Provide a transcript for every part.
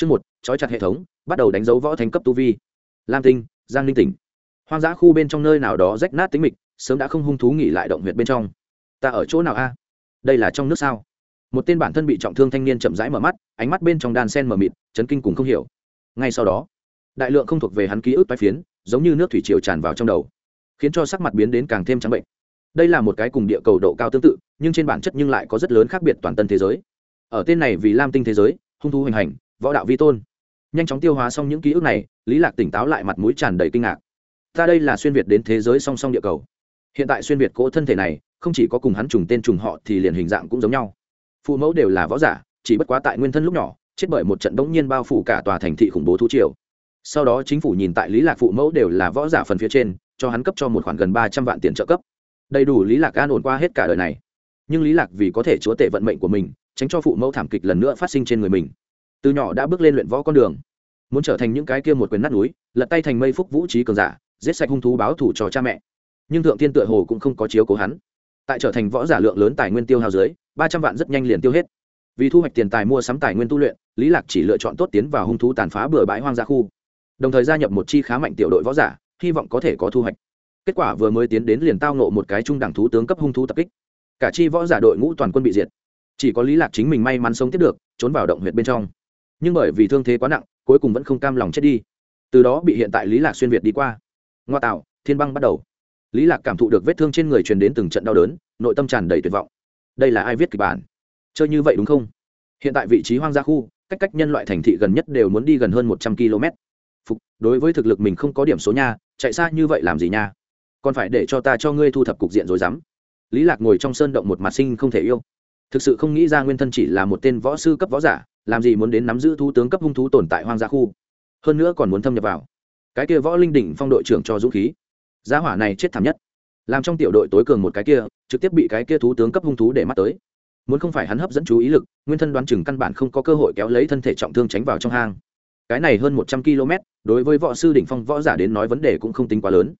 Chương một, trói chặt hệ thống, bắt đầu đánh dấu võ thánh cấp tu vi. Lam Tinh, Giang Ninh tỉnh. Hoang dã khu bên trong nơi nào đó rách nát tính mịch, sớm đã không hung thú nghỉ lại động huyệt bên trong. Ta ở chỗ nào a? Đây là trong nước sao? Một tên bản thân bị trọng thương thanh niên chậm rãi mở mắt, ánh mắt bên trong đan sen mở mịt, chấn kinh cùng không hiểu. Ngay sau đó, đại lượng không thuộc về hắn ký ức tái phiến, giống như nước thủy triều tràn vào trong đầu, khiến cho sắc mặt biến đến càng thêm trắng bệnh. Đây là một cái cùng địa cầu độ cao tương tự, nhưng trên bản chất nhưng lại có rất lớn khác biệt toàn tân thế giới. Ở tên này vì Lam Tinh thế giới, hung thú hành hành, võ đạo vi tôn. Nhanh chóng tiêu hóa xong những ký ức này, lý lạc tỉnh táo lại mặt mũi tràn đầy kinh ngạc. Ta đây là xuyên việt đến thế giới song song địa cầu. Hiện tại xuyên việt cỗ thân thể này, không chỉ có cùng hắn trùng tên trùng họ thì liền hình dạng cũng giống nhau. Phụ mẫu đều là võ giả, chỉ bất quá tại nguyên thân lúc nhỏ, chết bởi một trận bỗng nhiên bao phủ cả tòa thành thị khủng bố thú triều. Sau đó chính phủ nhìn tại lý lạc phụ mẫu đều là võ giả phần phía trên, cho hắn cấp cho một khoản gần ba trăm vạn tiền trợ cấp. Đầy đủ lý lạc an ổn qua hết cả đời này. Nhưng lý lạc vì có thể chúa tể vận mệnh của mình, tránh cho phụ mẫu thảm kịch lần nữa phát sinh trên người mình từ nhỏ đã bước lên luyện võ con đường. Muốn trở thành những cái kia một quyền nát núi, lật tay thành mây phúc vũ trí cường giả, giết sạch hung thú báo thủ cho cha mẹ. Nhưng thượng tiên tựa hồ cũng không có chiếu cố hắn. Tại trở thành võ giả lượng lớn tài nguyên tiêu hao dưới, ba trăm vạn rất nhanh liền tiêu hết. Vì thu hoạch tiền tài mua sắm tài nguyên tu luyện, lý lạc chỉ lựa chọn tốt tiến vào hung thú tàn phá bừa bãi hoang dã khu. Đồng thời gia nhập một chi khá mạnh tiểu đội võ giả, hy vọng có thể có thu hoạch. Kết quả vừa mới tiến đến liền tao nộ một cái trung đẳng thú tướng cấp hung thú tập kích. Cả chi võ giả đội ngũ toàn quân bị diệt. Chỉ có lý lạc chính mình may mắn sống tiếp được, trốn vào động huyệt bên trong nhưng bởi vì thương thế quá nặng, cuối cùng vẫn không cam lòng chết đi. Từ đó bị hiện tại lý lạc xuyên việt đi qua. Ngoa tạo, thiên băng bắt đầu. Lý lạc cảm thụ được vết thương trên người truyền đến từng trận đau đớn, nội tâm tràn đầy tuyệt vọng. Đây là ai viết kịch bản? Chơi như vậy đúng không? Hiện tại vị trí hoang gia khu, cách cách nhân loại thành thị gần nhất đều muốn đi gần hơn một trăm km. Phục, đối với thực lực mình không có điểm số nha, chạy xa như vậy làm gì nha? Còn phải để cho ta cho ngươi thu thập cục diện rồi dám. Lý lạc ngồi trong sơn động một mặt sinh không thể yêu. Thực sự không nghĩ ra nguyên thân chỉ là một tên võ sư cấp võ giả làm gì muốn đến nắm giữ thú tướng cấp hung thú tồn tại hoang dã khu? Hơn nữa còn muốn thâm nhập vào. Cái kia võ linh đỉnh phong đội trưởng cho dũng khí. Giá hỏa này chết thảm nhất. Làm trong tiểu đội tối cường một cái kia, trực tiếp bị cái kia thú tướng cấp hung thú để mắt tới. Muốn không phải hắn hấp dẫn chú ý lực, nguyên thân đoán chừng căn bản không có cơ hội kéo lấy thân thể trọng thương tránh vào trong hang. Cái này hơn một trăm km đối với võ sư đỉnh phong võ giả đến nói vấn đề cũng không tính quá lớn.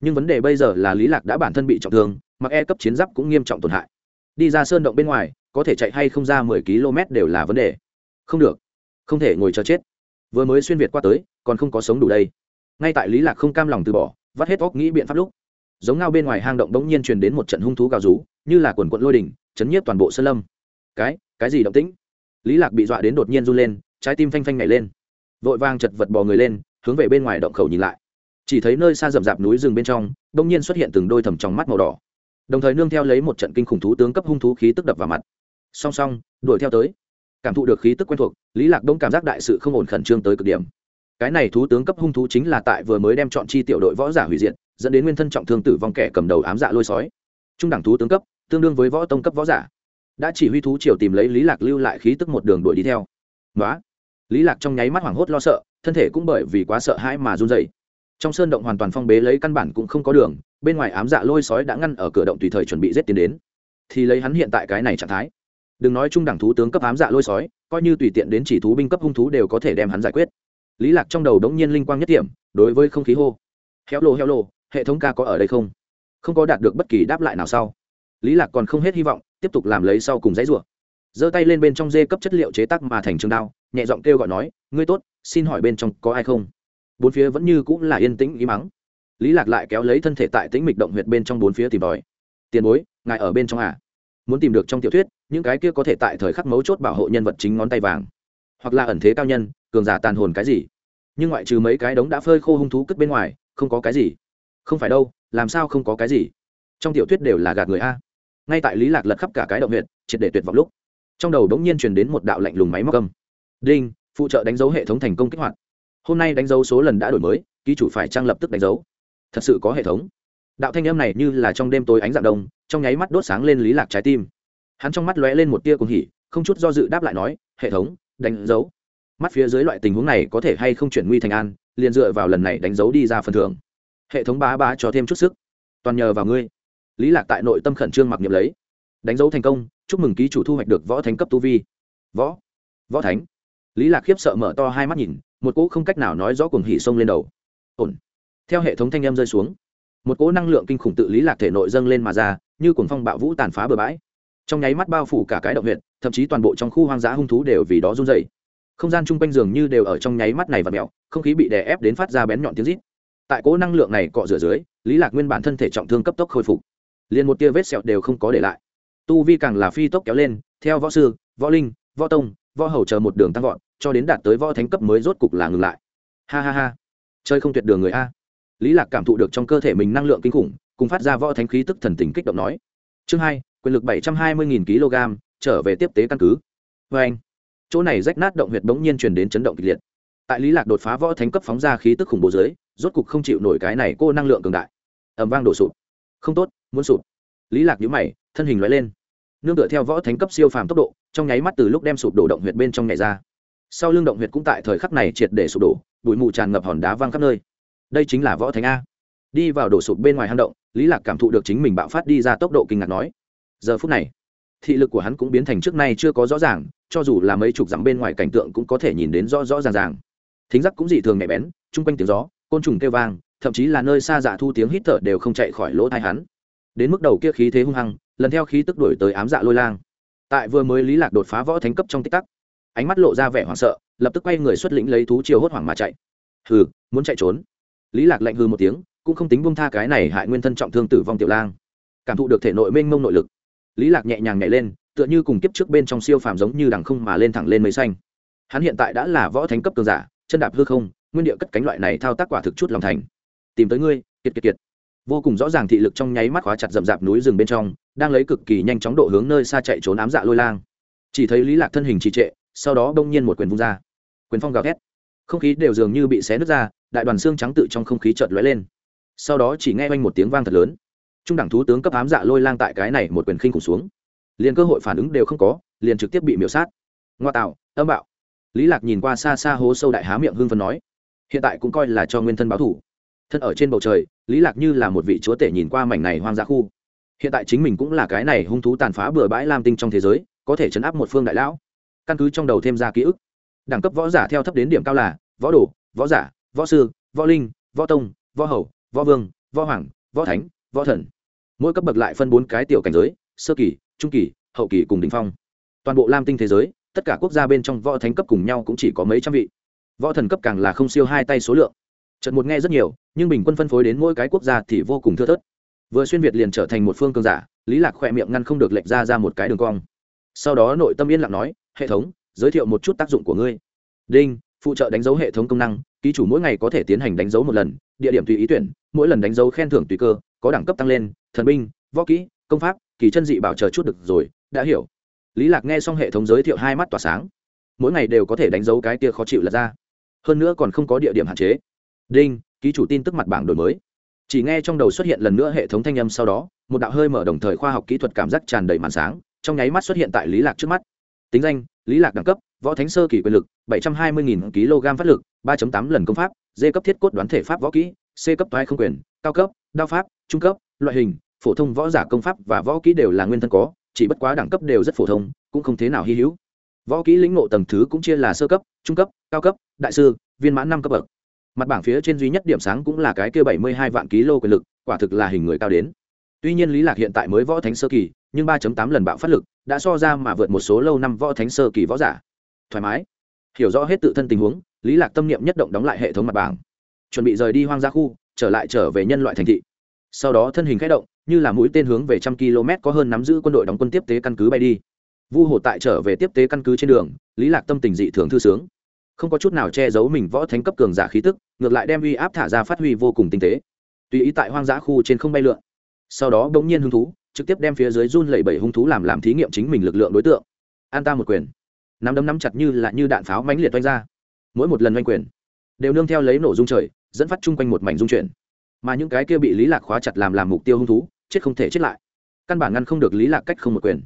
Nhưng vấn đề bây giờ là lý lạc đã bản thân bị trọng thương, mặc e cấp chiến giáp cũng nghiêm trọng tổn hại. Đi ra sơn động bên ngoài, có thể chạy hay không ra mười km đều là vấn đề không được. Không thể ngồi chờ chết. Vừa mới xuyên việt qua tới, còn không có sống đủ đây. Ngay tại lý lạc không cam lòng từ bỏ, vắt hết óc nghĩ biện pháp lúc, giống ngao bên ngoài hang động bỗng nhiên truyền đến một trận hung thú gào rú, như là quần quận lôi đỉnh, chấn nhiếp toàn bộ sơn lâm. Cái cái gì động tĩnh? Lý lạc bị dọa đến đột nhiên run lên, trái tim phanh phanh nhảy lên. Vội vàng chật vật bò người lên, hướng về bên ngoài động khẩu nhìn lại. Chỉ thấy nơi xa rậm rạp núi rừng bên trong bỗng nhiên xuất hiện từng đôi thầm trong mắt màu đỏ. Đồng thời nương theo lấy một trận kinh khủng thú tướng cấp hung thú khí tức đập vào mặt. Song song, đuổi theo tới cảm thụ được khí tức quen thuộc, lý lạc đông cảm giác đại sự không ổn khẩn trương tới cực điểm. Cái này thú tướng cấp hung thú chính là tại vừa mới đem chọn chi tiểu đội võ giả hủy diệt, dẫn đến nguyên thân trọng thương tử vong kẻ cầm đầu ám dạ lôi sói. Trung đẳng thú tướng cấp, tương đương với võ tông cấp võ giả. Đã chỉ huy thú triều tìm lấy lý lạc lưu lại khí tức một đường đuổi đi theo. Đó lý lạc trong nháy mắt hoảng hốt lo sợ, thân thể cũng bởi vì quá sợ hãi mà run rẩy. Trong sơn động hoàn toàn phong bế lấy căn bản cũng không có đường, bên ngoài ám dạ lôi sói đã ngăn ở cửa động tùy thời chuẩn bị giết tiến đến. Thì lấy hắn hiện tại cái này trạng thái đừng nói trung đẳng thú tướng cấp ám dạ lôi sói, coi như tùy tiện đến chỉ thú binh cấp hung thú đều có thể đem hắn giải quyết. Lý lạc trong đầu đống nhiên linh quang nhất điểm, đối với không khí hô. Héo lô héo lô, hệ thống ca có ở đây không? Không có đạt được bất kỳ đáp lại nào sau. Lý lạc còn không hết hy vọng, tiếp tục làm lấy sau cùng dãy rủa. Giơ tay lên bên trong dê cấp chất liệu chế tác mà thành trường đao, nhẹ giọng kêu gọi nói, ngươi tốt, xin hỏi bên trong có ai không? Bốn phía vẫn như cũng là yên tĩnh ý mắng lý lạc lại kéo lấy thân thể tại tĩnh mịch động huyệt bên trong bốn phía tìm đòi tiền bối, ngài ở bên trong à? Muốn tìm được trong tiểu thuyết, những cái kia có thể tại thời khắc mấu chốt bảo hộ nhân vật chính ngón tay vàng, hoặc là ẩn thế cao nhân, cường giả tàn hồn cái gì. Nhưng ngoại trừ mấy cái đống đã phơi khô hung thú cất bên ngoài, không có cái gì. Không phải đâu, làm sao không có cái gì? Trong tiểu thuyết đều là gạt người a. Ngay tại lý lạc lật khắp cả cái động huyện triệt để tuyệt vọng lúc, trong đầu đống nhiên truyền đến một đạo lạnh lùng máy móc âm. Đinh, phụ trợ đánh dấu hệ thống thành công kích hoạt. Hôm nay đánh dấu số lần đã đổi mới, ký chủ phải trang lập tức đánh dấu? Thật sự có hệ thống đạo thanh âm này như là trong đêm tối ánh dạng đông, trong nháy mắt đốt sáng lên lý lạc trái tim. Hắn trong mắt lóe lên một tia cùng hỉ, không chút do dự đáp lại nói, hệ thống, đánh dấu. Mắt phía dưới loại tình huống này có thể hay không chuyển nguy thành an, liền dựa vào lần này đánh dấu đi ra phần thưởng. Hệ thống bá bá cho thêm chút sức. Toàn nhờ vào ngươi. Lý lạc tại nội tâm khẩn trương mặc niệm lấy. Đánh dấu thành công, chúc mừng ký chủ thu hoạch được võ thánh cấp tu vi. Võ? Võ thánh? Lý lạc khiếp sợ mở to hai mắt nhìn, một cỗ không cách nào nói rõ cuồng hỉ xông lên đầu. Ổn. Theo hệ thống thanh em rơi xuống một cỗ năng lượng kinh khủng tự lý lạc thể nội dâng lên mà ra, như cuồng phong bạo vũ tàn phá bờ bãi. Trong nháy mắt bao phủ cả cái động huyện thậm chí toàn bộ trong khu hoang dã hung thú đều vì đó run dày không gian chung quanh giường như đều ở trong nháy mắt này và mẹo, không khí bị đè ép đến phát ra bén nhọn tiếng rít. Tại cỗ năng lượng này cọ rửa dưới, lý lạc nguyên bản thân thể trọng thương cấp tốc khôi phục. Liền một tia vết sẹo đều không có để lại. Tu vi càng là phi tốc kéo lên, theo võ sư, võ linh, võ tông, võ hầu chờ một đường tăng vọt, cho đến đạt tới võ thánh cấp mới rốt cục là ngừng lại. Ha ha ha. Chơi không tuyệt đường người a lý lạc cảm thụ được trong cơ thể mình năng lượng kinh khủng, cùng phát ra võ thánh khí tức thần tình kích động nói. Chương hai, quyền lực bảy trăm hai mươi kg, trở về tiếp tế căn cứ. Vê anh, chỗ này rách nát động huyệt bỗng nhiên truyền đến chấn động kịch liệt. Tại lý lạc đột phá võ thánh cấp phóng ra khí tức khủng bố dưới, rốt cục không chịu nổi cái này cô năng lượng cường đại. Ầm vang đổ sụp. Không tốt, muốn sụp. Lý lạc nhíu mày, thân hình lóe lên. Nương tựa theo võ thánh cấp siêu phàm tốc độ, trong nháy mắt từ lúc đem sụp đổ động huyệt bên trong nhảy ra. Sau lưng động huyệt cũng tại thời khắc này triệt để sụp đổ, bụi mù tràn ngập hòn đá văng khắp nơi đây chính là võ thánh a. Đi vào đổ sụp bên ngoài hang động, lý lạc cảm thụ được chính mình bạo phát đi ra tốc độ kinh ngạc nói, giờ phút này, thị lực của hắn cũng biến thành trước nay chưa có rõ ràng, cho dù là mấy chục dặm bên ngoài cảnh tượng cũng có thể nhìn đến rõ rõ ràng ràng. Thính giác cũng dị thường nhạy bén, chung quanh tiếng gió, côn trùng kêu vang, thậm chí là nơi xa dạ thu tiếng hít thở đều không chạy khỏi lỗ tai hắn. Đến mức đầu kia khí thế hung hăng, lần theo khí tức đuổi tới ám dạ lôi lang. Tại vừa mới lý lạc đột phá võ thánh cấp trong tích tắc, ánh mắt lộ ra vẻ hoảng sợ, lập tức quay người xuất lĩnh lấy thú chiều hốt hoảng mà chạy. Hừ, muốn chạy trốn lý lạc lạnh hư một tiếng, cũng không tính buông tha cái này hại nguyên thân trọng thương tử vong tiểu lang. Cảm thụ được thể nội mênh mông nội lực, lý lạc nhẹ nhàng nhảy lên, tựa như cùng kiếp trước bên trong siêu phàm giống như đằng không mà lên thẳng lên mây xanh. Hắn hiện tại đã là võ thánh cấp cường giả, chân đạp hư không, nguyên địa cất cánh loại này thao tác quả thực chút lòng thành. Tìm tới ngươi, kiệt kiệt kiệt. Vô cùng rõ ràng thị lực trong nháy mắt khóa chặt rậm rạp núi rừng bên trong, đang lấy cực kỳ nhanh chóng độ hướng nơi xa chạy trốn ám dạ lôi lang. Chỉ thấy lý lạc thân hình trì trệ, sau đó đông nhiên một quyền vung ra. Quyền phong gào thét không khí đều dường như bị xé nứt ra, đại đoàn xương trắng tự trong không khí chợt lóe lên. Sau đó chỉ nghe oanh một tiếng vang thật lớn. Trung đẳng thú tướng cấp ám dạ lôi lang tại cái này một quyền khinh khủng xuống. Liền cơ hội phản ứng đều không có, liền trực tiếp bị miễu sát. Ngoa tạo, âm bạo. Lý lạc nhìn qua xa xa hố sâu đại há miệng hưng phấn nói, hiện tại cũng coi là cho nguyên thân báo thủ. Thân ở trên bầu trời, lý lạc như là một vị chúa tể nhìn qua mảnh này hoang dã khu. Hiện tại chính mình cũng là cái này hung thú tàn phá bừa bãi lam tinh trong thế giới, có thể chấn áp một phương đại lão. Căn cứ trong đầu thêm ra ký ức đẳng cấp võ giả theo thấp đến điểm cao là võ đồ, võ giả, võ sư, võ linh, võ tông, võ hầu, võ vương, võ hoàng, võ thánh, võ thần. Mỗi cấp bậc lại phân bốn cái tiểu cảnh giới, sơ kỳ, trung kỳ, hậu kỳ cùng đình phong. Toàn bộ lam tinh thế giới, tất cả quốc gia bên trong võ thánh cấp cùng nhau cũng chỉ có mấy trăm vị. Võ thần cấp càng là không siêu hai tay số lượng. Trận một nghe rất nhiều, nhưng bình quân phân phối đến mỗi cái quốc gia thì vô cùng thưa thớt. Vừa xuyên việt liền trở thành một phương cường giả, lý lạc khỏe miệng ngăn không được lệch ra ra một cái đường cong. Sau đó nội tâm yên lặng nói, hệ thống giới thiệu một chút tác dụng của ngươi. Đinh, phụ trợ đánh dấu hệ thống công năng, ký chủ mỗi ngày có thể tiến hành đánh dấu một lần, địa điểm tùy ý tuyển, mỗi lần đánh dấu khen thưởng tùy cơ, có đẳng cấp tăng lên, thần binh, võ kỹ, công pháp, kỳ chân dị bảo chờ chút được rồi, đã hiểu. Lý lạc nghe xong hệ thống giới thiệu hai mắt tỏa sáng. Mỗi ngày đều có thể đánh dấu cái kia khó chịu lật ra. Hơn nữa còn không có địa điểm hạn chế. Đinh, ký chủ tin tức mặt bảng đổi mới. Chỉ nghe trong đầu xuất hiện lần nữa hệ thống thanh âm sau đó, một đạo hơi mở đồng thời khoa học kỹ thuật cảm giác tràn đầy màn sáng, trong nháy mắt xuất hiện tại lý lạc trước mắt. Tính danh lý lạc đẳng cấp, võ thánh sơ kỳ quyền lực, bảy trăm hai mươi kg phát lực, ba tám lần công pháp d cấp thiết cốt đoán thể pháp võ kỹ, c cấp thoái không quyền, cao cấp, đao pháp, trung cấp, loại hình, phổ thông võ giả công pháp và võ kỹ đều là nguyên thân có, chỉ bất quá đẳng cấp đều rất phổ thông, cũng không thế nào hy hữu. Võ kỹ lĩnh ngộ tầng thứ cũng chia là sơ cấp, trung cấp, cao cấp, đại sư, viên mãn năm cấp bậc. Mặt bảng phía trên duy nhất điểm sáng cũng là cái kia bảy mươi hai vạn ký lô quyền lực, quả thực là hình người cao đến. Tuy nhiên lý lạc hiện tại mới võ thánh sơ kỳ nhưng ba tám lần bạo phát lực đã so ra mà vượt một số lâu năm võ thánh sơ kỳ võ giả. Thoải mái. Hiểu rõ hết tự thân tình huống, lý lạc tâm niệm nhất động đóng lại hệ thống mặt bảng. Chuẩn bị rời đi hoang dã khu, trở lại trở về nhân loại thành thị. Sau đó thân hình khẽ động, như là mũi tên hướng về trăm km có hơn nắm giữ quân đội đóng quân tiếp tế căn cứ bay đi. Vu hổ tại trở về tiếp tế căn cứ trên đường, lý lạc tâm tình dị thường thư sướng. Không có chút nào che giấu mình võ thánh cấp cường giả khí tức, ngược lại đem uy áp thả ra phát huy vô cùng tinh tế. Tùy ý tại hoang dã khu trên không bay lượn. Sau đó bỗng nhiên hứng thú trực tiếp đem phía dưới run lẩy bẩy hung thú làm làm thí nghiệm chính mình lực lượng đối tượng. An ta một quyền. Nắm đấm nắm chặt như là như đạn pháo mãnh liệt oanh ra. Mỗi một lần oanh quyền, đều nương theo lấy nổ dung trời, dẫn phát chung quanh một mảnh dung chuyển. Mà những cái kia bị lý lạc khóa chặt làm làm mục tiêu hung thú, chết không thể chết lại. Căn bản ngăn không được lý lạc cách không một quyền.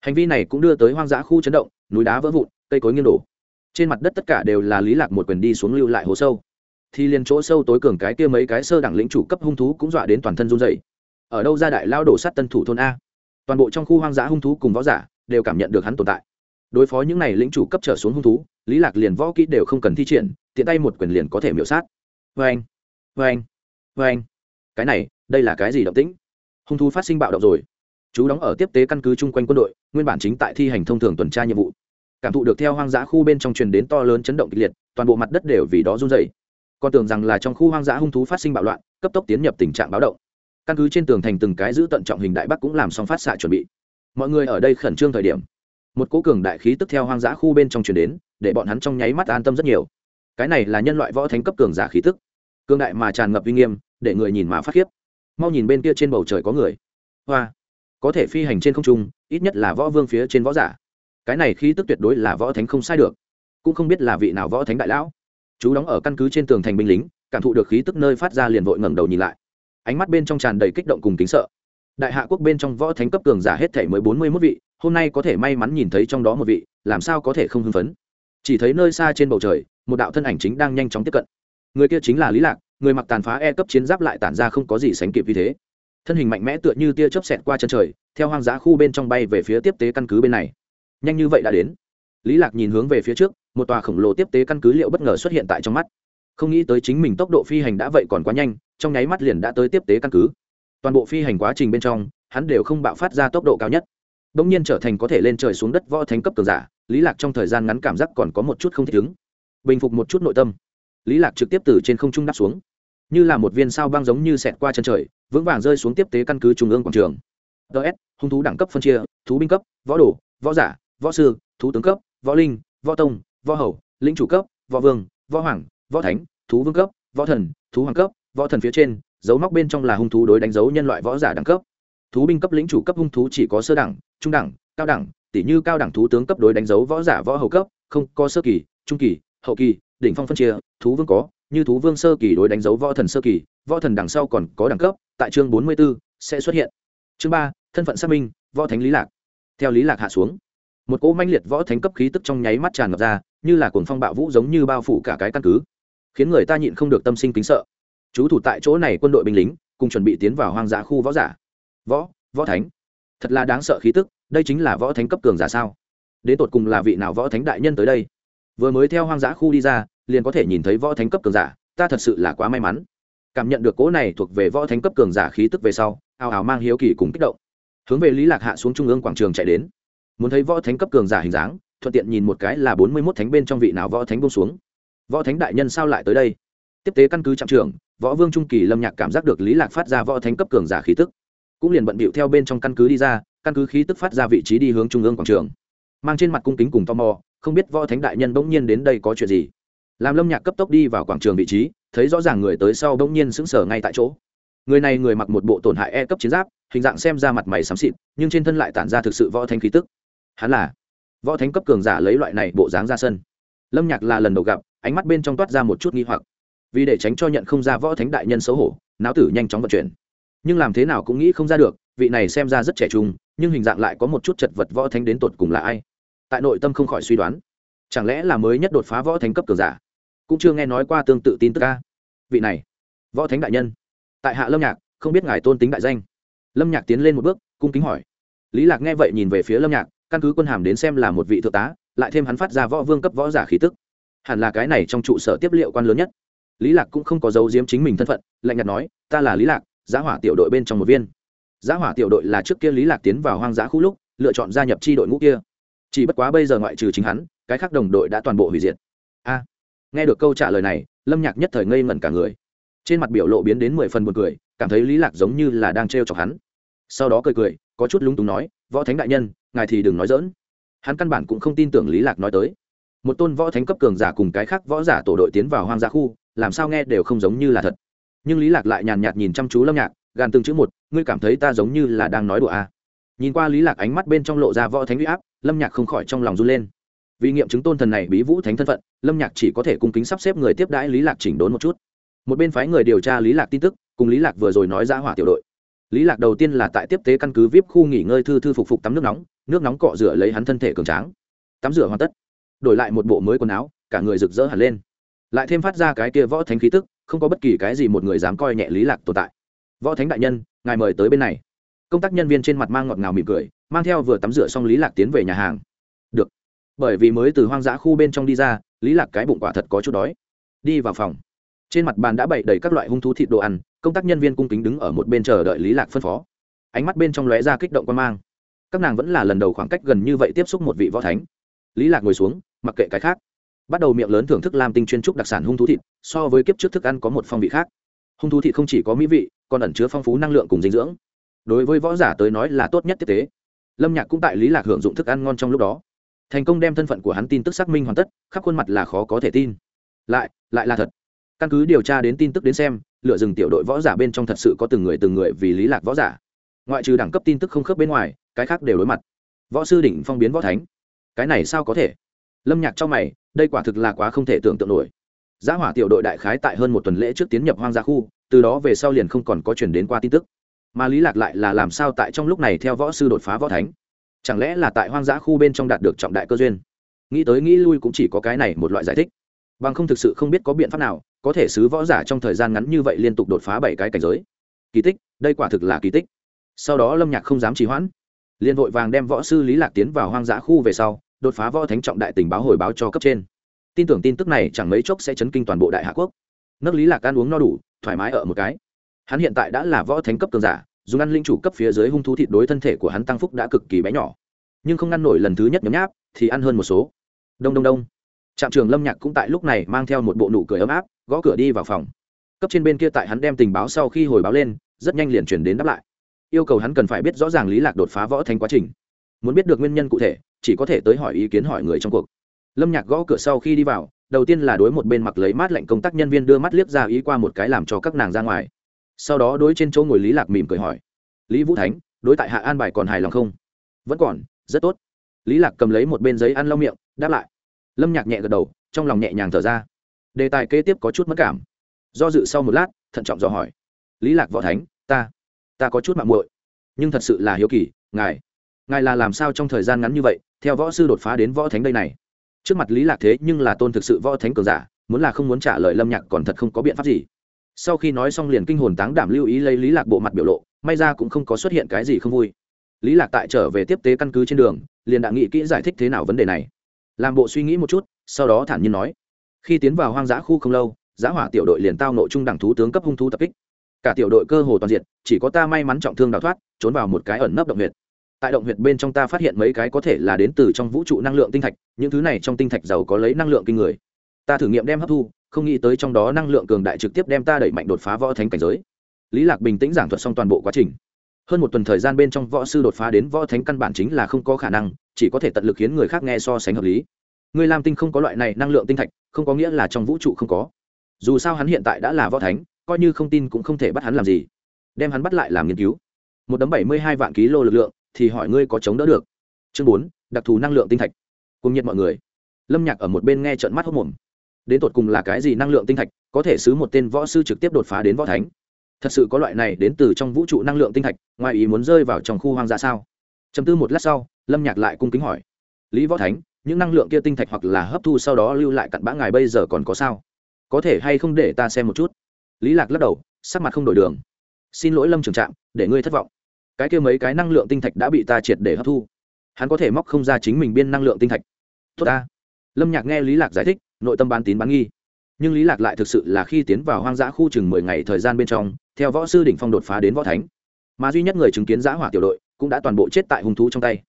Hành vi này cũng đưa tới hoang dã khu chấn động, núi đá vỡ vụn, cây cối nghiêng đổ. Trên mặt đất tất cả đều là lý lạc một quyền đi xuống lưu lại hố sâu. Thì liền chỗ sâu tối cường cái kia mấy cái sơ đẳng lĩnh chủ cấp hung thú cũng dọa đến toàn thân run rẩy ở đâu ra đại lao đổ sát tân thủ thôn a. Toàn bộ trong khu hoang dã hung thú cùng võ giả đều cảm nhận được hắn tồn tại. Đối phó những này lĩnh chủ cấp trở xuống hung thú, lý lạc liền võ kỹ đều không cần thi triển, tiện tay một quyền liền có thể miểu sát. Vê anh vê anh vê anh cái này, đây là cái gì động tĩnh? Hung thú phát sinh bạo động rồi. Chú đóng ở tiếp tế căn cứ chung quanh quân đội, nguyên bản chính tại thi hành thông thường tuần tra nhiệm vụ. Cảm thụ được theo hoang dã khu bên trong truyền đến to lớn chấn động kịch liệt, toàn bộ mặt đất đều vì đó run dày con tưởng rằng là trong khu hoang dã hung thú phát sinh bạo loạn, cấp tốc tiến nhập tình trạng báo động căn cứ trên tường thành từng cái giữ tận trọng hình đại bắc cũng làm xong phát xạ chuẩn bị. Mọi người ở đây khẩn trương thời điểm, một cố cường đại khí tức theo hoang dã khu bên trong truyền đến, để bọn hắn trong nháy mắt an tâm rất nhiều. Cái này là nhân loại võ thánh cấp cường giả khí tức. Cường đại mà tràn ngập uy nghiêm, để người nhìn mà phát khiếp. Mau nhìn bên kia trên bầu trời có người. Hoa. Có thể phi hành trên không trung, ít nhất là võ vương phía trên võ giả. Cái này khí tức tuyệt đối là võ thánh không sai được. Cũng không biết là vị nào võ thánh đại lão. Chú đóng ở căn cứ trên tường thành binh lính, cảm thụ được khí tức nơi phát ra liền vội ngẩng đầu nhìn lại ánh mắt bên trong tràn đầy kích động cùng kính sợ. Đại hạ quốc bên trong võ thánh cấp cường giả hết thể mới bốn mươi mốt vị, hôm nay có thể may mắn nhìn thấy trong đó một vị, làm sao có thể không hưng phấn? Chỉ thấy nơi xa trên bầu trời, một đạo thân ảnh chính đang nhanh chóng tiếp cận. Người kia chính là lý lạc, người mặc tàn phá e cấp chiến giáp lại tản ra không có gì sánh kịp vì thế. Thân hình mạnh mẽ tựa như tia chớp xẹt qua chân trời, theo hoang dã khu bên trong bay về phía tiếp tế căn cứ bên này. Nhanh như vậy đã đến. Lý lạc nhìn hướng về phía trước, một tòa khổng lồ tiếp tế căn cứ liệu bất ngờ xuất hiện tại trong mắt không nghĩ tới chính mình tốc độ phi hành đã vậy còn quá nhanh, trong nháy mắt liền đã tới tiếp tế căn cứ. Toàn bộ phi hành quá trình bên trong, hắn đều không bạo phát ra tốc độ cao nhất. Bỗng nhiên trở thành có thể lên trời xuống đất võ thánh cấp cường giả, lý lạc trong thời gian ngắn cảm giác còn có một chút không thích ứng. Bình phục một chút nội tâm. Lý lạc trực tiếp từ trên không trung đáp xuống. Như là một viên sao băng giống như xẹt qua chân trời, vững vàng rơi xuống tiếp tế căn cứ trung ương quảng trường. Ts hung thú đẳng cấp phân chia, thú binh cấp, võ đồ, võ giả, võ sư, thú tướng cấp, võ linh, võ tông, võ hầu, lĩnh chủ cấp, võ vương, võ hoàng võ thánh thú vương cấp võ thần thú hoàng cấp võ thần phía trên dấu móc bên trong là hung thú đối đánh dấu nhân loại võ giả đẳng cấp. Thú binh cấp lĩnh chủ cấp hung thú chỉ có sơ đẳng trung đẳng cao đẳng tỷ như cao đẳng thú tướng cấp đối đánh dấu võ giả võ hầu cấp không có sơ kỳ trung kỳ hậu kỳ đỉnh phong phân chia thú vương có như thú vương sơ kỳ đối đánh dấu võ thần sơ kỳ võ thần đằng sau còn có đẳng cấp tại chương bốn mươi 44, sẽ xuất hiện. Chương ba thân phận xác minh võ thánh lý lạc. Theo lý lạc hạ xuống một cỗ manh liệt võ thánh cấp khí tức trong nháy mắt tràn ngập ra như là cuồng phong bạo vũ giống như bao phủ cả cái căn cứ khiến người ta nhịn không được tâm sinh kính sợ. Chú thủ tại chỗ này quân đội binh lính, cùng chuẩn bị tiến vào hoang dã khu võ giả. Võ võ thánh. Thật là đáng sợ khí tức, đây chính là võ thánh cấp cường giả sao? Đến tột cùng là vị nào võ thánh đại nhân tới đây? Vừa mới theo hoang dã khu đi ra, liền có thể nhìn thấy võ thánh cấp cường giả, ta thật sự là quá may mắn. Cảm nhận được cỗ này thuộc về võ thánh cấp cường giả khí tức về sau, ào ào mang hiếu kỳ cùng kích động. Hướng về lý lạc hạ xuống trung ương quảng trường chạy đến. Muốn thấy võ thánh cấp cường giả hình dáng, thuận tiện nhìn một cái là bốn mươi mốt thánh bên trong vị nào võ thánh bông xuống võ thánh đại nhân sao lại tới đây? Tiếp tế căn cứ trạm trưởng, võ vương trung kỳ lâm nhạc cảm giác được lý lạc phát ra võ thánh cấp cường giả khí tức. Cũng liền bận bịu theo bên trong căn cứ đi ra, căn cứ khí tức phát ra vị trí đi hướng trung ương quảng trường. Mang trên mặt cung kính cùng tò mò, không biết võ thánh đại nhân bỗng nhiên đến đây có chuyện gì? Làm lâm nhạc cấp tốc đi vào quảng trường vị trí, thấy rõ ràng người tới sau bỗng nhiên sững sờ ngay tại chỗ. Người này người mặc một bộ tổn hại e cấp chiến giáp, hình dạng xem ra mặt mày xám xịt, nhưng trên thân lại tản ra thực sự võ thánh khí tức. Hắn là võ thánh cấp cường giả lấy loại này bộ dáng ra sân. Lâm nhạc là lần đầu gặp ánh mắt bên trong toát ra một chút nghi hoặc. Vì để tránh cho nhận không ra võ thánh đại nhân xấu hổ não tử nhanh chóng vận chuyển. Nhưng làm thế nào cũng nghĩ không ra được, vị này xem ra rất trẻ trung, nhưng hình dạng lại có một chút chật vật võ thánh đến tột cùng là ai? Tại nội tâm không khỏi suy đoán. Chẳng lẽ là mới nhất đột phá võ thánh cấp cường giả? Cũng chưa nghe nói qua tương tự tin tức ca vị này, võ thánh đại nhân. Tại hạ lâm nhạc, không biết ngài tôn tính đại danh. Lâm nhạc tiến lên một bước, cung kính hỏi. Lý lạc nghe vậy nhìn về phía lâm nhạc, căn cứ quân hàm đến xem là một vị thượng tá, lại thêm hắn phát ra võ vương cấp võ giả khí tức hẳn là cái này trong trụ sở tiếp liệu quan lớn nhất. Lý lạc cũng không có dấu diếm chính mình thân phận, lạnh nhạt nói, ta là lý lạc, giá hỏa tiểu đội bên trong một viên. Giá hỏa tiểu đội là trước kia lý lạc tiến vào hoang dã khu lúc, lựa chọn gia nhập chi đội ngũ kia. Chỉ bất quá bây giờ ngoại trừ chính hắn, cái khác đồng đội đã toàn bộ hủy diệt. A. Nghe được câu trả lời này, lâm nhạc nhất thời ngây ngẩn cả người. Trên mặt biểu lộ biến đến mười phần buồn cười, cảm thấy lý lạc giống như là đang trêu chọc hắn. Sau đó cười cười, có chút lúng túng nói, võ thánh đại nhân, ngài thì đừng nói dỡn hắn căn bản cũng không tin tưởng lý lạc nói tới một tôn võ thánh cấp cường giả cùng cái khác võ giả tổ đội tiến vào hoang dã khu, làm sao nghe đều không giống như là thật. Nhưng lý lạc lại nhàn nhạt nhìn chăm chú lâm nhạc, gàn từng chữ một, ngươi cảm thấy ta giống như là đang nói đùa à. nhìn qua lý lạc ánh mắt bên trong lộ ra võ thánh uy áp, lâm nhạc không khỏi trong lòng run lên. Vì nghiệm chứng tôn thần này bí vũ thánh thân phận, lâm nhạc chỉ có thể cung kính sắp xếp người tiếp đãi lý lạc chỉnh đốn một chút. Một bên phái người điều tra lý lạc tin tức, cùng lý lạc vừa rồi nói ra hỏa tiểu đội. Lý lạc đầu tiên là tại tiếp tế căn cứ vip khu nghỉ ngơi thư thư phục phục tắm nước nóng nước nóng cọ rửa lấy hắn thân thể cường tráng. Tắm rửa hoàn tất đổi lại một bộ mới quần áo, cả người rực rỡ hẳn lên. Lại thêm phát ra cái kia võ thánh khí tức, không có bất kỳ cái gì một người dám coi nhẹ lý lạc tồn tại. Võ thánh đại nhân, ngài mời tới bên này. Công tác nhân viên trên mặt mang ngọt ngào mỉm cười, mang theo vừa tắm rửa xong lý lạc tiến về nhà hàng. Được. Bởi vì mới từ hoang dã khu bên trong đi ra, lý lạc cái bụng quả thật có chút đói. Đi vào phòng. Trên mặt bàn đã bày đầy các loại hung thú thịt đồ ăn, công tác nhân viên cung kính đứng ở một bên chờ đợi lý lạc phân phó. Ánh mắt bên trong lóe ra kích động quan mang. Các nàng vẫn là lần đầu khoảng cách gần như vậy tiếp xúc một vị võ thánh. Lý lạc ngồi xuống mặc kệ cái khác. Bắt đầu miệng lớn thưởng thức lam tinh chuyên trúc đặc sản hung thú thịt, so với kiếp trước thức ăn có một phong vị khác. Hung thú thịt không chỉ có mỹ vị, còn ẩn chứa phong phú năng lượng cùng dinh dưỡng. Đối với võ giả tới nói là tốt nhất tiếp tế. Lâm nhạc cũng tại lý lạc hưởng dụng thức ăn ngon trong lúc đó. Thành công đem thân phận của hắn tin tức xác minh hoàn tất, khắp khuôn mặt là khó có thể tin. Lại lại là thật. Căn cứ điều tra đến tin tức đến xem, lựa rừng tiểu đội võ giả bên trong thật sự có từng người từng người vì lý lạc võ giả. Ngoại trừ đẳng cấp tin tức không khớp bên ngoài, cái khác đều đối mặt. Võ sư đỉnh phong biến võ thánh. Cái này sao có thể? Lâm nhạc cho mày, đây quả thực là quá không thể tưởng tượng nổi. Giá hỏa tiểu đội đại khái tại hơn một tuần lễ trước tiến nhập hoang gia khu, từ đó về sau liền không còn có chuyển đến qua tin tức. Mà lý lạc lại là làm sao tại trong lúc này theo võ sư đột phá võ thánh? Chẳng lẽ là tại hoang dã khu bên trong đạt được trọng đại cơ duyên? Nghĩ tới nghĩ lui cũng chỉ có cái này một loại giải thích. Bằng không thực sự không biết có biện pháp nào, có thể xứ võ giả trong thời gian ngắn như vậy liên tục đột phá bảy cái cảnh giới. Kỳ tích, đây quả thực là kỳ tích. Sau đó lâm nhạc không dám trì hoãn. Liền vội vàng đem võ sư lý lạc tiến vào hoang dã khu về sau đột phá võ thánh trọng đại tình báo hồi báo cho cấp trên. Tin tưởng tin tức này chẳng mấy chốc sẽ chấn kinh toàn bộ đại hạ quốc. Nước lý lạc ăn uống no đủ, thoải mái ở một cái. Hắn hiện tại đã là võ thánh cấp cường giả, dùng ăn linh chủ cấp phía dưới hung thú thịt đối thân thể của hắn tăng phúc đã cực kỳ bé nhỏ. Nhưng không ngăn nổi lần thứ nhất nhấm nháp, thì ăn hơn một số. Đông đông đông. Trạm trường lâm nhạc cũng tại lúc này mang theo một bộ nụ cười ấm áp, gõ cửa đi vào phòng. Cấp trên bên kia tại hắn đem tình báo sau khi hồi báo lên, rất nhanh liền chuyển đến đáp lại. Yêu cầu hắn cần phải biết rõ ràng lý lạc đột phá võ thành quá trình muốn biết được nguyên nhân cụ thể, chỉ có thể tới hỏi ý kiến hỏi người trong cuộc. Lâm nhạc gõ cửa sau khi đi vào, đầu tiên là đối một bên mặc lấy mát lạnh công tác nhân viên đưa mắt liếc ra ý qua một cái làm cho các nàng ra ngoài. Sau đó đối trên chỗ ngồi lý lạc mỉm cười hỏi, lý vũ thánh, đối tại hạ an bài còn hài lòng không? Vẫn còn, rất tốt. Lý lạc cầm lấy một bên giấy ăn lau miệng, đáp lại. Lâm nhạc nhẹ gật đầu, trong lòng nhẹ nhàng thở ra. Đề tài kế tiếp có chút mất cảm. Do dự sau một lát, thận trọng dò hỏi, lý lạc võ thánh, ta ta có chút mạng muội, nhưng thật sự là hiếu kỳ, ngài ngài là làm sao trong thời gian ngắn như vậy, theo võ sư đột phá đến võ thánh đây này? Trước mặt lý lạc thế nhưng là tôn thực sự võ thánh cường giả, muốn là không muốn trả lời lâm nhạc còn thật không có biện pháp gì. Sau khi nói xong liền kinh hồn táng đảm lưu ý lấy lý lạc bộ mặt biểu lộ, may ra cũng không có xuất hiện cái gì không vui. Lý lạc tại trở về tiếp tế căn cứ trên đường, liền đã nghĩ kỹ giải thích thế nào vấn đề này. Làm bộ suy nghĩ một chút, sau đó thản nhiên nói. Khi tiến vào hoang dã khu không lâu giã hỏa tiểu đội liền tao nội trung đẳng thú tướng cấp hung thú tập kích. Cả tiểu đội cơ hồ toàn diện, chỉ có ta may mắn trọng thương đào thoát, trốn vào một cái ẩn nấp động huyệt tại động huyệt bên trong ta phát hiện mấy cái có thể là đến từ trong vũ trụ năng lượng tinh thạch, những thứ này trong tinh thạch giàu có lấy năng lượng kinh người. Ta thử nghiệm đem hấp thu, không nghĩ tới trong đó năng lượng cường đại trực tiếp đem ta đẩy mạnh đột phá võ thánh cảnh giới. Lý lạc bình tĩnh giảng thuật xong toàn bộ quá trình. Hơn một tuần thời gian bên trong võ sư đột phá đến võ thánh căn bản chính là không có khả năng, chỉ có thể tận lực khiến người khác nghe so sánh hợp lý. Người làm tinh không có loại này năng lượng tinh thạch, không có nghĩa là trong vũ trụ không có. Dù sao hắn hiện tại đã là võ thánh, coi như không tin cũng không thể bắt hắn làm gì. Đem hắn bắt lại làm nghiên cứu. Một đấm bảy mươi hai vạn ký lô lực lượng thì hỏi ngươi có chống đỡ được. Chương bốn, đặc thù năng lượng tinh thạch. Cùng nhiệt mọi người. Lâm nhạc ở một bên nghe trận mắt hốc mồm. Đến tột cùng là cái gì năng lượng tinh thạch, có thể xứ một tên võ sư trực tiếp đột phá đến võ thánh? Thật sự có loại này đến từ trong vũ trụ năng lượng tinh thạch, ngoài ý muốn rơi vào trong khu hoang dã sao? Chấm tư một lát sau, lâm nhạc lại cung kính hỏi. Lý võ thánh, những năng lượng kia tinh thạch hoặc là hấp thu sau đó lưu lại cặn bã ngài bây giờ còn có sao? Có thể hay không để ta xem một chút? Lý lạc lắc đầu, sắc mặt không đổi đường. Xin lỗi lâm trường trạm, để ngươi thất vọng cái kia mấy cái năng lượng tinh thạch đã bị ta triệt để hấp thu. Hắn có thể móc không ra chính mình biên năng lượng tinh thạch. Tốt ta. Lâm nhạc nghe lý lạc giải thích, nội tâm bán tín bán nghi. Nhưng lý lạc lại thực sự là khi tiến vào hoang dã khu chừng mười ngày thời gian bên trong, theo võ sư đỉnh phong đột phá đến võ thánh. Mà duy nhất người chứng kiến giã hỏa tiểu đội cũng đã toàn bộ chết tại hung thú trong tay.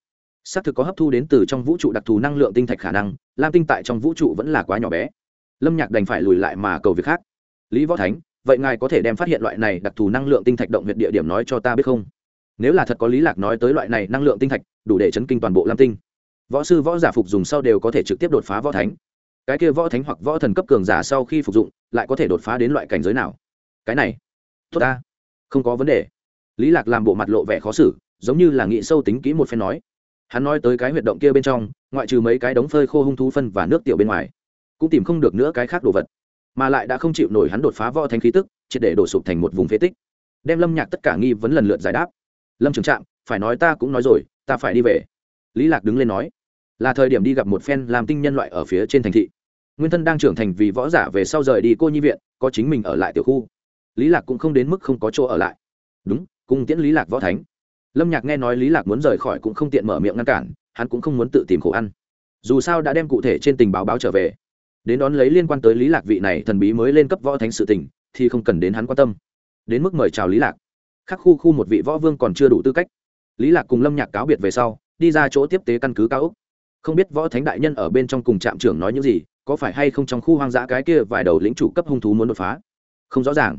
Xác thực có hấp thu đến từ trong vũ trụ đặc thù năng lượng tinh thạch khả năng, lam tinh tại trong vũ trụ vẫn là quá nhỏ bé. Lâm nhạc đành phải lùi lại mà cầu việc khác. Lý võ thánh, vậy ngài có thể đem phát hiện loại này đặc thù năng lượng tinh thạch động huyện địa điểm nói cho ta biết không? Nếu là thật có lý lạc nói tới loại này năng lượng tinh thạch, đủ để chấn kinh toàn bộ lam tinh. Võ sư, võ giả phục dùng sau đều có thể trực tiếp đột phá võ thánh. Cái kia võ thánh hoặc võ thần cấp cường giả sau khi phục dụng, lại có thể đột phá đến loại cảnh giới nào? Cái này, tốt ta. Không có vấn đề. Lý lạc làm bộ mặt lộ vẻ khó xử, giống như là nghĩ sâu tính kỹ một phen nói. Hắn nói tới cái huyệt động kia bên trong, ngoại trừ mấy cái đống phơi khô hung thú phân và nước tiểu bên ngoài, cũng tìm không được nữa cái khác đồ vật. Mà lại đã không chịu nổi hắn đột phá võ thánh khí tức, triệt để đổ sụp thành một vùng phế tích. Đem lâm nhạc tất cả nghi vấn lần lượt giải đáp lâm trường trạm, phải nói ta cũng nói rồi, ta phải đi về. Lý lạc đứng lên nói, là thời điểm đi gặp một phen làm tinh nhân loại ở phía trên thành thị. Nguyên thân đang trưởng thành vì võ giả về sau rời đi cô nhi viện, có chính mình ở lại tiểu khu. Lý lạc cũng không đến mức không có chỗ ở lại. Đúng, cùng tiễn lý lạc võ thánh. Lâm nhạc nghe nói lý lạc muốn rời khỏi cũng không tiện mở miệng ngăn cản, hắn cũng không muốn tự tìm khổ ăn. Dù sao đã đem cụ thể trên tình báo báo trở về. Đến đón lấy liên quan tới lý lạc vị này thần bí mới lên cấp võ thánh sự tình, thì không cần đến hắn quan tâm. Đến mức mời chào lý lạc khắc khu khu một vị võ vương còn chưa đủ tư cách. Lý lạc cùng lâm nhạc cáo biệt về sau, đi ra chỗ tiếp tế căn cứ cao úc không biết võ thánh đại nhân ở bên trong cùng trạm trưởng nói những gì, có phải hay không trong khu hoang dã cái kia vài đầu lĩnh chủ cấp hung thú muốn đột phá? Không rõ ràng.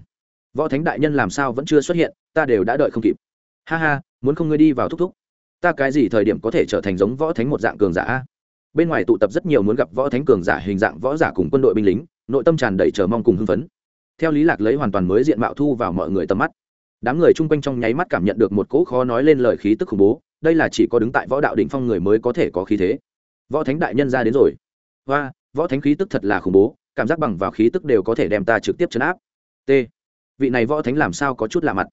Võ thánh đại nhân làm sao vẫn chưa xuất hiện, ta đều đã đợi không kịp. Ha ha, muốn không ngươi đi vào thúc thúc. Ta cái gì thời điểm có thể trở thành giống võ thánh một dạng cường giả bên ngoài tụ tập rất nhiều muốn gặp võ thánh cường giả hình dạng võ giả cùng quân đội binh lính, nội tâm tràn đầy chờ mong cùng hưng phấn. Theo lý lạc lấy hoàn toàn mới diện mạo thu vào mọi người tầm mắt đám người chung quanh trong nháy mắt cảm nhận được một cỗ khó nói lên lời khí tức khủng bố, đây là chỉ có đứng tại võ đạo đỉnh phong người mới có thể có khí thế. Võ thánh đại nhân ra đến rồi. Hoa võ thánh khí tức thật là khủng bố, cảm giác bằng vào khí tức đều có thể đem ta trực tiếp chấn áp. T. Vị này võ thánh làm sao có chút lạ mặt?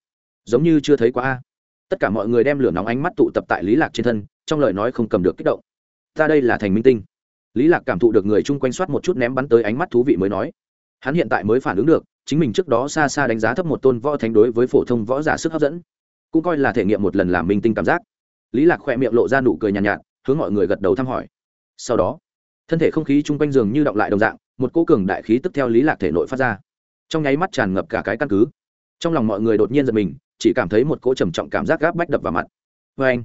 Giống như chưa thấy quá. a. Tất cả mọi người đem lửa nóng ánh mắt tụ tập tại lý lạc trên thân, trong lời nói không cầm được kích động. Ta đây là thành minh tinh. Lý lạc cảm thụ được người chung quanh soát một chút ném bắn tới ánh mắt thú vị mới nói hắn hiện tại mới phản ứng được chính mình trước đó xa xa đánh giá thấp một tôn võ thánh đối với phổ thông võ giả sức hấp dẫn. Cũng coi là thể nghiệm một lần làm minh tinh cảm giác. Lý lạc khỏe miệng lộ ra nụ cười nhàn nhạt, nhạt hướng mọi người gật đầu thăm hỏi. Sau đó thân thể không khí chung quanh giường như động lại đồng dạng một cỗ cường đại khí tức theo lý lạc thể nội phát ra. Trong nháy mắt tràn ngập cả cái căn cứ. Trong lòng mọi người đột nhiên giật mình chỉ cảm thấy một cỗ trầm trọng cảm giác gáp bách đập vào mặt. Vê anh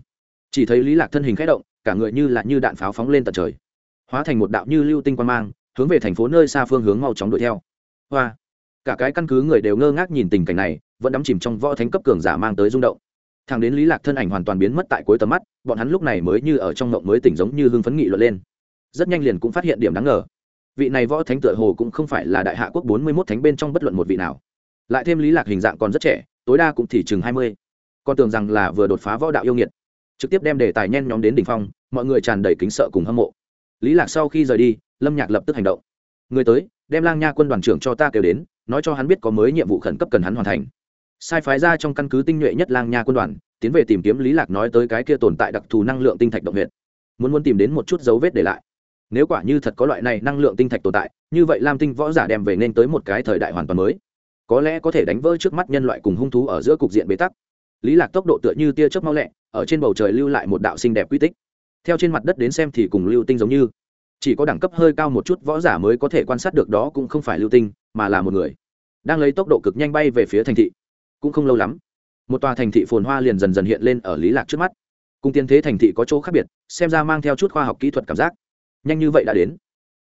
chỉ thấy lý lạc thân hình khẽ động cả người như là như đạn pháo phóng lên tận trời. Hóa thành một đạo như lưu tinh quan mang hướng về thành phố nơi xa phương hướng mau chóng đuổi theo. Hoa. Cả cái căn cứ người đều ngơ ngác nhìn tình cảnh này, vẫn đắm chìm trong võ thánh cấp cường giả mang tới rung động. Thằng đến lý lạc thân ảnh hoàn toàn biến mất tại cuối tầm mắt, bọn hắn lúc này mới như ở trong ngộng mới tỉnh giống như hưng phấn nghị luận lên. Rất nhanh liền cũng phát hiện điểm đáng ngờ. Vị này võ thánh tựa hồ cũng không phải là đại hạ quốc bốn mươi 41 thánh bên trong bất luận một vị nào. Lại thêm lý lạc hình dạng còn rất trẻ, tối đa cũng chỉ chừng hai mươi. Con tưởng rằng là vừa đột phá võ đạo yêu nghiệt. Trực tiếp đem đề tài nhen nhóm đến đỉnh phong, mọi người tràn đầy kính sợ cùng hâm mộ. Lý lạc sau khi rời đi lâm nhạc lập tức hành động. Người tới, đem lang nha quân đoàn trưởng cho ta kêu đến, nói cho hắn biết có mới nhiệm vụ khẩn cấp cần hắn hoàn thành. Sai phái ra trong căn cứ tinh nhuệ nhất lang nha quân đoàn, tiến về tìm kiếm lý lạc nói tới cái kia tồn tại đặc thù năng lượng tinh thạch động huyện muốn muốn tìm đến một chút dấu vết để lại. Nếu quả như thật có loại này năng lượng tinh thạch tồn tại, như vậy lam tinh võ giả đem về nên tới một cái thời đại hoàn toàn mới. Có lẽ có thể đánh vỡ trước mắt nhân loại cùng hung thú ở giữa cục diện bế tắc. Lý lạc tốc độ tựa như tia chớp mau lẹ, ở trên bầu trời lưu lại một đạo xinh đẹp quy tích. Theo trên mặt đất đến xem thì cùng lưu tinh giống như chỉ có đẳng cấp hơi cao một chút võ giả mới có thể quan sát được đó cũng không phải lưu tinh, mà là một người. Đang lấy tốc độ cực nhanh bay về phía thành thị. Cũng không lâu lắm, một tòa thành thị phồn hoa liền dần dần hiện lên ở lý lạc trước mắt. Cùng tiên thế thành thị có chỗ khác biệt, xem ra mang theo chút khoa học kỹ thuật cảm giác. Nhanh như vậy đã đến.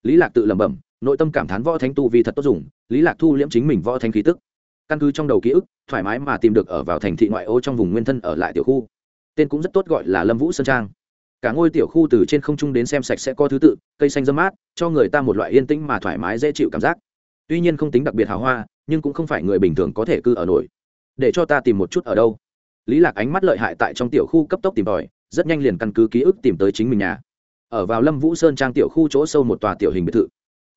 Lý lạc tự lẩm bẩm, nội tâm cảm thán võ thánh tu vì thật tốt dùng, lý lạc thu liễm chính mình võ thánh khí tức. Căn cứ trong đầu ký ức, thoải mái mà tìm được ở vào thành thị ngoại ô trong vùng nguyên thân ở lại tiểu khu. Tên cũng rất tốt gọi là lâm vũ sơn trang cả ngôi tiểu khu từ trên không trung đến xem sạch sẽ có thứ tự, cây xanh dâm mát, cho người ta một loại yên tĩnh mà thoải mái, dễ chịu cảm giác. Tuy nhiên không tính đặc biệt hào hoa, nhưng cũng không phải người bình thường có thể cư ở nổi. Để cho ta tìm một chút ở đâu? Lý lạc ánh mắt lợi hại tại trong tiểu khu cấp tốc tìm tòi, rất nhanh liền căn cứ ký ức tìm tới chính mình nhà. Ở vào lâm vũ sơn trang tiểu khu chỗ sâu một tòa tiểu hình biệt thự.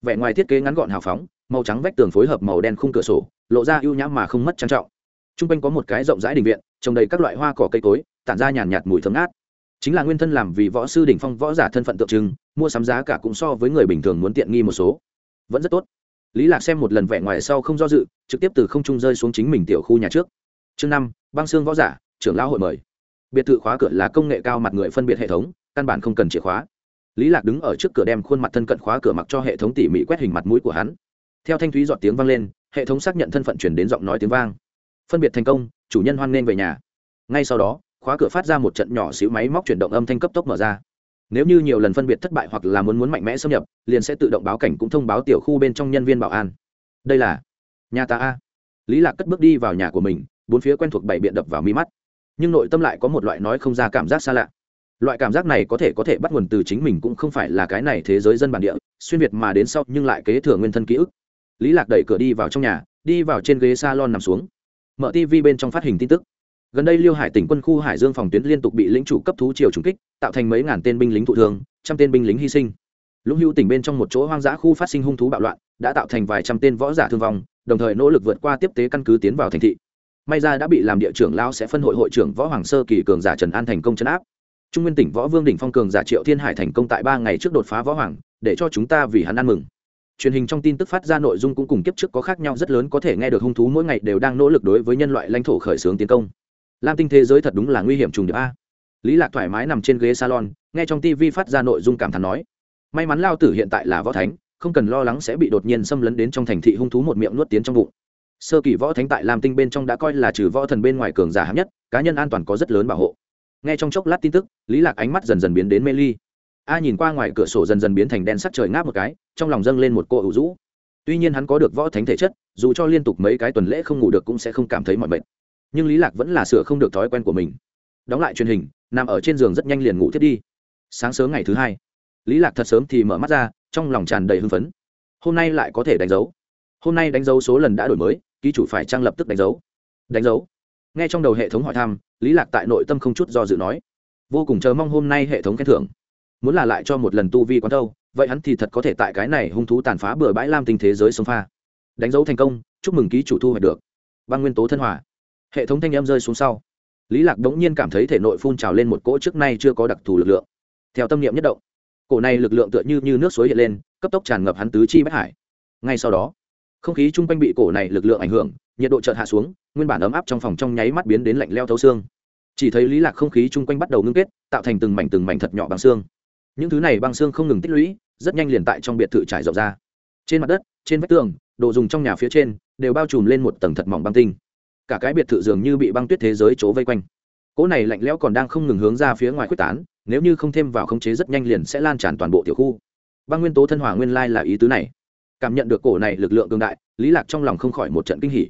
Vẻ ngoài thiết kế ngắn gọn hào phóng, màu trắng vách tường phối hợp màu đen khung cửa sổ, lộ ra ưu nhã mà không mất trang trọng. T r u n g quanh có một cái rộng rãi đình viện trồng đầy các loại hoa cỏ cây cối, tản ra nhàn nhạt mùi thơm ngát chính là nguyên thân làm vì võ sư đỉnh phong võ giả thân phận tượng trưng, mua sắm giá cả cũng so với người bình thường muốn tiện nghi một số. Vẫn rất tốt. Lý lạc xem một lần vẻ ngoài sau không do dự, trực tiếp từ không trung rơi xuống chính mình tiểu khu nhà trước. Chương năm, băng xương võ giả, trưởng lão hội mời. Biệt thự khóa cửa là công nghệ cao mặt người phân biệt hệ thống, căn bản không cần chìa khóa. Lý lạc đứng ở trước cửa đem khuôn mặt thân cận khóa cửa mặc cho hệ thống tỉ mỉ quét hình mặt mũi của hắn. Theo thanh thúy dọn tiếng vang lên, hệ thống xác nhận thân phận chuyển đến giọng nói tiếng vang. Phân biệt thành công, chủ nhân hoan nghênh về nhà. Ngay sau đó khóa cửa phát ra một trận nhỏ xíu máy móc chuyển động âm thanh cấp tốc mở ra. Nếu như nhiều lần phân biệt thất bại hoặc là muốn muốn mạnh mẽ xâm nhập, liền sẽ tự động báo cảnh cũng thông báo tiểu khu bên trong nhân viên bảo an. Đây là nhà ta a. Lý lạc cất bước đi vào nhà của mình, bốn phía quen thuộc bảy biện đập vào mi mắt. Nhưng nội tâm lại có một loại nói không ra cảm giác xa lạ. Loại cảm giác này có thể có thể bắt nguồn từ chính mình cũng không phải là cái này thế giới dân bản địa, xuyên việt mà đến sau nhưng lại kế thừa nguyên thân ký ức. Lý lạc đẩy cửa đi vào trong nhà, đi vào trên ghế salon nằm xuống. Mở tv bên trong phát hình tin tức gần đây liêu hải tỉnh quân khu hải dương phòng tuyến liên tục bị lính chủ cấp thú triều trúng kích, tạo thành mấy ngàn tên binh lính thụ thương, trăm tên binh lính hy sinh. Lũng hữu tỉnh bên trong một chỗ hoang dã khu phát sinh hung thú bạo loạn, đã tạo thành vài trăm tên võ giả thương vong, đồng thời nỗ lực vượt qua tiếp tế căn cứ tiến vào thành thị. May ra đã bị làm địa trưởng lao sẽ phân hội hội trưởng võ hoàng sơ kỳ cường giả trần an thành công chấn áp. Trung nguyên tỉnh võ vương đỉnh phong cường giả triệu thiên hải thành công tại ba ngày trước đột phá võ hoàng, để cho chúng ta vì hắn ăn mừng. Truyền hình trong tin tức phát ra nội dung cũng cùng kiếp trước có khác nhau, rất lớn có thể nghe được hung thú mỗi ngày đều đang nỗ lực đối với nhân loại lãnh thổ khởi xướng tiến công lam tinh thế giới thật đúng là nguy hiểm trùng điệp a. Lý lạc thoải mái nằm trên ghế salon, nghe trong tv phát ra nội dung cảm thán nói. May mắn lao tử hiện tại là võ thánh, không cần lo lắng sẽ bị đột nhiên xâm lấn đến trong thành thị hung thú một miệng nuốt tiến trong bụng. Sơ kỳ võ thánh tại lam tinh bên trong đã coi là trừ võ thần bên ngoài cường giả hạng nhất, cá nhân an toàn có rất lớn bảo hộ. Nghe trong chốc lát tin tức, lý lạc ánh mắt dần dần biến đến mê ly. A nhìn qua ngoài cửa sổ dần dần biến thành đen sắt trời ngáp một cái, trong lòng dâng lên một cô ủ rũ. Tuy nhiên hắn có được võ thánh thể chất, dù cho liên tục mấy cái tuần lễ không ngủ được cũng sẽ không cảm thấy mọi mệt nhưng lý lạc vẫn là sửa không được thói quen của mình. Đóng lại truyền hình, nằm ở trên giường rất nhanh liền ngủ thiết đi. Sáng sớm ngày thứ hai, lý lạc thật sớm thì mở mắt ra, trong lòng tràn đầy hưng phấn. Hôm nay lại có thể đánh dấu. Hôm nay đánh dấu số lần đã đổi mới, ký chủ phải trang lập tức đánh dấu? Đánh dấu. Nghe trong đầu hệ thống hỏi thăm, lý lạc tại nội tâm không chút do dự nói, vô cùng chờ mong hôm nay hệ thống khen thưởng. Muốn là lại cho một lần tu vi quán đâu vậy hắn thì thật có thể tại cái này hung thú tàn phá bừa bãi lam tinh thế giới sông pha. Đánh dấu thành công, chúc mừng ký chủ thu hoạch được. Văn nguyên tố thân hòa hệ thống thanh em rơi xuống sau. Lý lạc đống nhiên cảm thấy thể nội phun trào lên một cỗ trước nay chưa có đặc thù lực lượng. Theo tâm niệm nhất động, cổ này lực lượng tựa như như nước suối hiện lên, cấp tốc tràn ngập hắn tứ chi bách hải. Ngay sau đó, không khí chung quanh bị cổ này lực lượng ảnh hưởng, nhiệt độ chợt hạ xuống, nguyên bản ấm áp trong phòng trong nháy mắt biến đến lạnh leo thấu xương. Chỉ thấy lý lạc không khí chung quanh bắt đầu ngưng kết, tạo thành từng mảnh từng mảnh thật nhỏ bằng xương. Những thứ này băng xương không ngừng tích lũy, rất nhanh liền tại trong biệt thự trải rộng ra. Trên mặt đất, trên vách tường, đồ dùng trong nhà phía trên đều bao trùm lên một tầng thật mỏng băng tinh cả cái biệt thự dường như bị băng tuyết thế giới chỗ vây quanh. Cỗ này lạnh lẽo còn đang không ngừng hướng ra phía ngoài quyết tán, nếu như không thêm vào khống chế rất nhanh liền sẽ lan tràn toàn bộ tiểu khu. Băng nguyên tố thân hỏa nguyên lai là ý tứ này. Cảm nhận được cổ này lực lượng cường đại, lý lạc trong lòng không khỏi một trận kinh hỉ.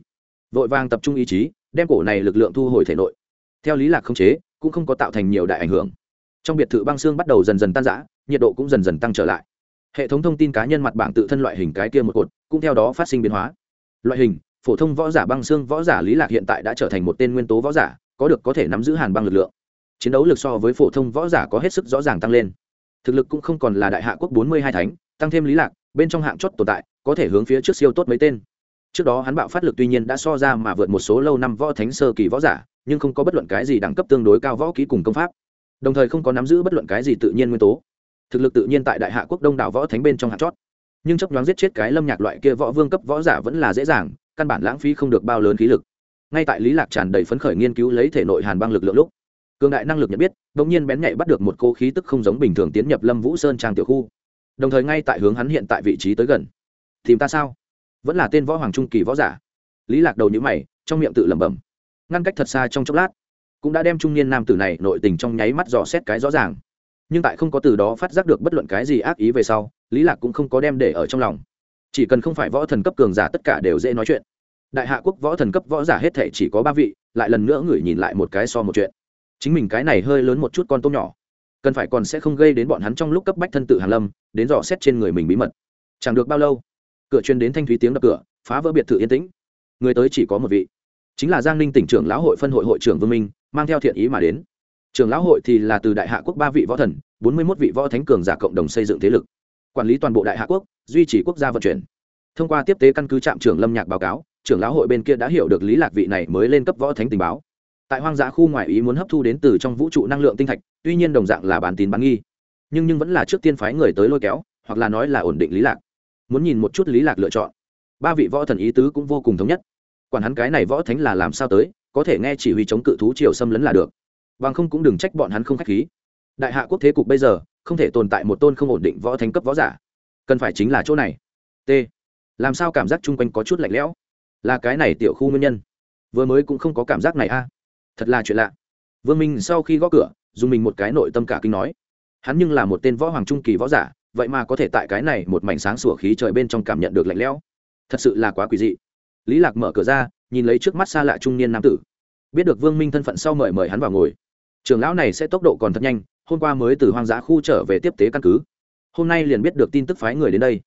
Vội vàng tập trung ý chí, đem cổ này lực lượng thu hồi thể nội. Theo lý lạc khống chế, cũng không có tạo thành nhiều đại ảnh hưởng. Trong biệt thự băng xương bắt đầu dần dần tan rã, nhiệt độ cũng dần dần tăng trở lại. Hệ thống thông tin cá nhân mặt bảng tự thân loại hình cái kia một cột, cũng theo đó phát sinh biến hóa. Loại hình phổ thông võ giả băng xương võ giả lý lạc hiện tại đã trở thành một tên nguyên tố võ giả, có được có thể nắm giữ hàn băng lực lượng. Chiến đấu lực so với phổ thông võ giả có hết sức rõ ràng tăng lên. Thực lực cũng không còn là đại hạ quốc bốn mươi hai thánh, tăng thêm lý lạc, bên trong hạng chót tồn tại, có thể hướng phía trước siêu tốt mấy tên. Trước đó hắn bạo phát lực tuy nhiên đã so ra mà vượt một số lâu năm võ thánh sơ kỳ võ giả, nhưng không có bất luận cái gì đẳng cấp tương đối cao võ kỹ cùng công pháp. Đồng thời không có nắm giữ bất luận cái gì tự nhiên nguyên tố. Thực lực tự nhiên tại đại hạ quốc đông đảo võ thánh bên trong hạng chót. Nhưng chấp nhoáng giết chết cái lâm nhạc loại kia võ vương cấp võ giả vẫn là dễ dàng căn bản lãng phí không được bao lớn khí lực. Ngay tại lý lạc tràn đầy phấn khởi nghiên cứu lấy thể nội hàn băng lực lượng lúc, cường đại năng lực nhận biết, đột nhiên bén nhạy bắt được một cô khí tức không giống bình thường tiến nhập lâm vũ sơn trang tiểu khu. Đồng thời ngay tại hướng hắn hiện tại vị trí tới gần. Tìm ta sao? Vẫn là tên võ hoàng trung kỳ võ giả. Lý lạc đầu nhíu mày, trong miệng tự lẩm bẩm. Ngăn cách thật xa trong chốc lát, cũng đã đem trung niên nam tử này nội tình trong nháy mắt dò xét cái rõ ràng. Nhưng tại không có từ đó phát giác được bất luận cái gì ác ý về sau, lý lạc cũng không có đem để ở trong lòng chỉ cần không phải võ thần cấp cường giả tất cả đều dễ nói chuyện. Đại hạ quốc võ thần cấp võ giả hết thể chỉ có ba vị, lại lần nữa người nhìn lại một cái so một chuyện. Chính mình cái này hơi lớn một chút con tôm nhỏ. Cần phải còn sẽ không gây đến bọn hắn trong lúc cấp bách thân tự hàn lâm, đến dò xét trên người mình bí mật. Chẳng được bao lâu, cửa chuyên đến thanh thúy tiếng đập cửa, phá vỡ biệt thự yên tĩnh. Người tới chỉ có một vị. Chính là giang ninh tỉnh trưởng lão hội phân hội hội trưởng vương minh, mang theo thiện ý mà đến. Trưởng lão hội thì là từ đại hạ quốc ba vị võ thần, bốn mươi một vị võ thánh cường giả cộng đồng xây dựng thế lực quản lý toàn bộ đại hạ quốc, duy trì quốc gia vận chuyển. Thông qua tiếp tế căn cứ trạm trưởng lâm nhạc báo cáo, trưởng lão hội bên kia đã hiểu được lý lạc vị này mới lên cấp võ thánh tình báo. Tại hoang dã khu ngoại ý muốn hấp thu đến từ trong vũ trụ năng lượng tinh thạch, tuy nhiên đồng dạng là bán tín bán nghi, nhưng nhưng vẫn là trước tiên phái người tới lôi kéo, hoặc là nói là ổn định lý lạc. Muốn nhìn một chút lý lạc lựa chọn, ba vị võ thần ý tứ cũng vô cùng thống nhất. Quản hắn cái này võ thánh là làm sao tới, có thể nghe chỉ huy chống cự thú triều xâm lấn là được. Bằng không cũng đừng trách bọn hắn không khách khí. Đại hạ quốc thế cục bây giờ không thể tồn tại một tôn không ổn định võ thánh cấp võ giả. Cần phải chính là chỗ này. T. Làm sao cảm giác chung quanh có chút lạnh lẽo? Là cái này tiểu khu nguyên nhân. Vừa mới cũng không có cảm giác này a. Thật là chuyện lạ. Vương minh sau khi gõ cửa, dùng mình một cái nội tâm cả kinh nói. Hắn nhưng là một tên võ hoàng trung kỳ võ giả, vậy mà có thể tại cái này một mảnh sáng sủa khí trời bên trong cảm nhận được lạnh lẽo. Thật sự là quá quỷ dị. Lý lạc mở cửa ra, nhìn lấy trước mắt xa lạ trung niên nam tử. Biết được vương minh thân phận sau mời mời hắn vào ngồi. Trưởng lão này sẽ tốc độ còn thật nhanh, hôm qua mới từ hoang dã khu trở về tiếp tế căn cứ. Hôm nay liền biết được tin tức phái người đến đây.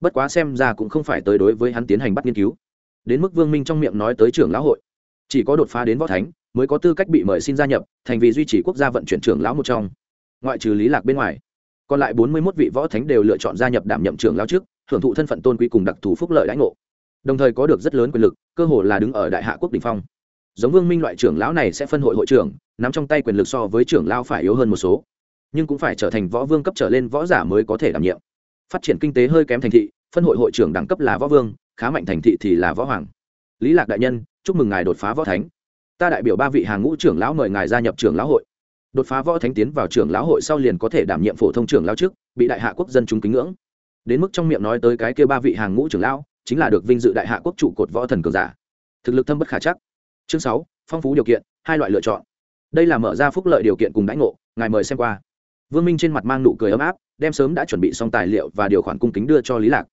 Bất quá xem ra cũng không phải tới đối với hắn tiến hành bắt nghiên cứu. Đến mức vương minh trong miệng nói tới trưởng lão hội. Chỉ có đột phá đến võ thánh, mới có tư cách bị mời xin gia nhập, thành vì duy trì quốc gia vận chuyển trưởng lão một trong. Ngoại trừ lý lạc bên ngoài, còn lại bốn mươi 41 vị võ thánh đều lựa chọn gia nhập đảm nhậm trưởng lão trước, hưởng thụ thân phận tôn quý cùng đặc thù phúc lợi lãnh ngộ. Đồng thời có được rất lớn quyền lực, cơ hồ là đứng ở đại hạ quốc đỉnh phong giống vương minh loại trưởng lão này sẽ phân hội hội trưởng, nắm trong tay quyền lực so với trưởng lão phải yếu hơn một số. Nhưng cũng phải trở thành võ vương cấp trở lên võ giả mới có thể đảm nhiệm. Phát triển kinh tế hơi kém thành thị, phân hội hội trưởng đẳng cấp là võ vương, khá mạnh thành thị thì là võ hoàng. Lý lạc đại nhân, chúc mừng ngài đột phá võ thánh. Ta đại biểu ba vị hàng ngũ trưởng lão mời ngài gia nhập trưởng lão hội. Đột phá võ thánh tiến vào trưởng lão hội sau liền có thể đảm nhiệm phổ thông trưởng lão trước, bị đại hạ quốc dân chúng kính ngưỡng. Đến mức trong miệng nói tới cái kia ba vị hàng ngũ trưởng lão, chính là được vinh dự đại hạ quốc trụ cột võ thần cường giả. Thực lực thâm bất khả chắc chương sáu, phong phú điều kiện, hai loại lựa chọn. Đây là mở ra phúc lợi điều kiện cùng đãi ngộ, ngài mời xem qua. Vương minh trên mặt mang nụ cười ấm áp, đem sớm đã chuẩn bị xong tài liệu và điều khoản cung kính đưa cho lý lạc.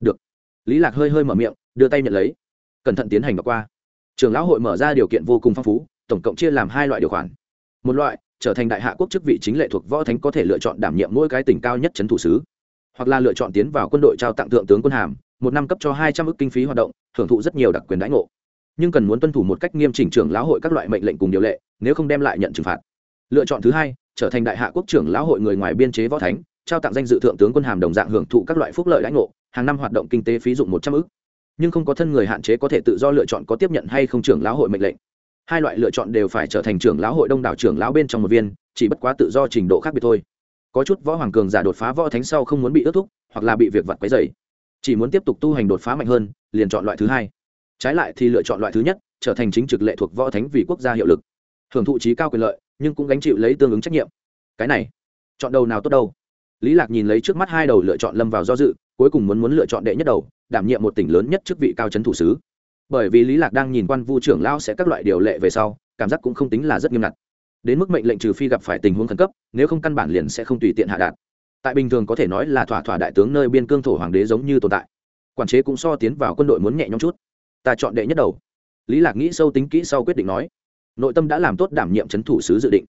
Được. Lý lạc hơi hơi mở miệng, đưa tay nhận lấy. Cẩn thận tiến hành đọc qua. Trường lão hội mở ra điều kiện vô cùng phong phú, tổng cộng chia làm hai loại điều khoản. Một loại, trở thành đại hạ quốc chức vị chính lệ thuộc võ thánh có thể lựa chọn đảm nhiệm mỗi cái tỉnh cao nhất trấn thủ sứ. Hoặc là lựa chọn tiến vào quân đội trao tặng thượng tướng quân hàm, một năm cấp cho hai trăm ước kinh phí hoạt động, hưởng thụ rất nhiều đặc quyền đãi ngộ nhưng cần muốn tuân thủ một cách nghiêm chỉnh trưởng lão hội các loại mệnh lệnh cùng điều lệ, nếu không đem lại nhận trừng phạt. Lựa chọn thứ hai, trở thành đại hạ quốc trưởng lão hội người ngoài biên chế võ thánh, trao tặng danh dự thượng tướng quân hàm đồng dạng hưởng thụ các loại phúc lợi đãi ngộ, hàng năm hoạt động kinh tế phí dụng một trăm ước nhưng không có thân người hạn chế có thể tự do lựa chọn có tiếp nhận hay không trưởng lão hội mệnh lệnh. Hai loại lựa chọn đều phải trở thành trưởng lão hội đông đảo trưởng lão bên trong một viên, chỉ bất quá tự do trình độ khác biệt thôi. Có chút võ hoàng cường giả đột phá võ thánh sau không muốn bị ước thúc, hoặc là bị việc vặt quấy dày chỉ muốn tiếp tục tu hành đột phá mạnh hơn, liền chọn loại thứ hai trái lại thì lựa chọn loại thứ nhất, trở thành chính trực lệ thuộc võ thánh vì quốc gia hiệu lực. Hưởng thụ trí cao quyền lợi, nhưng cũng gánh chịu lấy tương ứng trách nhiệm. Cái này, chọn đầu nào tốt đâu? Lý lạc nhìn lấy trước mắt hai đầu lựa chọn lâm vào do dự, cuối cùng muốn muốn lựa chọn đệ nhất đầu, đảm nhiệm một tỉnh lớn nhất chức vị cao trấn thủ sứ. Bởi vì lý lạc đang nhìn quan vu trưởng lao sẽ các loại điều lệ về sau, cảm giác cũng không tính là rất nghiêm ngặt. Đến mức mệnh lệnh trừ phi gặp phải tình huống khẩn cấp, nếu không căn bản liền sẽ không tùy tiện hạ đạt. Tại bình thường có thể nói là thỏa thỏa đại tướng nơi biên cương thổ hoàng đế giống như tồn tại. Quản chế cũng so tiến vào quân đội muốn nhẹ nhõm chút ta chọn đệ nhất đầu. Lý lạc nghĩ sâu tính kỹ sau quyết định nói. Nội tâm đã làm tốt đảm nhiệm chấn thủ sứ dự định.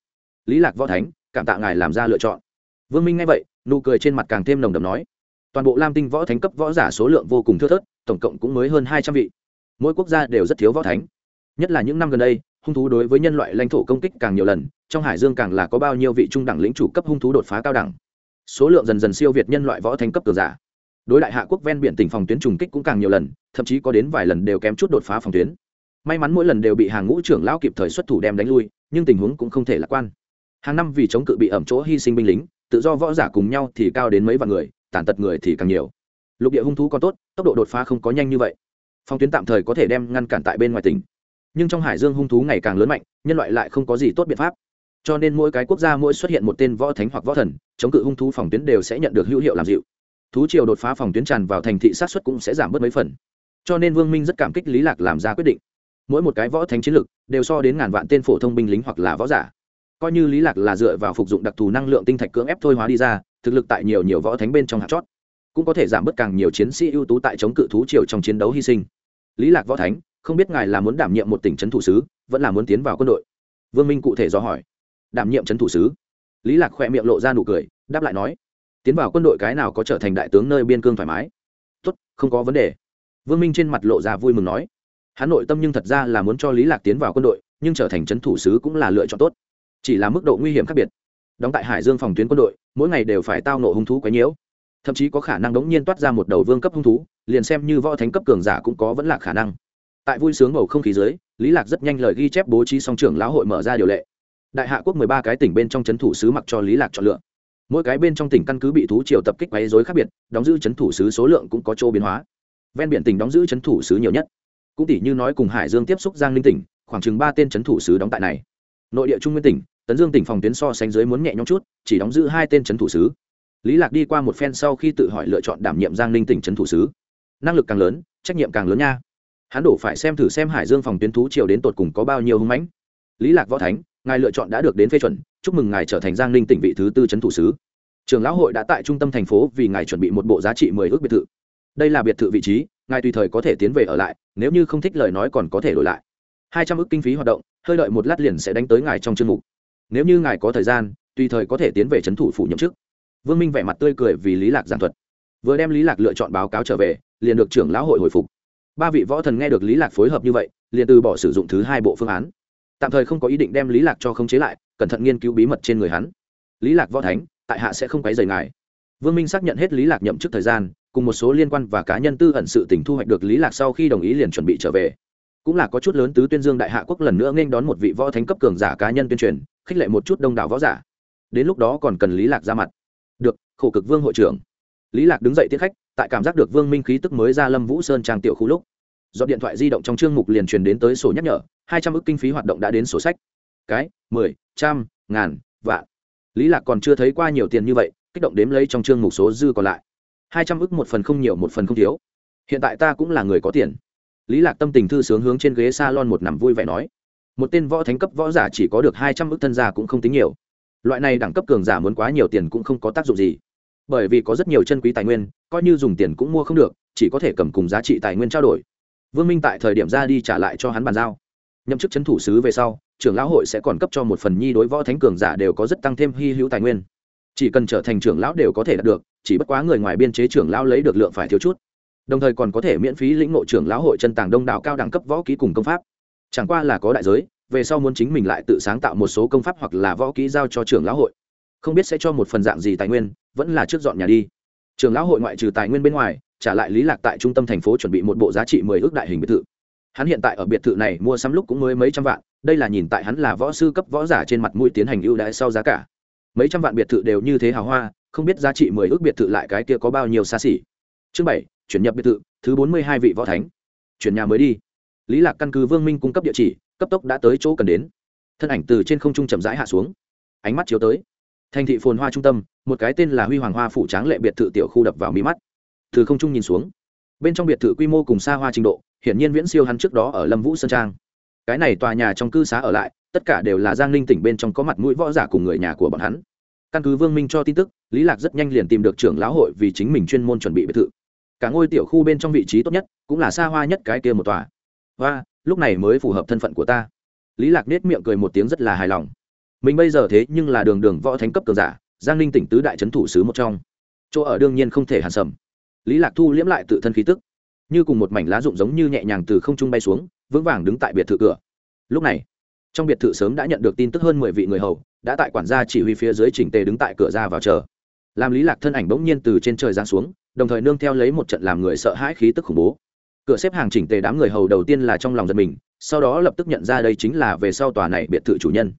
Lý lạc võ thánh, cảm tạ ngài làm ra lựa chọn. Vương minh nghe vậy, nụ cười trên mặt càng thêm nồng đậm nói. Toàn bộ lam tinh võ thánh cấp võ giả số lượng vô cùng thưa thớt, tổng cộng cũng mới hơn hai trăm vị. Mỗi quốc gia đều rất thiếu võ thánh. Nhất là những năm gần đây, hung thú đối với nhân loại lãnh thổ công kích càng nhiều lần, trong hải dương càng là có bao nhiêu vị trung đẳng lĩnh chủ cấp hung thú đột phá cao đẳng. Số lượng dần dần siêu việt nhân loại võ thánh cấp cường giả đối đại hạ quốc ven biển tỉnh phòng tuyến trùng kích cũng càng nhiều lần, thậm chí có đến vài lần đều kém chút đột phá phòng tuyến. May mắn mỗi lần đều bị hàng ngũ trưởng lão kịp thời xuất thủ đem đánh lui, nhưng tình huống cũng không thể lạc quan. Hàng năm vì chống cự bị ẩm chỗ hy sinh binh lính, tự do võ giả cùng nhau thì cao đến mấy vạn người, tàn tật người thì càng nhiều. Lục địa hung thú còn tốt, tốc độ đột phá không có nhanh như vậy. Phòng tuyến tạm thời có thể đem ngăn cản tại bên ngoài tỉnh. Nhưng trong hải dương hung thú ngày càng lớn mạnh, nhân loại lại không có gì tốt biện pháp. Cho nên mỗi cái quốc gia mỗi xuất hiện một tên võ thánh hoặc võ thần, chống cự hung thú phòng tuyến đều sẽ nhận được hữu hiệu làm dịu thú triều đột phá phòng tuyến tràn vào thành thị sát xuất cũng sẽ giảm bớt mấy phần. Cho nên vương minh rất cảm kích lý lạc làm ra quyết định. Mỗi một cái võ thánh chiến lực đều so đến ngàn vạn tên phổ thông binh lính hoặc là võ giả. Coi như lý lạc là dựa vào phục dụng đặc thù năng lượng tinh thạch cưỡng ép thôi hóa đi ra, thực lực tại nhiều nhiều võ thánh bên trong hạt chót, cũng có thể giảm bớt càng nhiều chiến sĩ ưu tú tại chống cự thú triều trong chiến đấu hy sinh. Lý lạc võ thánh, không biết ngài là muốn đảm nhiệm một tỉnh trấn thủ sứ, vẫn là muốn tiến vào quân đội? Vương minh cụ thể do hỏi. Đảm nhiệm trấn thủ sứ. Lý lạc khoe miệng lộ ra nụ cười, đáp lại nói tiến vào quân đội cái nào có trở thành đại tướng nơi biên cương thoải mái. Tốt, không có vấn đề. Vương minh trên mặt lộ ra vui mừng nói. Hắn nội tâm nhưng thật ra là muốn cho lý lạc tiến vào quân đội, nhưng trở thành trấn thủ sứ cũng là lựa chọn tốt. Chỉ là mức độ nguy hiểm khác biệt. Đóng tại hải dương phòng tuyến quân đội, mỗi ngày đều phải tao nộ hung thú quấy nhiễu. Thậm chí có khả năng đống nhiên toát ra một đầu vương cấp hung thú, liền xem như võ thánh cấp cường giả cũng có vẫn là khả năng. Tại vui sướng bầu không khí dưới, lý lạc rất nhanh lời ghi chép bố trí song trưởng lão hội mở ra điều lệ. Đại hạ quốc mười ba cái tỉnh bên trong chấn thủ sứ mặc cho lý lạc chọn lựa mỗi cái bên trong tỉnh căn cứ bị thú triều tập kích quấy rối khác biệt, đóng giữ chấn thủ sứ số lượng cũng có chỗ biến hóa. Ven biển tỉnh đóng giữ chấn thủ sứ nhiều nhất. Cũng tỷ như nói cùng hải dương tiếp xúc giang ninh tỉnh, khoảng chừng ba tên chấn thủ sứ đóng tại này. Nội địa trung nguyên tỉnh, tấn dương tỉnh phòng tuyến so sánh dưới muốn nhẹ nhõm chút, chỉ đóng giữ hai tên chấn thủ sứ. Lý lạc đi qua một phen sau khi tự hỏi lựa chọn đảm nhiệm giang ninh tỉnh chấn thủ sứ. Năng lực càng lớn, trách nhiệm càng lớn nha. Hắn đổ phải xem thử xem hải dương phòng tuyến thú triều đến tột cùng có bao nhiêu hưng mãnh. Lý lạc võ thánh, ngài lựa chọn đã được đến phê chuẩn chúc mừng ngài trở thành giang ninh tỉnh vị thứ tư Trấn thủ sứ. Trường lão hội đã tại trung tâm thành phố vì ngài chuẩn bị một bộ giá trị mười ước biệt thự. Đây là biệt thự vị trí, ngài tùy thời có thể tiến về ở lại, nếu như không thích lời nói còn có thể đổi lại. Hai trăm ước kinh phí hoạt động, hơi đợi một lát liền sẽ đánh tới ngài trong chương mục. Nếu như ngài có thời gian, tùy thời có thể tiến về trấn thủ phủ nhậm chức. Vương minh vẻ mặt tươi cười vì lý lạc giảng thuật. Vừa đem lý lạc lựa chọn báo cáo trở về, liền được trưởng lão hội hồi phục. Ba vị võ thần nghe được lý lạc phối hợp như vậy, liền từ bỏ sử dụng thứ hai bộ phương án. Tạm thời không có ý định đem lý lạc cho khống chế lại cẩn thận nghiên cứu bí mật trên người hắn. Lý lạc võ thánh, tại hạ sẽ không quấy rầy ngài. Vương minh xác nhận hết lý lạc nhậm chức thời gian, cùng một số liên quan và cá nhân tư ẩn sự tình thu hoạch được lý lạc sau khi đồng ý liền chuẩn bị trở về. Cũng là có chút lớn tứ tuyên dương đại hạ quốc lần nữa nên đón một vị võ thánh cấp cường giả cá nhân tuyên truyền, khích lệ một chút đông đảo võ giả. Đến lúc đó còn cần lý lạc ra mặt. Được, khổ cực vương hội trưởng. Lý lạc đứng dậy tiếp khách, tại cảm giác được vương minh khí tức mới ra lâm vũ sơn trang tiểu khu lúc. Do điện thoại di động trong chương mục liền truyền đến tới sổ nhắc nhở, hai trăm ước kinh phí hoạt động đã đến sổ sách. Cái, mười trăm, ngàn, vạn. Lý lạc còn chưa thấy qua nhiều tiền như vậy, kích động đếm lấy trong chương mục số dư còn lại. Hai trăm ức một phần không nhiều, một phần không thiếu. Hiện tại ta cũng là người có tiền. Lý lạc tâm tình thư sướng hướng trên ghế salon một nằm vui vẻ nói. Một tên võ thánh cấp võ giả chỉ có được hai trăm ức thân gia cũng không tính nhiều. Loại này đẳng cấp cường giả muốn quá nhiều tiền cũng không có tác dụng gì. Bởi vì có rất nhiều chân quý tài nguyên, coi như dùng tiền cũng mua không được, chỉ có thể cầm cùng giá trị tài nguyên trao đổi. Vương minh tại thời điểm ra đi trả lại cho hắn bàn giao. Nhậm chức c h ấ n thủ sứ về sau trưởng lão hội sẽ còn cấp cho một phần nhi đối võ thánh cường giả đều có rất tăng thêm hy hữu tài nguyên. Chỉ cần trở thành trưởng lão đều có thể đạt được, chỉ bất quá người ngoài biên chế trưởng lão lấy được lượng phải thiếu chút. Đồng thời còn có thể miễn phí lĩnh ngộ trưởng lão hội chân tàng đông đảo cao đẳng cấp võ ký cùng công pháp. Chẳng qua là có đại giới, về sau muốn chính mình lại tự sáng tạo một số công pháp hoặc là võ kỹ giao cho trưởng lão hội. Không biết sẽ cho một phần dạng gì tài nguyên, vẫn là trước dọn nhà đi. Trường lão hội ngoại trừ tài nguyên bên ngoài, trả lại lý lạc tại trung tâm thành phố chuẩn bị một bộ giá trị mười ước đại hình biệt thự hắn hiện tại ở biệt thự này mua sắm lúc cũng mới mấy trăm vạn, đây là nhìn tại hắn là võ sư cấp võ giả trên mặt mũi tiến hành ưu đãi sau giá cả. Mấy trăm vạn biệt thự đều như thế hào hoa, không biết giá trị mười ước biệt thự lại cái kia có bao nhiêu xa xỉ. Chương bảy, chuyển nhập biệt thự, thứ bốn mươi hai vị võ thánh. Chuyển nhà mới đi. Lý lạc căn cứ vương minh cung cấp địa chỉ, cấp tốc đã tới chỗ cần đến. Thân ảnh từ trên không trung chậm rãi hạ xuống. Ánh mắt chiếu tới. Thành thị phồn hoa trung tâm, một cái tên là huy hoàng hoa phủ tráng lệ biệt thự tiểu khu đập vào mi mắt. Từ không trung nhìn xuống. Bên trong biệt thự quy mô cùng xa hoa trình độ hiển nhiên viễn siêu hắn trước đó ở lâm vũ sơn trang. Cái này tòa nhà trong cư xá ở lại, tất cả đều là giang ninh tỉnh bên trong có mặt mũi võ giả cùng người nhà của bọn hắn. Căn cứ vương minh cho tin tức, lý lạc rất nhanh liền tìm được trưởng lão hội vì chính mình chuyên môn chuẩn bị biệt thự. Cả ngôi tiểu khu bên trong vị trí tốt nhất, cũng là xa hoa nhất cái kia một tòa. Và, lúc này mới phù hợp thân phận của ta. Lý lạc nết miệng cười một tiếng rất là hài lòng. Mình bây giờ thế nhưng là đường đường võ thánh cấp cường giả, giang ninh tỉnh tứ đại trấn thủ sứ một trong. Chỗ ở đương nhiên không thể hàn sầm. Lý lạc thu liễm lại tự thân khí tức như cùng một mảnh lá rụng giống như nhẹ nhàng từ không trung bay xuống, vững vàng đứng tại biệt thự cửa. Lúc này, trong biệt thự sớm đã nhận được tin tức hơn mười vị người hầu, đã tại quản gia chỉ huy phía dưới chỉnh tề đứng tại cửa ra vào chờ. Làm lý lạc thân ảnh bỗng nhiên từ trên trời giáng xuống, đồng thời nương theo lấy một trận làm người sợ hãi khí tức khủng bố. Cửa xếp hàng chỉnh tề đám người hầu đầu tiên là trong lòng giật mình, sau đó lập tức nhận ra đây chính là về sau tòa này biệt thự chủ nhân.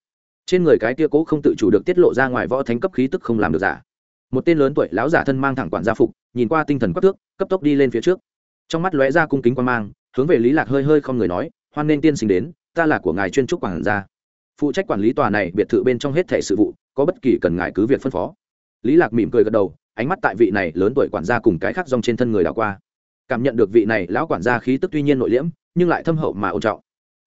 Trên người cái tia cố không tự chủ được tiết lộ ra ngoài võ thánh cấp khí tức không làm được giả. Một tên lớn tuổi lão giả thân mang thẳng quản gia phục, nhìn qua tinh thần quắc thước, cấp tốc đi lên phía trước trong mắt lóe ra cung kính quan mang, hướng về lý lạc hơi hơi không người nói, hoan nên tiên sinh đến, ta là của ngài chuyên trúc quản gia. Phụ trách quản lý tòa này, biệt thự bên trong hết thể sự vụ, có bất kỳ cần ngài cứ việc phân phó. Lý lạc mỉm cười gật đầu, ánh mắt tại vị này lớn tuổi quản gia cùng cái khác rong trên thân người đảo qua. Cảm nhận được vị này lão quản gia khí tức tuy nhiên nội liễm, nhưng lại thâm hậu mà ôn trọng.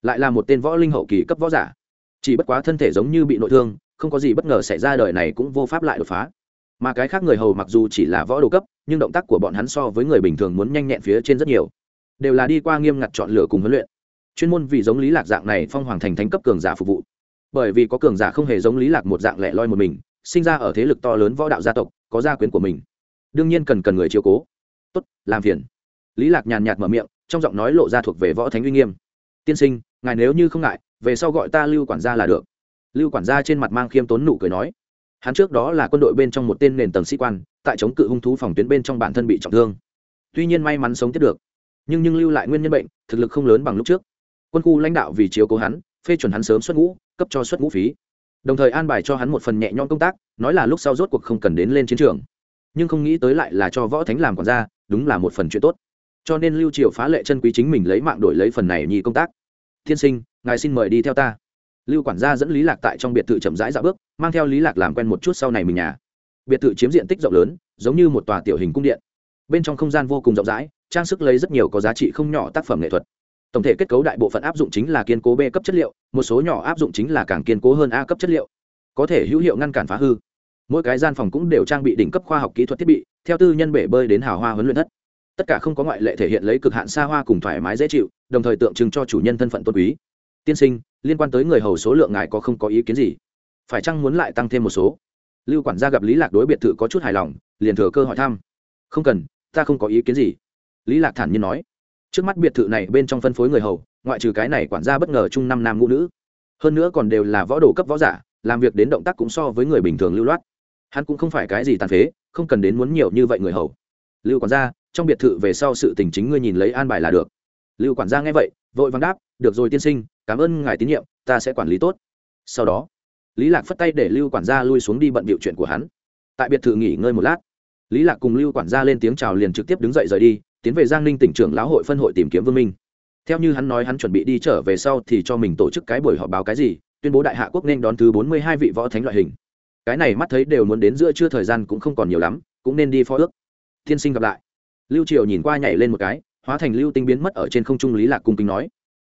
Lại là một tên võ linh hậu kỳ cấp võ giả. Chỉ bất quá thân thể giống như bị nội thương, không có gì bất ngờ xảy ra đời này cũng vô pháp lại đột phá mà cái khác người hầu mặc dù chỉ là võ đồ cấp, nhưng động tác của bọn hắn so với người bình thường muốn nhanh nhẹn phía trên rất nhiều. Đều là đi qua nghiêm ngặt chọn lựa cùng huấn luyện. Chuyên môn vì giống lý lạc dạng này phong hoàng thành thánh cấp cường giả phục vụ. Bởi vì có cường giả không hề giống lý lạc một dạng lẻ loi một mình, sinh ra ở thế lực to lớn võ đạo gia tộc, có gia quyến của mình. Đương nhiên cần cần người chiếu cố. Tốt, làm phiền. Lý lạc nhàn nhạt mở miệng, trong giọng nói lộ ra thuộc về võ thánh uy nghiêm. Tiên sinh, ngài nếu như không ngại, về sau gọi ta lưu quản gia là được. Lưu quản gia trên mặt mang khiêm tốn nụ cười nói hắn trước đó là quân đội bên trong một tên nền tầng sĩ quan, tại chống cự hung thú phòng tuyến bên trong bản thân bị trọng thương. Tuy nhiên may mắn sống tiếp được, nhưng nhưng lưu lại nguyên nhân bệnh, thực lực không lớn bằng lúc trước. Quân khu lãnh đạo vì chiếu cố hắn, phê chuẩn hắn sớm xuất ngũ, cấp cho xuất ngũ phí. Đồng thời an bài cho hắn một phần nhẹ nhõm công tác, nói là lúc sau rốt cuộc không cần đến lên chiến trường. Nhưng không nghĩ tới lại là cho võ thánh làm quản gia, đúng là một phần chuyện tốt. Cho nên lưu triều phá lệ chân quý chính mình lấy mạng đổi lấy phần này nhị công tác. Tiên sinh, ngài xin mời đi theo ta lưu quản gia dẫn lý lạc tại trong biệt thự chậm rãi dạo bước, mang theo lý lạc làm quen một chút sau này mình nhà. Biệt thự chiếm diện tích rộng lớn, giống như một tòa tiểu hình cung điện. Bên trong không gian vô cùng rộng rãi, trang sức lấy rất nhiều có giá trị không nhỏ tác phẩm nghệ thuật. Tổng thể kết cấu đại bộ phận áp dụng chính là kiên cố b cấp chất liệu, một số nhỏ áp dụng chính là càng kiên cố hơn a cấp chất liệu. Có thể hữu hiệu ngăn cản phá hư. Mỗi cái gian phòng cũng đều trang bị đỉnh cấp khoa học kỹ thuật thiết bị, theo tư nhân bể bơi đến hào hoa huấn luyện thất tất cả không có ngoại lệ thể hiện lấy cực hạn xa hoa cùng thoải mái dễ chịu, đồng thời tượng trưng cho chủ nhân thân phận tôn quý tiên sinh, liên quan tới người hầu số lượng ngài có không có ý kiến gì? Phải chăng muốn lại tăng thêm một số? Lưu quản gia gặp lý lạc đối biệt thự có chút hài lòng, liền thừa cơ hỏi thăm. Không cần, ta không có ý kiến gì. Lý lạc thản nhiên nói. Trước mắt biệt thự này bên trong phân phối người hầu, ngoại trừ cái này quản gia bất ngờ chung năm nam ngũ nữ. Hơn nữa còn đều là võ đồ cấp võ giả, làm việc đến động tác cũng so với người bình thường lưu loát. Hắn cũng không phải cái gì tàn phế, không cần đến muốn nhiều như vậy người hầu. Lưu quản gia, trong biệt thự về sau sự tình chính ngươi nhìn lấy an bài là được. Lưu quản gia nghe vậy, vội vàng đáp, được rồi tiên sinh cảm ơn ngài tín nhiệm, ta sẽ quản lý tốt. Sau đó, lý lạc phất tay để lưu quản gia lui xuống đi bận bịu chuyện của hắn. Tại biệt thự nghỉ ngơi một lát, lý lạc cùng lưu quản gia lên tiếng chào liền trực tiếp đứng dậy rời đi, tiến về giang ninh tỉnh trưởng lão hội phân hội tìm kiếm vương minh. Theo như hắn nói hắn chuẩn bị đi trở về sau thì cho mình tổ chức cái buổi họp báo cái gì, tuyên bố đại hạ quốc nên đón thứ bốn mươi hai vị võ thánh loại hình. Cái này mắt thấy đều muốn đến giữa trưa thời gian cũng không còn nhiều lắm, cũng nên đi phó ước. Tiên sinh gặp lại. Lưu triều nhìn qua nhảy lên một cái, hóa thành lưu tinh biến mất ở trên không trung lý lạc cung kính nói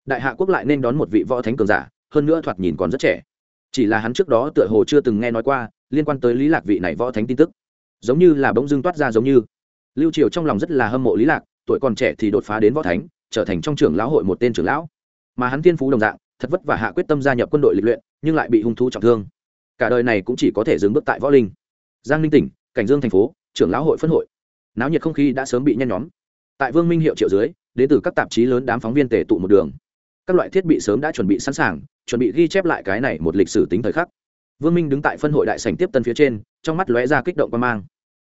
đại hạ quốc lại nên đón một vị võ thánh cường giả, hơn nữa thoạt nhìn còn rất trẻ. Chỉ là hắn trước đó tựa hồ chưa từng nghe nói qua liên quan tới lý lạc vị này võ thánh tin tức. Giống như là bỗng dưng toát ra giống như. Lưu triều trong lòng rất là hâm mộ lý lạc, tuổi còn trẻ thì đột phá đến võ thánh, trở thành trong trưởng lão hội một tên trưởng lão. Mà hắn tiên phú đồng dạng, thật vất vả hạ quyết tâm gia nhập quân đội lịch luyện, nhưng lại bị hung thú trọng thương. Cả đời này cũng chỉ có thể dừng bước tại võ linh. Giang ninh tỉnh, cảnh dương thành phố, trưởng lão hội phân hội. Náo nhiệt không khí đã sớm bị nhen nhóm. Tại vương minh hiệu triệu dưới, đến từ các tạp chí lớn đám phóng viên tề tụ một đường các loại thiết bị sớm đã chuẩn bị sẵn sàng, chuẩn bị ghi chép lại cái này một lịch sử tính thời khắc. Vương minh đứng tại phân hội đại sành tiếp tân phía trên, trong mắt lóe ra kích động quan mang.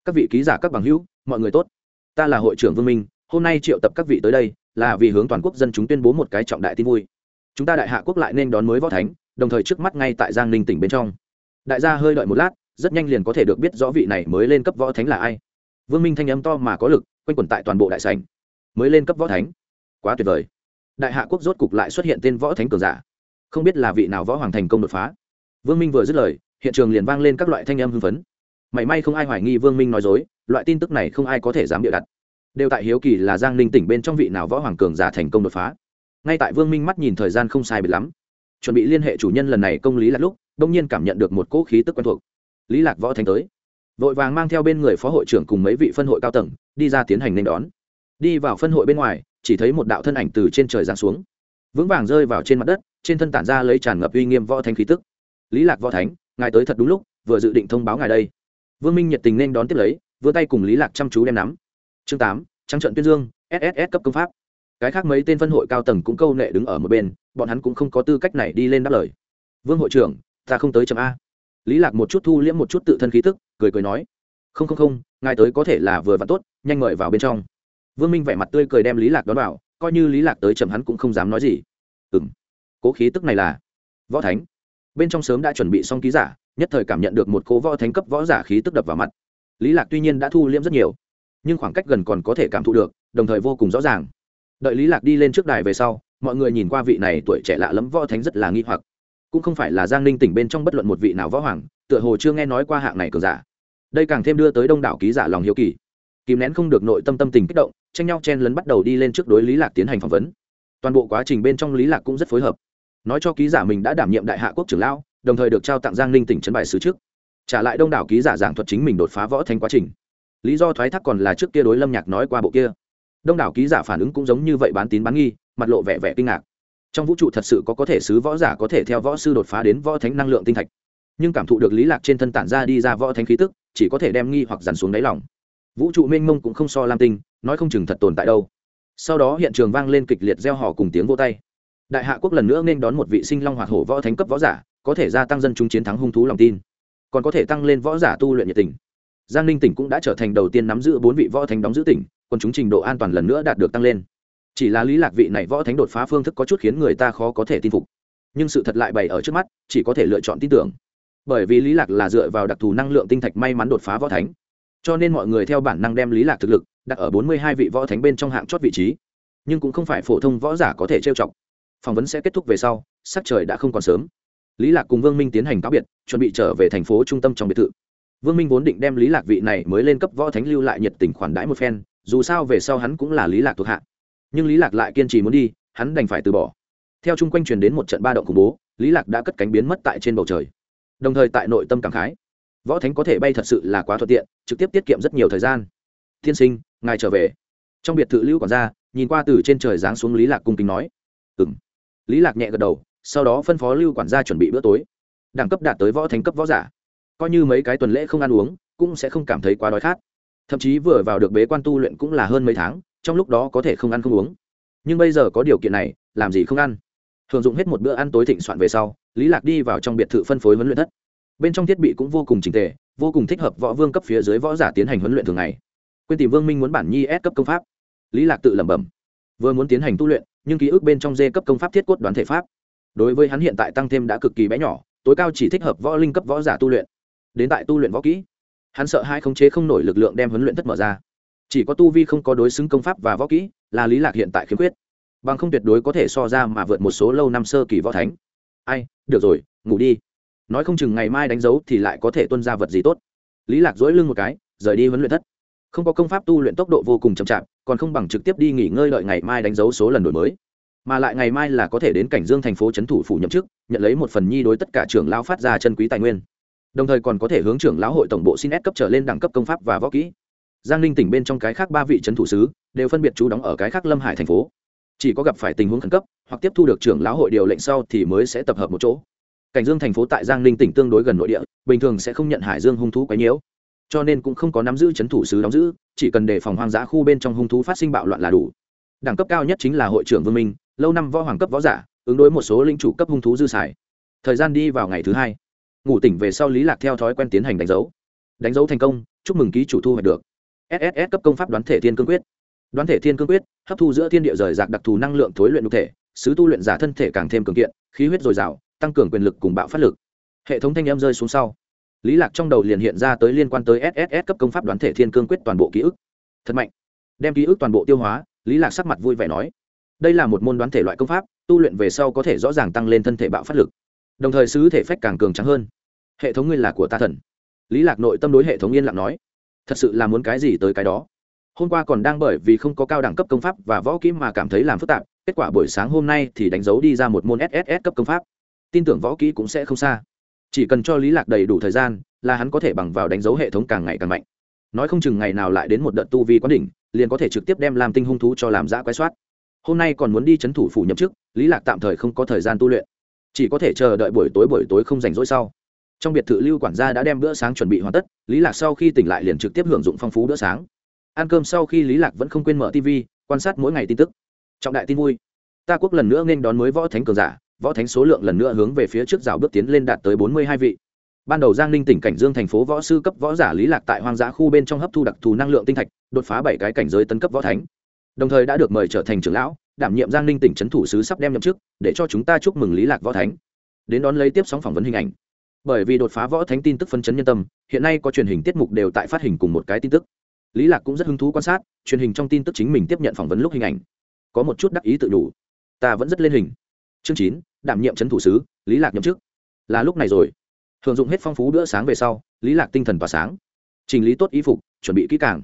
Các vị ký giả, các bằng hữu, mọi người tốt. Ta là hội trưởng vương minh, hôm nay triệu tập các vị tới đây, là vì hướng toàn quốc dân chúng tuyên bố một cái trọng đại tin vui. Chúng ta đại hạ quốc lại nên đón mới võ thánh, đồng thời trước mắt ngay tại giang ninh tỉnh bên trong. Đại gia hơi đợi một lát, rất nhanh liền có thể được biết rõ vị này mới lên cấp võ thánh là ai. Vương minh thanh âm to mà có lực, quanh quẩn tại toàn bộ đại sành mới lên cấp võ thánh? Quá tuyệt vời đại hạ quốc rốt cục lại xuất hiện tên võ thánh cường giả. Không biết là vị nào võ hoàng thành công đột phá. Vương minh vừa dứt lời, hiện trường liền vang lên các loại thanh âm hưng phấn. Mảy may không ai hoài nghi vương minh nói dối, loại tin tức này không ai có thể dám bịa đặt. Đều tại hiếu kỳ là giang ninh tỉnh bên trong vị nào võ hoàng cường giả thành công đột phá. Ngay tại vương minh mắt nhìn thời gian không sai biệt lắm, chuẩn bị liên hệ chủ nhân lần này công lý lạc lúc, đông nhiên cảm nhận được một cỗ khí tức quen thuộc. Lý lạc võ thành tới. Vội vàng mang theo bên người phó hội trưởng cùng mấy vị phân hội cao tầng, đi ra tiến hành nên đón. Đi vào phân hội bên ngoài chỉ thấy một đạo thân ảnh từ trên trời giáng xuống, vững vàng rơi vào trên mặt đất, trên thân tản ra lấy tràn ngập uy nghiêm võ thánh khí tức. Lý lạc võ thánh, ngài tới thật đúng lúc, vừa dự định thông báo ngài đây. Vương minh nhiệt tình nên đón tiếp lấy, vươn tay cùng lý lạc chăm chú đem nắm. Chương tám, trắng trận tuyên dương sss cấp công pháp. Cái khác mấy tên phân hội cao tầng cũng câu nệ đứng ở một bên, bọn hắn cũng không có tư cách này đi lên đáp lời. Vương hội trưởng, ta không tới chấm a. Lý lạc một chút thu liễm một chút tự thân khí tức, cười cười nói, không không không, ngài tới có thể là vừa và tốt, nhanh mời vào bên trong vương minh vẻ mặt tươi cười đem lý lạc đón vào, coi như lý lạc tới chậm hắn cũng không dám nói gì. Ừm, cố khí tức này là võ thánh. Bên trong sớm đã chuẩn bị xong ký giả, nhất thời cảm nhận được một cố võ thánh cấp võ giả khí tức đập vào mặt. Lý lạc tuy nhiên đã thu liễm rất nhiều, nhưng khoảng cách gần còn có thể cảm thụ được, đồng thời vô cùng rõ ràng. Đợi lý lạc đi lên trước đài về sau, mọi người nhìn qua vị này tuổi trẻ lạ lẫm võ thánh rất là nghi hoặc. Cũng không phải là giang ninh tỉnh bên trong bất luận một vị nào võ hoàng, tựa hồ chưa nghe nói qua hạng này cường giả. Đây càng thêm đưa tới đông đảo ký giả lòng hiếu kỳ kìm nén không được nội tâm tâm tình kích động, tranh nhau chen lấn bắt đầu đi lên trước đối lý lạc tiến hành phỏng vấn. Toàn bộ quá trình bên trong lý lạc cũng rất phối hợp. Nói cho ký giả mình đã đảm nhiệm đại hạ quốc trưởng lão, đồng thời được trao tặng giang ninh tỉnh trấn bài sứ trước. Trả lại đông đảo ký giả giảng thuật chính mình đột phá võ thành quá trình. Lý do thoái thác còn là trước kia đối lâm nhạc nói qua bộ kia. Đông đảo ký giả phản ứng cũng giống như vậy bán tín bán nghi, mặt lộ vẻ vẻ kinh ngạc. Trong vũ trụ thật sự có có thể sứ võ giả có thể theo võ sư đột phá đến võ thánh năng lượng tinh thạch. Nhưng cảm thụ được lý lạc trên thân tản ra đi ra võ thánh khí tức, chỉ có thể đem nghi hoặc dằn xuống đáy lòng vũ trụ mênh mông cũng không so lam tinh, nói không chừng thật tồn tại đâu. Sau đó hiện trường vang lên kịch liệt gieo hò cùng tiếng vô tay. Đại hạ quốc lần nữa nên đón một vị sinh long hoạt hổ võ thánh cấp võ giả, có thể gia tăng dân chúng chiến thắng hung thú lòng tin. Còn có thể tăng lên võ giả tu luyện nhiệt tình. Giang ninh tỉnh cũng đã trở thành đầu tiên nắm giữ bốn vị võ thánh đóng giữ tỉnh còn chúng trình độ an toàn lần nữa đạt được tăng lên. Chỉ là lý lạc vị này võ thánh đột phá phương thức có chút khiến người ta khó có thể tin phục. Nhưng sự thật lại bày ở trước mắt, chỉ có thể lựa chọn tin tưởng. Bởi vì lý lạc là dựa vào đặc thù năng lượng tinh thạch may mắn đột phá võ thánh cho nên mọi người theo bản năng đem lý lạc thực lực đặt ở bốn mươi hai vị võ thánh bên trong hạng chót vị trí, nhưng cũng không phải phổ thông võ giả có thể trêu chọc. Phỏng vấn sẽ kết thúc về sau, sắc trời đã không còn sớm. Lý lạc cùng vương minh tiến hành cáo biệt, chuẩn bị trở về thành phố trung tâm trong biệt thự. Vương minh vốn định đem lý lạc vị này mới lên cấp võ thánh lưu lại nhiệt tình khoản đãi một phen, dù sao về sau hắn cũng là lý lạc thuộc hạ. Nhưng lý lạc lại kiên trì muốn đi, hắn đành phải từ bỏ. Theo chung quanh truyền đến một trận ba động khủng bố, lý lạc đã cất cánh biến mất tại trên bầu trời. Đồng thời tại nội tâm cảm khái võ thánh có thể bay thật sự là quá thuận tiện, trực tiếp tiết kiệm rất nhiều thời gian. Thiên sinh, ngài trở về. Trong biệt thự lưu quản gia, nhìn qua từ trên trời giáng xuống lý lạc cung kính nói. Ừm. Lý lạc nhẹ gật đầu, sau đó phân phó lưu quản gia chuẩn bị bữa tối. Đẳng cấp đạt tới võ thánh cấp võ giả. Coi như mấy cái tuần lễ không ăn uống, cũng sẽ không cảm thấy quá đói khát. Thậm chí vừa vào được bế quan tu luyện cũng là hơn mấy tháng, trong lúc đó có thể không ăn không uống. Nhưng bây giờ có điều kiện này, làm gì không ăn? Thường dụng hết một bữa ăn tối thịnh soạn về sau, lý lạc đi vào trong biệt thự phân phối huấn luyện thất bên trong thiết bị cũng vô cùng trình tề, vô cùng thích hợp võ vương cấp phía dưới võ giả tiến hành huấn luyện thường ngày. Quên tìm vương minh muốn bản nhi S cấp công pháp. Lý lạc tự lẩm bẩm. Vừa muốn tiến hành tu luyện, nhưng ký ức bên trong dê cấp công pháp thiết cốt đoán thể pháp. Đối với hắn hiện tại tăng thêm đã cực kỳ bé nhỏ, tối cao chỉ thích hợp võ linh cấp võ giả tu luyện. Đến tại tu luyện võ kỹ, hắn sợ hai khống chế không nổi lực lượng đem huấn luyện thất mở ra. Chỉ có tu vi không có đối xứng công pháp và võ kỹ là lý lạc hiện tại khiếm khuyết. Bằng không tuyệt đối có thể so ra mà vượt một số lâu năm sơ kỳ võ thánh. Ai, được rồi, ngủ đi nói không chừng ngày mai đánh dấu thì lại có thể tuân ra vật gì tốt. Lý lạc dỗi lưng một cái, rời đi huấn luyện thất. Không có công pháp tu luyện tốc độ vô cùng chậm chạp, còn không bằng trực tiếp đi nghỉ ngơi đợi ngày mai đánh dấu số lần đổi mới. Mà lại ngày mai là có thể đến cảnh dương thành phố trấn thủ phủ nhậm chức, nhận lấy một phần nhi đối tất cả trưởng lão phát ra chân quý tài nguyên. Đồng thời còn có thể hướng trưởng lão hội tổng bộ xin ép cấp trở lên đẳng cấp công pháp và võ kỹ. Giang ninh tỉnh bên trong cái khác ba vị trấn thủ sứ, đều phân biệt trú đóng ở cái khác lâm hải thành phố. Chỉ có gặp phải tình huống khẩn cấp, hoặc tiếp thu được trưởng lão hội điều lệnh sau thì mới sẽ tập hợp một chỗ cảnh dương thành phố tại giang ninh tỉnh tương đối gần nội địa, bình thường sẽ không nhận hải dương hung thú quấy nhiễu. Cho nên cũng không có nắm giữ c h ấ n thủ sứ đóng giữ, chỉ cần đề phòng hoang dã khu bên trong hung thú phát sinh bạo loạn là đủ. Đẳng cấp cao nhất chính là hội trưởng vương minh, lâu năm võ hoàng cấp võ giả, ứng đối một số linh chủ cấp hung thú dư xài. Thời gian đi vào ngày thứ hai. Ngủ tỉnh về sau lý lạc theo thói quen tiến hành đánh dấu. Đánh dấu thành công, chúc mừng ký chủ thu hoạch được. Sss cấp công pháp đoán thể thiên cương quyết. Đoán thể thiên cương quyết, hấp thu giữa thiên địa rời rạc đặc thù năng lượng thối luyện cụ thể, sứ tu luyện giả thân thể càng thêm cường kiện, khí huyết dồi dào tăng cường quyền lực cùng bạo phát lực. Hệ thống thanh em rơi xuống sau. Lý lạc trong đầu liền hiện ra tới liên quan tới sss cấp công pháp đoán thể thiên cương quyết toàn bộ ký ức. Thật mạnh. Đem ký ức toàn bộ tiêu hóa, lý lạc sắc mặt vui vẻ nói. Đây là một môn đoán thể loại công pháp, tu luyện về sau có thể rõ ràng tăng lên thân thể bạo phát lực. Đồng thời sứ thể phách càng cường trắng hơn. Hệ thống ngươi là của ta thần. Lý lạc nội tâm đối hệ thống yên lặng nói. Thật sự là muốn cái gì tới cái đó. Hôm qua còn đang bởi vì không có cao đẳng cấp công pháp và võ kỹ mà cảm thấy làm phức tạp, kết quả buổi sáng hôm nay thì đánh dấu đi ra một môn sss cấp công pháp tin tưởng võ kỹ cũng sẽ không xa. Chỉ cần cho lý lạc đầy đủ thời gian, là hắn có thể bằng vào đánh dấu hệ thống càng ngày càng mạnh. Nói không chừng ngày nào lại đến một đợt tu vi quán đỉnh, liền có thể trực tiếp đem làm tinh hung thú cho làm giã quái soát. Hôm nay còn muốn đi chấn thủ phủ nhậm chức, lý lạc tạm thời không có thời gian tu luyện. Chỉ có thể chờ đợi buổi tối buổi tối không rảnh rỗi sau. Trong biệt thự lưu quản gia đã đem bữa sáng chuẩn bị hoàn tất, lý lạc sau khi tỉnh lại liền trực tiếp hưởng dụng phong phú bữa sáng. Ăn cơm sau khi lý lạc vẫn không quên mở tv quan sát mỗi ngày tin tức. Trọng đại tin vui. Ta quốc lần nữa nên đón mới võ thánh cường giả võ thánh số lượng lần nữa hướng về phía trước rào bước tiến lên đạt tới bốn mươi hai vị. Ban đầu giang ninh tỉnh cảnh dương thành phố võ sư cấp võ giả lý lạc tại hoang dã khu bên trong hấp thu đặc thù năng lượng tinh thạch, đột phá bảy cái cảnh giới tấn cấp võ thánh. Đồng thời đã được mời trở thành trưởng lão, đảm nhiệm giang ninh tỉnh trấn thủ sứ sắp đem nhậm chức, để cho chúng ta chúc mừng lý lạc võ thánh. Đến đón lấy tiếp sóng phỏng vấn hình ảnh. Bởi vì đột phá võ thánh tin tức phân chấn nhân tâm, hiện nay có truyền hình tiết mục đều tại phát hình cùng một cái tin tức. Lý lạc cũng rất hứng thú quan sát, truyền hình trong tin tức chính mình tiếp nhận phỏng vấn lúc hình ảnh. Có một chút đắc ý tự đủ ta vẫn rất lên hình. Chương chín đảm nhiệm trấn thủ sứ, lý lạc nhậm chức. Là lúc này rồi. Thường dụng hết phong phú bữa sáng về sau, lý lạc tinh thần tỏa sáng. Chỉnh lý tốt y phục, chuẩn bị kỹ càng.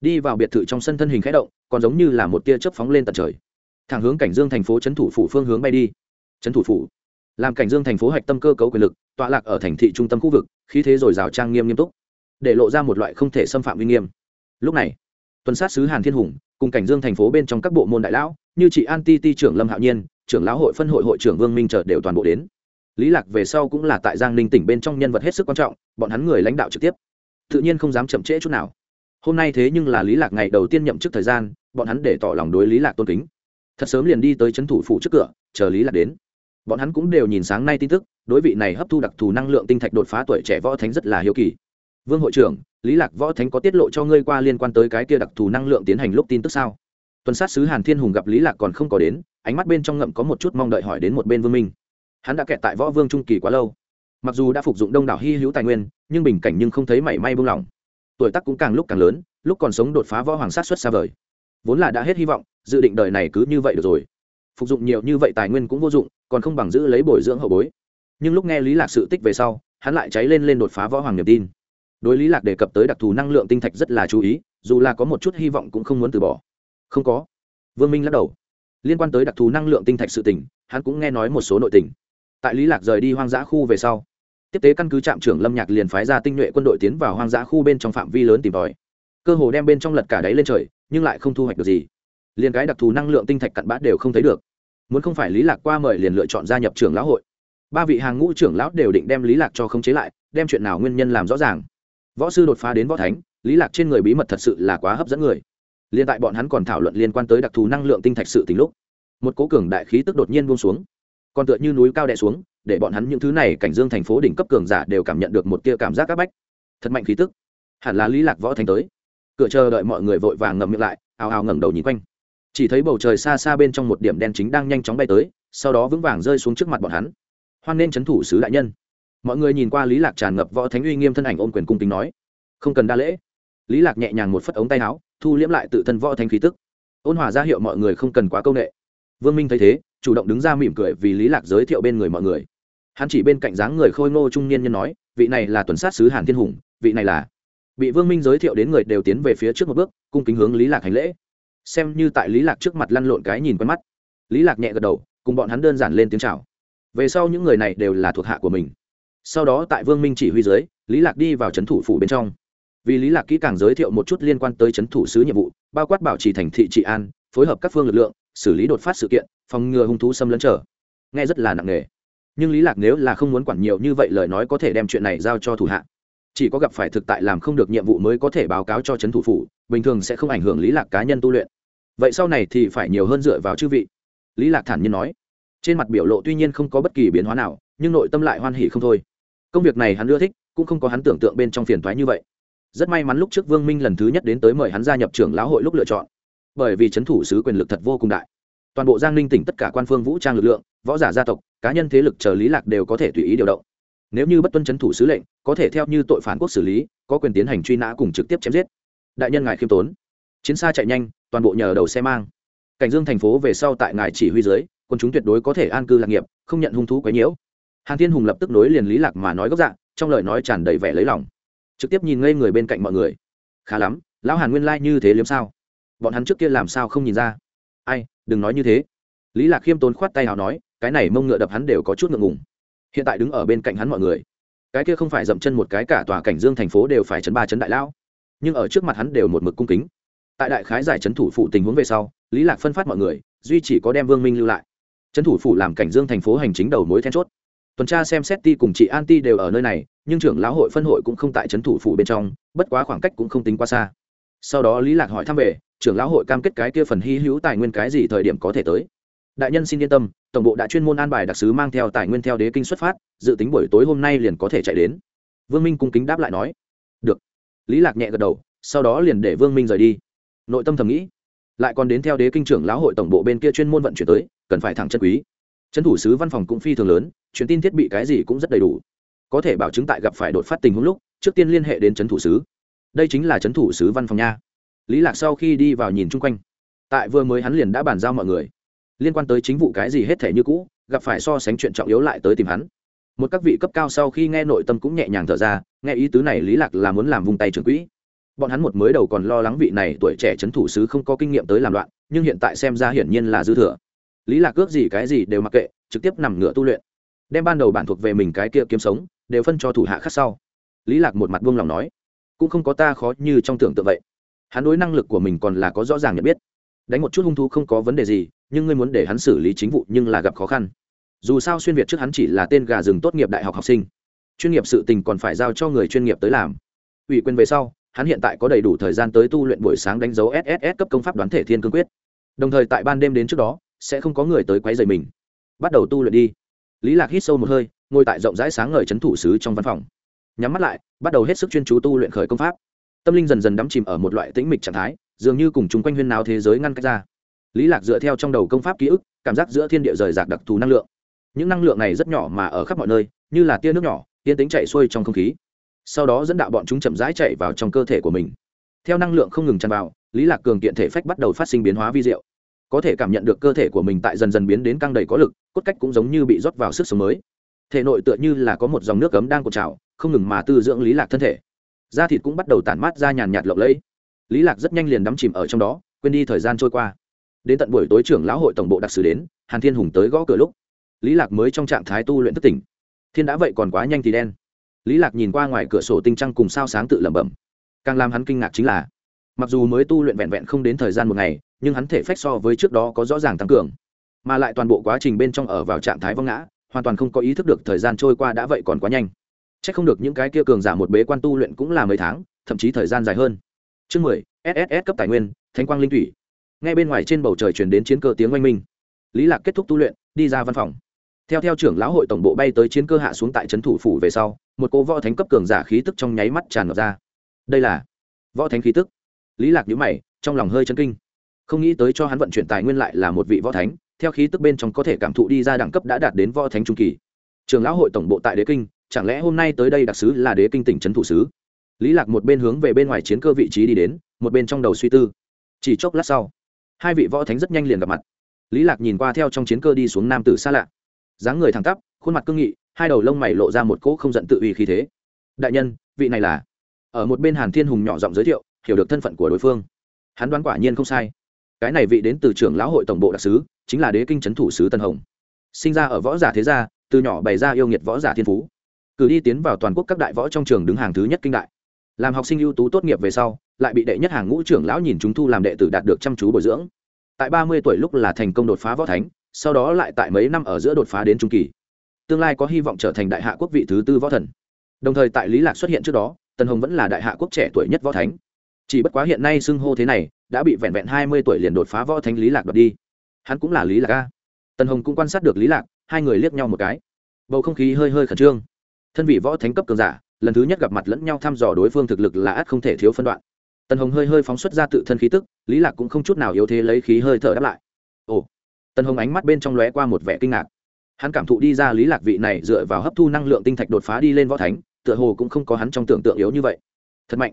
Đi vào biệt thự trong sân thân hình khẽ động, còn giống như là một tia chớp phóng lên tận trời. Thẳng hướng cảnh dương thành phố trấn thủ phủ phương hướng bay đi. Trấn thủ phủ. Làm cảnh dương thành phố hạch tâm cơ cấu quyền lực, tọa lạc ở thành thị trung tâm khu vực, khí thế dồi dào trang nghiêm nghiêm túc. Để lộ ra một loại không thể xâm phạm uy nghiêm. Lúc này, tuần sát sứ hàn thiên hùng, cùng cảnh dương thành phố bên trong các bộ môn đại lão, như chị an ti ti trưởng lâm hạo nhiên trưởng lão hội phân hội hội trưởng vương minh chợt đều toàn bộ đến. Lý lạc về sau cũng là tại giang ninh tỉnh bên trong nhân vật hết sức quan trọng, bọn hắn người lãnh đạo trực tiếp. Tự nhiên không dám chậm trễ chút nào. Hôm nay thế nhưng là lý lạc ngày đầu tiên nhậm chức thời gian, bọn hắn để tỏ lòng đối lý lạc tôn kính. Thật sớm liền đi tới trấn thủ phủ trước cửa, chờ lý lạc đến. Bọn hắn cũng đều nhìn sáng nay tin tức, đối vị này hấp thu đặc thù năng lượng tinh thạch đột phá tuổi trẻ võ thánh rất là hiếu kỳ. Vương hội trưởng, lý lạc võ thánh có tiết lộ cho ngươi qua liên quan tới cái kia đặc thù năng lượng tiến hành lúc tin tức sao? Tuần sát sứ hàn thiên hùng gặp lý lạc còn không có đến ánh mắt bên trong ngậm có một chút mong đợi hỏi đến một bên vương minh hắn đã kẹt tại võ vương trung kỳ quá lâu mặc dù đã phục dụng đông đảo hy hữu tài nguyên nhưng bình cảnh nhưng không thấy mảy may buông lỏng tuổi tác cũng càng lúc càng lớn lúc còn sống đột phá võ hoàng sát xuất xa vời vốn là đã hết hy vọng dự định đời này cứ như vậy được rồi phục dụng nhiều như vậy tài nguyên cũng vô dụng còn không bằng giữ lấy bồi dưỡng hậu bối nhưng lúc nghe lý lạc sự tích về sau hắn lại cháy lên lên đột phá võ hoàng niềm tin đối lý lạc đề cập tới đặc thù năng lượng tinh thạch rất là chú ý dù là có một chút hy vọng cũng không muốn từ bỏ không có vương minh lắc đầu liên quan tới đặc thù năng lượng tinh thạch sự tình, hắn cũng nghe nói một số nội tình. Tại lý lạc rời đi hoang dã khu về sau, tiếp tế căn cứ trạm trưởng lâm nhạc liền phái ra tinh nhuệ quân đội tiến vào hoang dã khu bên trong phạm vi lớn tìm tòi. Cơ hồ đem bên trong lật cả đáy lên trời, nhưng lại không thu hoạch được gì. Liền cái đặc thù năng lượng tinh thạch cặn bã đều không thấy được. Muốn không phải lý lạc qua mời liền lựa chọn gia nhập trưởng lão hội. Ba vị hàng ngũ trưởng lão đều định đem lý lạc cho khống chế lại, đem chuyện nào nguyên nhân làm rõ ràng. Võ sư đột phá đến võ thánh, lý lạc trên người bí mật thật sự là quá hấp dẫn người liên tại bọn hắn còn thảo luận liên quan tới đặc thù năng lượng tinh thạch sự tình lúc, một cố cường đại khí tức đột nhiên buông xuống. Còn tựa như núi cao đè xuống, để bọn hắn những thứ này cảnh dương thành phố đỉnh cấp cường giả đều cảm nhận được một tia cảm giác áp bách. Thật mạnh khí tức. Hẳn là lý lạc võ thành tới. Cửa chờ đợi mọi người vội vàng ngậm miệng lại, ào ào ngẩng đầu nhìn quanh. Chỉ thấy bầu trời xa xa bên trong một điểm đen chính đang nhanh chóng bay tới, sau đó vững vàng rơi xuống trước mặt bọn hắn. Hoan nên chấn thủ sứ đại nhân. Mọi người nhìn qua lý lạc tràn ngập võ thánh uy nghiêm thân ảnh ôm quyền cung kính nói, không cần đa lễ. Lý lạc nhẹ nhàng một phất ống tay áo thu liễm lại tự thân võ thanh khí tức. Ôn hòa ra hiệu mọi người không cần quá công nghệ. Vương minh thấy thế, chủ động đứng ra mỉm cười vì lý lạc giới thiệu bên người mọi người. Hắn chỉ bên cạnh dáng người khôi ngô trung niên nhân nói, vị này là tuần sát sứ hàn thiên hùng, vị này là. Bị vương minh giới thiệu đến người đều tiến về phía trước một bước, cung kính hướng lý lạc hành lễ. Xem như tại lý lạc trước mặt lăn lộn cái nhìn quen mắt. Lý lạc nhẹ gật đầu, cùng bọn hắn đơn giản lên tiếng chào. Về sau những người này đều là thuộc hạ của mình. Sau đó tại vương minh chỉ huy dưới, lý lạc đi vào trấn thủ phủ bên trong vì lý lạc kỹ càng giới thiệu một chút liên quan tới chấn thủ sứ nhiệm vụ, bao quát bảo trì thành thị trị an, phối hợp các phương lực lượng, xử lý đột phát sự kiện, phòng ngừa hung thú xâm lấn trở. Nghe rất là nặng nề. Nhưng lý lạc nếu là không muốn quản nhiều như vậy lời nói có thể đem chuyện này giao cho thủ hạ. Chỉ có gặp phải thực tại làm không được nhiệm vụ mới có thể báo cáo cho chấn thủ phủ, bình thường sẽ không ảnh hưởng lý lạc cá nhân tu luyện. Vậy sau này thì phải nhiều hơn dựa vào chư vị. Lý lạc thản nhiên nói. Trên mặt biểu lộ tuy nhiên không có bất kỳ biến hóa nào, nhưng nội tâm lại hoan hỉ không thôi. Công việc này hắn ưa thích, cũng không có hắn tưởng tượng bên trong phiền toái như vậy rất may mắn lúc trước vương minh lần thứ nhất đến tới mời hắn gia nhập trưởng lão hội lúc lựa chọn. Bởi vì c h ấ n thủ sứ quyền lực thật vô cùng đại. Toàn bộ giang ninh tỉnh tất cả quan phương vũ trang lực lượng võ giả gia tộc cá nhân thế lực chờ lý lạc đều có thể tùy ý điều động. Nếu như bất tuân c h ấ n thủ sứ lệnh có thể theo như tội phản quốc xử lý có quyền tiến hành truy nã cùng trực tiếp chém giết. Đại nhân ngài khiêm tốn. Chiến xa chạy nhanh toàn bộ nhờ đầu xe mang. Cảnh dương thành phố về sau tại ngài chỉ huy dưới quân chúng tuyệt đối có thể an cư lạc nghiệp không nhận hung thú quấy nhiễu. Hàn thiên hùng lập tức nối liền lý lạc mà nói gốc dạ, trong lời nói tràn đầy vẻ lấy lòng trực tiếp nhìn ngây người bên cạnh mọi người. Khá lắm, lão hàn nguyên lai、like、như thế liếm sao? Bọn hắn trước kia làm sao không nhìn ra? Ai, đừng nói như thế. Lý lạc khiêm tốn khoát tay nào nói, cái này mông ngựa đập hắn đều có chút ngượng ngùng. Hiện tại đứng ở bên cạnh hắn mọi người, cái kia không phải dậm chân một cái cả tòa cảnh dương thành phố đều phải chấn ba chấn đại lão. Nhưng ở trước mặt hắn đều một mực cung kính. Tại đại khái giải chấn thủ phụ tình huống về sau, lý lạc phân phát mọi người, duy chỉ có đem vương minh lưu lại. Chấn thủ phủ làm cảnh dương thành phố hành chính đầu mối then chốt. Tuần tra xem xét ti cùng chị an ti đều ở nơi này nhưng trưởng lão hội phân hội cũng không tại trấn thủ phủ bên trong, bất quá khoảng cách cũng không tính quá xa. Sau đó lý lạc hỏi thăm về, trưởng lão hội cam kết cái kia phần hy hữu tài nguyên cái gì thời điểm có thể tới. Đại nhân xin yên tâm, tổng bộ đã chuyên môn an bài đặc sứ mang theo tài nguyên theo đế kinh xuất phát, dự tính buổi tối hôm nay liền có thể chạy đến. Vương minh cung kính đáp lại nói. Được. Lý lạc nhẹ gật đầu, sau đó liền để vương minh rời đi. Nội tâm thầm nghĩ, lại còn đến theo đế kinh trưởng lão hội tổng bộ bên kia chuyên môn vận chuyển tới, cần phải thẳng chân quý. Trấn thủ sứ văn phòng cũng phi thường lớn, truyền tin thiết bị cái gì cũng rất đầy đủ có thể bảo chứng tại gặp phải đột phát tình huống lúc, trước tiên liên hệ đến trấn thủ sứ. Đây chính là trấn thủ sứ văn phòng nha. Lý lạc sau khi đi vào nhìn chung quanh, tại vừa mới hắn liền đã bàn giao mọi người. Liên quan tới chính vụ cái gì hết thể như cũ, gặp phải so sánh chuyện trọng yếu lại tới tìm hắn. Một các vị cấp cao sau khi nghe nội tâm cũng nhẹ nhàng thở ra, nghe ý tứ này lý lạc là muốn làm vung tay trưởng quỹ. Bọn hắn một mới đầu còn lo lắng vị này tuổi trẻ trấn thủ sứ không có kinh nghiệm tới làm loạn, nhưng hiện tại xem ra hiển nhiên là dư thừa. Lý lạc ước gì cái gì đều mặc kệ, trực tiếp nằm ngửa tu luyện. Đem ban đầu bản thuộc về mình cái kia kiếm sống đều phân cho thủ hạ khác sau. Lý lạc một mặt buông lòng nói, cũng không có ta khó như trong tưởng tượng vậy. Hắn đối năng lực của mình còn là có rõ ràng nhận biết. Đánh một chút hung thú không có vấn đề gì, nhưng ngươi muốn để hắn xử lý chính vụ nhưng là gặp khó khăn. Dù sao xuyên việt trước hắn chỉ là tên gà rừng tốt nghiệp đại học học sinh. Chuyên nghiệp sự tình còn phải giao cho người chuyên nghiệp tới làm. Ủy quyền về sau, hắn hiện tại có đầy đủ thời gian tới tu luyện buổi sáng đánh dấu sss cấp công pháp đoán thể thiên cương quyết. Đồng thời tại ban đêm đến trước đó, sẽ không có người tới quấy rầy mình. Bắt đầu tu luyện đi. Lý lạc hít sâu một hơi ngồi tại rộng rãi sáng ngời chấn thủ sứ trong văn phòng. Nhắm mắt lại, bắt đầu hết sức chuyên chú tu luyện khởi công pháp. Tâm linh dần dần đắm chìm ở một loại tĩnh mịch trạng thái, dường như cùng chung quanh huyên nào thế giới ngăn cách ra. Lý lạc dựa theo trong đầu công pháp ký ức, cảm giác giữa thiên địa rời rạc đặc thù năng lượng. Những năng lượng này rất nhỏ mà ở khắp mọi nơi, như là tia nước nhỏ tiên tính chạy xuôi trong không khí. Sau đó dẫn đạo bọn chúng chậm rãi chạy vào trong cơ thể của mình. Theo năng lượng không ngừng tràn vào, lý lạc cường kiện thể phách bắt đầu phát sinh biến hóa vi diệu. Có thể cảm nhận được cơ thể của mình tại dần dần biến đến căng đầy có lực, cốt cách cũng giống như bị rót vào sức sống mới thể nội tựa như là có một dòng nước cấm đang cột trào, không ngừng mà tư dưỡng lý lạc thân thể. Da thịt cũng bắt đầu tản mát ra nhàn nhạt lộng lẫy. Lý lạc rất nhanh liền đắm chìm ở trong đó, quên đi thời gian trôi qua. Đến tận buổi tối trưởng lão hội tổng bộ đặc sử đến, hàn thiên hùng tới gõ cửa lúc, lý lạc mới trong trạng thái tu luyện thất tỉnh. Thiên đã vậy còn quá nhanh thì đen. Lý lạc nhìn qua ngoài cửa sổ tinh trăng cùng sao sáng tự lẩm bẩm. Càng làm hắn kinh ngạc chính là, mặc dù mới tu luyện vẹn vẹn không đến thời gian một ngày, nhưng hắn thể phách so với trước đó có rõ ràng tăng cường, mà lại toàn bộ quá trình bên trong ở vào trạng thái vong ngã hoàn toàn không có ý thức được thời gian trôi qua đã vậy còn quá nhanh. C h ắ c không được những cái kia cường giả một bế quan tu luyện cũng là mấy tháng, thậm chí thời gian dài hơn. Chương mười sss cấp tài nguyên, Thánh quang linh thủy. Ngay bên ngoài trên bầu trời chuyển đến chiến cơ tiếng oanh minh. Lý lạc kết thúc tu luyện, đi ra văn phòng. Theo theo trưởng lão hội tổng bộ bay tới chiến cơ hạ xuống tại trấn thủ phủ về sau, một cô võ thánh cấp cường giả khí tức trong nháy mắt tràn ngập ra. Đây là võ thánh khí tức. Lý lạc nhíu mày, trong lòng hơi chấn kinh. Không nghĩ tới cho hắn vận chuyển tài nguyên lại là một vị võ thánh theo khí tức bên trong có thể cảm thụ đi ra đẳng cấp đã đạt đến võ thánh trung kỳ. Trường lão hội tổng bộ tại đế kinh, chẳng lẽ hôm nay tới đây đặc sứ là đế kinh tỉnh trấn thủ sứ? Lý lạc một bên hướng về bên ngoài chiến cơ vị trí đi đến, một bên trong đầu suy tư. Chỉ chốc lát sau, hai vị võ thánh rất nhanh liền gặp mặt. Lý lạc nhìn qua theo trong chiến cơ đi xuống nam tử xa lạ. Dáng người thẳng tắp, khuôn mặt cương nghị, hai đầu lông mày lộ ra một cỗ không giận tự uy khí thế. Đại nhân, vị này là? Ở một bên hàn thiên hùng nhỏ giọng giới thiệu, hiểu được thân phận của đối phương. Hắn đoán quả nhiên không sai. Cái này vị đến từ trưởng lão hội tổng bộ đặc sứ chính là đế kinh c h ấ n thủ sứ tân hồng. Sinh ra ở võ giả thế gia, từ nhỏ bày ra yêu nghiệt võ giả thiên phú. Cử đi tiến vào toàn quốc các đại võ trong trường đứng hàng thứ nhất kinh đại. Làm học sinh ưu tú tốt nghiệp về sau, lại bị đệ nhất hàng ngũ trưởng lão nhìn chúng thu làm đệ tử đạt được chăm chú bồi dưỡng. Tại ba mươi tuổi lúc là thành công đột phá võ thánh, sau đó lại tại mấy năm ở giữa đột phá đến trung kỳ. Tương lai có hy vọng trở thành đại hạ quốc vị thứ tư võ thần. Đồng thời tại lý lạc xuất hiện trước đó tân hồng vẫn là đại hạ quốc trẻ tuổi nhất võ thánh. Chỉ bất quá hiện nay xưng hô thế này, đã bị vẹn vẹn hai mươi tuổi liền đột phá võ thánh lý lạc đoạt đi hắn cũng là lý lạc a. Tần hồng cũng quan sát được lý lạc, hai người liếc nhau một cái. Bầu không khí hơi hơi khẩn trương. Thân vị võ thánh cấp cường giả, lần thứ nhất gặp mặt lẫn nhau thăm dò đối phương thực lực là ắt không thể thiếu phân đoạn. Tần hồng hơi hơi phóng xuất ra tự thân khí tức, lý lạc cũng không chút nào yếu thế lấy khí hơi thở đáp lại. Ồ. Tần hồng ánh mắt bên trong lóe qua một vẻ kinh ngạc. Hắn cảm thụ đi ra lý lạc vị này dựa vào hấp thu năng lượng tinh thạch đột phá đi lên võ thánh, tựa hồ cũng không có hắn trong tưởng tượng yếu như vậy. Thật mạnh.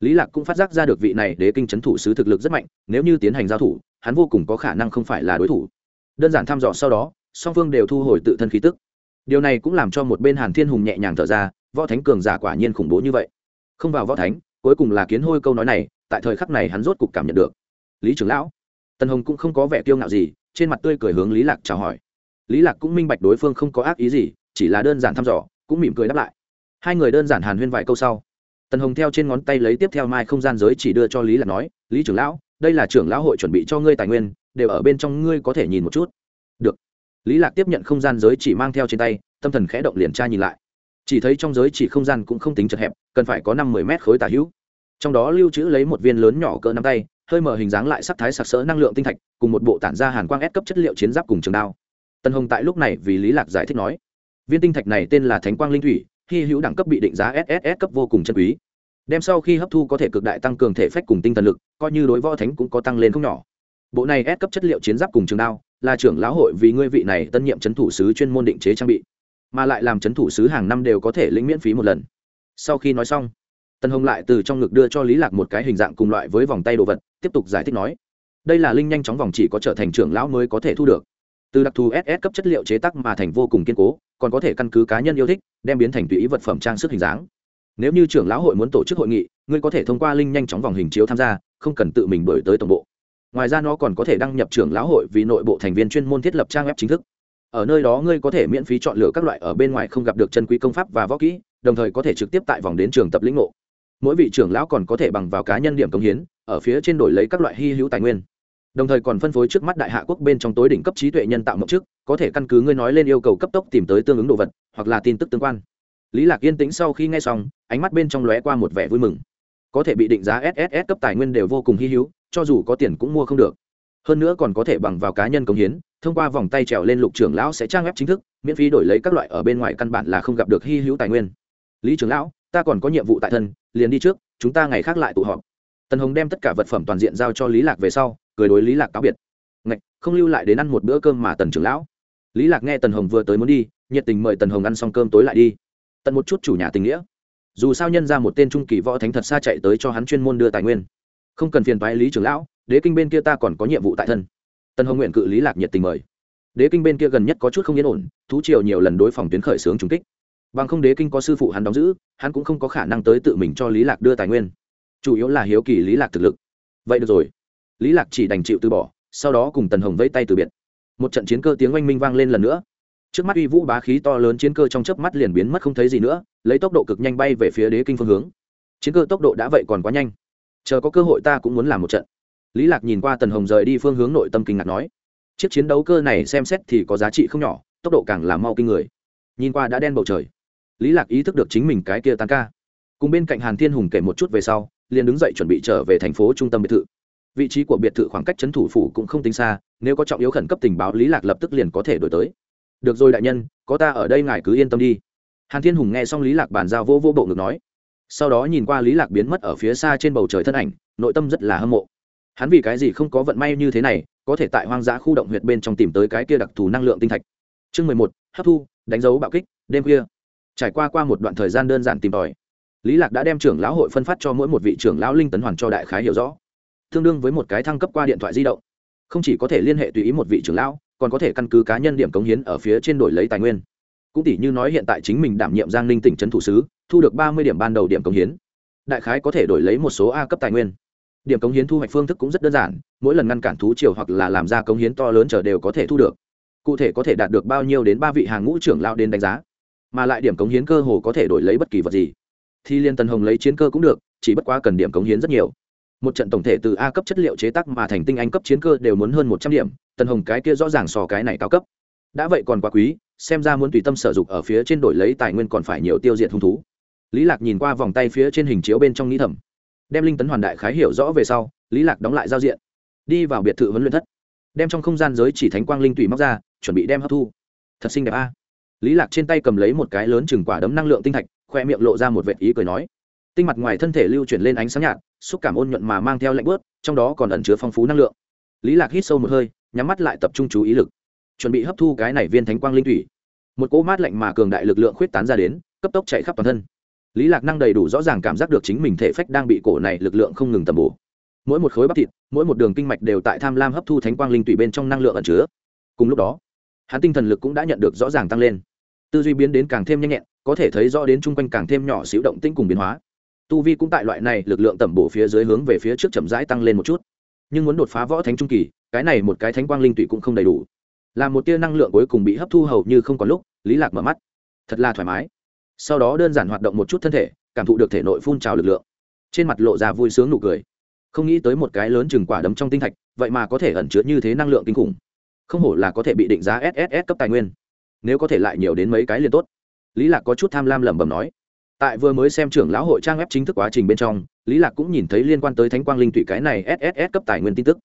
Lý lạc cũng phát giác ra được vị này đế kinh chấn thủ sứ thực lực rất mạnh, nếu như tiến hành giao thủ hắn vô cùng có khả năng không phải là đối thủ. Đơn giản thăm dò sau đó, song phương đều thu hồi tự thân khí tức. Điều này cũng làm cho một bên hàn thiên hùng nhẹ nhàng thở ra, võ thánh cường giả quả nhiên khủng bố như vậy. Không vào võ thánh, cuối cùng là kiến hôi câu nói này, tại thời khắc này hắn rốt cục cảm nhận được. Lý trưởng lão, tần hồng cũng không có vẻ kiêu ngạo gì, trên mặt tươi cười hướng lý lạc chào hỏi. Lý lạc cũng minh bạch đối phương không có ác ý gì, chỉ là đơn giản thăm dò, cũng mỉm cười đáp lại. Hai người đơn giản hàn huyên vài câu sau, tần hồng theo trên ngón tay lấy tiếp theo mai không gian giới chỉ đưa cho lý lạc nói, lý trưởng lão đây là trưởng lão hội chuẩn bị cho ngươi tài nguyên, đều ở bên trong ngươi có thể nhìn một chút. Được. Lý lạc tiếp nhận không gian giới chỉ mang theo trên tay, tâm thần khẽ động liền tra nhìn lại. Chỉ thấy trong giới chỉ không gian cũng không tính chật hẹp, cần phải có năm mười mét khối tả hữu. Trong đó lưu trữ lấy một viên lớn nhỏ cỡ nắm tay, hơi mở hình dáng lại sắc thái sặc sỡ năng lượng tinh thạch, cùng một bộ tản ra hàn quang ép cấp chất liệu chiến giáp cùng trường đao. Tân hồng tại lúc này vì lý lạc giải thích nói, viên tinh thạch này tên là thánh quang linh thủy, hy hữu đẳng cấp bị định giá sss cấp vô cùng chân quý đem sau khi hấp thu có thể cực đại tăng cường thể phách cùng tinh thần lực, coi như đối võ thánh cũng có tăng lên không nhỏ. Bộ này ép cấp chất liệu chiến giáp cùng trường đao, là trưởng lão hội vì ngươi vị này tân nhiệm c h ấ n thủ sứ chuyên môn định chế trang bị, mà lại làm c h ấ n thủ sứ hàng năm đều có thể lĩnh miễn phí một lần. Sau khi nói xong tân hồng lại từ trong ngực đưa cho lý lạc một cái hình dạng cùng loại với vòng tay đồ vật, tiếp tục giải thích nói, đây là linh nhanh chóng vòng chỉ có trở thành trưởng lão mới có thể thu được. Từ đặc thù ss cấp chất liệu chế tắc mà thành vô cùng kiên cố, còn có thể căn cứ cá nhân yêu thích, đem biến thành tùy ý vật phẩm trang sức hình dáng nếu như trưởng lão hội muốn tổ chức hội nghị, ngươi có thể thông qua linh nhanh chóng vòng hình chiếu tham gia, không cần tự mình đổi tới tổng bộ. Ngoài ra nó còn có thể đăng nhập trưởng lão hội vì nội bộ thành viên chuyên môn thiết lập trang web chính thức. Ở nơi đó ngươi có thể miễn phí chọn lựa các loại ở bên ngoài không gặp được chân quý công pháp và võ kỹ, đồng thời có thể trực tiếp tại vòng đến trường tập lĩnh ngộ. Mỗi vị trưởng lão còn có thể bằng vào cá nhân điểm công hiến, ở phía trên đổi lấy các loại hy hữu tài nguyên. Đồng thời còn phân phối trước mắt đại hạ quốc bên trong tối đỉnh cấp trí tuệ nhân tạo mộng trước có thể căn cứ ngươi nói lên yêu cầu cấp tốc tìm tới tương ứng đồ vật, hoặc là tin tức tương quan lý lạc yên tĩnh sau khi nghe xong ánh mắt bên trong lóe qua một vẻ vui mừng. Có thể bị định giá sss cấp tài nguyên đều vô cùng hy hữu cho dù có tiền cũng mua không được. Hơn nữa còn có thể bằng vào cá nhân công hiến thông qua vòng tay trèo lên lục trưởng lão sẽ trang web chính thức miễn phí đổi lấy các loại ở bên ngoài căn bản là không gặp được hy hữu tài nguyên. Lý trưởng lão ta còn có nhiệm vụ tại thân liền đi trước chúng ta ngày khác lại tụ họp. Tần hồng đem tất cả vật phẩm toàn diện giao cho lý lạc về sau cười đối lý lạc cáo biệt. Ngạch, không lưu lại đến ăn một bữa cơm mà tần trưởng lão. Lý lạc nghe tần hồng vừa tới muốn đi nhiệt tình mời tần hồng ăn xong cơm tối lại đi tận một chút chủ nhà tình nghĩa. Dù sao nhân ra một tên trung kỳ võ thánh thật xa chạy tới cho hắn chuyên môn đưa tài nguyên. Không cần phiền toái lý trưởng lão, đế kinh bên kia ta còn có nhiệm vụ tại thân. Tân hồng nguyện cự lý lạc nhiệt tình mời. Đế kinh bên kia gần nhất có chút không yên ổn, thú triều nhiều lần đối phòng tuyến khởi xướng trúng kích. Bằng không đế kinh có sư phụ hắn đóng giữ, hắn cũng không có khả năng tới tự mình cho lý lạc đưa tài nguyên. Chủ yếu là hiếu kỳ lý lạc thực lực. Vậy được rồi. Lý lạc chỉ đành chịu từ bỏ, sau đó cùng tần hồng vẫy tay từ biệt. Một trận chiến cơ tiếng oanh minh vang lên lần nữa trước mắt uy vũ bá khí to lớn chiến cơ trong chớp mắt liền biến mất không thấy gì nữa, lấy tốc độ cực nhanh bay về phía đế kinh phương hướng. Chiến cơ tốc độ đã vậy còn quá nhanh. Chờ có cơ hội ta cũng muốn làm một trận. Lý lạc nhìn qua tần hồng rời đi phương hướng nội tâm kinh ngạc nói, chiếc chiến đấu cơ này xem xét thì có giá trị không nhỏ, tốc độ càng là mau kinh người. Nhìn qua đã đen bầu trời, lý lạc ý thức được chính mình cái kia tan ca. Cùng bên cạnh hàn thiên hùng kể một chút về sau, liền đứng dậy chuẩn bị trở về thành phố trung tâm biệt thự. Vị trí của biệt thự khoảng cách trấn thủ phủ cũng không tính xa, nếu có trọng yếu khẩn cấp tình báo lý lạc lập tức liền có thể đổi tới được rồi đại nhân, có ta ở đây ngài cứ yên tâm đi. Hàn thiên hùng nghe xong lý lạc bàn giao vô vô bộ ngực nói. Sau đó nhìn qua lý lạc biến mất ở phía xa trên bầu trời thân ảnh, nội tâm rất là hâm mộ. Hắn vì cái gì không có vận may như thế này, có thể tại hoang dã khu động huyệt bên trong tìm tới cái kia đặc thù năng lượng tinh thạch. Chương mười một, hấp thu, đánh dấu bạo kích, đêm khuya. Trải qua qua một đoạn thời gian đơn giản tìm tòi, lý lạc đã đem trưởng lão hội phân phát cho mỗi một vị trưởng lão linh tấn hoàn cho đại khái hiểu rõ. Tương đương với một cái thăng cấp qua điện thoại di động. Không chỉ có thể liên hệ tùy ý một vị trưởng lão còn có thể căn cứ cá nhân điểm cống hiến ở phía trên đổi lấy tài nguyên. Cũng tỷ như nói hiện tại chính mình đảm nhiệm giang ninh tỉnh trấn thủ sứ, thu được ba mươi điểm ban đầu điểm cống hiến. Đại khái có thể đổi lấy một số a cấp tài nguyên. Điểm cống hiến thu hoạch phương thức cũng rất đơn giản, mỗi lần ngăn cản thú triều hoặc là làm ra cống hiến to lớn chờ đều có thể thu được. Cụ thể có thể đạt được bao nhiêu đến ba vị hàng ngũ trưởng lao đến đánh giá. Mà lại điểm cống hiến cơ hồ có thể đổi lấy bất kỳ vật gì. Thì liên tân hồng lấy chiến cơ cũng được, chỉ bất quá cần điểm cống hiến rất nhiều một trận tổng thể từ a cấp chất liệu chế tác mà thành tinh anh cấp chiến cơ đều muốn hơn một trăm điểm, tần hồng cái kia rõ ràng so cái này cao cấp. Đã vậy còn quá quý, xem ra muốn tùy tâm sở dục ở phía trên đổi lấy tài nguyên còn phải nhiều tiêu diệt hung thú. Lý lạc nhìn qua vòng tay phía trên hình chiếu bên trong nghĩ thầm. Đem linh tấn hoàn đại khái hiểu rõ về sau, lý lạc đóng lại giao diện. Đi vào biệt thự huấn luyện thất. Đem trong không gian giới chỉ thánh quang linh tùy móc ra, chuẩn bị đem hấp thu. Thật xinh đẹp a. Lý lạc trên tay cầm lấy một cái lớn chừng quả đấm năng lượng tinh thạch, khoe miệng lộ ra một vệt ý cười nói. Tinh mặt ngoài thân thể lưu chuyển lên ánh sáng nhạt xúc cảm ôn nhuận mà mang theo lạnh bớt, trong đó còn ẩn chứa phong phú năng lượng. Lý lạc hít sâu một hơi, nhắm mắt lại tập trung chú ý lực. Chuẩn bị hấp thu cái này viên thánh quang linh thủy. Một cỗ mát lạnh mà cường đại lực lượng khuyết tán ra đến, cấp tốc chạy khắp toàn thân. Lý lạc năng đầy đủ rõ ràng cảm giác được chính mình thể phách đang bị cổ này lực lượng không ngừng tầm bổ. Mỗi một khối bắp thịt, mỗi một đường kinh mạch đều tại tham lam hấp thu thánh quang linh Thủy bên trong năng lượng ẩn chứa. Cùng lúc đó, hắn tinh thần lực cũng đã nhận được rõ ràng tăng lên. Tư duy biến đến càng thêm nhanh nhẹn, có thể thấy rõ đến chung quanh càng thêm nhỏ xíu động tĩnh cùng biến hóa tu vi cũng tại loại này lực lượng tẩm bổ phía dưới hướng về phía trước chậm rãi tăng lên một chút. Nhưng muốn đột phá võ thánh trung kỳ, cái này một cái thánh quang linh tụy cũng không đầy đủ. Là một tia năng lượng cuối cùng bị hấp thu hầu như không còn lúc, lý lạc mở mắt. Thật là thoải mái. Sau đó đơn giản hoạt động một chút thân thể, cảm thụ được thể nội phun trào lực lượng. Trên mặt lộ ra vui sướng nụ cười. Không nghĩ tới một cái lớn chừng quả đấm trong tinh thạch, vậy mà có thể ẩn chứa như thế năng lượng kinh khủng. Không hổ là có thể bị định giá sss cấp tài nguyên. Nếu có thể lại nhiều đến mấy cái liền tốt. Lý lạc có chút tham lam lẩm bẩm nói tại vừa mới xem trưởng lão hội trang web chính thức quá trình bên trong, lý lạc cũng nhìn thấy liên quan tới thánh quang linh tụy cái này sss cấp tài nguyên tin tức.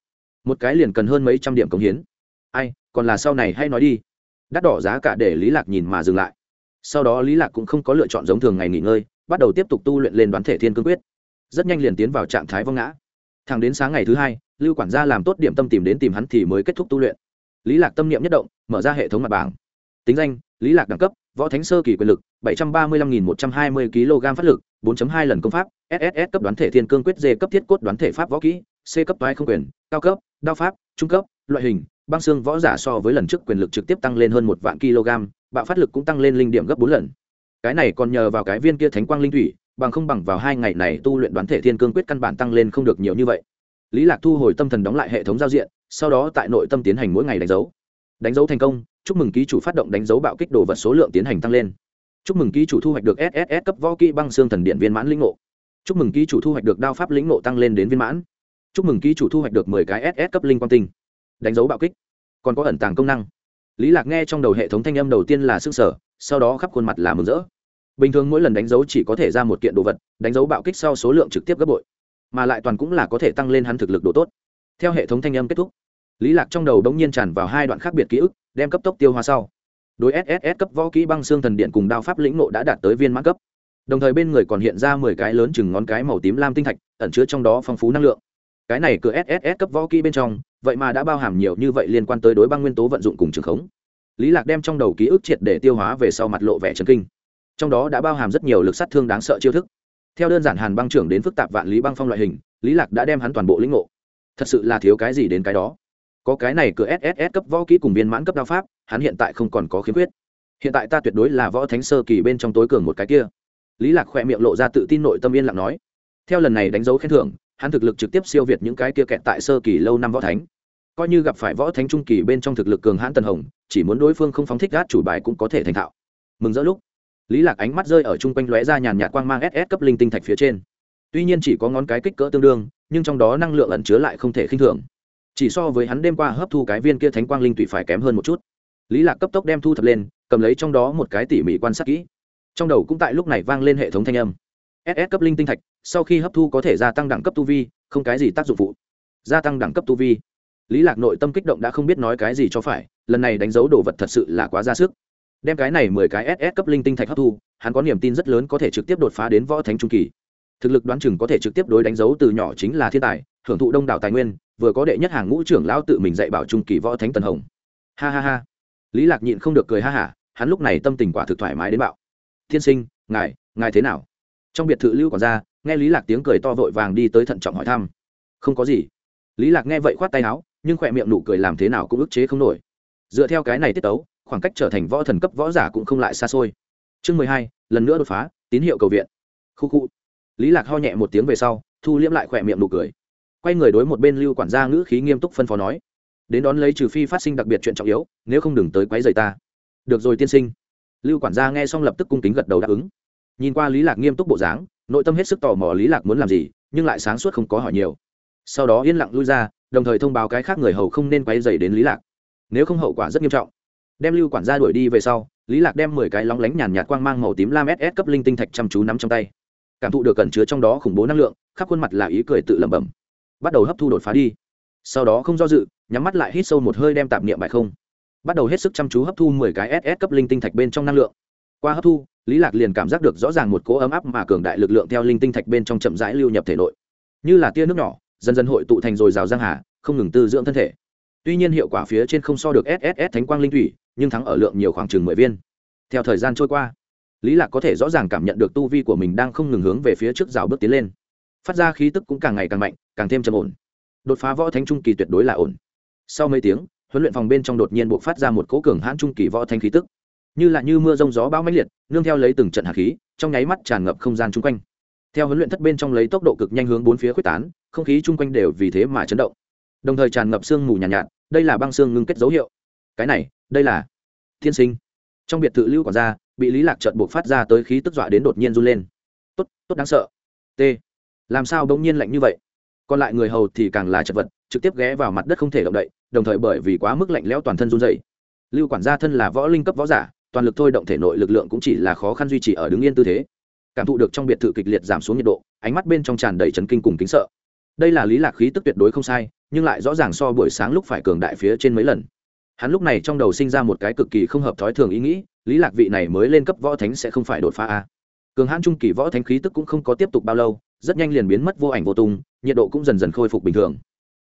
Một cái liền cần hơn mấy trăm điểm cống hiến. Ai, còn là sau này hay nói đi. Đắt đỏ giá cả để lý lạc nhìn mà dừng lại. Sau đó lý lạc cũng không có lựa chọn giống thường ngày nghỉ ngơi, bắt đầu tiếp tục tu luyện lên đoán thể thiên cương quyết. Rất nhanh liền tiến vào trạng thái vong ngã. Thẳng đến sáng ngày thứ hai, lưu quản gia làm tốt điểm tâm tìm đến tìm hắn thì mới kết thúc tu luyện. Lý lạc tâm niệm nhất động, mở ra hệ thống mặt bảng. Tính danh lý lạc đẳng cấp, võ thánh sơ kỳ quyền lực, bảy trăm ba mươi lăm nghìn một trăm hai mươi kg phát lực 4.2 lần công pháp sss cấp đoán thể thiên cương quyết d cấp thiết cốt đoán thể pháp võ kỹ, c cấp toái không quyền, cao cấp, đao pháp, trung cấp, loại hình, băng xương võ giả so với lần trước quyền lực trực tiếp tăng lên hơn một vạn kg, bạo phát lực cũng tăng lên linh điểm gấp bốn lần. Cái này còn nhờ vào cái viên kia thánh quang linh thủy, bằng không bằng vào hai ngày này tu luyện đoán thể thiên cương quyết căn bản tăng lên không được nhiều như vậy. Lý lạc thu hồi tâm thần đóng lại hệ thống giao diện, sau đó tại nội tâm tiến hành mỗi ngày đánh dấu. Đánh dấu thành công chúc mừng ký chủ phát động đánh dấu bạo kích đồ vật số lượng tiến hành tăng lên. Chúc mừng ký chủ thu hoạch được sss cấp võ kỹ băng xương thần điện viên mãn lĩnh ngộ. Chúc mừng ký chủ thu hoạch được đao pháp lĩnh ngộ tăng lên đến viên mãn. Chúc mừng ký chủ thu hoạch được mười cái ss cấp linh quang tinh. Đánh dấu bạo kích. Còn có ẩn tàng công năng. Lý lạc nghe trong đầu hệ thống thanh âm đầu tiên là xương sở, sau đó khắp khuôn mặt là mừng rỡ. Bình thường mỗi lần đánh dấu chỉ có thể ra một kiện đồ vật, đánh dấu bạo kích sau số lượng trực tiếp gấp bội. Mà lại toàn cũng là có thể tăng lên hắn thực lực độ tốt. Theo hệ thống thanh âm kết thúc, lý lạc trong đầu đống nhiên tràn vào hai đoạn khác biệt ký ức đem cấp tốc tiêu hóa sau. Đối sss cấp võ kỹ băng xương thần điện cùng đao pháp lĩnh nộ đã đạt tới viên mãn cấp. Đồng thời bên người còn hiện ra mười cái lớn chừng ngón cái màu tím lam tinh thạch, ẩn chứa trong đó phong phú năng lượng. Cái này cửa sss cấp võ kỹ bên trong, vậy mà đã bao hàm nhiều như vậy liên quan tới đối băng nguyên tố vận dụng cùng trường khống. Lý lạc đem trong đầu ký ức triệt để tiêu hóa về sau mặt lộ vẻ chấn kinh. Trong đó đã bao hàm rất nhiều lực sát thương đáng sợ chiêu thức. Theo đơn giản hàn băng trưởng đến phức tạp vạn lý băng phong loại hình, lý lạc đã đem hắn toàn bộ lĩnh ngộ. Thật sự là thiếu cái gì đến cái đó có cái này cửa sss cấp võ kỹ cùng viên mãn cấp đao pháp, hắn hiện tại không còn có khiếm khuyết. Hiện tại ta tuyệt đối là võ thánh sơ kỳ bên trong tối cường một cái kia. Lý lạc khoe miệng lộ ra tự tin nội tâm yên lặng nói. Theo lần này đánh dấu khen thưởng, hắn thực lực trực tiếp siêu việt những cái kia kẹt tại sơ kỳ lâu năm võ thánh. Coi như gặp phải võ thánh trung kỳ bên trong thực lực cường hãn tần hồng, chỉ muốn đối phương không phóng thích gát chủ bài cũng có thể thành thạo. Mừng rỡ lúc, lý lạc ánh mắt rơi ở chung quanh lóe ra nhàn nhạt quang mang ss cấp linh tinh thạch phía trên. Tuy nhiên chỉ có ngón cái kích cỡ tương đương, nhưng trong đó năng lượng ẩn chứa lại không thể khinh thường chỉ so với hắn đêm qua hấp thu cái viên kia thánh quang linh tụy phải kém hơn một chút. Lý lạc cấp tốc đem thu thập lên, cầm lấy trong đó một cái tỉ mỉ quan sát kỹ. Trong đầu cũng tại lúc này vang lên hệ thống thanh âm. Ss cấp linh tinh thạch, sau khi hấp thu có thể gia tăng đẳng cấp tu vi, không cái gì tác dụng phụ. Gia tăng đẳng cấp tu vi. Lý lạc nội tâm kích động đã không biết nói cái gì cho phải, lần này đánh dấu đồ vật thật sự là quá ra sức. Đem cái này mười cái ss cấp linh tinh thạch hấp thu, hắn có niềm tin rất lớn có thể trực tiếp đột phá đến võ thánh trung kỳ. Thực lực đoán chừng có thể trực tiếp đối đánh dấu từ nhỏ chính là thiên tài, hưởng thụ đông đảo tài nguyên vừa có đệ nhất hàng ngũ trưởng lão tự mình dạy bảo trung kỳ võ thánh tần hồng. Ha ha ha. Lý lạc nhịn không được cười ha hả hắn lúc này tâm tình quả thực thoải mái đến bạo. Thiên sinh, ngài ngài thế nào? Trong biệt thự lưu còn ra nghe lý lạc tiếng cười to vội vàng đi tới thận trọng hỏi thăm. Không có gì. Lý lạc nghe vậy khoát tay áo, nhưng khỏe miệng nụ cười làm thế nào cũng ức chế không nổi. Dựa theo cái này tiết tấu, khoảng cách trở thành võ thần cấp võ giả cũng không lại xa xôi. Chương mười hai, lần nữa đột phá, tín hiệu cầu viện. Khu khu. Lý lạc ho nhẹ một tiếng về sau, thu liễm lại khỏe miệng nụ cười quay người đối một bên lưu quản gia ngữ khí nghiêm túc phân phó nói, đến đón lấy trừ phi phát sinh đặc biệt chuyện trọng yếu, nếu không đừng tới quấy rầy ta. Được rồi tiên sinh. Lưu quản gia nghe xong lập tức cung kính gật đầu đáp ứng. Nhìn qua lý lạc nghiêm túc bộ dáng, nội tâm hết sức tò mò lý lạc muốn làm gì, nhưng lại sáng suốt không có hỏi nhiều. Sau đó yên lặng lui ra, đồng thời thông báo cái khác người hầu không nên quấy rầy đến lý lạc. Nếu không hậu quả rất nghiêm trọng. Đem lưu quản gia đuổi đi về sau, lý lạc đem mười cái lóng lánh nhàn nhạt quang mang màu tím lam ss cấp linh tinh thạch chăm chú nắm trong tay. Cảm thụ được cẩn chứa trong đó khủng bố năng lượng, khắp khuôn mặt là ý cười tự lẩm bẩm bắt đầu hấp thu đột phá đi. Sau đó không do dự, nhắm mắt lại hít sâu một hơi đem tạp niệm bài không. Bắt đầu hết sức chăm chú hấp thu mười cái ss cấp linh tinh thạch bên trong năng lượng. Qua hấp thu, lý lạc liền cảm giác được rõ ràng một cỗ ấm áp mà cường đại lực lượng theo linh tinh thạch bên trong chậm rãi lưu nhập thể nội. Như là tia nước nhỏ, dần dần hội tụ thành rồi rào giang hà, không ngừng tư dưỡng thân thể. Tuy nhiên hiệu quả phía trên không so được sss thánh quang linh thủy, nhưng thắng ở lượng nhiều khoảng chừng mười viên. Theo thời gian trôi qua, lý lạc có thể rõ ràng cảm nhận được tu vi của mình đang không ngừng hướng về phía trước rào bước tiến lên. Phát ra khí tức cũng càng ngày càng mạnh càng thêm trầm ổn. Đột phá võ thánh trung kỳ tuyệt đối là ổn. Sau mấy tiếng huấn luyện phòng bên trong đột nhiên buộc phát ra một cỗ cường hãn trung kỳ võ thánh khí tức. Như là như mưa rông gió bão mãnh liệt nương theo lấy từng trận hạt khí trong nháy mắt tràn ngập không gian chung quanh. Theo huấn luyện thất bên trong lấy tốc độ cực nhanh hướng bốn phía quyết tán không khí chung quanh đều vì thế mà chấn động. Đồng thời tràn ngập sương mù nhàn nhạt, nhạt đây là băng xương ngưng kết dấu hiệu. Cái này đây là thiên sinh. Trong biệt thự lưu quản gia bị lý lạc trợn buộc phát ra tới khí tức dọa đến đột nhiên run lên. Tốt tốt đáng sợ. T. Làm sao bỗng nhiên lạnh như vậy? Còn lại người hầu thì càng là chật vật, trực tiếp ghé vào mặt đất không thể động đậy, đồng thời bởi vì quá mức lạnh lẽo toàn thân run dày lưu quản gia thân là võ linh cấp võ giả, toàn lực thôi động thể nội lực lượng cũng chỉ là khó khăn duy trì ở đứng yên tư thế. Cảm thụ được trong biệt thự kịch liệt giảm xuống nhiệt độ, ánh mắt bên trong tràn đầy chấn kinh cùng kính sợ. Đây là lý lạc khí tức tuyệt đối không sai, nhưng lại rõ ràng so buổi sáng lúc phải cường đại phía trên mấy lần. Hắn lúc này trong đầu sinh ra một cái cực kỳ không hợp thói thường ý nghĩ, lý lạc vị này mới lên cấp võ thánh sẽ không phải đột phá a. Cường hãn trung kỳ võ thánh khí tức cũng không có tiếp tục bao lâu rất nhanh liền biến mất vô ảnh vô tung, nhiệt độ cũng dần dần khôi phục bình thường.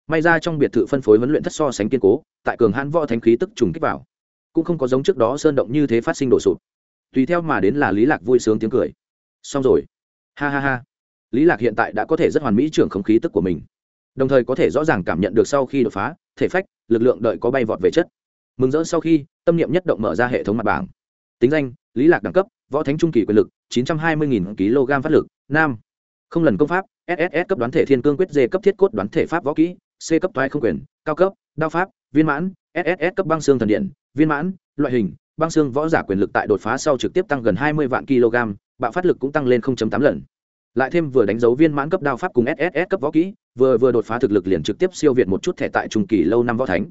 May ra trong biệt thự phân phối huấn luyện thất so sánh kiên cố, tại cường hãn võ thánh khí tức trùng kích vào, cũng không có giống trước đó sơn động như thế phát sinh đổ sụp. Tùy theo mà đến là lý lạc vui sướng tiếng cười. Xong rồi. Ha ha ha. Lý lạc hiện tại đã có thể rất hoàn mỹ trưởng không khí tức của mình. Đồng thời có thể rõ ràng cảm nhận được sau khi đột phá, thể phách, lực lượng đợi có bay vọt về chất. Mừng rỡ sau khi, tâm niệm nhất động mở ra hệ thống mặt bảng. Tính danh, lý lạc đẳng cấp, võ thánh trung kỳ quyền lực, chín trăm hai mươi kg phát lực, nam không lần công pháp sss cấp đoán thể thiên cương quyết d cấp thiết cốt đoán thể pháp võ kỹ, c cấp toái không quyền, cao cấp, đao pháp, viên mãn sss cấp băng xương thần điện, viên mãn, loại hình, băng xương võ giả quyền lực tại đột phá sau trực tiếp tăng gần hai mươi vạn kg, bạo phát lực cũng tăng lên tám lần. Lại thêm vừa đánh dấu viên mãn cấp đao pháp cùng sss cấp võ kỹ, vừa vừa đột phá thực lực liền trực tiếp siêu việt một chút thẻ tại trung kỳ lâu năm võ thánh.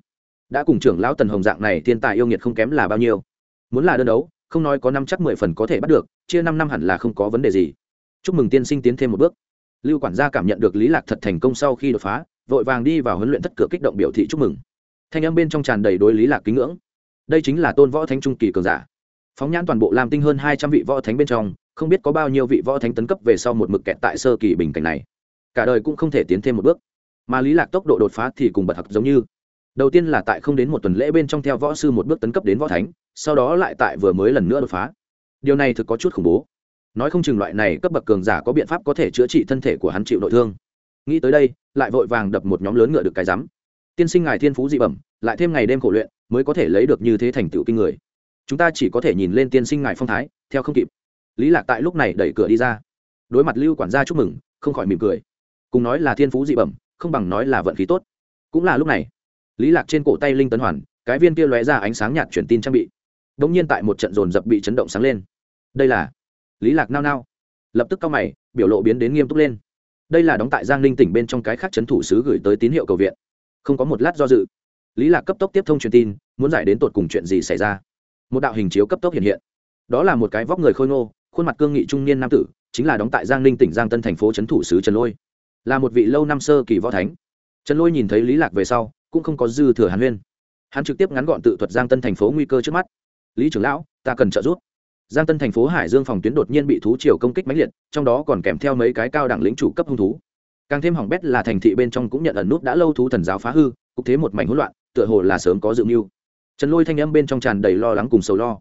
Đã cùng trưởng lão tần hồng dạng này thiên tài yêu nghiệt không kém là bao nhiêu. Muốn là đơn đấu, không nói có năm chắc mười phần có thể bắt được, chia năm năm hẳn là không có vấn đề gì chúc mừng tiên sinh tiến thêm một bước. Lưu quản gia cảm nhận được lý lạc thật thành công sau khi đột phá, vội vàng đi vào huấn luyện thất cửa kích động biểu thị chúc mừng. Thanh âm bên trong tràn đầy đối lý lạc kính ngưỡng. Đây chính là tôn võ thánh trung kỳ cường giả. Phóng nhãn toàn bộ làm tinh hơn hai trăm vị võ thánh bên trong, không biết có bao nhiêu vị võ thánh tấn cấp về sau một mực kẹt tại sơ kỳ bình cảnh này. Cả đời cũng không thể tiến thêm một bước. Mà lý lạc tốc độ đột phá thì cùng bật học giống như. Đầu tiên là tại không đến một tuần lễ bên trong theo võ sư một bước tấn cấp đến võ thánh, sau đó lại tại vừa mới lần nữa đột phá. Điều này thực có chút khủng bố nói không chừng loại này cấp bậc cường giả có biện pháp có thể chữa trị thân thể của hắn chịu nội thương. Nghĩ tới đây, lại vội vàng đập một nhóm lớn ngựa được cái rắm. Tiên sinh ngài thiên phú dị bẩm, lại thêm ngày đêm khổ luyện, mới có thể lấy được như thế thành tựu kinh người. Chúng ta chỉ có thể nhìn lên tiên sinh ngài phong thái, theo không kịp. Lý lạc tại lúc này đẩy cửa đi ra. Đối mặt lưu quản gia chúc mừng, không khỏi mỉm cười. Cùng nói là thiên phú dị bẩm, không bằng nói là vận khí tốt. Cũng là lúc này, lý lạc trên cổ tay linh tấn hoàn, cái viên kia lóe ra ánh sáng nhạt truyền tin trang bị. Đống nhiên tại một trận dồn dập bị chấn động sáng lên. Đây là lý lạc nao nao. Lập tức cao mày, biểu lộ biến đến nghiêm túc lên. Đây là đóng tại giang ninh tỉnh bên trong cái khác chấn thủ sứ gửi tới tín hiệu cầu viện. Không có một lát do dự, lý lạc cấp tốc tiếp thông truyền tin, muốn giải đến tột cùng chuyện gì xảy ra. Một đạo hình chiếu cấp tốc hiện hiện. Đó là một cái vóc người khôi ngô, khuôn mặt cương nghị trung niên nam tử, chính là đóng tại giang ninh tỉnh giang tân thành phố Trấn thủ sứ trần lôi. Là một vị lâu năm sơ kỳ võ thánh. Trần lôi nhìn thấy lý lạc về sau, cũng không có dư thừa hàn huyên. Hắn trực tiếp ngắn gọn tự thuật giang tân thành phố nguy cơ trước mắt. Lý trưởng lão, ta cần trợ giúp giang tân thành phố hải dương phòng tuyến đột nhiên bị thú triều công kích mãnh liệt, trong đó còn kèm theo mấy cái cao đẳng lĩnh chủ cấp hung thú. Càng thêm hỏng bét là thành thị bên trong cũng nhận ẩn nút đã lâu thú thần giáo phá hư, cục thế một mảnh hỗn loạn, tựa hồ là sớm có dự mưu. Trần lôi thanh âm bên trong tràn đầy lo lắng cùng sầu lo.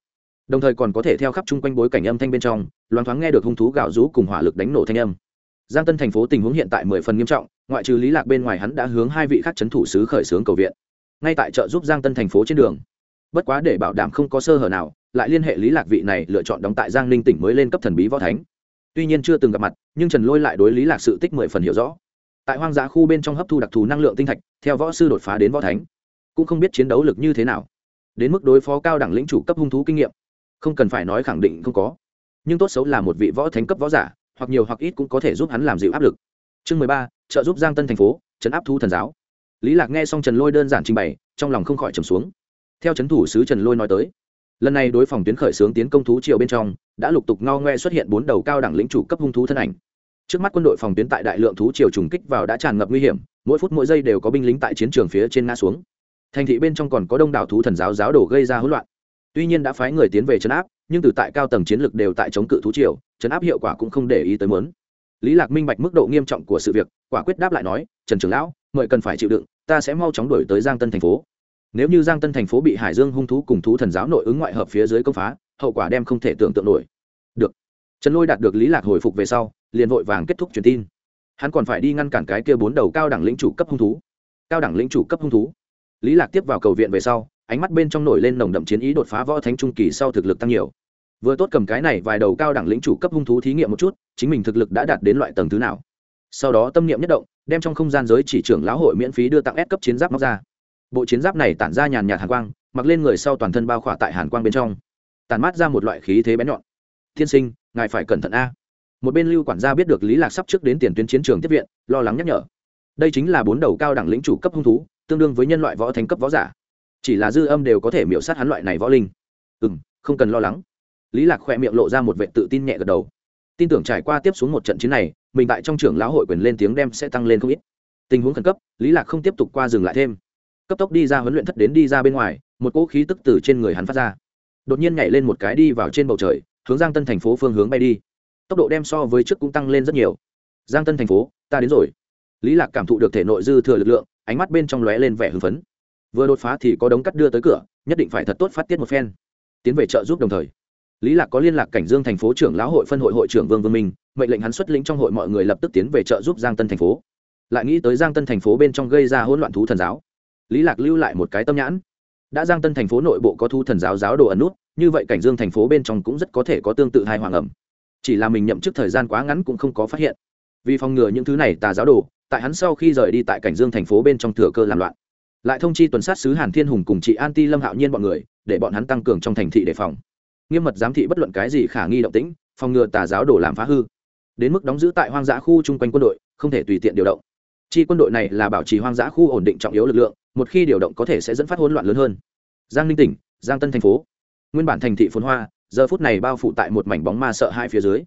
Đồng thời còn có thể theo khắp chung quanh bối cảnh âm thanh bên trong, loáng thoáng nghe được hung thú gạo rú cùng hỏa lực đánh nổ thanh âm. Giang tân thành phố tình huống hiện tại mười phần nghiêm trọng, ngoại trừ lý lạc bên ngoài hắn đã hướng hai vị khác chấn thủ sứ khởi xướng cầu viện. Ngay tại chợ giúp giang tân thành phố trên đường bất quá để bảo đảm không có sơ hở nào, lại liên hệ lý lạc vị này lựa chọn đóng tại giang ninh tỉnh mới lên cấp thần bí võ thánh. Tuy nhiên chưa từng gặp mặt, nhưng trần lôi lại đối lý lạc sự tích mười phần hiểu rõ. Tại hoang dã khu bên trong hấp thu đặc thù năng lượng tinh thạch, theo võ sư đột phá đến võ thánh, cũng không biết chiến đấu lực như thế nào. Đến mức đối phó cao đẳng lĩnh chủ cấp hung thú kinh nghiệm, không cần phải nói khẳng định không có. Nhưng tốt xấu là một vị võ thánh cấp võ giả, hoặc nhiều hoặc ít cũng có thể giúp hắn làm dịu áp lực. Chương mười ba, trợ giúp giang tân thành phố chấn áp thu thần giáo. Lý lạc nghe xong trần lôi đơn giản trình bày, trong lòng không khỏi trầm xuống theo chấn thủ sứ trần lôi nói tới. Lần này đối phòng tuyến khởi xướng tiến công thú triều bên trong, đã lục tục ngao ngoe xuất hiện bốn đầu cao đẳng lĩnh chủ cấp hung thú thân ảnh. Trước mắt quân đội phòng tuyến tại đại lượng thú triều trùng kích vào đã tràn ngập nguy hiểm, mỗi phút mỗi giây đều có binh lính tại chiến trường phía trên ngã xuống. Thành thị bên trong còn có đông đảo thú thần giáo giáo đổ gây ra hỗn loạn. Tuy nhiên đã phái người tiến về chấn áp, nhưng từ tại cao tầng chiến lược đều tại chống cự thú triều chấn áp hiệu quả cũng không để ý tới muốn. Lý lạc minh bạch mức độ nghiêm trọng của sự việc, quả quyết đáp lại nói, trần trưởng lão, mời cần phải chịu đựng, ta sẽ mau chóng đổi tới giang tân thành phố nếu như giang tân thành phố bị hải dương hung thú cùng thú thần giáo nội ứng ngoại hợp phía dưới công phá, hậu quả đem không thể tưởng tượng nổi. Được. Trần lôi đạt được lý lạc hồi phục về sau, liền vội vàng kết thúc truyền tin. Hắn còn phải đi ngăn cản cái kia bốn đầu cao đẳng lĩnh chủ cấp hung thú. Cao đẳng lĩnh chủ cấp hung thú. Lý lạc tiếp vào cầu viện về sau, ánh mắt bên trong nổi lên nồng đậm chiến ý đột phá võ thánh trung kỳ sau thực lực tăng nhiều. Vừa tốt cầm cái này vài đầu cao đẳng lĩnh chủ cấp hung thú thí nghiệm một chút, chính mình thực lực đã đạt đến loại tầng thứ nào. Sau đó tâm niệm nhất động, đem trong không gian giới chỉ trưởng lão hội miễn phí đưa tặng ép cấp chiến giáp móc ra bộ chiến giáp này tản ra nhàn nhạt hàn quang, mặc lên người sau toàn thân bao khỏa tại hàn quang bên trong. Tản mát ra một loại khí thế bén nhọn. Thiên sinh, ngài phải cẩn thận a. Một bên lưu quản gia biết được lý lạc sắp trước đến tiền tuyến chiến trường tiếp viện, lo lắng nhắc nhở. Đây chính là bốn đầu cao đẳng lĩnh chủ cấp hung thú, tương đương với nhân loại võ thánh cấp võ giả. Chỉ là dư âm đều có thể miễu sát hắn loại này võ linh. Ừ m không cần lo lắng. Lý lạc khoe miệng lộ ra một vệ tự tin nhẹ gật đầu. Tin tưởng trải qua tiếp xuống một trận chiến này, mình tại trong trường lão hội quyền lên tiếng đem sẽ tăng lên không ít. Tình huống khẩn cấp, lý lạc không tiếp tục qua dừng lại thêm cấp tốc đi ra huấn luyện thất đến đi ra bên ngoài, một cỗ khí tức từ trên người hắn phát ra. Đột nhiên nhảy lên một cái đi vào trên bầu trời, hướng giang tân thành phố phương hướng bay đi. Tốc độ đem so với trước cũng tăng lên rất nhiều. Giang tân thành phố, ta đến rồi. Lý lạc cảm thụ được thể nội dư thừa lực lượng, ánh mắt bên trong lóe lên vẻ hưng phấn. Vừa đột phá thì có đống cắt đưa tới cửa, nhất định phải thật tốt phát tiết một phen. Tiến về trợ giúp đồng thời, lý lạc có liên lạc cảnh dương thành phố trưởng lão hội phân hội hội trưởng vương vương minh, mệnh lệnh hắn xuất lĩnh trong hội mọi người lập tức tiến về trợ giúp giang tân thành phố. Lại nghĩ tới giang tân thành phố bên trong gây ra hỗn loạn thú thần giáo lý lạc lưu lại một cái tâm nhãn. Đã giang tân thành phố nội bộ có thu thần giáo giáo đồ ẩn nút, như vậy cảnh dương thành phố bên trong cũng rất có thể có tương tự hai hoàng ẩm. Chỉ là mình nhậm chức thời gian quá ngắn cũng không có phát hiện. Vì phòng ngừa những thứ này tà giáo đồ, tại hắn sau khi rời đi tại cảnh dương thành phố bên trong thừa cơ làm loạn. Lại thông chi tuần sát sứ hàn thiên hùng cùng chị an ti lâm hạo nhiên bọn người, để bọn hắn tăng cường trong thành thị đề phòng. Nghiêm mật giám thị bất luận cái gì khả nghi động tĩnh, phòng ngừa tà giáo đồ làm phá hư. Đến mức đóng giữ tại hoang dã khu chung quanh quân đội, không thể tùy tiện điều động chi quân đội này là bảo trì hoang dã khu ổn định trọng yếu lực lượng một khi điều động có thể sẽ dẫn phát hỗn loạn lớn hơn. Giang ninh tỉnh giang tân thành phố. Nguyên bản thành thị phồn hoa giờ phút này bao phủ tại một mảnh bóng ma sợ hai phía dưới.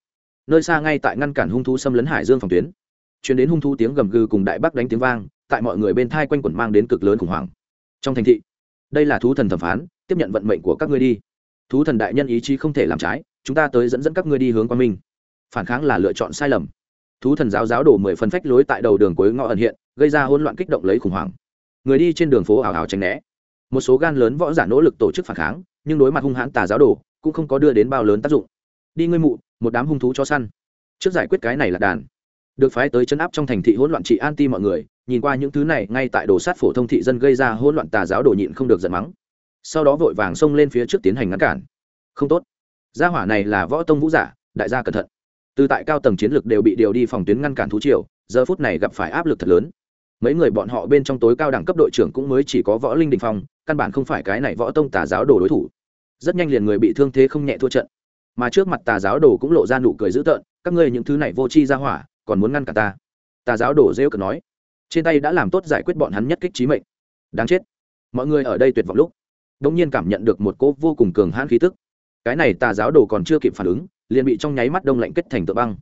Nơi xa ngay tại ngăn cản hung thú xâm lấn hải dương phòng tuyến. Chuyến đến hung thú tiếng gầm gừ cùng đại bắc đánh tiếng vang tại mọi người bên thai quanh quẩn mang đến cực lớn khủng hoảng. Trong thành thị đây là thú thần thẩm phán tiếp nhận vận mệnh của các ngươi đi. Thú thần đại nhân ý chí không thể làm trái chúng ta tới dẫn dẫn các ngươi đi hướng qua mình, phản kháng là lựa chọn sai lầm thú thần giáo giáo đổ mười phần phách lối tại đầu đường cuối ngõ ẩn hiện, gây ra hỗn loạn kích động lấy khủng hoảng. Người đi trên đường phố ảo ảo tránh né. Một số gan lớn võ giả nỗ lực tổ chức phản kháng, nhưng đối mặt hung hãn tà giáo đồ, cũng không có đưa đến bao lớn tác dụng. Đi ngươi mụ, một đám hung thú cho săn. Trước giải quyết cái này là đàn. Được phái tới chấn áp trong thành thị hỗn loạn trị an ti mọi người, nhìn qua những thứ này, ngay tại đồ sát phổ thông thị dân gây ra hỗn loạn tà giáo đồ nhịn không được giận mắng. Sau đó vội vàng xông lên phía trước tiến hành ngăn cản. Không tốt. Gia hỏa này là võ tông vũ giả, đại gia cẩn thận từ tại cao tầng chiến lược đều bị điều đi phòng tuyến ngăn cản thú triều, giờ phút này gặp phải áp lực thật lớn. Mấy người bọn họ bên trong tối cao đẳng cấp đội trưởng cũng mới chỉ có võ linh đình phong, căn bản không phải cái này võ tông tà giáo đồ đối thủ. Rất nhanh liền người bị thương thế không nhẹ thua trận. Mà trước mặt tà giáo đồ cũng lộ ra nụ cười dữ tợn, các ngươi những thứ này vô tri ra hỏa, còn muốn ngăn cả ta? Tà giáo đồ rêu cờ nói. Trên tay đã làm tốt giải quyết bọn hắn nhất kích trí mệnh. Đáng chết. Mọi người ở đây tuyệt vọng lúc đ ỗ n g nhiên cảm nhận được một cỗ vô cùng cường hãn khí tức. Cái này tà giáo đồ còn chưa kịp phản ứng liền bị trong nháy mắt đông lạnh kết thành tượng băng.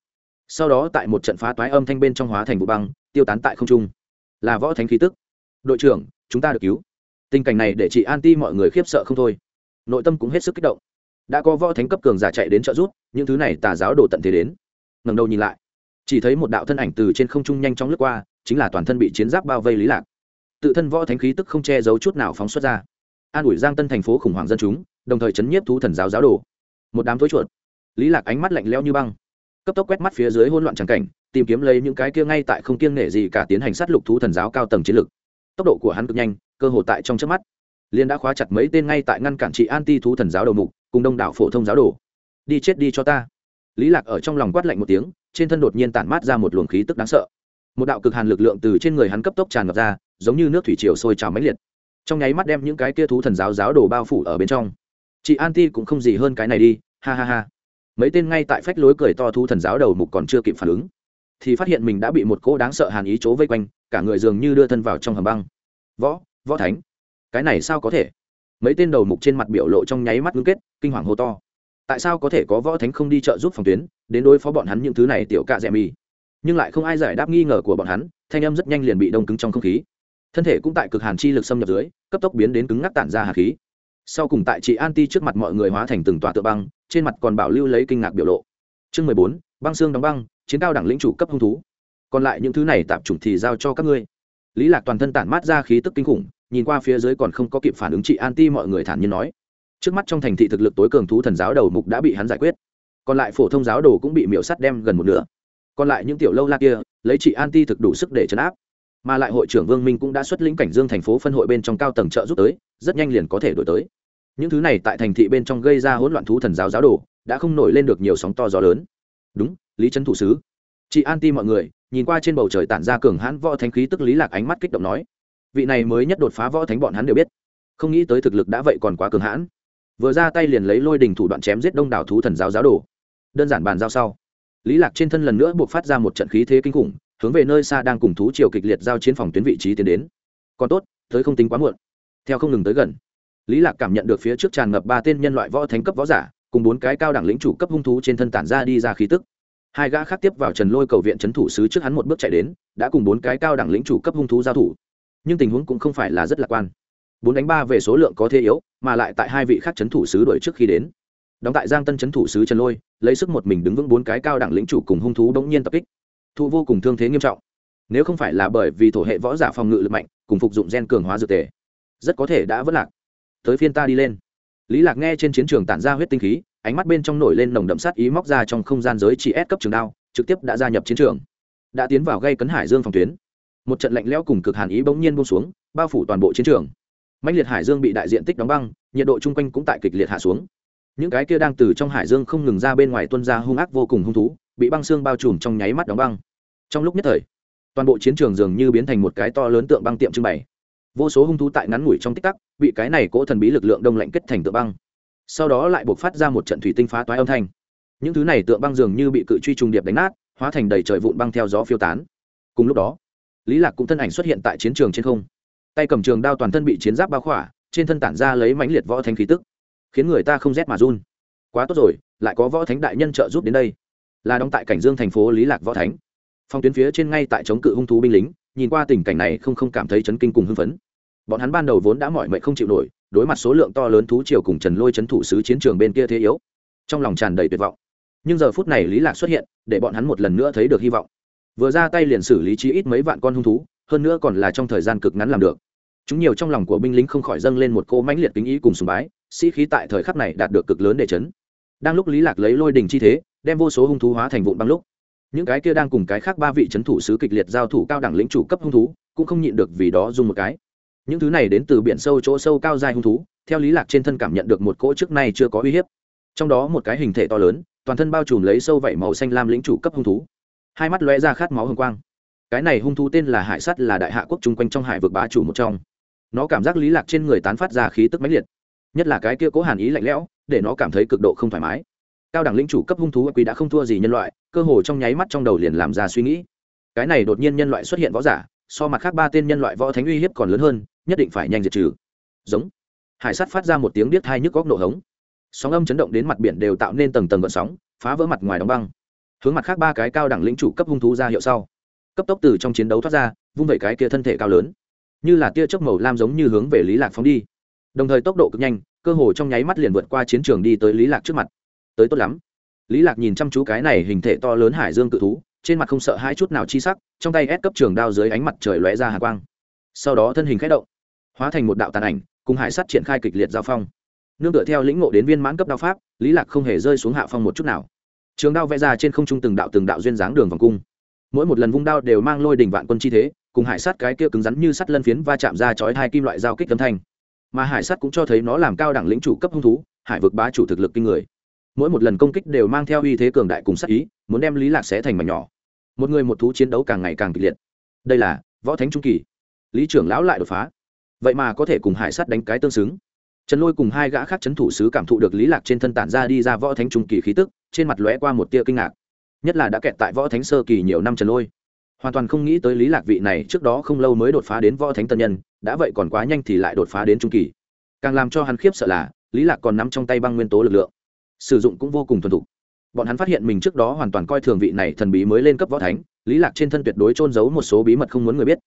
Sau đó tại một trận phá toái âm thanh bên trong hóa thành vụ băng, tiêu tán tại không trung. Là võ thánh khí tức. Đội trưởng, chúng ta được cứu. Tình cảnh này để chị an ti mọi người khiếp sợ không thôi. Nội tâm cũng hết sức kích động. Đã có võ thánh cấp cường giả chạy đến trợ giúp, những thứ này tà giáo đổ tận thế đến. Ngầm đầu nhìn lại. Chỉ thấy một đạo thân ảnh từ trên không trung nhanh chóng lướt qua, chính là toàn thân bị chiến giáp bao vây lý lạc. Tự thân võ thánh khí tức không che giấu chút nào phóng xuất ra. An ủi giang tân thành phố khủng hoảng dân chúng, đồng thời chấn nhiếp thú thần giáo giáo đồ. Một đám thối chuột lý lạc ánh mắt lạnh lẽo như băng. Cấp tốc quét mắt phía dưới hỗn loạn tràng cảnh, tìm kiếm lấy những cái kia ngay tại không kiêng nể gì cả tiến hành sát lục thú thần giáo cao tầng chiến lực. Tốc độ của hắn cực nhanh, cơ hồ tại trong chớp mắt. Liên đã khóa chặt mấy tên ngay tại ngăn cản trị anti thú thần giáo đầu mục, cùng đông đảo phổ thông giáo đồ. Đi chết đi cho ta. Lý lạc ở trong lòng quát lạnh một tiếng, trên thân đột nhiên tản mát ra một luồng khí tức đáng sợ. Một đạo cực hàn lực lượng từ trên người hắn cấp tốc tràn ngập ra, giống như nước thủy triều sôi trào mãnh liệt. Trong nháy mắt đem những cái kia thú thần giáo giáo đồ bao phủ ở bên trong. Chị an ti cũng không gì hơn cái này đi, ha ha ha mấy tên ngay tại phách lối cười to thú thần giáo đầu mục còn chưa kịp phản ứng, thì phát hiện mình đã bị một cỗ đáng sợ hàn ý chỗ vây quanh, cả người dường như đưa thân vào trong hầm băng. Võ võ thánh, cái này sao có thể? Mấy tên đầu mục trên mặt biểu lộ trong nháy mắt ngưng kết, kinh hoàng hô to. Tại sao có thể có võ thánh không đi trợ giúp phòng tuyến, đến đối phó bọn hắn những thứ này tiểu cạ rẻ mì? Nhưng lại không ai giải đáp nghi ngờ của bọn hắn, thanh âm rất nhanh liền bị đông cứng trong không khí. Thân thể cũng tại cực hàn chi lực xâm nhập dưới, cấp tốc biến đến cứng ngắc tản ra hà khí sau cùng tại chị an ti trước mặt mọi người hóa thành từng tòa tựa băng, trên mặt còn bảo lưu lấy kinh ngạc biểu lộ. Chương mười bốn, băng xương đóng băng, chiến cao đẳng lĩnh chủ cấp hung thú. Còn lại những thứ này tạp chủng thì giao cho các ngươi. Lý lạc toàn thân tản mát ra khí tức kinh khủng, nhìn qua phía dưới còn không có kịp phản ứng chị an ti mọi người thản nhiên nói. Trước mắt trong thành thị thực lực tối cường thú thần giáo đầu mục đã bị hắn giải quyết. Còn lại phổ thông giáo đồ cũng bị miễu sắt đem gần một nửa. Còn lại những tiểu lâu la kia, lấy chị an ti thực đủ sức để chấn áp mà lại hội trưởng vương minh cũng đã xuất lĩnh cảnh dương thành phố phân hội bên trong cao tầng trợ giúp tới, rất nhanh liền có thể đổi tới. Những thứ này tại thành thị bên trong gây ra hỗn loạn thú thần giáo giáo đồ, đã không nổi lên được nhiều sóng to gió lớn. Đúng, lý trấn thủ sứ. Chị an ti mọi người, nhìn qua trên bầu trời tản ra cường hãn võ thánh khí tức lý lạc ánh mắt kích động nói, vị này mới nhất đột phá võ thánh bọn hắn đều biết. Không nghĩ tới thực lực đã vậy còn quá cường hãn. Vừa ra tay liền lấy lôi đình thủ đoạn chém giết đông đảo thú thần giáo giáo đồ. Đơn giản bàn giao sau. Lý lạc trên thân lần nữa buộc phát ra một trận khí thế kinh khủng hướng về nơi xa đang cùng thú triều kịch liệt giao chiến phòng tuyến vị trí tiến đến. Còn tốt, tới không tính quá muộn. Theo không ngừng tới gần, lý lạc cảm nhận được phía trước tràn ngập ba tên nhân loại võ thánh cấp võ giả, cùng bốn cái cao đẳng lĩnh chủ cấp hung thú trên thân tản ra đi ra khí tức. Hai gã khác tiếp vào trần lôi cầu viện trấn thủ sứ trước hắn một bước chạy đến, đã cùng bốn cái cao đẳng lĩnh chủ cấp hung thú giao thủ. Nhưng tình huống cũng không phải là rất lạc quan. Bốn đánh ba về số lượng có thế yếu, mà lại tại hai vị khác trấn thủ sứ đuổi trước khi đến. Đóng tại giang tân trấn thủ sứ trần lôi, lấy sức một mình đứng vững bốn cái cao đẳng lĩnh chủ cùng hung thú bỗng nhiên tập kích thu vô cùng thương thế nghiêm trọng. Nếu không phải là bởi vì thổ hệ võ giả phòng ngự lực mạnh, cùng phục dụng gen cường hóa dược tề, rất có thể đã vất lạc. Tới phiên ta đi lên. Lý lạc nghe trên chiến trường tản ra huyết tinh khí, ánh mắt bên trong nổi lên nồng đậm sát ý móc ra trong không gian giới chỉ ép cấp trường đao, trực tiếp đã gia nhập chiến trường. Đã tiến vào gây cấn hải dương phòng tuyến. Một trận lạnh lẽo cùng cực hàn ý bỗng nhiên buông xuống, bao phủ toàn bộ chiến trường. Mạnh liệt hải dương bị đại diện tích đóng băng, nhiệt độ chung quanh cũng tại kịch liệt hạ xuống. Những cái kia đang từ trong hải dương không ngừng ra bên ngoài tuân ra hung ác vô cùng hung thú bị băng xương bao trùm trong nháy mắt đóng băng. Trong lúc nhất thời, toàn bộ chiến trường dường như biến thành một cái to lớn tượng băng tiệm trưng bày. Vô số hung thú tại ngắn ngủi trong tích tắc, bị cái này cỗ thần bí lực lượng đông lạnh kết thành tượng băng. Sau đó lại buộc phát ra một trận thủy tinh phá toái âm thanh. Những thứ này tượng băng dường như bị cự truy trùng điệp đánh nát, hóa thành đầy trời vụn băng theo gió phiêu tán. Cùng lúc đó, lý lạc cũng thân ảnh xuất hiện tại chiến trường trên không. Tay cầm trường đao toàn thân bị chiến giáp bao khỏa, trên thân tản ra lấy mãnh liệt võ thánh khí tức, khiến người ta không rét mà run. Quá tốt rồi, lại có võ thánh đại nhân trợ giúp đến đây là đóng tại cảnh dương thành phố lý lạc võ thánh phong tuyến phía trên ngay tại chống cự hung thú binh lính nhìn qua tình cảnh này không không cảm thấy chấn kinh cùng hưng phấn bọn hắn ban đầu vốn đã mỏi mệt không chịu nổi đối mặt số lượng to lớn thú triều cùng trần lôi chấn thủ sứ chiến trường bên kia thế yếu trong lòng tràn đầy tuyệt vọng nhưng giờ phút này lý lạc xuất hiện để bọn hắn một lần nữa thấy được hy vọng vừa ra tay liền xử lý chi ít mấy vạn con hung thú hơn nữa còn là trong thời gian cực ngắn làm được chúng nhiều trong lòng của binh lính không khỏi dâng lên một cô mãnh liệt kính ý cùng sùng bái sĩ khí tại thời khắc này đạt được cực lớn để chấn đang lúc lý lạc lấy lôi đình chi thế, đem vô số hung thú hóa thành vụn băng lúc. Những cái kia đang cùng cái khác ba vị c thủ sứ kịch liệt giao thủ cao đẳng lĩnh chủ cấp hung thú, cũng không nhịn được vì đó dùng một cái. Những thứ này đến từ biển sâu chỗ sâu cao dài hung thú, theo lý lạc trên thân cảm nhận được một cỗ trước nay chưa có uy hiếp. Trong đó một cái hình thể to lớn, toàn thân bao trùm lấy sâu vẩy màu xanh lam lĩnh chủ cấp hung thú. Hai mắt lóe ra khát máu hồng quang. Cái này hung thú tên là hải sắt là đại hạ quốc chung quanh trong hải vực bá chủ một trong. Nó cảm giác lý lạc trên người tán phát ra khí tức mãnh liệt. Nhất là cái kia cố hàn ý lạnh lẽo để nó cảm thấy cực độ không thoải mái. Cao đẳng lĩnh chủ cấp hung thú quý đã không thua gì nhân loại, cơ hồ trong nháy mắt trong đầu liền làm ra suy nghĩ. Cái này đột nhiên nhân loại xuất hiện võ giả, so mặt khác ba tên nhân loại võ thánh uy hiếp còn lớn hơn, nhất định phải nhanh diệt trừ. Giống. Hải sắt phát ra một tiếng biết hai nhức góc nổ hống. Sóng âm chấn động đến mặt biển đều tạo nên tầng tầng gợn sóng, phá vỡ mặt ngoài đóng băng. Hướng mặt khác ba cái cao đẳng lĩnh chủ cấp hung thú ra hiệu sau. Cấp tốc từ trong chiến đấu thoát ra, vung vẩy cái kia thân thể cao lớn. Như là tia chớp màu lam giống như hướng về lý lạc phóng đi. Đồng thời tốc độ cực nhanh cơ hồ trong nháy mắt liền vượt qua chiến trường đi tới lý lạc trước mặt. Tới tốt lắm. Lý lạc nhìn chăm chú cái này hình thể to lớn hải dương cự thú, trên mặt không sợ hai chút nào chi sắc, trong tay ép cấp trường đao dưới ánh mặt trời lóe ra hà quang. Sau đó thân hình khẽ động, hóa thành một đạo tàn ảnh, cùng hải sắt triển khai kịch liệt giao phong. Nương tựa theo lĩnh ngộ đến viên mãn cấp đao pháp, lý lạc không hề rơi xuống hạ phong một chút nào. Trường đao vẽ ra trên không trung từng đạo từng đạo duyên dáng đường vòng cung. Mỗi một lần vung đao đều mang lôi đỉnh vạn quân chi thế, cùng hải sắt cái kia cứng rắn như sắt lân phiến va chạm ra chói hai kim loại giao kích âm thanh mà hải sắt cũng cho thấy nó làm cao đẳng lĩnh chủ cấp hung thú, hải vực bá chủ thực lực kinh người. Mỗi một lần công kích đều mang theo uy thế cường đại cùng sát ý, muốn đem lý lạc xé thành mảnh nhỏ. Một người một thú chiến đấu càng ngày càng kịch liệt. Đây là võ thánh trung kỳ. Lý trưởng lão lại đột phá. Vậy mà có thể cùng hải Sắt đánh cái tương xứng. Trần lôi cùng hai gã khác c h ấ n thủ sứ cảm thụ được lý lạc trên thân tản ra đi ra võ thánh trung kỳ khí tức, trên mặt lóe qua một tia kinh ngạc. Nhất là đã kẹt tại võ thánh sơ kỳ nhiều năm trần lôi hoàn toàn không nghĩ tới lý lạc vị này trước đó không lâu mới đột phá đến võ thánh tân nhân, đã vậy còn quá nhanh thì lại đột phá đến trung kỳ. Càng làm cho hắn khiếp sợ là, lý lạc còn nắm trong tay băng nguyên tố lực lượng. Sử dụng cũng vô cùng thuần thục. Bọn hắn phát hiện mình trước đó hoàn toàn coi thường vị này thần bí mới lên cấp võ thánh, lý lạc trên thân tuyệt đối trôn giấu một số bí mật không muốn người biết.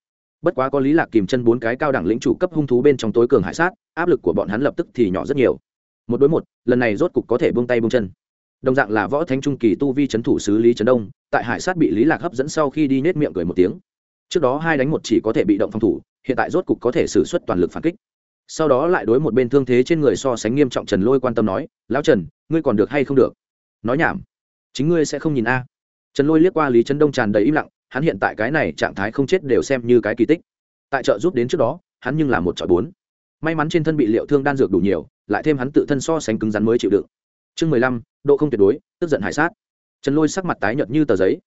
Bất quá có lý lạc kìm chân bốn cái cao đẳng lĩnh chủ cấp hung thú bên trong tối cường hải sát, áp lực của bọn hắn lập tức thì nhỏ rất nhiều. Một đối một, lần này rốt cục có thể buông tay buông chân đồng dạng là võ thánh trung kỳ tu vi chấn thủ sứ lý trấn đông, tại hải sát bị lý lạc hấp dẫn sau khi đi nết miệng cười một tiếng. Trước đó hai đánh một chỉ có thể bị động phòng thủ, hiện tại rốt cục có thể sử xuất toàn lực phản kích. Sau đó lại đối một bên thương thế trên người so sánh nghiêm trọng trần lôi quan tâm nói, lão trần, ngươi còn được hay không được? Nói nhảm, chính ngươi sẽ không nhìn a. Trần lôi liếc qua lý trấn đông tràn đầy im lặng, hắn hiện tại cái này trạng thái không chết đều xem như cái kỳ tích. Tại trợ giúp đến trước đó, hắn nhưng là một trọi bốn. May mắn trên thân bị liệu thương đan dược đủ nhiều, lại thêm hắn tự thân so sánh cứng rắn mới chịu đựng chương mười lăm, độ không tuyệt đối, tức giận hải sát. Trần lôi sắc mặt tái nhợt như tờ giấy.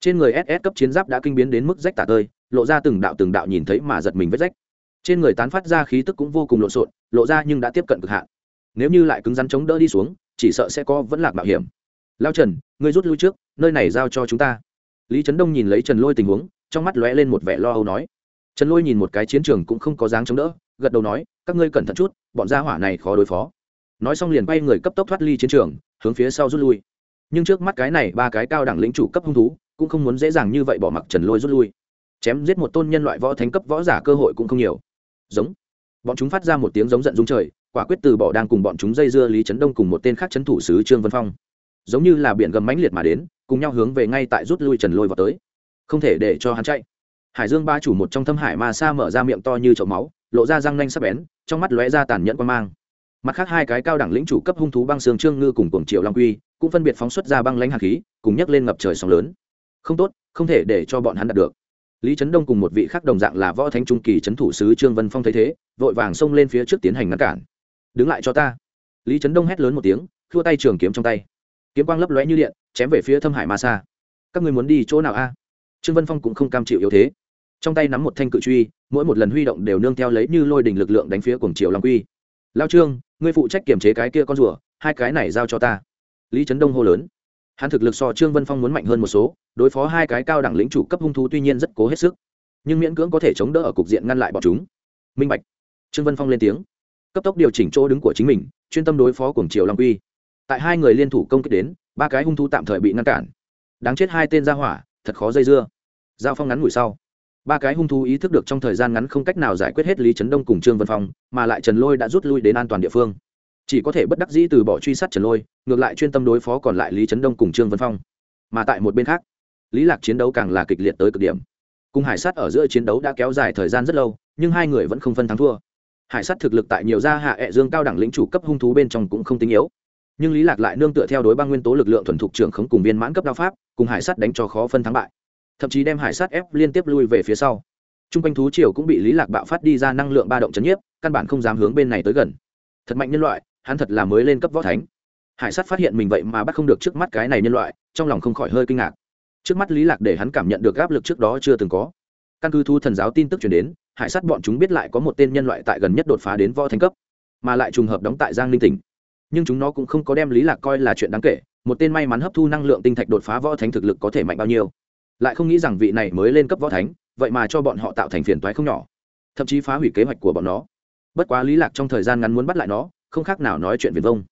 Trên người ss cấp chiến giáp đã kinh biến đến mức rách tả tơi, lộ ra từng đạo từng đạo nhìn thấy mà giật mình vết rách. Trên người tán phát ra khí tức cũng vô cùng lộn xộn, lộ ra nhưng đã tiếp cận cực hạn. Nếu như lại cứng rắn chống đỡ đi xuống, chỉ sợ sẽ có vẫn lạc mạo hiểm. Lao trần, ngươi rút lui trước, nơi này giao cho chúng ta. Lý trấn đông nhìn lấy trần lôi tình huống, trong mắt lóe lên một vẻ lo âu nói. Trần lôi nhìn một cái chiến trường cũng không có dáng chống đỡ, gật đầu nói, các ngươi cẩn thận chút, bọn gia hỏa này khó đối phó nói xong liền bay người cấp tốc thoát ly chiến trường, hướng phía sau rút lui. Nhưng trước mắt cái này ba cái cao đẳng lĩnh chủ cấp hung thú, cũng không muốn dễ dàng như vậy bỏ mặc trần lôi rút lui. Chém giết một tôn nhân loại võ thánh cấp võ giả cơ hội cũng không nhiều. Giống. Bọn chúng phát ra một tiếng giống giận dung trời, quả quyết từ bỏ đang cùng bọn chúng dây dưa lý trấn đông cùng một tên khác trấn thủ sứ trương vân phong. Giống như là biển gầm mãnh liệt mà đến, cùng nhau hướng về ngay tại rút lui trần lôi vào tới. Không thể để cho hắn chạy. Hải dương ba chủ một trong thâm hải ma sa mở ra miệng to như chậu máu, lộ ra răng nanh sắp bén, trong mắt lóe ra tàn nhẫn quan mang mặt khác hai cái cao đẳng lĩnh chủ cấp hung thú băng xương trương ngư cùng cuồng triệu long quy cũng phân biệt phóng xuất ra băng lãnh hạt khí, cùng nhấc lên ngập trời sóng lớn. Không tốt, không thể để cho bọn hắn đạt được. Lý trấn đông cùng một vị khác đồng dạng là võ thánh trung kỳ trấn thủ sứ trương vân phong thấy thế, vội vàng xông lên phía trước tiến hành ngăn cản. Đứng lại cho ta. Lý trấn đông hét lớn một tiếng thua tay trường kiếm trong tay. Kiếm quang lấp lóe như điện, chém về phía thâm hải ma sa. Các người muốn đi chỗ nào a? Trương vân phong cũng không cam chịu yếu thế. Trong tay nắm một thanh cự truy, mỗi một lần huy động đều nương theo lấy như lôi đình lực lượng đánh phía cuồng triều long quy lao trương, ngươi phụ trách kiểm chế cái kia con rùa, hai cái này giao cho ta. Lý trấn đông hô lớn. Hắn thực lực so trương vân phong muốn mạnh hơn một số, đối phó hai cái cao đẳng lĩnh chủ cấp hung thú tuy nhiên rất cố hết sức, nhưng miễn cưỡng có thể chống đỡ ở cục diện ngăn lại bọn chúng. Minh bạch. Trương vân phong lên tiếng. Cấp tốc điều chỉnh chỗ đứng của chính mình, chuyên tâm đối phó cùng triều long Uy. tại hai người liên thủ công kích đến, ba cái hung thú tạm thời bị ngăn cản. Đáng chết hai tên ra hỏa, thật khó dây dưa. Giao phong ngắn ngủi sau ba cái hung thú ý thức được trong thời gian ngắn không cách nào giải quyết hết lý trấn đông cùng trương vân phong, mà lại trần lôi đã rút lui đến an toàn địa phương. Chỉ có thể bất đắc dĩ từ bỏ truy sát trần lôi, ngược lại chuyên tâm đối phó còn lại lý trấn đông cùng trương vân phong. Mà tại một bên khác, lý lạc chiến đấu càng là kịch liệt tới cực điểm. Cùng hải sát ở giữa chiến đấu đã kéo dài thời gian rất lâu, nhưng hai người vẫn không phân thắng thua. Hải sát thực lực tại nhiều gia hạ ẹ dương cao đẳng lĩnh chủ cấp hung thú bên trong cũng không tinh yếu. Nhưng lý lạc lại nương tựa theo đối băng nguyên tố lực lượng thuần thục trưởng khống cùng viên mãn cấp đao pháp, cùng hải sát đánh cho khó phân thắng bại thậm chí đem hải sát ép liên tiếp lui về phía sau. Trung quanh thú triều cũng bị lý lạc bạo phát đi ra năng lượng ba động chấn nhiếp, căn bản không dám hướng bên này tới gần. Thật mạnh nhân loại, hắn thật là mới lên cấp võ thánh. Hải sát phát hiện mình vậy mà bắt không được trước mắt cái này nhân loại, trong lòng không khỏi hơi kinh ngạc. Trước mắt lý lạc để hắn cảm nhận được áp lực trước đó chưa từng có. Căn cứ thu thần giáo tin tức truyền đến, hải sát bọn chúng biết lại có một tên nhân loại tại gần nhất đột phá đến võ thánh cấp, mà lại trùng hợp đóng tại giang ninh tỉnh. Nhưng chúng nó cũng không có đem lý lạc coi là chuyện đáng kể, một tên may mắn hấp thu năng lượng tinh thạch đột phá võ thánh thực lực có thể mạnh bao nhiêu lại không nghĩ rằng vị này mới lên cấp võ thánh, vậy mà cho bọn họ tạo thành phiền toái không nhỏ, thậm chí phá hủy kế hoạch của bọn nó. Bất quá lý lạc trong thời gian ngắn muốn bắt lại nó, không khác nào nói chuyện viền vông.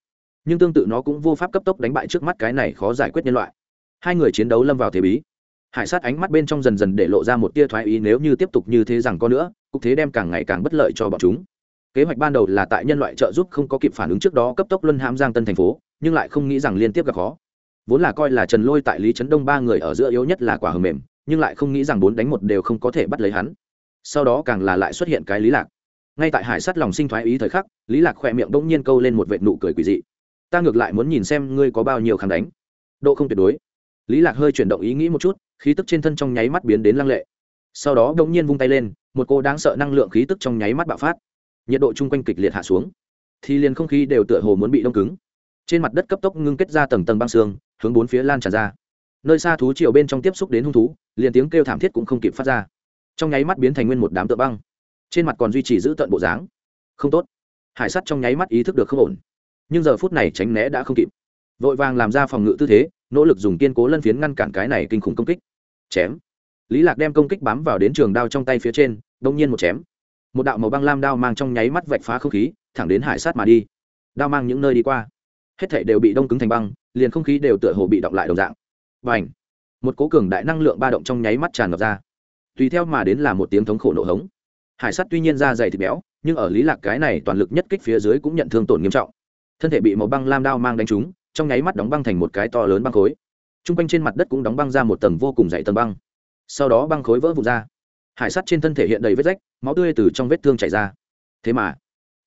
Nhưng tương tự nó cũng vô pháp cấp tốc đánh bại trước mắt cái này khó giải quyết nhân loại. Hai người chiến đấu lâm vào thế bí. Hải sát ánh mắt bên trong dần dần để lộ ra một tia thoái ý nếu như tiếp tục như thế rằng có nữa, cục thế đem càng ngày càng bất lợi cho bọn chúng. Kế hoạch ban đầu là tại nhân loại trợ giúp không có kịp phản ứng trước đó cấp tốc luân hãm giang tân thành phố, nhưng lại không nghĩ rằng liên tiếp gặp khó vốn là coi là trần lôi tại lý trấn đông ba người ở giữa yếu nhất là quả hầm mềm, nhưng lại không nghĩ rằng bốn đánh một đều không có thể bắt lấy hắn. Sau đó càng là lại xuất hiện cái lý lạc. Ngay tại hải sắt lòng sinh thoái ý thời khắc, lý lạc khỏe miệng bỗng nhiên câu lên một vệt nụ cười quỷ dị. Ta ngược lại muốn nhìn xem ngươi có bao nhiêu kháng đánh. Độ không tuyệt đối. Lý lạc hơi chuyển động ý nghĩ một chút, khí tức trên thân trong nháy mắt biến đến lăng lệ. Sau đó bỗng nhiên vung tay lên, một cô đáng sợ năng lượng khí tức trong nháy mắt bạo phát. Nhiệt độ chung quanh kịch liệt hạ xuống. Thì liền không khí đều tựa hồ muốn bị đông cứng. Trên mặt đất cấp tốc ngưng kết ra tầng tầng băng xương hướng bốn phía lan tràn ra. Nơi xa thú triều bên trong tiếp xúc đến hung thú, liền tiếng kêu thảm thiết cũng không kịp phát ra. Trong nháy mắt biến thành nguyên một đám tượng băng. Trên mặt còn duy trì giữ tận bộ dáng. Không tốt. Hải sắt trong nháy mắt ý thức được không ổn. Nhưng giờ phút này tránh né đã không kịp. Vội vàng làm ra phòng ngự tư thế, nỗ lực dùng kiên cố lân phiến ngăn cản cái này kinh khủng công kích. Chém. Lý lạc đem công kích bám vào đến trường đao trong tay phía trên, đông nhiên một chém. Một đạo màu băng lam đao mang trong nháy mắt vạch phá không khí, thẳng đến hải sát mà đi. Đao mang những nơi đi qua. Hết thảy đều bị đông cứng thành băng liền không khí đều tựa hồ bị động lại đồng dạng. Và ảnh một cố cường đại năng lượng ba động trong nháy mắt tràn ngập ra. Tùy theo mà đến là một tiếng thống khổ nổ hống. Hải sắt tuy nhiên da dày thịt béo, nhưng ở lý lạc cái này toàn lực nhất kích phía dưới cũng nhận thương tổn nghiêm trọng. Thân thể bị màu băng lam đao mang đánh trúng, trong nháy mắt đóng băng thành một cái to lớn băng khối. T r u n g quanh trên mặt đất cũng đóng băng ra một tầng vô cùng dày tầng băng. Sau đó băng khối vỡ vụt ra. Hải sắt trên thân thể hiện đầy vết rách, máu tươi từ trong vết thương chảy ra. Thế mà,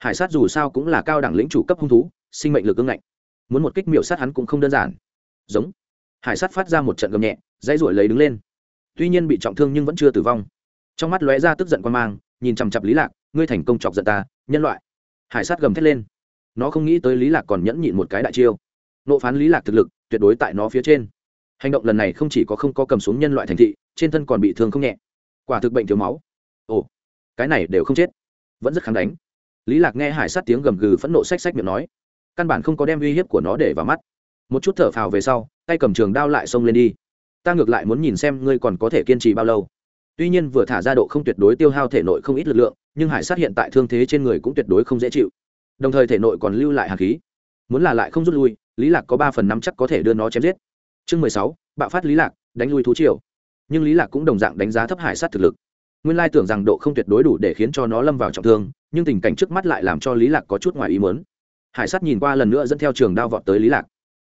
hải sát dù sao cũng là cao đẳng lĩnh chủ cấp hung thú, sinh mệnh lực ưng ngạnh muốn một kích miểu sát hắn cũng không đơn giản. Giống. Hải sát phát ra một trận gầm nhẹ, dãy ruổi lấy đứng lên. Tuy nhiên bị trọng thương nhưng vẫn chưa tử vong. Trong mắt lóe ra tức giận quan mang, nhìn chằm chặp lý lạc, ngươi thành công chọc giận ta, nhân loại. Hải sát gầm thét lên. Nó không nghĩ tới lý lạc còn nhẫn nhịn một cái đại chiêu. Nộ phán lý lạc thực lực, tuyệt đối tại nó phía trên. Hành động lần này không chỉ có không có cầm xuống nhân loại thành thị, trên thân còn bị thương không nhẹ. Quả thực bệnh thiếu máu. Ồ, cái này đều không chết. Vẫn rất kháng đánh. Lý lạc nghe hải sát tiếng gầm gừ phẫn nộ xách xách miệng nói căn bản không có đem uy hiếp của nó để vào mắt. Một chút thở phào về sau, tay cầm trường đao lại xông lên đi. Ta ngược lại muốn nhìn xem ngươi còn có thể kiên trì bao lâu. Tuy nhiên vừa thả ra độ không tuyệt đối tiêu hao thể nội không ít lực lượng, nhưng hải sát hiện tại thương thế trên người cũng tuyệt đối không dễ chịu. Đồng thời thể nội còn lưu lại hạt khí. Muốn là lại không rút lui, lý lạc có ba phần năm chắc có thể đưa nó chém giết. Chương mười sáu, bạo phát lý lạc, đánh lui thú triều. Nhưng lý lạc cũng đồng dạng đánh giá thấp hải sát thực lực. Nguyên lai tưởng rằng độ không tuyệt đối đủ để khiến cho nó lâm vào trọng thương, nhưng tình cảnh trước mắt lại làm cho lý lạc có chút ngoài ý muốn hải sát nhìn qua lần nữa dẫn theo trường đao vọt tới lý lạc.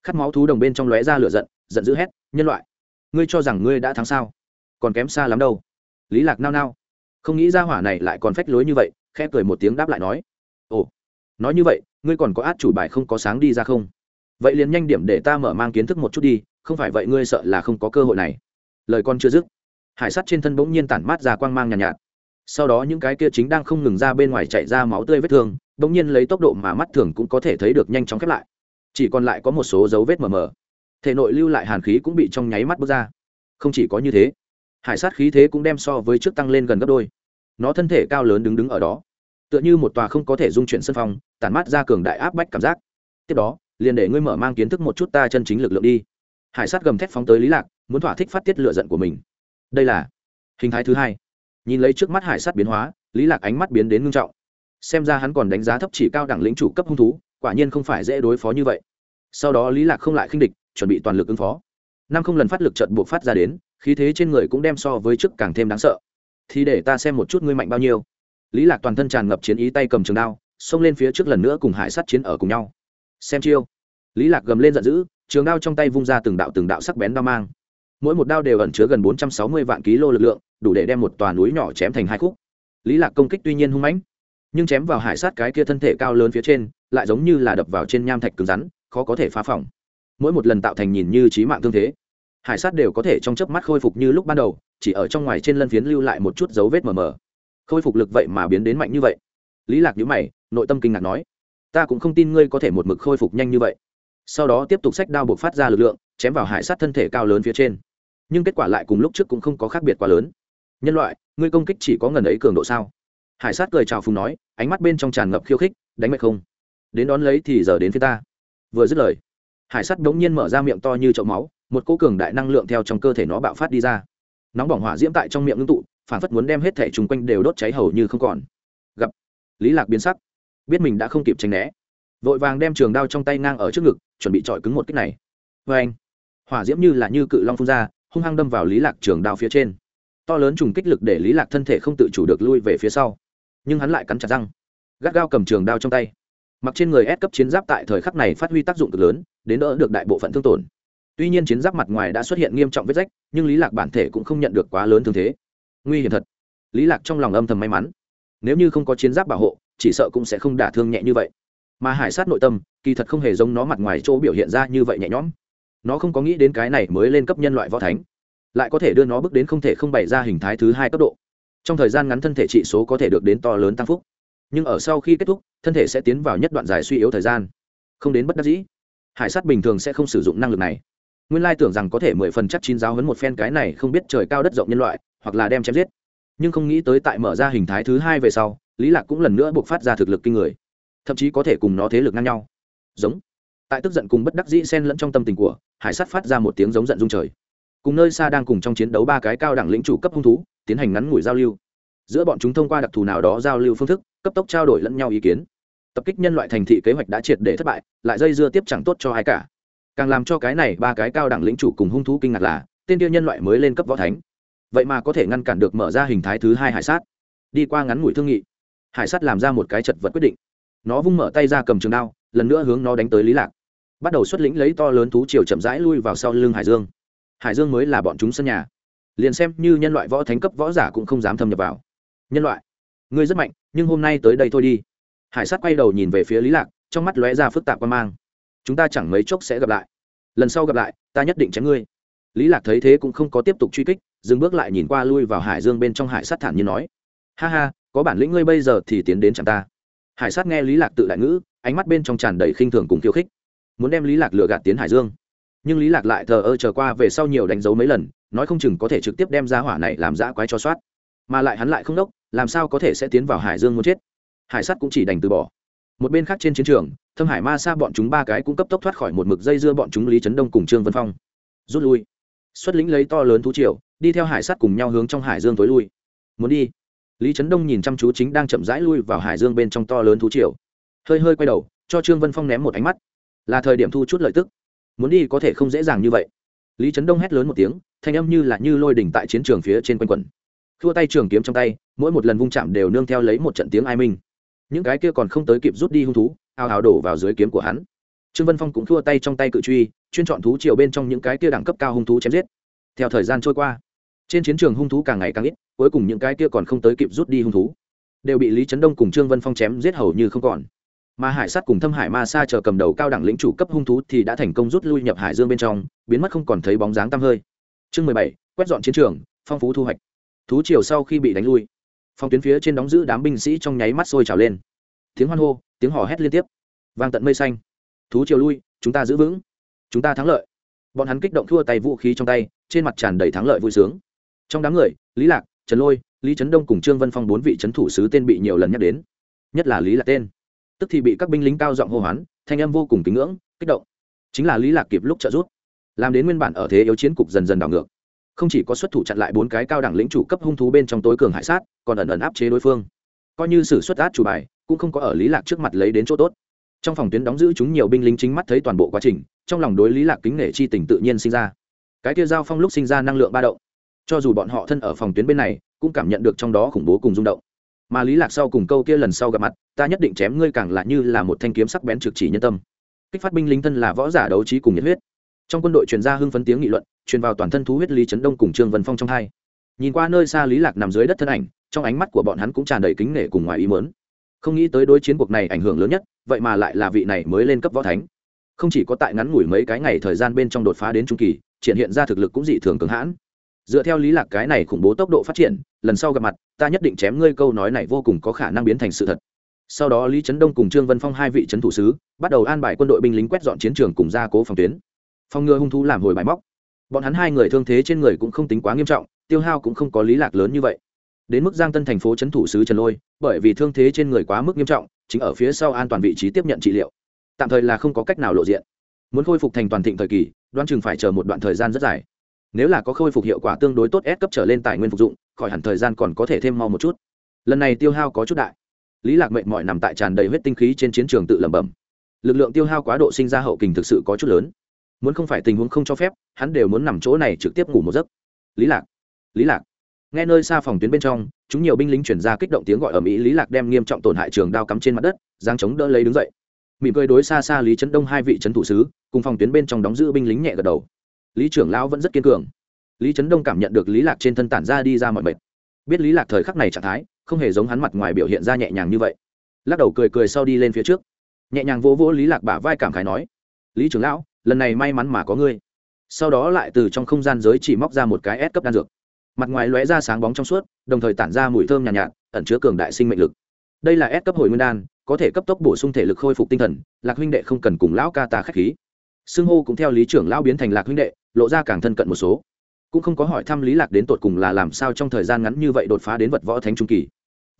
Khát máu thú đồng bên trong lóe ra lửa giận giận dữ hét nhân loại ngươi cho rằng ngươi đã thắng sao? Còn kém xa lắm đâu. Lý lạc nao nao. Không nghĩ ra hỏa này lại còn phách lối như vậy khẽ cười một tiếng đáp lại nói ồ nói như vậy ngươi còn có át chủ bài không có sáng đi ra không? Vậy liền nhanh điểm để ta mở mang kiến thức một chút đi không phải vậy ngươi sợ là không có cơ hội này. Lời con chưa dứt hải sắt trên thân bỗng nhiên tản mát ra quang mang nhàn nhạt, nhạt. Sau đó những cái kia chính đang không ngừng ra bên ngoài chạy ra máu tươi vết thương bỗng nhiên lấy tốc độ mà mắt thường cũng có thể thấy được nhanh chóng khép lại. Chỉ còn lại có một số dấu vết mờ mờ. Thể nội lưu lại hàn khí cũng bị trong nháy mắt bước ra. Không chỉ có như thế, hải sát khí thế cũng đem so với trước tăng lên gần gấp đôi. Nó thân thể cao lớn đứng đứng ở đó. Tựa như một tòa không có thể dung chuyển sân phong tản mát ra cường đại áp bách cảm giác. Tiếp đó, liền để ngươi mở mang kiến thức một chút ta chân chính lực lượng đi. Hải sát gầm thét phóng tới lý lạc, muốn thỏa thích phát tiết lựa giận của mình. Đây là hình thái thứ hai. Nhìn lấy trước mắt hải sát biến hóa, lý lạc ánh mắt biến đến ngưng trọng xem ra hắn còn đánh giá thấp chỉ cao đẳng lĩnh chủ cấp hung thú, quả nhiên không phải dễ đối phó như vậy. Sau đó lý lạc không lại khinh địch, chuẩn bị toàn lực ứng phó. Năm không lần phát lực trận buộc phát ra đến, khí thế trên người cũng đem so với trước càng thêm đáng sợ. Thì để ta xem một chút ngươi mạnh bao nhiêu. Lý lạc toàn thân tràn ngập chiến ý tay cầm trường đao, xông lên phía trước lần nữa cùng hải sát chiến ở cùng nhau. Xem chiêu. Lý lạc gầm lên giận dữ, trường đao trong tay vung ra từng đạo từng đạo sắc bén đao mang. Mỗi một đao đều ẩn chứa gần bốn trăm sáu mươi vạn ký lô lực lượng, đủ để đem một tòa núi nhỏ chém thành hai khúc. Lý lạc công kích tuy nhiên hung mãnh nhưng chém vào hải sát cái kia thân thể cao lớn phía trên, lại giống như là đập vào trên nham thạch cứng rắn, khó có thể phá phỏng mỗi một lần tạo thành nhìn như trí mạng thương thế, hải sát đều có thể trong chớp mắt khôi phục như lúc ban đầu, chỉ ở trong ngoài trên lân phiến lưu lại một chút dấu vết mờ mờ. Khôi phục lực vậy mà biến đến mạnh như vậy. Lý lạc nhíu mày, nội tâm kinh ngạc nói, ta cũng không tin ngươi có thể một mực khôi phục nhanh như vậy. Sau đó tiếp tục sách đao buộc phát ra lực lượng, chém vào hải sát thân thể cao lớn phía trên. Nhưng kết quả lại cùng lúc trước cũng không có khác biệt quá lớn. Nhân loại, ngươi công kích chỉ có ngần ấy cường độ sao? Hải sát cười chào phùng nói, ánh mắt bên trong tràn ngập khiêu khích, đánh mệt không? Đến đón lấy thì giờ đến phía ta. Vừa dứt lời, hải sát đống nhiên mở ra miệng to như chậu máu, một cô cường đại năng lượng theo trong cơ thể nó bạo phát đi ra. Nóng bỏng hỏa diễm tại trong miệng ngưng tụ, phản phất muốn đem hết thể chung quanh đều đốt cháy hầu như không còn. Gặp, lý lạc biến sắc, biết mình đã không kịp tránh né. Vội vàng đem trường đao trong tay ngang ở trước ngực, chuẩn bị chọi cứng một kích này. Vê anh, hỏa diễm như là như cự long phun ra, hung hăng đâm vào lý lạc trường đao phía trên. To lớn trùng kích lực để lý lạc thân thể không tự chủ được lui về phía sau nhưng hắn lại cắn chặt răng. Gắt gao cầm trường đao trong tay. Mặc trên người ép cấp chiến giáp tại thời khắc này phát huy tác dụng cực lớn, đến đỡ được đại bộ phận thương tổn. Tuy nhiên chiến giáp mặt ngoài đã xuất hiện nghiêm trọng vết rách, nhưng lý lạc bản thể cũng không nhận được quá lớn thương thế. Nguy hiểm thật. Lý lạc trong lòng âm thầm may mắn. Nếu như không có chiến giáp bảo hộ, chỉ sợ cũng sẽ không đả thương nhẹ như vậy. Mà hải sát nội tâm, kỳ thật không hề giống nó mặt ngoài chỗ biểu hiện ra như vậy nhẹ nhõm. Nó không có nghĩ đến cái này mới lên cấp nhân loại võ thánh. Lại có thể đưa nó bước đến không thể không bày ra hình thái thứ hai cấp độ trong thời gian ngắn thân thể trị số có thể được đến to lớn tăng phúc. Nhưng ở sau khi kết thúc, thân thể sẽ tiến vào nhất đoạn dài suy yếu thời gian. Không đến bất đắc dĩ, hải sát bình thường sẽ không sử dụng năng lực này. Nguyên lai tưởng rằng có thể mười phần chắc chín giáo hấn một phen cái này không biết trời cao đất rộng nhân loại, hoặc là đem chém giết. Nhưng không nghĩ tới tại mở ra hình thái thứ hai về sau, lý lạc cũng lần nữa buộc phát ra thực lực kinh người. Thậm chí có thể cùng nó thế lực ngang nhau. Giống. Tại tức giận cùng bất đắc dĩ xen lẫn trong tâm tình của, hải sát phát ra một tiếng giống giận dung trời cùng nơi xa đang cùng trong chiến đấu ba cái cao đẳng lĩnh chủ cấp hung thú, tiến hành ngắn ngủi giao lưu. Giữa bọn chúng thông qua đặc thù nào đó giao lưu phương thức, cấp tốc trao đổi lẫn nhau ý kiến. Tập kích nhân loại thành thị kế hoạch đã triệt để thất bại, lại dây dưa tiếp chẳng tốt cho ai cả. Càng làm cho cái này ba cái cao đẳng lĩnh chủ cùng hung thú kinh ngạc là, tên tiêu nhân loại mới lên cấp võ thánh. Vậy mà có thể ngăn cản được mở ra hình thái thứ hai hải sát. Đi qua ngắn ngủi thương nghị, hải sát làm ra một cái chật vật quyết định. Nó vung mở tay ra cầm trường đao, lần nữa hướng nó đánh tới lý lạc. Bắt đầu xuất lĩnh lấy to lớn thú chiều chậm rãi lui vào sau lưng hải dương hải dương mới là bọn chúng sân nhà. Liền xem như nhân loại võ thánh cấp võ giả cũng không dám thâm nhập vào. Nhân loại, ngươi rất mạnh, nhưng hôm nay tới đây thôi đi. Hải sát quay đầu nhìn về phía lý lạc, trong mắt lóe ra phức tạp quan mang. Chúng ta chẳng mấy chốc sẽ gặp lại. Lần sau gặp lại, ta nhất định chém ngươi. Lý lạc thấy thế cũng không có tiếp tục truy kích, dừng bước lại nhìn qua lui vào hải dương bên trong hải sát thản nhiên nói. Ha ha, có bản lĩnh ngươi bây giờ thì tiến đến chẳng ta. Hải sát nghe lý lạc tự đại ngữ, ánh mắt bên trong tràn đầy khinh thường cùng khiêu khích. Muốn đem lý lạc lừa gạt tiến hải dương nhưng lý lạc lại thờ ơ chờ qua về sau nhiều đánh dấu mấy lần, nói không chừng có thể trực tiếp đem ra hỏa này làm dã quái cho soát. Mà lại hắn lại không đốc, làm sao có thể sẽ tiến vào hải dương muốn chết? Hải sắt cũng chỉ đành từ bỏ. Một bên khác trên chiến trường, thâm hải ma sa bọn chúng ba cái cũng cấp tốc thoát khỏi một mực dây dưa bọn chúng lý trấn đông cùng trương vân phong. Rút lui. Xuất lĩnh lấy to lớn thú triều, đi theo hải sắt cùng nhau hướng trong hải dương tối lui. Muốn đi. Lý trấn đông nhìn chăm chú chính đang chậm rãi lui vào hải dương bên trong to lớn thú triều. Hơi hơi quay đầu, cho trương vân phong ném một ánh mắt. Là thời điểm thu chút lợi tức muốn đi có thể không dễ dàng như vậy. Lý trấn đông hét lớn một tiếng, thanh âm như là như lôi đỉnh tại chiến trường phía trên quanh quẩn. thua tay trường kiếm trong tay, mỗi một lần vung chạm đều nương theo lấy một trận tiếng ai minh. Những cái kia còn không tới kịp rút đi hung thú, ào ào đổ vào dưới kiếm của hắn. Trương vân phong cũng thua tay trong tay cự truy, chuyên chọn thú chiều bên trong những cái kia đẳng cấp cao hung thú chém giết. Theo thời gian trôi qua, trên chiến trường hung thú càng ngày càng ít, cuối cùng những cái kia còn không tới kịp rút đi hung thú, đều bị lý trấn đông cùng trương vân phong chém giết hầu như không còn mà hải sát cùng thâm hải ma sa chờ cầm đầu cao đẳng lĩnh chủ cấp hung thú thì đã thành công rút lui nhập hải dương bên trong, biến mất không còn thấy bóng dáng tăm hơi. Chương mười bảy, quét dọn chiến trường, phong phú thu hoạch. Thú chiều sau khi bị đánh lui, phong tuyến phía trên đóng giữ đám binh sĩ trong nháy mắt sôi trào lên. Tiếng hoan hô, tiếng hò hét liên tiếp. Vang tận mây xanh. Thú chiều lui, chúng ta giữ vững. Chúng ta thắng lợi. Bọn hắn kích động thua tay vũ khí trong tay, trên mặt tràn đầy thắng lợi vui sướng. Trong đám người, lý lạc, trần lôi, lý trấn đông cùng trương vân phong bốn vị trấn thủ sứ tên bị nhiều lần nhắc đến. Nhất là lý lạc tên tức thì bị các binh lính cao giọng hô hoán, thanh âm vô cùng kính ngưỡng, kích động. Chính là lý lạc kịp lúc trợ rút làm đến nguyên bản ở thế yếu chiến cục dần dần đảo ngược. Không chỉ có xuất thủ chặn lại bốn cái cao đẳng lĩnh chủ cấp hung thú bên trong tối cường hải sát, còn ẩn ẩn áp chế đối phương. Coi như sử xuất át chủ bài, cũng không có ở lý lạc trước mặt lấy đến chỗ tốt. Trong phòng tuyến đóng giữ chúng nhiều binh lính chính mắt thấy toàn bộ quá trình, trong lòng đối lý lạc kính nể chi tình tự nhiên sinh ra. Cái kia giao phong lúc sinh ra năng lượng ba động. Cho dù bọn họ thân ở phòng tuyến bên này, cũng cảm nhận được trong đó khủng bố cùng rung động mà lý lạc sau cùng câu kia lần sau gặp mặt, ta nhất định chém ngươi càng lạ như là một thanh kiếm sắc bén trực chỉ nhân tâm. Kích phát binh lính thân là võ giả đấu trí cùng nhiệt huyết. Trong quân đội truyền ra hưng phấn tiếng nghị luận, truyền vào toàn thân thú huyết lý trấn đông cùng trương vân phong trong hai. Nhìn qua nơi xa lý lạc nằm dưới đất thân ảnh, trong ánh mắt của bọn hắn cũng tràn đầy kính nể cùng ngoài ý mớn không nghĩ tới đối chiến cuộc này ảnh hưởng lớn nhất, vậy mà lại là vị này mới lên cấp võ thánh. Không chỉ có tại ngắn ngủi mấy cái ngày thời gian bên trong đột phá đến trung kỳ, triển hiện ra thực lực cũng dị thường cường hãn. Dựa theo lý lạc cái này khủng bố tốc độ phát triển, lần sau gặp mặt ta nhất định chém ngươi câu nói này vô cùng có khả năng biến thành sự thật. Sau đó lý trấn đông cùng trương vân phong hai vị trấn thủ sứ, bắt đầu an bài quân đội binh lính quét dọn chiến trường cùng gia cố phòng tuyến. Phòng ngừa hung thú làm hồi bài móc. Bọn hắn hai người thương thế trên người cũng không tính quá nghiêm trọng, tiêu hao cũng không có lý lạc lớn như vậy. Đến mức giang tân thành phố trấn thủ sứ trần lôi, bởi vì thương thế trên người quá mức nghiêm trọng, chính ở phía sau an toàn vị trí tiếp nhận trị liệu. Tạm thời là không có cách nào lộ diện. Muốn khôi phục thành toàn thịnh thời kỳ đoan chừng phải chờ một đoạn thời gian rất dài nếu là có khôi phục hiệu quả tương đối tốt s cấp trở lên tài nguyên phục dụng, khỏi hẳn thời gian còn có thể thêm mau một chút. Lần này tiêu hao có chút đại. Lý lạc mệnh mọi nằm tại tràn đầy huyết tinh khí trên chiến trường tự lẩm bẩm. Lực lượng tiêu hao quá độ sinh ra hậu kình thực sự có chút lớn. Muốn không phải tình huống không cho phép, hắn đều muốn nằm chỗ này trực tiếp ngủ một giấc. Lý lạc lý lạc. Nghe nơi xa phòng tuyến bên trong, chúng nhiều binh lính chuyển ra kích động tiếng gọi ở mỹ, lý lạc đem nghiêm trọng tổn hại trường đao cắm trên mặt đất giang chống đỡ lấy đứng dậy. Mỉm cười đối xa xa lý trấn đông hai vị trấn thủ sứ, cùng phòng tuyến bên trong đóng giữ binh lính nhẹ gật đầu lý trưởng lão vẫn rất kiên cường. Lý trấn đông cảm nhận được lý lạc trên thân tản ra đi ra mọi mệt. Biết lý lạc thời khắc này trạng thái không hề giống hắn mặt ngoài biểu hiện ra nhẹ nhàng như vậy. Lắc đầu cười cười sau đi lên phía trước. Nhẹ nhàng vỗ vỗ lý lạc bả vai cảm khái nói lý trưởng lão lần này may mắn mà có ngươi. Sau đó lại từ trong không gian giới chỉ móc ra một cái ép cấp đan dược. Mặt ngoài lóe ra sáng bóng trong suốt đồng thời tản ra mùi thơm nhàn nhạt, nhạt ẩn chứa cường đại sinh mệnh lực. Đây là ép cấp hồi nguyên đan có thể cấp tốc bổ sung thể lực khôi phục tinh thần lạc huynh đệ không cần cùng lão ca tà khách khí xưng hô cũng theo lý trưởng lão biến thành lạc huynh đệ, lộ ra càng thân cận một số. Cũng không có hỏi thăm lý lạc đến tột cùng là làm sao trong thời gian ngắn như vậy đột phá đến vật võ thánh trung kỳ.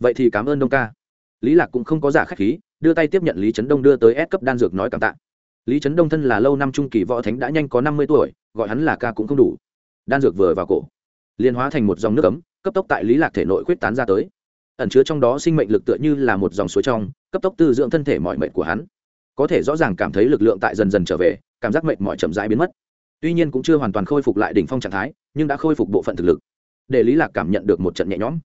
Vậy thì cảm ơn đông ca. Lý lạc cũng không có giả khách khí, đưa tay tiếp nhận lý trấn đông đưa tới ép cấp đan dược nói cảm tạ. Lý trấn đông thân là lâu năm trung kỳ võ thánh đã nhanh có năm mươi tuổi, gọi hắn là ca cũng không đủ. Đan dược vừa vào cổ liên hóa thành một dòng nước ấm, cấp tốc tại lý lạc thể nội quyết tán ra tới. Ẩn chứa trong đó sinh mệnh lực tựa như là một dòng suối trong, cấp tốc tư dưỡng thân thể mọi mệnh của hắn. Có thể rõ ràng cảm thấy lực lượng tại dần dần trở về cảm giác mệt mọi chậm rãi biến mất. Tuy nhiên cũng chưa hoàn toàn khôi phục lại đỉnh phong trạng thái, nhưng đã khôi phục bộ phận thực lực. Để lý lạc cảm nhận được một trận nhẹ nhõm.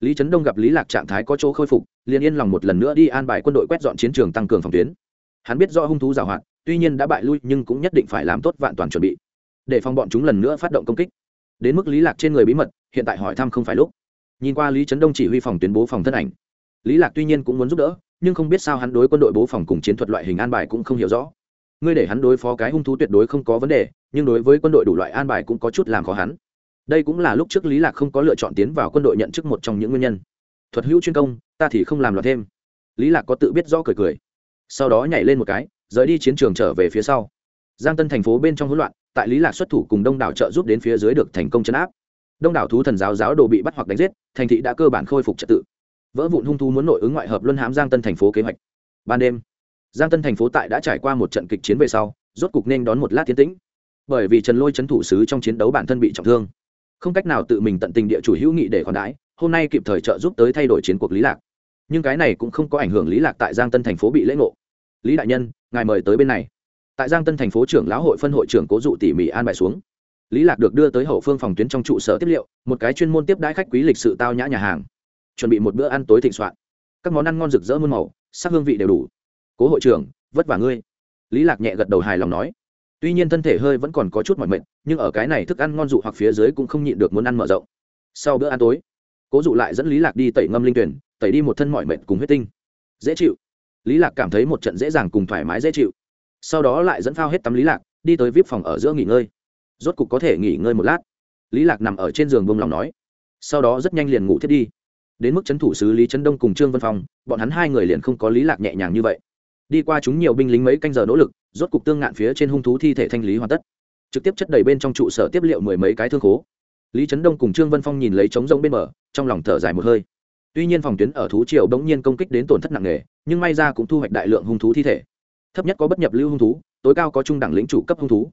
Lý trấn đông gặp lý lạc trạng thái có chỗ khôi phục, liền yên lòng một lần nữa đi an bài quân đội quét dọn chiến trường tăng cường phòng tuyến. Hắn biết do hung thú giảo hoạt, tuy nhiên đã bại lui nhưng cũng nhất định phải làm tốt vạn toàn chuẩn bị, để phòng bọn chúng lần nữa phát động công kích. Đến mức lý lạc trên người bí mật, hiện tại hỏi thăm không phải lúc. Nhìn qua lý trấn đông chỉ huy phòng tuyến bố phòng thân ảnh, lý lạc tuy nhiên cũng muốn giúp đỡ, nhưng không biết sao hắn đối quân đội bố phòng cùng chiến thuật loại hình an bài cũng không hiểu rõ ngươi để hắn đối phó cái hung thú tuyệt đối không có vấn đề, nhưng đối với quân đội đủ loại an bài cũng có chút làm khó hắn. Đây cũng là lúc trước lý lạc không có lựa chọn tiến vào quân đội nhận chức một trong những nguyên nhân. Thuật hữu chuyên công, ta thì không làm loạn thêm. Lý lạc có tự biết rõ cười cười. Sau đó nhảy lên một cái, rời đi chiến trường trở về phía sau. Giang tân thành phố bên trong hỗn loạn, tại lý lạc xuất thủ cùng đông đảo trợ giúp đến phía dưới được thành công chấn áp. Đông đảo thú thần giáo giáo đồ bị bắt hoặc đánh giết, thành thị đã cơ bản khôi phục trật tự. Vỡ vụn hung thú muốn nội ứng ngoại hợp luân hãm giang tân thành phố kế hoạch. Ban đêm giang tân thành phố tại đã trải qua một trận kịch chiến về sau, rốt cục nên đón một lát tiến tĩnh. Bởi vì trần lôi chấn thủ sứ trong chiến đấu bản thân bị trọng thương. Không cách nào tự mình tận tình địa chủ hữu nghị để còn đãi, hôm nay kịp thời trợ giúp tới thay đổi chiến cuộc lý lạc. Nhưng cái này cũng không có ảnh hưởng lý lạc tại giang tân thành phố bị lễ ngộ. Lý đại nhân, ngài mời tới bên này. Tại giang tân thành phố trưởng lão hội phân hội trưởng cố dụ tỉ mỉ an bài xuống. Lý lạc được đưa tới hậu phương phòng tuyến trong trụ sở tiếp liệu, một cái chuyên môn tiếp đãi khách quý lịch sự tao nhã nhà hàng. Chuẩn bị một bữa ăn tối thịnh soạn. Các món ăn ngon rực rỡ muôn màu, sắc hương vị đều đủ cố hội trưởng, vất vả ngươi. Lý lạc nhẹ gật đầu hài lòng nói. Tuy nhiên thân thể hơi vẫn còn có chút mỏi mệt, nhưng ở cái này thức ăn ngon dụ hoặc phía dưới cũng không nhịn được muốn ăn mở rộng. Sau bữa ăn tối, cố dụ lại dẫn lý lạc đi tẩy ngâm linh tuyển, tẩy đi một thân mỏi mệt cùng huyết tinh. Dễ chịu. Lý lạc cảm thấy một trận dễ dàng cùng thoải mái dễ chịu. Sau đó lại dẫn phao hết tắm lý lạc, đi tới vip phòng ở giữa nghỉ ngơi. Rốt cục có thể nghỉ ngơi một lát. Lý lạc nằm ở trên giường bông lòng nói. Sau đó rất nhanh liền ngủ thiết đi. Đến mức chấn thủ sứ lý trấn đông cùng trương văn phong, bọn hắn hai người liền không có lý lạc nhẹ nhàng như vậy đi qua chúng nhiều binh lính mấy canh giờ nỗ lực, rốt cục tương ngạn phía trên hung thú thi thể thanh lý hoàn tất. Trực tiếp chất đầy bên trong trụ sở tiếp liệu mười mấy cái thương khố. Lý trấn đông cùng trương Vân phong nhìn lấy trống rông bên mở trong lòng thở dài một hơi. Tuy nhiên phòng tuyến ở thú triều bỗng nhiên công kích đến tổn thất nặng nề, nhưng may ra cũng thu hoạch đại lượng hung thú thi thể. Thấp nhất có bất nhập lưu hung thú, tối cao có trung đẳng lĩnh chủ cấp hung thú.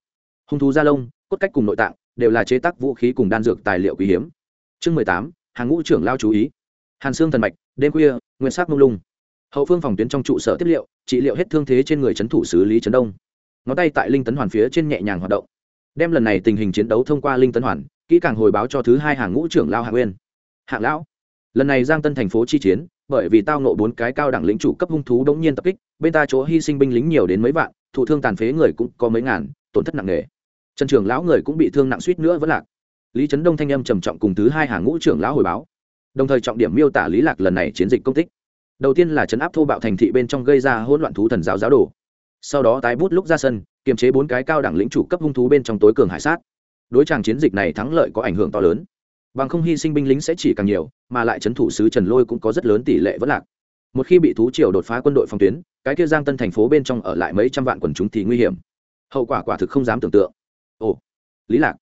Hung thú da lông cốt cách cùng nội tạng, đều là chế tác vũ khí cùng đan dược tài liệu quý hiếm. Chương mười tám, hàng ngũ trưởng lao chú ý. Hàn xương thần mạch, đêm khuya, nguyên sắc mông lung hậu phương phòng tuyến trong trụ sở tiếp liệu, trị liệu hết thương thế trên người trấn thủ xử lý trấn đông. Ngón tay tại linh tấn hoàn phía trên nhẹ nhàng hoạt động. Đem lần này tình hình chiến đấu thông qua linh tấn hoàn, kỹ càng hồi báo cho thứ hai hàng ngũ trưởng lao hạ nguyên. Hạng lão, lần này giang tân thành phố chi chiến, bởi vì tao nộ bốn cái cao đẳng lĩnh chủ cấp hung thú đống nhiên tập kích, bên ta chỗ hy sinh binh lính nhiều đến mấy vạn, thụ thương tàn phế người cũng có mấy ngàn, tổn thất nặng nề. Trần trưởng lão người cũng bị thương nặng suýt nữa vẫn lạc. Lý trấn đông thanh âm trầm trọng cùng thứ hai hàng ngũ trưởng lão hồi báo. Đồng thời trọng điểm miêu tả lý lạc lần này chiến dịch công tích đầu tiên là chấn áp thô bạo thành thị bên trong gây ra hỗn loạn thú thần giáo giáo đồ. Sau đó tái bút lúc ra sân, kiềm chế bốn cái cao đẳng lĩnh chủ cấp hung thú bên trong tối cường hải sát. Đối tràng chiến dịch này thắng lợi có ảnh hưởng to lớn. Bằng không hy sinh binh lính sẽ chỉ càng nhiều, mà lại c thủ sứ trần lôi cũng có rất lớn tỷ lệ vẫn lạc. Một khi bị thú triều đột phá quân đội phòng tuyến, cái kia giang tân thành phố bên trong ở lại mấy trăm vạn quần chúng thì nguy hiểm. Hậu quả quả thực không dám tưởng tượng. Ồ, lý lạc.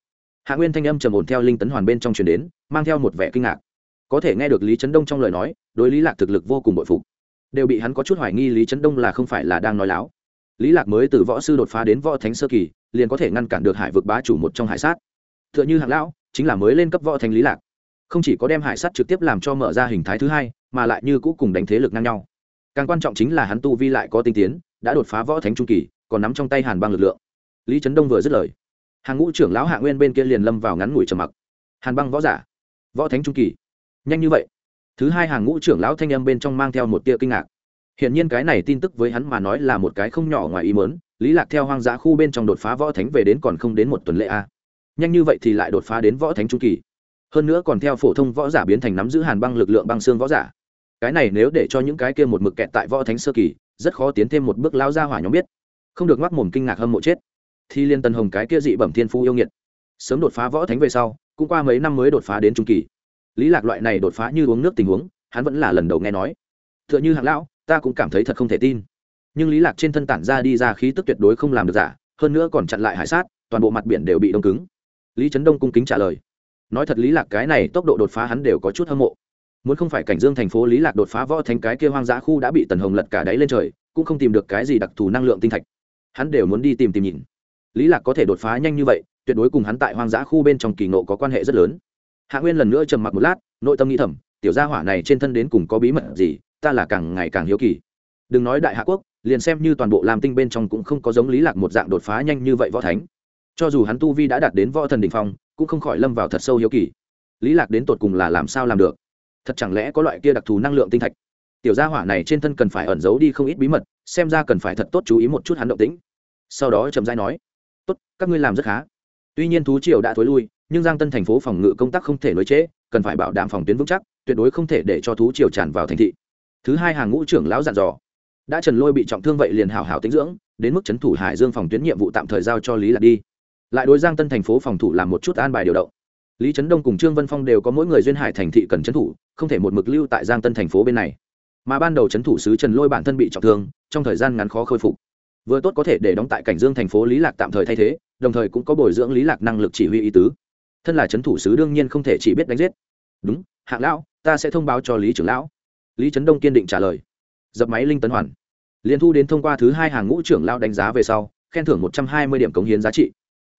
Hạ nguyên thanh âm trầm ổn theo linh tấn hoàn bên trong truyền đến, mang theo một vẻ kinh ngạc có thể nghe được lý trấn đông trong lời nói, đối lý lạc thực lực vô cùng bội phục. Đều bị hắn có chút hoài nghi lý trấn đông là không phải là đang nói láo. Lý lạc mới từ võ sư đột phá đến võ thánh sơ kỳ, liền có thể ngăn cản được hải vực bá chủ một trong hải sát. T h ư ợ n h ư hạng lão, chính là mới lên cấp võ thánh lý lạc. Không chỉ có đem hải sát trực tiếp làm cho mở ra hình thái thứ hai, mà lại như cũ cùng đánh thế lực ngang nhau. Càng quan trọng chính là hắn tu vi lại có tinh tiến, đã đột phá võ thánh trung kỳ, còn nắm trong tay hàn băng lực lượng. Lý trấn đông vừa dứt lời, hàng ngũ trưởng lão hạ nguyên bên kia liền lâm vào ngắn ngủi trầm mặc. Hàn băng võ giả, võ thánh trung kỳ nhanh như vậy? Thứ hai hàng ngũ trưởng lão thanh âm bên trong mang theo một tia kinh ngạc. Hiện nhiên cái này tin tức với hắn mà nói là một cái không nhỏ ngoài ý mớn lý lạc theo hoang dã khu bên trong đột phá võ thánh về đến còn không đến một tuần lễ a. Nhanh như vậy thì lại đột phá đến võ thánh trung kỳ. Hơn nữa còn theo phổ thông võ giả biến thành nắm giữ hàn băng lực lượng băng xương võ giả. Cái này nếu để cho những cái kia một mực kẹt tại võ thánh sơ kỳ, rất khó tiến thêm một bước lao ra hỏa nhóm biết. Không được ngoác mồm kinh ngạc hâm mộ chết. Thì liên tân hồng cái kia dị bẩm thiên phu yêu nghiệt. Sớm đột phá võ thánh về sau, cũng qua mấy năm mới đột phá đến trung kỳ lý lạc loại này đột phá như uống nước tình huống, hắn vẫn là lần đầu nghe nói. Tựa như hạng lão, ta cũng cảm thấy thật không thể tin. Nhưng lý lạc trên thân tản ra đi ra khí tức tuyệt đối không làm được giả, hơn nữa còn chặn lại hải sát, toàn bộ mặt biển đều bị đông cứng. Lý trấn đông cung kính trả lời. Nói thật lý lạc cái này tốc độ đột phá hắn đều có chút hâm mộ. Muốn không phải cảnh dương thành phố lý lạc đột phá võ thành cái kia hoang dã khu đã bị tần hồng lật cả đáy lên trời, cũng không tìm được cái gì đặc thù năng lượng tinh thạch. Hắn đều muốn đi tìm tìm nhìn. Lý lạc có thể đột phá nhanh như vậy, tuyệt đối cùng hắn tại hoang dã khu bên trong kỳ nộ có quan hệ rất lớn hạ nguyên lần nữa trầm mặc một lát, nội tâm nghĩ thầm, tiểu gia hỏa này trên thân đến cùng có bí mật gì, ta là càng ngày càng hiếu kỳ. Đừng nói đại hạ quốc, liền xem như toàn bộ làm tinh bên trong cũng không có giống lý lạc một dạng đột phá nhanh như vậy võ thánh. Cho dù hắn tu vi đã đạt đến võ thần đỉnh phong, cũng không khỏi lâm vào thật sâu hiếu kỳ. Lý lạc đến tột cùng là làm sao làm được? Thật chẳng lẽ có loại kia đặc thù năng lượng tinh thạch? Tiểu gia hỏa này trên thân cần phải ẩn giấu đi không ít bí mật, xem ra cần phải thật tốt chú ý một chút hắn động tĩnh. Sau đó trầm giai nói, tốt, các ngươi làm rất khá. Tuy nhiên thú triều đã thối lui nhưng giang tân thành phố phòng ngự công tác không thể nối chế, cần phải bảo đảm phòng tuyến vững chắc tuyệt đối không thể để cho thú triều tràn vào thành thị. Thứ hai hàng ngũ trưởng lão dặn dò. Đã trần lôi bị trọng thương vậy liền hào hào tính dưỡng đến mức chấn thủ hải dương phòng tuyến nhiệm vụ tạm thời giao cho lý lạc đi. Lại đối giang tân thành phố phòng thủ làm một chút an bài điều động. Lý trấn đông cùng trương vân phong đều có mỗi người duyên hải thành thị cần trấn thủ không thể một mực lưu tại giang tân thành phố bên này. Mà ban đầu trấn thủ sứ trần lôi bản thân bị trọng thương trong thời gian ngắn khó khôi phục. Vừa tốt có thể để đóng tại cảnh dương thành phố lý lạc tạm thời thay thế đồng thời cũng có bồi dưỡng lý lạc năng lực chỉ huy y tứ thân là c thủ sứ đương nhiên không thể chỉ biết đánh giết. Đúng, hạng lão, ta sẽ thông báo cho lý trưởng lão. Lý trấn đông kiên định trả lời. Dập máy linh tấn hoàn. Liền thu đến thông qua thứ hai hàng ngũ trưởng lão đánh giá về sau, khen thưởng một trăm hai mươi điểm cống hiến giá trị.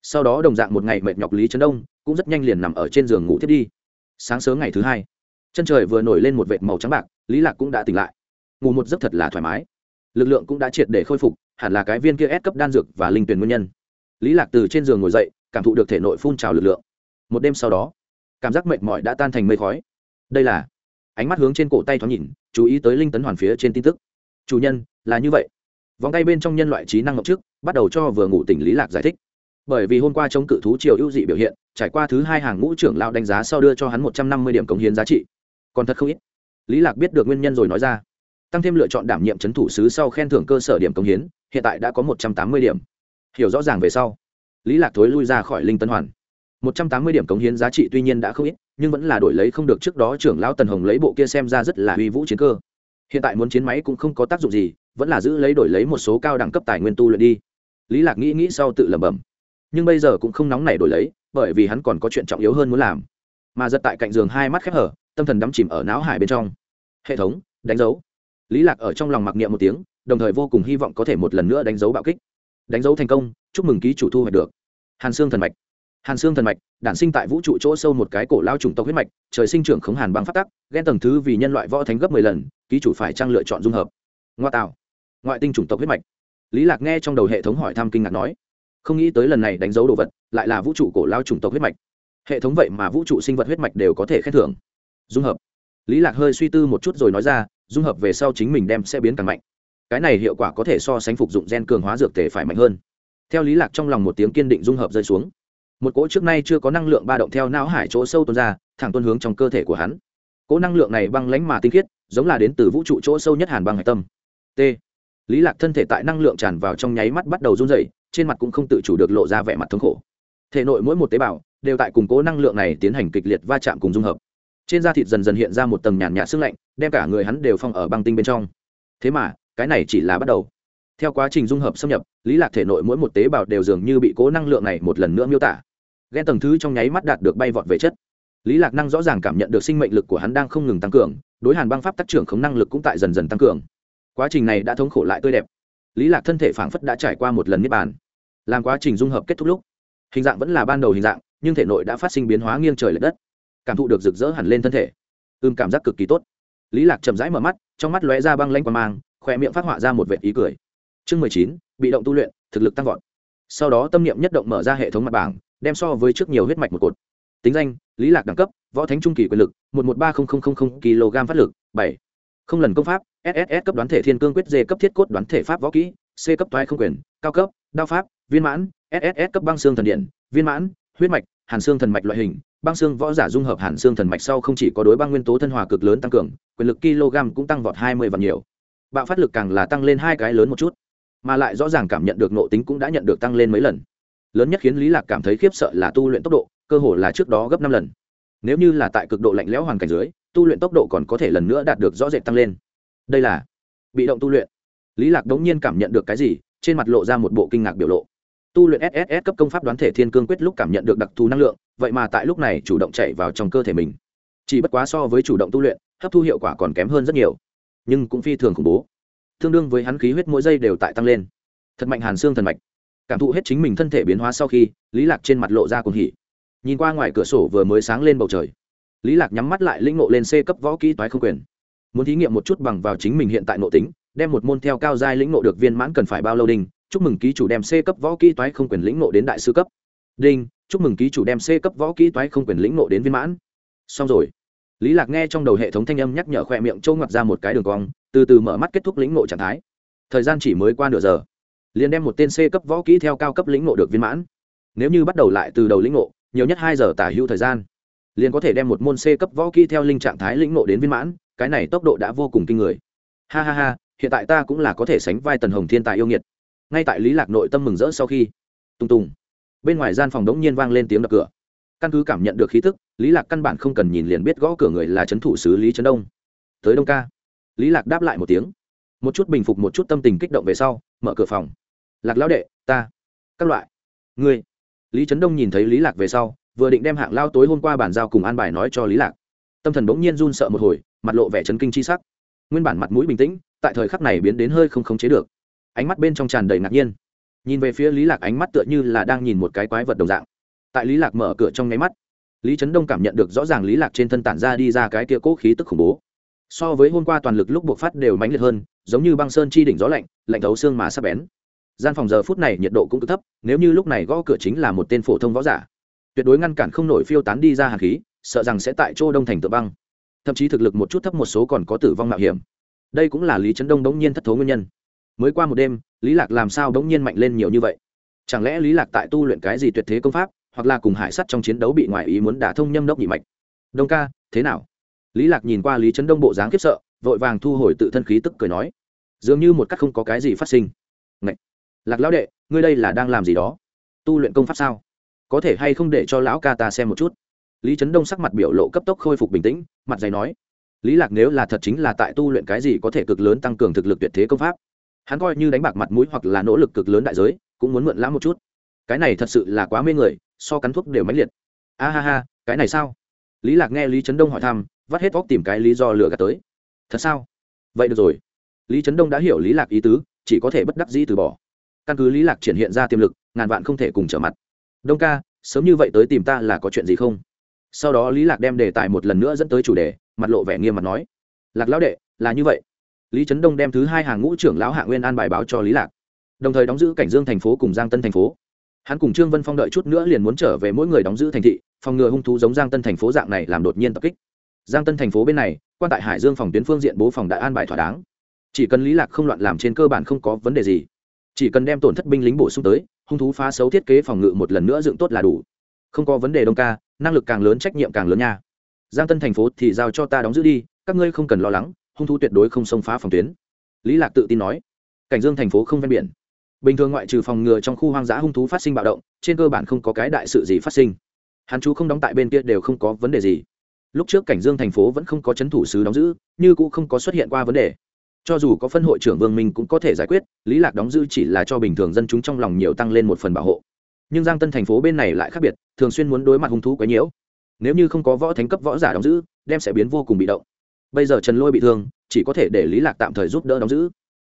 Sau đó đồng dạng một ngày mệt nhọc lý trấn đông cũng rất nhanh liền nằm ở trên giường ngủ thiết đi. Sáng sớm ngày thứ hai, chân trời vừa nổi lên một vệt màu trắng bạc, lý lạc cũng đã tỉnh lại. Ngủ một giấc thật là thoải mái. Lực lượng cũng đã triệt để khôi phục, hẳn là cái viên kia ép cấp đan dược và linh tuyển nguyên nhân. Lý lạc từ trên giường ngồi dậy, cảm thụ được thể nội phun trào lực lượng một đêm sau đó, cảm giác mệt mỏi đã tan thành mây khói. Đây là, ánh mắt hướng trên cổ tay thoáng nhìn, chú ý tới linh tấn hoàn phía trên tin tức. Chủ nhân, là như vậy. Vòng tay bên trong nhân loại trí năng ngọc trước, bắt đầu cho vừa ngủ tỉnh lý lạc giải thích. Bởi vì hôm qua chống cự thú triều ưu dị biểu hiện, trải qua thứ hai hàng ngũ trưởng lão đánh giá sau đưa cho hắn một trăm năm mươi điểm cống hiến giá trị. Còn thật không ít. Lý lạc biết được nguyên nhân rồi nói ra. Tăng thêm lựa chọn đảm nhiệm chấn thủ sứ sau khen thưởng cơ sở điểm cống hiến, hiện tại đã có một trăm tám mươi điểm. Hiểu rõ ràng về sau, lý lạc thối lui ra khỏi linh tân hoàn một trăm tám mươi điểm cống hiến giá trị tuy nhiên đã không ít, nhưng vẫn là đổi lấy không được trước đó trưởng lão tần hồng lấy bộ kia xem ra rất là uy vũ chiến cơ. Hiện tại muốn chiến máy cũng không có tác dụng gì, vẫn là giữ lấy đổi lấy một số cao đẳng cấp tài nguyên tu luyện đi. Lý lạc nghĩ nghĩ sau tự lẩm bẩm. Nhưng bây giờ cũng không nóng nảy đổi lấy, bởi vì hắn còn có chuyện trọng yếu hơn muốn làm. Mà giật tại cạnh giường hai mắt khép hở, tâm thần đắm chìm ở não hải bên trong. Hệ thống, đánh dấu. Lý lạc ở trong lòng mặc niệm một tiếng, đồng thời vô cùng hy vọng có thể một lần nữa đánh dấu bạo kích. Đánh dấu thành công, chúc mừng ký chủ thu hoạch được. Hàn xương thần mạch hàn xương thần mạch, đản sinh tại vũ trụ chỗ sâu một cái cổ lao chủng tộc huyết mạch, trời sinh trưởng khống hàn băng phát tắc, ghen tầng thứ vì nhân loại võ thánh gấp mười lần, ký chủ phải trang lựa chọn dung hợp. Ngoa tạo. Ngoại tinh chủng tộc huyết mạch. Lý lạc nghe trong đầu hệ thống hỏi thăm kinh ngạc nói, không nghĩ tới lần này đánh dấu đồ vật, lại là vũ trụ cổ lao chủng tộc huyết mạch. Hệ thống vậy mà vũ trụ sinh vật huyết mạch đều có thể khen thưởng. Dung hợp. Lý lạc hơi suy tư một chút rồi nói ra, dung hợp về sau chính mình đem sẽ biến càng mạnh. Cái này hiệu quả có thể so sánh phục dụng gen cường hóa dược thể phải mạnh hơn. Theo lý lạc trong lòng một tiếng kiên định dung hợp rơi xuống một cỗ trước nay chưa có năng lượng ba động theo não hải chỗ sâu tuôn ra, thẳng tuôn hướng trong cơ thể của hắn. Cỗ năng lượng này băng lánh mà tinh khiết, giống là đến từ vũ trụ chỗ sâu nhất hàn băng hải tâm. T. Lý lạc thân thể tại năng lượng tràn vào trong nháy mắt bắt đầu run rẩy, trên mặt cũng không tự chủ được lộ ra vẻ mặt thống khổ. Thể nội mỗi một tế bào đều tại cùng cố năng lượng này tiến hành kịch liệt va chạm cùng dung hợp. Trên da thịt dần dần hiện ra một tầng nhàn nhạt sương lạnh, đem cả người hắn đều phong ở băng tinh bên trong. Thế mà, cái này chỉ là bắt đầu. Theo quá trình dung hợp xâm nhập, lý lạc thể nội mỗi một tế bào đều dường như bị cố năng lượng này một lần nữa miêu tả ghen tầng thứ trong nháy mắt đạt được bay vọt về chất. Lý lạc năng rõ ràng cảm nhận được sinh mệnh lực của hắn đang không ngừng tăng cường, đối hàn băng pháp tác trưởng khống năng lực cũng tại dần dần tăng cường. Quá trình này đã thống khổ lại tươi đẹp. Lý lạc thân thể phảng phất đã trải qua một lần niết bàn. Làm quá trình dung hợp kết thúc lúc, hình dạng vẫn là ban đầu hình dạng, nhưng thể nội đã phát sinh biến hóa nghiêng trời lệch đất. Cảm thụ được rực rỡ hẳn lên thân thể. Ưm cảm giác cực kỳ tốt. Lý lạc chậm rãi mở mắt, trong mắt lóe ra băng lanh quang mang khoe miệng phát họa ra một vệt ý cười. Chương mười chín, bị động tu luyện, thực lực tăng vọt. Sau đó tâm niệm nhất động mở ra hệ thống mặt bảng đem so với trước nhiều huyết mạch một cột. Tính danh, lý lạc đẳng cấp, võ thánh trung kỳ quyền lực, một một ba kg phát lực, bảy. Không lần công pháp sss cấp đoán thể thiên cương quyết d cấp thiết cốt đoán thể pháp võ kỹ, c cấp toái không quyền, cao cấp, đao pháp, viên mãn sss cấp băng xương thần điện, viên mãn, huyết mạch, hàn xương thần mạch loại hình, băng xương võ giả dung hợp hàn xương thần mạch sau không chỉ có đối băng nguyên tố thân hòa cực lớn tăng cường, quyền lực kg cũng tăng vọt hai mươi và nhiều. Bạo phát lực càng là tăng lên hai cái lớn một chút, mà lại rõ ràng cảm nhận được nộ tính cũng đã nhận được tăng lên mấy lần lớn nhất khiến lý lạc cảm thấy khiếp sợ là tu luyện tốc độ, cơ hồ là trước đó gấp năm lần. Nếu như là tại cực độ lạnh lẽo hoàn cảnh dưới, tu luyện tốc độ còn có thể lần nữa đạt được rõ rệt tăng lên. Đây là bị động tu luyện. Lý lạc đống nhiên cảm nhận được cái gì, trên mặt lộ ra một bộ kinh ngạc biểu lộ. Tu luyện sss cấp công pháp đoán thể thiên cương quyết lúc cảm nhận được đặc thù năng lượng, vậy mà tại lúc này chủ động chạy vào trong cơ thể mình. Chỉ bất quá so với chủ động tu luyện, hấp thu hiệu quả còn kém hơn rất nhiều, nhưng cũng phi thường khủng bố. Tương đương với hắn khí huyết mỗi giây đều tại tăng lên. Thật mạnh hàn xương thần mạch cảm thụ hết chính mình thân thể biến hóa sau khi, lý lạc trên mặt lộ ra cuồng hỉ. Nhìn qua ngoài cửa sổ vừa mới sáng lên bầu trời, lý lạc nhắm mắt lại lĩnh ngộ lên c cấp võ kỹ toái không quyền. Muốn thí nghiệm một chút bằng vào chính mình hiện tại nội tính, đem một môn theo cao giai lĩnh ngộ được viên mãn cần phải bao lâu đinh, chúc mừng ký chủ đem c cấp võ kỹ toái không quyền lĩnh ngộ đến đại sư cấp. Đinh, chúc mừng ký chủ đem c cấp võ kỹ toái không quyền lĩnh ngộ đến viên mãn. Xong rồi. Lý lạc nghe trong đầu hệ thống thanh âm nhắc nhở khoe miệng trâu ngoặt ra một cái đường cong, từ từ mở mắt kết thúc lĩnh ngộ trạng thái. Thời gian chỉ mới qua nửa giờ liền đem một tên c cấp võ kỹ theo cao cấp lĩnh ngộ được viên mãn. Nếu như bắt đầu lại từ đầu lĩnh ngộ, nhiều nhất hai giờ tả hữu thời gian, liền có thể đem một môn c cấp võ kỹ theo linh trạng thái lĩnh ngộ đến viên mãn, cái này tốc độ đã vô cùng kinh người. Ha ha ha, hiện tại ta cũng là có thể sánh vai tần hồng thiên tài yêu nghiệt. Ngay tại lý lạc nội tâm mừng rỡ sau khi tung tùng, bên ngoài gian phòng đống nhiên vang lên tiếng đập cửa. Căn cứ cảm nhận được khí tức, lý lạc căn bản không cần nhìn liền biết gõ cửa người là trấn thủ sứ lý trấn đông. Tới đông ca, lý lạc đáp lại một tiếng. Một chút bình phục một chút tâm tình kích động về sau, mở cửa phòng lạc lão đệ, ta, các loại. Ngươi. Lý trấn đông nhìn thấy lý lạc về sau, vừa định đem hạng lao tối hôm qua bàn giao cùng an bài nói cho lý lạc. Tâm thần bỗng nhiên run sợ một hồi, mặt lộ vẻ chấn kinh chi sắc. Nguyên bản mặt mũi bình tĩnh, tại thời khắc này biến đến hơi không khống chế được. Ánh mắt bên trong tràn đầy ngạc nhiên. Nhìn về phía lý lạc ánh mắt tựa như là đang nhìn một cái quái vật đồng dạng. Tại lý lạc mở cửa trong nháy mắt, lý trấn đông cảm nhận được rõ ràng lý lạc trên thân tản ra đi ra cái kia cố khí tức khủng bố. So với hôm qua toàn lực lúc buộc phát đều mãnh liệt hơn, giống như băng sơn chi đỉnh gió lạnh lạnh thấu xương mà sắp bén gian phòng giờ phút này nhiệt độ cũng cực thấp, nếu như lúc này gõ cửa chính là một tên phổ thông võ giả, tuyệt đối ngăn cản không nổi phiêu tán đi ra hàn khí, sợ rằng sẽ tại chỗ đông thành tự băng. Thậm chí thực lực một chút thấp một số còn có tử vong mạo hiểm. Đây cũng là lý trấn đông đống nhiên thất thố nguyên nhân. Mới qua một đêm, lý lạc làm sao đống nhiên mạnh lên nhiều như vậy? Chẳng lẽ lý lạc tại tu luyện cái gì tuyệt thế công pháp, hoặc là cùng hải sắt trong chiến đấu bị ngoại ý muốn đả thông nhâm đốc nhị mạch? Đông ca, thế nào? Lý lạc nhìn qua lý trấn đông bộ dáng khiếp sợ, vội vàng thu hồi tự thân khí tức cười nói, dường như một cách không có cái gì phát sinh. Ngậy! Lạc lão đệ, ngươi đây là đang làm gì đó? Tu luyện công pháp sao? Có thể hay không để cho lão ca ta xem một chút? Lý trấn đông sắc mặt biểu lộ cấp tốc khôi phục bình tĩnh, mặt dày nói. Lý lạc nếu là thật chính là tại tu luyện cái gì có thể cực lớn tăng cường thực lực tuyệt thế công pháp? Hắn coi như đánh bạc mặt mũi hoặc là nỗ lực cực lớn đại giới, cũng muốn mượn lãm một chút. Cái này thật sự là quá mê người, so cắn thuốc đều mãnh liệt. A ha ha, cái này sao? Lý lạc nghe lý trấn đông hỏi thăm, vắt hết óc tìm cái lý do lừa gạt tới. Thật sao? Vậy được rồi. Lý trấn đông đã hiểu lý lạc ý tứ, chỉ có thể bất đắc dĩ từ bỏ căn cứ lý lạc triển hiện ra tiềm lực, ngàn vạn không thể cùng trở mặt. Đông ca, sớm như vậy tới tìm ta là có chuyện gì không? Sau đó lý lạc đem đề tài một lần nữa dẫn tới chủ đề, mặt lộ vẻ nghiêm mặt nói. Lạc lão đệ, là như vậy. Lý trấn đông đem thứ hai hàng ngũ trưởng lão hạ nguyên an bài báo cho lý lạc. Đồng thời đóng giữ cảnh dương thành phố cùng giang tân thành phố. Hắn cùng trương vân phong đợi chút nữa liền muốn trở về mỗi người đóng giữ thành thị, phòng ngừa hung thú giống giang tân thành phố dạng này làm đột nhiên tập kích. Giang tân thành phố bên này, quan tại hải dương phòng tuyến phương diện bố phòng đã an bài thỏa đáng. Chỉ cần lý lạc không loạn làm trên cơ bản không có vấn đề gì chỉ cần đem tổn thất binh lính bổ sung tới, hung thú phá xấu thiết kế phòng ngự một lần nữa dựng tốt là đủ. Không có vấn đề đông ca, năng lực càng lớn trách nhiệm càng lớn nha. Giang tân thành phố thì giao cho ta đóng giữ đi, các ngươi không cần lo lắng, hung thú tuyệt đối không xông phá phòng tuyến. Lý lạc tự tin nói. Cảnh dương thành phố không ven biển. Bình thường ngoại trừ phòng ngừa trong khu hoang dã hung thú phát sinh bạo động, trên cơ bản không có cái đại sự gì phát sinh. Hắn chú không đóng tại bên kia đều không có vấn đề gì. Lúc trước cảnh dương thành phố vẫn không có c h ấ n thủ sứ đóng giữ, như cũng không có xuất hiện qua vấn đề cho dù có phân hội trưởng vương minh cũng có thể giải quyết, lý lạc đóng giữ chỉ là cho bình thường dân chúng trong lòng nhiều tăng lên một phần bảo hộ. Nhưng giang tân thành phố bên này lại khác biệt, thường xuyên muốn đối mặt hung thú quấy nhiễu. Nếu như không có võ thánh cấp võ giả đóng giữ, đem sẽ biến vô cùng bị động. Bây giờ trần lôi bị thương, chỉ có thể để lý lạc tạm thời giúp đỡ đóng giữ.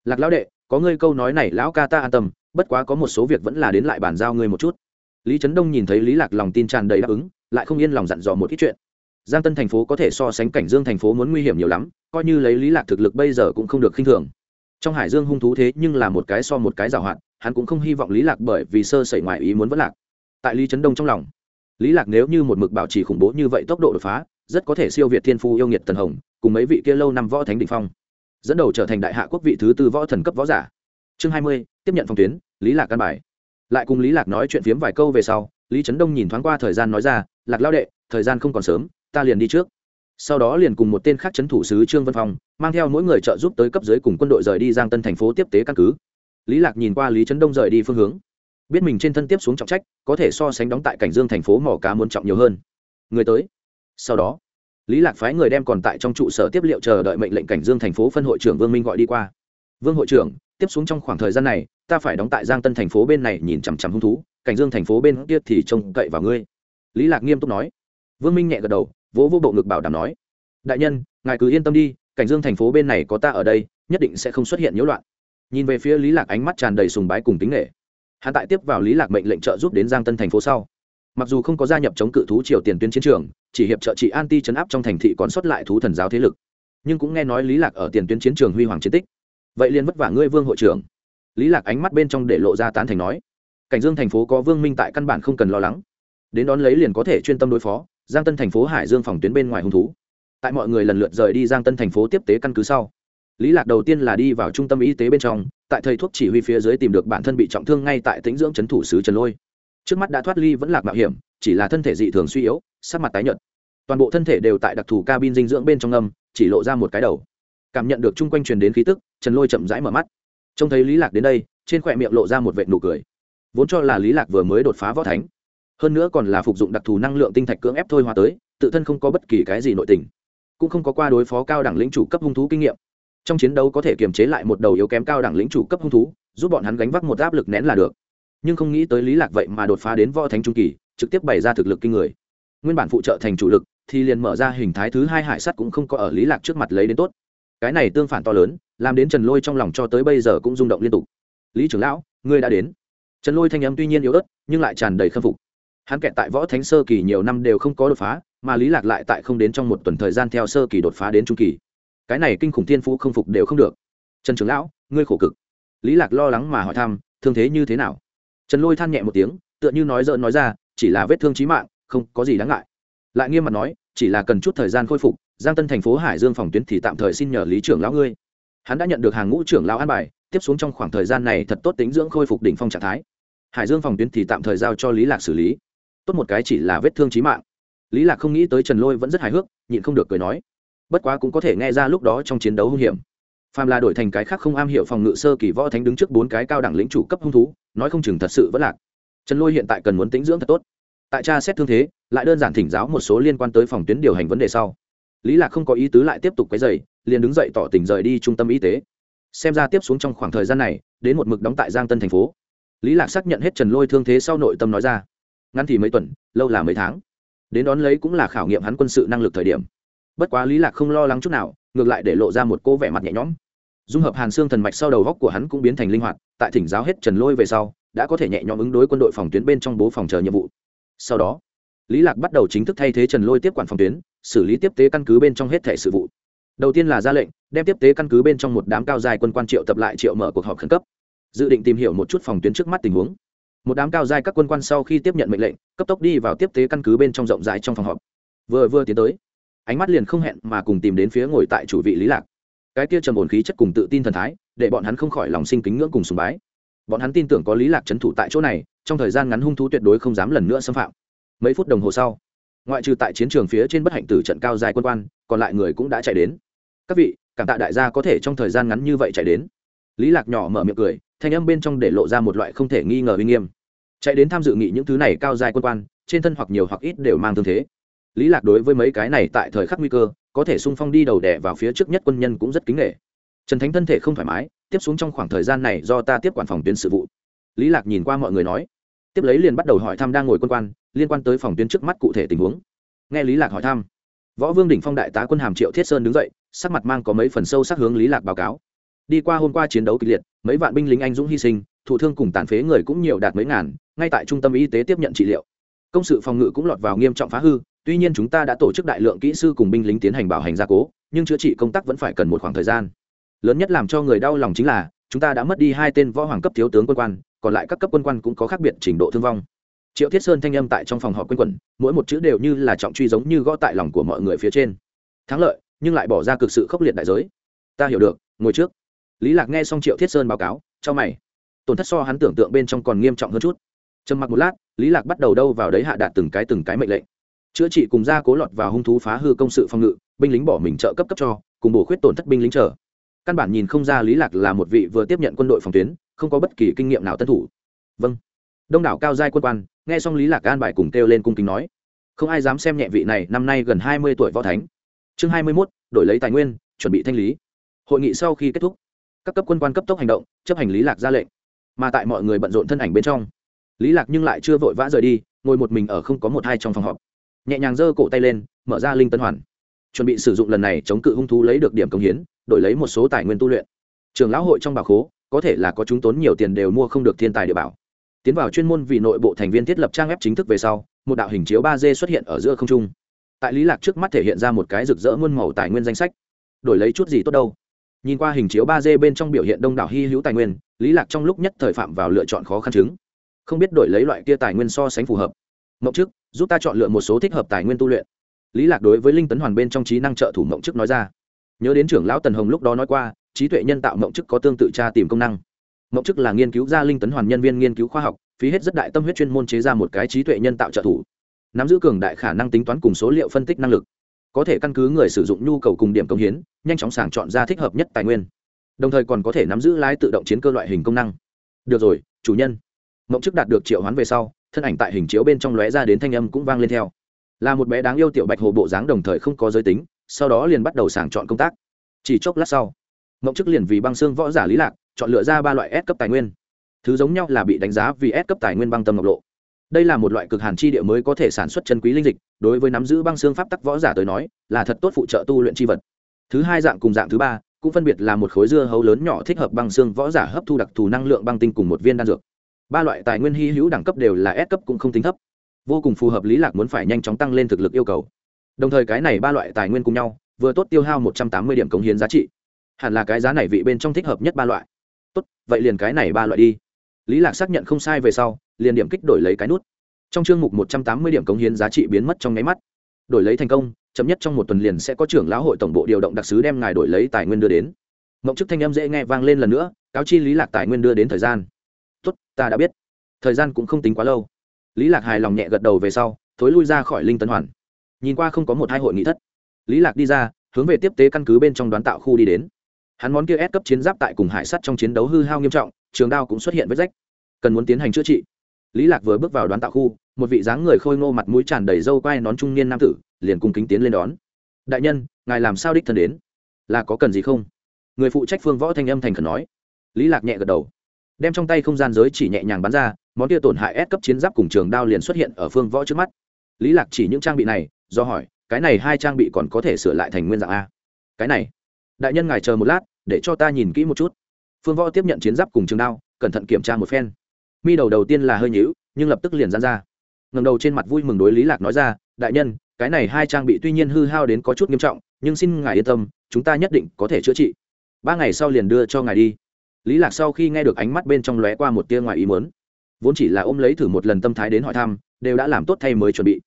Lạc lão đệ, có ngươi câu nói này lão ca ta an tâm, bất quá có một số việc vẫn là đến lại bàn giao ngươi một chút. Lý trấn đông nhìn thấy lý lạc lòng tin tràn đầy đáp ứng, lại không yên lòng dặn dò một ít chuyện giang tân thành phố có thể so sánh cảnh dương thành phố muốn nguy hiểm nhiều lắm, coi như lấy lý lạc thực lực bây giờ cũng không được khinh thường. Trong hải dương hung thú thế nhưng là một cái so một cái giảo hạn, hắn cũng không hy vọng lý lạc bởi vì sơ sẩy ngoài ý muốn vẫn lạc. Tại lý trấn đông trong lòng, lý lạc nếu như một mực bảo trì khủng bố như vậy tốc độ đột phá, rất có thể siêu việt thiên phu yêu nghiệt tần hồng, cùng mấy vị kia lâu năm võ thánh định phong, dẫn đầu trở thành đại hạ quốc vị thứ tư võ thần cấp võ giả. Chương hai mươi, tiếp nhận phòng tuyến, lý lạc căn bài. Lại cùng lý lạc nói chuyện phiếm vài câu về sau, lý trấn đông nhìn thoáng qua thời gian nói ra, lạc lao đệ, thời gian không còn sớm ta liền đi trước. Sau đó liền cùng một tên khác trấn thủ sứ trương văn phong, mang theo mỗi người trợ giúp tới cấp dưới cùng quân đội rời đi giang tân thành phố tiếp tế căn cứ. Lý lạc nhìn qua lý trấn đông rời đi phương hướng, biết mình trên thân tiếp xuống trọng trách, có thể so sánh đóng tại cảnh dương thành phố mỏ cá muốn trọng nhiều hơn. Người tới. Sau đó, lý lạc phái người đem còn tại trong trụ sở tiếp liệu chờ đợi mệnh lệnh cảnh dương thành phố phân hội trưởng vương minh gọi đi qua. Vương hội trưởng, tiếp xuống trong khoảng thời gian này, ta phải đóng tại giang tân thành phố bên này nhìn chằm chằm hung thú, cảnh dương thành phố bên kia thì trông cậy vào ngươi. Lý lạc nghiêm túc nói. Vương minh nhẹ gật đầu vỗ vô bộ ngực bảo đảm nói, đại nhân, ngài cứ yên tâm đi, cảnh dương thành phố bên này có ta ở đây, nhất định sẽ không xuất hiện nhiễu loạn. Nhìn về phía lý lạc ánh mắt tràn đầy sùng bái cùng tính nghệ hắn tại tiếp vào lý lạc mệnh lệnh trợ giúp đến giang tân thành phố sau. Mặc dù không có gia nhập chống cự thú triều tiền tuyến chiến trường, chỉ hiệp trợ trị an ti chấn áp trong thành thị còn xuất lại thú thần giáo thế lực. Nhưng cũng nghe nói lý lạc ở tiền tuyến chiến trường huy hoàng chiến tích. Vậy liền vất vả ngươi vương hội trưởng. Lý lạc ánh mắt bên trong để lộ ra tán thành nói, cảnh dương thành phố có vương minh tại căn bản không cần lo lắng. Đến đón lấy liền có thể chuyên tâm đối phó giang tân thành phố hải dương phòng tuyến bên ngoài hung thú. Tại mọi người lần lượt rời đi giang tân thành phố tiếp tế căn cứ sau, lý lạc đầu tiên là đi vào trung tâm y tế bên trong, tại thầy thuốc chỉ huy phía dưới tìm được bản thân bị trọng thương ngay tại tĩnh dưỡng chấn thủ sứ trần lôi. Trước mắt đã thoát ly vẫn lạc mạo hiểm, chỉ là thân thể dị thường suy yếu, sắc mặt tái nhợt. Toàn bộ thân thể đều tại đặc thù cabin dinh dưỡng bên trong âm chỉ lộ ra một cái đầu. Cảm nhận được chung quanh truyền đến khí tức, trần lôi chậm rãi mở mắt. Trông thấy lý lạc đến đây, trên khỏe miệng lộ ra một vệt nụ cười. Vốn cho là lý lạc vừa mới đột phá võ thánh hơn nữa còn là phục dụng đặc thù năng lượng tinh thạch cưỡng ép thôi hóa tới, tự thân không có bất kỳ cái gì nội tình. Cũng không có qua đối phó cao đẳng lĩnh chủ cấp hung thú kinh nghiệm. Trong chiến đấu có thể kiềm chế lại một đầu yếu kém cao đẳng lĩnh chủ cấp hung thú, giúp bọn hắn gánh vác một áp lực nén là được. Nhưng không nghĩ tới lý lạc vậy mà đột phá đến võ thánh trung kỳ, trực tiếp bày ra thực lực kinh người. Nguyên bản phụ trợ thành chủ lực, thì liền mở ra hình thái thứ hai hải sắt cũng không có ở lý lạc trước mặt lấy đến tốt. Cái này tương phản to lớn, làm đến trần lôi trong lòng cho tới bây giờ cũng rung động liên tục. Lý trưởng lão, ngươi đã đến. Trần lôi thanh âm tuy nhiên yếu ớt, nhưng lại tràn đầy khâm phục hắn kẹt tại võ thánh sơ kỳ nhiều năm đều không có đột phá, mà lý lạc lại tại không đến trong một tuần thời gian theo sơ kỳ đột phá đến trung kỳ. Cái này kinh khủng thiên phú không phục đều không được. Trần trưởng lão, ngươi khổ cực. Lý lạc lo lắng mà hỏi thăm, thương thế như thế nào? Trần lôi than nhẹ một tiếng, tựa như nói dợn nói ra, chỉ là vết thương chí mạng, không có gì đáng ngại. Lại nghiêm mặt nói, chỉ là cần chút thời gian khôi phục, giang tân thành phố hải dương phòng tuyến thì tạm thời xin nhờ lý trưởng lão ngươi. Hắn đã nhận được hàng ngũ trưởng lão an bài, tiếp xuống trong khoảng thời gian này thật tốt tính dưỡng khôi phục đỉnh phong trạng thái. Hải dương phòng tuyến thì tạm thời giao cho lý lạc xử lý tốt một cái chỉ là vết thương chí mạng. Lý lạc không nghĩ tới trần lôi vẫn rất hài hước nhịn không được cười nói. Bất quá cũng có thể nghe ra lúc đó trong chiến đấu hung hiểm. Phàm là đổi thành cái khác không am hiểu phòng ngự sơ kỳ võ thánh đứng trước bốn cái cao đẳng lĩnh chủ cấp hung thú nói không chừng thật sự vẫn lạc. Trần lôi hiện tại cần muốn tính dưỡng thật tốt. Tại cha xét thương thế lại đơn giản thỉnh giáo một số liên quan tới phòng tuyến điều hành vấn đề sau. Lý lạc không có ý tứ lại tiếp tục quấy rầy, liền đứng dậy tỏ tình rời đi trung tâm y tế. Xem ra tiếp xuống trong khoảng thời gian này đến một mực đóng tại giang tân thành phố. Lý lạc xác nhận hết trần lôi thương thế sau nội tâm nói ra ngắn thì mấy tuần, lâu là mấy tháng. Đến đón lấy cũng là khảo nghiệm hắn quân sự năng lực thời điểm. Bất quá lý lạc không lo lắng chút nào, ngược lại để lộ ra một cô vẻ mặt nhẹ nhõm. Dung hợp hàn xương thần mạch sau đầu góc của hắn cũng biến thành linh hoạt, tại thỉnh giáo hết trần lôi về sau, đã có thể nhẹ nhõm ứng đối quân đội phòng tuyến bên trong bố phòng chờ nhiệm vụ. Sau đó, lý lạc bắt đầu chính thức thay thế trần lôi tiếp quản phòng tuyến, xử lý tiếp tế căn cứ bên trong hết thể sự vụ. Đầu tiên là ra lệnh, đem tiếp tế căn cứ bên trong một đám cao dài quân quan triệu tập lại triệu mở cuộc họp khẩn cấp. Dự định tìm hiểu một chút phòng tuyến trước mắt tình huống một đám cao giai các quân quan sau khi tiếp nhận mệnh lệnh, cấp tốc đi vào tiếp tế căn cứ bên trong rộng rãi trong phòng họp. Vừa vừa tiến tới, ánh mắt liền không hẹn mà cùng tìm đến phía ngồi tại chủ vị lý lạc. Cái kia trầm ổn khí chất cùng tự tin thần thái, để bọn hắn không khỏi lòng sinh kính ngưỡng cùng sùng bái. Bọn hắn tin tưởng có lý lạc trấn thủ tại chỗ này, trong thời gian ngắn hung thú tuyệt đối không dám lần nữa xâm phạm. Mấy phút đồng hồ sau, ngoại trừ tại chiến trường phía trên bất hạnh tử trận cao dài quân quan, còn lại người cũng đã chạy đến. Các vị, cảm tạ đại gia có thể trong thời gian ngắn như vậy chạy đến. Lý lạc nhỏ mở miệng cười, thanh âm bên trong để lộ ra một loại không thể nghi ngờ uy nghiêm chạy đến tham dự nghị những thứ này cao dài quân quan, trên thân hoặc nhiều hoặc ít đều mang thương thế. Lý lạc đối với mấy cái này tại thời khắc nguy cơ, có thể sung phong đi đầu đẻ vào phía trước nhất quân nhân cũng rất kính nghệ trần thánh thân thể không thoải mái, tiếp xuống trong khoảng thời gian này do ta tiếp quản phòng tuyến sự vụ. Lý lạc nhìn qua mọi người nói. Tiếp lấy liền bắt đầu hỏi thăm đang ngồi quân quan, liên quan tới phòng tuyến trước mắt cụ thể tình huống. Nghe lý lạc hỏi thăm, võ vương đỉnh phong đại tá quân hàm triệu thiết sơn đứng dậy, sắc mặt mang có mấy phần sâu sắc hướng lý lạc báo cáo. Đi qua hôm qua chiến đấu kịch liệt, mấy vạn binh lính anh dũng hy sinh, thụ thương cùng tàn phế người cũng nhiều đạt mấy ngàn ngay tại trung tâm y tế tiếp nhận trị liệu. Công sự phòng ngự cũng lọt vào nghiêm trọng phá hư, tuy nhiên chúng ta đã tổ chức đại lượng kỹ sư cùng binh lính tiến hành bảo hành gia cố, nhưng chữa trị công tác vẫn phải cần một khoảng thời gian. Lớn nhất làm cho người đau lòng chính là, chúng ta đã mất đi hai tên võ hoàng cấp thiếu tướng quân quan, còn lại các cấp quân quan cũng có khác biệt trình độ thương vong. Triệu thiết sơn thanh âm tại trong phòng họp quân quẩn, mỗi một chữ đều như là trọng truy giống như gõ tại lòng của mọi người phía trên. Thắng lợi, nhưng lại bỏ ra cực sự khốc liệt đại giới. Ta hiểu được, ngồi trước. Lý lạc nghe xong triệu thiết sơn báo cáo, cho mày. Tổn thất so hắn tưởng tượng bên trong còn nghiêm trọng hơn chút trầm mặc một lát lý lạc bắt đầu đâu vào đấy hạ đạt từng cái từng cái mệnh lệnh. Chữa trị cùng gia cố lọt vào hung thú phá hư công sự phòng ngự binh lính bỏ mình trợ cấp cấp cho cùng bổ khuyết tổn thất binh lính trở căn bản nhìn không ra lý lạc là một vị vừa tiếp nhận quân đội phòng tuyến không có bất kỳ kinh nghiệm nào tân thủ. Vâng. Đông đảo cao giai quân quan nghe xong lý lạc an bài cùng kêu lên cung kính nói. Không ai dám xem nhẹ vị này năm nay gần hai mươi tuổi võ thánh. Chương hai mươi 21, đổi lấy tài nguyên chuẩn bị thanh lý. Hội nghị sau khi kết thúc các cấp quân quan cấp tốc hành động chấp hành lý lạc ra lệnh. Mà tại mọi người bận rộn thân ảnh bên trong lý lạc nhưng lại chưa vội vã rời đi, ngồi một mình ở không có một hai trong phòng họp. Nhẹ nhàng giơ cổ tay lên, mở ra linh tân hoàn. Chuẩn bị sử dụng lần này chống cự hung thú lấy được điểm công hiến, đổi lấy một số tài nguyên tu luyện. Trường lão hội trong bảo khố, có thể là có chúng tốn nhiều tiền đều mua không được thiên tài địa bảo. Tiến vào chuyên môn vì nội bộ thành viên thiết lập trang web chính thức về sau, một đạo hình chiếu ba d xuất hiện ở giữa không trung. Tại lý lạc trước mắt thể hiện ra một cái rực rỡ muôn màu tài nguyên danh sách. Đổi lấy chút gì tốt đâu. Nhìn qua hình chiếu ba d bên trong biểu hiện đông đảo hy hữu tài nguyên, lý lạc trong lúc nhất thời phạm vào lựa chọn khó khăn chứng không biết đổi lấy loại kia tài nguyên so sánh phù hợp. Mộng chức giúp ta chọn lựa một số thích hợp tài nguyên tu luyện. Lý lạc đối với linh tấn hoàn bên trong trí năng trợ thủ mộng chức nói ra. Nhớ đến trưởng lão tần hồng lúc đó nói qua, trí tuệ nhân tạo mộng chức có tương tự tra tìm công năng. Mộng chức là nghiên cứu ra linh tấn hoàn nhân viên nghiên cứu khoa học, phí hết rất đại tâm huyết chuyên môn chế ra một cái trí tuệ nhân tạo trợ thủ. Nắm giữ cường đại khả năng tính toán cùng số liệu phân tích năng lực. Có thể căn cứ người sử dụng nhu cầu cùng điểm công hiến, nhanh chóng sàng chọn ra thích hợp nhất tài nguyên. Đồng thời còn có thể nắm giữ lái tự động chiến cơ loại hình công năng. Được rồi, chủ nhân mộng chức đạt được triệu hoán về sau, thân ảnh tại hình chiếu bên trong lóe ra đến thanh âm cũng vang lên theo. Là một bé đáng yêu tiểu bạch hồ bộ dáng đồng thời không có giới tính, sau đó liền bắt đầu sàng chọn công tác. Chỉ chốc lát sau, mộng chức liền vì băng xương võ giả lý lạc, chọn lựa ra ba loại S cấp tài nguyên. Thứ giống nhau là bị đánh giá vì S cấp tài nguyên băng tâm ngọc lộ. Đây là một loại cực hàn chi địa mới có thể sản xuất chân quý linh dịch, đối với nắm giữ băng xương pháp tắc võ giả tới nói, là thật tốt phụ trợ tu luyện chi vật. Thứ hai dạng cùng dạng thứ ba, cũng phân biệt là một khối dưa hấu lớn nhỏ thích hợp băng xương võ giả hấp thu đặc thù năng lượng băng tinh cùng một viên đan dược ba loại tài nguyên hy hữu đẳng cấp đều là S cấp cũng không tính thấp. Vô cùng phù hợp lý lạc muốn phải nhanh chóng tăng lên thực lực yêu cầu. Đồng thời cái này ba loại tài nguyên cùng nhau, vừa tốt tiêu hao một trăm tám mươi điểm cống hiến giá trị. Hẳn là cái giá này vị bên trong thích hợp nhất ba loại. Tốt, vậy liền cái này ba loại đi. Lý lạc xác nhận không sai về sau, liền điểm kích đổi lấy cái nút. Trong chương mục một trăm tám mươi điểm cống hiến giá trị biến mất trong nháy mắt. Đổi lấy thành công, chậm nhất trong một tuần liền sẽ có trưởng lão hội tổng bộ điều động đặc sứ đem ngài đổi lấy tài nguyên đưa đến. Mộng chức thanh âm dễ nghe vang lên lần nữa, cáo chi lý lạc tài nguyên đưa đến thời gian tốt, ta đã biết. Thời gian cũng không tính quá lâu. Lý lạc hài lòng nhẹ gật đầu về sau, thối lui ra khỏi linh tấn hoàn. Nhìn qua không có một hai hội nghị thất, lý lạc đi ra, hướng về tiếp tế căn cứ bên trong đoán tạo khu đi đến. Hắn món kia ép cấp chiến giáp tại cùng hải sắt trong chiến đấu hư hao nghiêm trọng, trường đao cũng xuất hiện vết rách. Cần muốn tiến hành chữa trị. Lý lạc vừa bước vào đoán tạo khu, một vị dáng người khôi ngô mặt mũi tràn đầy râu quai nón trung niên nam tử, liền cung kính tiến lên đón. Đại nhân, ngài làm sao đích thân đến? Là có cần gì không? Người phụ trách phương võ thanh âm thành khẩn nói. Lý lạc nhẹ gật đầu đem trong tay không gian giới chỉ nhẹ nhàng bắn ra, món kia tổn hại ép cấp chiến giáp cùng trường đao liền xuất hiện ở phương võ trước mắt. Lý lạc chỉ những trang bị này, do hỏi, cái này hai trang bị còn có thể sửa lại thành nguyên dạng a? Cái này, đại nhân ngài chờ một lát, để cho ta nhìn kỹ một chút. Phương võ tiếp nhận chiến giáp cùng trường đao, cẩn thận kiểm tra một phen. Mi đầu đầu tiên là hơi nhíu, nhưng lập tức liền dán ra. Ngầm đầu trên mặt vui mừng đối lý lạc nói ra, đại nhân, cái này hai trang bị tuy nhiên hư hao đến có chút nghiêm trọng, nhưng xin ngài yên tâm, chúng ta nhất định có thể chữa trị. Ba ngày sau liền đưa cho ngài đi lý lạc sau khi nghe được ánh mắt bên trong lóe qua một tia ngoài ý muốn, vốn chỉ là ôm lấy thử một lần tâm thái đến hỏi thăm, đều đã làm tốt thay mới chuẩn bị.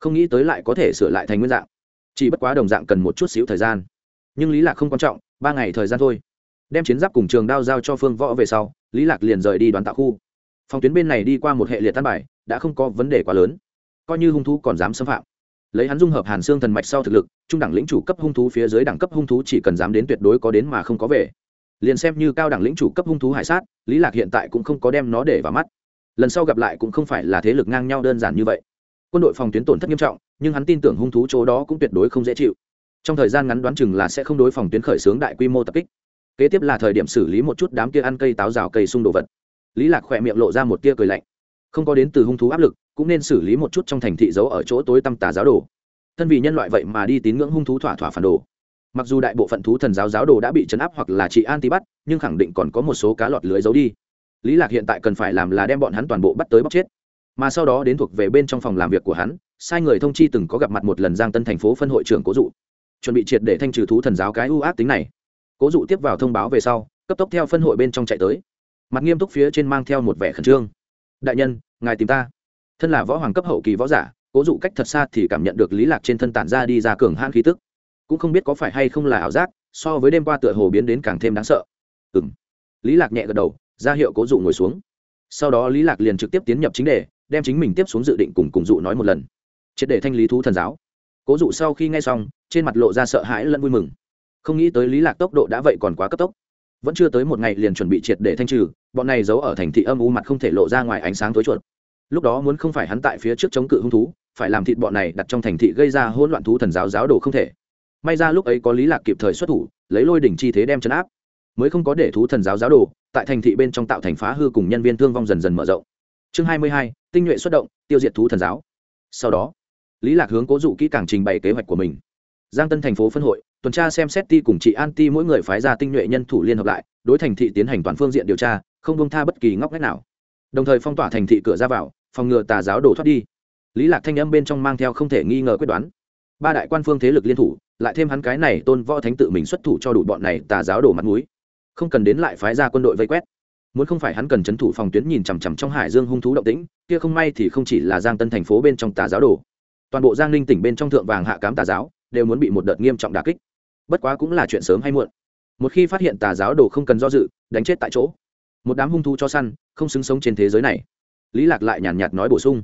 Không nghĩ tới lại có thể sửa lại thành nguyên dạng. Chỉ bất quá đồng dạng cần một chút xíu thời gian. Nhưng lý lạc không quan trọng, ba ngày thời gian thôi. Đem chiến giáp cùng trường đao giao cho phương võ về sau, lý lạc liền rời đi đoàn tạo khu. Phòng tuyến bên này đi qua một hệ liệt tan bài, đã không có vấn đề quá lớn. Coi như hung thú còn dám xâm phạm. Lấy hắn dung hợp hàn xương thần mạch sau thực lực, trung đẳng lĩnh chủ cấp hung thú phía dưới đẳng cấp hung thú chỉ cần dám đến tuyệt đối có đến mà không có về liền xem như cao đẳng lĩnh chủ cấp hung thú hải sát, lý lạc hiện tại cũng không có đem nó để vào mắt. Lần sau gặp lại cũng không phải là thế lực ngang nhau đơn giản như vậy. Quân đội phòng tuyến tổn thất nghiêm trọng, nhưng hắn tin tưởng hung thú chỗ đó cũng tuyệt đối không dễ chịu. Trong thời gian ngắn đoán chừng là sẽ không đối phòng tuyến khởi xướng đại quy mô tập kích. Kế tiếp là thời điểm xử lý một chút đám kia ăn cây táo rào cây xung đồ vật. Lý lạc khỏe miệng lộ ra một tia cười lạnh. Không có đến từ hung thú áp lực, cũng nên xử lý một chút trong thành thị giấu ở chỗ tối tăm tà giáo đồ. Thân vì nhân loại vậy mà đi tín ngưỡng hung thú thỏa thỏa phản đồ mặc dù đại bộ phận thú thần giáo giáo đồ đã bị chấn áp hoặc là trị an tí bắt, nhưng khẳng định còn có một số cá lọt lưới giấu đi. Lý lạc hiện tại cần phải làm là đem bọn hắn toàn bộ bắt tới bóc chết. Mà sau đó đến thuộc về bên trong phòng làm việc của hắn, sai người thông chi từng có gặp mặt một lần giang tân thành phố phân hội trưởng cố dụ. Chuẩn bị triệt để thanh trừ thú thần giáo cái ưu ác tính này. Cố dụ tiếp vào thông báo về sau, cấp tốc theo phân hội bên trong chạy tới. Mặt nghiêm túc phía trên mang theo một vẻ khẩn trương. Đại nhân, ngài tìm ta. Thân là võ hoàng cấp hậu kỳ võ giả, cố dụ cách thật xa thì cảm nhận được lý lạc trên thân tản ra đi ra cường hãn khí tức cũng không biết có phải hay không là ảo giác, so với đêm qua tựa hồ biến đến càng thêm đáng sợ. Ừ m lý lạc nhẹ gật đầu, ra hiệu cố dụ ngồi xuống. Sau đó lý lạc liền trực tiếp tiến nhập chính đề, đem chính mình tiếp xuống dự định cùng cùng dụ nói một lần. Triệt để thanh lý thú thần giáo. Cố dụ sau khi nghe xong, trên mặt lộ ra sợ hãi lẫn vui mừng. Không nghĩ tới lý lạc tốc độ đã vậy còn quá cấp tốc. Vẫn chưa tới một ngày liền chuẩn bị triệt để thanh trừ, bọn này giấu ở thành thị âm u mặt không thể lộ ra ngoài ánh sáng tối chuột. Lúc đó muốn không phải hắn tại phía trước chống cự hung thú, phải làm thịt bọn này đặt trong thành thị gây ra hỗn loạn thú thần giáo giáo đồ không thể may ra lúc ấy có lý lạc kịp thời xuất thủ, lấy lôi đỉnh chi thế đem chấn áp. Mới không có để thú thần giáo giáo đồ, tại thành thị bên trong tạo thành phá hư cùng nhân viên thương vong dần dần mở rộng. Chương hai mươi hai, tinh nhuệ xuất động, tiêu diệt thú thần giáo. Sau đó, lý lạc hướng cố dụ kỹ càng trình bày kế hoạch của mình. Giang tân thành phố phân hội, tuần tra xem xét ti cùng chị an ti mỗi người phái ra tinh nhuệ nhân thủ liên hợp lại, đối thành thị tiến hành toàn phương diện điều tra, không bông tha bất kỳ ngóc ngách nào. Đồng thời phong tỏa thành thị cửa ra vào, phòng ngừa tà giáo đổ thoát đi. Lý lạc thanh âm bên trong mang theo không thể nghi ngờ quyết đoán. Ba đại quan phương thế lực liên thủ lại thêm hắn cái này tôn võ thánh tự mình xuất thủ cho đủ bọn này tà giáo đổ mặt mũi. Không cần đến lại phái ra quân đội vây quét. Muốn không phải hắn cần chấn thủ phòng tuyến nhìn chằm chằm trong hải dương hung thú động tĩnh, kia không may thì không chỉ là giang tân thành phố bên trong tà giáo đồ toàn bộ giang ninh tỉnh bên trong thượng vàng hạ cám tà giáo đều muốn bị một đợt nghiêm trọng đà kích. Bất quá cũng là chuyện sớm hay muộn. Một khi phát hiện tà giáo đồ không cần do dự, đánh chết tại chỗ. Một đám hung thú cho săn, không xứng sống trên thế giới này. Lý lạc lại nhàn nhạt nói bổ sung.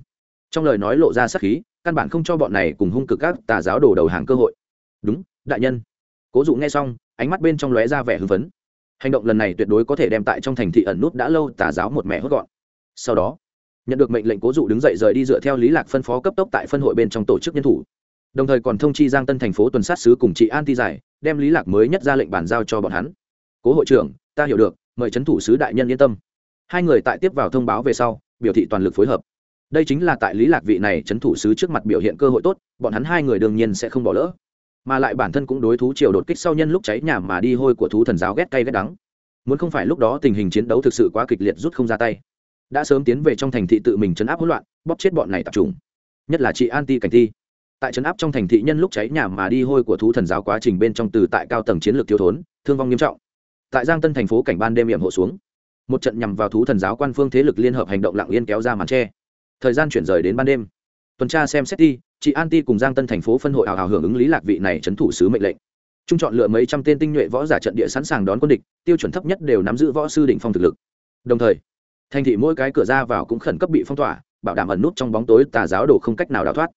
Trong lời nói lộ ra sắc khí, căn bản không cho bọn này cùng hung cực các tà giáo đồ đầu hàng cơ hội đúng, đại nhân. Cố dụ nghe xong, ánh mắt bên trong lóe ra vẻ hưng phấn. Hành động lần này tuyệt đối có thể đem tại trong thành thị ẩn nút đã lâu tà giáo một mẹ hốt gọn. Sau đó, nhận được mệnh lệnh cố dụ đứng dậy rời đi dựa theo lý lạc phân phó cấp tốc tại phân hội bên trong tổ chức nhân thủ. Đồng thời còn thông chi giang tân thành phố tuần sát sứ cùng chị an ti giải, đem lý lạc mới nhất ra lệnh bàn giao cho bọn hắn. Cố hội trưởng, ta hiểu được, mời chấn thủ sứ đại nhân yên tâm. Hai người tại tiếp vào thông báo về sau, biểu thị toàn lực phối hợp. Đây chính là tại lý lạc vị này chấn thủ sứ trước mặt biểu hiện cơ hội tốt, bọn hắn hai người đương nhiên sẽ không bỏ lỡ mà lại bản thân cũng đối thú triều đột kích sau nhân lúc cháy nhà mà đi hôi của thú thần giáo ghét cay ghét đắng. Muốn không phải lúc đó tình hình chiến đấu thực sự quá kịch liệt rút không ra tay. Đã sớm tiến về trong thành thị tự mình chấn áp hỗn loạn, bóp chết bọn này tập trung. Nhất là chị an ti cảnh thi. Tại chấn áp trong thành thị nhân lúc cháy nhà mà đi hôi của thú thần giáo quá trình bên trong từ tại cao tầng chiến lược thiếu thốn, thương vong nghiêm trọng. Tại giang tân thành phố cảnh ban đêm hiểm hộ xuống, một trận nhằm vào thú thần giáo quan phương thế lực liên hợp hành động lặng yên kéo ra màn tre. Thời gian chuyển rời đến ban đêm. Tuần tra xem xét đi chị an ti cùng giang tân thành phố phân hội hào hào hưởng ứng lý lạc vị này trấn thủ sứ mệnh lệnh. Trung chọn lựa mấy trăm tên tinh nhuệ võ giả trận địa sẵn sàng đón quân địch, tiêu chuẩn thấp nhất đều nắm giữ võ sư đỉnh phong thực lực. Đồng thời, thành thị mỗi cái cửa ra vào cũng khẩn cấp bị phong tỏa, bảo đảm ẩn nút trong bóng tối, tà giáo đồ không cách nào đào thoát.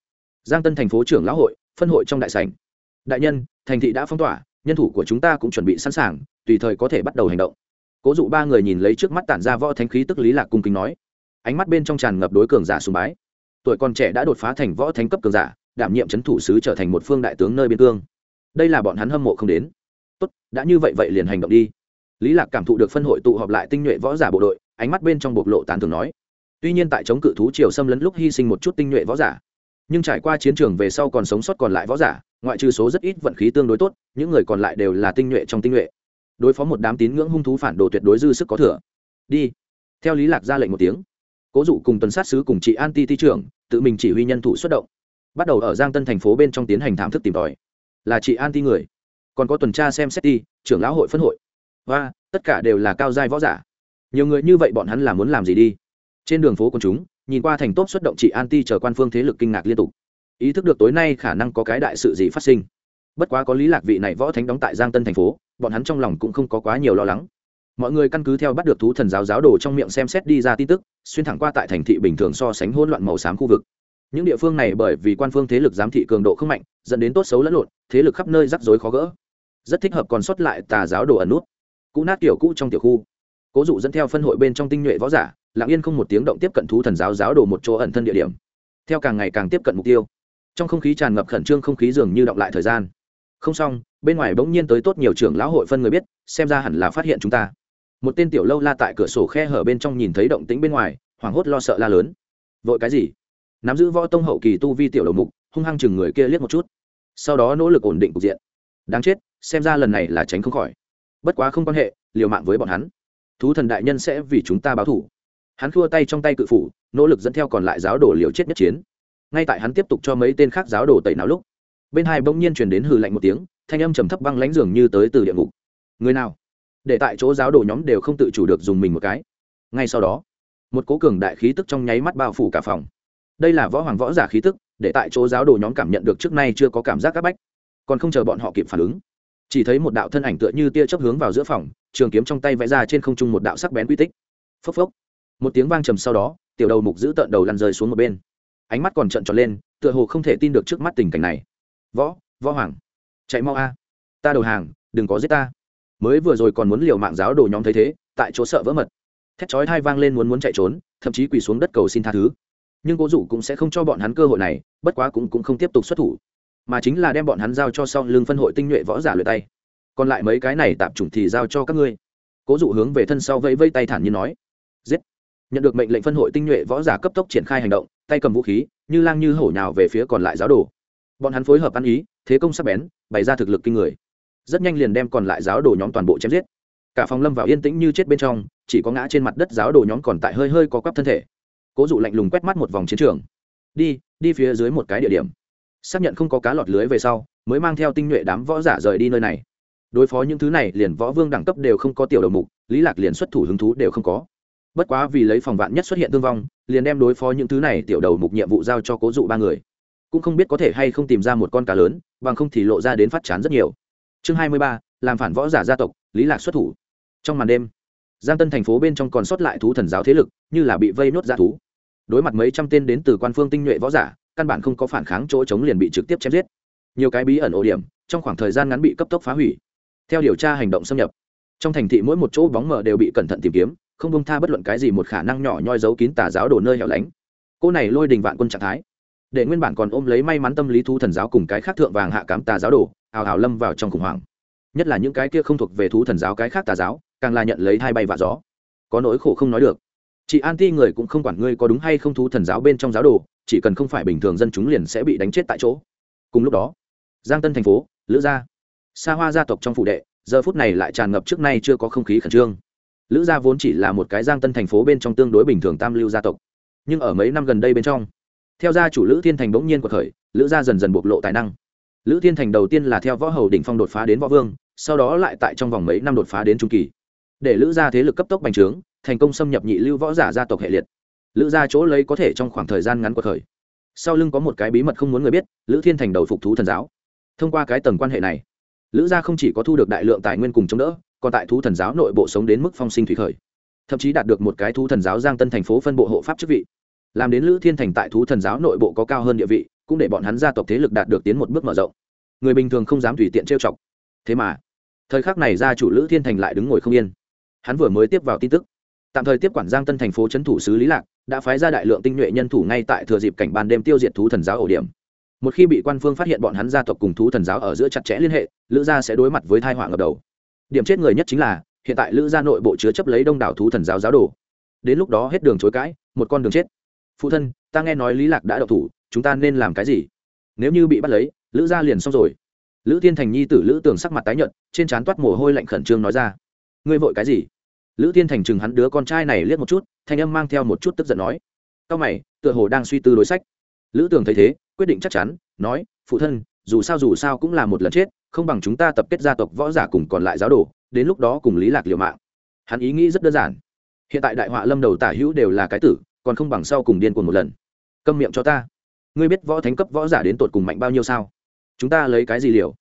Giang tân thành phố trưởng lão hội, phân hội trong đại sảnh. Đại nhân, thành thị đã phong tỏa, nhân thủ của chúng ta cũng chuẩn bị sẵn sàng, tùy thời có thể bắt đầu hành động. Cố dụ ba người nhìn lấy trước mắt tản ra võ thánh khí tức lý lạc cung kính nói. Ánh mắt bên trong tràn ngập đối cường giả sùng bái tuổi còn trẻ đã đột phá thành võ thánh cấp cường giả, đảm nhiệm chấn thủ sứ trở thành một phương đại tướng nơi biên cương. Đây là bọn hắn hâm mộ không đến. Tốt, đã như vậy vậy liền hành động đi. Lý lạc cảm thụ được phân hội tụ họp lại tinh nhuệ võ giả bộ đội, ánh mắt bên trong bộc lộ tán thường nói. Tuy nhiên tại chống cự thú triều xâm lấn lúc hy sinh một chút tinh nhuệ võ giả, nhưng trải qua chiến trường về sau còn sống sót còn lại võ giả, ngoại trừ số rất ít vận khí tương đối tốt, những người còn lại đều là tinh nhuệ trong tinh nhuệ. Đối phó một đám tín ngưỡng hung thú phản đồ tuyệt đối dư sức có thừa. Đi. Theo lý lạc ra lệnh một tiếng cố dụ cùng tuần sát sứ cùng chị an ti ti trưởng, tự mình chỉ huy nhân thủ xuất động. Bắt đầu ở giang tân thành phố bên trong tiến hành thảm thức tìm tòi. Là chị an ti người. Còn có tuần tra xem xét ti trưởng lão hội phân hội. Và tất cả đều là cao giai võ giả. Nhiều người như vậy bọn hắn là muốn làm gì đi? Trên đường phố của chúng, nhìn qua thành tốt xuất động chị an ti chờ quan phương thế lực kinh ngạc liên tục. Ý thức được tối nay khả năng có cái đại sự gì phát sinh. Bất quá có lý lạc vị này võ thánh đóng tại giang tân thành phố, bọn hắn trong lòng cũng không có quá nhiều lo lắng mọi người căn cứ theo bắt được thú thần giáo giáo đồ trong miệng xem xét đi ra tin tức, xuyên thẳng qua tại thành thị bình thường so sánh hỗn loạn màu xám khu vực. Những địa phương này bởi vì quan phương thế lực giám thị cường độ không mạnh, dẫn đến tốt xấu lẫn lộn, thế lực khắp nơi rắc rối khó gỡ. Rất thích hợp còn sót lại tà giáo đồ ẩn nút. Cũ nát tiểu cũ trong tiểu khu. Cố dụ dẫn theo phân hội bên trong tinh nhuệ võ giả, lặng yên không một tiếng động tiếp cận thú thần giáo giáo đồ một chỗ ẩn thân địa điểm. Theo càng ngày càng tiếp cận mục tiêu. Trong không khí tràn ngập khẩn trương không khí dường như động lại thời gian. Không xong, bên ngoài bỗng nhiên tới tốt nhiều trưởng lão hội phân người biết, xem ra hẳn là phát hiện chúng ta một tên tiểu lâu la tại cửa sổ khe hở bên trong nhìn thấy động tĩnh bên ngoài, hoảng hốt lo sợ la lớn. Vội cái gì? Nắm giữ võ tông hậu kỳ tu vi tiểu đầu mục, hung hăng chừng người kia liếc một chút. Sau đó nỗ lực ổn định cục diện. Đáng chết, xem ra lần này là tránh không khỏi. Bất quá không quan hệ, liều mạng với bọn hắn. Thú thần đại nhân sẽ vì chúng ta báo thủ. Hắn khua tay trong tay cự phủ, nỗ lực dẫn theo còn lại giáo đồ liều chết nhất chiến. Ngay tại hắn tiếp tục cho mấy tên khác giáo đồ tẩy não lúc, bên hai bỗng nhiên truyền đến hừ lạnh một tiếng, thanh âm trầm thấp băng lãnh dường như tới từ địa ngục. Người nào? Để tại chỗ giáo đồ nhóm đều không tự chủ được dùng mình một cái. Ngay sau đó, một cố cường đại khí tức trong nháy mắt bao phủ cả phòng. Đây là võ hoàng võ giả khí tức, để tại chỗ giáo đồ nhóm cảm nhận được trước nay chưa có cảm giác áp bách. Còn không chờ bọn họ kịp phản ứng, chỉ thấy một đạo thân ảnh tựa như tia chớp hướng vào giữa phòng, trường kiếm trong tay vẽ ra trên không trung một đạo sắc bén quy tích. Phốc phốc. Một tiếng vang trầm sau đó, tiểu đầu mục giữ tợn đầu lăn rơi xuống một bên. Ánh mắt còn trợn tròn lên, tựa hồ không thể tin được trước mắt tình cảnh này. Võ võ hoàng, chạy mau a. Ta đầu hàng, đừng có giết ta mới vừa rồi còn muốn liều mạng giáo đồ nhóm thấy thế, tại chỗ sợ vỡ mật. Thét chói thai vang lên muốn muốn chạy trốn, thậm chí quỳ xuống đất cầu xin tha thứ. Nhưng cố dụ cũng sẽ không cho bọn hắn cơ hội này, bất quá cũng cũng không tiếp tục xuất thủ, mà chính là đem bọn hắn giao cho sau lưng phân hội tinh nhuệ võ giả luyện tay. Còn lại mấy cái này tạm chủng thì giao cho các ngươi. Cố dụ hướng về thân sau vẫy vây tay thản nhiên nói, giết! Nhận được mệnh lệnh phân hội tinh nhuệ võ giả cấp tốc triển khai hành động, tay cầm vũ khí, như lang như hổ nhào về phía còn lại giáo đồ. Bọn hắn phối hợp ăn ý, thế công sắc bén, bày ra thực lực kinh người rất nhanh liền đem còn lại giáo đồ nhóm toàn bộ chém giết. Cả phòng lâm vào yên tĩnh như chết bên trong, chỉ có ngã trên mặt đất giáo đồ nhóm còn tại hơi hơi có quắp thân thể. Cố dụ lạnh lùng quét mắt một vòng chiến trường. Đi đi phía dưới một cái địa điểm. Xác nhận không có cá lọt lưới về sau, mới mang theo tinh nhuệ đám võ giả rời đi nơi này. Đối phó những thứ này, liền võ vương đẳng cấp đều không có tiểu đầu mục, lý lạc liền xuất thủ hứng thú đều không có. Bất quá vì lấy phòng vạn nhất xuất hiện thương vong, liền đem đối phó những thứ này tiểu đầu mục nhiệm vụ giao cho cố dụ ba người. Cũng không biết có thể hay không tìm ra một con cá lớn, bằng không thì lộ ra đến phát chán rất nhiều chương hai mươi ba, làm phản võ giả gia tộc, lý lạc xuất thủ. Trong màn đêm, giang tân thành phố bên trong còn sót lại thú thần giáo thế lực, như là bị vây nốt ra thú. Đối mặt mấy trăm tên đến từ quan phương tinh nhuệ võ giả, căn bản không có phản kháng chỗ chống liền bị trực tiếp chém giết. Nhiều cái bí ẩn ổ điểm, trong khoảng thời gian ngắn bị cấp tốc phá hủy. Theo điều tra hành động xâm nhập, trong thành thị mỗi một chỗ bóng mờ đều bị cẩn thận tìm kiếm, không bông tha bất luận cái gì một khả năng nhỏ nhoi giấu kín tà giáo đổ nơi hẻo lánh. Cô này lôi đình vạn quân trạng thái. Để nguyên bản còn ôm lấy may mắn tâm lý thú thần giáo cùng cái khác thượng vàng hạ cám tà giáo đổ ào ào lâm vào trong khủng hoảng. Nhất là những cái kia không thuộc về thú thần giáo cái khác tà giáo, càng là nhận lấy hai bay và gió. Có nỗi khổ không nói được. Chị an ti người cũng không quản ngươi có đúng hay không thú thần giáo bên trong giáo đồ, chỉ cần không phải bình thường dân chúng liền sẽ bị đánh chết tại chỗ. Cùng lúc đó, giang tân thành phố, lữ gia xa hoa gia tộc trong phụ đệ, giờ phút này lại tràn ngập trước nay chưa có không khí khẩn trương. Lữ gia vốn chỉ là một cái giang tân thành phố bên trong tương đối bình thường tam lưu gia tộc, nhưng ở mấy năm gần đây bên trong, theo gia chủ lữ thiên thành bỗng nhiên của khởi, lữ gia dần dần bộc lộ tài năng lữ thiên thành đầu tiên là theo võ hầu đỉnh phong đột phá đến võ vương, sau đó lại tại trong vòng mấy năm đột phá đến trung kỳ. Để lữ gia thế lực cấp tốc bành trướng, thành công xâm nhập nhị lưu võ giả gia tộc hệ liệt. Lữ gia chỗ lấy có thể trong khoảng thời gian ngắn của thời. sau lưng có một cái bí mật không muốn người biết, lữ thiên thành đầu phục thú thần giáo. Thông qua cái tầng quan hệ này, lữ gia không chỉ có thu được đại lượng tài nguyên cùng chống đỡ, còn tại thú thần giáo nội bộ sống đến mức phong sinh thủy khởi. Thậm chí đạt được một cái thú thần giáo giang tân thành phố phân bộ hộ pháp chức vị. Làm đến lữ thiên thành tại thú thần giáo nội bộ có cao hơn địa vị cũng để bọn hắn gia tộc thế lực đạt được tiến một bước mở rộng. Người bình thường không dám tùy tiện trêu chọc. Thế mà, thời khắc này gia chủ lữ thiên thành lại đứng ngồi không yên. Hắn vừa mới tiếp vào tin tức. Tạm thời tiếp quản giang tân thành phố trấn thủ sứ lý lạc, đã phái ra đại lượng tinh nhuệ nhân thủ ngay tại thừa dịp cảnh ban đêm tiêu diệt thú thần giáo ổ điểm. Một khi bị quan phương phát hiện bọn hắn gia tộc cùng thú thần giáo ở giữa chặt chẽ liên hệ, lữ gia sẽ đối mặt với thai họa ngập đầu. Điểm chết người nhất chính là, hiện tại lữ gia nội bộ chứa chấp lấy đông đảo thú thần giáo giáo đồ. Đến lúc đó hết đường chối cãi, một con đường chết. Phụ thân, ta nghe nói lý lạc đã độc thủ chúng ta nên làm cái gì? Nếu như bị bắt lấy, lữ gia liền xong rồi. Lữ thiên thành nhi tử lữ tường sắc mặt tái nhợt, trên trán toát mồ hôi lạnh khẩn trương nói ra. Ngươi vội cái gì? Lữ thiên thành chừng hắn đứa con trai này liếc một chút, thanh âm mang theo một chút tức giận nói. Cao mày, tựa hồ đang suy tư đối sách. Lữ tường thấy thế, quyết định chắc chắn, nói, phụ thân, dù sao dù sao cũng là một lần chết, không bằng chúng ta tập kết gia tộc võ giả cùng còn lại giáo đồ, đến lúc đó cùng lý lạc liều mạng. Hắn ý nghĩ rất đơn giản. Hiện tại đại họa lâm đầu tả hữu đều là cái tử, còn không bằng sau cùng điên cuồng một lần. Câm miệng cho ta ngươi biết võ thánh cấp võ giả đến tột cùng mạnh bao nhiêu sao? Chúng ta lấy cái gì liều?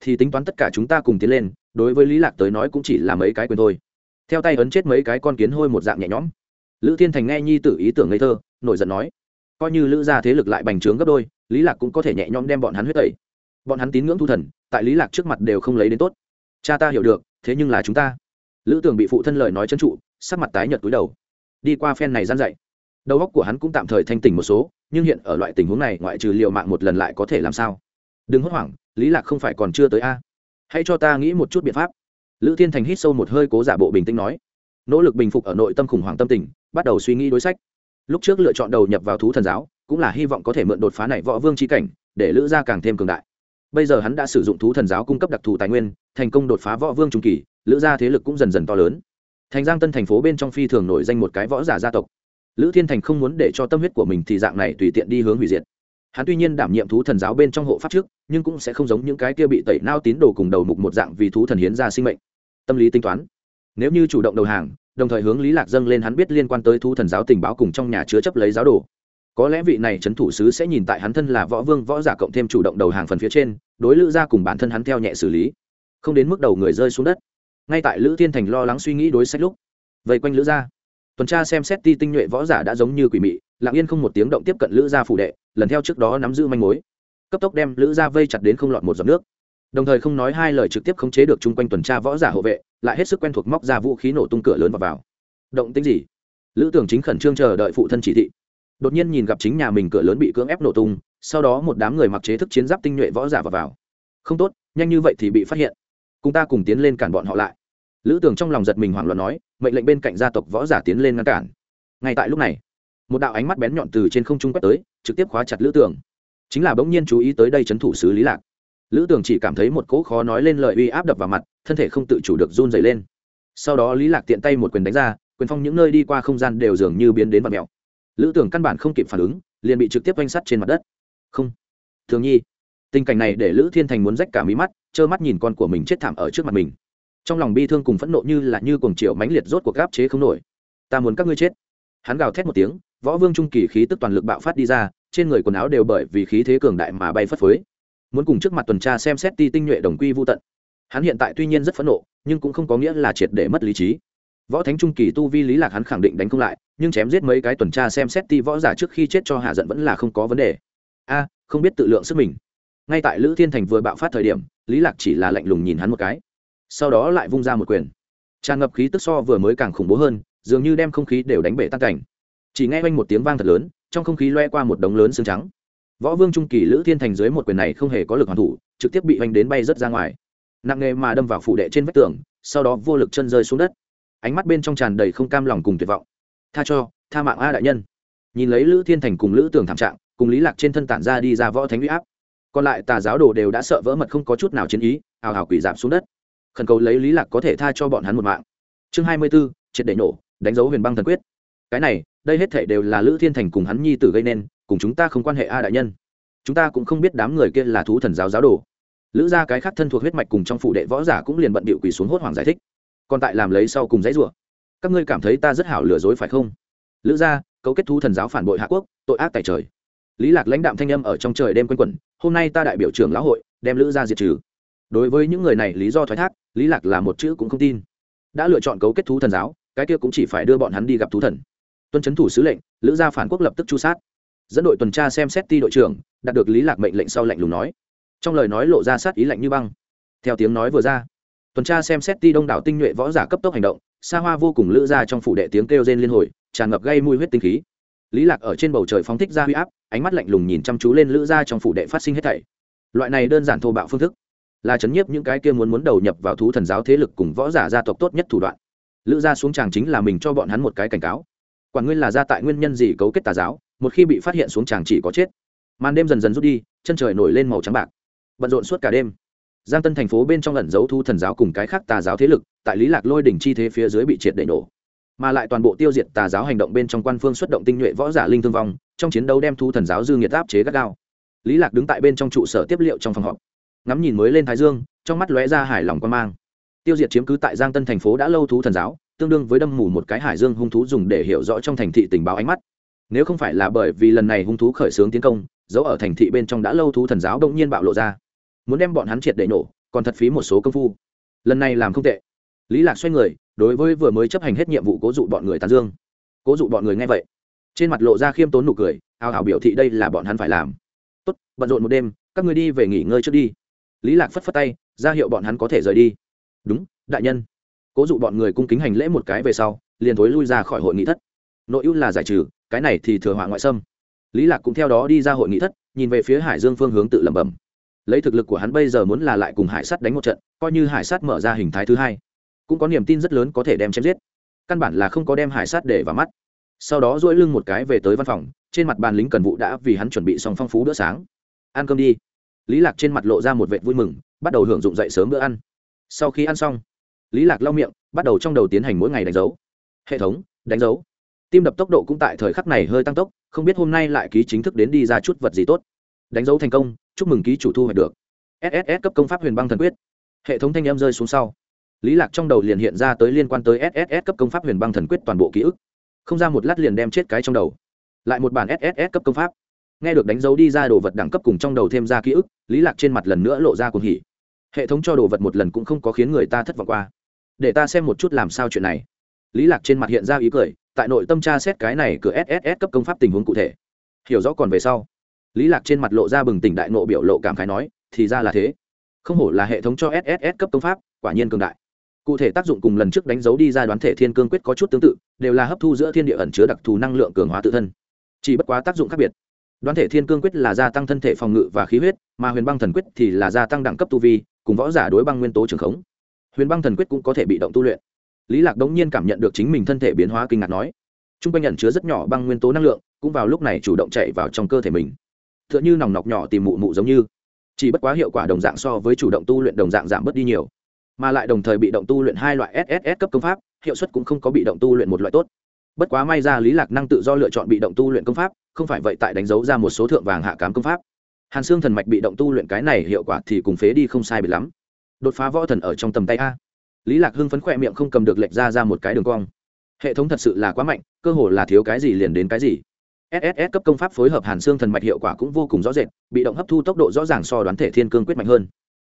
Thì tính toán tất cả chúng ta cùng tiến lên, đối với lý lạc tới nói cũng chỉ là mấy cái quyền thôi. Theo tay ấn chết mấy cái con kiến hôi một dạng nhẹ nhõm. Lữ thiên thành nghe nhi tử ý tưởng ngây thơ, nổi giận nói, coi như lữ gia thế lực lại bành trướng gấp đôi, lý lạc cũng có thể nhẹ nhõm đem bọn hắn huyết tẩy. Bọn hắn tín ngưỡng thu thần, tại lý lạc trước mặt đều không lấy đến tốt. Cha ta hiểu được, thế nhưng là chúng ta. Lữ tưởng bị phụ thân lời nói chân trụ, sắc mặt tái nhợt túi đầu. Đi qua phen này gian dạy. Đầu óc của hắn cũng tạm thời thanh tỉnh một số nhưng hiện ở loại tình huống này, ngoại trừ liệu mạng một lần lại có thể làm sao? Đừng hốt hoảng, lý lạc không phải còn chưa tới a. Hãy cho ta nghĩ một chút biện pháp. Lữ thiên thành hít sâu một hơi cố giả bộ bình tĩnh nói. Nỗ lực bình phục ở nội tâm khủng hoảng tâm tình, bắt đầu suy nghĩ đối sách. Lúc trước lựa chọn đầu nhập vào thú thần giáo, cũng là hy vọng có thể mượn đột phá này võ vương chi cảnh, để lữ gia càng thêm cường đại. Bây giờ hắn đã sử dụng thú thần giáo cung cấp đặc thù tài nguyên, thành công đột phá võ vương trung kỳ, lữ gia thế lực cũng dần dần to lớn. Thành giang tân thành phố bên trong phi thường nổi danh một cái võ giả gia tộc lữ thiên thành không muốn để cho tâm huyết của mình thì dạng này tùy tiện đi hướng hủy diệt. Hắn tuy nhiên đảm nhiệm thú thần giáo bên trong hộ pháp trước, nhưng cũng sẽ không giống những cái kia bị tẩy nao tín đồ cùng đầu mục một dạng vì thú thần hiến ra sinh mệnh. Tâm lý tính toán. Nếu như chủ động đầu hàng, đồng thời hướng lý lạc dâng lên hắn biết liên quan tới thú thần giáo tình báo cùng trong nhà chứa chấp lấy giáo đồ. Có lẽ vị này trấn thủ sứ sẽ nhìn tại hắn thân là võ vương võ giả cộng thêm chủ động đầu hàng phần phía trên, đối lữ gia cùng bản thân hắn theo nhẹ xử lý. Không đến mức đầu người rơi xuống đất. Ngay tại lữ thiên thành lo lắng suy nghĩ đối sách lúc, vây quanh lữ gia tuần tra xem xét ti tinh nhuệ võ giả đã giống như quỷ mị, lặng yên không một tiếng động tiếp cận lữ gia phủ đệ, lần theo trước đó nắm giữ manh mối. Cấp tốc đem lữ gia vây chặt đến không lọt một giọt nước. Đồng thời không nói hai lời trực tiếp khống chế được chung quanh tuần tra võ giả hộ vệ, lại hết sức quen thuộc móc ra vũ khí nổ tung cửa lớn và vào. Động tính gì? Lữ tưởng chính khẩn trương chờ đợi phụ thân chỉ thị. Đột nhiên nhìn gặp chính nhà mình cửa lớn bị cưỡng ép nổ tung, sau đó một đám người mặc chế thức chiến giáp tinh nhuệ võ giả vào vào. Không tốt, nhanh như vậy thì bị phát hiện. Cùng ta cùng tiến lên cản bọn họ lại lữ tường trong lòng giật mình hoảng loạn nói, mệnh lệnh bên cạnh gia tộc võ giả tiến lên ngăn cản. Ngay tại lúc này, một đạo ánh mắt bén nhọn từ trên không trung quét tới, trực tiếp khóa chặt lữ tường. Chính là bỗng nhiên chú ý tới đây c thủ sứ lý lạc. Lữ tường chỉ cảm thấy một cỗ khó nói lên lời uy áp đập vào mặt, thân thể không tự chủ được run dày lên. Sau đó lý lạc tiện tay một quyền đánh ra, quyền phong những nơi đi qua không gian đều dường như biến đến vật mèo. Lữ tưởng căn bản không kịp phản ứng, liền bị trực tiếp oanh sắt trên mặt đất. Không. Thường nhi. Tình cảnh này để lữ thiên thành muốn rách cả mí mắt, trơ mắt nhìn con của mình chết thảm ở trước mặt mình trong lòng bi thương cùng phẫn nộ như là như cuồng triệu mãnh liệt rốt cuộc gáp chế không nổi. Ta muốn các ngươi chết. Hắn gào thét một tiếng, võ vương trung kỳ khí tức toàn lực bạo phát đi ra, trên người quần áo đều bởi vì khí thế cường đại mà bay phất phới. Muốn cùng trước mặt tuần tra xem xét ti tinh nhuệ đồng quy vô tận. Hắn hiện tại tuy nhiên rất phẫn nộ, nhưng cũng không có nghĩa là triệt để mất lý trí. Võ thánh trung kỳ tu vi lý lạc hắn khẳng định đánh không lại, nhưng chém giết mấy cái tuần tra xem xét ti võ giả trước khi chết cho hạ giận vẫn là không có vấn đề. A, không biết tự lượng sức mình. Ngay tại lữ thiên thành vừa bạo phát thời điểm, lý lạc chỉ là lạnh lùng nhìn hắn một cái sau đó lại vung ra một quyền. Tràn ngập khí tức so vừa mới càng khủng bố hơn, dường như đem không khí đều đánh bể tan cảnh. Chỉ nghe quanh một tiếng vang thật lớn, trong không khí loe qua một đống lớn xương trắng. Võ vương trung kỳ lữ thiên thành dưới một quyền này không hề có lực hoàn thủ, trực tiếp bị oanh đến bay rớt ra ngoài. Nặng nghề mà đâm vào phủ đệ trên vách tường, sau đó vô lực chân rơi xuống đất. Ánh mắt bên trong tràn đầy không cam lòng cùng tuyệt vọng. Tha cho, tha mạng a đại nhân. Nhìn lấy lữ thiên thành cùng lữ tường thảm trạng, cùng lý lạc trên thân tản ra đi ra võ thánh huy áp. Còn lại tà giáo đồ đều đã sợ vỡ mật không có chút nào chiến ý, ào ào quỷ giảm xuống đất khẩn cầu lấy lý lạc có thể tha cho bọn hắn một mạng. Chương hai mươi 24, triệt để nổ đánh dấu huyền băng thần quyết. Cái này đây hết thể đều là lữ thiên thành cùng hắn nhi tử gây nên cùng chúng ta không quan hệ a đại nhân. Chúng ta cũng không biết đám người kia là thú thần giáo giáo đồ. Lữ gia cái khác thân thuộc huyết mạch cùng trong phụ đệ võ giả cũng liền bận bịu quỳ xuống hốt hoảng giải thích. Còn tại làm lấy sau cùng dãy rủa. Các ngươi cảm thấy ta rất hảo lừa dối phải không? Lữ gia cấu kết thú thần giáo phản bội hạ quốc tội ác tại trời. Lý lạc lãnh đạm thanh âm ở trong trời đêm quanh quẩn hôm nay ta đại biểu trưởng lão hội đem lữ gia diệt trừ đối với những người này lý do thoái thác, lý lạc là một chữ cũng không tin. Đã lựa chọn cấu kết thú thần giáo, cái kia cũng chỉ phải đưa bọn hắn đi gặp thú thần. Tuân chấn thủ sứ lệnh, lữ gia phản quốc lập tức chu sát. Dẫn đội tuần tra xem xét ti đội trưởng, đạt được lý lạc mệnh lệnh sau lệnh lùng nói. Trong lời nói lộ ra sát ý lạnh như băng. Theo tiếng nói vừa ra, tuần tra xem xét ti đông đảo tinh nhuệ võ giả cấp tốc hành động, xa hoa vô cùng lữ ra trong phủ đệ tiếng kêu rên liên hồi, tràn ngập gây mùi huyết tinh khí. Lý lạc ở trên bầu trời phóng thích ra huy áp, ánh mắt lạnh lùng nhìn chăm chú lên lữ ra trong phủ đệ phát sinh hết thảy. Loại này đơn giản thô bạo phương thức là chấn nhiếp những cái kia muốn muốn đầu nhập vào thú thần giáo thế lực cùng võ giả gia tộc tốt nhất thủ đoạn. Lữ gia xuống tràng chính là mình cho bọn hắn một cái cảnh cáo. Quản nguyên là gia tại nguyên nhân gì cấu kết tà giáo, một khi bị phát hiện xuống tràng chỉ có chết. Màn đêm dần dần rút đi, chân trời nổi lên màu trắng bạc. Bận rộn suốt cả đêm. Giang tân thành phố bên trong ẩn giấu thu thần giáo cùng cái khác tà giáo thế lực, tại lý lạc lôi đỉnh chi thế phía dưới bị triệt để nổ. Mà lại toàn bộ tiêu diệt tà giáo hành động bên trong quan phương xuất động tinh nhuệ võ giả linh thương vong, trong chiến đấu đem thu thần giáo dư nghiệt áp chế gắt gao. Lý lạc đứng tại bên trong trụ sở tiếp liệu trong phòng họp ngắm nhìn mới lên thái dương, trong mắt lóe ra hài lòng quan mang. Tiêu diệt chiếm cứ tại giang tân thành phố đã lâu thú thần giáo, tương đương với đâm mù một cái hải dương hung thú dùng để hiểu rõ trong thành thị tình báo ánh mắt. Nếu không phải là bởi vì lần này hung thú khởi xướng tiến công giấu ở thành thị bên trong đã lâu thú thần giáo đông nhiên bạo lộ ra. Muốn đem bọn hắn triệt để nổ, còn thật phí một số công phu. Lần này làm không tệ. Lý lạc xoay người, đối với vừa mới chấp hành hết nhiệm vụ cố dụ bọn người tàn dương. Cố dụ bọn người nghe vậy, trên mặt lộ ra khiêm tốn nụ cười, ào ào biểu thị đây là bọn hắn phải làm. Tốt, bận rộn một đêm, các người đi về nghỉ ngơi trước đi lý lạc phất phất tay, ra hiệu bọn hắn có thể rời đi. Đúng, đại nhân. Cố dụ bọn người cung kính hành lễ một cái về sau, liền thối lui ra khỏi hội nghị thất. Nội ưu là giải trừ, cái này thì thừa họa ngoại xâm. Lý lạc cũng theo đó đi ra hội nghị thất, nhìn về phía hải dương phương hướng tự lẩm bẩm. Lấy thực lực của hắn bây giờ muốn là lại cùng hải sắt đánh một trận, coi như hải sắt mở ra hình thái thứ hai, cũng có niềm tin rất lớn có thể đem chém giết. Căn bản là không có đem hải sắt để vào mắt. Sau đó duỗi lưng một cái về tới văn phòng, trên mặt bàn lính cần vụ đã vì hắn chuẩn bị xong phong phú bữa sáng. Ăn cơm đi lý lạc trên mặt lộ ra một vệ vui mừng, bắt đầu hưởng dụng dậy sớm bữa ăn. Sau khi ăn xong, lý lạc lau miệng, bắt đầu trong đầu tiến hành mỗi ngày đánh dấu. Hệ thống, đánh dấu. Tim đập tốc độ cũng tại thời khắc này hơi tăng tốc, không biết hôm nay lại ký chính thức đến đi ra chút vật gì tốt. Đánh dấu thành công, chúc mừng ký chủ thu hoạch được. Sss cấp công pháp huyền băng thần quyết. Hệ thống thanh em rơi xuống sau. Lý lạc trong đầu liền hiện ra tới liên quan tới sss cấp công pháp huyền băng thần quyết toàn bộ ký ức. Không ra một lát liền đem chết cái trong đầu. Lại một bản sss cấp công pháp nghe được đánh dấu đi ra đồ vật đẳng cấp cùng trong đầu thêm ra ký ức, lý lạc trên mặt lần nữa lộ ra cuồng hỉ. Hệ thống cho đồ vật một lần cũng không có khiến người ta thất vọng qua. Để ta xem một chút làm sao chuyện này. Lý lạc trên mặt hiện ra ý cười, tại nội tâm tra xét cái này cửa sss cấp công pháp tình huống cụ thể. Hiểu rõ còn về sau, lý lạc trên mặt lộ ra bừng tỉnh đại nộ biểu lộ cảm khái nói, thì ra là thế. Không hổ là hệ thống cho sss cấp công pháp, quả nhiên cường đại. Cụ thể tác dụng cùng lần trước đánh dấu đi ra đoán thể thiên cương quyết có chút tương tự, đều là hấp thu giữa thiên địa ẩn chứa đặc thù năng lượng cường hóa tự thân. Chỉ bất quá tác dụng khác biệt đoán thể thiên cương quyết là gia tăng thân thể phòng ngự và khí huyết, mà huyền băng thần quyết thì là gia tăng đẳng cấp tu vi, cùng võ giả đối băng nguyên tố trường khống. Huyền băng thần quyết cũng có thể bị động tu luyện. Lý lạc đống nhiên cảm nhận được chính mình thân thể biến hóa kinh ngạc nói, trung quanh nhận chứa rất nhỏ băng nguyên tố năng lượng, cũng vào lúc này chủ động chạy vào trong cơ thể mình. Tựa như nòng nọc nhỏ tìm mụ mụ giống như. Chỉ bất quá hiệu quả đồng dạng so với chủ động tu luyện đồng dạng giảm bớt đi nhiều, mà lại đồng thời bị động tu luyện hai loại sss cấp công pháp, hiệu suất cũng không có bị động tu luyện một loại tốt. Bất quá may ra lý lạc năng tự do lựa chọn bị động tu luyện công pháp không phải vậy tại đánh dấu ra một số thượng vàng hạ cám công pháp. Hàn xương thần mạch bị động tu luyện cái này hiệu quả thì cùng phế đi không sai bị lắm. Đột phá võ thần ở trong tầm tay a. Lý lạc hưng phấn khỏe miệng không cầm được lệch ra ra một cái đường cong. Hệ thống thật sự là quá mạnh, cơ hồ là thiếu cái gì liền đến cái gì. Sss cấp công pháp phối hợp hàn xương thần mạch hiệu quả cũng vô cùng rõ rệt, bị động hấp thu tốc độ rõ ràng so đoán thể thiên cương quyết mạnh hơn.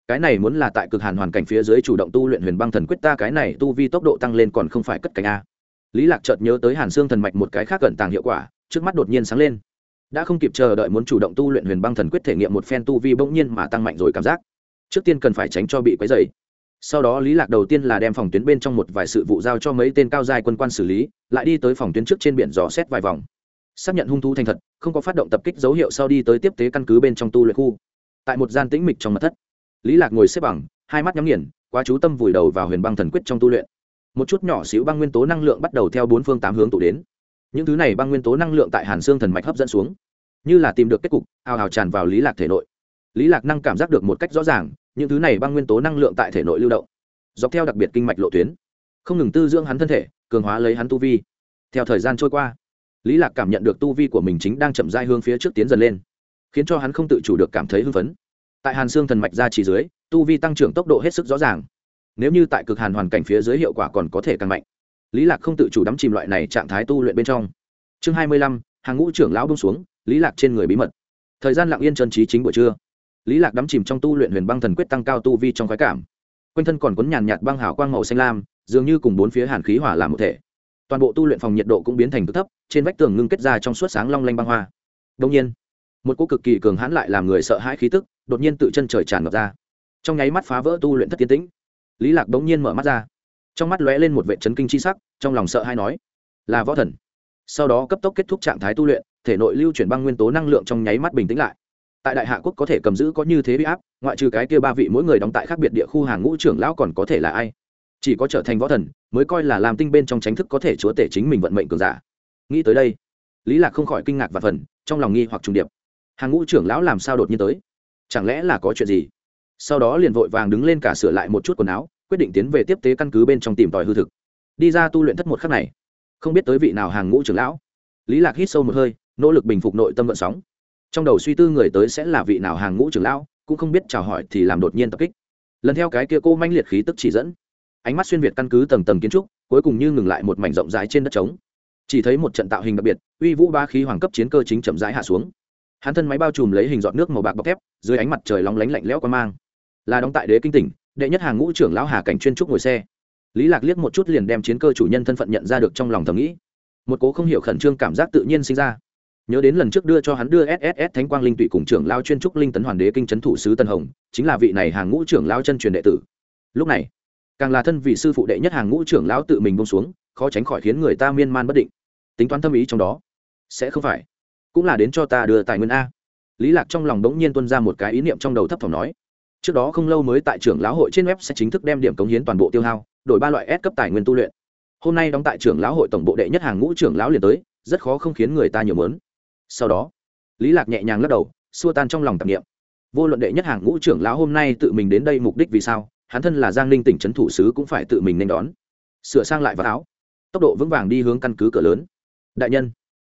Cái này muốn là tại cực hàn hoàn cảnh phía dưới chủ động tu luyện huyền băng thần quyết ta cái này tu vi tốc độ tăng lên còn không phải cất cánh a. Lý lạc chợt nhớ tới hàn xương thần mạch một cái khác gần tàng hiệu quả trước mắt đột nhiên sáng lên. Đã không kịp chờ đợi muốn chủ động tu luyện huyền băng thần quyết thể nghiệm một phen tu vi bỗng nhiên mà tăng mạnh rồi cảm giác. Trước tiên cần phải tránh cho bị quấy dày sau đó lý lạc đầu tiên là đem phòng tuyến bên trong một vài sự vụ giao cho mấy tên cao giai quân quan xử lý, lại đi tới phòng tuyến trước trên biển dò xét vài vòng. Xác nhận hung thú thành thật, không có phát động tập kích dấu hiệu sau đi tới tiếp tế căn cứ bên trong tu luyện khu. Tại một gian tĩnh mịch trong mật thất, lý lạc ngồi xếp bằng, hai mắt nhắm nghiền, quá chú tâm vùi đầu vào huyền băng thần quyết trong tu luyện. Một chút nhỏ xíu băng nguyên tố năng lượng bắt đầu theo bốn phương tám hướng tụ đến những thứ này băng nguyên tố năng lượng tại hàn xương thần mạch hấp dẫn xuống như là tìm được kết cục ào ào tràn vào lý lạc thể nội lý lạc năng cảm giác được một cách rõ ràng những thứ này băng nguyên tố năng lượng tại thể nội lưu động dọc theo đặc biệt kinh mạch lộ tuyến không ngừng tư dưỡng hắn thân thể cường hóa lấy hắn tu vi theo thời gian trôi qua lý lạc cảm nhận được tu vi của mình chính đang chậm rãi hướng phía trước tiến dần lên khiến cho hắn không tự chủ được cảm thấy hưng phấn tại hàn xương thần mạch ra chỉ dưới tu vi tăng trưởng tốc độ hết sức rõ ràng nếu như tại cực hàn hoàn cảnh phía dưới hiệu quả còn có thể càng mạnh lý lạc không tự chủ đắm chìm loại này trạng thái tu luyện bên trong. Chương hai mươi lăm, hàng ngũ trưởng lão bông xuống, lý lạc trên người bí mật. Thời gian lặng yên chân trí chính buổi trưa. Lý lạc đắm chìm trong tu luyện huyền băng thần quyết tăng cao tu vi trong khoái cảm. Quanh thân còn cuốn nhàn nhạt băng hào quang màu xanh lam, dường như cùng bốn phía hàn khí hỏa làm một thể. Toàn bộ tu luyện phòng nhiệt độ cũng biến thành cực thấp, trên vách tường ngưng kết ra trong suốt sáng long lanh băng hoa. Đông nhiên, một cô cực kỳ cường hãn lại làm người sợ hãi khí tức, đột nhiên tự chân trời tràn ngập ra. Trong nháy mắt phá vỡ tu luyện thất tiến tĩnh, lý lạc bỗng nhiên mở mắt ra trong mắt lóe lên một vệ chấn kinh chi sắc, trong lòng sợ hay nói, là võ thần. Sau đó cấp tốc kết thúc trạng thái tu luyện, thể nội lưu chuyển băng nguyên tố năng lượng trong nháy mắt bình tĩnh lại. Tại đại hạ quốc có thể cầm giữ có như thế bị áp, ngoại trừ cái kia ba vị mỗi người đóng tại khác biệt địa khu hàng ngũ trưởng lão còn có thể là ai? Chỉ có trở thành võ thần mới coi là làm tinh bên trong tránh thức có thể chúa tể chính mình vận mệnh cường giả. Nghĩ tới đây, lý lạc không khỏi kinh ngạc và phần, trong lòng nghi hoặc trùng điệp. Hàng ngũ trưởng lão làm sao đột nhiên tới? Chẳng lẽ là có chuyện gì? Sau đó liền vội vàng đứng lên cả sửa lại một chút quần áo quyết định tiến về tiếp tế căn cứ bên trong tìm tòi hư thực. Đi ra tu luyện thất một khắc này, không biết tới vị nào hàng ngũ trưởng lão. Lý lạc hít sâu một hơi, nỗ lực bình phục nội tâm vận sóng. Trong đầu suy tư người tới sẽ là vị nào hàng ngũ trưởng lão, cũng không biết chào hỏi thì làm đột nhiên tập kích. Lần theo cái kia cô manh liệt khí tức chỉ dẫn, ánh mắt xuyên việt căn cứ tầng tầng kiến trúc, cuối cùng như ngừng lại một mảnh rộng rãi trên đất trống. Chỉ thấy một trận tạo hình đặc biệt, uy vũ ba khí hoàng cấp chiến cơ chính chậm rãi hạ xuống. Hắn thân máy bao trùm lấy hình dọn nước màu bạc bọc thép, dưới ánh mặt trời lóng lánh lạnh lẽo qua mang. Là đóng tại đế kinh tỉnh đệ nhất hàng ngũ trưởng lão hà cảnh chuyên trúc ngồi xe. Lý lạc liếc một chút liền đem chiến cơ chủ nhân thân phận nhận ra được trong lòng thầm nghĩ. Một cố không hiểu khẩn trương cảm giác tự nhiên sinh ra. Nhớ đến lần trước đưa cho hắn đưa sss thánh quang linh tụy cùng trưởng lao chuyên trúc linh tấn hoàn đế kinh trấn thủ sứ tân hồng, chính là vị này hàng ngũ trưởng lao chân truyền đệ tử. Lúc này, càng là thân vị sư phụ đệ nhất hàng ngũ trưởng lão tự mình bông xuống, khó tránh khỏi khiến người ta miên man bất định. Tính toán tâm ý trong đó, sẽ không phải, cũng là đến cho ta đưa tài nguyên a. Lý lạc trong lòng đống nhiên tuân ra một cái ý niệm trong đầu thấp thỏm nói trước đó không lâu mới tại trưởng lão hội trên web sẽ chính thức đem điểm cống hiến toàn bộ tiêu hao, đổi ba loại S cấp tài nguyên tu luyện. Hôm nay đóng tại trưởng lão hội tổng bộ đệ nhất hàng ngũ trưởng lão liền tới, rất khó không khiến người ta nhiều mớn. Sau đó, lý lạc nhẹ nhàng lắc đầu, xua tan trong lòng tạp niệm. Vô luận đệ nhất hàng ngũ trưởng lão hôm nay tự mình đến đây mục đích vì sao, hắn thân là giang ninh tỉnh trấn thủ sứ cũng phải tự mình nên đón. Sửa sang lại vào áo. Tốc độ vững vàng đi hướng căn cứ cửa lớn. Đại nhân.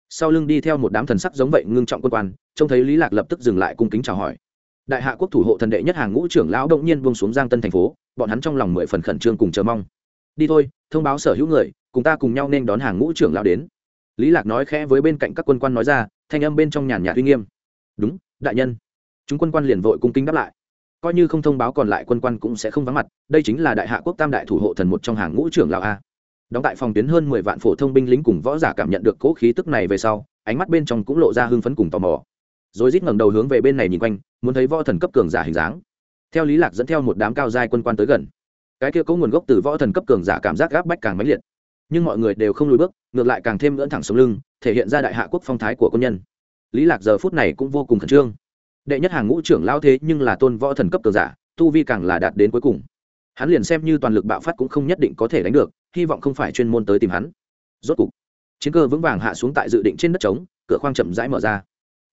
Sau lưng đi theo một đám thần sắc giống vậy ngưng trọng quân quan, trông thấy lý lạc lập tức dừng lại cung kính chào hỏi đại hạ quốc thủ hộ thần đệ nhất hàng ngũ trưởng lão động nhiên buông xuống giang tân thành phố, bọn hắn trong lòng mười phần khẩn trương cùng chờ mong. Đi thôi, thông báo sở hữu người, cùng ta cùng nhau nên đón hàng ngũ trưởng lão đến. Lý lạc nói khẽ với bên cạnh các quân quan nói ra, thanh âm bên trong nhàn nhạt uy nghiêm. Đúng, đại nhân. Chúng quân quan liền vội cung kính đáp lại. Coi như không thông báo còn lại quân quan cũng sẽ không vắng mặt, đây chính là đại hạ quốc tam đại thủ hộ thần một trong hàng ngũ trưởng lão a. Đóng tại phòng tuyến hơn mười vạn phổ thông binh lính cùng võ giả cảm nhận được cỗ khí tức này về sau, ánh mắt bên trong cũng lộ ra hưng phấn cùng tò mò rồi rít ngẩng đầu hướng về bên này nhìn quanh, muốn thấy võ thần cấp cường giả hình dáng. Theo lý lạc dẫn theo một đám cao giai quân quan tới gần. Cái kia có nguồn gốc từ võ thần cấp cường giả cảm giác gáp bách càng mãnh liệt. Nhưng mọi người đều không lùi bước, ngược lại càng thêm lưỡn thẳng sống lưng, thể hiện ra đại hạ quốc phong thái của quân nhân. Lý lạc giờ phút này cũng vô cùng khẩn trương. Đệ nhất hàng ngũ trưởng lao thế nhưng là tôn võ thần cấp cường giả, tu vi càng là đạt đến cuối cùng. Hắn liền xem như toàn lực bạo phát cũng không nhất định có thể đánh được, hy vọng không phải chuyên môn tới tìm hắn. Rốt cục, chiến cơ vững vàng hạ xuống tại dự định trên đất trống, cửa khoang chậm rãi mở ra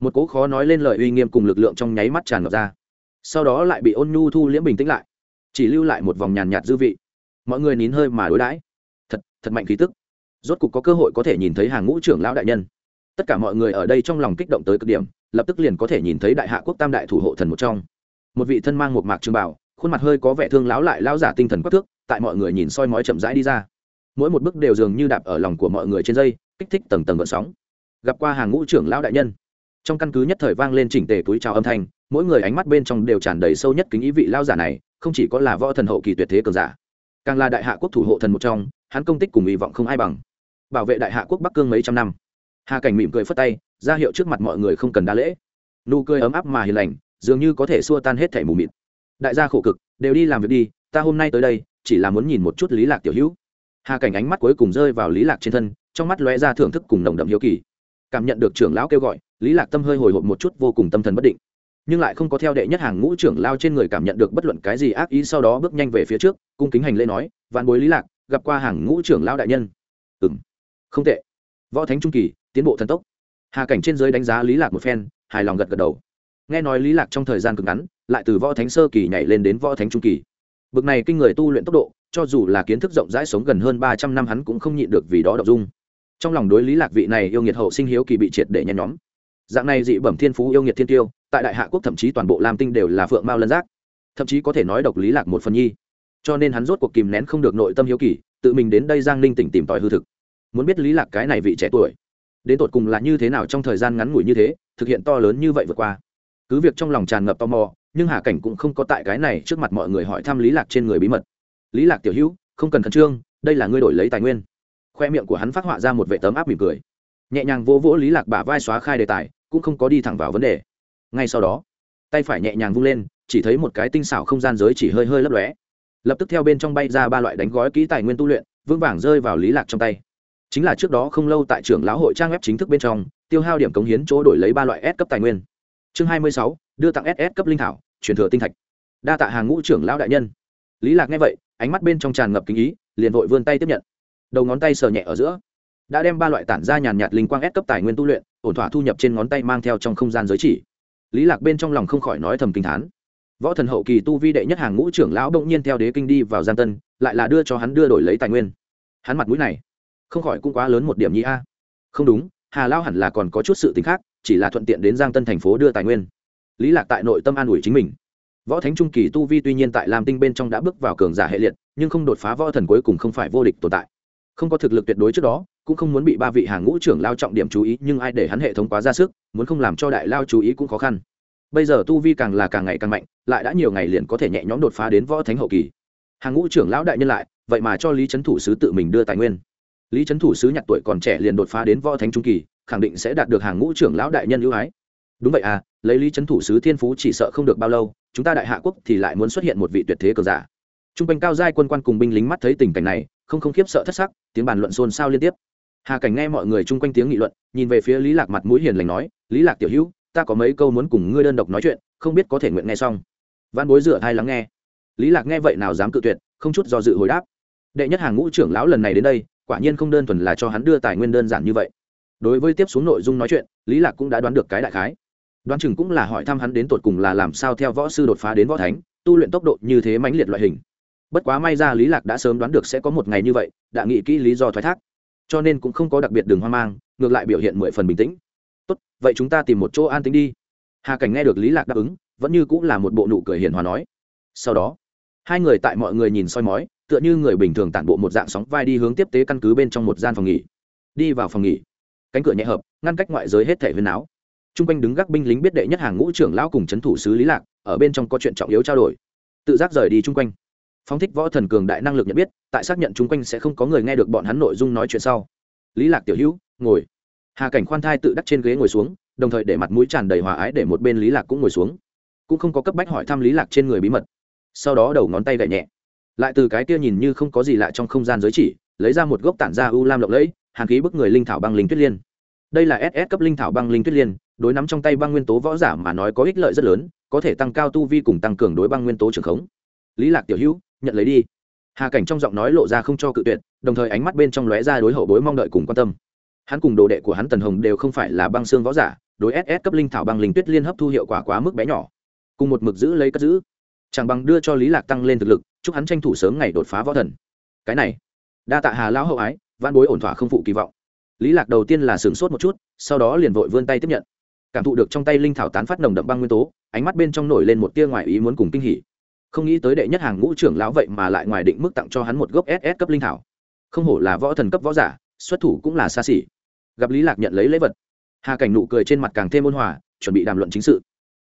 một cố khó nói lên lời uy nghiêm cùng lực lượng trong nháy mắt tràn ngập ra. Sau đó lại bị ôn nhu thu liễm bình tĩnh lại, chỉ lưu lại một vòng nhàn nhạt dư vị. Mọi người nín hơi mà đối đãi. Thật thật mạnh khí tức. Rốt cục có cơ hội có thể nhìn thấy hàng ngũ trưởng lão đại nhân. Tất cả mọi người ở đây trong lòng kích động tới cực điểm, lập tức liền có thể nhìn thấy đại hạ quốc tam đại thủ hộ thần một trong. Một vị thân mang một mạc trường bảo, khuôn mặt hơi có vẻ thương lão lại lao giả tinh thần quắc thước, tại mọi người nhìn soi mói chậm rãi đi ra. Mỗi một bước đều dường như đạp ở lòng của mọi người trên dây, kích thích tầng tầng gợn sóng. Gặp qua hàng ngũ trưởng lão đại nhân trong căn cứ nhất thời vang lên chỉnh tề túi chào âm thanh, mỗi người ánh mắt bên trong đều tràn đầy sâu nhất kính ý vị lao giả này, không chỉ có là võ thần hậu kỳ tuyệt thế cường giả, càng là đại hạ quốc thủ hộ thần một trong, hắn công tích cùng hy vọng không ai bằng. Bảo vệ đại hạ quốc bắc cương mấy trăm năm. Hà cảnh mỉm cười phất tay, ra hiệu trước mặt mọi người không cần đa lễ. Nụ cười ấm áp mà hiền lành, dường như có thể xua tan hết thẻ mù mịt. Đại gia khổ cực, đều đi làm việc đi, ta hôm nay tới đây, chỉ là muốn nhìn một chút lý lạc tiểu hữu. Hà cảnh ánh mắt cuối cùng rơi vào lý lạc trên thân, trong mắt lóe ra thưởng thức cùng nồng đậm hiếu kỳ. Cảm nhận được trưởng lão kêu gọi lý lạc tâm hơi hồi hộp một chút vô cùng tâm thần bất định, nhưng lại không có theo đệ nhất hàng ngũ trưởng lao trên người cảm nhận được bất luận cái gì ác ý sau đó bước nhanh về phía trước, cung kính hành lễ nói, vạn bối lý lạc, gặp qua hàng ngũ trưởng lao đại nhân. Ừm, không tệ. Võ thánh trung kỳ, tiến bộ thần tốc. Hà cảnh trên giới đánh giá lý lạc một phen, hài lòng gật gật đầu. Nghe nói lý lạc trong thời gian cực ngắn, lại từ võ thánh sơ kỳ nhảy lên đến võ thánh trung kỳ. Bực này kinh người tu luyện tốc độ, cho dù là kiến thức rộng rãi sống gần hơn ba trăm năm hắn cũng không nhịn được vì đó đọc dung. Trong lòng đối lý lạc vị này yêu nghiệt hậu sinh hiếu kỳ bị triệt để nhen nhóm dạng này dị bẩm thiên phú yêu nghiệt thiên tiêu, tại đại hạ quốc thậm chí toàn bộ lam tinh đều là phượng mao lân giác, thậm chí có thể nói độc lý lạc một phần nhi. Cho nên hắn rốt cuộc kìm nén không được nội tâm hiếu kỳ, tự mình đến đây giang ninh tỉnh tìm tòi hư thực. Muốn biết lý lạc cái này vị trẻ tuổi, đến tột cùng là như thế nào trong thời gian ngắn ngủi như thế, thực hiện to lớn như vậy vượt qua. Cứ việc trong lòng tràn ngập tò mò, nhưng hà cảnh cũng không có tại cái này trước mặt mọi người hỏi thăm lý lạc trên người bí mật. Lý lạc tiểu hữu, không cần khẩn trương, đây là ngươi đổi lấy tài nguyên. Khoe miệng của hắn phát họa ra một vệ tấm áp mỉm cười nhẹ nhàng vỗ vỗ lý lạc bả vai xóa khai đề tài, cũng không có đi thẳng vào vấn đề. Ngay sau đó, tay phải nhẹ nhàng vung lên, chỉ thấy một cái tinh xảo không gian giới chỉ hơi hơi lấp lóe. Lập tức theo bên trong bay ra ba loại đánh gói kỹ tài nguyên tu luyện, vững vàng rơi vào lý lạc trong tay. Chính là trước đó không lâu tại trưởng lão hội trang web chính thức bên trong, tiêu hao điểm cống hiến chỗ đổi lấy ba loại S cấp tài nguyên. Chương hai mươi sáu, đưa tặng ss cấp linh thảo truyền thừa tinh thạch. Đa tạ hàng ngũ trưởng lão đại nhân. Lý lạc nghe vậy, ánh mắt bên trong tràn ngập kính ý, liền vội vươn tay tiếp nhận. Đầu ngón tay sờ nhẹ ở giữa đã đem ba loại tản ra nhàn nhạt linh quang ép cấp tài nguyên tu luyện, ổn thỏa thu nhập trên ngón tay mang theo trong không gian giới chỉ. Lý lạc bên trong lòng không khỏi nói thầm kinh thán. Võ thần hậu kỳ tu vi đệ nhất hàng ngũ trưởng lão động nhiên theo đế kinh đi vào giang tân, lại là đưa cho hắn đưa đổi lấy tài nguyên. Hắn mặt mũi này, không khỏi cũng quá lớn một điểm nhi a. Không đúng, hà lao hẳn là còn có chút sự tính khác, chỉ là thuận tiện đến giang tân thành phố đưa tài nguyên. Lý lạc tại nội tâm an ủi chính mình. Võ thánh trung kỳ tu vi tuy nhiên tại lam tinh bên trong đã bước vào cường giả hệ liệt, nhưng không đột phá võ thần cuối cùng không phải vô địch tồn tại. Không có thực lực tuyệt đối trước đó cũng không muốn bị ba vị hàng ngũ trưởng lao trọng điểm chú ý, nhưng ai để hắn hệ thống quá ra sức, muốn không làm cho đại lao chú ý cũng khó khăn. Bây giờ tu vi càng là càng ngày càng mạnh, lại đã nhiều ngày liền có thể nhẹ nhõm đột phá đến võ thánh hậu kỳ. Hàng ngũ trưởng lão đại nhân lại, vậy mà cho lý trấn thủ sứ tự mình đưa tài nguyên. Lý trấn thủ sứ nhặt tuổi còn trẻ liền đột phá đến võ thánh trung kỳ, khẳng định sẽ đạt được hàng ngũ trưởng lão đại nhân ưu ái. Đúng vậy à lấy lý trấn thủ sứ thiên phú chỉ sợ không được bao lâu, chúng ta đại hạ quốc thì lại muốn xuất hiện một vị tuyệt thế cờ giả. T r u n g quanh cao giai quân quan cùng binh lính mắt thấy tình cảnh này, không không khiếp sợ thất sắc, tiếng bàn luận xôn xao liên tiếp hà cảnh nghe mọi người chung quanh tiếng nghị luận, nhìn về phía lý lạc mặt mũi hiền lành nói, lý lạc tiểu hữu, ta có mấy câu muốn cùng ngươi đơn độc nói chuyện, không biết có thể nguyện nghe xong. Văn bối dựa hai lắng nghe. Lý lạc nghe vậy nào dám cự tuyệt, không chút do dự hồi đáp, đệ nhất hàng ngũ trưởng lão lần này đến đây, quả nhiên không đơn thuần là cho hắn đưa tài nguyên đơn giản như vậy. Đối với tiếp xuống nội dung nói chuyện, lý lạc cũng đã đoán được cái đại khái. Đoán chừng cũng là hỏi thăm hắn đến tột cùng là làm sao theo võ sư đột phá đến võ thánh, tu luyện tốc độ như thế mãnh liệt loại hình. Bất quá may ra lý lạc đã sớm đoán được sẽ có một ngày như vậy, đã nghĩ kỹ lý do thoái thác cho nên cũng không có đặc biệt đường hoang mang, ngược lại biểu hiện mười phần bình tĩnh. Tốt, vậy chúng ta tìm một chỗ an tĩnh đi. Hà cảnh nghe được lý lạc đáp ứng, vẫn như cũng là một bộ nụ cười hiền hòa nói. Sau đó, hai người tại mọi người nhìn soi mói, tựa như người bình thường tản bộ một dạng sóng vai đi hướng tiếp tế căn cứ bên trong một gian phòng nghỉ. Đi vào phòng nghỉ. Cánh cửa nhẹ hợp, ngăn cách ngoại giới hết thể huyên áo t r u n g quanh đứng gác binh lính biết đệ nhất hàng ngũ trưởng lão cùng c h ấ n thủ sứ lý lạc, ở bên trong có chuyện trọng yếu trao đổi. Tự giác rời đi chung quanh phóng thích võ thần cường đại năng lực nhận biết, tại xác nhận chung quanh sẽ không có người nghe được bọn hắn nội dung nói chuyện sau. Lý lạc tiểu hữu, ngồi. Hà cảnh khoan thai tự đắc trên ghế ngồi xuống, đồng thời để mặt mũi tràn đầy hòa ái để một bên lý lạc cũng ngồi xuống. Cũng không có cấp bách hỏi thăm lý lạc trên người bí mật. Sau đó đầu ngón tay gậy nhẹ. Lại từ cái kia nhìn như không có gì lạ trong không gian giới chỉ, lấy ra một gốc tản ra u lam lộng lẫy hàn khí bức người linh thảo băng linh tuyết liên. Đây là ss cấp linh thảo băng linh tuyết liên, đối nắm trong tay băng nguyên tố võ giả mà nói có ích lợi rất lớn, có thể tăng cao tu vi cùng tăng cường đối băng nguyên tố trường khống. Lý lạc tiểu hữu nhận lấy đi. Hà cảnh trong giọng nói lộ ra không cho cự tuyệt, đồng thời ánh mắt bên trong lóe ra đối hậu bối mong đợi cùng quan tâm. Hắn cùng đồ đệ của hắn tần hồng đều không phải là băng xương võ giả, đối ss cấp linh thảo băng linh tuyết liên hấp thu hiệu quả quá mức bé nhỏ. Cùng một mực giữ lấy cất giữ. Chẳng bằng đưa cho lý lạc tăng lên thực lực, chúc hắn tranh thủ sớm ngày đột phá võ thần. Cái này, đa tạ hà lão hậu ái văn bối ổn thỏa không phụ kỳ vọng. Lý lạc đầu tiên là sửng sốt một chút, sau đó liền vội vươn tay tiếp nhận. Cảm thụ được trong tay linh thảo tán phát nồng đậm băng nguyên tố, ánh mắt bên trong nổi lên một tia ngoài ý muốn cùng kinh hỉ không nghĩ tới đệ nhất hàng ngũ trưởng lão vậy mà lại ngoài định mức tặng cho hắn một gốc ss cấp linh thảo. Không hổ là võ thần cấp võ giả, xuất thủ cũng là xa xỉ. Gặp lý lạc nhận lấy lễ vật. Hà cảnh nụ cười trên mặt càng thêm ôn hòa, chuẩn bị đàm luận chính sự.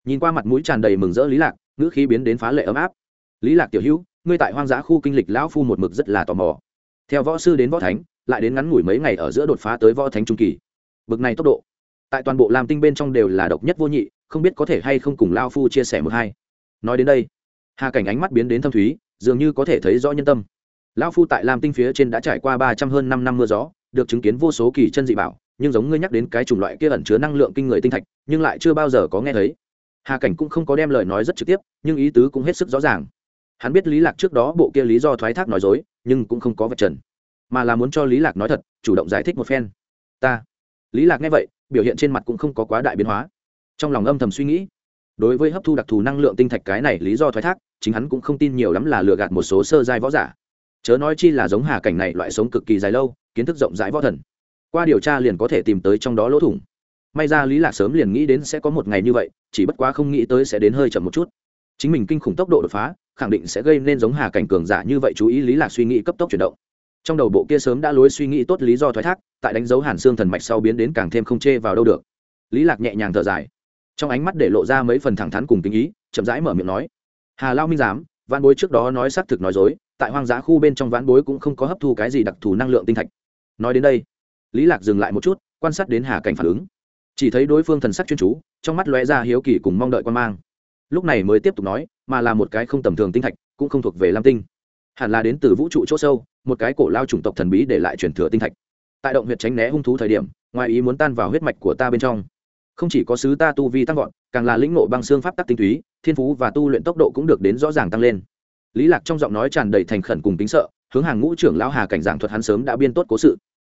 Nhìn qua mặt mũi tràn đầy mừng rỡ lý lạc, ngữ khí biến đến phá lệ ấm áp. Lý lạc tiểu hữu, ngươi tại hoang dã khu kinh lịch lão phu một mực rất là tò mò. Theo võ sư đến võ thánh, lại đến ngắn ngủi mấy ngày ở giữa đột phá tới võ thánh trung kỳ. Bực này tốc độ. Tại toàn bộ làm tinh bên trong đều là độc nhất vô nhị, không biết có thể hay không cùng lao phu chia sẻ một hai. Nói đến đây hà cảnh ánh mắt biến đến thâm thúy, dường như có thể thấy rõ nhân tâm. Lão phu tại lam tinh phía trên đã trải qua ba trăm hơn năm năm mưa gió, được chứng kiến vô số kỳ chân dị bảo, nhưng giống ngươi nhắc đến cái chủng loại kia ẩn chứa năng lượng kinh người tinh thạch, nhưng lại chưa bao giờ có nghe thấy. Hà cảnh cũng không có đem lời nói rất trực tiếp, nhưng ý tứ cũng hết sức rõ ràng. Hắn biết lý lạc trước đó bộ kia lý do thoái thác nói dối, nhưng cũng không có vật trần, mà là muốn cho lý lạc nói thật, chủ động giải thích một phen. Ta. Lý lạc nghe vậy, biểu hiện trên mặt cũng không có quá đại biến hóa. Trong lòng âm thầm suy nghĩ đối với hấp thu đặc thù năng lượng tinh thạch cái này lý do thoái thác, chính hắn cũng không tin nhiều lắm là lừa gạt một số sơ giai võ giả. Chớ nói chi là giống hà cảnh này loại sống cực kỳ dài lâu, kiến thức rộng rãi võ thần. Qua điều tra liền có thể tìm tới trong đó lỗ thủng. May ra lý lạc sớm liền nghĩ đến sẽ có một ngày như vậy, chỉ bất quá không nghĩ tới sẽ đến hơi chậm một chút. Chính mình kinh khủng tốc độ đột phá, khẳng định sẽ gây nên giống hà cảnh cường giả như vậy chú ý lý lạc suy nghĩ cấp tốc chuyển động. Trong đầu bộ kia sớm đã lối suy nghĩ tốt lý do thoái thác, tại đánh dấu hàn xương thần mạch sau biến đến càng thêm không chê vào đâu được. Lý lạc nhẹ nhàng thở dài trong ánh mắt để lộ ra mấy phần thẳng thắn cùng tình ý, chậm rãi mở miệng nói, hà lao minh giám, vãn bối trước đó nói xác thực nói dối, tại hoang dã khu bên trong vãn bối cũng không có hấp thu cái gì đặc thù năng lượng tinh thạch. Nói đến đây, lý lạc dừng lại một chút, quan sát đến hà cảnh phản ứng. Chỉ thấy đối phương thần sắc chuyên chú, trong mắt lóe ra hiếu kỳ cùng mong đợi quan mang. Lúc này mới tiếp tục nói, mà là một cái không tầm thường tinh thạch, cũng không thuộc về lam tinh. Hẳn là đến từ vũ trụ chỗ sâu, một cái cổ lao chủng tộc thần bí để lại truyền thừa tinh thạch. Tại động huyệt tránh né hung thú thời điểm, ngoài ý muốn tan vào huyết mạch của ta bên trong không chỉ có sứ ta tu vi tăng vọt, càng là lĩnh ngộ băng xương pháp tắc tinh túy, thiên phú và tu luyện tốc độ cũng được đến rõ ràng tăng lên. Lý lạc trong giọng nói tràn đầy thành khẩn cùng tính sợ, hướng hàng ngũ trưởng lão hà cảnh giảng thuật hắn sớm đã biên tốt cố sự.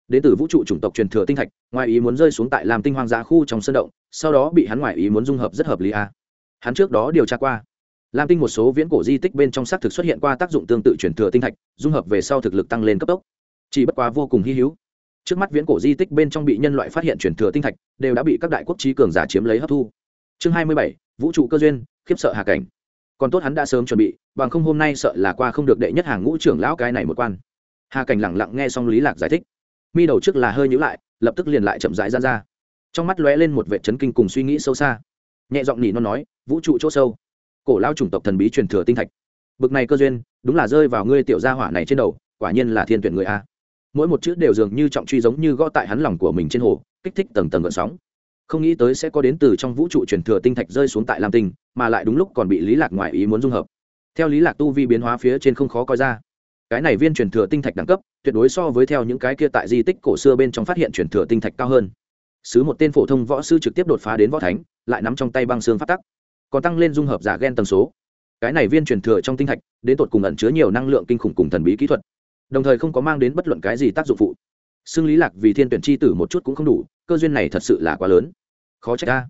Đến từ vũ trụ chủng tộc truyền thừa tinh thạch, ngoài ý muốn rơi xuống tại làm tinh hoang dã khu trong sân động, sau đó bị hắn ngoài ý muốn dung hợp rất hợp lý a. Hắn trước đó điều tra qua, lam tinh một số viễn cổ di tích bên trong xác thực xuất hiện qua tác dụng tương tự truyền thừa tinh thạch, dung hợp về sau thực lực tăng lên cấp tốc. Chỉ bất quá vô cùng hy hữu trước mắt viễn cổ di tích bên trong bị nhân loại phát hiện truyền thừa tinh thạch, đều đã bị các đại quốc trí cường giả chiếm lấy hấp thu. Chương hai mươi bảy, vũ trụ cơ duyên, khiếp sợ hạ cảnh. Còn tốt hắn đã sớm chuẩn bị, bằng không hôm nay sợ là qua không được đệ nhất hàng ngũ trưởng lão cái này một quan. Hà cảnh lẳng lặng nghe xong lý lạc giải thích. Mi đầu trước là hơi nhữ lại, lập tức liền lại chậm rãi ra ra. Trong mắt lóe lên một vệ chấn kinh cùng suy nghĩ sâu xa. Nhẹ giọng nhỉ nó nói, vũ trụ chỗ sâu, cổ lao chủng tộc thần bí truyền thừa tinh thạch. Bực này cơ duyên, đúng là rơi vào ngươi tiểu gia hỏa này trên đầu, quả nhiên là thiên tuyển người a mỗi một chữ đều dường như trọng truy giống như gõ tại hắn lòng của mình trên hồ, kích thích tầng tầng gợn sóng. Không nghĩ tới sẽ có đến từ trong vũ trụ truyền thừa tinh thạch rơi xuống tại lam tinh, mà lại đúng lúc còn bị lý lạc ngoại ý muốn dung hợp. Theo lý lạc tu vi biến hóa phía trên không khó coi ra. Cái này viên truyền thừa tinh thạch đẳng cấp, tuyệt đối so với theo những cái kia tại di tích cổ xưa bên trong phát hiện truyền thừa tinh thạch cao hơn. Sứ một tên phổ thông võ sư trực tiếp đột phá đến võ thánh, lại nắm trong tay băng xương phát tắc, còn tăng lên dung hợp giả gen tần số. Cái này viên truyền thừa trong tinh thạch, đến tột cùng ẩn chứa nhiều năng lượng kinh khủng cùng thần bí kỹ thuật đồng thời không có mang đến bất luận cái gì tác dụng phụ. Xưng lý lạc vì thiên tuyển chi tử một chút cũng không đủ, cơ duyên này thật sự là quá lớn. Khó trách ta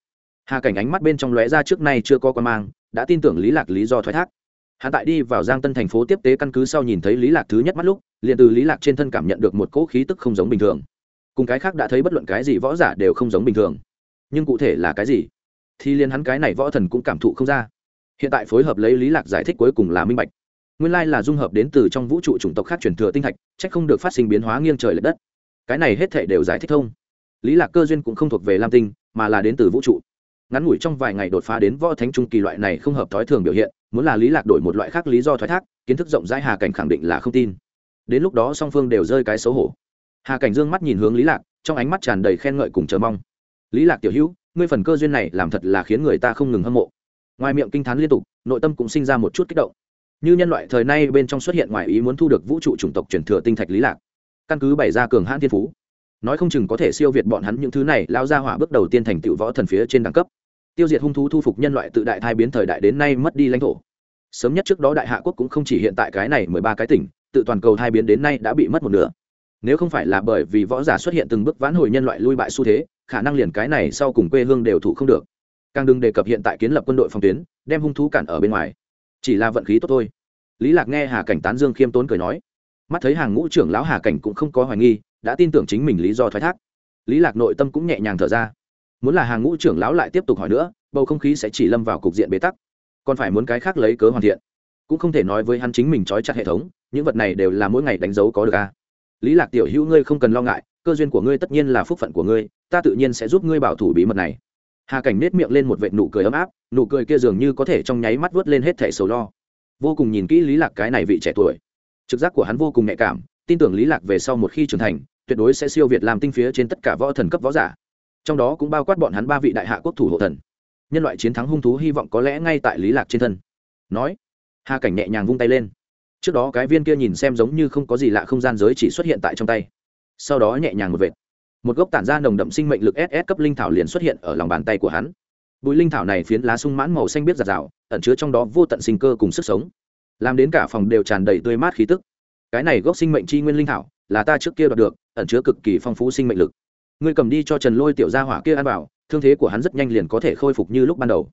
hà cảnh ánh mắt bên trong lóe ra trước nay chưa có quan mang, đã tin tưởng lý lạc lý do thoái thác. Hạ tại đi vào giang tân thành phố tiếp tế căn cứ sau nhìn thấy lý lạc thứ nhất mắt lúc, liền từ lý lạc trên thân cảm nhận được một cỗ khí tức không giống bình thường. Cùng cái khác đã thấy bất luận cái gì võ giả đều không giống bình thường. Nhưng cụ thể là cái gì? Thì liền hắn cái này võ thần cũng cảm thụ không ra. Hiện tại phối hợp lấy lý lạc giải thích cuối cùng là minh bạch nguyên lai là dung hợp đến từ trong vũ trụ chủng tộc khác truyền thừa tinh thạch trách không được phát sinh biến hóa nghiêng trời lệch đất. Cái này hết thể đều giải thích thông. Lý lạc cơ duyên cũng không thuộc về lam tinh, mà là đến từ vũ trụ. Ngắn ngủi trong vài ngày đột phá đến võ thánh trung kỳ loại này không hợp thói thường biểu hiện, muốn là lý lạc đổi một loại khác lý do thoái thác, kiến thức rộng rãi hà cảnh khẳng định là không tin. Đến lúc đó song phương đều rơi cái xấu hổ. Hà cảnh dương mắt nhìn hướng lý lạc, trong ánh mắt tràn đầy khen ngợi cùng chờ mong. Lý lạc tiểu hữu, ngươi phần cơ duyên này làm thật là khiến người ta không ngừng hâm mộ. Ngoài miệng kinh thán liên tục, nội tâm cũng sinh ra một chút kích động như nhân loại thời nay bên trong xuất hiện ngoài ý muốn thu được vũ trụ chủng tộc truyền thừa tinh thạch lý lạc. Căn cứ bày ra cường hãn thiên phú. Nói không chừng có thể siêu việt bọn hắn những thứ này, lao ra hỏa bước đầu tiên thành tựu võ thần phía trên đẳng cấp. Tiêu diệt hung thú thu phục nhân loại tự đại thai biến thời đại đến nay mất đi lãnh thổ. Sớm nhất trước đó đại hạ quốc cũng không chỉ hiện tại cái này mười ba cái tỉnh, tự toàn cầu thai biến đến nay đã bị mất một nửa. Nếu không phải là bởi vì võ giả xuất hiện từng bước vãn hồi nhân loại lui bại xu thế, khả năng liền cái này sau cùng quê hương đều thủ không được. Càng đừng đề cập hiện tại kiến lập quân đội phòng tuyến, đem hung thú cản ở bên ngoài chỉ là vận khí tốt thôi. Lý lạc nghe hà cảnh tán dương khiêm tốn cười nói, mắt thấy hàng ngũ trưởng lão hà cảnh cũng không có hoài nghi, đã tin tưởng chính mình lý do thoái thác. Lý lạc nội tâm cũng nhẹ nhàng thở ra. Muốn là hàng ngũ trưởng lão lại tiếp tục hỏi nữa, bầu không khí sẽ chỉ lâm vào cục diện bế tắc. Còn phải muốn cái khác lấy cớ hoàn thiện. Cũng không thể nói với hắn chính mình trói chặt hệ thống, những vật này đều là mỗi ngày đánh dấu có được a. Lý lạc tiểu hữu ngươi không cần lo ngại, cơ duyên của ngươi tất nhiên là phúc phận của ngươi, ta tự nhiên sẽ giúp ngươi bảo thủ bí mật này hà cảnh nết miệng lên một vệt nụ cười ấm áp, nụ cười kia dường như có thể trong nháy mắt vớt lên hết thẻ sầu lo. Vô cùng nhìn kỹ lý lạc cái này vị trẻ tuổi. Trực giác của hắn vô cùng nhạy cảm, tin tưởng lý lạc về sau một khi trưởng thành, tuyệt đối sẽ siêu việt làm tinh phía trên tất cả võ thần cấp võ giả. Trong đó cũng bao quát bọn hắn ba vị đại hạ quốc thủ hộ thần. Nhân loại chiến thắng hung thú hy vọng có lẽ ngay tại lý lạc trên thân. Nói, hà cảnh nhẹ nhàng vung tay lên. Trước đó cái viên kia nhìn xem giống như không có gì lạ không gian giới chỉ xuất hiện tại trong tay. Sau đó nhẹ nhàng một vệt một gốc tản ra nồng đậm sinh mệnh lực ss cấp linh thảo liền xuất hiện ở lòng bàn tay của hắn. Bụi linh thảo này phiến lá sung mãn màu xanh biết giạt rào, ẩn chứa trong đó vô tận sinh cơ cùng sức sống. Làm đến cả phòng đều tràn đầy tươi mát khí tức. Cái này gốc sinh mệnh chi nguyên linh thảo, là ta trước kia đoạt được, ẩn chứa cực kỳ phong phú sinh mệnh lực. Ngươi cầm đi cho trần lôi tiểu gia hỏa kia ăn bảo thương thế của hắn rất nhanh liền có thể khôi phục như lúc ban đầu.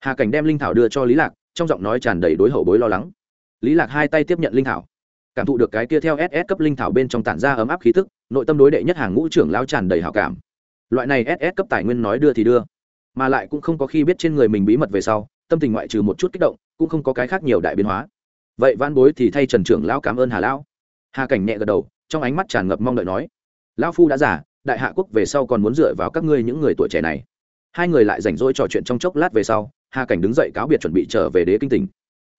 Hà cảnh đem linh thảo đưa cho lý lạc, trong giọng nói tràn đầy đối hậu bối lo lắng. Lý lạc hai tay tiếp nhận linh thảo. Cảm thụ được cái kia theo ss cấp linh thảo bên trong tản ra ấm áp khí tức nội tâm đối đệ nhất hàng ngũ trưởng lao tràn đầy hảo cảm. Loại này ss cấp tài nguyên nói đưa thì đưa, mà lại cũng không có khi biết trên người mình bí mật về sau, tâm tình ngoại trừ một chút kích động, cũng không có cái khác nhiều đại biến hóa. Vậy van bối thì thay trần trưởng lão cảm ơn hà lão. Hà cảnh nhẹ gật đầu, trong ánh mắt tràn ngập mong đợi nói, lão phu đã giả đại hạ quốc về sau còn muốn dựa vào các ngươi những người tuổi trẻ này. Hai người lại rảnh rỗi trò chuyện trong chốc lát về sau, hà cảnh đứng dậy cáo biệt chuẩn bị trở về đế kinh tỉnh.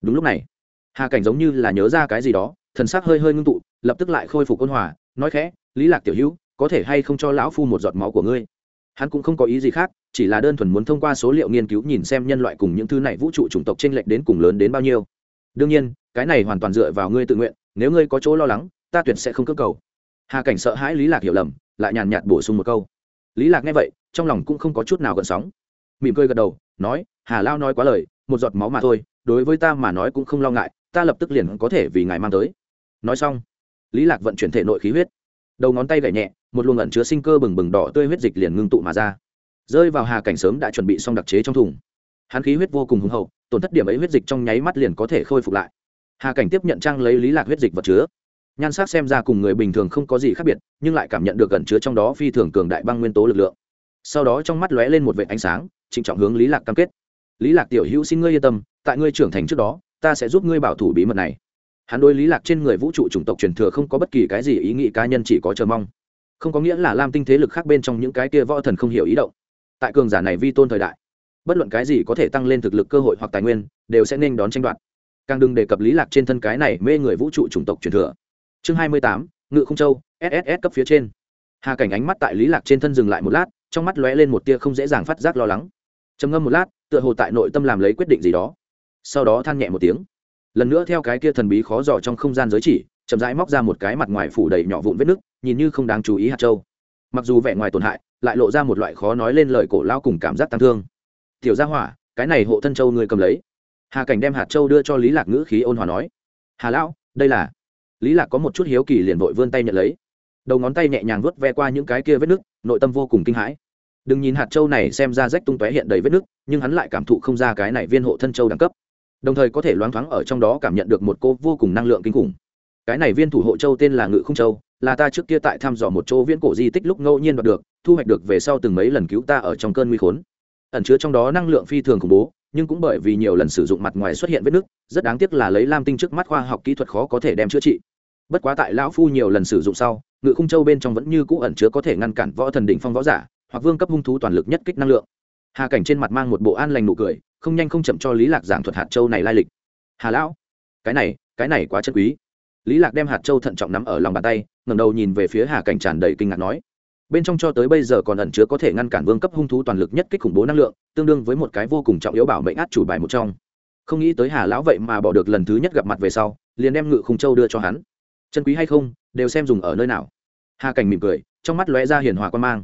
Đúng lúc này, hà cảnh giống như là nhớ ra cái gì đó, thần sắc hơi hơi ngưng tụ, lập tức lại khôi phục ôn hòa, nói khẽ lý lạc tiểu hữu, có thể hay không cho lão phu một giọt máu của ngươi? Hắn cũng không có ý gì khác, chỉ là đơn thuần muốn thông qua số liệu nghiên cứu nhìn xem nhân loại cùng những thứ này vũ trụ chủng tộc trên lệch đến cùng lớn đến bao nhiêu. Đương nhiên, cái này hoàn toàn dựa vào ngươi tự nguyện, nếu ngươi có chỗ lo lắng, ta tuyệt sẽ không cơ cầu. Hà cảnh sợ hãi lý lạc hiểu lầm, lại nhàn nhạt bổ sung một câu. Lý lạc nghe vậy, trong lòng cũng không có chút nào gợn sóng. Mỉm cười gật đầu, nói, hà lao nói quá lời, một giọt máu mà thôi, đối với ta mà nói cũng không lo ngại, ta lập tức liền có thể vì ngài mang tới. Nói xong, lý lạc vận chuyển thể nội khí huyết đầu ngón tay gảy nhẹ, một luồng ẩn chứa sinh cơ bừng bừng đỏ tươi huyết dịch liền ngưng tụ mà ra. Rơi vào hà cảnh sớm đã chuẩn bị xong đặc chế trong thùng. Hắn khí huyết vô cùng hùng hậu, tổn thất điểm ấy huyết dịch trong nháy mắt liền có thể khôi phục lại. Hà cảnh tiếp nhận trang lấy lý lạc huyết dịch vật chứa. Nhan sắc xem ra cùng người bình thường không có gì khác biệt, nhưng lại cảm nhận được ẩn chứa trong đó phi thường cường đại băng nguyên tố lực lượng. Sau đó trong mắt lóe lên một vệ ánh sáng, trịnh trọng hướng lý lạc cam kết. Lý lạc tiểu hữu xin ngươi yên tâm, tại ngươi trưởng thành trước đó, ta sẽ giúp ngươi bảo thủ bí mật này hắn đối lý lạc trên người vũ trụ chủng tộc truyền thừa không có bất kỳ cái gì ý nghĩ cá nhân chỉ có chờ mong. Không có nghĩa là lam tinh thế lực khác bên trong những cái kia võ thần không hiểu ý động. Tại cường giả này vi tôn thời đại, bất luận cái gì có thể tăng lên thực lực cơ hội hoặc tài nguyên, đều sẽ nên đón tranh đoạt. Càng đừng đề cập lý lạc trên thân cái này mê người vũ trụ chủng tộc truyền thừa. Chương hai mươi tám, ngự không châu sss cấp phía trên. Hà cảnh ánh mắt tại lý lạc trên thân dừng lại một lát, trong mắt lóe lên một tia không dễ dàng phát giác lo lắng. Trầm ngâm một lát, tựa hồ tại nội tâm làm lấy quyết định gì đó. Sau đó than nhẹ một tiếng lần nữa theo cái kia thần bí khó dò trong không gian giới chỉ, chậm rãi móc ra một cái mặt ngoài phủ đầy nhỏ vụn vết nứt, nhìn như không đáng chú ý hạt châu. Mặc dù vẻ ngoài tổn hại, lại lộ ra một loại khó nói lên lời cổ lao cùng cảm giác tăng thương. Tiểu gia hỏa, cái này hộ thân châu người cầm lấy. Hà cảnh đem hạt châu đưa cho lý lạc ngữ khí ôn hòa nói. Hà lão, đây là. Lý lạc có một chút hiếu kỳ liền vội vươn tay nhận lấy. Đầu ngón tay nhẹ nhàng vuốt ve qua những cái kia vết nứt, nội tâm vô cùng kinh hãi. Đừng nhìn hạt châu này xem ra rách tung tóe hiện đầy vết nứt, nhưng hắn lại cảm thụ không ra cái này viên hộ thân châu đẳng cấp đồng thời có thể loáng thoáng ở trong đó cảm nhận được một cô vô cùng năng lượng kinh khủng. Cái này viên thủ hộ châu tên là ngự không châu, là ta trước kia tại thăm dò một chỗ viễn cổ di tích lúc ngẫu nhiên đoạt được, thu hoạch được về sau từng mấy lần cứu ta ở trong cơn nguy khốn. Ẩn chứa trong đó năng lượng phi thường khủng bố, nhưng cũng bởi vì nhiều lần sử dụng mặt ngoài xuất hiện vết nứt, rất đáng tiếc là lấy lam tinh trước mắt khoa học kỹ thuật khó có thể đem chữa trị. Bất quá tại lão phu nhiều lần sử dụng sau, ngự khung châu bên trong vẫn như cũ ẩn chứa có thể ngăn cản võ thần đỉnh phong võ giả, hoặc vương cấp hung thú toàn lực nhất kích năng lượng. Hà cảnh trên mặt mang một bộ an lành nụ cười không nhanh không chậm cho lý lạc giảng thuật hạt châu này lai lịch hà lão cái này cái này quá chân quý lý lạc đem hạt châu thận trọng nắm ở lòng bàn tay ngẩng đầu nhìn về phía hà cảnh tràn đầy kinh ngạc nói bên trong cho tới bây giờ còn ẩn chứa có thể ngăn cản vương cấp hung thú toàn lực nhất kích khủng bố năng lượng tương đương với một cái vô cùng trọng yếu bảo mệnh át chủ bài một trong không nghĩ tới hà lão vậy mà bỏ được lần thứ nhất gặp mặt về sau liền đem ngự khung châu đưa cho hắn chân quý hay không đều xem dùng ở nơi nào hà cảnh mỉm cười trong mắt lóe ra hiền hòa quan mang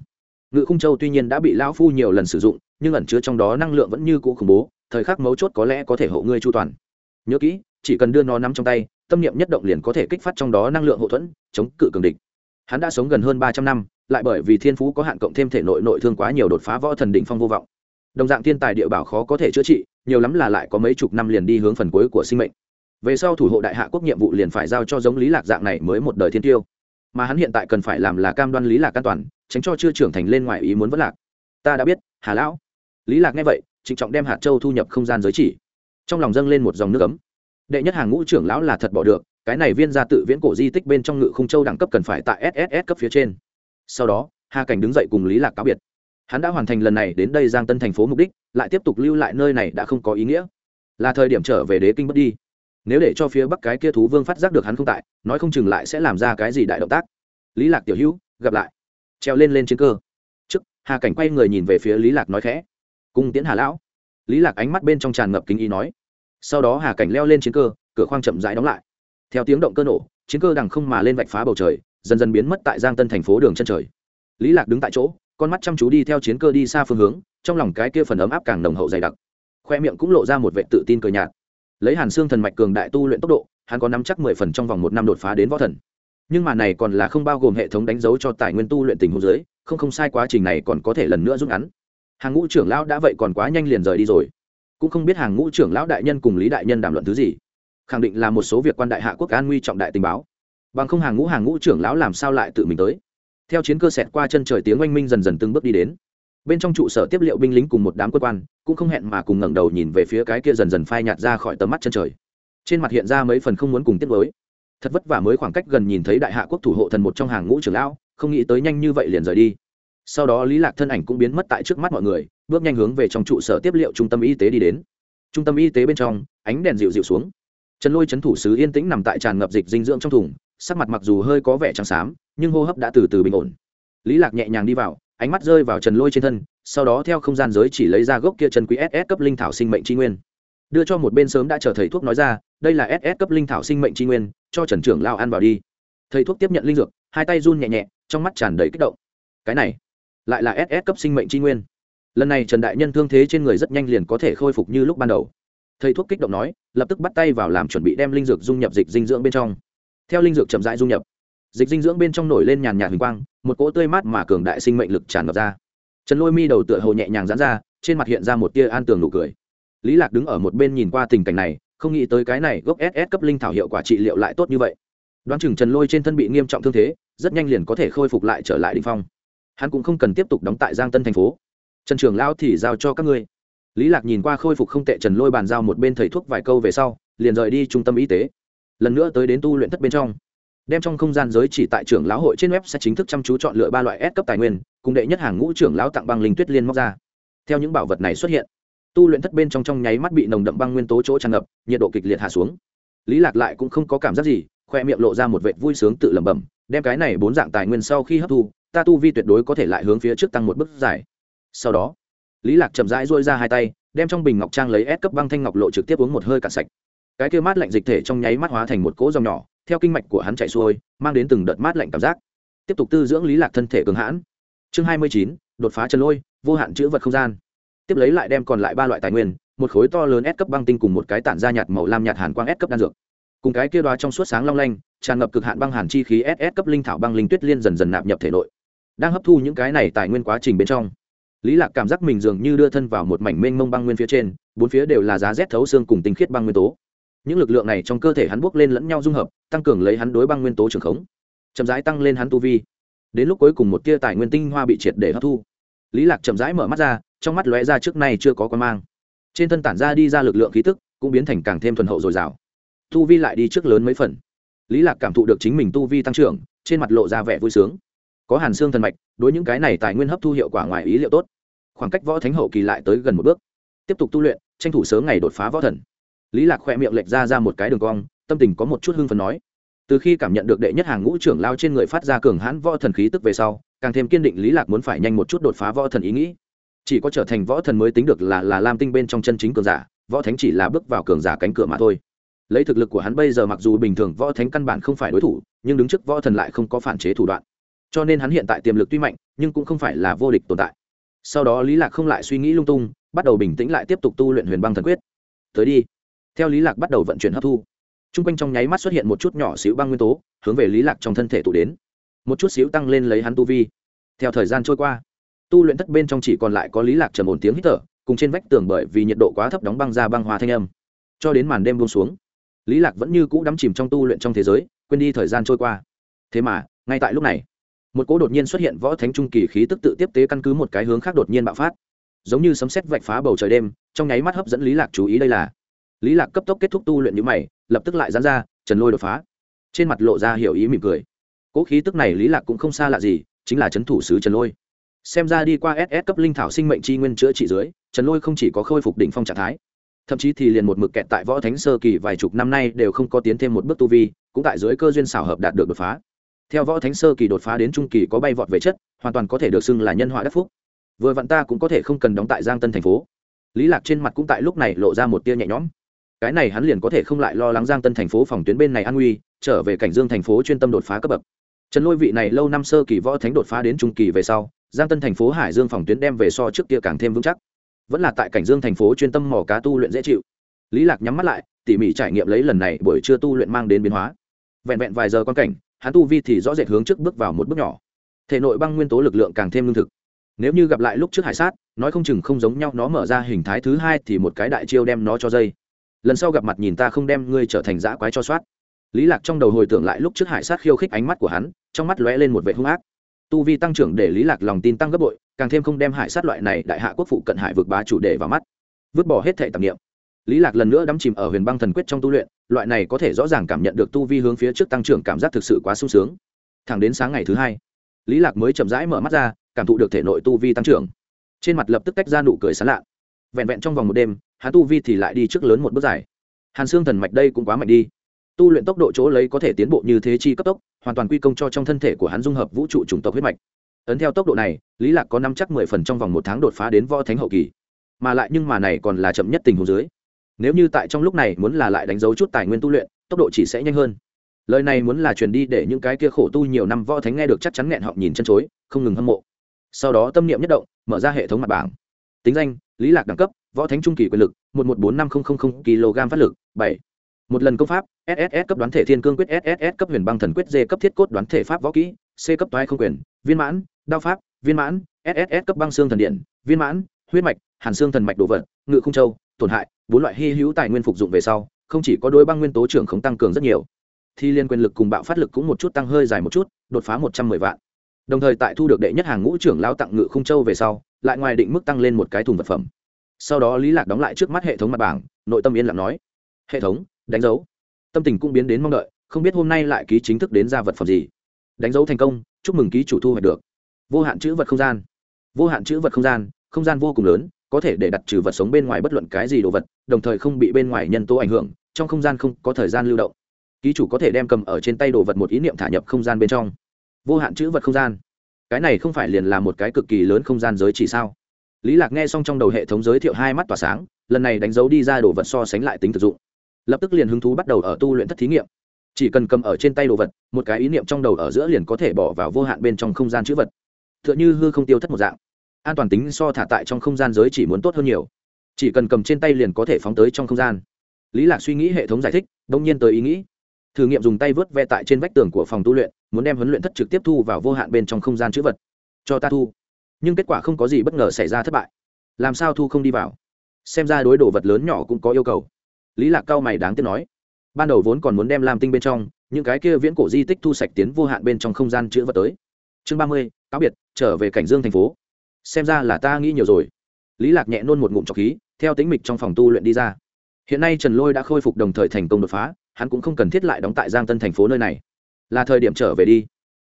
ngự khung châu tuy nhiên đã bị lão phu nhiều lần sử dụng nhưng ẩn chứa trong đó năng lượng vẫn như cũ khủng bố, thời khắc mấu chốt có lẽ có thể hộ ngươi chu toàn. Nhớ kỹ, chỉ cần đưa nó nắm trong tay, tâm niệm nhất động liền có thể kích phát trong đó năng lượng hậu thuẫn, chống cự cường địch. Hắn đã sống gần hơn ba trăm năm, lại bởi vì thiên phú có hạn cộng thêm thể nội nội thương quá nhiều đột phá võ thần đỉnh phong vô vọng. Đồng dạng thiên tài địa bảo khó có thể chữa trị, nhiều lắm là lại có mấy chục năm liền đi hướng phần cuối của sinh mệnh. Về sau thủ hộ đại hạ quốc nhiệm vụ liền phải giao cho giống lý lạc dạng này mới một đời thiên tiêu. Mà hắn hiện tại cần phải làm là cam đoan lý lạc an toàn, tránh cho chưa trưởng thành lên ngoài ý muốn vất lạc. Ta đã biết, hà lão lý lạc nghe vậy, trịnh trọng đem hạt châu thu nhập không gian giới chỉ. Trong lòng dâng lên một dòng nước ấm. Đệ nhất hàng ngũ trưởng lão là thật bỏ được, cái này viên ra tự viễn cổ di tích bên trong ngự khung châu đẳng cấp cần phải tại sss cấp phía trên. Sau đó, hà cảnh đứng dậy cùng lý lạc cáo biệt. Hắn đã hoàn thành lần này đến đây giang tân thành phố mục đích, lại tiếp tục lưu lại nơi này đã không có ý nghĩa. Là thời điểm trở về đế kinh bất đi. Nếu để cho phía bắc cái kia thú vương phát giác được hắn không tại, nói không chừng lại sẽ làm ra cái gì đại động tác. Lý lạc tiểu hữu, gặp lại. Treo lên lên chiến cơ. Trước, hà cảnh quay người nhìn về phía lý lạc nói khẽ cung tiễn hà lão. Lý lạc ánh mắt bên trong tràn ngập kính ý nói. Sau đó hà cảnh leo lên chiến cơ, cửa khoang chậm rãi đóng lại. Theo tiếng động cơ nổ, chiến cơ đằng không mà lên vạch phá bầu trời, dần dần biến mất tại giang tân thành phố đường chân trời. Lý lạc đứng tại chỗ, con mắt chăm chú đi theo chiến cơ đi xa phương hướng, trong lòng cái kia phần ấm áp càng nồng hậu dày đặc. Khoe miệng cũng lộ ra một vệ tự tin cười nhạt. Lấy hàn xương thần mạch cường đại tu luyện tốc độ, hắn có nắm chắc mười phần trong vòng một năm đột phá đến võ thần. Nhưng mà này còn là không bao gồm hệ thống đánh dấu cho tài nguyên tu luyện tình huống dưới, không không sai quá trình này còn có thể lần nữa rút ngắn hàng ngũ trưởng lão đã vậy còn quá nhanh liền rời đi rồi. Cũng không biết hàng ngũ trưởng lão đại nhân cùng lý đại nhân đàm luận thứ gì. Khẳng định là một số việc quan đại hạ quốc an nguy trọng đại tình báo. Bằng không hàng ngũ hàng ngũ trưởng lão làm sao lại tự mình tới? Theo chiến cơ xẹt qua chân trời tiếng oanh minh dần dần từng bước đi đến. Bên trong trụ sở tiếp liệu binh lính cùng một đám quân quan, cũng không hẹn mà cùng ngẩng đầu nhìn về phía cái kia dần dần phai nhạt ra khỏi tầm mắt chân trời. Trên mặt hiện ra mấy phần không muốn cùng tiếp với thật vất vả mới khoảng cách gần nhìn thấy đại hạ quốc thủ hộ thần một trong hàng ngũ trưởng lão, không nghĩ tới nhanh như vậy liền rời đi sau đó lý lạc thân ảnh cũng biến mất tại trước mắt mọi người, bước nhanh hướng về trong trụ sở tiếp liệu trung tâm y tế đi đến. Trung tâm y tế bên trong, ánh đèn dịu dịu xuống. Trần lôi chấn thủ sứ yên tĩnh nằm tại tràn ngập dịch dinh dưỡng trong thùng, sắc mặt mặc dù hơi có vẻ trắng xám, nhưng hô hấp đã từ từ bình ổn. Lý lạc nhẹ nhàng đi vào, ánh mắt rơi vào trần lôi trên thân, sau đó theo không gian giới chỉ lấy ra gốc kia trần quý ss cấp linh thảo sinh mệnh tri nguyên. Đưa cho một bên sớm đã chờ thầy thuốc nói ra, đây là ss cấp linh thảo sinh mệnh tri nguyên, cho trần trưởng lao ăn vào đi. Thầy thuốc tiếp nhận linh dược, hai tay run nhẹ nhẹ, trong mắt tràn đầy kích động. Cái này lại là ss cấp sinh mệnh tri nguyên. Lần này trần đại nhân thương thế trên người rất nhanh liền có thể khôi phục như lúc ban đầu. Thầy thuốc kích động nói, lập tức bắt tay vào làm chuẩn bị đem linh dược dung nhập dịch dinh dưỡng bên trong. Theo linh dược chậm rãi dung nhập, dịch dinh dưỡng bên trong nổi lên nhàn nhạt huỳnh quang, một cỗ tươi mát mà cường đại sinh mệnh lực tràn ngập ra. Trần lôi mi đầu tựa hồ nhẹ nhàng dán ra, trên mặt hiện ra một tia an tường nụ cười. Lý lạc đứng ở một bên nhìn qua tình cảnh này, không nghĩ tới cái này gốc ss cấp linh thảo hiệu quả trị liệu lại tốt như vậy. Đoán chừng trần lôi trên thân bị nghiêm trọng thương thế, rất nhanh liền có thể khôi phục lại trở lại đ phong hắn cũng không cần tiếp tục đóng tại giang tân thành phố. Trần trường lão thì giao cho các ngươi. Lý lạc nhìn qua khôi phục không tệ trần lôi bàn giao một bên thầy thuốc vài câu về sau, liền rời đi trung tâm y tế. Lần nữa tới đến tu luyện thất bên trong. Đem trong không gian giới chỉ tại trưởng lão hội trên web sẽ chính thức chăm chú chọn lựa ba loại S cấp tài nguyên, cùng đệ nhất hàng ngũ trưởng lão tặng băng linh tuyết liên móc ra. Theo những bảo vật này xuất hiện, tu luyện thất bên trong trong nháy mắt bị nồng đậm băng nguyên tố chỗ tràn ngập, nhiệt độ kịch liệt hạ xuống. Lý lạc lại cũng không có cảm giác gì, khoe miệng lộ ra một vệt vui sướng tự lẩm bẩm, đem cái này bốn dạng tài nguyên sau khi hấp thu ta tu vi tuyệt đối có thể lại hướng phía trước tăng một bước dài. Sau đó, lý lạc chậm rãi duỗi ra hai tay, đem trong bình ngọc trang lấy ép cấp băng thanh ngọc lộ trực tiếp uống một hơi cạn sạch. Cái kia mát lạnh dịch thể trong nháy mắt hóa thành một cỗ dòng nhỏ, theo kinh mạch của hắn chạy xuôi, mang đến từng đợt mát lạnh cảm giác. Tiếp tục tư dưỡng lý lạc thân thể cường hãn. Chương hai mươi chín, đột phá chân lôi, vô hạn chữ vật không gian. Tiếp lấy lại đem còn lại ba loại tài nguyên, một khối to lớn S cấp băng tinh cùng một cái tản ra nhạt màu lam nhạt hàn quang S cấp đan dược. Cùng cái kia đoá trong suốt sáng long lanh, tràn ngập cực hạn băng hàn chi khí ss cấp linh thảo băng linh tuyết liên dần dần nạp nhập thể nội đang hấp thu những cái này tài nguyên quá trình bên trong. Lý lạc cảm giác mình dường như đưa thân vào một mảnh mênh mông băng nguyên phía trên, bốn phía đều là giá rét thấu xương cùng tinh khiết băng nguyên tố. Những lực lượng này trong cơ thể hắn bốc lên lẫn nhau dung hợp, tăng cường lấy hắn đối băng nguyên tố trường khống. Chậm rãi tăng lên hắn tu vi. Đến lúc cuối cùng một tia tài nguyên tinh hoa bị triệt để hấp thu. Lý lạc chậm rãi mở mắt ra, trong mắt lóe ra trước nay chưa có quan mang. Trên thân tản ra đi ra lực lượng khí tức, cũng biến thành càng thêm thuần hậu dồi dào. Tu vi lại đi trước lớn mấy phần. Lý lạc cảm thụ được chính mình tu vi tăng trưởng, trên mặt lộ ra vẻ vui sướng có hàn xương thần mạch, đối những cái này tài nguyên hấp thu hiệu quả ngoài ý liệu tốt. Khoảng cách võ thánh hậu kỳ lại tới gần một bước. Tiếp tục tu luyện, tranh thủ sớm ngày đột phá võ thần. Lý lạc khoe miệng lệch ra ra một cái đường cong, tâm tình có một chút hưng phấn nói. Từ khi cảm nhận được đệ nhất hàng ngũ trưởng lao trên người phát ra cường hãn võ thần khí tức về sau, càng thêm kiên định lý lạc muốn phải nhanh một chút đột phá võ thần ý nghĩ. Chỉ có trở thành võ thần mới tính được là là lam tinh bên trong chân chính cường giả, võ thánh chỉ là bước vào cường giả cánh cửa mà thôi. Lấy thực lực của hắn bây giờ mặc dù bình thường võ thánh căn bản không phải đối thủ, nhưng đứng trước võ thần lại không có phản chế thủ đoạn cho nên hắn hiện tại tiềm lực tuy mạnh, nhưng cũng không phải là vô địch tồn tại. Sau đó lý lạc không lại suy nghĩ lung tung, bắt đầu bình tĩnh lại tiếp tục tu luyện huyền băng thần quyết. Tới đi. Theo lý lạc bắt đầu vận chuyển hấp thu t r u n g quanh trong nháy mắt xuất hiện một chút nhỏ xíu băng nguyên tố, hướng về lý lạc trong thân thể tụ đến. Một chút xíu tăng lên lấy hắn tu vi. Theo thời gian trôi qua, tu luyện thất bên trong chỉ còn lại có lý lạc trầm ổn tiếng hít thở, cùng trên vách tường bởi vì nhiệt độ quá thấp đóng băng ra băng hoa thanh âm. Cho đến màn đêm buông xuống, lý lạc vẫn như cũ đắm chìm trong tu luyện trong thế giới, quên đi thời gian trôi qua. Thế mà, ngay tại lúc này một cỗ đột nhiên xuất hiện võ thánh trung kỳ khí tức tự tiếp tế căn cứ một cái hướng khác đột nhiên bạo phát. Giống như sấm sét vạch phá bầu trời đêm, trong nháy mắt hấp dẫn lý lạc chú ý đây là. Lý lạc cấp tốc kết thúc tu luyện như mày, lập tức lại giãn ra, trần lôi đột phá. Trên mặt lộ ra hiểu ý mỉm cười. Cỗ khí tức này lý lạc cũng không xa lạ gì, chính là chấn thủ sứ trần lôi. Xem ra đi qua ss cấp linh thảo sinh mệnh chi nguyên chữa trị dưới, trần lôi không chỉ có khôi phục đỉnh phong trạng thái, thậm chí thì liền một mực kẹt tại võ thánh sơ kỳ vài chục năm nay đều không có tiến thêm một bước tu vi, cũng tại dưới cơ duyên xảo hợp đạt được đột phá theo võ thánh sơ kỳ đột phá đến trung kỳ có bay vọt về chất, hoàn toàn có thể được xưng là nhân họa đắc phúc. Vừa vặn ta cũng có thể không cần đóng tại giang tân thành phố. Lý lạc trên mặt cũng tại lúc này lộ ra một tia nhẹ nhõm. Cái này hắn liền có thể không lại lo lắng giang tân thành phố phòng tuyến bên này an nguy, trở về cảnh dương thành phố chuyên tâm đột phá cấp bậc. Trần lôi vị này lâu năm sơ kỳ võ thánh đột phá đến trung kỳ về sau, giang tân thành phố hải dương phòng tuyến đem về so trước kia càng thêm vững chắc. Vẫn là tại cảnh dương thành phố chuyên tâm mò cá tu luyện dễ chịu. Lý lạc nhắm mắt lại, tỉ mỉ trải nghiệm lấy lần này buổi trưa tu luyện mang đến biến hóa. Vẹn vẹn vài giờ quan cảnh hắn tu vi thì rõ rệt hướng trước bước vào một bước nhỏ. Thể nội băng nguyên tố lực lượng càng thêm lương thực. Nếu như gặp lại lúc trước hải sát, nói không chừng không giống nhau, nó mở ra hình thái thứ hai thì một cái đại chiêu đem nó cho dây. Lần sau gặp mặt nhìn ta không đem ngươi trở thành dã quái cho soát. Lý lạc trong đầu hồi tưởng lại lúc trước hải sát khiêu khích ánh mắt của hắn, trong mắt lóe lên một vẻ hung ác. Tu vi tăng trưởng để lý lạc lòng tin tăng gấp bội, càng thêm không đem hải sát loại này đại hạ quốc phụ cận hải vực bá chủ đề vào mắt. Vứt bỏ hết thể tạp niệm lý lạc lần nữa đắm chìm ở huyền băng thần quyết trong tu luyện, loại này có thể rõ ràng cảm nhận được tu vi hướng phía trước tăng trưởng cảm giác thực sự quá sung sướng. Thẳng đến sáng ngày thứ hai, lý lạc mới chậm rãi mở mắt ra, cảm thụ được thể nội tu vi tăng trưởng. Trên mặt lập tức tách ra nụ cười sán lạ. Vẹn vẹn trong vòng một đêm, hắn tu vi thì lại đi trước lớn một bước dài. Hàn xương thần mạch đây cũng quá mạnh đi. Tu luyện tốc độ chỗ lấy có thể tiến bộ như thế chi cấp tốc, hoàn toàn quy công cho trong thân thể của hắn dung hợp vũ trụ chủng tộc huyết mạch. Ấn theo tốc độ này, lý lạc có năm chắc mười phần trong vòng một tháng đột phá đến võ thánh hậu kỳ. Mà lại nhưng mà này còn là chậm nhất tình huống dưới nếu như tại trong lúc này muốn là lại đánh dấu chút tài nguyên tu luyện, tốc độ chỉ sẽ nhanh hơn. Lời này muốn là truyền đi để những cái kia khổ tu nhiều năm võ thánh nghe được chắc chắn nghẹn họng nhìn chân chối, không ngừng hâm mộ. Sau đó tâm niệm nhất động, mở ra hệ thống mặt bảng. Tính danh, lý lạc đẳng cấp, võ thánh trung kỳ quyền lực, một một bốn năm kg phát lực, bảy. Một lần công pháp sss cấp đoán thể thiên cương quyết sss cấp huyền băng thần quyết, d cấp thiết cốt đoán thể pháp võ kỹ, c cấp toái không quyền, viên mãn, đao pháp, viên mãn sss cấp băng xương thần điện, viên mãn, huyết mạch, hàn xương thần mạch đồ vật, ngự không châu, tổn hại bốn loại hy hữu tài nguyên phục dụng về sau, không chỉ có đôi băng nguyên tố trưởng không tăng cường rất nhiều thi liên quyền lực cùng bạo phát lực cũng một chút tăng hơi dài một chút, đột phá một trăm mười vạn. Đồng thời tại thu được đệ nhất hàng ngũ trưởng lao tặng ngự không châu về sau, lại ngoài định mức tăng lên một cái thùng vật phẩm. Sau đó lý lạc đóng lại trước mắt hệ thống mặt bảng, nội tâm yên lặng nói, hệ thống, đánh dấu. Tâm tình cũng biến đến mong đợi, không biết hôm nay lại ký chính thức đến ra vật phẩm gì. Đánh dấu thành công, chúc mừng ký chủ thu hoạch được. Vô hạn chữ vật không gian. Vô hạn chữ vật không gian không gian vô cùng lớn, có thể để đặt trừ vật sống bên ngoài bất luận cái gì đồ vật, đồng thời không bị bên ngoài nhân tố ảnh hưởng, trong không gian không có thời gian lưu động. Ký chủ có thể đem cầm ở trên tay đồ vật một ý niệm thả nhập không gian bên trong. Vô hạn chữ vật không gian. Cái này không phải liền là một cái cực kỳ lớn không gian giới chỉ sao? Lý lạc nghe xong trong đầu hệ thống giới thiệu hai mắt tỏa sáng, lần này đánh dấu đi ra đồ vật so sánh lại tính thực dụng. Lập tức liền hứng thú bắt đầu ở tu luyện thất thí nghiệm. Chỉ cần cầm ở trên tay đồ vật, một cái ý niệm trong đầu ở giữa liền có thể bỏ vào vô hạn bên trong không gian chữ vật. Tựa như hư không tiêu thất một dạng an toàn tính so thả tại trong không gian giới chỉ muốn tốt hơn nhiều. Chỉ cần cầm trên tay liền có thể phóng tới trong không gian. Lý lạc suy nghĩ hệ thống giải thích, đông nhiên tới ý nghĩ. Thử nghiệm dùng tay vớt ve tại trên vách tường của phòng tu luyện, muốn đem huấn luyện thất trực tiếp thu vào vô hạn bên trong không gian chữ vật. Cho ta thu. Nhưng kết quả không có gì bất ngờ xảy ra thất bại. Làm sao thu không đi vào? Xem ra đối đồ vật lớn nhỏ cũng có yêu cầu. Lý lạc cao mày đáng tiếc nói. Ban đầu vốn còn muốn đem làm tinh bên trong, những cái kia viễn cổ di tích thu sạch tiến vô hạn bên trong không gian chữ vật tới. Chương ba mươi, cáo biệt, trở về cảnh dương thành phố xem ra là ta nghĩ nhiều rồi. Lý lạc nhẹ nôn một ngụm trọc khí, theo tính mịch trong phòng tu luyện đi ra. Hiện nay trần lôi đã khôi phục đồng thời thành công đột phá, hắn cũng không cần thiết lại đóng tại giang tân thành phố nơi này. Là thời điểm trở về đi.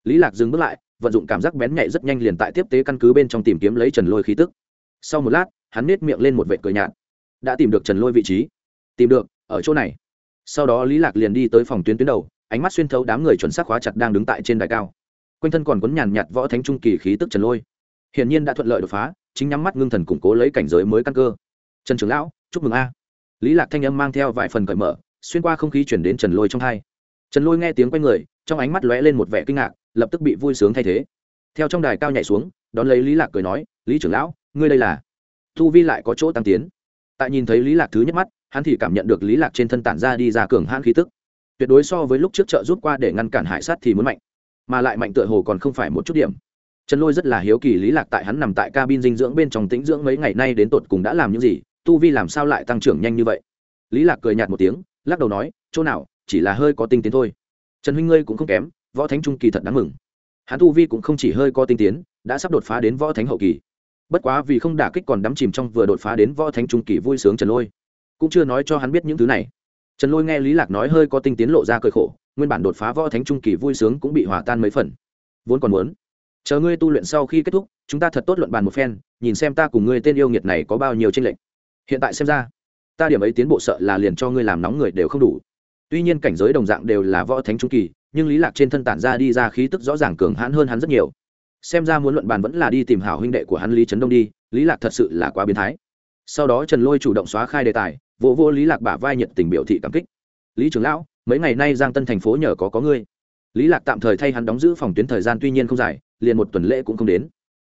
Lý lạc dừng bước lại, vận dụng cảm giác bén nhạy rất nhanh liền tại tiếp tế căn cứ bên trong tìm kiếm lấy trần lôi khí tức. Sau một lát, hắn nết miệng lên một vệt cười nhạt. Đã tìm được trần lôi vị trí. Tìm được, ở chỗ này. Sau đó lý lạc liền đi tới phòng tuyến tuyến đầu, ánh mắt xuyên thấu đám người chuẩn xác khóa chặt đang đứng tại trên đài cao. Quanh thân còn quấn nhàn nhạt võ thánh trung kỳ khí tức trần lôi hiển nhiên đã thuận lợi đột phá, chính nhắm mắt ngưng thần củng cố lấy cảnh giới mới căn cơ. Trần trưởng lão, chúc mừng a. Lý lạc thanh âm mang theo vài phần cởi mở, xuyên qua không khí chuyển đến trần lôi trong hai. Trần lôi nghe tiếng quay người, trong ánh mắt lóe lên một vẻ kinh ngạc, lập tức bị vui sướng thay thế. Theo trong đài cao nhảy xuống, đón lấy lý lạc cười nói, lý trưởng lão, ngươi đây là? Thu vi lại có chỗ tăng tiến. Tại nhìn thấy lý lạc thứ nhất mắt, hắn thì cảm nhận được lý lạc trên thân tản ra đi ra cường hãn khí tức. Tuyệt đối so với lúc trước trợ rút qua để ngăn cản hải sát thì muốn mạnh, mà lại mạnh tựa hồ còn không phải một chút điểm trần lôi rất là hiếu kỳ lý lạc tại hắn nằm tại cabin dinh dưỡng bên trong tĩnh dưỡng mấy ngày nay đến tột cùng đã làm những gì, tu vi làm sao lại tăng trưởng nhanh như vậy. Lý lạc cười nhạt một tiếng, lắc đầu nói, chỗ nào, chỉ là hơi có tinh tiến thôi. Trần huynh ngươi cũng không kém, võ thánh trung kỳ thật đáng mừng. Hắn tu vi cũng không chỉ hơi có tinh tiến, đã sắp đột phá đến võ thánh hậu kỳ. Bất quá vì không đả kích còn đắm chìm trong vừa đột phá đến võ thánh trung kỳ vui sướng trần lôi. Cũng chưa nói cho hắn biết những thứ này. Trần lôi nghe lý lạc nói hơi có tinh tiến lộ ra cười khổ, nguyên bản đột phá võ thánh trung kỳ vui sướng cũng bị hòa tan mấy phần. Vốn còn muốn chờ ngươi tu luyện sau khi kết thúc, chúng ta thật tốt luận bàn một phen, nhìn xem ta cùng ngươi tên yêu nghiệt này có bao nhiêu tranh lệch. Hiện tại xem ra, ta điểm ấy tiến bộ sợ là liền cho ngươi làm nóng người đều không đủ. Tuy nhiên cảnh giới đồng dạng đều là võ thánh trung kỳ, nhưng lý lạc trên thân tản ra đi ra khí tức rõ ràng cường hãn hơn hắn rất nhiều. Xem ra muốn luận bàn vẫn là đi tìm hảo huynh đệ của hắn lý trấn đông đi, lý lạc thật sự là quá biến thái. Sau đó trần lôi chủ động xóa khai đề tài vô vô lý lạc bả vai nhiệt tình biểu thị cảm kích. Lý trưởng lão, mấy ngày nay giang tân thành phố nhờ có có ngươi. Lý lạc tạm thời thay hắn đóng giữ phòng tuyến thời gian tuy nhiên không dài liền một tuần lễ cũng không đến.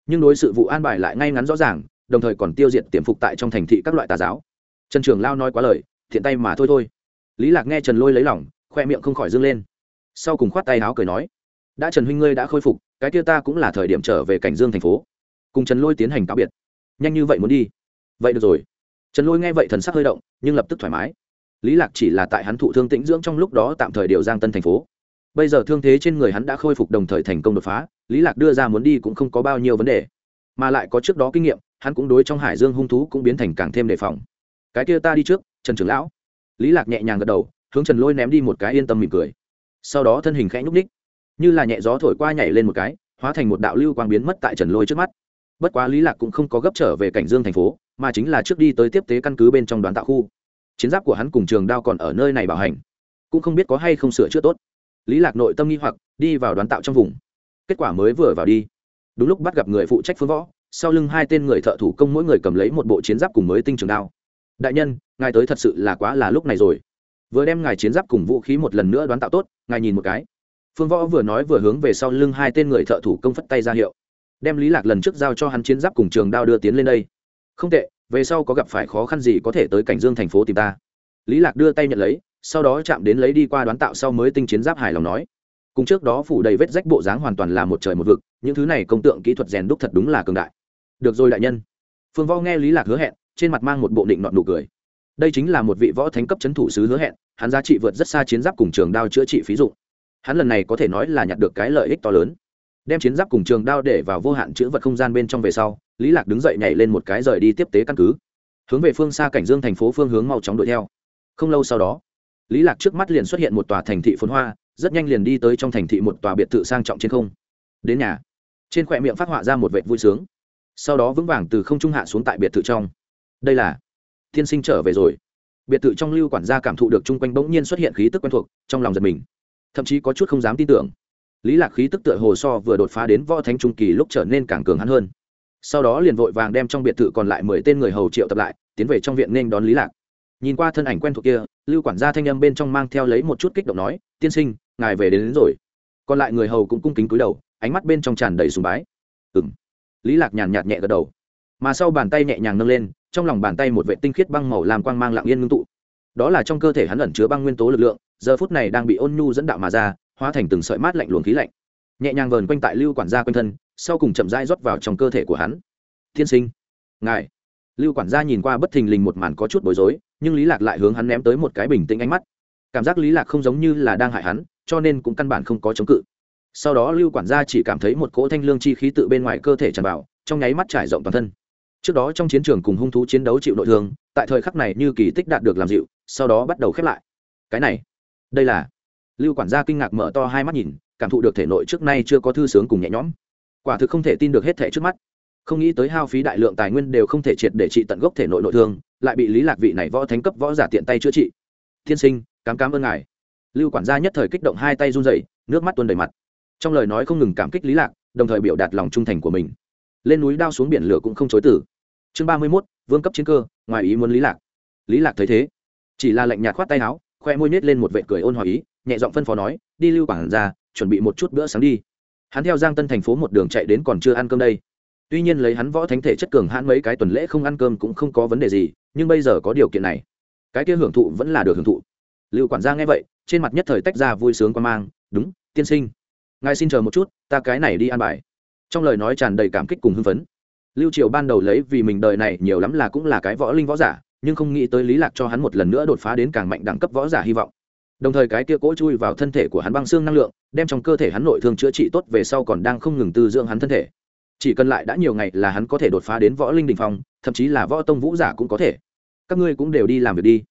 Nhưng đối sự vụ an bài lại ngay ngắn rõ ràng, đồng thời còn tiêu diệt tiềm phục tại trong thành thị các loại tà giáo. Trần trường lao nói quá lời, thiện tay mà thôi thôi. Lý lạc nghe trần lôi lấy lòng, khoe miệng không khỏi dâng lên. Sau cùng khoát tay áo cười nói, đã trần huynh ngươi đã khôi phục, cái kia ta cũng là thời điểm trở về cảnh dương thành phố. Cùng trần lôi tiến hành cáo biệt. Nhanh như vậy muốn đi. Vậy được rồi. Trần lôi nghe vậy thần sắc hơi động, nhưng lập tức thoải mái. Lý lạc chỉ là tại hắn thụ thương tĩnh dưỡng trong lúc đó tạm thời điều giang tân thành phố. Bây giờ thương thế trên người hắn đã khôi phục đồng thời thành công đột phá lý lạc đưa ra muốn đi cũng không có bao nhiêu vấn đề, mà lại có trước đó kinh nghiệm, hắn cũng đối trong hải dương hung thú cũng biến thành càng thêm đề phòng. Cái kia ta đi trước, trần trưởng lão. Lý lạc nhẹ nhàng gật đầu, hướng trần lôi ném đi một cái yên tâm mỉm cười. Sau đó thân hình khẽ nhúc ních như là nhẹ gió thổi qua nhảy lên một cái, hóa thành một đạo lưu quang biến mất tại trần lôi trước mắt. Bất quá lý lạc cũng không có gấp trở về cảnh dương thành phố, mà chính là trước đi tới tiếp tế căn cứ bên trong đoàn tạo khu. Chiến giáp của hắn cùng trường đao còn ở nơi này bảo hành, cũng không biết có hay không sửa chữa tốt. Lý lạc nội tâm nghi hoặc, đi vào đoàn tạo trong vùng kết quả mới vừa vào đi. Đúng lúc bắt gặp người phụ trách phương võ, sau lưng hai tên người thợ thủ công mỗi người cầm lấy một bộ chiến giáp cùng mới tinh trường đao. Đại nhân, ngài tới thật sự là quá là lúc này rồi. Vừa đem ngài chiến giáp cùng vũ khí một lần nữa đoán tạo tốt, ngài nhìn một cái. Phương võ vừa nói vừa hướng về sau lưng hai tên người thợ thủ công phất tay ra hiệu. Đem lý lạc lần trước giao cho hắn chiến giáp cùng trường đao đưa tiến lên đây. Không tệ, về sau có gặp phải khó khăn gì có thể tới cảnh dương thành phố tìm ta. Lý lạc đưa tay nhận lấy, sau đó chạm đến lấy đi qua đoán tạo sau mới tinh chiến giáp hài lòng nói cùng trước đó phủ đầy vết rách bộ dáng hoàn toàn là một trời một vực, những thứ này công tượng kỹ thuật rèn đúc thật đúng là cường đại. Được rồi đại nhân. Phương võ nghe lý lạc hứa hẹn, trên mặt mang một bộ định nọn nụ cười. Đây chính là một vị võ thánh cấp chấn thủ sứ hứa hẹn, hắn giá trị vượt rất xa chiến giáp cùng trường đao chữa trị phí dụ hắn lần này có thể nói là nhặt được cái lợi ích to lớn. Đem chiến giáp cùng trường đao để vào vô hạn chữ vật không gian bên trong về sau, lý lạc đứng dậy nhảy lên một cái rời đi tiếp tế căn cứ. Hướng về phương xa cảnh dương thành phố phương hướng mau chóng đuổi theo. Không lâu sau đó, lý lạc trước mắt liền xuất hiện một tòa thành thị phồn hoa rất nhanh liền đi tới trong thành thị một tòa biệt thự sang trọng trên không. Đến nhà. Trên khỏe miệng phát họa ra một vệ vui sướng. Sau đó vững vàng từ không trung hạ xuống tại biệt thự trong. Đây là tiên sinh trở về rồi. Biệt thự trong lưu quản gia cảm thụ được chung quanh bỗng nhiên xuất hiện khí tức quen thuộc, trong lòng giật mình. Thậm chí có chút không dám tin tưởng. Lý lạc khí tức tựa hồ so vừa đột phá đến võ thánh trung kỳ lúc trở nên càng cường hắn hơn. Sau đó liền vội vàng đem trong biệt thự còn lại mười tên người hầu triệu tập lại, tiến về trong viện nên đón lý lạc nhìn qua thân ảnh quen thuộc kia lưu quản gia thanh âm bên trong mang theo lấy một chút kích động nói tiên sinh ngài về đến, đến rồi. Còn lại người hầu cũng cung kính cúi đầu ánh mắt bên trong tràn đầy sùng bái. Ừm. Lý lạc nhàn nhạt nhẹ gật đầu. Mà sau bàn tay nhẹ nhàng nâng lên trong lòng bàn tay một vệ tinh khiết băng màu làm quang mang lặng yên ngưng tụ. Đó là trong cơ thể hắn ẩn chứa băng nguyên tố lực lượng giờ phút này đang bị ôn nhu dẫn đạo mà ra hóa thành từng sợi mát lạnh luồng khí lạnh. Nhẹ nhàng vờn quanh tại lưu quản gia quanh thân sau cùng chậm rãi rót vào trong cơ thể của hắn. Thiên sinh. Ngài. Lưu quản gia nhìn qua bất thình lình một màn có chút bối rối nhưng lý lạc lại hướng hắn ném tới một cái bình tĩnh ánh mắt cảm giác lý lạc không giống như là đang hại hắn cho nên cũng căn bản không có chống cự sau đó lưu quản gia chỉ cảm thấy một cỗ thanh lương chi khí tự bên ngoài cơ thể tràn vào trong nháy mắt trải rộng toàn thân trước đó trong chiến trường cùng hung thú chiến đấu chịu nội thương tại thời khắc này như kỳ tích đạt được làm dịu sau đó bắt đầu khép lại cái này đây là lưu quản gia kinh ngạc mở to hai mắt nhìn cảm thụ được thể nội trước nay chưa có thư sướng cùng nhẹ nhõm quả thực không thể tin được hết thể trước mắt không nghĩ tới hao phí đại lượng tài nguyên đều không thể triệt để trị tận gốc thể nội nội thương lại bị lý lạc vị này võ thánh cấp võ giả tiện tay chữa trị. Thiên sinh cám cám ơn ngài. Lưu quản gia nhất thời kích động hai tay run rẩy nước mắt tuôn đầy mặt. Trong lời nói không ngừng cảm kích lý lạc đồng thời biểu đạt lòng trung thành của mình. Lên núi đao xuống biển lửa cũng không chối từ. Chương ba mươi 31, vương cấp chiến cơ ngoài ý muốn lý lạc. Lý lạc thấy thế chỉ là lạnh nhạt khoát tay áo khoe môi nết lên một vệ cười ôn hòa ý nhẹ giọng phân phó nói đi lưu quản gia chuẩn bị một chút bữa sáng đi. Hắn theo giang tân thành phố một đường chạy đến còn chưa ăn cơm đây tuy nhiên lấy hắn võ thánh thể chất cường hãn mấy cái tuần lễ không ăn cơm cũng không có vấn đề gì, nhưng bây giờ có điều kiện này. Cái kia hưởng thụ vẫn là được hưởng thụ. Lưu quản gia nghe vậy, trên mặt nhất thời tách ra vui sướng quan mang, đúng, tiên sinh. Ngài xin chờ một chút, ta cái này đi ăn bài. Trong lời nói tràn đầy cảm kích cùng hưng phấn. Lưu triều ban đầu lấy vì mình đời này nhiều lắm là cũng là cái võ linh võ giả, nhưng không nghĩ tới lý lạc cho hắn một lần nữa đột phá đến càng mạnh đẳng cấp võ giả hy vọng. Đồng thời cái kia cỗ chui vào thân thể của hắn băng xương năng lượng, đem trong cơ thể hắn nội thương chữa trị tốt về sau còn đang không ngừng tư dưỡng hắn thân thể chỉ cần lại đã nhiều ngày là hắn có thể đột phá đến võ linh đình phong, thậm chí là võ tông vũ giả cũng có thể. Các ngươi cũng đều đi làm việc đi.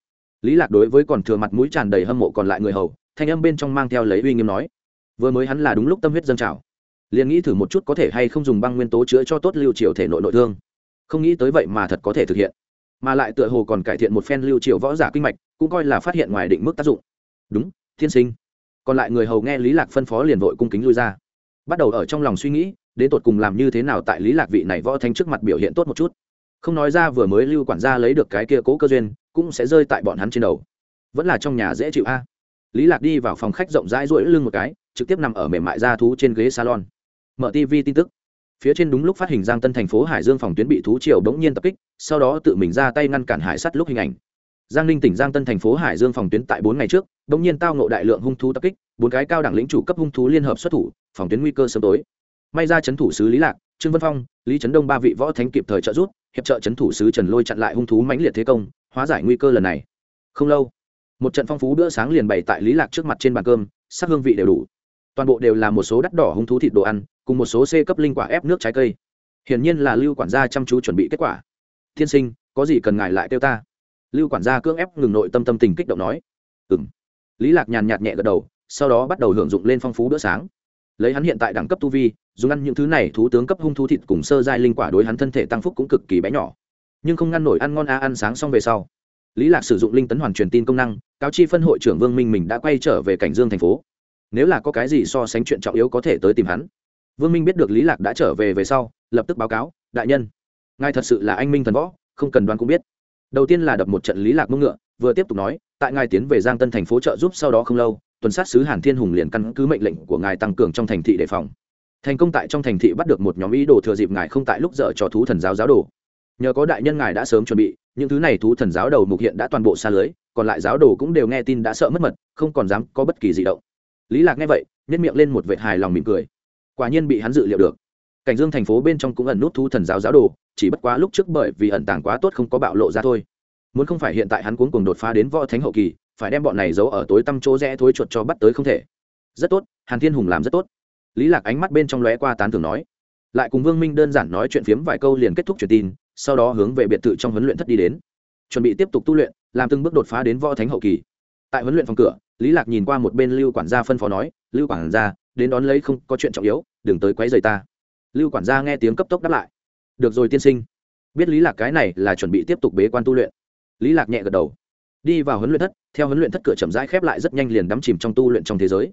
Lý lạc đối với còn thừa mặt mũi tràn đầy hâm mộ còn lại người hầu, thanh âm bên trong mang theo lấy uy nghiêm nói, vừa mới hắn là đúng lúc tâm huyết dâng trào. Liền nghĩ thử một chút có thể hay không dùng băng nguyên tố chữa cho tốt lưu triều thể nội nội thương. Không nghĩ tới vậy mà thật có thể thực hiện. Mà lại tựa hồ còn cải thiện một phen lưu triều võ giả kinh mạch, cũng coi là phát hiện ngoài định mức tác dụng. Đúng, thiên sinh. Còn lại người hầu nghe lý lạc phân phó liền vội cung kính lui ra. Bắt đầu ở trong lòng suy nghĩ đến tột cùng làm như thế nào tại lý lạc vị này võ thanh trước mặt biểu hiện tốt một chút. Không nói ra vừa mới lưu quản gia lấy được cái kia cố cơ duyên, cũng sẽ rơi tại bọn hắn trên đầu. Vẫn là trong nhà dễ chịu a. Lý lạc đi vào phòng khách rộng rãi rỗi lưng một cái, trực tiếp nằm ở mềm mại da thú trên ghế salon. Mở tv tin tức. Phía trên đúng lúc phát hình giang tân thành phố hải dương phòng tuyến bị thú triều bỗng nhiên tập kích, sau đó tự mình ra tay ngăn cản hải sắt lúc hình ảnh. Giang ninh tỉnh giang tân thành phố hải dương phòng tuyến tại bốn ngày trước, bỗng nhiên tao ngộ đại lượng hung thú tập kích, bốn cái cao đẳng lĩnh chủ cấp hung thú liên hợp xuất thủ, phòng tuyến nguy cơ sớm tối may ra chấn thủ sứ lý lạc, trương vân phong, lý trấn đông ba vị võ thánh kịp thời trợ giúp, hiệp trợ chấn thủ sứ trần lôi chặn lại hung thú mãnh liệt thế công, hóa giải nguy cơ lần này. Không lâu, một trận phong phú bữa sáng liền bày tại lý lạc trước mặt trên bàn cơm, sắc hương vị đều đủ. Toàn bộ đều là một số đắt đỏ hung thú thịt đồ ăn, cùng một số c cấp linh quả ép nước trái cây. Hiển nhiên là lưu quản gia chăm chú chuẩn bị kết quả. Thiên sinh, có gì cần ngài lại kêu ta? Lưu quản gia cưỡng ép ngừng nội tâm tâm tình kích động nói. Ừ m lý lạc nhàn nhạt nhẹ gật đầu, sau đó bắt đầu hưởng dụng lên phong phú bữa sáng lấy hắn hiện tại đẳng cấp tu vi, dùng ăn những thứ này, thú tướng cấp hung thú thịt cùng sơ giai linh quả đối hắn thân thể tăng phúc cũng cực kỳ bé nhỏ. Nhưng không ngăn nổi ăn ngon a, ăn sáng xong về sau, lý lạc sử dụng linh tấn hoàn truyền tin công năng, cáo chi phân hội trưởng vương minh mình đã quay trở về cảnh dương thành phố. Nếu là có cái gì so sánh chuyện trọng yếu có thể tới tìm hắn. Vương minh biết được lý lạc đã trở về về sau, lập tức báo cáo, đại nhân, ngài thật sự là anh minh thần võ, không cần đoán cũng biết. Đầu tiên là đập một trận lý lạc mông ngựa, vừa tiếp tục nói, tại ngài tiến về giang tân thành phố trợ giúp sau đó không lâu tuần sát sứ hàn thiên hùng liền căn cứ mệnh lệnh của ngài tăng cường trong thành thị đề phòng. Thành công tại trong thành thị bắt được một nhóm ý đồ thừa dịp ngài không tại lúc dở cho thú thần giáo giáo đồ. Nhờ có đại nhân ngài đã sớm chuẩn bị, những thứ này thú thần giáo đầu mục hiện đã toàn bộ xa lưới, còn lại giáo đồ cũng đều nghe tin đã sợ mất mật, không còn dám có bất kỳ gì động. Lý lạc nghe vậy nhét miệng lên một vệt hài lòng mỉm cười. Quả nhiên bị hắn dự liệu được. Cảnh dương thành phố bên trong cũng ẩn nút thú thần giáo giáo đồ, chỉ bất quá lúc trước bởi vì ẩn tàng quá tốt không có bạo lộ ra thôi. Muốn không phải hiện tại hắn cuốn cùng đột phá đến võ thánh hậu kỳ phải đem bọn này giấu ở tối tăm chỗ rẽ thối chuột cho bắt tới không thể. Rất tốt, hàn thiên hùng làm rất tốt. Lý lạc ánh mắt bên trong lóe qua tán thưởng nói. Lại cùng vương minh đơn giản nói chuyện phiếm vài câu liền kết thúc truyền tin, sau đó hướng về biệt thự trong huấn luyện thất đi đến. Chuẩn bị tiếp tục tu luyện, làm từng bước đột phá đến võ thánh hậu kỳ. Tại huấn luyện phòng cửa, lý lạc nhìn qua một bên lưu quản gia phân phó nói, lưu quản gia, đến đón lấy không có chuyện trọng yếu, đừng tới quấy rầy ta. Lưu quản gia nghe tiếng cấp tốc đáp lại. Được rồi tiên sinh. Biết lý lạc cái này là chuẩn bị tiếp tục bế quan tu luyện. Lý lạc nhẹ gật đầu đi vào huấn luyện thất, theo huấn luyện thất cửa chậm rãi khép lại rất nhanh liền đắm chìm trong tu luyện trong thế giới.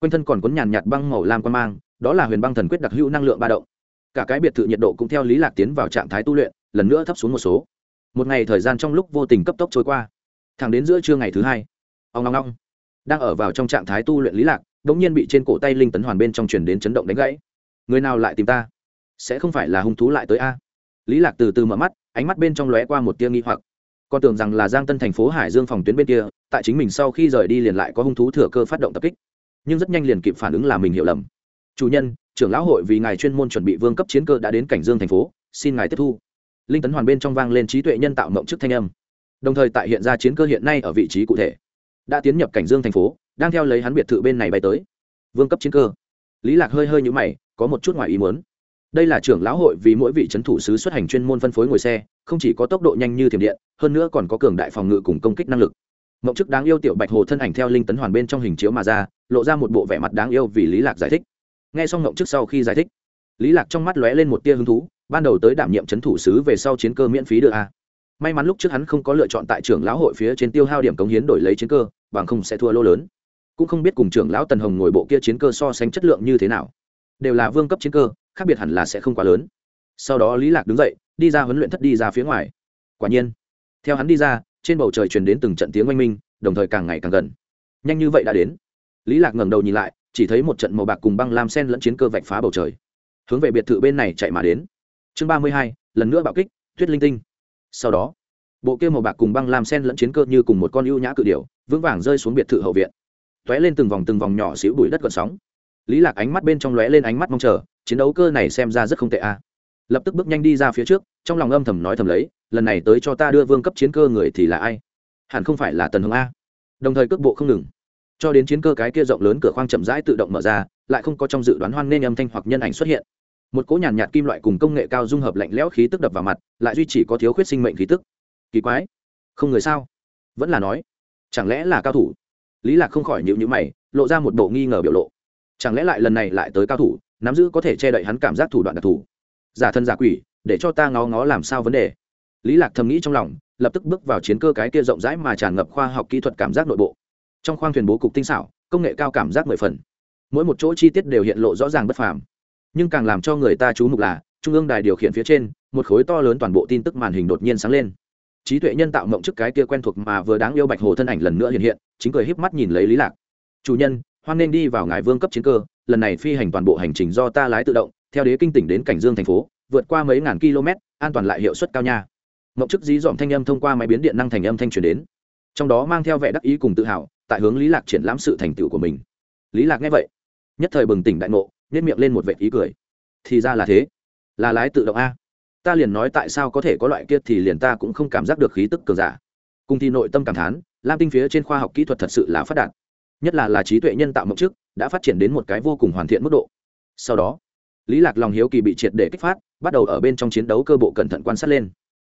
Quanh thân còn cuốn nhàn nhạt băng màu lam quan mang, đó là huyền băng thần quyết đặc hữu năng lượng ba động. Cả cái biệt thự nhiệt độ cũng theo lý lạc tiến vào trạng thái tu luyện, lần nữa thấp xuống một số. Một ngày thời gian trong lúc vô tình cấp tốc trôi qua. Thẳng đến giữa trưa ngày thứ hai ông long long đang ở vào trong trạng thái tu luyện lý lạc đống nhiên bị trên cổ tay linh tấn hoàn bên trong truyền đến chấn động đánh gãy. Người nào lại tìm ta? Sẽ không phải là hung thú lại tới a? Lý lạc từ từ mở mắt, ánh mắt bên trong lóe qua một tia nghi hoặc còn tưởng rằng là giang tân thành phố hải dương phòng tuyến bên kia, tại chính mình sau khi rời đi liền lại có hung thú thừa cơ phát động tập kích. Nhưng rất nhanh liền kịp phản ứng là mình hiểu lầm. Chủ nhân, trưởng lão hội vì ngài chuyên môn chuẩn bị vương cấp chiến cơ đã đến cảnh dương thành phố, xin ngài tiếp thu. Linh tấn hoàn bên trong vang lên trí tuệ nhân tạo mộng chức thanh âm. Đồng thời tại hiện ra chiến cơ hiện nay ở vị trí cụ thể. Đã tiến nhập cảnh dương thành phố, đang theo lấy hắn biệt thự bên này bay tới. Vương cấp chiến cơ? Lý lạc hơi hơi nhũ mày, có một chút ngoài ý muốn đây là trưởng lão hội vì mỗi vị c h ấ n thủ sứ xuất hành chuyên môn phân phối ngồi xe, không chỉ có tốc độ nhanh như thiểm điện, hơn nữa còn có cường đại phòng ngự cùng công kích năng lực. Mộng chức đáng yêu tiểu bạch hồ thân ảnh theo linh tấn hoàn bên trong hình chiếu mà ra, lộ ra một bộ vẻ mặt đáng yêu vì lý lạc giải thích. Nghe xong mộng chức sau khi giải thích, lý lạc trong mắt lóe lên một tia hứng thú, ban đầu tới đảm nhiệm c h ấ n thủ sứ về sau chiến cơ miễn phí đưa a. May mắn lúc trước hắn không có lựa chọn tại trưởng lão hội phía trên tiêu hao điểm cống hiến đổi lấy chiến cơ, bằng không sẽ thua lô lớn. Cũng không biết cùng trưởng lão tần hồng ngồi bộ kia chiến cơ so sánh chất lượng như thế nào. Đều là vương cấp chiến cơ khác biệt hẳn là sẽ không quá lớn. Sau đó lý lạc đứng dậy, đi ra huấn luyện thất đi ra phía ngoài. Quả nhiên, theo hắn đi ra, trên bầu trời truyền đến từng trận tiếng oanh minh, đồng thời càng ngày càng gần. Nhanh như vậy đã đến. Lý lạc ngẩng đầu nhìn lại, chỉ thấy một trận màu bạc cùng băng lam sen lẫn chiến cơ vạch phá bầu trời. Hướng về biệt thự bên này chạy mà đến. Chương ba mươi hai, lần nữa bạo kích, tuyết linh tinh. Sau đó, bộ kia màu bạc cùng băng lam sen lẫn chiến cơ như cùng một con ưu nhã cự điểu, vững vàng rơi xuống biệt thự hậu viện. T ó é lên từng vòng từng vòng nhỏ xíu bụi đất gợn sóng. Lý lạc ánh mắt bên trong lóe lên ánh mắt mong chờ chiến đấu cơ này xem ra rất không tệ a. Lập tức bước nhanh đi ra phía trước, trong lòng âm thầm nói thầm lấy, lần này tới cho ta đưa vương cấp chiến cơ người thì là ai? Hẳn không phải là tần hưng a. Đồng thời cước bộ không ngừng. Cho đến chiến cơ cái kia rộng lớn cửa khoang chậm rãi tự động mở ra, lại không có trong dự đoán hoan nên âm thanh hoặc nhân ảnh xuất hiện. Một cỗ nhàn nhạt kim loại cùng công nghệ cao dung hợp lạnh lẽo khí tức đập vào mặt, lại duy chỉ có thiếu khuyết sinh mệnh khí tức. Kỳ quái. Không người sao? Vẫn là nói, chẳng lẽ là cao thủ? Lý lạc không khỏi nhịu nhữ mày, lộ ra một bộ nghi ngờ biểu lộ. Chẳng lẽ lại lần này lại tới cao thủ? Nắm giữ có thể che đậy hắn cảm giác thủ đoạn đặc thù. Giả thân giả quỷ, để cho ta ngó ngó làm sao vấn đề. Lý lạc thầm nghĩ trong lòng, lập tức bước vào chiến cơ cái kia rộng rãi mà tràn ngập khoa học kỹ thuật cảm giác nội bộ. Trong khoang thuyền bố cục tinh xảo, công nghệ cao cảm giác mười phần. Mỗi một chỗ chi tiết đều hiện lộ rõ ràng bất phàm. Nhưng càng làm cho người ta chú mục là, trung ương đài điều khiển phía trên, một khối to lớn toàn bộ tin tức màn hình đột nhiên sáng lên. Trí tuệ nhân tạo mộng trước cái kia quen thuộc mà vừa đáng yêu bạch hồ thân ảnh lần nữa hiện hiện, chính cười híp mắt nhìn lấy lý lạc. Chủ nhân, hoan nên đi vào ngài vương cấp chiến cơ lần này phi hành toàn bộ hành trình do ta lái tự động, theo đế kinh tỉnh đến cảnh dương thành phố, vượt qua mấy ngàn km, an toàn lại hiệu suất cao nha. Mậu chức dí dòm thanh âm thông qua máy biến điện năng thành âm thanh truyền đến. Trong đó mang theo vẻ đắc ý cùng tự hào, tại hướng lý lạc triển lãm sự thành tựu của mình. Lý lạc nghe vậy, nhất thời bừng tỉnh đại ngộ nhét miệng lên một vệt ý cười. Thì ra là thế, là lái tự động a. Ta liền nói tại sao có thể có loại kia thì liền ta cũng không cảm giác được khí tức cường giả. Cùng thì nội tâm cảm thán, lam tinh phía trên khoa học kỹ thuật thật sự là phát đạt nhất là là trí tuệ nhân tạo mộng trước, đã phát triển đến một cái vô cùng hoàn thiện mức độ. Sau đó, lý lạc lòng hiếu kỳ bị triệt để kích phát, bắt đầu ở bên trong chiến đấu cơ bộ cẩn thận quan sát lên.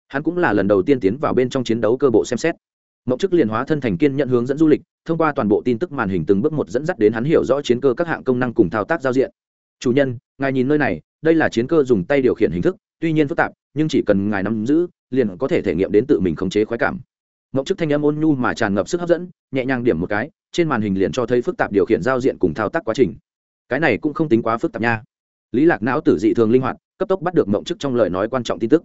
Hắn cũng là lần đầu tiên tiến vào bên trong chiến đấu cơ bộ xem xét. Mộng chức liền hóa thân thành kiên nhận hướng dẫn du lịch, thông qua toàn bộ tin tức màn hình từng bước một dẫn dắt đến hắn hiểu rõ chiến cơ các hạng công năng cùng thao tác giao diện. Chủ nhân, ngài nhìn nơi này, đây là chiến cơ dùng tay điều khiển hình thức, tuy nhiên phức tạp, nhưng chỉ cần ngài nắm giữ, liền có thể thể nghiệm đến tự mình khống chế khoái cảm mộng chức thanh âm ôn nhu mà tràn ngập sức hấp dẫn, nhẹ nhàng điểm một cái, trên màn hình liền cho thấy phức tạp điều khiển giao diện cùng thao tác quá trình. Cái này cũng không tính quá phức tạp nha. Lý lạc não tử dị thường linh hoạt, cấp tốc bắt được mộng chức trong lời nói quan trọng tin tức.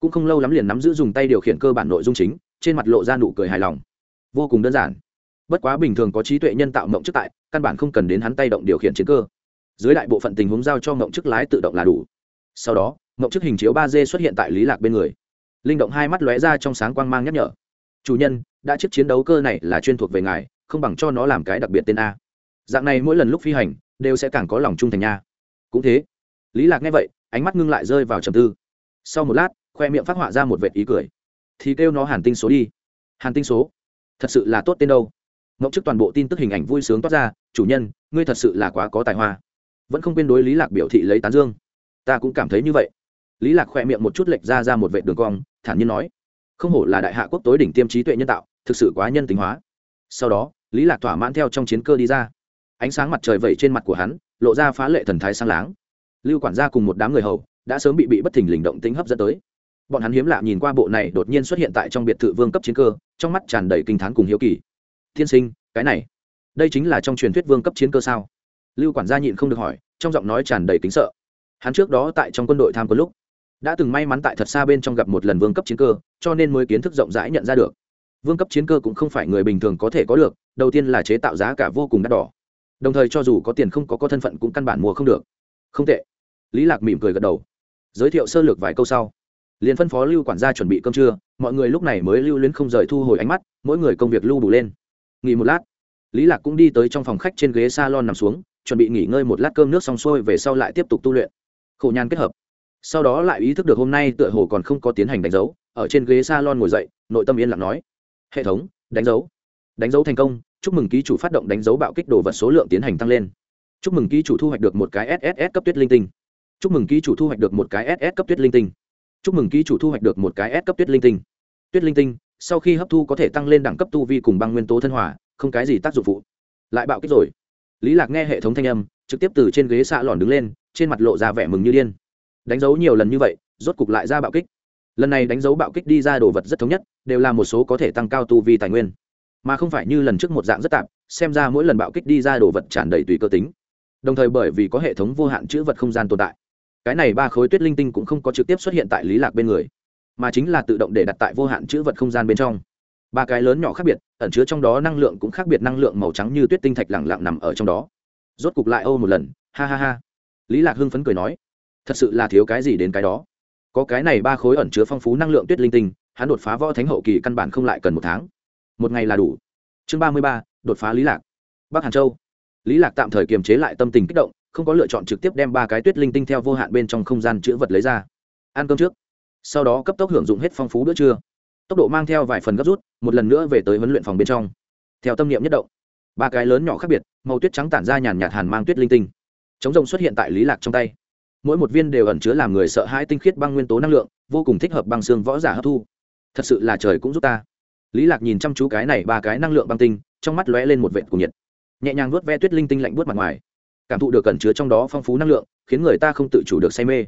Cũng không lâu lắm liền nắm giữ dùng tay điều khiển cơ bản nội dung chính, trên mặt lộ ra nụ cười hài lòng. Vô cùng đơn giản. Bất quá bình thường có trí tuệ nhân tạo mộng chức tại, căn bản không cần đến hắn tay động điều khiển chiến cơ. Dưới đại bộ phận tình huống giao cho mộng chức lái tự động là đủ. Sau đó mộng chức hình chiếu ba d xuất hiện tại lý lạc bên người. Linh động hai mắt lóe ra trong sáng quang mang nhắc nhở chủ nhân, đã chiếc chiến đấu cơ này là chuyên thuộc về ngài, không bằng cho nó làm cái đặc biệt tên a. Dạng này mỗi lần lúc phi hành, đều sẽ càng có lòng trung thành nha. Cũng thế. Lý lạc nghe vậy, ánh mắt ngưng lại rơi vào trầm tư. Sau một lát, khoe miệng phát họa ra một vệt ý cười. Thì kêu nó hàn tinh số đi. Hàn tinh số? Thật sự là tốt tên đâu. Ngẫu trước toàn bộ tin tức hình ảnh vui sướng toát ra. Chủ nhân, ngươi thật sự là quá có tài hoa. Vẫn không quên đối lý lạc biểu thị lấy tán dương. Ta cũng cảm thấy như vậy. Lý lạc khoe miệng một chút lệch ra ra một vệt đường cong, thản nhiên nói không hổ là đại hạ quốc tối đỉnh tiêm trí tuệ nhân tạo, thực sự quá nhân tính hóa. Sau đó, lý lạc thỏa mãn theo trong chiến cơ đi ra. Ánh sáng mặt trời vẩy trên mặt của hắn, lộ ra phá lệ thần thái sáng láng. Lưu quản gia cùng một đám người hầu đã sớm bị bị bất thình lình động tính hấp dẫn tới. Bọn hắn hiếm lạ nhìn qua bộ này đột nhiên xuất hiện tại trong biệt thự vương cấp chiến cơ, trong mắt tràn đầy kinh thán cùng hiếu kỳ. Thiên sinh, cái này, đây chính là trong truyền thuyết vương cấp chiến cơ sao? Lưu quản gia nhịn không được hỏi, trong giọng nói tràn đầy kính sợ. Hắn trước đó tại trong quân đội tham quân lúc đã từng may mắn tại thật xa bên trong gặp một lần vương cấp chiến cơ, cho nên mới kiến thức rộng rãi nhận ra được. Vương cấp chiến cơ cũng không phải người bình thường có thể có được, đầu tiên là chế tạo giá cả vô cùng đắt đỏ. Đồng thời cho dù có tiền không có có thân phận cũng căn bản mua không được. Không tệ. Lý lạc mỉm cười gật đầu. Giới thiệu sơ lược vài câu sau. Liền phân phó lưu quản gia chuẩn bị cơm trưa, mọi người lúc này mới lưu luyến không rời thu hồi ánh mắt, mỗi người công việc lưu đủ lên. Nghỉ một lát. Lý lạc cũng đi tới trong phòng khách trên ghế salon nằm xuống, chuẩn bị nghỉ ngơi một lát cơm nước xong xuôi về sau lại tiếp tục tu luyện. Khổ nhàn kết hợp sau đó lại ý thức được hôm nay tựa hồ còn không có tiến hành đánh dấu, ở trên ghế salon ngồi dậy, nội tâm yên lặng nói, hệ thống, đánh dấu. Đánh dấu thành công, chúc mừng ký chủ phát động đánh dấu bạo kích đồ vật số lượng tiến hành tăng lên. Chúc mừng ký chủ thu hoạch được một cái sss cấp tuyết linh tinh. Chúc mừng ký chủ thu hoạch được một cái ss cấp tuyết linh tinh. Chúc mừng ký chủ thu hoạch được một cái s cấp tuyết linh tinh. Tuyết linh tinh, sau khi hấp thu có thể tăng lên đẳng cấp tu vi cùng băng nguyên tố thân hòa, không cái gì tác dụng phụ. Lại bạo kích rồi. Lý lạc nghe hệ thống thanh âm, trực tiếp từ trên ghế xạ lòn đứng lên, trên mặt lộ ra vẻ mừng như điên đánh dấu nhiều lần như vậy, rốt cục lại ra bạo kích. Lần này đánh dấu bạo kích đi ra đồ vật rất thống nhất, đều là một số có thể tăng cao tu vi tài nguyên. Mà không phải như lần trước một dạng rất tạp, xem ra mỗi lần bạo kích đi ra đồ vật tràn đầy tùy cơ tính. Đồng thời bởi vì có hệ thống vô hạn chữ vật không gian tồn tại, cái này ba khối tuyết linh tinh cũng không có trực tiếp xuất hiện tại lý lạc bên người, mà chính là tự động để đặt tại vô hạn chữ vật không gian bên trong. Ba cái lớn nhỏ khác biệt, ẩn chứa trong đó năng lượng cũng khác biệt năng lượng màu trắng như tuyết tinh thạch lẳng lặng nằm ở trong đó. Rốt cục lại âu một lần, ha ha ha. Lý lạc hưng phấn cười nói thật sự là thiếu cái gì đến cái đó. Có cái này ba khối ẩn chứa phong phú năng lượng tuyết linh tinh, hắn đột phá võ thánh hậu kỳ căn bản không lại cần một tháng. Một ngày là đủ. Chương ba mươi ba, đột phá lý lạc. Bắc hàn châu. Lý lạc tạm thời kiềm chế lại tâm tình kích động, không có lựa chọn trực tiếp đem ba cái tuyết linh tinh theo vô hạn bên trong không gian chữ vật lấy ra. Ăn cơm trước. Sau đó cấp tốc hưởng dụng hết phong phú bữa trưa. Tốc độ mang theo vài phần gấp rút, một lần nữa về tới huấn luyện phòng bên trong. Theo tâm niệm nhất động, ba cái lớn nhỏ khác biệt, màu tuyết trắng tản ra nhàn nhạt hàn mang tuyết linh tinh. Chống rồng xuất hiện tại lý lạc trong tay mỗi một viên đều ẩn chứa làm người sợ hãi tinh khiết băng nguyên tố năng lượng, vô cùng thích hợp băng xương võ giả hấp thu. Thật sự là trời cũng giúp ta. Lý lạc nhìn chăm chú cái này ba cái năng lượng băng tinh, trong mắt lóe lên một vệt cùng nhiệt. Nhẹ nhàng vuốt ve tuyết linh tinh lạnh buốt mặt ngoài. Cảm thụ được cẩn chứa trong đó phong phú năng lượng, khiến người ta không tự chủ được say mê.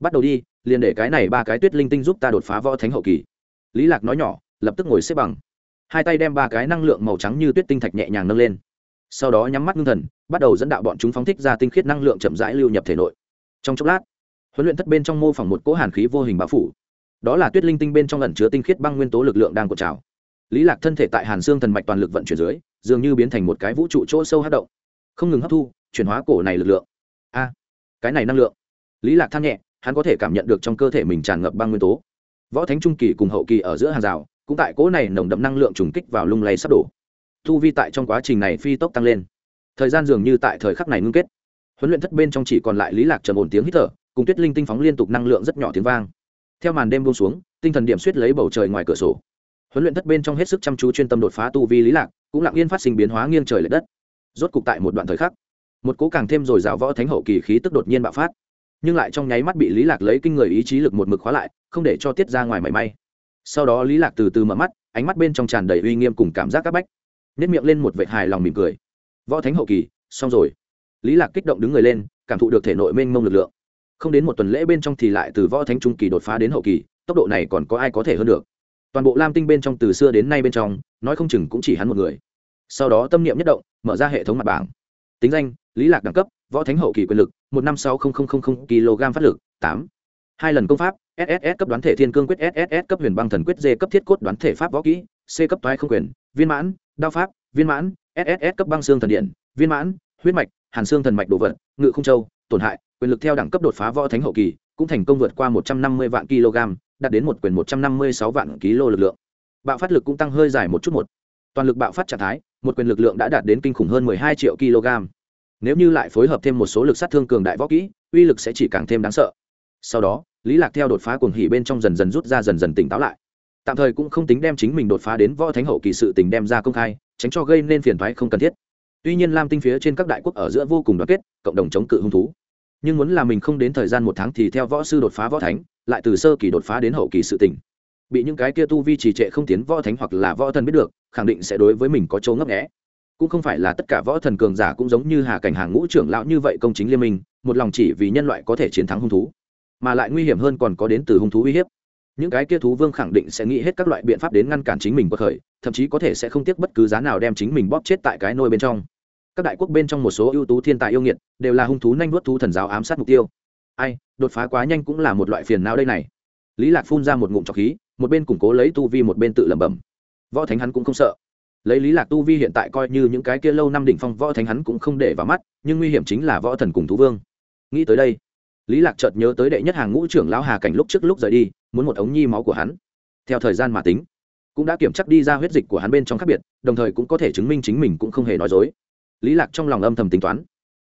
Bắt đầu đi, liền để cái này ba cái tuyết linh tinh giúp ta đột phá võ thánh hậu kỳ. Lý lạc nói nhỏ, lập tức ngồi xếp bằng. Hai tay đem ba cái năng lượng màu trắng như tuyết tinh thạch nhẹ nhàng nâng lên. Sau đó nhắm mắt ngưng thần, bắt đầu dẫn đạo bọn chúng phóng thích ra tinh khiết năng lượng chậm rãi lưu nhập thể nội trong chốc lát, huấn luyện thất bên trong mô phỏng một cỗ hàn khí vô hình bao phủ. Đó là tuyết linh tinh bên trong ẩn chứa tinh khiết băng nguyên tố lực lượng đang cột trào. Lý lạc thân thể tại hàn xương thần mạch toàn lực vận chuyển dưới, dường như biến thành một cái vũ trụ chỗ sâu hát động. Không ngừng hấp thu, chuyển hóa cổ này lực lượng. A, cái này năng lượng. Lý lạc than nhẹ, hắn có thể cảm nhận được trong cơ thể mình tràn ngập băng nguyên tố. Võ thánh trung kỳ cùng hậu kỳ ở giữa hàng rào, cũng tại cỗ này nồng đậm năng lượng trùng kích vào lung lay sắp đổ. Thu vi tại trong quá trình này phi tốc tăng lên. Thời gian dường như tại thời khắc này ngưng kết huấn luyện thất bên trong chỉ còn lại lý lạc trầm ổn tiếng hít thở, cùng tuyết linh tinh phóng liên tục năng lượng rất nhỏ tiếng vang. Theo màn đêm buông xuống, tinh thần điểm suýt lấy bầu trời ngoài cửa sổ. Huấn luyện thất bên trong hết sức chăm chú chuyên tâm đột phá tu vi lý lạc, cũng lặng yên phát sinh biến hóa nghiêng trời lệch đất. Rốt cục tại một đoạn thời khắc, một cố càng thêm rồi rào võ thánh hậu kỳ khí tức đột nhiên bạo phát. Nhưng lại trong nháy mắt bị lý lạc lấy kinh người ý chí lực một mực khóa lại, không để cho tiết ra ngoài mảy may. Sau đó lý lạc từ từ mở mắt, ánh mắt bên trong tràn đầy uy nghiêm cùng cảm giác các bách nếp miệng lên một vệ hài lòng mỉm cười. Võ thánh hậu kỳ, xong rồi lý lạc kích động đứng người lên, cảm thụ được thể nội mênh mông lực lượng. Không đến một tuần lễ bên trong thì lại từ võ thánh trung kỳ đột phá đến hậu kỳ, tốc độ này còn có ai có thể hơn được. Toàn bộ lam tinh bên trong từ xưa đến nay bên trong, nói không chừng cũng chỉ hắn một người. Sau đó tâm niệm nhất động, mở ra hệ thống mặt bảng. Tính danh, lý lạc đẳng cấp, võ thánh hậu kỳ quyền lực, một năm sáu kg phát lực, tám. Hai lần công pháp sss cấp đoán thể thiên cương quyết sss cấp huyền băng thần quyết, d cấp thiết cốt đoán thể pháp võ kỹ, c cấp toái không quyền, viên mãn, đao pháp, viên mãn sss cấp băng xương thần điện, viên mãn, huyết mạch hàn xương thần mạch đồ vật, ngự không châu, tổn hại, quyền lực theo đẳng cấp đột phá võ thánh hậu kỳ, cũng thành công vượt qua một trăm năm mươi vạn kg, đạt đến một quyền một trăm năm mươi sáu vạn kg lực lượng. Bạo phát lực cũng tăng hơi dài một chút một. Toàn lực bạo phát trạng thái, một quyền lực lượng đã đạt đến kinh khủng hơn mười hai triệu kg. Nếu như lại phối hợp thêm một số lực sát thương cường đại võ kỹ, uy lực sẽ chỉ càng thêm đáng sợ. Sau đó, lý lạc theo đột phá cuồng hỉ bên trong dần dần rút ra dần dần tỉnh táo lại. Tạm thời cũng không tính đem chính mình đột phá đến võ thánh hậu kỳ sự tình đem ra công khai, tránh cho gây nên phiền toái không cần thiết tuy nhiên lam tinh phía trên các đại quốc ở giữa vô cùng đoàn kết, cộng đồng chống cự hung thú. Nhưng muốn là mình không đến thời gian một tháng thì theo võ sư đột phá võ thánh, lại từ sơ kỳ đột phá đến hậu kỳ sự tỉnh bị những cái kia tu vi trì trệ không tiến võ thánh hoặc là võ thần biết được, khẳng định sẽ đối với mình có chỗ ngấp nghẽ cũng không phải là tất cả võ thần cường giả cũng giống như hà cảnh hàng ngũ trưởng lão như vậy công chính liên minh, một lòng chỉ vì nhân loại có thể chiến thắng hung thú, mà lại nguy hiểm hơn còn có đến từ hung thú uy hiếp. Những cái kia thú vương khẳng định sẽ nghĩ hết các loại biện pháp đến ngăn cản chính mình bất khởi, thậm chí có thể sẽ không tiếc bất cứ giá nào đem chính mình bóp chết tại cái nôi bên trong các đại quốc bên trong một số ưu tú thiên tài yêu nghiệt, đều là hung thú nhanh nuốt thú thần giáo ám sát mục tiêu. Ai, đột phá quá nhanh cũng là một loại phiền não đây này. Lý lạc phun ra một ngụm trọc khí, một bên củng cố lấy tu vi, một bên tự lẩm bẩm. Võ thánh hắn cũng không sợ. Lấy lý lạc tu vi hiện tại coi như những cái kia lâu năm đỉnh phong, võ thánh hắn cũng không để vào mắt, nhưng nguy hiểm chính là võ thần cùng thú vương. Nghĩ tới đây, lý lạc chợt nhớ tới đệ nhất hàng ngũ trưởng lão hà cảnh lúc trước lúc rời đi, muốn một ống nhi máu của hắn. Theo thời gian mà tính, cũng đã kiểm chắc đi ra huyết dịch của hắn bên trong khác biệt, đồng thời cũng có thể chứng minh chính mình cũng không hề nói dối lý lạc trong lòng âm thầm tính toán.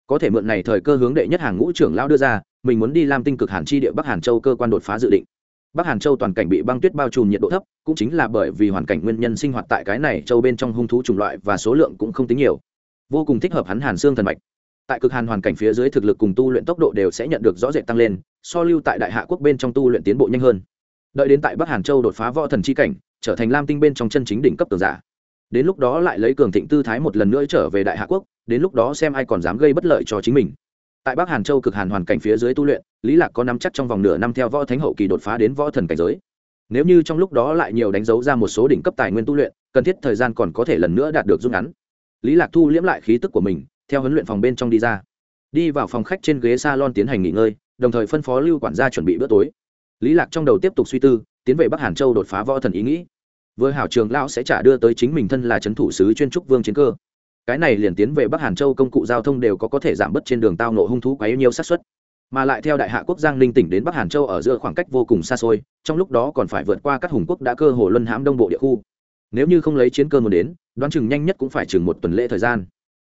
Có thể mượn này thời cơ hướng đệ nhất hàng ngũ trưởng lão đưa ra, mình muốn đi làm tinh cực hàn chi địa bắc hàn châu cơ quan đột phá dự định. Bắc hàn châu toàn cảnh bị băng tuyết bao trùm nhiệt độ thấp, cũng chính là bởi vì hoàn cảnh nguyên nhân sinh hoạt tại cái này châu bên trong hung thú chủng loại và số lượng cũng không tính nhiều. Vô cùng thích hợp hắn hàn xương thần mạch. Tại cực hàn hoàn cảnh phía dưới thực lực cùng tu luyện tốc độ đều sẽ nhận được rõ rệt tăng lên, so lưu tại đại hạ quốc bên trong tu luyện tiến bộ nhanh hơn. Đợi đến tại bắc hàn châu đột phá võ thần chi cảnh, trở thành lam tinh bên trong chân chính đỉnh cấp tường giả đến lúc đó lại lấy cường thịnh tư thái một lần nữa trở về đại hạ quốc, đến lúc đó xem ai còn dám gây bất lợi cho chính mình. Tại bắc hàn châu cực hàn hoàn cảnh phía dưới tu luyện, lý lạc có nắm chắc trong vòng nửa năm theo võ thánh hậu kỳ đột phá đến võ thần cảnh giới. Nếu như trong lúc đó lại nhiều đánh dấu ra một số đỉnh cấp tài nguyên tu luyện, cần thiết thời gian còn có thể lần nữa đạt được rút ngắn. Lý lạc thu liễm lại khí tức của mình, theo huấn luyện phòng bên trong đi ra. Đi vào phòng khách trên ghế salon tiến hành nghỉ ngơi, đồng thời phân phó lưu quản gia chuẩn bị bữa tối. Lý lạc trong đầu tiếp tục suy tư, tiến về bắc hàn châu đột phá võ thần ý nghĩ vừa hảo trường lão sẽ trả đưa tới chính mình thân là c thủ sứ chuyên trúc vương chiến cơ. Cái này liền tiến về bắc hàn châu công cụ giao thông đều có có thể giảm bớt trên đường tao nộ hung thú quá yêu nhiều xác suất. Mà lại theo đại hạ quốc giang ninh tỉnh đến bắc hàn châu ở giữa khoảng cách vô cùng xa xôi, trong lúc đó còn phải vượt qua các hùng quốc đã cơ hồ luân hãm đông bộ địa khu. Nếu như không lấy chiến cơ muốn đến, đoán chừng nhanh nhất cũng phải chừng một tuần lễ thời gian.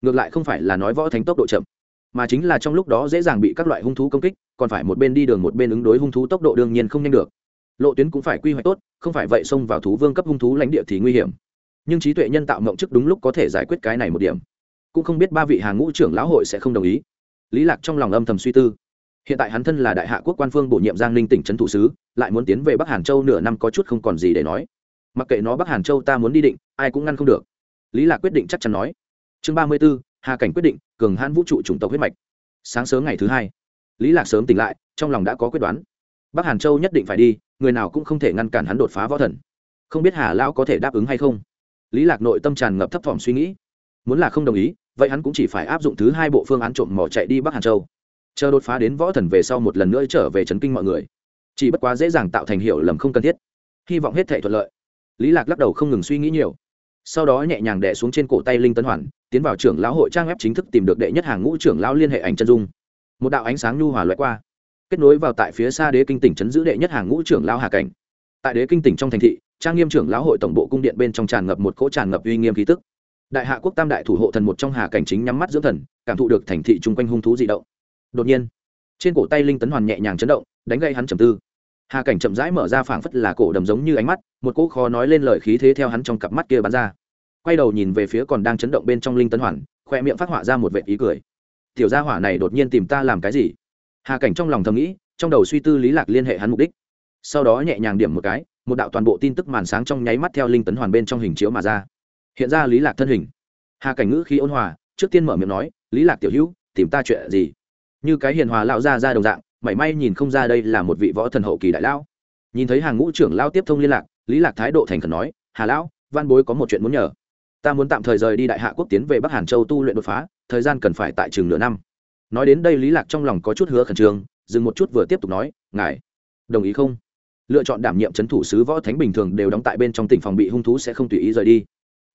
Ngược lại không phải là nói võ thánh tốc độ chậm, mà chính là trong lúc đó dễ dàng bị các loại hung thú công kích, còn phải một bên đi đường một bên ứng đối hung thú tốc độ đương nhiên không nhanh được lộ tuyến cũng phải quy hoạch tốt không phải vậy xông vào thú vương cấp hung thú lãnh địa thì nguy hiểm. Nhưng trí tuệ nhân tạo mộng chức đúng lúc có thể giải quyết cái này một điểm. Cũng không biết ba vị hàng ngũ trưởng lão hội sẽ không đồng ý. Lý lạc trong lòng âm thầm suy tư. Hiện tại hắn thân là đại hạ quốc quan phương bổ nhiệm giang ninh tỉnh trấn thủ sứ lại muốn tiến về bắc hàn châu nửa năm có chút không còn gì để nói. Mặc kệ nó bắc hàn châu ta muốn đi định ai cũng ngăn không được. Lý lạc quyết định chắc chắn nói. Chương ba mươi 34, hà cảnh quyết định cường hãn vũ trụ chủng tộc huyết mạch. Sáng sớm ngày thứ hai lý lạc sớm tỉnh lại trong lòng đã có quyết đoán. Bắc hàn châu nhất định phải đi người nào cũng không thể ngăn cản hắn đột phá võ thần. Không biết hà lão có thể đáp ứng hay không? Lý lạc nội tâm tràn ngập thấp thỏm suy nghĩ. Muốn là không đồng ý, vậy hắn cũng chỉ phải áp dụng thứ hai bộ phương án trộm mỏ chạy đi bắc hàn châu. Chờ đột phá đến võ thần về sau một lần nữa trở về chấn kinh mọi người. Chỉ bất quá dễ dàng tạo thành hiểu lầm không cần thiết. Hy vọng hết thể thuận lợi. Lý lạc lắc đầu không ngừng suy nghĩ nhiều. Sau đó nhẹ nhàng đè xuống trên cổ tay linh tấn hoàn, tiến vào trưởng lão hội trang web chính thức tìm được đệ nhất hàng ngũ trưởng lão liên hệ ảnh chân dung. Một đạo ánh sáng nhu hòa loại qua kết nối vào tại phía xa đế kinh tỉnh chấn giữ đệ nhất hàng ngũ trưởng lão hà cảnh. Tại đế kinh tỉnh trong thành thị, trang nghiêm trưởng lão hội tổng bộ cung điện bên trong tràn ngập một cỗ tràn ngập uy nghiêm khí tức. Đại hạ quốc tam đại thủ hộ thần một trong hà cảnh chính nhắm mắt dưỡng thần, cảm thụ được thành thị chung quanh hung thú dị động. Đột nhiên, trên cổ tay linh tấn hoàn nhẹ nhàng chấn động, đánh gây hắn trầm tư. Hà cảnh chậm rãi mở ra phảng phất là cổ đầm giống như ánh mắt, một cỗ khó nói lên lời khí thế theo hắn trong cặp mắt kia bắn ra. Quay đầu nhìn về phía còn đang chấn động bên trong linh tấn hoàn, khoe miệng phát họa ra một vệ ý cười. Tiểu gia hỏa này đột nhiên tìm ta làm cái gì? Hà cảnh trong lòng thầm nghĩ, trong đầu suy tư lý lạc liên hệ hắn mục đích. Sau đó nhẹ nhàng điểm một cái, một đạo toàn bộ tin tức màn sáng trong nháy mắt theo linh tấn hoàn bên trong hình chiếu mà ra. Hiện ra lý lạc thân hình. Hà cảnh ngữ khí ôn hòa, trước tiên mở miệng nói, lý lạc tiểu hữu, tìm ta chuyện gì? Như cái hiền hòa lão ra ra đồng dạng, mảy may nhìn không ra đây là một vị võ thần hậu kỳ đại lão. Nhìn thấy hàng ngũ trưởng lao tiếp thông liên lạc, lý lạc thái độ thành khẩn nói, hà lão, văn bối có một chuyện muốn nhờ. Ta muốn tạm thời rời đi đại hạ quốc tiến về bắc hàn châu tu luyện đột phá, thời gian cần phải tại trường nửa năm nói đến đây lý lạc trong lòng có chút hứa khẩn trương, dừng một chút vừa tiếp tục nói, ngài, đồng ý không? Lựa chọn đảm nhiệm chấn thủ sứ võ thánh bình thường đều đóng tại bên trong tỉnh phòng bị hung thú sẽ không tùy ý rời đi.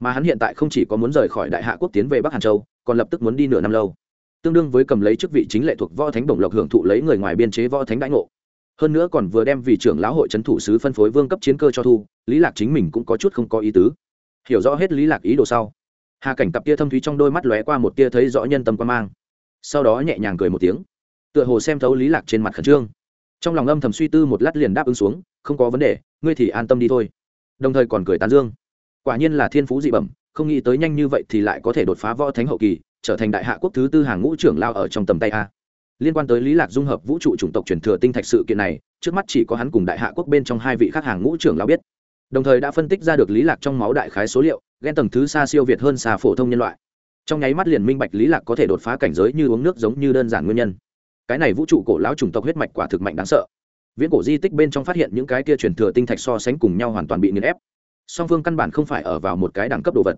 Mà hắn hiện tại không chỉ có muốn rời khỏi đại hạ quốc tiến về bắc hàn châu, còn lập tức muốn đi nửa năm lâu. Tương đương với cầm lấy chức vị chính lệ thuộc võ thánh bổng lộc hưởng thụ lấy người ngoài biên chế võ thánh đãi ngộ. Hơn nữa còn vừa đem vị trưởng lão hội trấn thủ sứ phân phối vương cấp chiến cơ cho thu, lý lạc chính mình cũng có chút không có ý tứ. Hiểu rõ hết lý lạc ý đồ sau, hà cảnh cặp tia thâm thúy trong đôi mắt lóe qua một tia thấy rõ nhân tâm quan mang sau đó nhẹ nhàng cười một tiếng. Tựa hồ xem thấu lý lạc trên mặt khẩn trương. Trong lòng âm thầm suy tư một lát liền đáp ứng xuống, không có vấn đề, ngươi thì an tâm đi thôi. Đồng thời còn cười tán dương. Quả nhiên là thiên phú dị bẩm, không nghĩ tới nhanh như vậy thì lại có thể đột phá võ thánh hậu kỳ, trở thành đại hạ quốc thứ tư hàng ngũ trưởng lao ở trong tầm tay a. Liên quan tới lý lạc dung hợp vũ trụ chủng tộc truyền thừa tinh thạch sự kiện này, trước mắt chỉ có hắn cùng đại hạ quốc bên trong hai vị khác hàng ngũ trưởng lao biết. Đồng thời đã phân tích ra được lý lạc trong máu đại khái số liệu, ghen tầng thứ xa siêu việt hơn xa phổ thông nhân loại trong nháy mắt liền minh bạch lý lạc có thể đột phá cảnh giới như uống nước giống như đơn giản nguyên nhân. Cái này vũ trụ cổ lão chủng tộc huyết mạch quả thực mạnh đáng sợ. Viễn cổ di tích bên trong phát hiện những cái kia truyền thừa tinh thạch so sánh cùng nhau hoàn toàn bị nghiền ép. Song phương căn bản không phải ở vào một cái đẳng cấp đồ vật.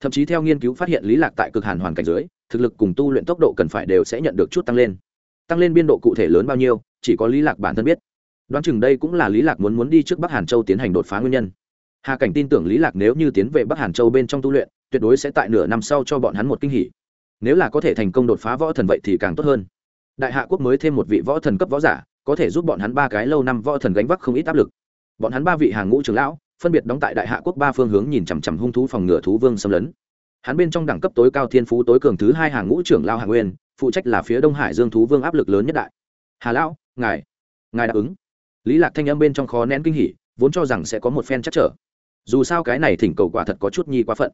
Thậm chí theo nghiên cứu phát hiện lý lạc tại cực hàn hoàn cảnh dưới, thực lực cùng tu luyện tốc độ cần phải đều sẽ nhận được chút tăng lên. Tăng lên biên độ cụ thể lớn bao nhiêu, chỉ có lý lạc bản thân biết. Đoán chừng đây cũng là lý lạc muốn muốn đi trước bắc hàn châu tiến hành đột phá nguyên nhân. Hà cảnh tin tưởng lý lạc nếu như tiến về bắc hàn châu bên trong tu luyện tuyệt đối sẽ tại nửa năm sau cho bọn hắn một kinh hỉ. Nếu là có thể thành công đột phá võ thần vậy thì càng tốt hơn. Đại hạ quốc mới thêm một vị võ thần cấp võ giả, có thể giúp bọn hắn ba cái lâu năm võ thần gánh vác không ít áp lực. Bọn hắn ba vị hàng ngũ trưởng lão, phân biệt đóng tại đại hạ quốc ba phương hướng nhìn chằm chằm hung thú phòng ngừa thú vương xâm lấn. Hắn bên trong đẳng cấp tối cao thiên phú tối cường thứ hai hàng ngũ trưởng lao hạ nguyên, phụ trách là phía đông hải dương thú vương áp lực lớn nhất đại. Hà lão, ngài ngài đáp ứng. Lý lạc thanh âm bên trong khó nén kinh hỉ, vốn cho rằng sẽ có một phen chắc trở. Dù sao cái này thỉnh cầu quả thật có chút nhi quá phận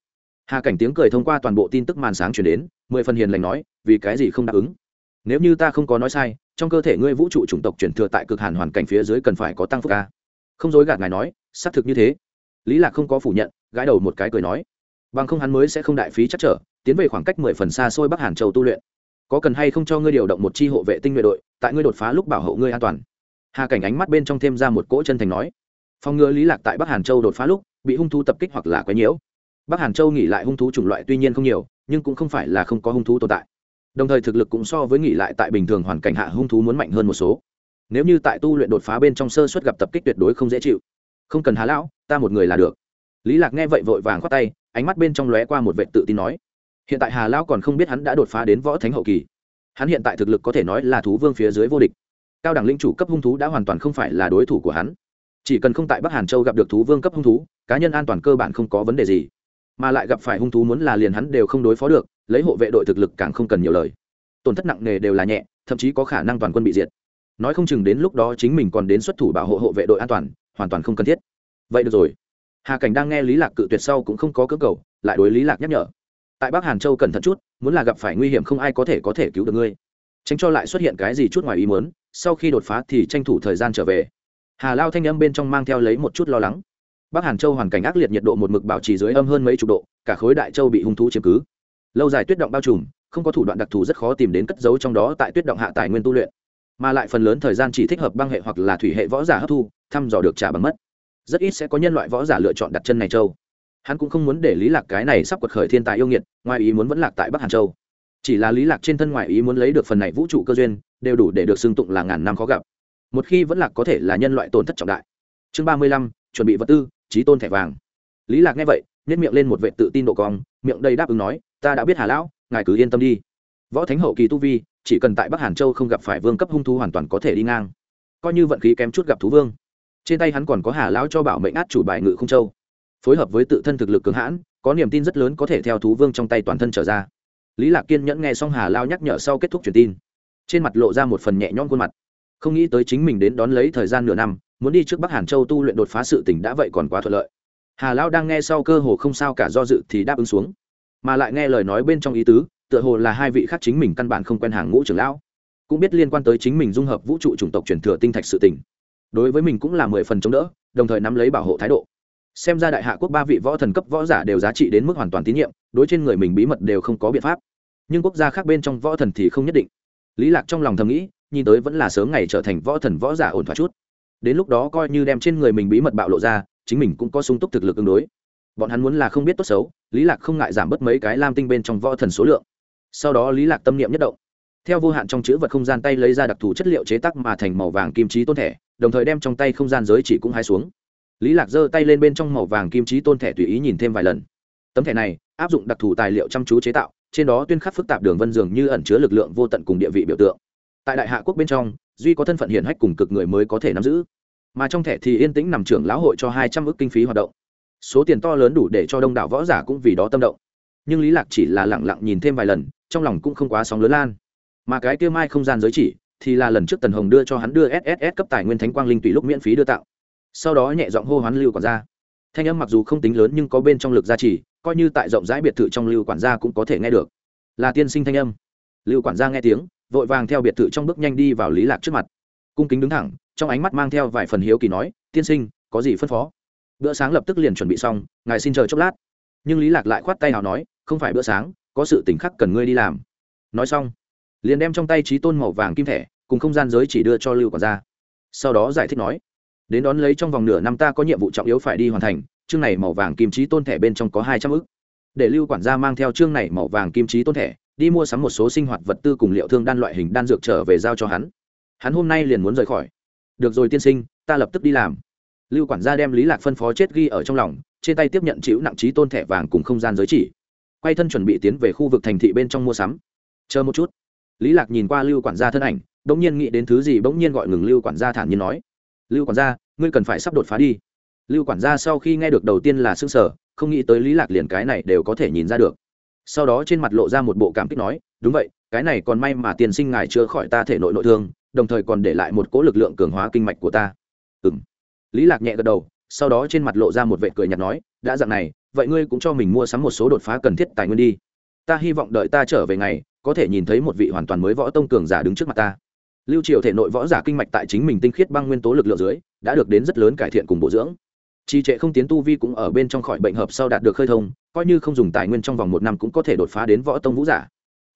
hà cảnh tiếng cười thông qua toàn bộ tin tức màn sáng chuyển đến, mười phần hiền lành nói, vì cái gì không đáp ứng? Nếu như ta không có nói sai, trong cơ thể ngươi vũ trụ chủng tộc chuyển thừa tại cực hàn hoàn cảnh phía dưới cần phải có tăng phúc ca. Không dối gạt ngài nói, xác thực như thế. Lý lạc không có phủ nhận, gãi đầu một cái cười nói. Bằng không hắn mới sẽ không đại phí chắc trở, tiến về khoảng cách mười phần xa xôi bắc hàn châu tu luyện. Có cần hay không cho ngươi điều động một chi hộ vệ tinh nhuệ đội, tại ngươi đột phá lúc bảo hộ ngươi an toàn. Hà cảnh ánh mắt bên trong thêm ra một cỗ chân thành nói. Phòng ngừa lý lạc tại bắc hàn châu đột phá lúc, bị hung thu tập kích hoặc là quấy nhiễu bắc hàn châu nghỉ lại hung thú chủng loại tuy nhiên không nhiều, nhưng cũng không phải là không có hung thú tồn tại. Đồng thời thực lực cũng so với nghỉ lại tại bình thường hoàn cảnh hạ hung thú muốn mạnh hơn một số. Nếu như tại tu luyện đột phá bên trong sơ suất gặp tập kích tuyệt đối không dễ chịu. Không cần hà lão, ta một người là được. Lý lạc nghe vậy vội vàng khoát tay, ánh mắt bên trong lóe qua một vệ tự tin nói. Hiện tại hà lão còn không biết hắn đã đột phá đến võ thánh hậu kỳ. Hắn hiện tại thực lực có thể nói là thú vương phía dưới vô địch. Cao đẳng linh chủ cấp hung thú đã hoàn toàn không phải là đối thủ của hắn. Chỉ cần không tại bắc hàn châu gặp được thú vương cấp hung thú, cá nhân an toàn cơ bản không có vấn đề gì mà lại gặp phải hung thú muốn là liền hắn đều không đối phó được, lấy hộ vệ đội thực lực càng không cần nhiều lời. Tổn thất nặng nề đều là nhẹ, thậm chí có khả năng toàn quân bị diệt. Nói không chừng đến lúc đó chính mình còn đến xuất thủ bảo hộ hộ vệ đội an toàn, hoàn toàn không cần thiết. Vậy được rồi. Hà cảnh đang nghe lý lạc cự tuyệt sau cũng không có cơ cầu, lại đối lý lạc nhắc nhở. Tại bắc hàn châu cẩn thận chút, muốn là gặp phải nguy hiểm không ai có thể có thể cứu được ngươi. Tránh cho lại xuất hiện cái gì chút ngoài ý muốn, sau khi đột phá thì tranh thủ thời gian trở về. Hà lao thanh âm bên trong mang theo lấy một chút lo lắng bắc hàn châu hoàn cảnh ác liệt nhiệt độ một mực bảo trì dưới âm hơn mấy chục độ, cả khối đại châu bị hung thú chiếm cứ. Lâu dài tuyết động bao trùm, không có thủ đoạn đặc thù rất khó tìm đến cất giấu trong đó tại tuyết động hạ tài nguyên tu luyện. Mà lại phần lớn thời gian chỉ thích hợp băng hệ hoặc là thủy hệ võ giả hấp thu, thăm dò được trả bằng mất. Rất ít sẽ có nhân loại võ giả lựa chọn đặt chân này châu. Hắn cũng không muốn để lý lạc cái này sắp quật khởi thiên tài yêu nghiệt, ngoài ý muốn vẫn lạc tại bắc hàn châu. Chỉ là lý lạc trên thân ngoài ý muốn lấy được phần này vũ trụ cơ duyên, đều đủ để được xưng tụng là ngàn năm khó gặp. Một khi vẫn lạc có thể là nhân loại tổn thất trọng đại. Chương ba mươi lăm, chuẩn bị vật tư trí tôn thẻ vàng. Lý lạc nghe vậy nhét miệng lên một vệ tự tin độ cong, miệng đầy đáp ứng nói, ta đã biết hà lão, ngài cứ yên tâm đi. Võ thánh hậu kỳ tu vi, chỉ cần tại bắc hàn châu không gặp phải vương cấp hung thú hoàn toàn có thể đi ngang. Coi như vận khí kém chút gặp thú vương. Trên tay hắn còn có hà lão cho bảo mệnh át chủ bài ngự không châu. Phối hợp với tự thân thực lực cường hãn, có niềm tin rất lớn có thể theo thú vương trong tay toàn thân trở ra. Lý lạc kiên nhẫn nghe xong hà lao nhắc nhở sau kết thúc truyền tin. Trên mặt lộ ra một phần nhẹ nhõm khuôn mặt. Không nghĩ tới chính mình đến đón lấy thời gian nửa năm muốn đi trước bắc hàn châu tu luyện đột phá sự tỉnh đã vậy còn quá thuận lợi. Hà lao đang nghe sau cơ hồ không sao cả do dự thì đáp ứng xuống, mà lại nghe lời nói bên trong ý tứ, tựa hồ là hai vị khác chính mình căn bản không quen hàng ngũ trưởng lão, cũng biết liên quan tới chính mình dung hợp vũ trụ chủng tộc truyền thừa tinh thạch sự tỉnh đối với mình cũng là mười phần chống đỡ, đồng thời nắm lấy bảo hộ thái độ. Xem ra đại hạ quốc ba vị võ thần cấp võ giả đều giá trị đến mức hoàn toàn tín nhiệm, đối trên người mình bí mật đều không có biện pháp. Nhưng quốc gia khác bên trong võ thần thì không nhất định. Lý lạc trong lòng thầm nghĩ, nhìn tới vẫn là sớm ngày trở thành võ thần võ giả ổn thỏa chút đến lúc đó coi như đem trên người mình bí mật bạo lộ ra, chính mình cũng có sung túc thực lực tương đối. Bọn hắn muốn là không biết tốt xấu, lý lạc không ngại giảm bớt mấy cái lam tinh bên trong võ thần số lượng. Sau đó lý lạc tâm niệm nhất động. Theo vô hạn trong chữ vật không gian tay lấy ra đặc thù chất liệu chế tác mà thành màu vàng kim trí tôn thẻ, đồng thời đem trong tay không gian giới chỉ cũng hai xuống. Lý lạc giơ tay lên bên trong màu vàng kim trí tôn thẻ tùy ý nhìn thêm vài lần. Tấm thẻ này, áp dụng đặc thù tài liệu chăm chú chế tạo, trên đó tuyên khắc phức tạp đường vân dường như ẩn chứa lực lượng vô tận cùng địa vị biểu tượng. Tại đại hạ quốc bên trong duy có thân phận hiển hách cùng cực người mới có thể nắm giữ. Mà trong thẻ thì yên tĩnh nằm trưởng lão hội cho hai trăm ước kinh phí hoạt động. Số tiền to lớn đủ để cho đông đảo võ giả cũng vì đó tâm động. Nhưng lý lạc chỉ là lặng lặng nhìn thêm vài lần, trong lòng cũng không quá sóng lớn lan. Mà cái kia mai không gian giới chỉ thì là lần trước tần hồng đưa cho hắn đưa sss cấp tài nguyên thánh quang linh tùy lúc miễn phí đưa tạo. Sau đó nhẹ giọng hô hoán lưu quản gia. Thanh âm mặc dù không tính lớn nhưng có bên trong lực gia trì, coi như tại rộng rãi biệt thự trong lưu quản gia cũng có thể nghe được. Là tiên sinh thanh âm. Lưu quản gia nghe tiếng vội vàng theo biệt thự trong bước nhanh đi vào lý lạc trước mặt. Cung kính đứng thẳng trong ánh mắt mang theo vài phần hiếu kỳ nói tiên sinh có gì phân phó? Bữa sáng lập tức liền chuẩn bị xong ngài xin chờ chốc lát. Nhưng lý lạc lại khoát tay nào nói không phải bữa sáng có sự tình khắc cần ngươi đi làm. Nói xong liền đem trong tay trí tôn màu vàng kim thẻ cùng không gian giới chỉ đưa cho lưu quản gia. Sau đó giải thích nói đến đón lấy trong vòng nửa năm ta có nhiệm vụ trọng yếu phải đi hoàn thành chương này màu vàng kim trí tôn thẻ bên trong có hai trăm ức, c để lưu quản gia mang theo chương này màu vàng kim trí tôn thẻ đi mua sắm một số sinh hoạt vật tư cùng liệu thương đan loại hình đan dược trở về giao cho hắn. Hắn hôm nay liền muốn rời khỏi. Được rồi tiên sinh, ta lập tức đi làm. Lưu quản gia đem lý lạc phân phó chết ghi ở trong lòng, trên tay tiếp nhận chịu nặng trí tôn thẻ vàng cùng không gian giới chỉ. Quay thân chuẩn bị tiến về khu vực thành thị bên trong mua sắm. Chờ một chút. Lý lạc nhìn qua lưu quản gia thân ảnh bỗng nhiên nghĩ đến thứ gì bỗng nhiên gọi ngừng lưu quản gia thản nhiên nói. Lưu quản gia, ngươi cần phải sắp đột phá đi. Lưu quản gia sau khi nghe được đầu tiên là xương sở không nghĩ tới lý lạc liền cái này đều có thể nhìn ra được sau đó trên mặt lộ ra một bộ cảm kích nói, đúng vậy, cái này còn may mà tiền sinh ngài chữa khỏi ta thể nội nội thương, đồng thời còn để lại một cỗ lực lượng cường hóa kinh mạch của ta. Ừm. Lý lạc nhẹ gật đầu, sau đó trên mặt lộ ra một vệ cười nhạt nói, đã dạng này, vậy ngươi cũng cho mình mua sắm một số đột phá cần thiết tài nguyên đi. Ta hy vọng đợi ta trở về ngày, có thể nhìn thấy một vị hoàn toàn mới võ tông cường giả đứng trước mặt ta. Lưu triều thể nội võ giả kinh mạch tại chính mình tinh khiết băng nguyên tố lực lượng dưới, đã được đến rất lớn cải thiện cùng bổ dưỡng trì trệ không tiến tu vi cũng ở bên trong khỏi bệnh hợp sau đạt được khơi thông, coi như không dùng tài nguyên trong vòng một năm cũng có thể đột phá đến võ tông vũ giả.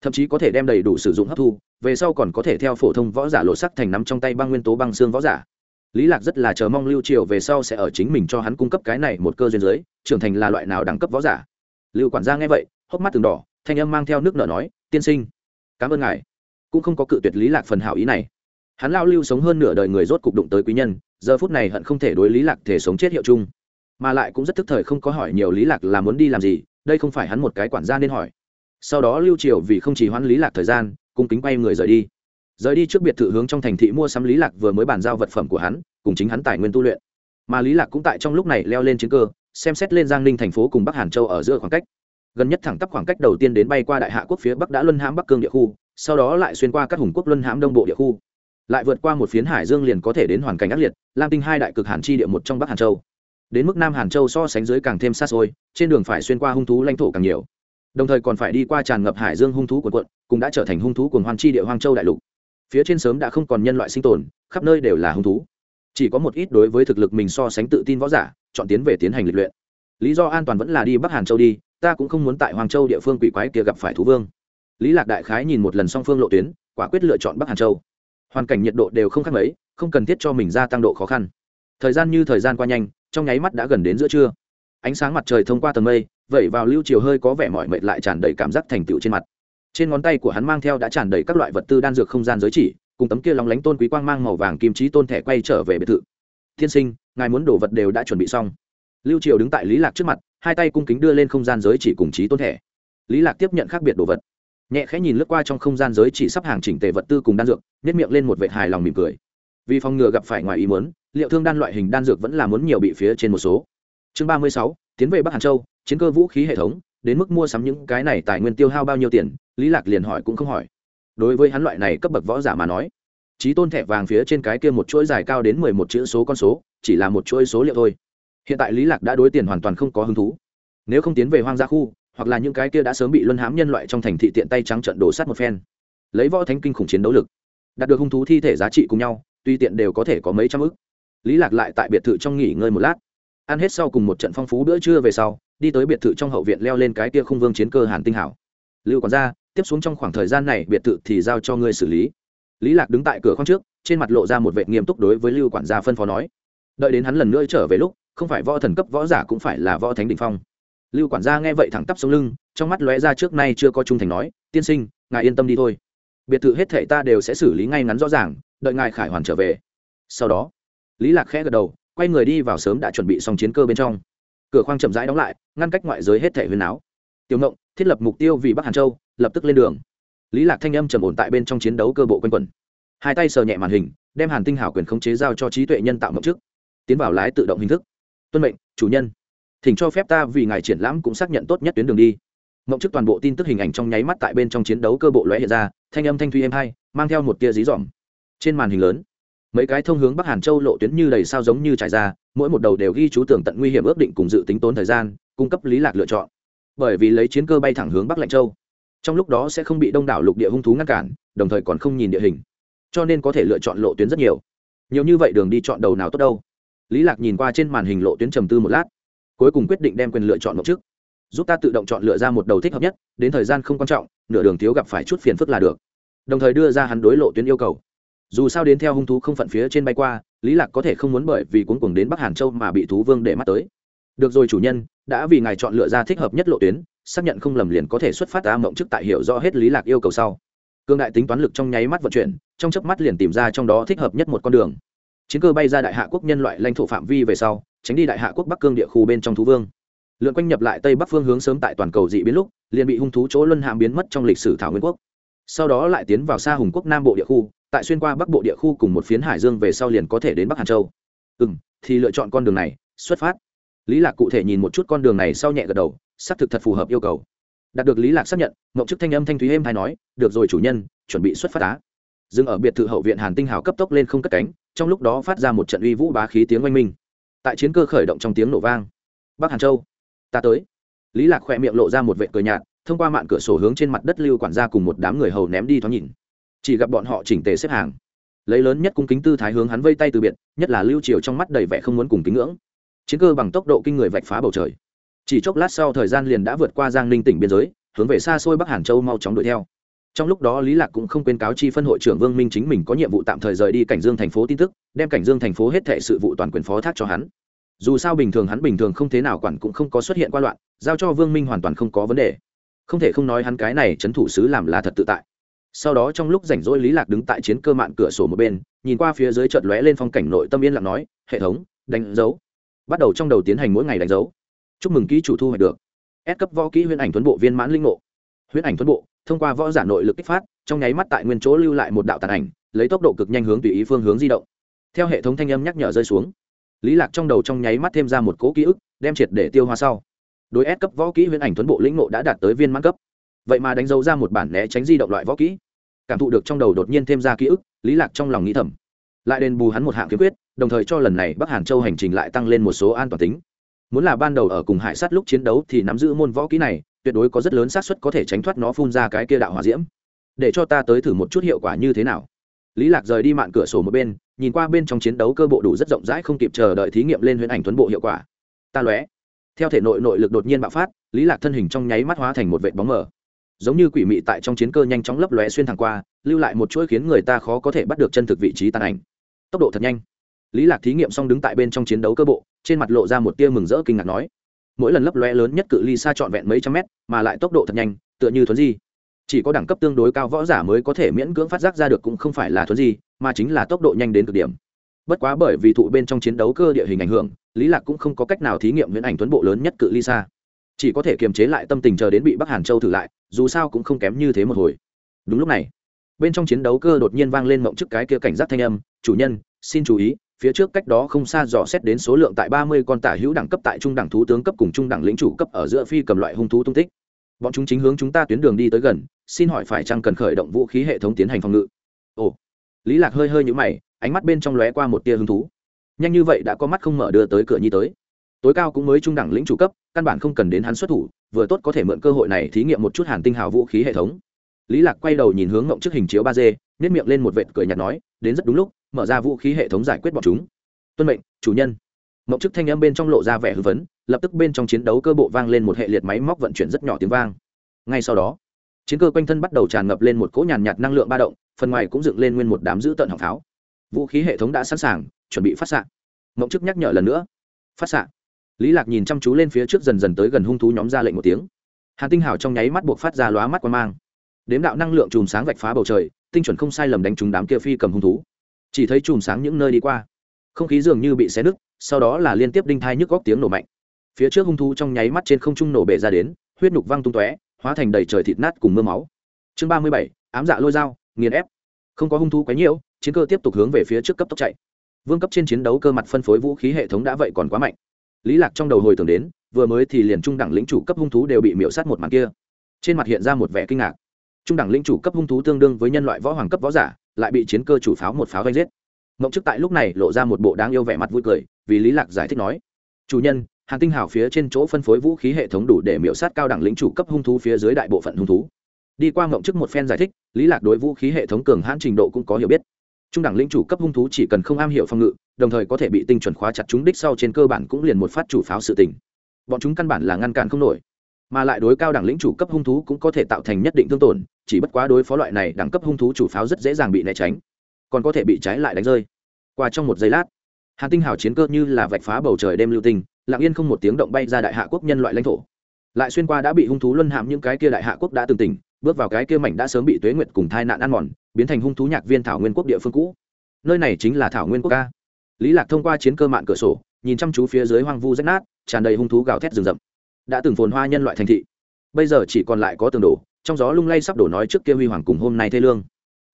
Thậm chí có thể đem đầy đủ sử dụng hấp thu, về sau còn có thể theo phổ thông võ giả lộ sắc thành nắm trong tay băng nguyên tố băng xương võ giả. Lý lạc rất là chờ mong lưu triều về sau sẽ ở chính mình cho hắn cung cấp cái này một cơ duyên giới, trưởng thành là loại nào đẳng cấp võ giả. Lưu quản gia nghe vậy, hốc mắt từng đỏ, thanh âm mang theo nước nở nói, tiên sinh, cảm ơn ngài. Cũng không có cự tuyệt lý lạc phần hảo ý này. Hắn lao lưu sống hơn nửa đời người rốt cục đụng tới quý nhân giờ phút này hận không thể đối lý lạc thể sống chết hiệu chung, mà lại cũng rất thức thời không có hỏi nhiều lý lạc là muốn đi làm gì, đây không phải hắn một cái quản gia nên hỏi. Sau đó lưu triều vì không chỉ hoãn lý lạc thời gian, cung kính quay người rời đi. Rời đi trước biệt thự hướng trong thành thị mua sắm lý lạc vừa mới bàn giao vật phẩm của hắn, cùng chính hắn tài nguyên tu luyện. Mà lý lạc cũng tại trong lúc này leo lên chiến cơ, xem xét lên giang ninh thành phố cùng bắc hàn châu ở giữa khoảng cách. Gần nhất thẳng tắp khoảng cách đầu tiên đến bay qua đại hạ quốc phía bắc đã luân hãm bắc cương địa khu, sau đó lại xuyên qua các hùng quốc luân hãm đông bộ địa khu lại vượt qua một phiến hải dương liền có thể đến hoàn cảnh ác liệt, lam tinh hai đại cực hàn chi địa một trong bắc hàn châu. Đến mức nam hàn châu so sánh dưới càng thêm xa xôi, trên đường phải xuyên qua hung thú lãnh thổ càng nhiều. Đồng thời còn phải đi qua tràn ngập hải dương hung thú của quận, cũng đã trở thành hung thú của hoang chi địa hoang châu đại lục. Phía trên sớm đã không còn nhân loại sinh tồn, khắp nơi đều là hung thú. Chỉ có một ít đối với thực lực mình so sánh tự tin võ giả, chọn tiến về tiến hành lịch luyện. Lý do an toàn vẫn là đi bắc hàn châu đi, ta cũng không muốn tại hoàng châu địa phương quỷ quái kia gặp phải thú vương. Lý lạc đại khái nhìn một lần song phương lộ tuyến, quả quyết lựa chọn bắc hàn châu hoàn cảnh nhiệt độ đều không khác mấy, không cần thiết cho mình gia tăng độ khó khăn. Thời gian như thời gian qua nhanh, trong nháy mắt đã gần đến giữa trưa. Ánh sáng mặt trời thông qua tầng mây, vẩy vào lưu chiều hơi có vẻ mỏi mệt lại tràn đầy cảm giác thành tựu trên mặt. Trên ngón tay của hắn mang theo đã tràn đầy các loại vật tư đan dược không gian giới chỉ, cùng tấm kia lóng lánh tôn quý quang mang màu vàng kim trí tôn thẻ quay trở về biệt thự. Thiên sinh, ngài muốn đổ vật đều đã chuẩn bị xong. Lưu triều đứng tại lý lạc trước mặt, hai tay cung kính đưa lên không gian giới chỉ cùng trí tôn thẻ. Lý lạc tiếp nhận khác biệt đồ vật nhẹ khẽ nhìn lướt qua trong không gian giới chỉ sắp hàng chỉnh tề vật tư cùng đan dược nhét miệng lên một vệ hài lòng mỉm cười. Vì phòng ngừa gặp phải ngoài ý muốn, liệu thương đan loại hình đan dược vẫn là muốn nhiều bị phía trên một số. Chương ba mươi sáu, tiến về bắc hàn châu, chiến cơ vũ khí hệ thống, đến mức mua sắm những cái này tài nguyên tiêu hao bao nhiêu tiền, lý lạc liền hỏi cũng không hỏi. Đối với hắn loại này cấp bậc võ giả mà nói trí tôn thẻ vàng phía trên cái kia một chuỗi dài cao đến mười một chữ số con số, chỉ là một chuỗi số liệu thôi. Hiện tại lý lạc đã đối tiền hoàn toàn không có hứng thú. Nếu không tiến về hoang Gia khu hoặc là những cái kia đã sớm bị luân hãm nhân loại trong thành thị tiện tay trắng trận đổ sát một phen. Lấy võ thánh kinh khủng chiến đấu lực, đạt được hung thú thi thể giá trị cùng nhau, tuy tiện đều có thể có mấy trăm ức. Lý lạc lại tại biệt thự trong nghỉ ngơi một lát. Ăn hết sau cùng một trận phong phú bữa trưa về sau, đi tới biệt thự trong hậu viện leo lên cái kia khung vương chiến cơ hàn tinh hảo. Lưu quản gia, tiếp xuống trong khoảng thời gian này biệt thự thì giao cho ngươi xử lý. Lý lạc đứng tại cửa khoang trước, trên mặt lộ ra một vệ nghiêm túc đối với lưu quản gia phân phó nói. Đợi đến hắn lần nữa trở về lúc, không phải võ thần cấp võ giả cũng phải là võ thánh đỉnh phong lưu quản gia nghe vậy thẳng tắp sống lưng, trong mắt lóe ra trước nay chưa có trung thành nói, tiên sinh, ngài yên tâm đi thôi. Biệt thự hết thệ ta đều sẽ xử lý ngay ngắn rõ ràng, đợi ngài khải hoàn trở về. Sau đó, lý lạc khẽ gật đầu, quay người đi vào sớm đã chuẩn bị xong chiến cơ bên trong. Cửa khoang chậm rãi đóng lại, ngăn cách ngoại giới hết thệ huyền áo tiểu ngộng, thiết lập mục tiêu vì bắc hàn châu, lập tức lên đường. Lý lạc thanh âm trầm ổn tại bên trong chiến đấu cơ bộ quanh quẩn. Hai tay sờ nhẹ màn hình, đem hàn tinh hảo quyền khống chế giao cho trí tuệ nhân tạo mộng trước, tiến vào lái tự động hình thức. Tuân mệnh, chủ nhân thỉnh cho phép ta vì ngài triển lãm cũng xác nhận tốt nhất tuyến đường đi. Mộng trước toàn bộ tin tức hình ảnh trong nháy mắt tại bên trong chiến đấu cơ bộ lóe hiện ra, thanh âm thanh thuy êm hai mang theo một tia dí dỏm. Trên màn hình lớn, mấy cái thông hướng bắc hàn châu lộ tuyến như đầy sao giống như trải ra, mỗi một đầu đều ghi chú tưởng tận nguy hiểm ước định cùng dự tính tốn thời gian, cung cấp lý lạc lựa chọn. Bởi vì lấy chiến cơ bay thẳng hướng bắc lạnh châu, trong lúc đó sẽ không bị đông đảo lục địa hung thú ngăn cản, đồng thời còn không nhìn địa hình. Cho nên có thể lựa chọn lộ tuyến rất nhiều. Nhiều như vậy đường đi chọn đầu nào tốt đâu. Lý lạc nhìn qua trên màn hình lộ tuyến trầm tư một lát cuối cùng quyết định đem quyền lựa chọn một trước. Giúp ta tự động chọn lựa ra một đầu thích hợp nhất, đến thời gian không quan trọng, nửa đường thiếu gặp phải chút phiền phức là được. Đồng thời đưa ra hắn đối lộ tuyến yêu cầu. Dù sao đến theo hung thú không phận phía trên bay qua, lý lạc có thể không muốn bởi vì cuốn cuồng đến bắc hàn châu mà bị thú vương để mắt tới. Được rồi chủ nhân, đã vì ngài chọn lựa ra thích hợp nhất lộ tuyến, xác nhận không lầm liền có thể xuất phát ra mộng chức tại hiểu rõ hết lý lạc yêu cầu sau. Cương đại tính toán lực trong nháy mắt vận chuyển, trong chớp mắt liền tìm ra trong đó thích hợp nhất một con đường. Chiến cơ bay ra đại hạ quốc nhân loại lãnh thổ phạm vi về sau tránh đi đại hạ quốc bắc cương địa khu bên trong thú vương. Lượn quanh nhập lại tây bắc phương hướng sớm tại toàn cầu dị biến lúc, liền bị hung thú chỗ luân hàm biến mất trong lịch sử thảo nguyên quốc. Sau đó lại tiến vào xa hùng quốc nam bộ địa khu, tại xuyên qua bắc bộ địa khu cùng một phiến hải dương về sau liền có thể đến bắc hàn châu. Ừ m thì lựa chọn con đường này, xuất phát. Lý lạc cụ thể nhìn một chút con đường này sau nhẹ gật đầu, xác thực thật phù hợp yêu cầu. Đạt được lý lạc xác nhận mậu chức thanh âm thanh thúy êm hay nói, được rồi chủ nhân, chuẩn bị xuất phát á. Dừng ở biệt thự hậu viện hàn tinh hào cấp tốc lên không cất cánh, trong lúc đó phát ra một trận uy vũ bá khí tiếng oanh minh tại chiến cơ khởi động trong tiếng nổ vang. Bắc hàn châu, ta tới. Lý lạc khỏe miệng lộ ra một vệ cười nhạt, thông qua mạn cửa sổ hướng trên mặt đất lưu quản gia cùng một đám người hầu ném đi thoáng nhìn. Chỉ gặp bọn họ chỉnh tề xếp hàng. Lấy lớn nhất cung kính tư thái hướng hắn vây tay từ biệt, nhất là lưu triều trong mắt đầy vẻ không muốn cùng kính ngưỡng. Chiến cơ bằng tốc độ kinh người vạch phá bầu trời. Chỉ chốc lát sau thời gian liền đã vượt qua giang ninh tỉnh biên giới, hướng về xa xôi bắc hàn châu mau chóng đuổi theo trong lúc đó lý lạc cũng không quên cáo chi phân hội trưởng vương minh chính mình có nhiệm vụ tạm thời rời đi cảnh dương thành phố tin tức, đem cảnh dương thành phố hết thệ sự vụ toàn quyền phó thác cho hắn. Dù sao bình thường hắn bình thường không thế nào quản cũng không có xuất hiện qua loạn, giao cho vương minh hoàn toàn không có vấn đề. Không thể không nói hắn cái này chấn thủ sứ làm là thật tự tại. Sau đó trong lúc rảnh rỗi lý lạc đứng tại chiến cơ mạn cửa sổ một bên, nhìn qua phía dưới chợt lóe lên phong cảnh nội tâm yên lặng nói, hệ thống, đánh dấu. Bắt đầu trong đầu tiến hành mỗi ngày đánh dấu. Chúc mừng ký chủ thu hoạch được. S cấp võ kỹ huyễn ảnh tuấn bộ viên mãn linh ngộ huyễn ảnh tuấn bộ, thông qua võ giả nội lực kích phát, trong nháy mắt tại nguyên chỗ lưu lại một đạo tàn ảnh, lấy tốc độ cực nhanh hướng tùy ý phương hướng di động. Theo hệ thống thanh âm nhắc nhở rơi xuống, lý lạc trong đầu trong nháy mắt thêm ra một cố ký ức, đem triệt để tiêu hóa sau. Đối ép cấp võ kỹ huyễn ảnh tuấn bộ lĩnh ngộ đã đạt tới viên mãn cấp. Vậy mà đánh dấu ra một bản né tránh di động loại võ kỹ. Cảm thụ được trong đầu đột nhiên thêm ra ký ức, lý lạc trong lòng nghĩ thầm. Lại đền bù hắn một hạng kiếm quyết, đồng thời cho lần này bắc hàn châu hành trình lại tăng lên một số an toàn tính. Muốn là ban đầu ở cùng hải sát lúc chiến đấu thì nắm giữ môn võ kỹ này tuyệt đối có rất lớn xác suất có thể tránh thoát nó phun ra cái kia đạo hỏa diễm. Để cho ta tới thử một chút hiệu quả như thế nào. Lý lạc rời đi mạn cửa sổ một bên, nhìn qua bên trong chiến đấu cơ bộ đủ rất rộng rãi không kịp chờ đợi thí nghiệm lên huyễn ảnh tuấn bộ hiệu quả. Ta lóe. Theo thể nội nội lực đột nhiên bạo phát, lý lạc thân hình trong nháy mắt hóa thành một vệt bóng mờ. Giống như quỷ mị tại trong chiến cơ nhanh chóng lấp lóe xuyên thẳng qua, lưu lại một chuỗi khiến người ta khó có thể bắt được chân thực vị trí tàn ảnh. Tốc độ thật nhanh. Lý lạc thí nghiệm xong đứng tại bên trong chiến đấu cơ bộ, trên mặt lộ ra một tia mừng rỡ kinh ngạc nói mỗi lần lấp lóe lớn nhất cự ly xa trọn vẹn mấy trăm mét, mà lại tốc độ thật nhanh, tựa như thuấn di. Chỉ có đẳng cấp tương đối cao võ giả mới có thể miễn cưỡng phát giác ra được cũng không phải là thuấn di, mà chính là tốc độ nhanh đến cực điểm. Bất quá bởi vì thụ bên trong chiến đấu cơ địa hình ảnh hưởng, lý lạc cũng không có cách nào thí nghiệm viễn ảnh tuấn bộ lớn nhất cự ly xa. Chỉ có thể kiềm chế lại tâm tình chờ đến bị bắc hàn châu thử lại, dù sao cũng không kém như thế một hồi. Đúng lúc này, bên trong chiến đấu cơ đột nhiên vang lên mộng trước cái kia cảnh giác thanh âm, chủ nhân, xin chú ý phía trước cách đó không xa dò xét đến số lượng tại ba mươi con tả hữu đẳng cấp tại trung đẳng thú tướng cấp cùng trung đẳng lĩnh chủ cấp ở giữa phi cầm loại hung thú tung tích. Bọn chúng chính hướng chúng ta tuyến đường đi tới gần, xin hỏi phải chăng cần khởi động vũ khí hệ thống tiến hành phòng ngự? Ồ, lý lạc hơi hơi nhũ mày, ánh mắt bên trong lóe qua một tia hứng thú. Nhanh như vậy đã có mắt không mở đưa tới cửa nhi tới. Tối cao cũng mới trung đẳng lĩnh chủ cấp, căn bản không cần đến hắn xuất thủ, vừa tốt có thể mượn cơ hội này thí nghiệm một chút hàn tinh hào vũ khí hệ thống. Lý lạc quay đầu nhìn hướng ngộng trước hình chiếu ba d, nhếch miệng lên một vệt cười nhạt nói, đến rất đúng lúc mở ra vũ khí hệ thống giải quyết bọn chúng. Tuân mệnh, chủ nhân. Mậu chức thanh âm bên trong lộ ra vẻ hư vấn lập tức bên trong chiến đấu cơ bộ vang lên một hệ liệt máy móc vận chuyển rất nhỏ tiếng vang. Ngay sau đó, chiến cơ quanh thân bắt đầu tràn ngập lên một cỗ nhàn nhạt năng lượng ba động, phần ngoài cũng dựng lên nguyên một đám giữ tận hỏng pháo. Vũ khí hệ thống đã sẵn sàng, chuẩn bị phát xạ. Ngộng chức nhắc nhở lần nữa. Phát xạ. Lý lạc nhìn chăm chú lên phía trước dần dần tới gần hung thú nhóm ra lệnh một tiếng. Hàn tinh hào trong nháy mắt buộc phát ra lóa mắt quan mang. Đếm đạo năng lượng chùm sáng vạch phá bầu trời, tinh chuẩn không sai lầm đánh trúng đám kia phi cầm hung thú chỉ thấy chùm sáng những nơi đi qua. Không khí dường như bị xé nứt, sau đó là liên tiếp đinh thai nhức góc tiếng nổ mạnh. Phía trước hung thú trong nháy mắt trên không trung nổ bể ra đến, huyết nhục văng tung tóe, hóa thành đầy trời thịt nát cùng mưa máu. Chương ba mươi bảy, ám dạ lôi dao, nghiền ép. Không có hung thú quấy nhiễu, chiến cơ tiếp tục hướng về phía trước cấp tốc chạy. Vương cấp trên chiến đấu cơ mặt phân phối vũ khí hệ thống đã vậy còn quá mạnh. Lý lạc trong đầu hồi tưởng đến, vừa mới thì liền trung đẳng lĩnh chủ cấp hung thú đều bị miễu sát một màn kia. Trên mặt hiện ra một vẻ kinh ngạc trung đẳng lĩnh chủ cấp hung thú tương đương với nhân loại võ hoàng cấp võ giả, lại bị chiến cơ chủ pháo một pháo đánh giết. Mộng chức tại lúc này lộ ra một bộ đáng yêu vẻ mặt vui cười, vì lý lạc giải thích nói, chủ nhân hàng tinh hào phía trên chỗ phân phối vũ khí hệ thống đủ để miễu sát cao đẳng lĩnh chủ cấp hung thú phía dưới đại bộ phận hung thú. Đi qua mộng chức một phen giải thích, lý lạc đối vũ khí hệ thống cường hãn trình độ cũng có hiểu biết. Trung đẳng lĩnh chủ cấp hung thú chỉ cần không am hiểu phòng ngự, đồng thời có thể bị tinh chuẩn khóa chặt chúng đích sau trên cơ bản cũng liền một phát chủ pháo sự tình. Bọn chúng căn bản là ngăn cản không nổi mà lại đối cao đẳng lĩnh chủ cấp hung thú cũng có thể tạo thành nhất định thương tổn, chỉ bất quá đối phó loại này đẳng cấp hung thú chủ pháo rất dễ dàng bị né tránh, còn có thể bị trái lại đánh rơi. Qua trong một giây lát, hàn tinh hào chiến cơ như là vạch phá bầu trời đêm lưu tinh, lặng yên không một tiếng động bay ra đại hạ quốc nhân loại lãnh thổ. Lại xuyên qua đã bị hung thú luân hãm những cái kia đại hạ quốc đã từng tỉnh, bước vào cái kia mảnh đã sớm bị tuế nguyệt cùng thai nạn ăn mòn, biến thành hung thú nhạc viên thảo nguyên quốc địa phương cũ. Nơi này chính là thảo nguyên quốc ca lý lạc thông qua chiến cơ mạng cửa sổ, nhìn chăm chú phía dưới hoang vu rách nát, tràn đầy hung thú gào thét rừng rậm đã từng phồn hoa nhân loại thành thị. Bây giờ chỉ còn lại có tường đổ, trong gió lung lay sắp đổ nói trước kia huy hoàng cùng hôm nay thê lương.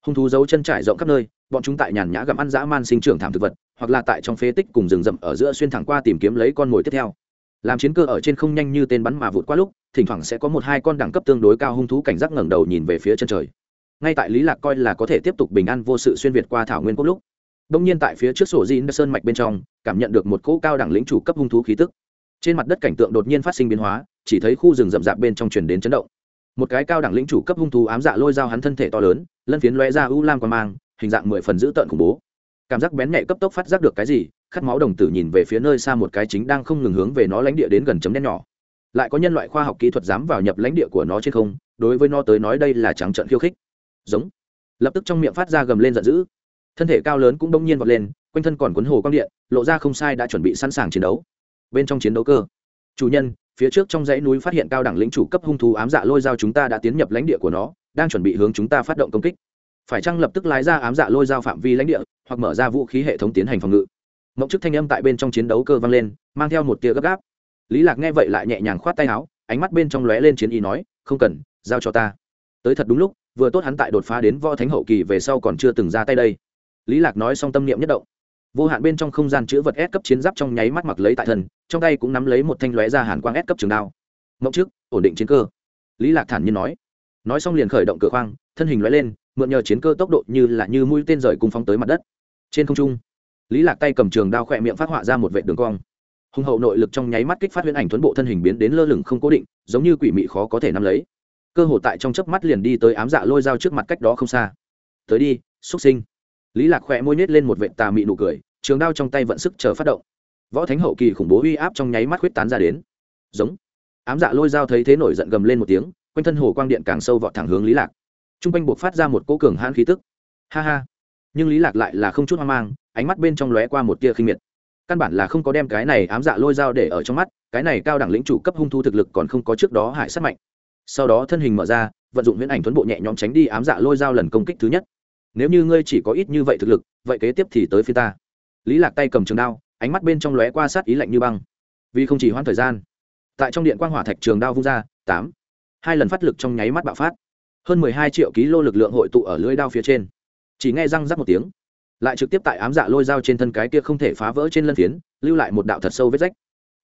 Hung thú giấu chân trải rộng khắp nơi, bọn chúng tại nhàn nhã gặm ăn dã man sinh trưởng thảm thực vật, hoặc là tại trong phế tích cùng rừng rậm ở giữa xuyên thẳng qua tìm kiếm lấy con mồi tiếp theo. Làm chiến cơ ở trên không nhanh như tên bắn mà vụt qua lúc, thỉnh thoảng sẽ có một hai con đẳng cấp tương đối cao hung thú cảnh giác ngẩng đầu nhìn về phía chân trời. Ngay tại lý lạc coi là có thể tiếp tục bình an vô sự xuyên việt qua thảo nguyên quốc lúc đông nhiên tại phía trước sổ di sơn mạch bên trong, cảm nhận được một cỗ cao đẳng lĩnh chủ cấp hung thú khí tức trên mặt đất cảnh tượng đột nhiên phát sinh biến hóa, chỉ thấy khu rừng rậm rạp bên trong truyền đến chấn động. Một cái cao đẳng lĩnh chủ cấp hung thú ám dạ lôi dao hắn thân thể to lớn, lân phiến lóe ra u lam quan mang, hình dạng mười phần dữ tợn khủng bố. Cảm giác bén nhạy cấp tốc phát giác được cái gì, khát máu đồng tử nhìn về phía nơi xa một cái chính đang không ngừng hướng về nó lãnh địa đến gần chấm đen nhỏ. Lại có nhân loại khoa học kỹ thuật dám vào nhập lãnh địa của nó trên không, đối với nó tới nói đây là trắng trận khiêu khích. Giống. Lập tức trong miệng phát ra gầm lên giận dữ. Thân thể cao lớn cũng đông nhiên vọt lên, quanh thân còn cuốn hồ quang điện, lộ ra không sai đã chuẩn bị sẵn sàng chiến đấu bên trong chiến đấu cơ. Chủ nhân, phía trước trong dãy núi phát hiện cao đẳng lĩnh chủ cấp hung thú ám dạ lôi dao chúng ta đã tiến nhập lãnh địa của nó, đang chuẩn bị hướng chúng ta phát động công kích. Phải chăng lập tức lái ra ám dạ lôi dao phạm vi lãnh địa, hoặc mở ra vũ khí hệ thống tiến hành phòng ngự? Mộng chức thanh âm tại bên trong chiến đấu cơ vang lên, mang theo một tia gấp gáp. Lý lạc nghe vậy lại nhẹ nhàng khoát tay áo, ánh mắt bên trong lóe lên chiến ý nói, không cần, giao cho ta. Tới thật đúng lúc, vừa tốt hắn tại đột phá đến võ thánh hậu kỳ về sau còn chưa từng ra tay đây. Lý lạc nói xong tâm niệm nhất động vô hạn bên trong không gian chứa vật S cấp chiến giáp trong nháy mắt mặc lấy tại thần trong tay cũng nắm lấy một thanh lóe ra hàn quang S cấp trường đao. Mộng trước, ổn định chiến cơ. Lý lạc thản nhiên nói. Nói xong liền khởi động cửa khoang, thân hình lóe lên, mượn nhờ chiến cơ tốc độ như là như mũi tên rời cùng phóng tới mặt đất. Trên không trung, lý lạc tay cầm trường đao khỏe miệng phát họa ra một vệt đường cong. Hùng hậu nội lực trong nháy mắt kích phát huyễn ảnh tuấn bộ thân hình biến đến lơ lửng không cố định, giống như quỷ mị khó có thể nắm lấy. Cơ hồ tại trong chớp mắt liền đi tới ám dạ lôi dao trước mặt cách đó không xa. Tới đi, xuất sinh lý lạc khỏe môi nết lên một vệt tà mị nụ cười, trường đao trong tay vận sức chờ phát động. Võ thánh hậu kỳ khủng bố uy áp trong nháy mắt huyết tán ra đến. Giống. Ám dạ lôi dao thấy thế nổi giận gầm lên một tiếng, quanh thân hồ quang điện càng sâu vọt thẳng hướng lý lạc. Trung quanh buộc phát ra một cỗ cường hãn khí tức. Ha ha. Nhưng lý lạc lại là không chút hoang mang, ánh mắt bên trong lóe qua một tia khinh miệt. Căn bản là không có đem cái này ám dạ lôi dao để ở trong mắt, cái này cao đẳng lĩnh chủ cấp hung thu thực lực còn không có trước đó hại sát mạnh. Sau đó thân hình mở ra, vận dụng viễn ảnh tuấn bộ nhẹ nhõm tránh đi ám dạ lôi dao lần công kích thứ nhất nếu như ngươi chỉ có ít như vậy thực lực, vậy kế tiếp thì tới phía ta. Lý lạc tay cầm trường đao, ánh mắt bên trong lóe qua sát ý lạnh như băng. Vì không chỉ hoãn thời gian, tại trong điện quang hỏa thạch trường đao vung ra, tám, hai lần phát lực trong nháy mắt bạo phát. Hơn mười hai triệu ký lô lực lượng hội tụ ở lưỡi đao phía trên. Chỉ nghe răng rắc một tiếng, lại trực tiếp tại ám dạ lôi dao trên thân cái kia không thể phá vỡ trên lân phiến, lưu lại một đạo thật sâu vết rách.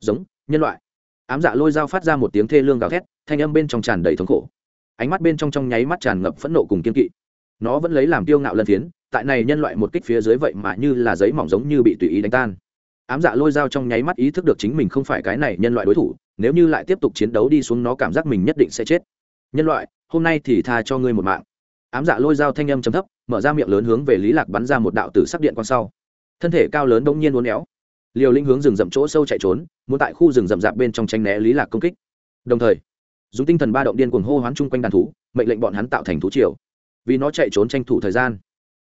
Giống, nhân loại. Ám dạ lôi dao phát ra một tiếng thê lương gào thét, thanh âm bên trong tràn đầy thống khổ. Ánh mắt bên trong trong nháy mắt tràn ngập phẫn nộ cùng kiên kỵ nó vẫn lấy làm tiêu ngạo lân phiến, tại này nhân loại một kích phía dưới vậy mà như là giấy mỏng giống như bị tùy ý đánh tan. Ám dạ lôi dao trong nháy mắt ý thức được chính mình không phải cái này nhân loại đối thủ, nếu như lại tiếp tục chiến đấu đi xuống nó cảm giác mình nhất định sẽ chết. Nhân loại, hôm nay thì tha cho ngươi một mạng. Ám dạ lôi dao thanh âm chấm thấp, mở ra miệng lớn hướng về lý lạc bắn ra một đạo tử sắc điện quang sau. Thân thể cao lớn đống nhiên uốn éo. Liều linh hướng rừng rậm chỗ sâu chạy trốn, muốn tại khu rừng rậm rạp bên trong tranh né lý lạc công kích. Đồng thời, dùng tinh thần ba động điên cuồng hô hoán chung quanh đàn thú, mệnh lệnh bọn hắn tạo thành thú triều vì nó chạy trốn tranh thủ thời gian.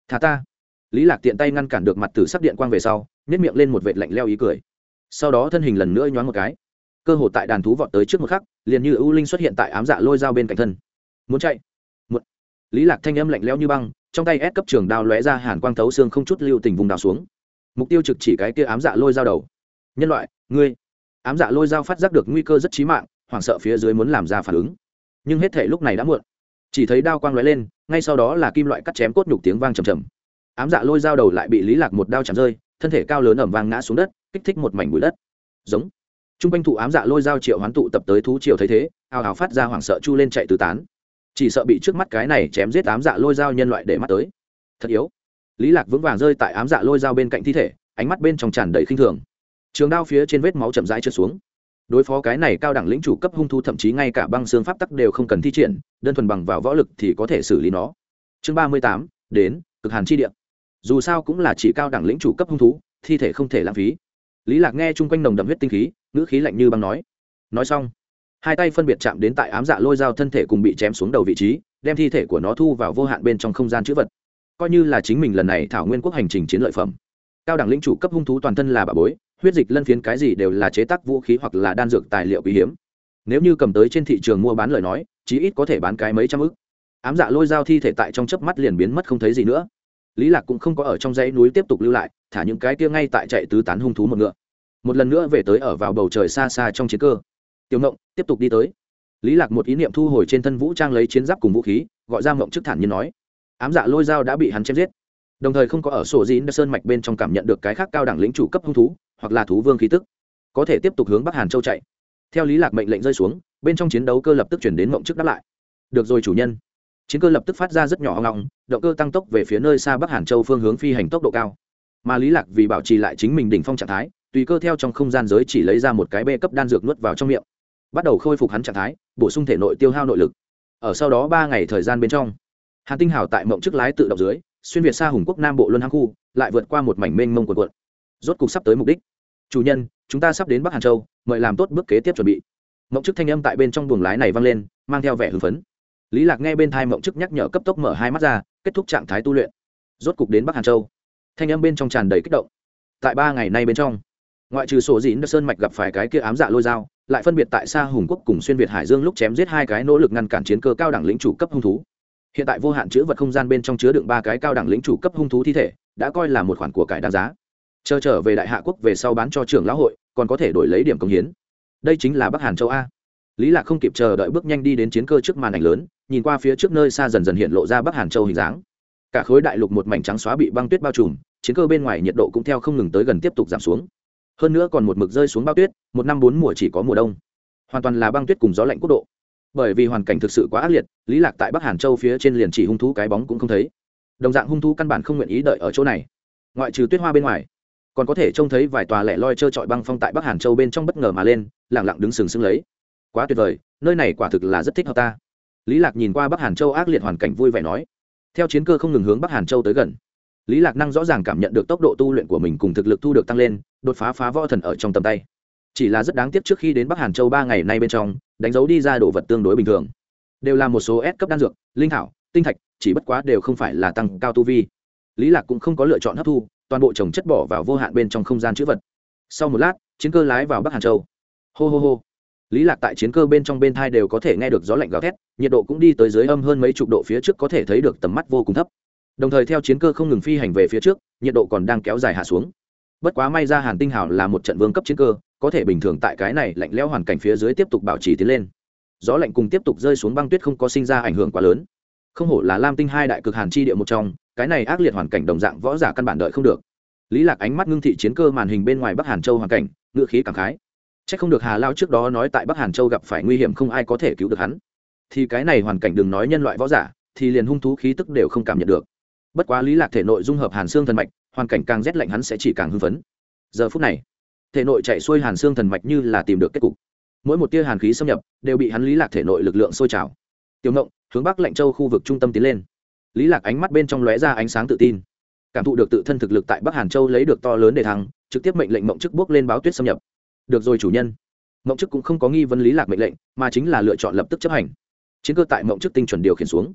Thả ta. Lý lạc tiện tay ngăn cản được mặt tử sắc điện quang về sau nhét miệng lên một vệt lạnh leo ý cười. Sau đó thân hình lần nữa nhoáng một cái. Cơ hội tại đàn thú vọt tới trước một khắc, liền như ưu linh xuất hiện tại ám dạ lôi dao bên cạnh thân. Muốn chạy? Một lý lạc thanh âm lạnh lẽo như băng, trong tay ép cấp trường đao lóe ra hàn quang thấu xương không chút lưu tình vùng đào xuống. Mục tiêu trực chỉ cái kia ám dạ lôi dao đầu. Nhân loại, ngươi. Ám dạ lôi dao phát giác được nguy cơ rất chí mạng, hoảng sợ phía dưới muốn làm ra phản ứng. Nhưng hết thể lúc này đã muộn. Chỉ thấy đao quang lóe lên ngay sau đó là kim loại cắt chém cốt nhục tiếng vang trầm trầm. Ám dạ lôi dao đầu lại bị lý lạc một đao chạm rơi, thân thể cao lớn ẩm vang ngã xuống đất, kích thích một mảnh bụi đất. Giống. Trung quanh thụ ám dạ lôi dao triệu hoán tụ tập tới thú triều thấy thế, ào ào phát ra hoảng sợ chu lên chạy tứ tán. Chỉ sợ bị trước mắt cái này chém giết ám dạ lôi dao nhân loại để mắt tới. Thật yếu. Lý lạc vững vàng rơi tại ám dạ lôi dao bên cạnh thi thể, ánh mắt bên trong tràn đầy khinh thường. Trường đao phía trên vết máu chậm rãi trượt xuống đối phó cái này cao đẳng lĩnh chủ cấp hung thu thậm chí ngay cả băng xương pháp tắc đều không cần thi triển, đơn thuần bằng vào võ lực thì có thể xử lý nó. Chương ba mươi tám, đến, cực hàn chi địa. Dù sao cũng là chỉ cao đẳng lĩnh chủ cấp hung thú, thi thể không thể lãng phí. Lý lạc nghe chung quanh nồng đậm huyết tinh khí, ngữ khí lạnh như băng nói. Nói xong, hai tay phân biệt chạm đến tại ám dạ lôi dao thân thể cùng bị chém xuống đầu vị trí, đem thi thể của nó thu vào vô hạn bên trong không gian chữ vật. Coi như là chính mình lần này thảo nguyên quốc hành trình chiến lợi phẩm cao đẳng lĩnh chủ cấp hung thú toàn thân là bà bối, huyết dịch lân phiến cái gì đều là chế tác vũ khí hoặc là đan dược tài liệu quý hiếm. Nếu như cầm tới trên thị trường mua bán lời nói, chí ít có thể bán cái mấy trăm ức. Ám dạ lôi dao thi thể tại trong chớp mắt liền biến mất không thấy gì nữa. Lý lạc cũng không có ở trong dãy núi tiếp tục lưu lại, thả những cái kia ngay tại chạy tứ tán hung thú một ngựa. Một lần nữa về tới ở vào bầu trời xa xa trong chiến cơ. Tiểu ngộng, tiếp tục đi tới. Lý lạc một ý niệm thu hồi trên thân vũ trang lấy chiến giáp cùng vũ khí, gọi ra ngộng trước thản nhiên nói. Ám dạ lôi dao đã bị hắn chém giết đồng thời không có ở sổ dín sơn mạch bên trong cảm nhận được cái khác cao đẳng lĩnh chủ cấp hung thú, hoặc là thú vương khí tức. Có thể tiếp tục hướng bắc hàn châu chạy. Theo lý lạc mệnh lệnh rơi xuống, bên trong chiến đấu cơ lập tức chuyển đến mộng trước đáp lại. Được rồi chủ nhân. Chiến cơ lập tức phát ra rất nhỏ hoang ngọng động cơ tăng tốc về phía nơi xa bắc hàn châu phương hướng phi hành tốc độ cao. Mà lý lạc vì bảo trì lại chính mình đỉnh phong trạng thái, tùy cơ theo trong không gian giới chỉ lấy ra một cái bê cấp đan dược nuốt vào trong miệng. Bắt đầu khôi phục hắn trạng thái, bổ sung thể nội tiêu hao nội lực. Ở sau đó ba ngày thời gian bên trong, hàn tinh hào tại mộng chức lái tự động dưới xuyên việt xa hùng quốc nam bộ luân hăng khu, lại vượt qua một mảnh mênh mông quần quận. Rốt cục sắp tới mục đích. Chủ nhân, chúng ta sắp đến bắc hàn châu, mời làm tốt bước kế tiếp chuẩn bị. Mộng chức thanh âm tại bên trong buồng lái này vang lên, mang theo vẻ hưng phấn. Lý lạc nghe bên thai mộng chức nhắc nhở cấp tốc mở hai mắt ra, kết thúc trạng thái tu luyện. Rốt cục đến bắc hàn châu. Thanh âm bên trong tràn đầy kích động. Tại ba ngày nay bên trong, ngoại trừ sổ dĩn sơn mạch gặp phải cái kia ám dạ lôi dao, lại phân biệt tại xa hùng quốc cùng xuyên việt hải dương lúc chém giết hai cái nỗ lực ngăn cản chiến cơ cao đẳng lĩnh chủ cấp hung thú hiện tại vô hạn chữ vật không gian bên trong chứa đựng ba cái cao đẳng lĩnh chủ cấp hung thú thi thể, đã coi là một khoản của cải đáng giá. Chờ trở về đại hạ quốc về sau bán cho trưởng lão hội, còn có thể đổi lấy điểm công hiến. Đây chính là bắc hàn châu a. Lý lạc không kịp chờ đợi bước nhanh đi đến chiến cơ trước màn ảnh lớn, nhìn qua phía trước nơi xa dần dần hiện lộ ra bắc hàn châu hình dáng. Cả khối đại lục một mảnh trắng xóa bị băng tuyết bao trùm, chiến cơ bên ngoài nhiệt độ cũng theo không ngừng tới gần tiếp tục giảm xuống. Hơn nữa còn một mực rơi xuống bao tuyết, một năm bốn mùa chỉ có mùa đông. Hoàn toàn là băng tuyết cùng gió lạnh quốc độ bởi vì hoàn cảnh thực sự quá ác liệt, lý lạc tại bắc hàn châu phía trên liền chỉ hung thú cái bóng cũng không thấy. Đồng dạng hung thú căn bản không nguyện ý đợi ở chỗ này. Ngoại trừ tuyết hoa bên ngoài, còn có thể trông thấy vài tòa lẻ loi trơ trọi băng phong tại bắc hàn châu bên trong bất ngờ mà lên lẳng lặng đứng sừng sững lấy. Quá tuyệt vời, nơi này quả thực là rất thích hợp ta. Lý lạc nhìn qua bắc hàn châu ác liệt hoàn cảnh vui vẻ nói, theo chiến cơ không ngừng hướng bắc hàn châu tới gần. Lý lạc năng rõ ràng cảm nhận được tốc độ tu luyện của mình cùng thực lực thu được tăng lên, đột phá phá võ thần ở trong tầm tay chỉ là rất đáng tiếc trước khi đến bắc hàn châu ba ngày nay bên trong, đánh dấu đi ra đồ vật tương đối bình thường. Đều là một số S cấp đan dược, linh thảo, tinh thạch, chỉ bất quá đều không phải là tăng cao tu vi. Lý lạc cũng không có lựa chọn hấp thu, toàn bộ trồng chất bỏ vào vô hạn bên trong không gian chữ vật. Sau một lát, chiến cơ lái vào bắc hàn châu. Hô hô hô. Lý lạc tại chiến cơ bên trong bên thai đều có thể nghe được gió lạnh gào thét, nhiệt độ cũng đi tới dưới âm hơn mấy chục độ phía trước có thể thấy được tầm mắt vô cùng thấp. Đồng thời theo chiến cơ không ngừng phi hành về phía trước, nhiệt độ còn đang kéo dài hạ xuống. Bất quá may ra hàn tinh Hảo là một trận vương cấp chiến cơ có thể bình thường tại cái này lạnh lẽo hoàn cảnh phía dưới tiếp tục bảo trì tiến lên. Gió lạnh cùng tiếp tục rơi xuống băng tuyết không có sinh ra ảnh hưởng quá lớn. Không hổ là lam tinh hai đại cực hàn chi địa một trong, cái này ác liệt hoàn cảnh đồng dạng võ giả căn bản đợi không được. Lý lạc ánh mắt ngưng thị chiến cơ màn hình bên ngoài bắc hàn châu hoàn cảnh ngựa khí cảm khái. Chắc không được hà lao trước đó nói tại bắc hàn châu gặp phải nguy hiểm không ai có thể cứu được hắn. Thì cái này hoàn cảnh đừng nói nhân loại võ giả, thì liền hung thú khí tức đều không cảm nhận được. Bất quá lý lạc thể nội dung hợp hàn xương thần mạch, hoàn cảnh càng rét lạnh hắn sẽ chỉ càng hưng phấn. Giờ phút này thể nội chạy xuôi hàn xương thần mạch như là tìm được kết cục. Mỗi một tia hàn khí xâm nhập, đều bị hắn lý lạc thể nội lực lượng sôi trào. Tiểu ngộng, hướng bắc lạnh châu khu vực trung tâm tiến lên. Lý lạc ánh mắt bên trong lóe ra ánh sáng tự tin. Cảm thụ được tự thân thực lực tại bắc hàn châu lấy được to lớn để thăng, trực tiếp mệnh lệnh mộng chức bước lên báo tuyết xâm nhập. Được rồi chủ nhân. Mộng chức cũng không có nghi vấn lý lạc mệnh lệnh, mà chính là lựa chọn lập tức chấp hành. Chiến cơ tại mộng chức tinh chuẩn điều khiển xuống.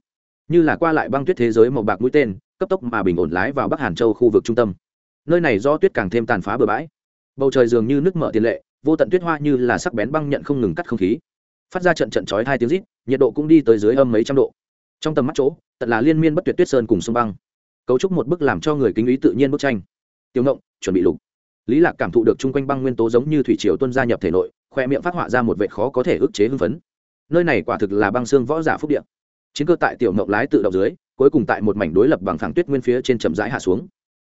Như là qua lại băng tuyết thế giới màu bạc mũi tên, cấp tốc mà bình ổn lái vào bắc hàn châu khu vực trung tâm. Nơi này do tuyết càng thêm tàn phá bừa bãi bầu trời dường như nước mở tiền lệ, vô tận tuyết hoa như là sắc bén băng nhận không ngừng cắt không khí. Phát ra trận trận chói hai tiếng rít, nhiệt độ cũng đi tới dưới âm mấy trăm độ. Trong tầm mắt chỗ, tận là liên miên bất tuyệt tuyết sơn cùng sông băng. Cấu trúc một bức làm cho người kính ý tự nhiên bức tranh. Tiêu ngộng, chuẩn bị lục. Lý lạc cảm thụ được chung quanh băng nguyên tố giống như thủy triều tuân gia nhập thể nội, khoe miệng phát họa ra một vệ khó có thể ức chế hưng phấn. Nơi này quả thực là băng xương võ giả phúc điện chiến cơ tại tiểu ngộng lái tự động dưới, cuối cùng tại một mảnh đối lập bằng phẳng tuyết nguyên phía trên chậm rãi hạ xuống.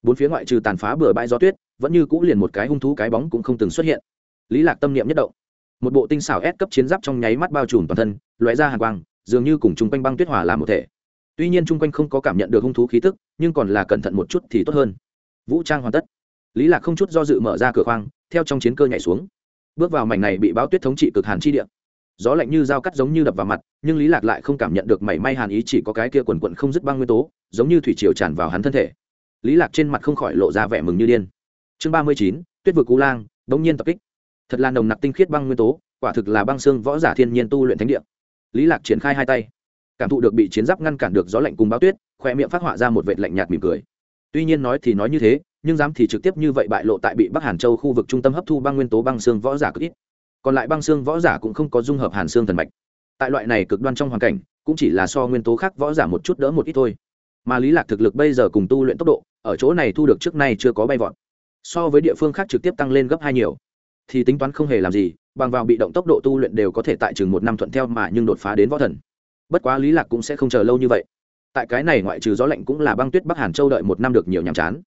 Bốn phía ngoại trừ tàn phá bừa bãi gió tuyết vẫn như cũ liền một cái hung thú cái bóng cũng không từng xuất hiện. Lý lạc tâm niệm nhất động. Một bộ tinh xảo ép cấp chiến giáp trong nháy mắt bao trùm toàn thân, lóe ra hàn quang, dường như cùng chung quanh băng tuyết hòa làm một thể. Tuy nhiên chung quanh không có cảm nhận được hung thú khí tức, nhưng còn là cẩn thận một chút thì tốt hơn. Vũ trang hoàn tất. Lý lạc không chút do dự mở ra cửa khoang, theo trong chiến cơ nhảy xuống. Bước vào mảnh này bị báo tuyết thống trị cực hàn chi địa. Gió lạnh như dao cắt giống như đập vào mặt, nhưng lý lạc lại không cảm nhận được mảy may hàn ý chỉ có cái kia quần quận không dứt băng nguyên tố, giống như thủy triều tràn vào hắn thân thể. Lý lạc trên mặt không khỏi lộ ra vẻ mừng như điên chương ba mươi chín, tuyết vực cú lang, đống nhiên tập kích. Thật là nồng nặc tinh khiết băng nguyên tố, quả thực là băng xương võ giả thiên nhiên tu luyện thánh địa. Lý lạc triển khai hai tay. Cảm thụ được bị chiến giáp ngăn cản được gió lạnh cùng báo tuyết khoe miệng phát họa ra một vệt lạnh nhạt mỉm cười. Tuy nhiên nói thì nói như thế, nhưng dám thì trực tiếp như vậy bại lộ tại bị bắc hàn châu khu vực trung tâm hấp thu băng nguyên tố băng xương võ giả cực ít. Còn lại băng xương võ giả cũng không có dung hợp hàn xương thần mạch. Tại loại này cực đoan trong hoàn cảnh, cũng chỉ là so nguyên tố khác võ giả một chút đỡ một ít thôi. Mà lý lạc thực lực bây giờ cùng tu luyện tốc độ, ở chỗ này thu được trước nay chưa có bay vọt so với địa phương khác trực tiếp tăng lên gấp hai nhiều. Thì tính toán không hề làm gì, bằng vào bị động tốc độ tu luyện đều có thể tại chừng một năm thuận theo mà nhưng đột phá đến võ thần. Bất quá lý lạc cũng sẽ không chờ lâu như vậy. Tại cái này ngoại trừ gió lạnh cũng là băng tuyết bắc hàn châu đợi một năm được nhiều nhàm chán.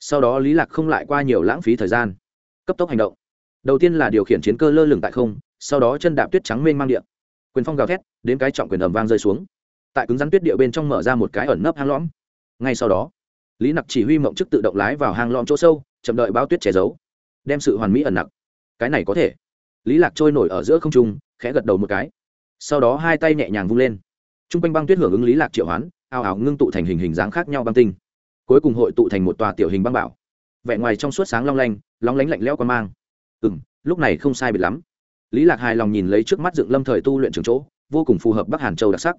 Sau đó lý lạc không lại qua nhiều lãng phí thời gian. Cấp tốc hành động. Đầu tiên là điều khiển chiến cơ lơ lửng tại không, sau đó chân đạp tuyết trắng mênh mang điện quyền phong gào thét, đến cái trọng quyền ầm vang rơi xuống. Tại cứng rắn tuyết địa bên trong mở ra một cái ẩn nấp hang lõm. Ngay sau đó, lý nặc chỉ huy mộng chức tự động lái vào hang lõm chỗ sâu chậm đợi bao tuyết che giấu, đem sự hoàn mỹ ẩn nặc. Cái này có thể. Lý lạc trôi nổi ở giữa không trung, khẽ gật đầu một cái. Sau đó hai tay nhẹ nhàng vung lên. T r u n g quanh băng tuyết hưởng ứng lý lạc triệu hoán, ào ào ngưng tụ thành hình hình dáng khác nhau băng tinh. Cuối cùng hội tụ thành một tòa tiểu hình băng bảo. Vẻ ngoài trong suốt sáng long lanh lóng lánh lạnh lẽo qua mang. Ừ m lúc này không sai biệt lắm. Lý lạc hài lòng nhìn lấy trước mắt dựng lâm thời tu luyện trường chỗ, vô cùng phù hợp bắc hàn châu đặc sắc.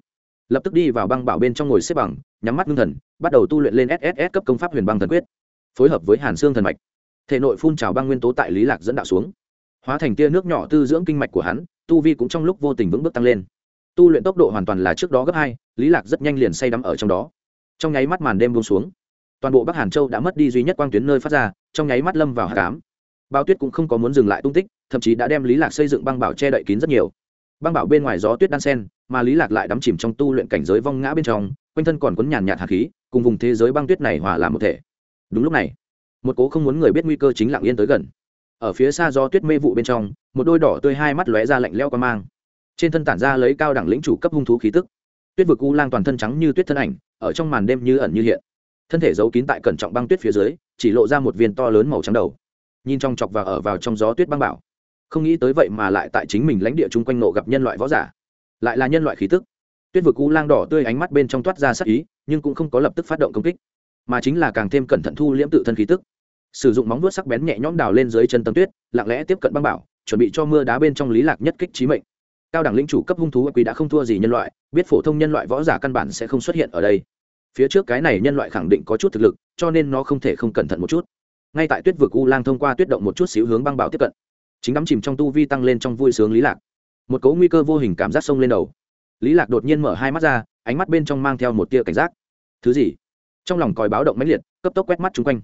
Lập tức đi vào băng bảo bên trong ngồi xếp bằng, nhắm mắt ngưng thần, bắt đầu tu luyện lên sss cấp công pháp huyền băng thần quyết phối hợp với hàn xương thần mạch. Thể nội phun trào băng nguyên tố tại lý lạc dẫn đạo xuống. Hóa thành tia nước nhỏ tư dưỡng kinh mạch của hắn, tu vi cũng trong lúc vô tình vững bước tăng lên. Tu luyện tốc độ hoàn toàn là trước đó gấp hai, lý lạc rất nhanh liền say đắm ở trong đó. Trong nháy mắt màn đêm buông xuống, toàn bộ bắc hàn châu đã mất đi duy nhất quang tuyến nơi phát ra, trong nháy mắt lâm vào hạ cám bao tuyết cũng không có muốn dừng lại tung tích, thậm chí đã đem lý lạc xây dựng băng bảo che đậy kín rất nhiều. Băng bảo bên ngoài gió tuyết đan sen, mà lý lạc lại đắm chìm trong tu luyện cảnh giới vong ngã bên trong, quanh thân còn quấn nhàn nhạt hạt khí, cùng vùng thế giới băng tuyết này hòa làm một thể đúng lúc này, một cố không muốn người biết nguy cơ chính lặng yên tới gần. Ở phía xa do tuyết mê vụ bên trong, một đôi đỏ tươi hai mắt lóe ra lạnh leo qua mang. Trên thân tản ra lấy cao đẳng lĩnh chủ cấp hung thú khí tức. Tuyết vực u lang toàn thân trắng như tuyết thân ảnh, ở trong màn đêm như ẩn như hiện. Thân thể giấu kín tại cẩn trọng băng tuyết phía dưới, chỉ lộ ra một viên to lớn màu trắng đầu. Nhìn trong chọc và ở vào trong gió tuyết băng bảo, không nghĩ tới vậy mà lại tại chính mình lãnh địa chung quanh nộ gặp nhân loại võ giả. Lại là nhân loại khí tức. Tuyết vực u lang đỏ tươi ánh mắt bên trong toát ra sắc ý, nhưng cũng không có lập tức phát động công kích mà chính là càng thêm cẩn thận thu liễm tự thân khí tức. Sử dụng móng vuốt sắc bén nhẹ nhõm đào lên dưới chân tấm tuyết, lặng lẽ tiếp cận băng bảo, chuẩn bị cho mưa đá bên trong lý lạc nhất kích trí mệnh. Cao đẳng lĩnh chủ cấp hung thú quý đã không thua gì nhân loại, biết phổ thông nhân loại võ giả căn bản sẽ không xuất hiện ở đây. Phía trước cái này nhân loại khẳng định có chút thực lực, cho nên nó không thể không cẩn thận một chút. Ngay tại tuyết vực u lang thông qua tuyết động một chút xíu hướng băng bảo tiếp cận. Chính đắm chìm trong tu vi tăng lên trong vui sướng lý lạc. Một cấu nguy cơ vô hình cảm giác sông lên đầu. Lý lạc đột nhiên mở hai mắt ra, ánh mắt bên trong mang theo một tia cảnh giác. Thứ gì? Trong lòng còi báo động mãnh liệt, cấp tốc quét mắt chung quanh.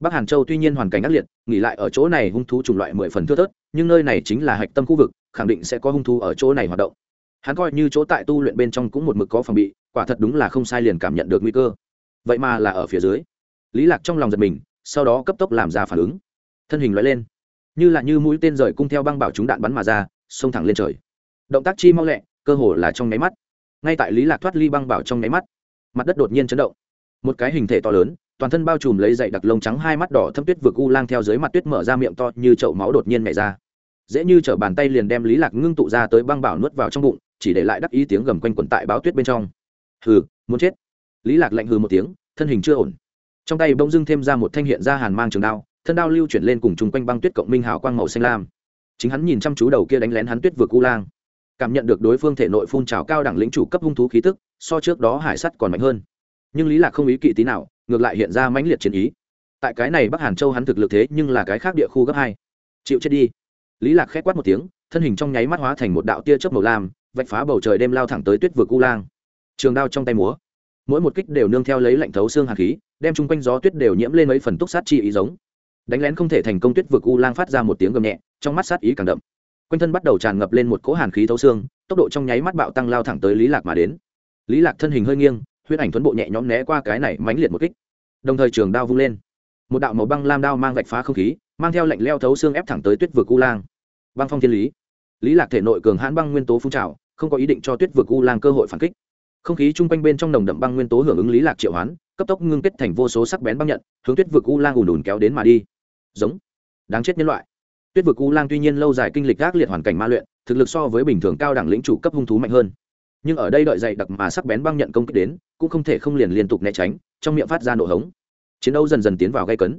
Bắc hàn châu tuy nhiên hoàn cảnh ác liệt, nghỉ lại ở chỗ này hung thú chủng loại mười phần thưa thớt, nhưng nơi này chính là hạch tâm khu vực, khẳng định sẽ có hung thú ở chỗ này hoạt động. Hắn coi như chỗ tại tu luyện bên trong cũng một mực có phòng bị, quả thật đúng là không sai liền cảm nhận được nguy cơ. Vậy mà là ở phía dưới. Lý lạc trong lòng giật mình, sau đó cấp tốc làm ra phản ứng. Thân hình loại lên. Như là như mũi tên rời cung theo băng bảo chúng đạn bắn mà ra, xông thẳng lên trời. Động tác chi mau lẹ, cơ hồ là trong nháy mắt. Ngay tại lý lạc thoát ly băng bảo trong nháy mắt, mặt đất đột nhiên chấn động một cái hình thể to lớn, toàn thân bao trùm lấy dậy đặc lông trắng, hai mắt đỏ thâm tuyết vực u lang theo dưới mặt tuyết mở ra miệng to như chậu máu đột nhiên nhảy ra. Dễ như chở bàn tay liền đem lý lạc ngưng tụ ra tới băng bảo nuốt vào trong bụng, chỉ để lại đắc ý tiếng gầm quanh quẩn tại báo tuyết bên trong. Hừ, muốn chết. Lý lạc lạnh hừ một tiếng, thân hình chưa ổn. Trong tay bỗng dưng thêm ra một thanh hiện ra hàn mang trường đao, thân đao lưu chuyển lên cùng chung quanh băng tuyết cộng minh hào quang màu xanh lam. Chính hắn nhìn chăm chú đầu kia đánh lén hắn tuyết vượt u lang. Cảm nhận được đối phương thể nội phun trào cao đẳng lĩnh chủ cấp hung thú khí tức, so trước đó hải sắt còn mạnh hơn nhưng lý lạc không ý kỵ tí nào, ngược lại hiện ra mãnh liệt chiến ý. Tại cái này bắc hàn châu hắn thực lực thế nhưng là cái khác địa khu gấp hai. Chịu chết đi. Lý lạc khép quát một tiếng, thân hình trong nháy mắt hóa thành một đạo tia chớp màu lam, vạch phá bầu trời đêm lao thẳng tới tuyết vực u lang. Trường đao trong tay múa. Mỗi một kích đều nương theo lấy lạnh thấu xương hàn khí, đem chung quanh gió tuyết đều nhiễm lên mấy phần túc sát chi ý giống. Đánh lén không thể thành công tuyết vực u lang phát ra một tiếng gầm nhẹ, trong mắt sát ý càng đậm. Quanh thân bắt đầu tràn ngập lên một cỗ hàn khí thấu xương, tốc độ trong nháy mắt bạo tăng lao thẳng tới lý lạc mà đến. Lý lạc thân hình hơi nghiêng huyết ảnh thuấn bộ nhẹ nhõm né qua cái này mãnh liệt một kích. Đồng thời trường đao vung lên. Một đạo màu băng lam đao mang vạch phá không khí, mang theo lệnh leo thấu xương ép thẳng tới tuyết vực u lang. Băng phong thiên lý. Lý lạc thể nội cường hãn băng nguyên tố phun trào, không có ý định cho tuyết vực u lang cơ hội phản kích. Không khí chung quanh bên trong nồng đậm băng nguyên tố hưởng ứng lý lạc triệu hoán, cấp tốc ngưng kết thành vô số sắc bén băng nhận, hướng tuyết vực u lang ùn ùn kéo đến mà đi. Giống. Đáng chết nhân loại. Tuyết vực u lang tuy nhiên lâu dài kinh lịch gác liệt hoàn cảnh ma luyện, thực lực so với bình thường cao đẳng lĩnh chủ cấp hung thú mạnh hơn nhưng ở đây đợi dậy đặc mà sắc bén băng nhận công kích đến, cũng không thể không liền liên tục né tránh, trong miệng phát ra nổ hống. Chiến đấu dần dần tiến vào gây cấn.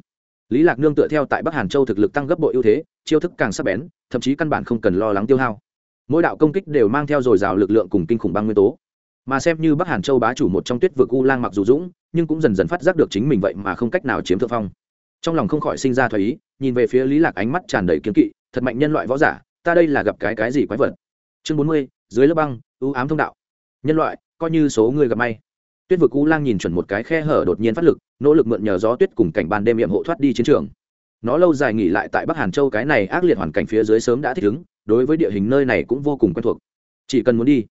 Lý lạc nương tựa theo tại bắc hàn châu thực lực tăng gấp bội ưu thế, chiêu thức càng sắc bén, thậm chí căn bản không cần lo lắng tiêu hao. Mỗi đạo công kích đều mang theo dồi dào lực lượng cùng kinh khủng băng nguyên tố. Mà xem như bắc hàn châu bá chủ một trong tuyết vực u lang mặc dù dũng, nhưng cũng dần dần phát giác được chính mình vậy mà không cách nào chiếm thượng phong. Trong lòng không khỏi sinh ra thoái ý, nhìn về phía lý lạc ánh mắt tràn đầy kiếm kỵ, thật mạnh nhân loại võ giả, ta đây là gặp cái cái gì quái vật? Chương bốn mươi, dưới lớp băng ưu ám thông đạo. Nhân loại, coi như số người gặp may. Tuyết vực u lang nhìn chuẩn một cái khe hở đột nhiên phát lực, nỗ lực mượn nhờ gió tuyết cùng cảnh ban đêm nhiệm hộ thoát đi chiến trường. Nó lâu dài nghỉ lại tại bắc hàn châu cái này ác liệt hoàn cảnh phía dưới sớm đã thích ứng, đối với địa hình nơi này cũng vô cùng quen thuộc. Chỉ cần muốn đi,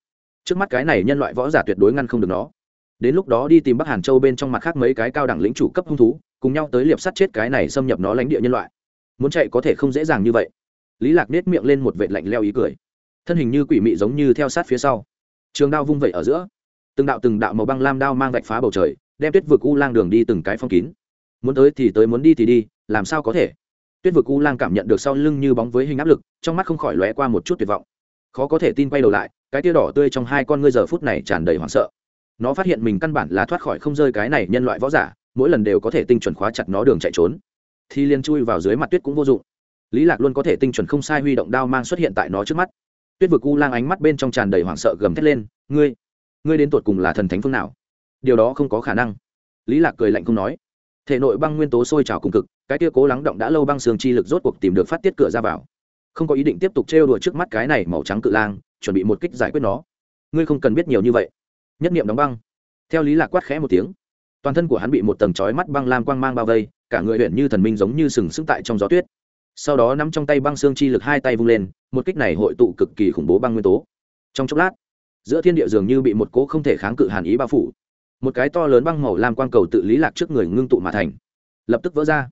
trước mắt cái này nhân loại võ giả tuyệt đối ngăn không được nó. Đến lúc đó đi tìm bắc hàn châu bên trong mặt khác mấy cái cao đẳng lĩnh chủ cấp hung thú, cùng nhau tới liệp sắt chết cái này xâm nhập nó lãnh địa nhân loại. Muốn chạy có thể không dễ dàng như vậy. Lý lạc nết miệng lên một vệ lạnh leo ý cười thân hình như quỷ mị giống như theo sát phía sau. Trường đao vung vẩy ở giữa. Từng đạo từng đạo màu băng lam đao mang vạch phá bầu trời, đem tuyết vực u lang đường đi từng cái phong kín. Muốn tới thì tới, muốn đi thì đi, làm sao có thể? Tuyết vực u lang cảm nhận được sau lưng như bóng với hình áp lực, trong mắt không khỏi lóe qua một chút tuyệt vọng. Khó có thể tin quay đầu lại, cái tia đỏ tươi trong hai con ngươi giờ phút này tràn đầy hoảng sợ. Nó phát hiện mình căn bản là thoát khỏi không rơi cái này nhân loại võ giả, mỗi lần đều có thể tinh chuẩn khóa chặt nó đường chạy trốn. Thì liền chui vào dưới mặt tuyết cũng vô dụng. Lý lạc luôn có thể tinh chuẩn không sai huy động đao mang xuất hiện tại nó trước mắt tuyết vực u lang ánh mắt bên trong tràn đầy hoảng sợ gầm thét lên, ngươi ngươi đến tột cùng là thần thánh phương nào? Điều đó không có khả năng. Lý lạc cười lạnh không nói. Thể nội băng nguyên tố sôi trào cùng cực, cái kia cố lắng động đã lâu băng xương chi lực rốt cuộc tìm được phát tiết cửa ra vào. Không có ý định tiếp tục trêu đùa trước mắt cái này màu trắng cự lang, chuẩn bị một kích giải quyết nó. Ngươi không cần biết nhiều như vậy. Nhất niệm đóng băng. Theo lý lạc quát khẽ một tiếng, toàn thân của hắn bị một tầng chói mắt băng lam quang mang bao vây, cả người huyện như thần minh giống như sừng sững tại trong gió tuyết. Sau đó nắm trong tay băng xương chi lực hai tay vung lên một kích này hội tụ cực kỳ khủng bố băng nguyên tố. Trong chốc lát, giữa thiên địa dường như bị một cỗ không thể kháng cự hàn ý bao phủ. Một cái to lớn băng màu lam quang cầu tự lý lạc trước người ngưng tụ mà thành. Lập tức vỡ ra.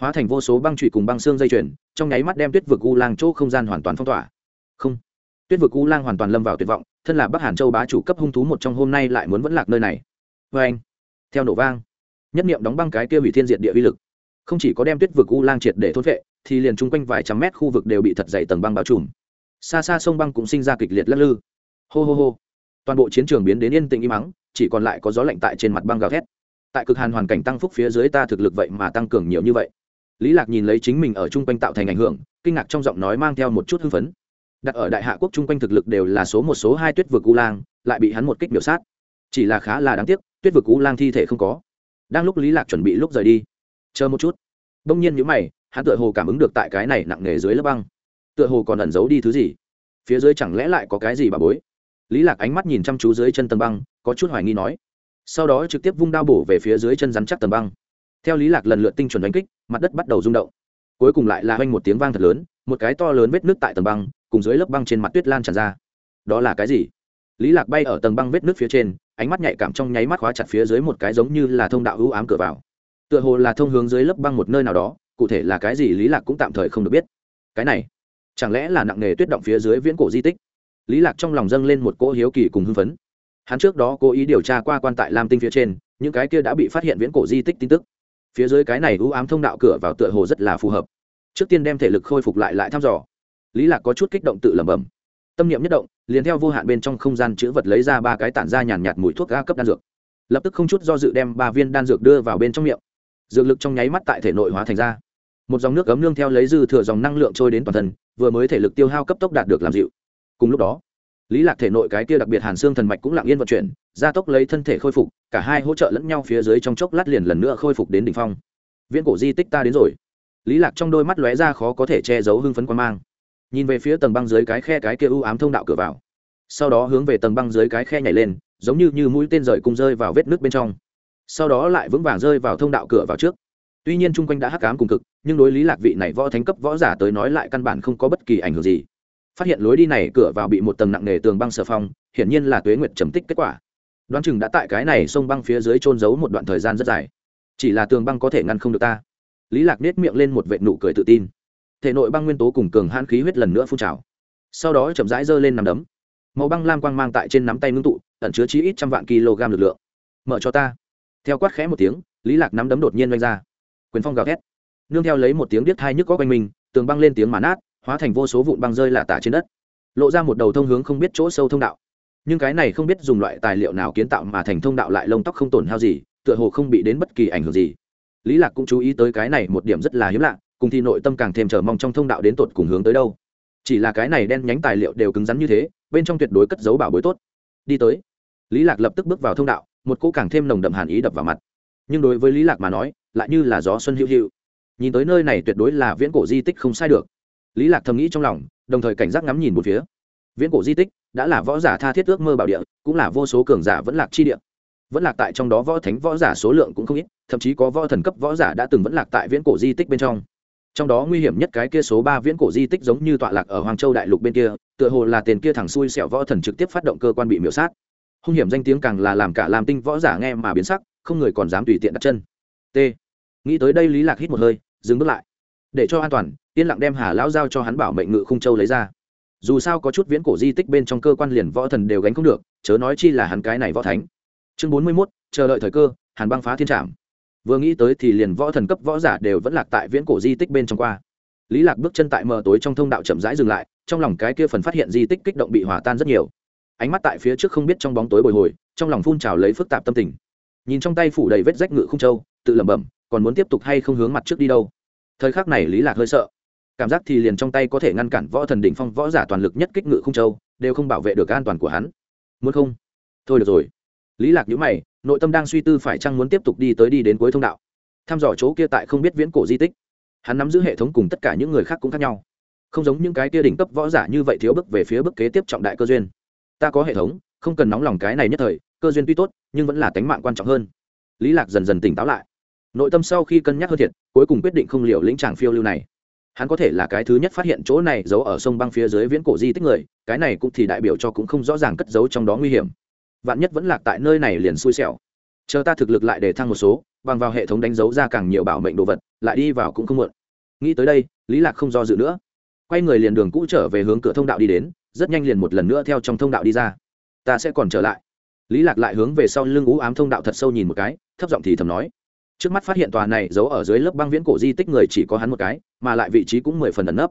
Hóa thành vô số băng trụy cùng băng xương dây chuyền, trong nháy mắt đem tuyết vực u lang chỗ không gian hoàn toàn phong tỏa. Không, tuyết vực u lang hoàn toàn lâm vào tuyệt vọng, thân là bắc hàn châu bá chủ cấp hung thú một trong hôm nay lại muốn vẫn lạc nơi này. Vê anh, theo nổ vang, nhất niệm đóng băng cái kia hủy thiên diệt địa vi lực, không chỉ có đem tuyết vực u lang triệt để thốt vệ thì liền chung quanh vài trăm mét khu vực đều bị thật dày tầng băng bao trùm. Xa xa sông băng cũng sinh ra kịch liệt lắc lư. Hô hô hô. Toàn bộ chiến trường biến đến yên tĩnh im mắng chỉ còn lại có gió lạnh tại trên mặt băng gào thét. Tại cực hàn hoàn cảnh tăng phúc phía dưới ta thực lực vậy mà tăng cường nhiều như vậy. Lý lạc nhìn lấy chính mình ở chung quanh tạo thành ảnh hưởng, kinh ngạc trong giọng nói mang theo một chút hưng phấn. Đặt ở đại hạ quốc chung quanh thực lực đều là số một, số hai tuyết vực u lang, lại bị hắn một kích biểu sát. Chỉ là khá là đáng tiếc, tuyết vực u lang thi thể không có. Đang lúc lý lạc chuẩn bị lúc rời đi, chờ một chút. Đông nhiên nhíu mày hắn tựa hồ cảm ứng được tại cái này nặng nề dưới lớp băng. Tựa hồ còn ẩn giấu đi thứ gì. Phía dưới chẳng lẽ lại có cái gì bà bối? Lý lạc ánh mắt nhìn chăm chú dưới chân tầng băng, có chút hoài nghi nói. Sau đó trực tiếp vung đao bổ về phía dưới chân rắn chắc tầng băng. Theo lý lạc lần lượt tinh chuẩn đánh kích, mặt đất bắt đầu rung động. Cuối cùng lại là hoanh một tiếng vang thật lớn, một cái to lớn vết nước tại tầng băng, cùng dưới lớp băng trên mặt tuyết lan tràn ra. Đó là cái gì? Lý lạc bay ở tầng băng vết nước phía trên, ánh mắt nhạy cảm trong nháy mắt khóa chặt phía dưới một cái giống như là thông đạo ưu ám cửa vào. Tựa hồ là thông hướng dưới lớp băng một nơi nào đó cụ thể là cái gì lý lạc cũng tạm thời không được biết. Cái này, chẳng lẽ là nặng nghề tuyết động phía dưới viễn cổ di tích? Lý lạc trong lòng dâng lên một cỗ hiếu kỳ cùng hưng phấn. Hắn trước đó cố ý điều tra qua quan tại lam tinh phía trên, những cái kia đã bị phát hiện viễn cổ di tích tin tức. Phía dưới cái này ưu ám thông đạo cửa vào tựa hồ rất là phù hợp. Trước tiên đem thể lực khôi phục lại lại thăm dò. Lý lạc có chút kích động tự lẩm bẩm. Tâm niệm nhất động, liền theo vô hạn bên trong không gian chữ vật lấy ra ba cái tản ra nhàn nhạt mùi thuốc ga cấp đan dược. Lập tức không chút do dự đem ba viên đan dược đưa vào bên trong miệng. Dược lực trong nháy mắt tại thể nội hóa thành ra một dòng nước ấm nương theo lấy dư thừa dòng năng lượng trôi đến toàn thân, vừa mới thể lực tiêu hao cấp tốc đạt được làm dịu. Cùng lúc đó, lý lạc thể nội cái kia đặc biệt hàn xương thần mạch cũng lặng yên vận chuyển, gia tốc lấy thân thể khôi phục, cả hai hỗ trợ lẫn nhau phía dưới trong chốc lát liền lần nữa khôi phục đến đỉnh phong. Viễn cổ di tích ta đến rồi. Lý lạc trong đôi mắt lóe ra khó có thể che giấu hưng phấn quan mang. Nhìn về phía tầng băng dưới cái khe cái kia u ám thông đạo cửa vào. Sau đó hướng về tầng băng dưới cái khe nhảy lên, giống như như mũi tên rời cung rơi vào vết nước bên trong. Sau đó lại vững vàng rơi vào thông đạo cửa vào trước tuy nhiên chung quanh đã hắc ám cùng cực, nhưng đối lý lạc vị này võ thánh cấp võ giả tới nói lại căn bản không có bất kỳ ảnh hưởng gì. Phát hiện lối đi này cửa vào bị một tầng nặng nề tường băng sở phong, hiển nhiên là tuế nguyệt trầm tích kết quả. Đoán chừng đã tại cái này sông băng phía dưới trôn giấu một đoạn thời gian rất dài. Chỉ là tường băng có thể ngăn không được ta. Lý lạc nết miệng lên một vệ nụ cười tự tin. Thể nội băng nguyên tố cùng cường hãn khí huyết lần nữa phun trào. Sau đó chậm rãi giơ lên nằm đấm. Màu băng lam quang mang tại trên nắm tay ngưng tụ, ẩn chứa chí ít trăm vạn kg lực lượng. Mở cho ta. Theo quát khẽ một tiếng, lý lạc nắm đấm đột nhiên vung ra quyền phong gào thét. Nương theo lấy một tiếng điếc thai nhức có quanh mình, tường băng lên tiếng mà nát, hóa thành vô số vụn băng rơi lả tả trên đất. Lộ ra một đầu thông hướng không biết chỗ sâu thông đạo. Nhưng cái này không biết dùng loại tài liệu nào kiến tạo mà thành thông đạo lại lông tóc không tổn hao gì, tựa hồ không bị đến bất kỳ ảnh hưởng gì. Lý lạc cũng chú ý tới cái này một điểm rất là hiếm lạ, cùng thì nội tâm càng thêm chờ mong trong thông đạo đến tột cùng hướng tới đâu. Chỉ là cái này đen nhánh tài liệu đều cứng rắn như thế, bên trong tuyệt đối cất giấu bảo bối tốt. Đi tới, lý lạc lập tức bước vào thông đạo, một cỗ càng thêm nồng đậm hàn ý đập vào mặt. Nhưng đối với lý lạc mà nói lại như là gió xuân hữu hữu. Nhìn tới nơi này tuyệt đối là viễn cổ di tích không sai được. Lý lạc thầm nghĩ trong lòng, đồng thời cảnh giác ngắm nhìn một phía. Viễn cổ di tích đã là võ giả tha thiết ước mơ bảo địa, cũng là vô số cường giả vẫn lạc chi địa. Vẫn lạc tại trong đó võ thánh võ giả số lượng cũng không ít, thậm chí có võ thần cấp võ giả đã từng vẫn lạc tại viễn cổ di tích bên trong. Trong đó nguy hiểm nhất cái kia số ba viễn cổ di tích giống như tọa lạc ở hoàng châu đại lục bên kia, tựa hồ là tiền kia thẳng xuôi sẹo võ thần trực tiếp phát động cơ quan bị miểu sát. Hung hiểm danh tiếng càng là làm cả làm tinh võ giả nghe mà biến sắc, không người còn dám tùy tiện đặt chân t. Nghĩ tới đây lý lạc hít một hơi, dừng bước lại. Để cho an toàn, yên lặng đem hà lão giao cho hắn bảo mệnh ngự khung châu lấy ra. Dù sao có chút viễn cổ di tích bên trong cơ quan liền võ thần đều gánh không được, chớ nói chi là hắn cái này võ thánh. Chương bốn mươi mốt, chờ đợi thời cơ, hàn băng phá thiên trạm vừa nghĩ tới thì liền võ thần cấp võ giả đều vẫn lạc tại viễn cổ di tích bên trong qua. Lý lạc bước chân tại mờ tối trong thông đạo chậm rãi dừng lại, trong lòng cái kia phần phát hiện di tích kích động bị hòa tan rất nhiều. Ánh mắt tại phía trước không biết trong bóng tối bồi hồi, trong lòng phun trào lấy phức tạp tâm tình. Nhìn trong tay phủ đầy vết rách ngự không châu tự lẩm bẩm, còn muốn tiếp tục hay không hướng mặt trước đi đâu? Thời khắc này lý lạc hơi sợ. Cảm giác thì liền trong tay có thể ngăn cản võ thần đỉnh phong võ giả toàn lực nhất kích ngự không châu, đều không bảo vệ được an toàn của hắn. Muốn không? Thôi được rồi. Lý lạc nhíu mày, nội tâm đang suy tư phải chăng muốn tiếp tục đi tới đi đến cuối thông đạo. Thăm dò chỗ kia tại không biết viễn cổ di tích. Hắn nắm giữ hệ thống cùng tất cả những người khác cũng khác nhau. Không giống những cái kia đỉnh cấp võ giả như vậy thiếu bước về phía bước kế tiếp trọng đại cơ duyên. Ta có hệ thống, không cần nóng lòng cái này nhất thời, cơ duyên tuy tốt, nhưng vẫn là tánh mạng quan trọng hơn. Lý lạc dần dần tỉnh táo lại nội tâm sau khi cân nhắc hơn thiệt, cuối cùng quyết định không liều lĩnh tràng phiêu lưu này. Hắn có thể là cái thứ nhất phát hiện chỗ này giấu ở sông băng phía dưới viễn cổ di tích người, cái này cũng thì đại biểu cho cũng không rõ ràng cất giấu trong đó nguy hiểm. Vạn nhất vẫn lạc tại nơi này liền xui xẻo. Chờ ta thực lực lại để thăng một số, bằng vào hệ thống đánh dấu ra càng nhiều bảo mệnh đồ vật, lại đi vào cũng không muộn. Nghĩ tới đây, lý lạc không do dự nữa. Quay người liền đường cũ trở về hướng cửa thông đạo đi đến, rất nhanh liền một lần nữa theo trong thông đạo đi ra. Ta sẽ còn trở lại. Lý lạc lại hướng về sau lưng ú ám thông đạo thật sâu nhìn một cái, thấp giọng thì thầm nói trước mắt phát hiện tòa này giấu ở dưới lớp băng viễn cổ di tích người chỉ có hắn một cái, mà lại vị trí cũng mười phần ẩn nấp.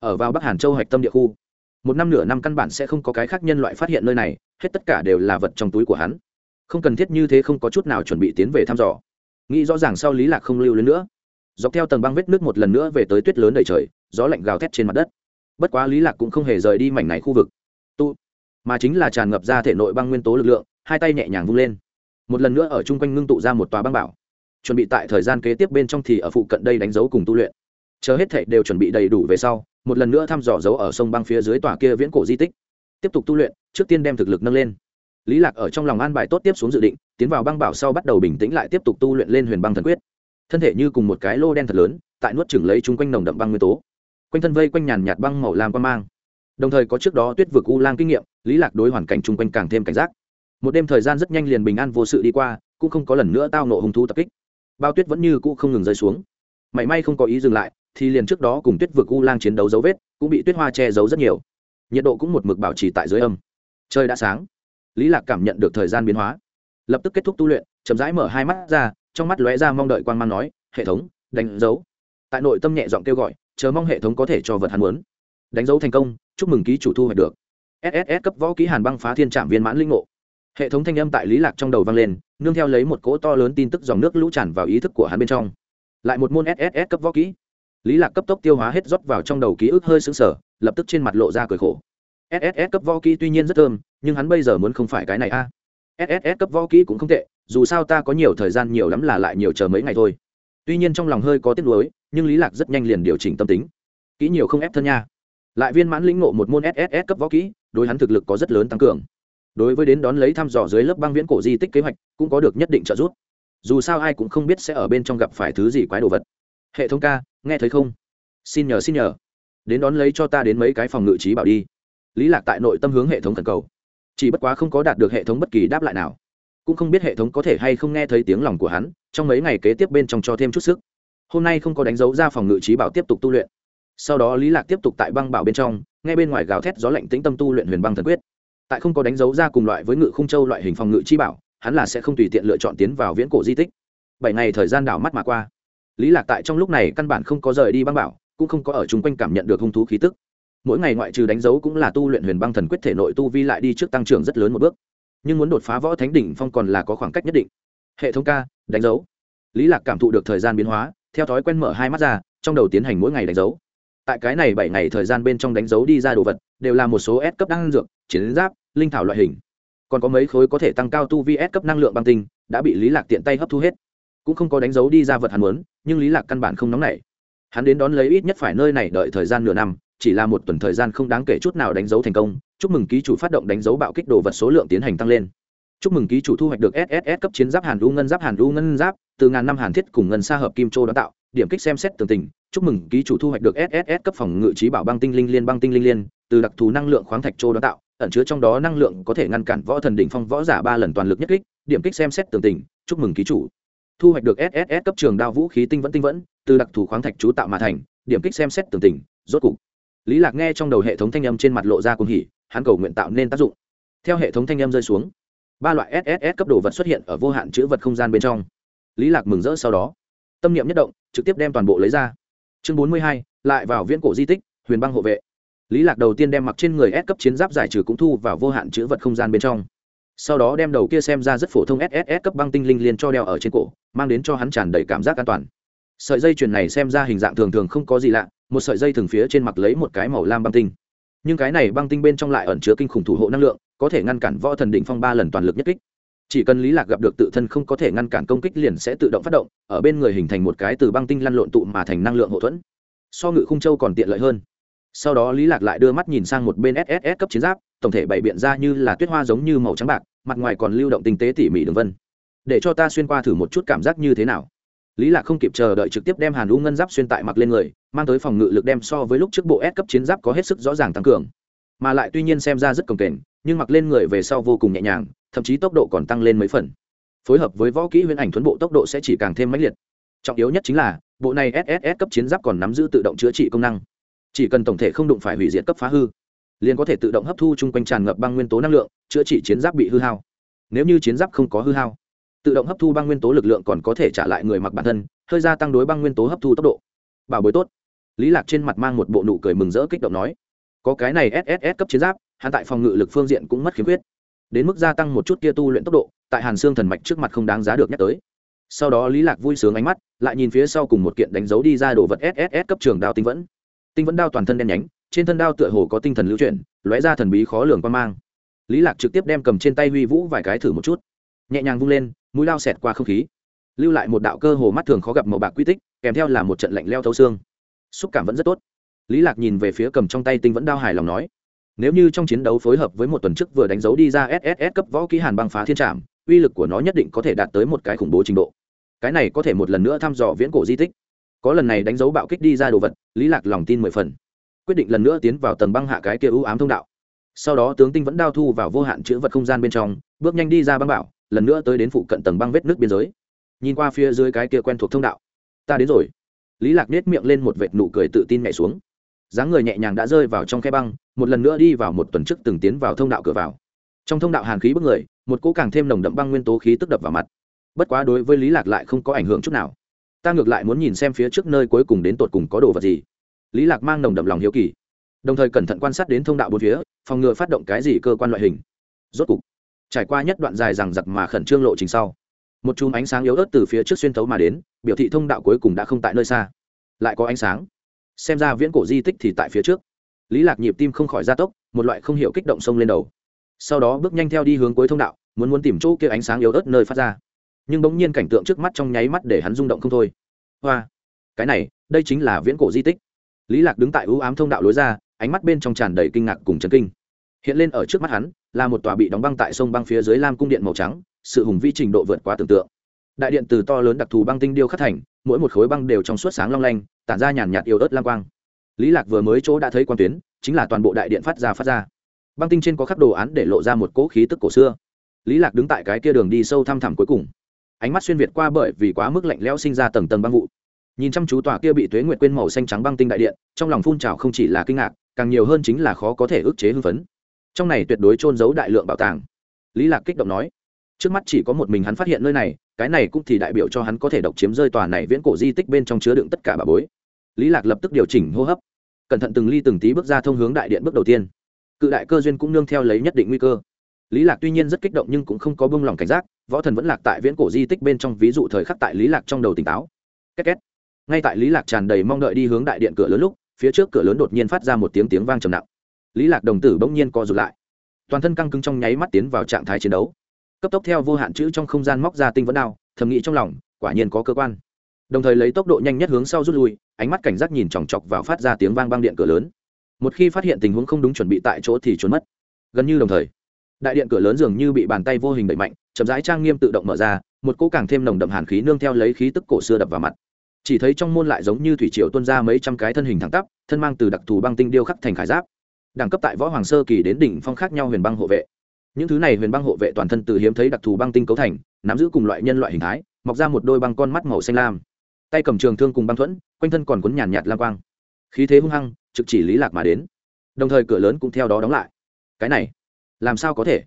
Ở vào bắc hàn châu hạch tâm địa khu. Một năm nửa năm căn bản sẽ không có cái khác nhân loại phát hiện nơi này, hết tất cả đều là vật trong túi của hắn. Không cần thiết như thế không có chút nào chuẩn bị tiến về thăm dò. Nghĩ rõ ràng sau lý lạc không lưu lên nữa. Dọc theo tầng băng vết nước một lần nữa về tới tuyết lớn đầy trời, gió lạnh gào thét trên mặt đất. Bất quá lý lạc cũng không hề rời đi mảnh này khu vực. Tu, mà chính là tràn ngập ra thể nội băng nguyên tố lực lượng, hai tay nhẹ nhàng vung lên. Một lần nữa ở chung quanh ngưng tụ ra một tòa băng bảo chuẩn bị tại thời gian kế tiếp bên trong thì ở phụ cận đây đánh dấu cùng tu luyện. Chờ hết thệ đều chuẩn bị đầy đủ về sau, một lần nữa thăm dò dấu ở sông băng phía dưới tòa kia viễn cổ di tích. Tiếp tục tu luyện, trước tiên đem thực lực nâng lên. Lý lạc ở trong lòng an bài tốt tiếp xuống dự định, tiến vào băng bảo sau bắt đầu bình tĩnh lại tiếp tục tu luyện lên huyền băng thần quyết. Thân thể như cùng một cái lô đen thật lớn, tại nuốt chửng lấy chúng quanh nồng đậm băng nguyên tố. Quanh thân vây quanh nhàn nhạt băng màu lam quan mang. Đồng thời có trước đó tuyết vực u lang kinh nghiệm, lý lạc đối hoàn cảnh chung quanh càng thêm cảnh giác. Một đêm thời gian rất nhanh liền bình an vô sự đi qua, cũng không có lần nữa tao nộ hung thú tập kích bao tuyết vẫn như cũ không ngừng rơi xuống. Mảy may không có ý dừng lại, thì liền trước đó cùng tuyết vực u lang chiến đấu dấu vết, cũng bị tuyết hoa che giấu rất nhiều. Nhiệt độ cũng một mực bảo trì tại dưới âm. Trời đã sáng. Lý lạc cảm nhận được thời gian biến hóa. Lập tức kết thúc tu luyện, chậm rãi mở hai mắt ra, trong mắt lóe ra mong đợi quan mang nói, hệ thống, đánh dấu. Tại nội tâm nhẹ giọng kêu gọi, chờ mong hệ thống có thể cho vật hắn muốn. Đánh dấu thành công, chúc mừng ký chủ thu hoạch được. Sss cấp võ ký hàn băng phá thiên trạm viên mãn linh ngộ hệ thống thanh âm tại lý lạc trong đầu vang lên, nương theo lấy một cỗ to lớn tin tức dòng nước lũ tràn vào ý thức của hắn bên trong. Lại một môn sss cấp võ kỹ. Lý lạc cấp tốc tiêu hóa hết rót vào trong đầu ký ức hơi sững sờ, lập tức trên mặt lộ ra cười khổ. Sss cấp võ kỹ tuy nhiên rất thơm, nhưng hắn bây giờ muốn không phải cái này a. Sss cấp võ kỹ cũng không tệ, dù sao ta có nhiều thời gian nhiều lắm là lại nhiều chờ mấy ngày thôi. Tuy nhiên trong lòng hơi có tiếc nuối, nhưng lý lạc rất nhanh liền điều chỉnh tâm tính. Kỹ nhiều không ép thân nha. Lại viên mãn lĩnh ngộ một môn sss cấp võ kỹ, đối hắn thực lực có rất lớn tăng cường đối với đến đón lấy thăm dò dưới lớp băng viễn cổ di tích kế hoạch, cũng có được nhất định trợ giúp. Dù sao ai cũng không biết sẽ ở bên trong gặp phải thứ gì quái đồ vật. Hệ thống ca, nghe thấy không? Xin nhờ xin nhờ. Đến đón lấy cho ta đến mấy cái phòng ngự trí bảo đi. Lý lạc tại nội tâm hướng hệ thống thần cầu. Chỉ bất quá không có đạt được hệ thống bất kỳ đáp lại nào. Cũng không biết hệ thống có thể hay không nghe thấy tiếng lòng của hắn, trong mấy ngày kế tiếp bên trong cho thêm chút sức. Hôm nay không có đánh dấu ra phòng ngự trí bảo tiếp tục tu luyện. Sau đó lý lạc tiếp tục tại băng bảo bên trong ngay bên ngoài gào thét gió lạnh tĩnh tâm tu luyện huyền băng thần quyết tại không có đánh dấu ra cùng loại với ngự khung châu loại hình phòng ngự chi bảo, hắn là sẽ không tùy tiện lựa chọn tiến vào viễn cổ di tích. Bảy ngày thời gian đảo mắt mà qua. Lý lạc tại trong lúc này căn bản không có rời đi băng bảo, cũng không có ở chung quanh cảm nhận được hung thú khí tức. Mỗi ngày ngoại trừ đánh dấu cũng là tu luyện huyền băng thần quyết thể nội tu vi lại đi trước tăng trưởng rất lớn một bước. Nhưng muốn đột phá võ thánh đỉnh phong còn là có khoảng cách nhất định. Hệ thống ca, đánh dấu. Lý lạc cảm thụ được thời gian biến hóa, theo thói quen mở hai mắt ra, trong đầu tiến hành mỗi ngày đánh dấu. Tại cái này bảy ngày thời gian bên trong đánh dấu đi ra đồ vật, đều là một số S cấp đan dược chiến giáp, linh thảo loại hình. Còn có mấy khối có thể tăng cao tu vi S cấp năng lượng băng tinh, đã bị lý lạc tiện tay hấp thu hết. Cũng không có đánh dấu đi ra vật hắn muốn, nhưng lý lạc căn bản không nóng nảy. Hắn đến đón lấy ít nhất phải nơi này đợi thời gian nửa năm, chỉ là một tuần thời gian không đáng kể chút nào đánh dấu thành công. Chúc mừng ký chủ phát động đánh dấu bạo kích đồ vật số lượng tiến hành tăng lên. Chúc mừng ký chủ thu hoạch được sss cấp chiến giáp hàn u ngân giáp, hàn u ngân giáp, từ ngàn năm hàn thiết cùng ngân xa hợp kim châu đón tạo, điểm kích xem xét tường tình. Chúc mừng ký chủ thu hoạch được sss cấp phòng ngự trí bảo băng tinh linh liên băng tinh linh liên, từ đặc thù năng lượng khoáng thạch châu đón tạo ẩn chứa trong đó năng lượng có thể ngăn cản võ thần đỉnh phong võ giả ba lần toàn lực nhất kích, điểm kích xem xét tường tình, chúc mừng ký chủ. Thu hoạch được sss cấp trường đao vũ khí tinh vẫn tinh vẫn, từ đặc thù khoáng thạch chú tạo mà thành, điểm kích xem xét tường tình, rốt cục. Lý lạc nghe trong đầu hệ thống thanh âm trên mặt lộ ra cùng hỉ, hắn cầu nguyện tạo nên tác dụng. Theo hệ thống thanh âm rơi xuống, ba loại sss cấp đồ vật xuất hiện ở vô hạn chữ vật không gian bên trong. Lý lạc mừng rỡ sau đó, tâm niệm nhất động, trực tiếp đem toàn bộ lấy ra. Chương bốn mươi hai, lại vào viễn cổ di tích, huyền băng hộ vệ lý lạc đầu tiên đem mặc trên người S cấp chiến giáp giải trừ cũng thu vào vô hạn chữ vật không gian bên trong. Sau đó đem đầu kia xem ra rất phổ thông sss cấp băng tinh linh liền cho đeo ở trên cổ, mang đến cho hắn tràn đầy cảm giác an toàn. Sợi dây chuyền này xem ra hình dạng thường thường không có gì lạ, một sợi dây thường phía trên mặt lấy một cái màu lam băng tinh. Nhưng cái này băng tinh bên trong lại ẩn chứa kinh khủng thủ hộ năng lượng, có thể ngăn cản võ thần đỉnh phong ba lần toàn lực nhất kích. Chỉ cần lý lạc gặp được tự thân không có thể ngăn cản công kích liền sẽ tự động phát động, ở bên người hình thành một cái từ băng tinh lăn lộn tụ mà thành năng lượng hậu thuẫn. So ngự khung châu còn tiện lợi hơn sau đó lý lạc lại đưa mắt nhìn sang một bên sss cấp chiến giáp, tổng thể bày biện ra như là tuyết hoa giống như màu trắng bạc, mặt ngoài còn lưu động tinh tế tỉ mỉ đường vân. Để cho ta xuyên qua thử một chút cảm giác như thế nào. Lý lạc không kịp chờ đợi trực tiếp đem hàn u ngân giáp xuyên tại mặc lên người, mang tới phòng ngự lực đem so với lúc trước bộ S cấp chiến giáp có hết sức rõ ràng tăng cường. Mà lại tuy nhiên xem ra rất cồng kềnh, nhưng mặc lên người về sau vô cùng nhẹ nhàng, thậm chí tốc độ còn tăng lên mấy phần. Phối hợp với võ kỹ huyễn ảnh thuấn bộ tốc độ sẽ chỉ càng thêm mãnh liệt. Trọng yếu nhất chính là, bộ này sss cấp chiến giáp còn nắm giữ tự động chữa trị công năng chỉ cần tổng thể không đụng phải hủy diệt cấp phá hư, liền có thể tự động hấp thu chung quanh tràn ngập băng nguyên tố năng lượng, chữa trị chiến giáp bị hư hao. Nếu như chiến giáp không có hư hao, tự động hấp thu băng nguyên tố lực lượng còn có thể trả lại người mặc bản thân, hơi gia tăng đối băng nguyên tố hấp thu tốc độ. Bảo bối tốt. Lý lạc trên mặt mang một bộ nụ cười mừng rỡ kích động nói, có cái này sss cấp chiến giáp, hắn tại phòng ngự lực phương diện cũng mất khiếm khuyết. Đến mức gia tăng một chút kia tu luyện tốc độ, tại hàn xương thần mạch trước mặt không đáng giá được nhắc tới. Sau đó lý lạc vui sướng ánh mắt, lại nhìn phía sau cùng một kiện đánh dấu đi ra đồ vật sss cấp trường đao tinh vẫn tinh vẫn đao toàn thân đen nhánh, trên thân đao tựa hồ có tinh thần lưu chuyển, lóe ra thần bí khó lường quan mang. Lý lạc trực tiếp đem cầm trên tay huy vũ vài cái thử một chút. Nhẹ nhàng vung lên, mũi lao xẹt qua không khí. Lưu lại một đạo cơ hồ mắt thường khó gặp màu bạc quy tích, kèm theo là một trận lạnh leo thấu xương. Xúc cảm vẫn rất tốt. Lý lạc nhìn về phía cầm trong tay tinh vẫn đao hài lòng nói, nếu như trong chiến đấu phối hợp với một tuần trước vừa đánh dấu đi ra sss cấp võ kỹ hàn băng phá thiên trảm, uy lực của nó nhất định có thể đạt tới một cái khủng bố trình độ. Cái này có thể một lần nữa thăm dò viễn cổ di tích có lần này đánh dấu bạo kích đi ra đồ vật, lý lạc lòng tin mười phần. Quyết định lần nữa tiến vào tầng băng hạ cái kia ưu ám thông đạo. Sau đó tướng tinh vẫn đao thu vào vô hạn chữ vật không gian bên trong, bước nhanh đi ra băng bảo, lần nữa tới đến phụ cận tầng băng vết nước biên giới. Nhìn qua phía dưới cái kia quen thuộc thông đạo. Ta đến rồi. Lý lạc nết miệng lên một vệt nụ cười tự tin nhảy xuống. Dáng người nhẹ nhàng đã rơi vào trong khe băng, một lần nữa đi vào một tuần trước từng tiến vào thông đạo cửa vào. Trong thông đạo hàn khí bức người, một cỗ càng thêm nồng đậm băng nguyên tố khí tức đập vào mặt. Bất quá đối với lý lạc lại không có ảnh hưởng chút nào ta ngược lại muốn nhìn xem phía trước nơi cuối cùng đến tột cùng có đồ vật gì. Lý lạc mang nồng đậm lòng hiếu kỳ, đồng thời cẩn thận quan sát đến thông đạo bốn phía, phòng ngừa phát động cái gì cơ quan loại hình. Rốt cục, trải qua nhất đoạn dài rằng giặc mà khẩn trương lộ trình sau, một chùm ánh sáng yếu ớt từ phía trước xuyên thấu mà đến, biểu thị thông đạo cuối cùng đã không tại nơi xa. Lại có ánh sáng. Xem ra viễn cổ di tích thì tại phía trước. Lý lạc nhịp tim không khỏi gia tốc, một loại không hiểu kích động sông lên đầu. Sau đó bước nhanh theo đi hướng cuối thông đạo, muốn muốn tìm chỗ kia ánh sáng yếu ớt nơi phát ra nhưng bỗng nhiên cảnh tượng trước mắt trong nháy mắt để hắn rung động không thôi. Hoa, cái này, đây chính là viễn cổ di tích. Lý lạc đứng tại ưu ám thông đạo lối ra, ánh mắt bên trong tràn đầy kinh ngạc cùng chấn kinh. Hiện lên ở trước mắt hắn, là một tòa bị đóng băng tại sông băng phía dưới lam cung điện màu trắng, sự hùng vĩ trình độ vượt quá tưởng tượng. Đại điện từ to lớn đặc thù băng tinh điêu khắc thành, mỗi một khối băng đều trong suốt sáng long lanh, tản ra nhàn nhạt yếu ớt lam quang. Lý lạc vừa mới chỗ đã thấy quan tuyến, chính là toàn bộ đại điện phát ra phát ra. Băng tinh trên có khắc đồ án để lộ ra một cỗ khí tức cổ xưa. Lý lạc đứng tại cái kia đường đi sâu thăm thẳm cuối cùng ánh mắt xuyên việt qua bởi vì quá mức lạnh lẽo sinh ra tầng tầng băng vụ. Nhìn chăm chú tòa kia bị tuế nguyệt quên màu xanh trắng băng tinh đại điện, trong lòng phun trào không chỉ là kinh ngạc, càng nhiều hơn chính là khó có thể ức chế hưng phấn. Trong này tuyệt đối trôn giấu đại lượng bảo tàng. Lý lạc kích động nói, trước mắt chỉ có một mình hắn phát hiện nơi này, cái này cũng thì đại biểu cho hắn có thể độc chiếm rơi tòa này viễn cổ di tích bên trong chứa đựng tất cả bà bối. Lý lạc lập tức điều chỉnh hô hấp, cẩn thận từng ly từng tí bước ra thông hướng đại điện bước đầu tiên. Cự đại cơ duyên cũng nương theo lấy nhất định nguy cơ lý lạc tuy nhiên rất kích động nhưng cũng không có bông lòng cảnh giác, võ thần vẫn lạc tại viễn cổ di tích bên trong, ví dụ thời khắc tại lý lạc trong đầu tỉnh táo. Két két. Ngay tại lý lạc tràn đầy mong đợi đi hướng đại điện cửa lớn lúc, phía trước cửa lớn đột nhiên phát ra một tiếng tiếng vang trầm nặng. Lý lạc đồng tử bỗng nhiên co rụt lại. Toàn thân căng cứng trong nháy mắt tiến vào trạng thái chiến đấu. Cấp tốc theo vô hạn chữ trong không gian móc ra tinh vẫn đao, thầm nghĩ trong lòng, quả nhiên có cơ quan. Đồng thời lấy tốc độ nhanh nhất hướng sau rút lui, ánh mắt cảnh giác nhìn chòng chọc vào phát ra tiếng vang băng điện cửa lớn. Một khi phát hiện tình huống không đúng chuẩn bị tại chỗ thì trốn mất. Gần như đồng thời đại điện cửa lớn dường như bị bàn tay vô hình đẩy mạnh, chậm rãi trang nghiêm tự động mở ra, một cỗ càng thêm nồng đậm hàn khí nương theo lấy khí tức cổ xưa đập vào mặt. Chỉ thấy trong môn lại giống như thủy triều tuôn ra mấy trăm cái thân hình thẳng tắp, thân mang từ đặc thù băng tinh điêu khắc thành khải giáp. Đẳng cấp tại võ hoàng sơ kỳ đến đỉnh phong khác nhau huyền băng hộ vệ. Những thứ này huyền băng hộ vệ toàn thân từ hiếm thấy đặc thù băng tinh cấu thành, nắm giữ cùng loại nhân loại hình thái, mọc ra một đôi băng con mắt màu xanh lam. Tay cầm trường thương cùng băng thuẫn, quanh thân còn cuốn nhàn nhạt lam quang. Khí thế hung hăng, trực chỉ lý lạc mà đến. Đồng thời cửa lớn cũng theo đó đóng lại. Cái này làm sao có thể?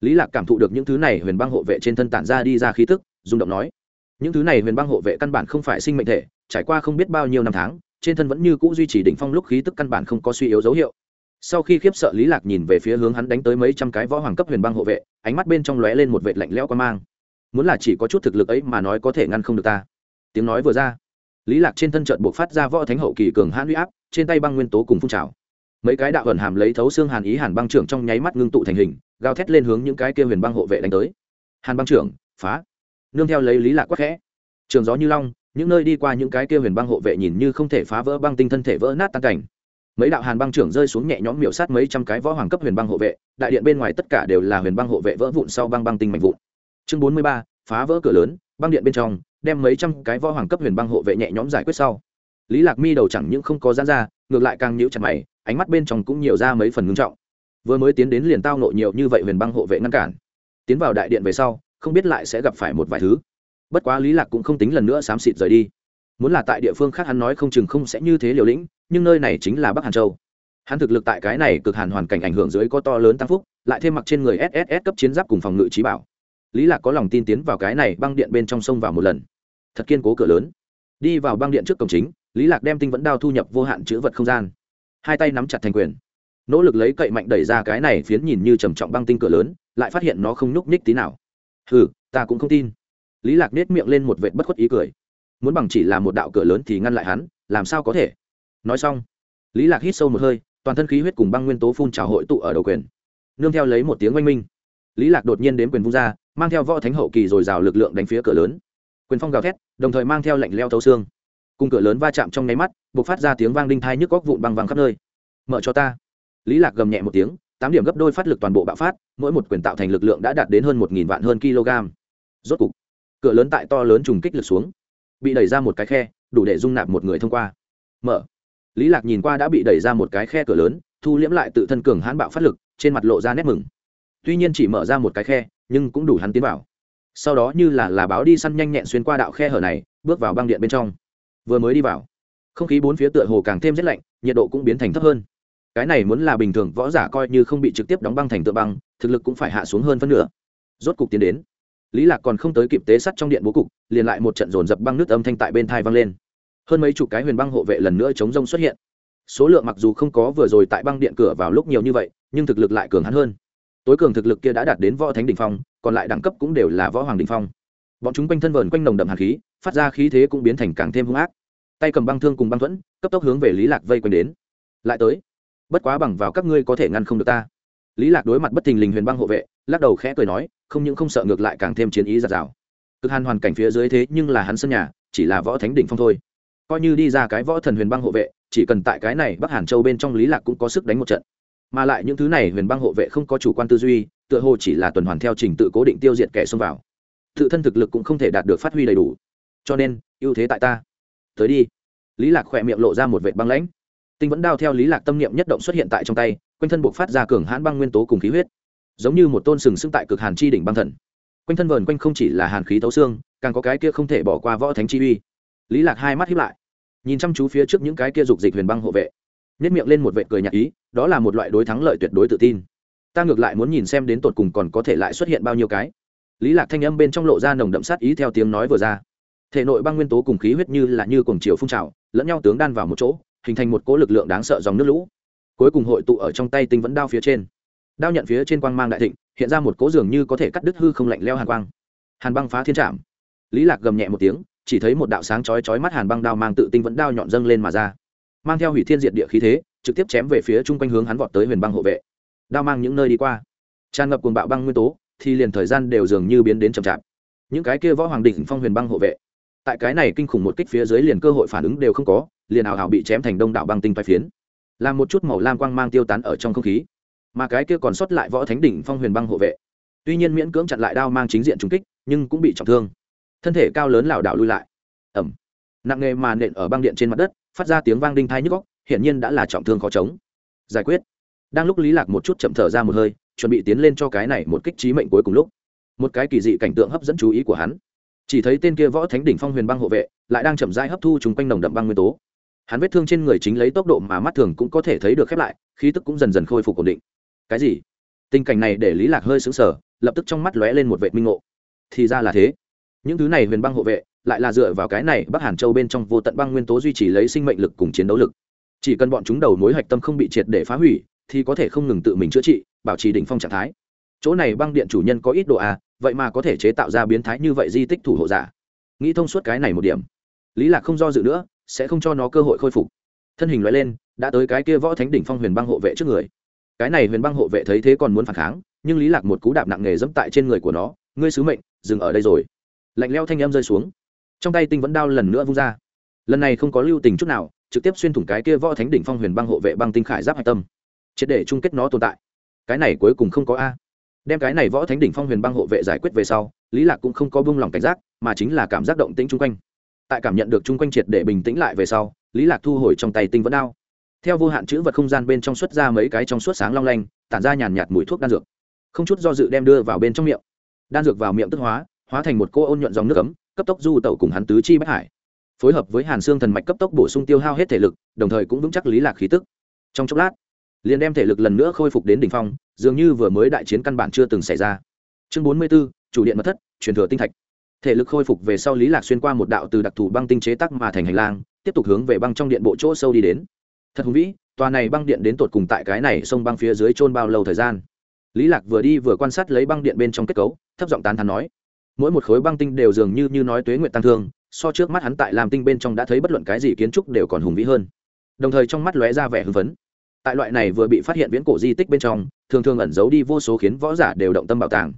Lý lạc cảm thụ được những thứ này huyền băng hộ vệ trên thân tản ra đi ra khí tức, rung động nói, những thứ này huyền băng hộ vệ căn bản không phải sinh mệnh thể, trải qua không biết bao nhiêu năm tháng, trên thân vẫn như cũ duy trì đỉnh phong lúc khí tức căn bản không có suy yếu dấu hiệu. Sau khi khiếp sợ lý lạc nhìn về phía hướng hắn đánh tới mấy trăm cái võ hoàng cấp huyền băng hộ vệ, ánh mắt bên trong lóe lên một vệt lạnh lẽo quan mang. Muốn là chỉ có chút thực lực ấy mà nói có thể ngăn không được ta. Tiếng nói vừa ra, lý lạc trên thân trận buộc phát ra võ thánh hậu kỳ cường hãn uy áp, trên tay băng nguyên tố cùng phun trào mấy cái đạo ẩn hàm lấy thấu xương hàn ý hàn băng trưởng trong nháy mắt ngưng tụ thành hình, gào thét lên hướng những cái kia huyền băng hộ vệ đánh tới. Hàn băng trưởng, phá. Nương theo lấy lý lạc quắc khẽ. Trường gió như long, những nơi đi qua những cái kia huyền băng hộ vệ nhìn như không thể phá vỡ băng tinh thân thể vỡ nát tan cảnh. Mấy đạo hàn băng trưởng rơi xuống nhẹ nhõm miểu sát mấy trăm cái võ hoàng cấp huyền băng hộ vệ, đại điện bên ngoài tất cả đều là huyền băng hộ vệ vỡ vụn sau băng băng tinh mạnh vụn. Chương bốn mươi ba, phá vỡ cửa lớn, băng điện bên trong, đem mấy trăm cái võ hoàng cấp huyền băng hộ vệ nhẹ nhõm giải quyết sau. Lý lạc mi đầu chẳng những không có giãn ra, ngược lại càng nhíu chặt mày ánh mắt bên trong cũng nhiều ra mấy phần ngưng trọng. Vừa mới tiến đến liền tao nộ nhiều như vậy huyền băng hộ vệ ngăn cản. Tiến vào đại điện về sau, không biết lại sẽ gặp phải một vài thứ. Bất quá lý lạc cũng không tính lần nữa xám xịt rời đi. Muốn là tại địa phương khác hắn nói không chừng không sẽ như thế liều lĩnh, nhưng nơi này chính là bắc hàn châu. Hắn thực lực tại cái này cực hàn hoàn cảnh ảnh hưởng dưới có to lớn tăng phúc, lại thêm mặc trên người sss cấp chiến giáp cùng phòng ngự trí bảo. Lý lạc có lòng tin tiến vào cái này băng điện bên trong sông vào một lần. Thật kiên cố cửa lớn. Đi vào băng điện trước cổng chính, lý lạc đem tinh vẫn đao thu nhập vô hạn chữ vật không gian hai tay nắm chặt thành quyền. Nỗ lực lấy cậy mạnh đẩy ra cái này phiến nhìn như trầm trọng băng tinh cửa lớn, lại phát hiện nó không nhúc nhích tí nào. Hừ, ta cũng không tin. Lý lạc nết miệng lên một vệt bất khuất ý cười. Muốn bằng chỉ là một đạo cửa lớn thì ngăn lại hắn, làm sao có thể? Nói xong, lý lạc hít sâu một hơi, toàn thân khí huyết cùng băng nguyên tố phun trào hội tụ ở đầu quyền. Nương theo lấy một tiếng oanh minh, lý lạc đột nhiên đến quyền vung ra, mang theo võ thánh hậu kỳ rồi rào lực lượng đánh phía cửa lớn. Quyền phong gào thét, đồng thời mang theo lệnh leo thấu xương cùng cửa lớn va chạm trong nháy mắt buộc phát ra tiếng vang đinh thai nhức góc vụn băng văng khắp nơi. Mở cho ta. Lý lạc gầm nhẹ một tiếng, tám điểm gấp đôi phát lực toàn bộ bạo phát, mỗi một quyền tạo thành lực lượng đã đạt đến hơn một nghìn vạn hơn kg. Rốt cục, cửa lớn tại to lớn trùng kích lực xuống, bị đẩy ra một cái khe, đủ để dung nạp một người thông qua. Mở. Lý lạc nhìn qua đã bị đẩy ra một cái khe cửa lớn, thu liễm lại tự thân cường hãn bạo phát lực, trên mặt lộ ra nét mừng. Tuy nhiên chỉ mở ra một cái khe, nhưng cũng đủ hắn tiến vào. Sau đó như là là báo đi săn nhanh nhẹn xuyên qua đạo khe hở này, bước vào băng điện bên trong vừa mới đi vào. Không khí bốn phía tựa hồ càng thêm rét lạnh, nhiệt độ cũng biến thành thấp hơn. Cái này muốn là bình thường võ giả coi như không bị trực tiếp đóng băng thành tựa băng, thực lực cũng phải hạ xuống hơn phân nửa. Rốt cục tiến đến. Lý lạc còn không tới kịp tế sắt trong điện bố cục, liền lại một trận dồn dập băng nước âm thanh tại bên thai vang lên. Hơn mấy chục cái huyền băng hộ vệ lần nữa chống rông xuất hiện. Số lượng mặc dù không có vừa rồi tại băng điện cửa vào lúc nhiều như vậy, nhưng thực lực lại cường hắn hơn. Tối cường thực lực kia đã đạt đến võ thánh đỉnh phong, còn lại đẳng cấp cũng đều là võ hoàng đỉnh phong. Bọn chúng quanh thân vờn quanh nồng đậm hàn khí phát ra khí thế cũng biến thành càng thêm hung ác. Tay cầm băng thương cùng băng thuẫn, cấp tốc hướng về lý lạc vây quanh đến. Lại tới. Bất quá bằng vào các ngươi có thể ngăn không được ta. Lý lạc đối mặt bất thình lình huyền băng hộ vệ, lắc đầu khẽ cười nói, không những không sợ ngược lại càng thêm chiến ý giạt rào. Cực hàn hoàn cảnh phía dưới thế nhưng là hắn sân nhà, chỉ là võ thánh đỉnh phong thôi. Coi như đi ra cái võ thần huyền băng hộ vệ, chỉ cần tại cái này bắc hàn châu bên trong lý lạc cũng có sức đánh một trận. Mà lại những thứ này huyền băng hộ vệ không có chủ quan tư duy, tựa hồ chỉ là tuần hoàn theo trình tự cố định tiêu diệt kẻ xông vào. Tự thân thực lực cũng không thể đạt được phát huy đầy đủ cho nên, ưu thế tại ta. Tới đi. Lý lạc khỏe miệng lộ ra một vệ băng lãnh. Tinh vẫn đao theo lý lạc tâm niệm nhất động xuất hiện tại trong tay, quanh thân buộc phát ra cường hãn băng nguyên tố cùng khí huyết. Giống như một tôn sừng sững tại cực hàn chi đỉnh băng thần. Quanh thân vờn quanh không chỉ là hàn khí tấu xương, càng có cái kia không thể bỏ qua võ thánh chi uy. Lý lạc hai mắt hiếp lại, nhìn chăm chú phía trước những cái kia dục dịch huyền băng hộ vệ. Nhất miệng lên một vệ cười nhạt ý, đó là một loại đối thắng lợi tuyệt đối tự tin. Ta ngược lại muốn nhìn xem đến tột cùng còn có thể lại xuất hiện bao nhiêu cái. Lý lạc thanh âm bên trong lộ ra nồng đậm sát ý theo tiếng nói vừa ra thể nội băng nguyên tố cùng khí huyết như là như cuồng chiều phun trào, lẫn nhau tướng đan vào một chỗ, hình thành một cỗ lực lượng đáng sợ dòng nước lũ. Cuối cùng hội tụ ở trong tay tinh vẫn đao phía trên. Đao nhận phía trên quang mang đại thịnh, hiện ra một cỗ dường như có thể cắt đứt hư không lạnh leo hàn quang. Hàn băng phá thiên trạm lý lạc gầm nhẹ một tiếng, chỉ thấy một đạo sáng chói chói mắt hàn băng đao mang tự tinh vẫn đao nhọn dâng lên mà ra. Mang theo hủy thiên diệt địa khí thế, trực tiếp chém về phía trung quanh hướng hắn vọt tới huyền băng hộ vệ. Đao mang những nơi đi qua, tràn ngập cuồng bạo băng nguyên tố, thì liền thời gian đều dường như biến đến chậm chạp. Những cái kia võ hoàng đỉnh phong huyền băng hộ vệ tại cái này kinh khủng một kích phía dưới liền cơ hội phản ứng đều không có, liền ảo ảo bị chém thành đông đảo băng tinh phai phiến. Làm một chút màu lam quang mang tiêu tán ở trong không khí. Mà cái kia còn sót lại võ thánh đỉnh phong huyền băng hộ vệ. Tuy nhiên miễn cưỡng chặn lại đao mang chính diện trúng kích, nhưng cũng bị trọng thương. Thân thể cao lớn lảo đảo lui lại. Ẩm nặng nghề mà nện ở băng điện trên mặt đất, phát ra tiếng vang đinh thai nhức góc hiển nhiên đã là trọng thương khó chống. Giải quyết. Đang lúc lý lạc một chút chậm thở ra một hơi, chuẩn bị tiến lên cho cái này một kích trí mệnh cuối cùng lúc, một cái kỳ dị cảnh tượng hấp dẫn chú ý của hắn chỉ thấy tên kia võ thánh đỉnh phong huyền băng hộ vệ lại đang chậm rãi hấp thu chúng quanh nồng đậm băng nguyên tố. Hắn vết thương trên người chính lấy tốc độ mà mắt thường cũng có thể thấy được khép lại, khí tức cũng dần dần khôi phục ổn định. Cái gì? Tình cảnh này để lý lạc hơi sững sờ, lập tức trong mắt lóe lên một vệ minh ngộ. Thì ra là thế. Những thứ này huyền băng hộ vệ lại là dựa vào cái này bắc hàn châu bên trong vô tận băng nguyên tố duy trì lấy sinh mệnh lực cùng chiến đấu lực. Chỉ cần bọn chúng đầu mối hạch tâm không bị triệt để phá hủy, thì có thể không ngừng tự mình chữa trị, bảo trì đỉnh phong trạng thái. Chỗ này băng điện chủ nhân có ít độ a à, vậy mà có thể chế tạo ra biến thái như vậy di tích thủ hộ giả. Nghĩ thông suốt cái này một điểm, lý lạc không do dự nữa, sẽ không cho nó cơ hội khôi phục. Thân hình loại lên, đã tới cái kia võ thánh đỉnh phong huyền băng hộ vệ trước người. Cái này huyền băng hộ vệ thấy thế còn muốn phản kháng, nhưng lý lạc một cú đạp nặng nề dẫm tại trên người của nó, ngươi sứ mệnh, dừng ở đây rồi. Lạnh leo thanh âm rơi xuống. Trong tay tinh vẫn đao lần nữa vung ra. Lần này không có lưu tình chút nào, trực tiếp xuyên thủng cái kia võ thánh đỉnh phong huyền băng hộ vệ băng tinh khải giáp hạch tâm, triệt để chung kết nó tồn tại. Cái này cuối cùng không có a đem cái này võ thánh đỉnh phong huyền băng hộ vệ giải quyết về sau, lý lạc cũng không có buông lòng cảnh giác, mà chính là cảm giác động tĩnh chung quanh. Tại cảm nhận được chung quanh triệt để bình tĩnh lại về sau, lý lạc thu hồi trong tay tinh vẫn đao. Theo vô hạn chữ vật không gian bên trong xuất ra mấy cái trong suốt sáng long lanh, tản ra nhàn nhạt mùi thuốc đan dược. Không chút do dự đem đưa vào bên trong miệng. Đan dược vào miệng tức hóa hóa thành một cô ôn nhuận dòng nước ấm, cấp tốc du tẩu cùng hắn tứ chi bách hải. Phối hợp với hàn xương thần mạch cấp tốc bổ sung tiêu hao hết thể lực, đồng thời cũng vững chắc lý lạc khí tức. Trong chốc lát liền đem thể lực lần nữa khôi phục đến đỉnh phong dường như vừa mới đại chiến căn bản chưa từng xảy ra. Chương bốn mươi 44, chủ điện mật thất truyền thừa tinh thạch. Thể lực khôi phục về sau lý lạc xuyên qua một đạo từ đặc thù băng tinh chế tác mà thành hành lang tiếp tục hướng về băng trong điện bộ chỗ sâu đi đến. Thật hùng vĩ tòa này băng điện đến tột cùng tại cái này sông băng phía dưới trôn bao lâu thời gian? Lý lạc vừa đi vừa quan sát lấy băng điện bên trong kết cấu thấp giọng tán thán nói. Mỗi một khối băng tinh đều dường như như nói tuế nguyện tăng thương so trước mắt hắn tại làm tinh bên trong đã thấy bất luận cái gì kiến trúc đều còn hùng vĩ hơn. Đồng thời trong mắt lóe ra vẻ hưng phấn tại loại này vừa bị phát hiện viễn cổ di tích bên trong, thường thường ẩn giấu đi vô số khiến võ giả đều động tâm bảo tàng.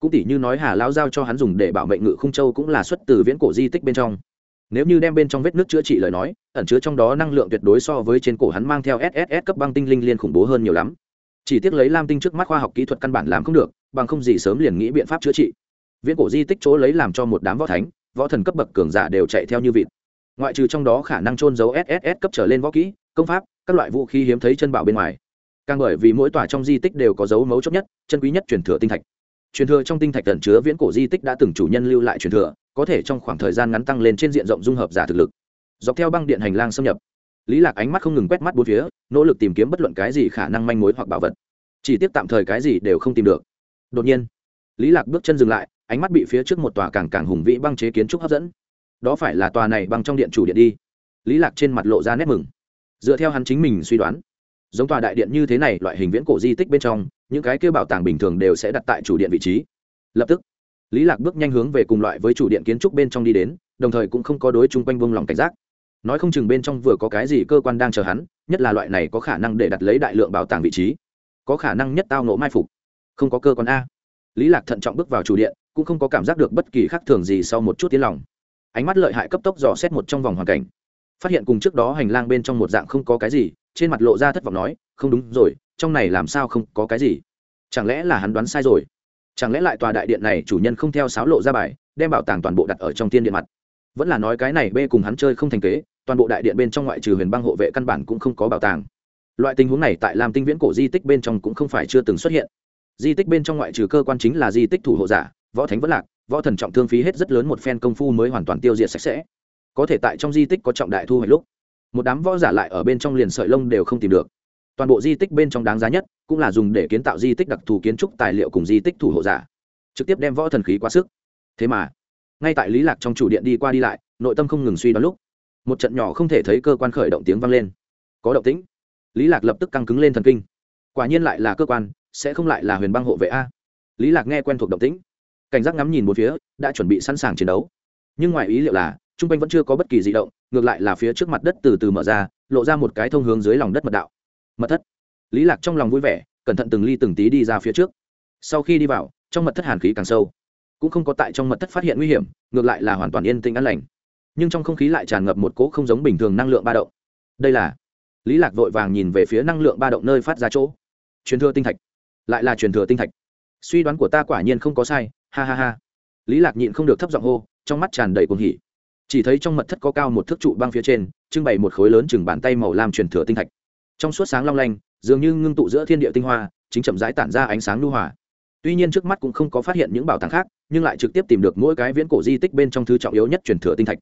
Cũng tỷ như nói hà lao giao cho hắn dùng để bảo mệnh ngự khung châu cũng là xuất từ viễn cổ di tích bên trong. Nếu như đem bên trong vết nước chữa trị lời nói, ẩn chứa trong đó năng lượng tuyệt đối so với trên cổ hắn mang theo sss cấp băng tinh linh liên khủng bố hơn nhiều lắm. Chỉ tiếc lấy lam tinh trước mắt khoa học kỹ thuật căn bản làm không được, bằng không gì sớm liền nghĩ biện pháp chữa trị. Viễn cổ di tích chỗ lấy làm cho một đám võ thánh, võ thần cấp bậc cường giả đều chạy theo như vịt. Ngoại trừ trong đó khả năng trôn giấu sss cấp trở lên võ kỹ, công pháp các loại vũ khí hiếm thấy chân bảo bên ngoài. Càng bởi vì mỗi tòa trong di tích đều có dấu mấu chốt nhất, chân quý nhất truyền thừa tinh thạch. Truyền thừa trong tinh thạch tần chứa viễn cổ di tích đã từng chủ nhân lưu lại truyền thừa, có thể trong khoảng thời gian ngắn tăng lên trên diện rộng dung hợp giả thực lực. Dọc theo băng điện hành lang xâm nhập, lý lạc ánh mắt không ngừng quét mắt bốn phía, nỗ lực tìm kiếm bất luận cái gì khả năng manh mối hoặc bảo vật. Chỉ tiếp tạm thời cái gì đều không tìm được. Đột nhiên, lý lạc bước chân dừng lại, ánh mắt bị phía trước một tòa càng càng hùng vĩ băng chế kiến trúc hấp dẫn. Đó phải là tòa này băng trong điện chủ điện đi. Lý lạc trên mặt lộ ra nét mừng dựa theo hắn chính mình suy đoán. Giống tòa đại điện như thế này, loại hình viễn cổ di tích bên trong, những cái kia bảo tàng bình thường đều sẽ đặt tại chủ điện vị trí. Lập tức, lý lạc bước nhanh hướng về cùng loại với chủ điện kiến trúc bên trong đi đến, đồng thời cũng không có đối chung quanh vung lòng cảnh giác. Nói không chừng bên trong vừa có cái gì cơ quan đang chờ hắn, nhất là loại này có khả năng để đặt lấy đại lượng bảo tàng vị trí. Có khả năng nhất tao nổ mai phục. Không có cơ quan a. Lý lạc thận trọng bước vào chủ điện, cũng không có cảm giác được bất kỳ khác thường gì sau một chút tiến lòng. Ánh mắt lợi hại cấp tốc dò xét một trong vòng hoàn cảnh phát hiện cùng trước đó hành lang bên trong một dạng không có cái gì, trên mặt lộ ra thất vọng nói, không đúng rồi, trong này làm sao không có cái gì? Chẳng lẽ là hắn đoán sai rồi? Chẳng lẽ lại tòa đại điện này chủ nhân không theo sáo lộ ra bài, đem bảo tàng toàn bộ đặt ở trong tiên điện mặt? Vẫn là nói cái này bê cùng hắn chơi không thành kế, toàn bộ đại điện bên trong ngoại trừ huyền băng hộ vệ căn bản cũng không có bảo tàng. Loại tình huống này tại làm tinh viễn cổ di tích bên trong cũng không phải chưa từng xuất hiện. Di tích bên trong ngoại trừ cơ quan chính là di tích thủ hộ giả, võ thánh vẫn lạc, võ thần trọng thương phí hết rất lớn một phen công phu mới hoàn toàn tiêu diệt sạch sẽ có thể tại trong di tích có trọng đại thu hoạch lúc, một đám võ giả lại ở bên trong liền sợi lông đều không tìm được. Toàn bộ di tích bên trong đáng giá nhất cũng là dùng để kiến tạo di tích đặc thù kiến trúc tài liệu cùng di tích thủ hộ giả, trực tiếp đem võ thần khí quá sức. Thế mà, ngay tại lý lạc trong chủ điện đi qua đi lại, nội tâm không ngừng suy đoán lúc, một trận nhỏ không thể thấy cơ quan khởi động tiếng vang lên. Có động tĩnh, lý lạc lập tức căng cứng lên thần kinh. Quả nhiên lại là cơ quan, sẽ không lại là huyền băng hộ vệ a. Lý lạc nghe quen thuộc động tĩnh, cảnh giác ngắm nhìn một phía, đã chuẩn bị sẵn sàng chiến đấu. Nhưng ngoài ý liệu là trung quanh vẫn chưa có bất kỳ di động, ngược lại là phía trước mặt đất từ từ mở ra, lộ ra một cái thông hướng dưới lòng đất mật đạo. Mật thất. Lý lạc trong lòng vui vẻ, cẩn thận từng ly từng tí đi ra phía trước. Sau khi đi vào, trong mật thất hàn khí càng sâu. Cũng không có tại trong mật thất phát hiện nguy hiểm, ngược lại là hoàn toàn yên tĩnh an lành. Nhưng trong không khí lại tràn ngập một cỗ không giống bình thường năng lượng ba động. Đây là lý lạc vội vàng nhìn về phía năng lượng ba động nơi phát ra chỗ. Truyền thừa tinh thạch. Lại là truyền thừa tinh thạch. Suy đoán của ta quả nhiên không có sai, ha ha ha. Lý lạc nhịn không được thấp giọng hô, trong mắt tràn đầy cuồng hỉ chỉ thấy trong mật thất có cao một thước trụ băng phía trên, trưng bày một khối lớn chừng bàn tay màu lam truyền thừa tinh thạch. Trong suốt sáng long lanh, dường như ngưng tụ giữa thiên địa tinh hoa, chính chậm rãi tản ra ánh sáng lưu hòa. Tuy nhiên trước mắt cũng không có phát hiện những bảo tàng khác, nhưng lại trực tiếp tìm được mỗi cái viễn cổ di tích bên trong thứ trọng yếu nhất truyền thừa tinh thạch.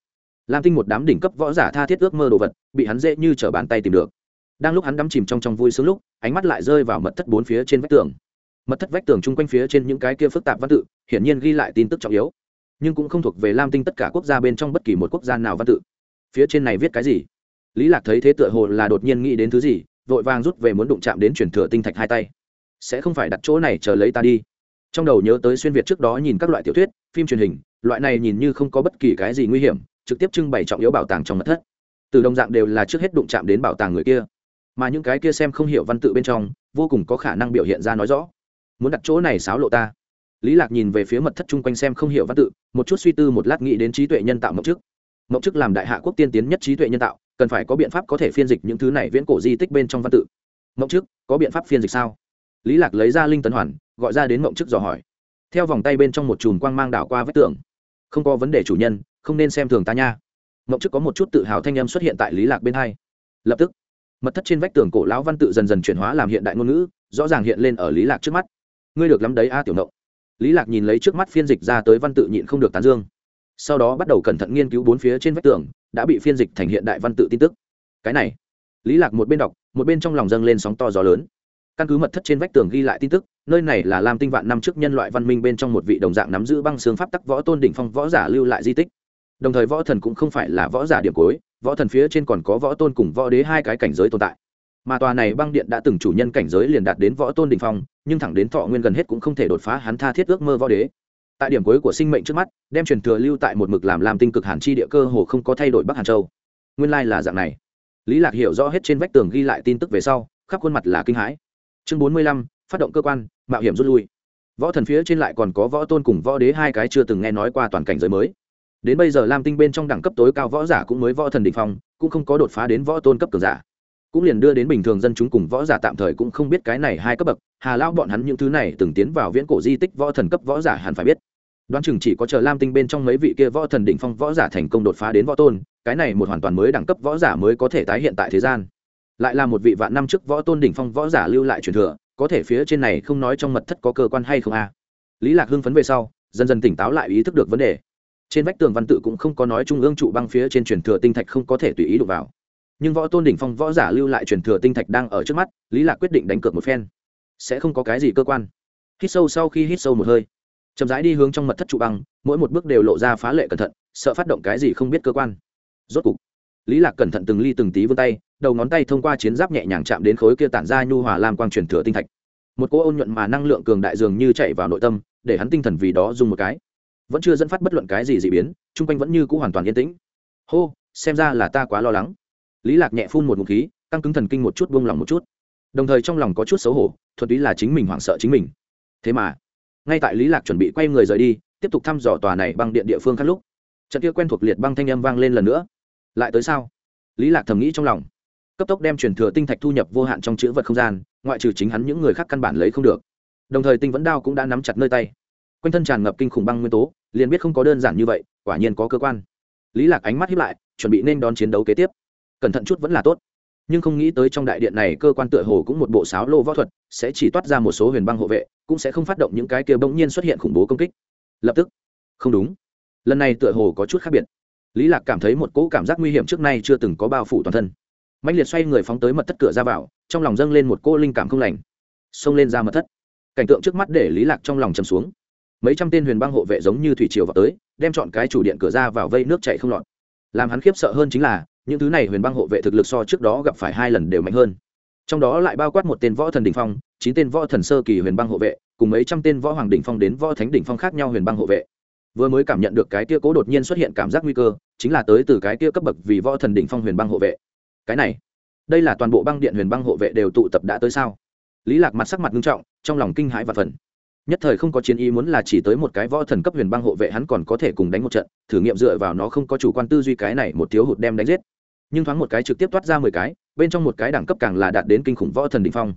Lam tinh một đám đỉnh cấp võ giả tha thiết ước mơ đồ vật, bị hắn dễ như t bàn tay tìm được. Đang lúc hắn đắm chìm trong trong vui sướng lúc, ánh mắt lại rơi vào mật thất bốn phía trên vách tường. Mật thất vách tường chung quanh phía trên những cái kia phức tạp văn tự, hiển nhiên ghi lại tin tức trọng yếu nhưng cũng không thuộc về lam tinh tất cả quốc gia bên trong bất kỳ một quốc gia nào văn tự. Phía trên này viết cái gì? Lý lạc thấy thế tựa hồ là đột nhiên nghĩ đến thứ gì, vội vàng rút về muốn đụng chạm đến truyền thừa tinh thạch hai tay. Sẽ không phải đặt chỗ này chờ lấy ta đi. Trong đầu nhớ tới xuyên việt trước đó nhìn các loại tiểu thuyết, phim truyền hình, loại này nhìn như không có bất kỳ cái gì nguy hiểm, trực tiếp trưng bày trọng yếu bảo tàng trong mật thất. Từ đồng dạng đều là trước hết đụng chạm đến bảo tàng người kia. Mà những cái kia xem không hiểu văn tự bên trong, vô cùng có khả năng biểu hiện ra nói rõ. Muốn đặt chỗ này xáo lộ ta lý lạc nhìn về phía mật thất chung quanh xem không hiểu văn tự, một chút suy tư, một lát nghĩ đến trí tuệ nhân tạo mộng chức mộng chức làm đại hạ quốc tiên tiến nhất trí tuệ nhân tạo, cần phải có biện pháp có thể phiên dịch những thứ này viễn cổ di tích bên trong văn tự. Mộng chức có biện pháp phiên dịch sao? Lý lạc lấy ra linh tấn hoàn, gọi ra đến mộng chức dò hỏi. Theo vòng tay bên trong một chùm quang mang đảo qua vách tường. Không có vấn đề chủ nhân, không nên xem thường ta nha. Mộng trước có một chút tự hào thanh âm xuất hiện tại lý lạc bên hai. Lập tức, mật thất trên vách tường cổ lão văn tự dần dần chuyển hóa làm hiện đại ngôn ngữ, rõ ràng hiện lên ở lý lạc trước mắt. Ngươi được lắm đấy a, tiểu ngộng lý lạc nhìn lấy trước mắt phiên dịch ra tới văn tự nhịn không được tán dương. Sau đó bắt đầu cẩn thận nghiên cứu bốn phía trên vách tường, đã bị phiên dịch thành hiện đại văn tự tin tức. Cái này, lý lạc một bên đọc, một bên trong lòng dâng lên sóng to gió lớn. Căn cứ mật thất trên vách tường ghi lại tin tức, nơi này là lam tinh vạn năm trước nhân loại văn minh bên trong một vị đồng dạng nắm giữ băng xương pháp tắc võ tôn đỉnh phong võ giả lưu lại di tích. Đồng thời võ thần cũng không phải là võ giả điểm cuối, võ thần phía trên còn có võ tôn cùng võ đế hai cái cảnh giới tồn tại mà tòa này băng điện đã từng chủ nhân cảnh giới liền đạt đến võ tôn đỉnh phong, nhưng thẳng đến thọ nguyên gần hết cũng không thể đột phá, hắn tha thiết ước mơ võ đế. Tại điểm cuối của sinh mệnh trước mắt, đem truyền thừa lưu tại một mực làm làm tinh cực hàn chi địa cơ hồ không có thay đổi bắc hàn châu. Nguyên lai là dạng này. Lý lạc hiểu rõ hết trên vách tường ghi lại tin tức về sau, khắp khuôn mặt là kinh hãi. Chương bốn mươi lăm, phát động cơ quan, mạo hiểm rút lui. Võ thần phía trên lại còn có võ tôn cùng võ đế hai cái chưa từng nghe nói qua toàn cảnh giới mới. Đến bây giờ lam tinh bên trong đẳng cấp tối cao võ giả cũng mới võ thần đ ỉ n h phong, cũng không có đột phá đến võ tôn cấp cường giả cũng liền đưa đến bình thường dân chúng cùng võ giả tạm thời cũng không biết cái này hai cấp bậc, hà lao bọn hắn những thứ này từng tiến vào viễn cổ di tích võ thần cấp võ giả hẳn phải biết. Đoán chừng chỉ có chờ lam tinh bên trong mấy vị kia võ thần đỉnh phong võ giả thành công đột phá đến võ tôn, cái này một hoàn toàn mới đẳng cấp võ giả mới có thể tái hiện tại thế gian. Lại là một vị vạn năm trước võ tôn đỉnh phong võ giả lưu lại truyền thừa, có thể phía trên này không nói trong mật thất có cơ quan hay không a? Lý lạc hưng phấn về sau, dần dần tỉnh táo lại ý thức được vấn đề. Trên vách tường văn tự cũng không có nói trung ương trụ băng phía trên truyền thừa tinh thạch không có thể tùy ý đụng vào nhưng võ tôn đỉnh phong võ giả lưu lại truyền thừa tinh thạch đang ở trước mắt, lý lạc quyết định đánh cược một phen. Sẽ không có cái gì cơ quan. Hít sâu sau khi hít sâu một hơi, chậm rãi đi hướng trong mật thất trụ băng, mỗi một bước đều lộ ra phá lệ cẩn thận, sợ phát động cái gì không biết cơ quan. Rốt cục, lý lạc cẩn thận từng ly từng tí vươn tay, đầu ngón tay thông qua chiến giáp nhẹ nhàng chạm đến khối kia tản ra nhu hòa lam quang truyền thừa tinh thạch. Một cỗ ôn nhuận mà năng lượng cường đại dường như chạy vào nội tâm, để hắn tinh thần vì đó dùng một cái. Vẫn chưa dẫn phát bất luận cái gì dị biến, chung quanh vẫn như cũ hoàn toàn yên tĩnh. Hô, xem ra là ta quá lo lắng lý lạc nhẹ phun một ngụm khí, căng cứng thần kinh một chút buông lòng một chút. Đồng thời trong lòng có chút xấu hổ, thuần túy là chính mình hoảng sợ chính mình. Thế mà, ngay tại lý lạc chuẩn bị quay người rời đi, tiếp tục thăm dò tòa này băng điện địa phương khác lúc, trận kia quen thuộc liệt băng thanh âm vang lên lần nữa. Lại tới sao? Lý lạc thầm nghĩ trong lòng. Cấp tốc đem truyền thừa tinh thạch thu nhập vô hạn trong chữ vật không gian, ngoại trừ chính hắn những người khác căn bản lấy không được. Đồng thời tinh vẫn đao cũng đã nắm chặt nơi tay. Quanh thân tràn ngập kinh khủng băng nguyên tố, liền biết không có đơn giản như vậy, quả nhiên có cơ quan. Lý lạc ánh mắt hiếp lại, chuẩn bị nên đón chiến đấu kế tiếp cẩn thận chút vẫn là tốt. Nhưng không nghĩ tới trong đại điện này cơ quan tựa hồ cũng một bộ sáo lô võ thuật, sẽ chỉ toát ra một số huyền băng hộ vệ, cũng sẽ không phát động những cái kia bỗng nhiên xuất hiện khủng bố công kích. Lập tức. Không đúng. Lần này tựa hồ có chút khác biệt. Lý lạc cảm thấy một cỗ cảm giác nguy hiểm trước nay chưa từng có bao phủ toàn thân. Mạnh liệt xoay người phóng tới mật thất cửa ra vào, trong lòng dâng lên một cỗ linh cảm không lành. Xông lên ra mật thất. Cảnh tượng trước mắt để lý lạc trong lòng trầm xuống. Mấy trăm tên huyền băng hộ vệ giống như thủy triều vào tới, đem chọn cái chủ điện cửa ra vào vây nước chảy không lọt. Làm hắn khiếp sợ hơn chính là những thứ này huyền băng hộ vệ thực lực so trước đó gặp phải hai lần đều mạnh hơn. Trong đó lại bao quát một tên võ thần đỉnh phong, chín tên võ thần sơ kỳ huyền băng hộ vệ, cùng mấy trăm tên võ hoàng đỉnh phong đến võ thánh đỉnh phong khác nhau huyền băng hộ vệ. Vừa mới cảm nhận được cái kia cố đột nhiên xuất hiện cảm giác nguy cơ, chính là tới từ cái kia cấp bậc vì võ thần đỉnh phong huyền băng hộ vệ. Cái này, đây là toàn bộ băng điện huyền băng hộ vệ đều tụ tập đã tới sao? Lý lạc mặt sắc mặt nghiêm trọng, trong lòng kinh hãi và phần nhất thời không có chiến ý muốn là chỉ tới một cái võ thần cấp huyền băng hộ vệ hắn còn có thể cùng đánh một trận, thử nghiệm dựa vào nó không có chủ quan tư duy cái này một thiếu hụt đem đánh giết nhưng thoáng một cái trực tiếp toát ra mười cái, bên trong một cái đẳng cấp càng là đạt đến kinh khủng võ thần đỉnh phong.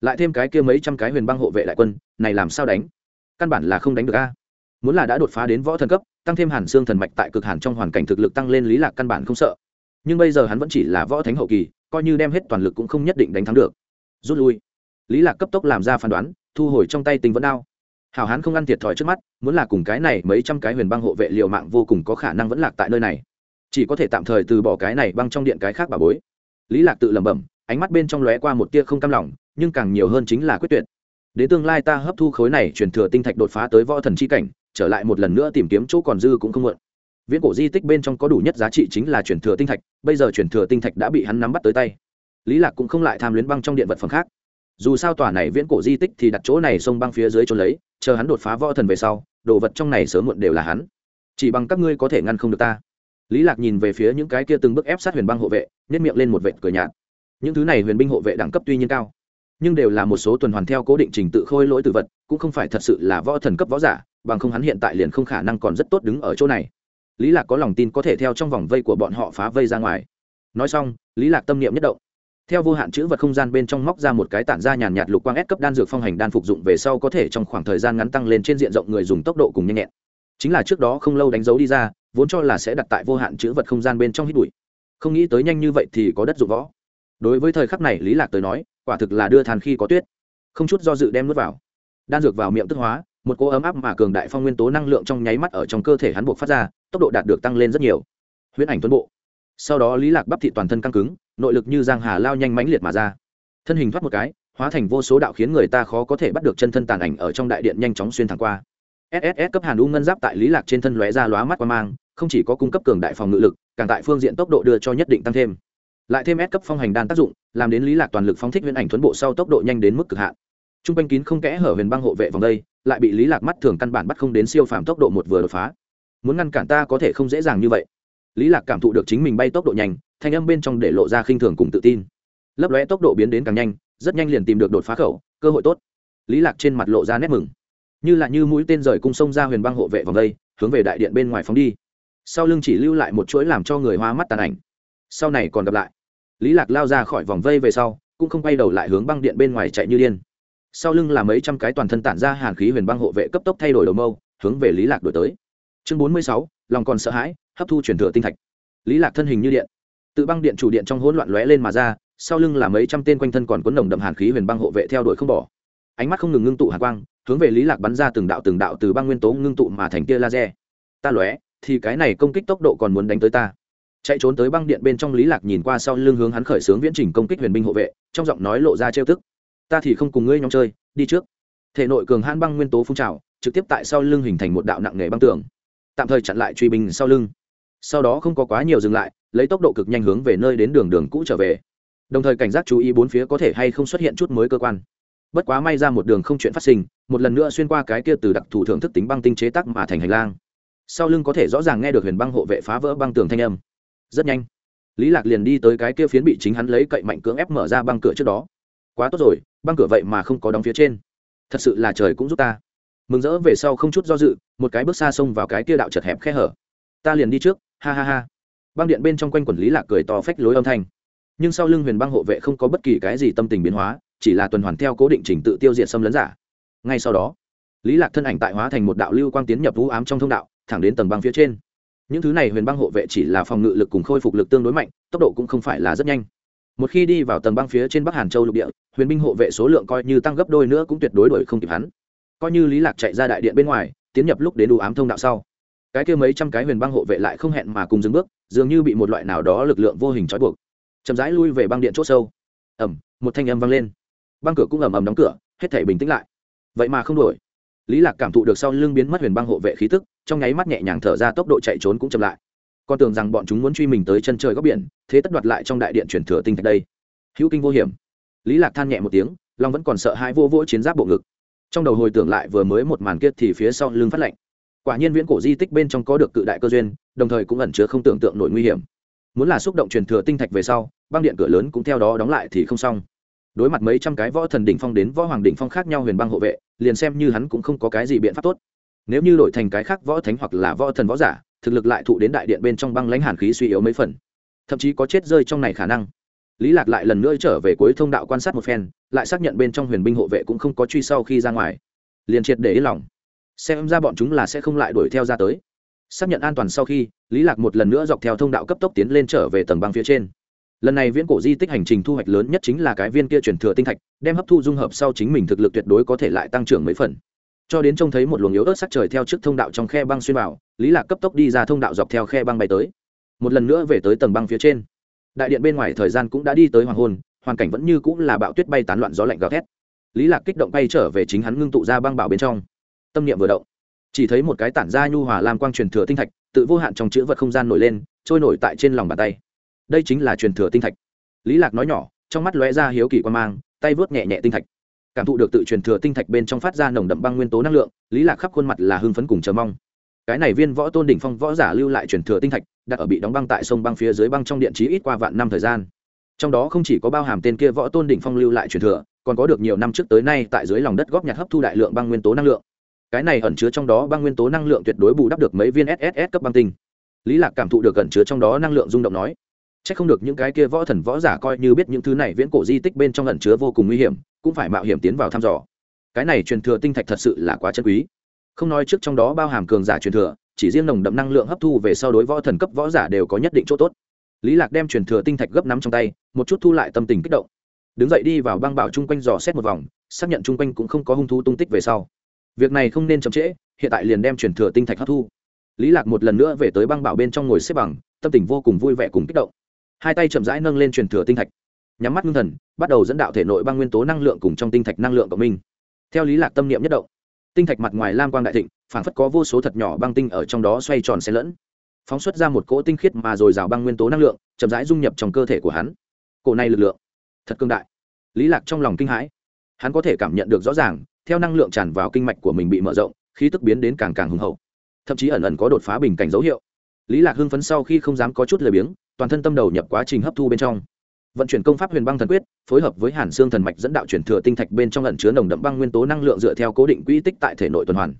Lại thêm cái kia mấy trăm cái huyền băng hộ vệ đại quân, này làm sao đánh? Căn bản là không đánh được a. Muốn là đã đột phá đến võ thần cấp, tăng thêm hàn xương thần mạch tại cực hàn trong hoàn cảnh thực lực tăng lên lý lạc căn bản không sợ. Nhưng bây giờ hắn vẫn chỉ là võ thánh hậu kỳ, coi như đem hết toàn lực cũng không nhất định đánh thắng được. Rút lui. Lý lạc cấp tốc làm ra phán đoán, thu hồi trong tay tình vẫn đao. Hảo hán không ăn thiệt thòi trước mắt, muốn là cùng cái này mấy trăm cái huyền băng hộ vệ liều mạng vô cùng có khả năng vẫn lạc tại nơi này chỉ có thể tạm thời từ bỏ cái này băng trong điện cái khác bà bối. Lý lạc tự lẩm bẩm, ánh mắt bên trong lóe qua một tia không cam lòng, nhưng càng nhiều hơn chính là quyết tuyệt. Đến tương lai ta hấp thu khối này truyền thừa tinh thạch đột phá tới võ thần chi cảnh, trở lại một lần nữa tìm kiếm chỗ còn dư cũng không muộn. Viễn cổ di tích bên trong có đủ nhất giá trị chính là truyền thừa tinh thạch, bây giờ truyền thừa tinh thạch đã bị hắn nắm bắt tới tay. Lý lạc cũng không lại tham luyến băng trong điện vật phẩm khác. Dù sao tòa này viễn cổ di tích thì đặt chỗ này sông băng phía dưới trốn lấy, chờ hắn đột phá võ thần về sau, đồ vật trong này sớm muộn đều là hắn. Chỉ bằng các ngươi có thể ngăn không được ta lý lạc nhìn về phía những cái kia từng bước ép sát huyền băng hộ vệ nhét miệng lên một vệt cười nhạt. Những thứ này huyền binh hộ vệ đẳng cấp tuy nhiên cao, nhưng đều là một số tuần hoàn theo cố định trình tự khôi lỗi tử vật, cũng không phải thật sự là võ thần cấp võ giả, bằng không hắn hiện tại liền không khả năng còn rất tốt đứng ở chỗ này. Lý lạc có lòng tin có thể theo trong vòng vây của bọn họ phá vây ra ngoài. Nói xong, lý lạc tâm niệm nhất động. Theo vô hạn chữ vật không gian bên trong móc ra một cái tản ra nhàn nhạt lục quang ép cấp đan dược phong hành đan phục dụng về sau có thể trong khoảng thời gian ngắn tăng lên trên diện rộng người dùng tốc độ cùng nhanh nhẹn. Chính là trước đó không lâu đánh dấu đi ra vốn cho là sẽ đặt tại vô hạn chữ vật không gian bên trong hít bụi. Không nghĩ tới nhanh như vậy thì có đất dụng võ. Đối với thời khắc này, lý lạc tới nói, quả thực là đưa than khi có tuyết. Không chút do dự đem nuốt vào. Đan dược vào miệng tức hóa, một cỗ ấm áp mà cường đại phong nguyên tố năng lượng trong nháy mắt ở trong cơ thể hắn buộc phát ra, tốc độ đạt được tăng lên rất nhiều. Huyễn ảnh tuấn bộ. Sau đó lý lạc bắp thị toàn thân căng cứng, nội lực như giang hà lao nhanh mãnh liệt mà ra. Thân hình thoát một cái, hóa thành vô số đạo khiến người ta khó có thể bắt được chân thân tàn ảnh ở trong đại điện nhanh chóng xuyên thẳng qua. Sss cấp hàn u ngân giáp tại lý lạc trên thân lóe ra lóa mắt qua mang không chỉ có cung cấp cường đại phòng ngự lực, càng tại phương diện tốc độ đưa cho nhất định tăng thêm. Lại thêm ép cấp phong hành đan tác dụng, làm đến lý lạc toàn lực phóng thích huyền ảnh thuấn bộ sau tốc độ nhanh đến mức cực hạn. Trung quanh kín không kẽ hở huyền băng hộ vệ vòng đây, lại bị lý lạc mắt thường căn bản bắt không đến siêu phàm tốc độ một vừa đột phá. Muốn ngăn cản ta có thể không dễ dàng như vậy. Lý lạc cảm thụ được chính mình bay tốc độ nhanh, thanh âm bên trong để lộ ra khinh thường cùng tự tin. Lấp lóe tốc độ biến đến càng nhanh, rất nhanh liền tìm được đột phá khẩu, cơ hội tốt. Lý lạc trên mặt lộ ra nét mừng. Như là như mũi tên rời cung sông ra huyền băng hộ vệ vòng đây, hướng về đại điện bên ngoài phóng đi sau lưng chỉ lưu lại một chuỗi làm cho người hoa mắt tàn ảnh. Sau này còn gặp lại. Lý lạc lao ra khỏi vòng vây về sau, cũng không quay đầu lại hướng băng điện bên ngoài chạy như điên. Sau lưng là mấy trăm cái toàn thân tản ra hàn khí huyền băng hộ vệ cấp tốc thay đổi đầu mâu, hướng về lý lạc đổi tới. Chương bốn mươi sáu, lòng còn sợ hãi, hấp thu truyền thừa tinh thạch. Lý lạc thân hình như điện. Tự băng điện chủ điện trong hỗn loạn lóe lên mà ra, sau lưng là mấy trăm tên quanh thân còn cuốn nồng đậm hàn khí huyền băng hộ vệ theo đuổi không bỏ. Ánh mắt không ngừng ngưng tụ hàn quang, hướng về lý lạc bắn ra từng đạo từng đạo từ băng nguyên tố ngưng tụ mà thành tia laser. Ta lóe thì cái này công kích tốc độ còn muốn đánh tới ta. Chạy trốn tới băng điện bên trong lý lạc nhìn qua sau lưng hướng hắn khởi xướng viễn trình công kích huyền binh hộ vệ, trong giọng nói lộ ra trêu tức. Ta thì không cùng ngươi nhóm chơi, đi trước. Thể nội cường hãn băng nguyên tố phun trào, trực tiếp tại sau lưng hình thành một đạo nặng nề băng tường. Tạm thời chặn lại truy binh sau lưng. Sau đó không có quá nhiều dừng lại, lấy tốc độ cực nhanh hướng về nơi đến đường đường cũ trở về. Đồng thời cảnh giác chú ý bốn phía có thể hay không xuất hiện chút mới cơ quan. Bất quá may ra một đường không chuyện phát sinh, một lần nữa xuyên qua cái kia từ đặc thù thưởng thức tính băng tinh chế tắc mà thành hành lang sau lưng có thể rõ ràng nghe được huyền băng hộ vệ phá vỡ băng tường thanh âm. Rất nhanh, lý lạc liền đi tới cái kia phiến bị chính hắn lấy cậy mạnh cưỡng ép mở ra băng cửa trước đó. Quá tốt rồi, băng cửa vậy mà không có đóng phía trên. Thật sự là trời cũng giúp ta. Mừng rỡ về sau không chút do dự, một cái bước xa xông vào cái kia đạo chật hẹp khe hở. Ta liền đi trước, ha ha ha. Băng điện bên trong quanh quần lý lạc cười to phách lối âm thanh. Nhưng sau lưng huyền băng hộ vệ không có bất kỳ cái gì tâm tình biến hóa, chỉ là tuần hoàn theo cố định trình tự tiêu diệt xâm lấn giả. Ngay sau đó, lý lạc thân ảnh tại hóa thành một đạo lưu quang tiến nhập vũ ám trong thông đạo thẳng đến tầng băng phía trên. Những thứ này huyền băng hộ vệ chỉ là phòng ngự lực cùng khôi phục lực tương đối mạnh tốc độ cũng không phải là rất nhanh. Một khi đi vào tầng băng phía trên bắc hàn châu lục địa huyền binh hộ vệ số lượng coi như tăng gấp đôi nữa cũng tuyệt đối đuổi không kịp hắn. Coi như lý lạc chạy ra đại điện bên ngoài tiến nhập lúc đến đủ ám thông đạo sau. Cái kia mấy trăm cái huyền băng hộ vệ lại không hẹn mà cùng dừng bước dường như bị một loại nào đó lực lượng vô hình trói buộc. Chậm rãi lui về băng điện chốt sâu. Ầm, một thanh âm vang lên. Băng cửa cũng ầm ầm đóng cửa hết thể bình tĩnh lại. Vậy mà không đổi lý lạc cảm thụ được sau lưng biến mất huyền băng hộ vệ khí tức, trong nháy mắt nhẹ nhàng thở ra, tốc độ chạy trốn cũng chậm lại. Con tưởng rằng bọn chúng muốn truy mình tới chân trời góc biển, thế tất đoạt lại trong đại điện chuyển thừa tinh thạch đây. Hữu kinh vô hiểm. Lý lạc than nhẹ một tiếng, long vẫn còn sợ hai vô vỗ chiến giáp bộ ngực. Trong đầu hồi tưởng lại vừa mới một màn kia thì phía sau lưng phát lạnh. Quả nhiên viễn cổ di tích bên trong có được cự đại cơ duyên, đồng thời cũng ẩn chứa không tưởng tượng nổi nguy hiểm. Muốn là xúc động truyền thừa tinh thạch về sau, băng điện cửa lớn cũng theo đó đóng lại thì không xong đối mặt mấy trăm cái võ thần đỉnh phong đến võ hoàng đỉnh phong khác nhau huyền băng hộ vệ, liền xem như hắn cũng không có cái gì biện pháp tốt. Nếu như đổi thành cái khác võ thánh hoặc là võ thần võ giả, thực lực lại thụ đến đại điện bên trong băng lãnh hàn khí suy yếu mấy phần. Thậm chí có chết rơi trong này khả năng. Lý lạc lại lần nữa trở về cuối thông đạo quan sát một phen, lại xác nhận bên trong huyền binh hộ vệ cũng không có truy sau khi ra ngoài. Liền triệt để yên lòng. Xem ra bọn chúng là sẽ không lại đuổi theo ra tới. Xác nhận an toàn sau khi, lý lạc một lần nữa dọc theo thông đạo cấp tốc tiến lên trở về tầng băng phía trên lần này viễn cổ di tích hành trình thu hoạch lớn nhất chính là cái viên kia truyền thừa tinh thạch, đem hấp thu dung hợp sau chính mình thực lực tuyệt đối có thể lại tăng trưởng mấy phần. Cho đến trông thấy một luồng yếu ớt sắc trời theo trước thông đạo trong khe băng xuyên vào, lý lạc cấp tốc đi ra thông đạo dọc theo khe băng bay tới. Một lần nữa về tới tầng băng phía trên. Đại điện bên ngoài thời gian cũng đã đi tới hoàng hôn, hoàn cảnh vẫn như cũng là bão tuyết bay tán loạn gió lạnh gào thét. Lý lạc kích động bay trở về chính hắn ngưng tụ ra băng bảo bên trong. Tâm niệm vừa động, chỉ thấy một cái tản ra nhu hòa lam quang truyền thừa tinh thạch, tự vô hạn trong chữ vật không gian nổi lên, trôi nổi tại trên lòng bàn tay đây chính là truyền thừa tinh thạch. Lý lạc nói nhỏ, trong mắt lóe ra hiếu kỳ quan mang, tay vớt nhẹ nhẹ tinh thạch. Cảm thụ được tự truyền thừa tinh thạch bên trong phát ra nồng đậm băng nguyên tố năng lượng, lý lạc khắp khuôn mặt là hưng phấn cùng chờ mong. Cái này viên võ tôn đỉnh phong võ giả lưu lại truyền thừa tinh thạch, đặt ở bị đóng băng tại sông băng phía dưới băng trong điện trí ít qua vạn năm thời gian. Trong đó không chỉ có bao hàm tên kia võ tôn đỉnh phong lưu lại truyền thừa, còn có được nhiều năm trước tới nay tại dưới lòng đất góp nhặt hấp thu đại lượng băng nguyên tố năng lượng. Cái này ẩn chứa trong đó băng nguyên tố năng lượng tuyệt đối bù đắp được mấy viên sss cấp băng tinh. Lý lạc cảm thụ được ẩn chứa trong đó năng lượng rung động nói chắc không được những cái kia võ thần võ giả coi như biết những thứ này viễn cổ di tích bên trong ẩn chứa vô cùng nguy hiểm, cũng phải mạo hiểm tiến vào thăm dò. Cái này truyền thừa tinh thạch thật sự là quá chân quý. Không nói trước trong đó bao hàm cường giả truyền thừa, chỉ riêng nồng đậm năng lượng hấp thu về sau đối võ thần cấp võ giả đều có nhất định chỗ tốt. Lý lạc đem truyền thừa tinh thạch gấp nắm trong tay, một chút thu lại tâm tình kích động. Đứng dậy đi vào băng bảo chung quanh dò xét một vòng, xác nhận chung quanh cũng không có hung thú tung tích về sau. Việc này không nên chậm trễ, hiện tại liền đem truyền thừa tinh thạch hấp thu. Lý lạc một lần nữa về tới băng bảo bên trong ngồi xếp bằng, tâm tình vô cùng vui vẻ cùng kích động hai tay chậm rãi nâng lên truyền thừa tinh thạch. Nhắm mắt ngưng thần, bắt đầu dẫn đạo thể nội băng nguyên tố năng lượng cùng trong tinh thạch năng lượng của mình. Theo lý lạc tâm niệm nhất động, tinh thạch mặt ngoài lam quang đại thịnh, phảng phất có vô số thật nhỏ băng tinh ở trong đó xoay tròn xen lẫn. Phóng xuất ra một cỗ tinh khiết mà dồi dào băng nguyên tố năng lượng, chậm rãi dung nhập trong cơ thể của hắn. Cỗ này lực lượng, thật cương đại. Lý lạc trong lòng kinh hãi. Hắn có thể cảm nhận được rõ ràng, theo năng lượng tràn vào kinh mạch của mình bị mở rộng, khí tức biến đến càng càng hùng hậu. Thậm chí ẩn ẩn có đột phá bình cảnh dấu hiệu. Lý lạc hưng phấn sau khi không dám có chút lười biếng toàn thân tâm đầu nhập quá trình hấp thu bên trong. Vận chuyển công pháp huyền băng thần quyết, phối hợp với hàn xương thần mạch dẫn đạo chuyển thừa tinh thạch bên trong ẩn chứa nồng đậm băng nguyên tố năng lượng dựa theo cố định quỹ tích tại thể nội tuần hoàn.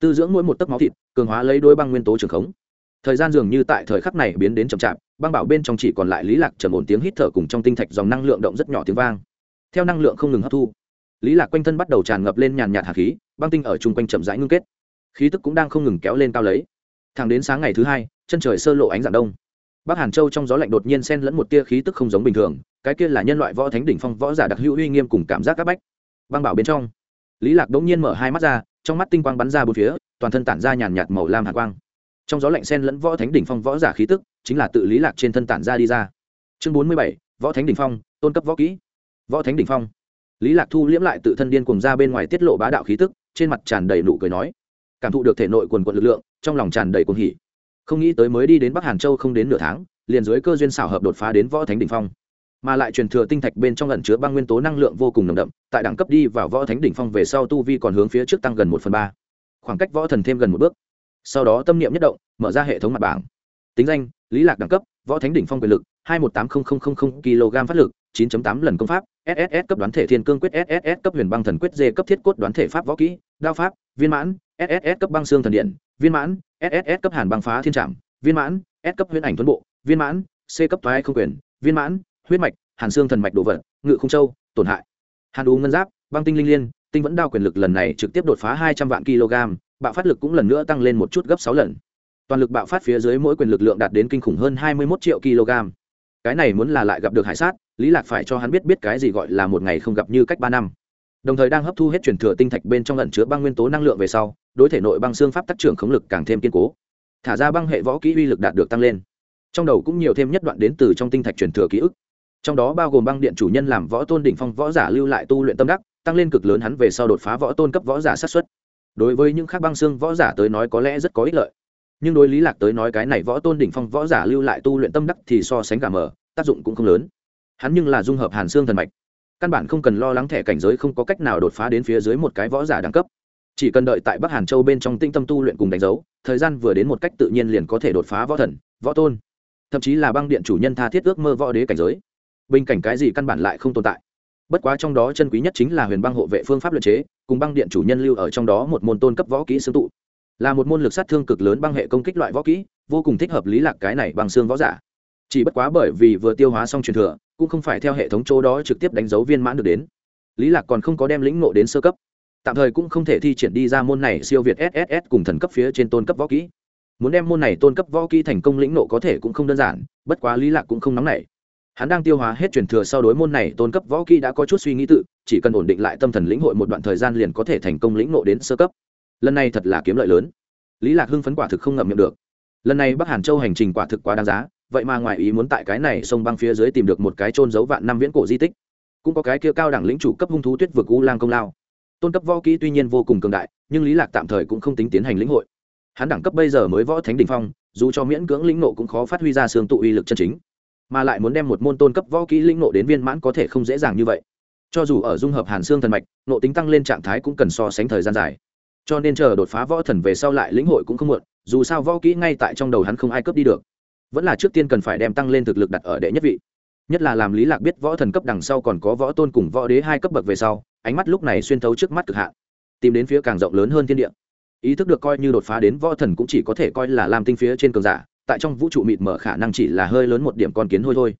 Tư dưỡng mỗi một tấc máu thịt, cường hóa lấy đôi băng nguyên tố trường khống. Thời gian dường như tại thời khắc này biến đến chậm chạp, băng bảo bên trong chỉ còn lại lý lạc trầm ổn tiếng hít thở cùng trong tinh thạch dòng năng lượng động rất nhỏ tiếng vang. Theo năng lượng không ngừng hấp thu, lý lạc quanh thân bắt đầu tràn ngập lên nhàn nhạt hạt khí, băng tinh ở chung quanh chậm rãi ngưng kết. Khí tức cũng đang không ngừng kéo lên cao lấy. Thẳng đến sáng ngày thứ hai, chân trời sơ lộ ánh dạng đông bắc hàn châu trong gió lạnh đột nhiên xen lẫn một tia khí tức không giống bình thường, cái kia là nhân loại võ thánh đỉnh phong võ giả đặc hữu uy nghiêm cùng cảm giác các bách. Băng bảo bên trong, lý lạc đống nhiên mở hai mắt ra, trong mắt tinh quang bắn ra bốn phía, toàn thân tản ra nhàn nhạt màu lam hàn quang. Trong gió lạnh xen lẫn võ thánh đỉnh phong võ giả khí tức, chính là tự lý lạc trên thân tản ra đi ra. Chương bốn mươi bảy, võ thánh đỉnh phong, tôn cấp võ kỹ. Võ thánh đỉnh phong. Lý lạc thu liễm lại tự thân điên cùng ra bên ngoài tiết lộ bá đạo khí tức, trên mặt tràn đầy nụ cười nói, cảm thụ được thể nội quần quận lực lượng, trong lòng tràn đầy cuồng hỉ không nghĩ tới mới đi đến bắc hàn châu không đến nửa tháng, liền dưới cơ duyên xảo hợp đột phá đến võ thánh đỉnh phong. Mà lại truyền thừa tinh thạch bên trong ẩn chứa băng nguyên tố năng lượng vô cùng nồng đậm, tại đẳng cấp đi vào võ thánh đỉnh phong về sau tu vi còn hướng phía trước tăng gần một phần ba. Khoảng cách võ thần thêm gần một bước. Sau đó tâm niệm nhất động, mở ra hệ thống mặt bảng. Tính danh, lý lạc đẳng cấp, võ thánh đỉnh phong quyền lực, hai một tám kg phát lực 9.8 lần công pháp sss cấp đoán thể thiên cương quyết sss cấp huyền băng thần quyết, d cấp thiết cốt đoán thể pháp võ kỹ, đao pháp, viên mãn sss cấp băng xương thần điện, viên mãn sss cấp hàn băng phá thiên trạm viên mãn, s cấp huyễn ảnh tuấn bộ, viên mãn, c cấp thoái không quyền, viên mãn, huyết mạch, hàn xương thần mạch đồ vật, ngự không châu, tổn hại. Hàn u ngân giáp, băng tinh linh liên, tinh vẫn đao quyền lực lần này trực tiếp đột phá hai trăm vạn kg, bạo phát lực cũng lần nữa tăng lên một chút gấp sáu lần. Toàn lực bạo phát phía dưới mỗi quyền lực lượng đạt đến kinh khủng hơn hai mươi một triệu kg. Cái này muốn là lại gặp được hải sát, lý lạc phải cho hắn biết biết cái gì gọi là một ngày không gặp như cách ba năm đồng thời đang hấp thu hết truyền thừa tinh thạch bên trong ẩn chứa băng nguyên tố năng lượng về sau, đối thể nội băng xương pháp tác trưởng khống lực càng thêm kiên cố. Thả ra băng hệ võ kỹ uy lực đạt được tăng lên. Trong đầu cũng nhiều thêm nhất đoạn đến từ trong tinh thạch truyền thừa ký ức. Trong đó bao gồm băng điện chủ nhân làm võ tôn đỉnh phong võ giả lưu lại tu luyện tâm đắc, tăng lên cực lớn hắn về sau đột phá võ tôn cấp võ giả sát xuất đối với những khác băng xương võ giả tới nói có lẽ rất có ích lợi. Nhưng đối lý lạc tới nói cái này võ tôn đỉnh phong võ giả lưu lại tu luyện tâm đắc thì so sánh cả mở tác dụng cũng không lớn. Hắn nhưng là dung hợp hàn xương thần mạch căn bản không cần lo lắng thẻ cảnh giới không có cách nào đột phá đến phía dưới một cái võ giả đẳng cấp. Chỉ cần đợi tại bắc hàn châu bên trong tinh tâm tu luyện cùng đánh dấu, thời gian vừa đến một cách tự nhiên liền có thể đột phá võ thần, võ tôn. Thậm chí là băng điện chủ nhân tha thiết ước mơ võ đế cảnh giới. Bình cảnh cái gì căn bản lại không tồn tại. Bất quá trong đó chân quý nhất chính là huyền băng hộ vệ phương pháp luật chế, cùng băng điện chủ nhân lưu ở trong đó một môn tôn cấp võ kỹ xương tụ. Là một môn lực sát thương cực lớn băng hệ công kích loại võ kỹ, vô cùng thích hợp lý lạc cái này bằng xương võ giả. Chỉ bất quá bởi vì vừa tiêu hóa xong truyền thừa cũng không phải theo hệ thống chỗ đó trực tiếp đánh dấu viên mãn được đến. Lý lạc còn không có đem lĩnh ngộ đến sơ cấp. Tạm thời cũng không thể thi triển đi ra môn này siêu việt sss cùng thần cấp phía trên tôn cấp võ kỹ. Muốn đem môn này tôn cấp võ kỹ thành công lĩnh nộ có thể cũng không đơn giản, bất quá lý lạc cũng không nóng nảy. Hắn đang tiêu hóa hết truyền thừa sau đối môn này tôn cấp võ kỹ đã có chút suy nghĩ tự, chỉ cần ổn định lại tâm thần lĩnh hội một đoạn thời gian liền có thể thành công lĩnh nộ đến sơ cấp. Lần này thật là kiếm lợi lớn. Lý lạc hưng phấn quả thực không ngậm miệng được. Lần này bắc hàn châu hành trình quả thực quá đáng giá vậy mà ngoài ý muốn tại cái này sông băng phía dưới tìm được một cái trôn giấu vạn năm viễn cổ di tích, cũng có cái kia cao đẳng lĩnh chủ cấp hung thú tuyết vực u lang công lao. Tôn cấp võ kỹ tuy nhiên vô cùng cường đại, nhưng lý lạc tạm thời cũng không tính tiến hành lĩnh hội. Hắn đẳng cấp bây giờ mới võ thánh đỉnh phong, dù cho miễn cưỡng lĩnh nộ cũng khó phát huy ra xương tụ uy lực chân chính, mà lại muốn đem một môn tôn cấp võ kỹ lĩnh nộ đến viên mãn có thể không dễ dàng như vậy. Cho dù ở dung hợp hàn xương thần mạch nộ tính tăng lên trạng thái cũng cần so sánh thời gian dài. Cho nên chờ đột phá võ thần về sau lại lĩnh hội cũng không muộn, dù sao võ kỹ ngay tại trong đầu hắn không ai cướp đi được vẫn là trước tiên cần phải đem tăng lên thực lực đặt ở đệ nhất vị. Nhất là làm lý lạc biết võ thần cấp đằng sau còn có võ tôn cùng võ đế hai cấp bậc về sau, ánh mắt lúc này xuyên thấu trước mắt cực hạn. Tìm đến phía càng rộng lớn hơn thiên địa. Ý thức được coi như đột phá đến võ thần cũng chỉ có thể coi là làm tinh phía trên cường giả, tại trong vũ trụ mịt mở khả năng chỉ là hơi lớn một điểm con kiến thôi thôi.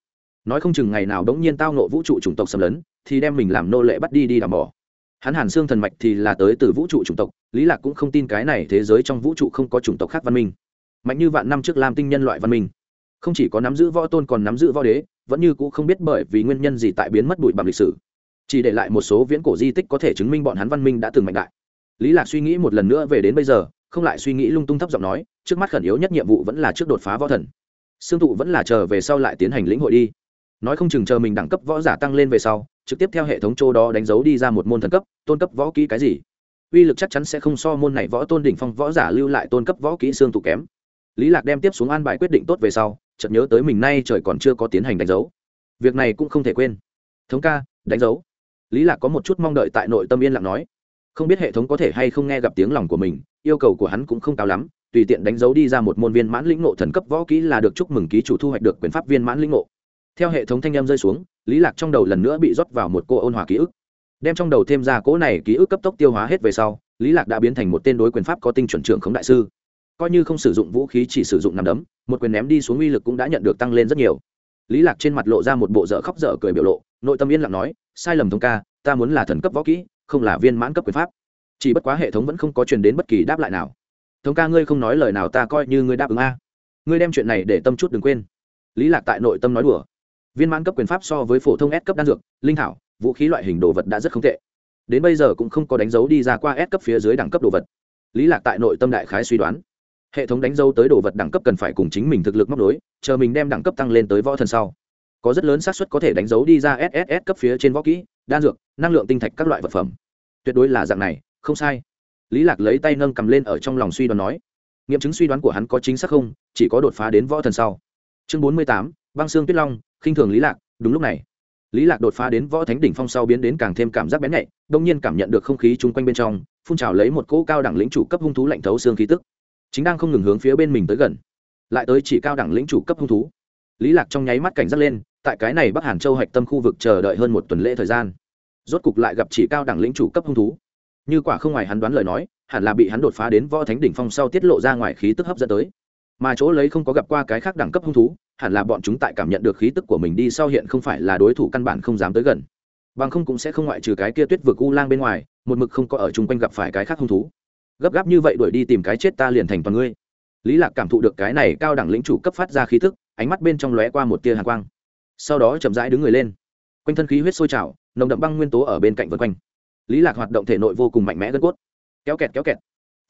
Nói không chừng ngày nào đống nhiên tao nộ vũ trụ chủng tộc xâm lấn, thì đem mình làm nô lệ bắt đi đi đảm bỏ hắn hàn xương thần mạch thì là tới từ vũ trụ chủng tộc, lý lạc cũng không tin cái này thế giới trong vũ trụ không có chủng tộc khác văn minh. Mạnh như vạn năm trước lam tinh nhân loại văn minh không chỉ có nắm giữ võ tôn còn nắm giữ võ đế, vẫn như cũng không biết bởi vì nguyên nhân gì tại biến mất bụi bằng lịch sử. Chỉ để lại một số viễn cổ di tích có thể chứng minh bọn hắn văn minh đã từng mạnh đại. Lý lạc suy nghĩ một lần nữa về đến bây giờ, không lại suy nghĩ lung tung thấp giọng nói, trước mắt khẩn yếu nhất nhiệm vụ vẫn là trước đột phá võ thần. Xương tụ vẫn là chờ về sau lại tiến hành lĩnh hội đi. Nói không chừng chờ mình đẳng cấp võ giả tăng lên về sau, trực tiếp theo hệ thống châu đó đánh dấu đi ra một môn thần cấp, tôn cấp võ kỹ cái gì. Uy lực chắc chắn sẽ không so môn này võ tôn đỉnh phong võ giả lưu lại tôn cấp võ kỹ xương tụ kém. Lý lạc đem tiếp xuống an bài quyết định tốt về sau chợt nhớ tới mình nay trời còn chưa có tiến hành đánh dấu. Việc này cũng không thể quên. Thống ca, đánh dấu. Lý lạc có một chút mong đợi tại nội tâm yên lặng nói. Không biết hệ thống có thể hay không nghe gặp tiếng lòng của mình, yêu cầu của hắn cũng không cao lắm, tùy tiện đánh dấu đi ra một môn viên mãn lĩnh ngộ thần cấp võ kỹ là được chúc mừng ký chủ thu hoạch được quyền pháp viên mãn lĩnh ngộ. Theo hệ thống thanh em rơi xuống, lý lạc trong đầu lần nữa bị rót vào một cô ôn hòa ký ức. Đem trong đầu thêm ra cỗ này ký ức cấp tốc tiêu hóa hết về sau, lý lạc đã biến thành một tên đối quyền pháp có tinh chuẩn trưởng khống đại sư coi như không sử dụng vũ khí chỉ sử dụng nằm đấm, một quyền ném đi xuống uy lực cũng đã nhận được tăng lên rất nhiều. Lý lạc trên mặt lộ ra một bộ dở khóc dở cười biểu lộ, nội tâm yên lặng nói, sai lầm thông ca, ta muốn là thần cấp võ kỹ, không là viên mãn cấp quyền pháp. Chỉ bất quá hệ thống vẫn không có truyền đến bất kỳ đáp lại nào. Thống ca, ngươi không nói lời nào, ta coi như ngươi đáp ứng a. Ngươi đem chuyện này để tâm chút đừng quên. Lý lạc tại nội tâm nói đùa. Viên mãn cấp quyền pháp so với phổ thông S cấp đan dược, linh thảo, vũ khí loại hình đồ vật đã rất không tệ. Đến bây giờ cũng không có đánh dấu đi ra qua S cấp phía dưới đẳng cấp đồ vật. Lý lạc tại nội tâm đại khái suy đoán hệ thống đánh dấu tới đồ vật đẳng cấp cần phải cùng chính mình thực lực móc đối chờ mình đem đẳng cấp tăng lên tới võ thần sau. Có rất lớn xác suất có thể đánh dấu đi ra sss cấp phía trên võ kỹ, đan dược, năng lượng tinh thạch các loại vật phẩm. Tuyệt đối là dạng này, không sai. Lý lạc lấy tay nâng cầm lên ở trong lòng suy đoán nói. Nghiệm chứng suy đoán của hắn có chính xác không, chỉ có đột phá đến võ thần sau. Chương bốn mươi tám, băng xương tuyết long, khinh thường lý lạc, đúng lúc này. Lý lạc đột phá đến võ thánh đỉnh phong sau biến đến càng thêm cảm giác bén nhạy, đông nhiên cảm nhận được không khí chung quanh bên trong, phun trào lấy một cỗ cao đẳng lĩnh chủ cấp hung thú lạnh thấu xương khí tức chính đang không ngừng hướng phía bên mình tới gần, lại tới chỉ cao đẳng lĩnh chủ cấp hung thú. Lý lạc trong nháy mắt cảnh giác lên, tại cái này bắc hàn châu hạch tâm khu vực chờ đợi hơn một tuần lễ thời gian, rốt cục lại gặp chỉ cao đẳng lĩnh chủ cấp hung thú. Như quả không ngoài hắn đoán lời nói, hẳn là bị hắn đột phá đến võ thánh đỉnh phong sau tiết lộ ra ngoài khí tức hấp dẫn tới. Mà chỗ lấy không có gặp qua cái khác đẳng cấp hung thú, hẳn là bọn chúng tại cảm nhận được khí tức của mình đi sau hiện không phải là đối thủ căn bản không dám tới gần. Bằng không cũng sẽ không ngoại trừ cái kia tuyết vực u lang bên ngoài, một mực không có ở chung quanh gặp phải cái khác hung thú gấp gáp như vậy đuổi đi tìm cái chết ta liền thành toàn ngươi. Lý lạc cảm thụ được cái này cao đẳng lĩnh chủ cấp phát ra khí tức, ánh mắt bên trong lóe qua một tia hàn quang. Sau đó chậm rãi đứng người lên. Quanh thân khí huyết sôi trào, nồng đậm băng nguyên tố ở bên cạnh vân quanh. Lý lạc hoạt động thể nội vô cùng mạnh mẽ gân cốt. Kéo kẹt kéo kẹt.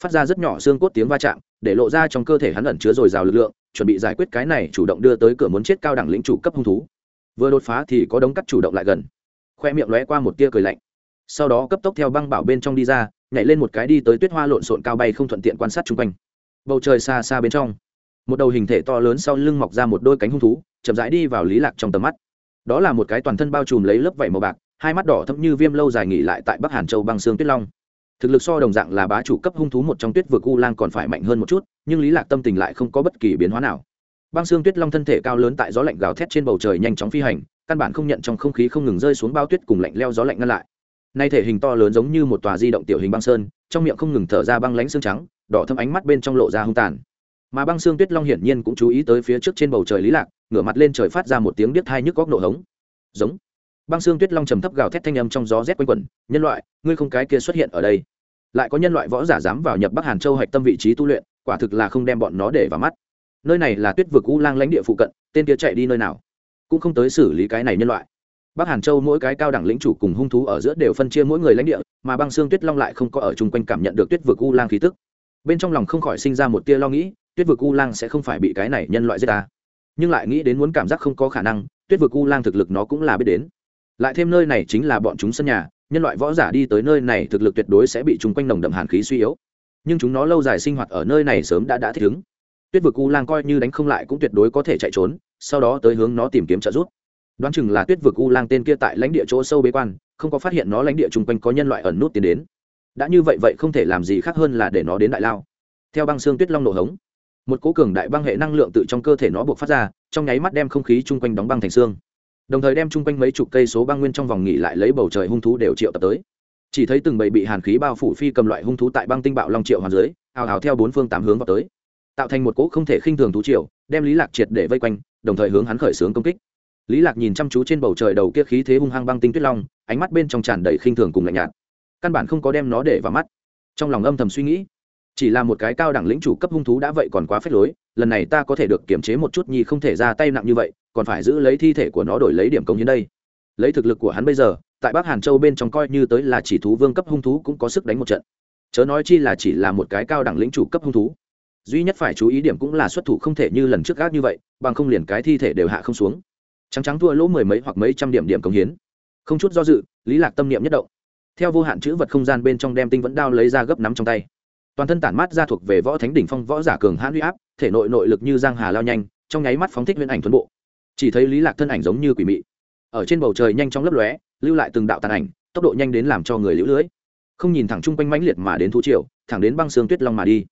Phát ra rất nhỏ xương cốt tiếng va chạm, để lộ ra trong cơ thể hắn ẩn chứa dồi dào lực lượng, chuẩn bị giải quyết cái này chủ động đưa tới cửa muốn chết cao đẳng lĩnh chủ cấp hung thú. Vừa đột phá thì có đống cắt chủ động lại gần. Khoe miệng lóe qua một tia cười lạnh. Sau đó cấp tốc theo băng bảo bên trong đi ra nhảy lên một cái đi tới tuyết hoa lộn xộn cao bay không thuận tiện quan sát chung quanh. Bầu trời xa xa bên trong, một đầu hình thể to lớn sau lưng mọc ra một đôi cánh hung thú, chậm rãi đi vào lý lạc trong tầm mắt. Đó là một cái toàn thân bao trùm lấy lớp vảy màu bạc, hai mắt đỏ thẫm như viêm lâu dài nghỉ lại tại bắc hàn châu băng xương tuyết long. Thực lực so đồng dạng là bá chủ cấp hung thú một trong tuyết vực u lang còn phải mạnh hơn một chút, nhưng lý lạc tâm tình lại không có bất kỳ biến hóa nào. Băng xương tuyết long thân thể cao lớn tại gió lạnh gào thét trên bầu trời nhanh chóng phi hành, căn bản không nhận trong không khí không ngừng rơi xuống bao tuyết cùng lạnh leo gió lạnh ngăn lại nay thể hình to lớn giống như một tòa di động tiểu hình băng sơn, trong miệng không ngừng thở ra băng lánh xương trắng, đỏ thâm ánh mắt bên trong lộ ra hung tàn. Mà băng xương tuyết long hiển nhiên cũng chú ý tới phía trước trên bầu trời lý lạc, ngửa mặt lên trời phát ra một tiếng điếc thai nhức góc nổ hống. Giống. Băng xương tuyết long trầm thấp gào thét thanh âm trong gió rét quanh quẩn, nhân loại, ngươi không cái kia xuất hiện ở đây. Lại có nhân loại võ giả dám vào nhập bắc hàn châu hạch tâm vị trí tu luyện, quả thực là không đem bọn nó để vào mắt. Nơi này là tuyết vực u lang lãnh địa phụ cận, tên kia chạy đi nơi nào? Cũng không tới xử lý cái này nhân loại bắc hàn châu mỗi cái cao đẳng lĩnh chủ cùng hung thú ở giữa đều phân chia mỗi người lãnh địa, mà băng xương tuyết long lại không có ở chung quanh cảm nhận được tuyết vực u lang khí tức. Bên trong lòng không khỏi sinh ra một tia lo nghĩ, tuyết vực u lang sẽ không phải bị cái này nhân loại giết ta. Nhưng lại nghĩ đến muốn cảm giác không có khả năng, tuyết vực u lang thực lực nó cũng là biết đến. Lại thêm nơi này chính là bọn chúng sân nhà, nhân loại võ giả đi tới nơi này thực lực tuyệt đối sẽ bị chung quanh nồng đậm hàn khí suy yếu. Nhưng chúng nó lâu dài sinh hoạt ở nơi này sớm đã đã thích ứng. Tuyết vực u lang coi như đánh không lại cũng tuyệt đối có thể chạy trốn, sau đó tới hướng nó tìm kiếm trợ giúp đoán chừng là tuyết vực u lang tên kia tại lãnh địa chỗ sâu bế quan, không có phát hiện nó lãnh địa chung quanh có nhân loại ẩn nút tiến đến. Đã như vậy vậy không thể làm gì khác hơn là để nó đến đại lao. Theo băng xương tuyết long nổ hống, một cố cường đại băng hệ năng lượng tự trong cơ thể nó buộc phát ra, trong nháy mắt đem không khí chung quanh đóng băng thành xương. Đồng thời đem chung quanh mấy chục cây số băng nguyên trong vòng nghỉ lại lấy bầu trời hung thú đều triệu tập tới. Chỉ thấy từng bầy bị hàn khí bao phủ phi cầm loại hung thú tại băng tinh bạo long triệu hoàn dưới, hào hào theo bốn phương tám hướng vào tới. Tạo thành một cỗ không thể khinh thường thú triệu đem lý lạc triệt để vây quanh, đồng thời hướng hắn khởi xướng công kích lý lạc nhìn chăm chú trên bầu trời đầu kia khí thế hung hăng băng tinh tuyết long, ánh mắt bên trong tràn đầy khinh thường cùng lạnh nhạt. Căn bản không có đem nó để vào mắt. Trong lòng âm thầm suy nghĩ, chỉ là một cái cao đẳng lĩnh chủ cấp hung thú đã vậy còn quá phết lối, lần này ta có thể được kiểm chế một chút nhi không thể ra tay nặng như vậy, còn phải giữ lấy thi thể của nó đổi lấy điểm công hiến đây. Lấy thực lực của hắn bây giờ, tại bắc hàn châu bên trong coi như tới là chỉ thú vương cấp hung thú cũng có sức đánh một trận. Chớ nói chi là chỉ là một cái cao đẳng lĩnh chủ cấp hung thú. Duy nhất phải chú ý điểm cũng là xuất thủ không thể như lần trước gác như vậy, bằng không liền cái thi thể đều hạ không xuống trắng trắng thua lỗ mười mấy hoặc mấy trăm điểm điểm công hiến. Không chút do dự, lý lạc tâm niệm nhất động. Theo vô hạn chữ vật không gian bên trong đem tinh vẫn đao lấy ra gấp nắm trong tay. Toàn thân tản mát ra thuộc về võ thánh đỉnh phong võ giả cường hãn huy áp, thể nội nội lực như giang hà lao nhanh, trong nháy mắt phóng thích huyễn ảnh thuần bộ. Chỉ thấy lý lạc thân ảnh giống như quỷ mị. Ở trên bầu trời nhanh chóng lấp lóe, lưu lại từng đạo tàn ảnh, tốc độ nhanh đến làm cho người liễu lưới. Không nhìn thẳng chung quanh mãnh liệt mà đến thú triều, thẳng đến băng xương tuyết long mà đi.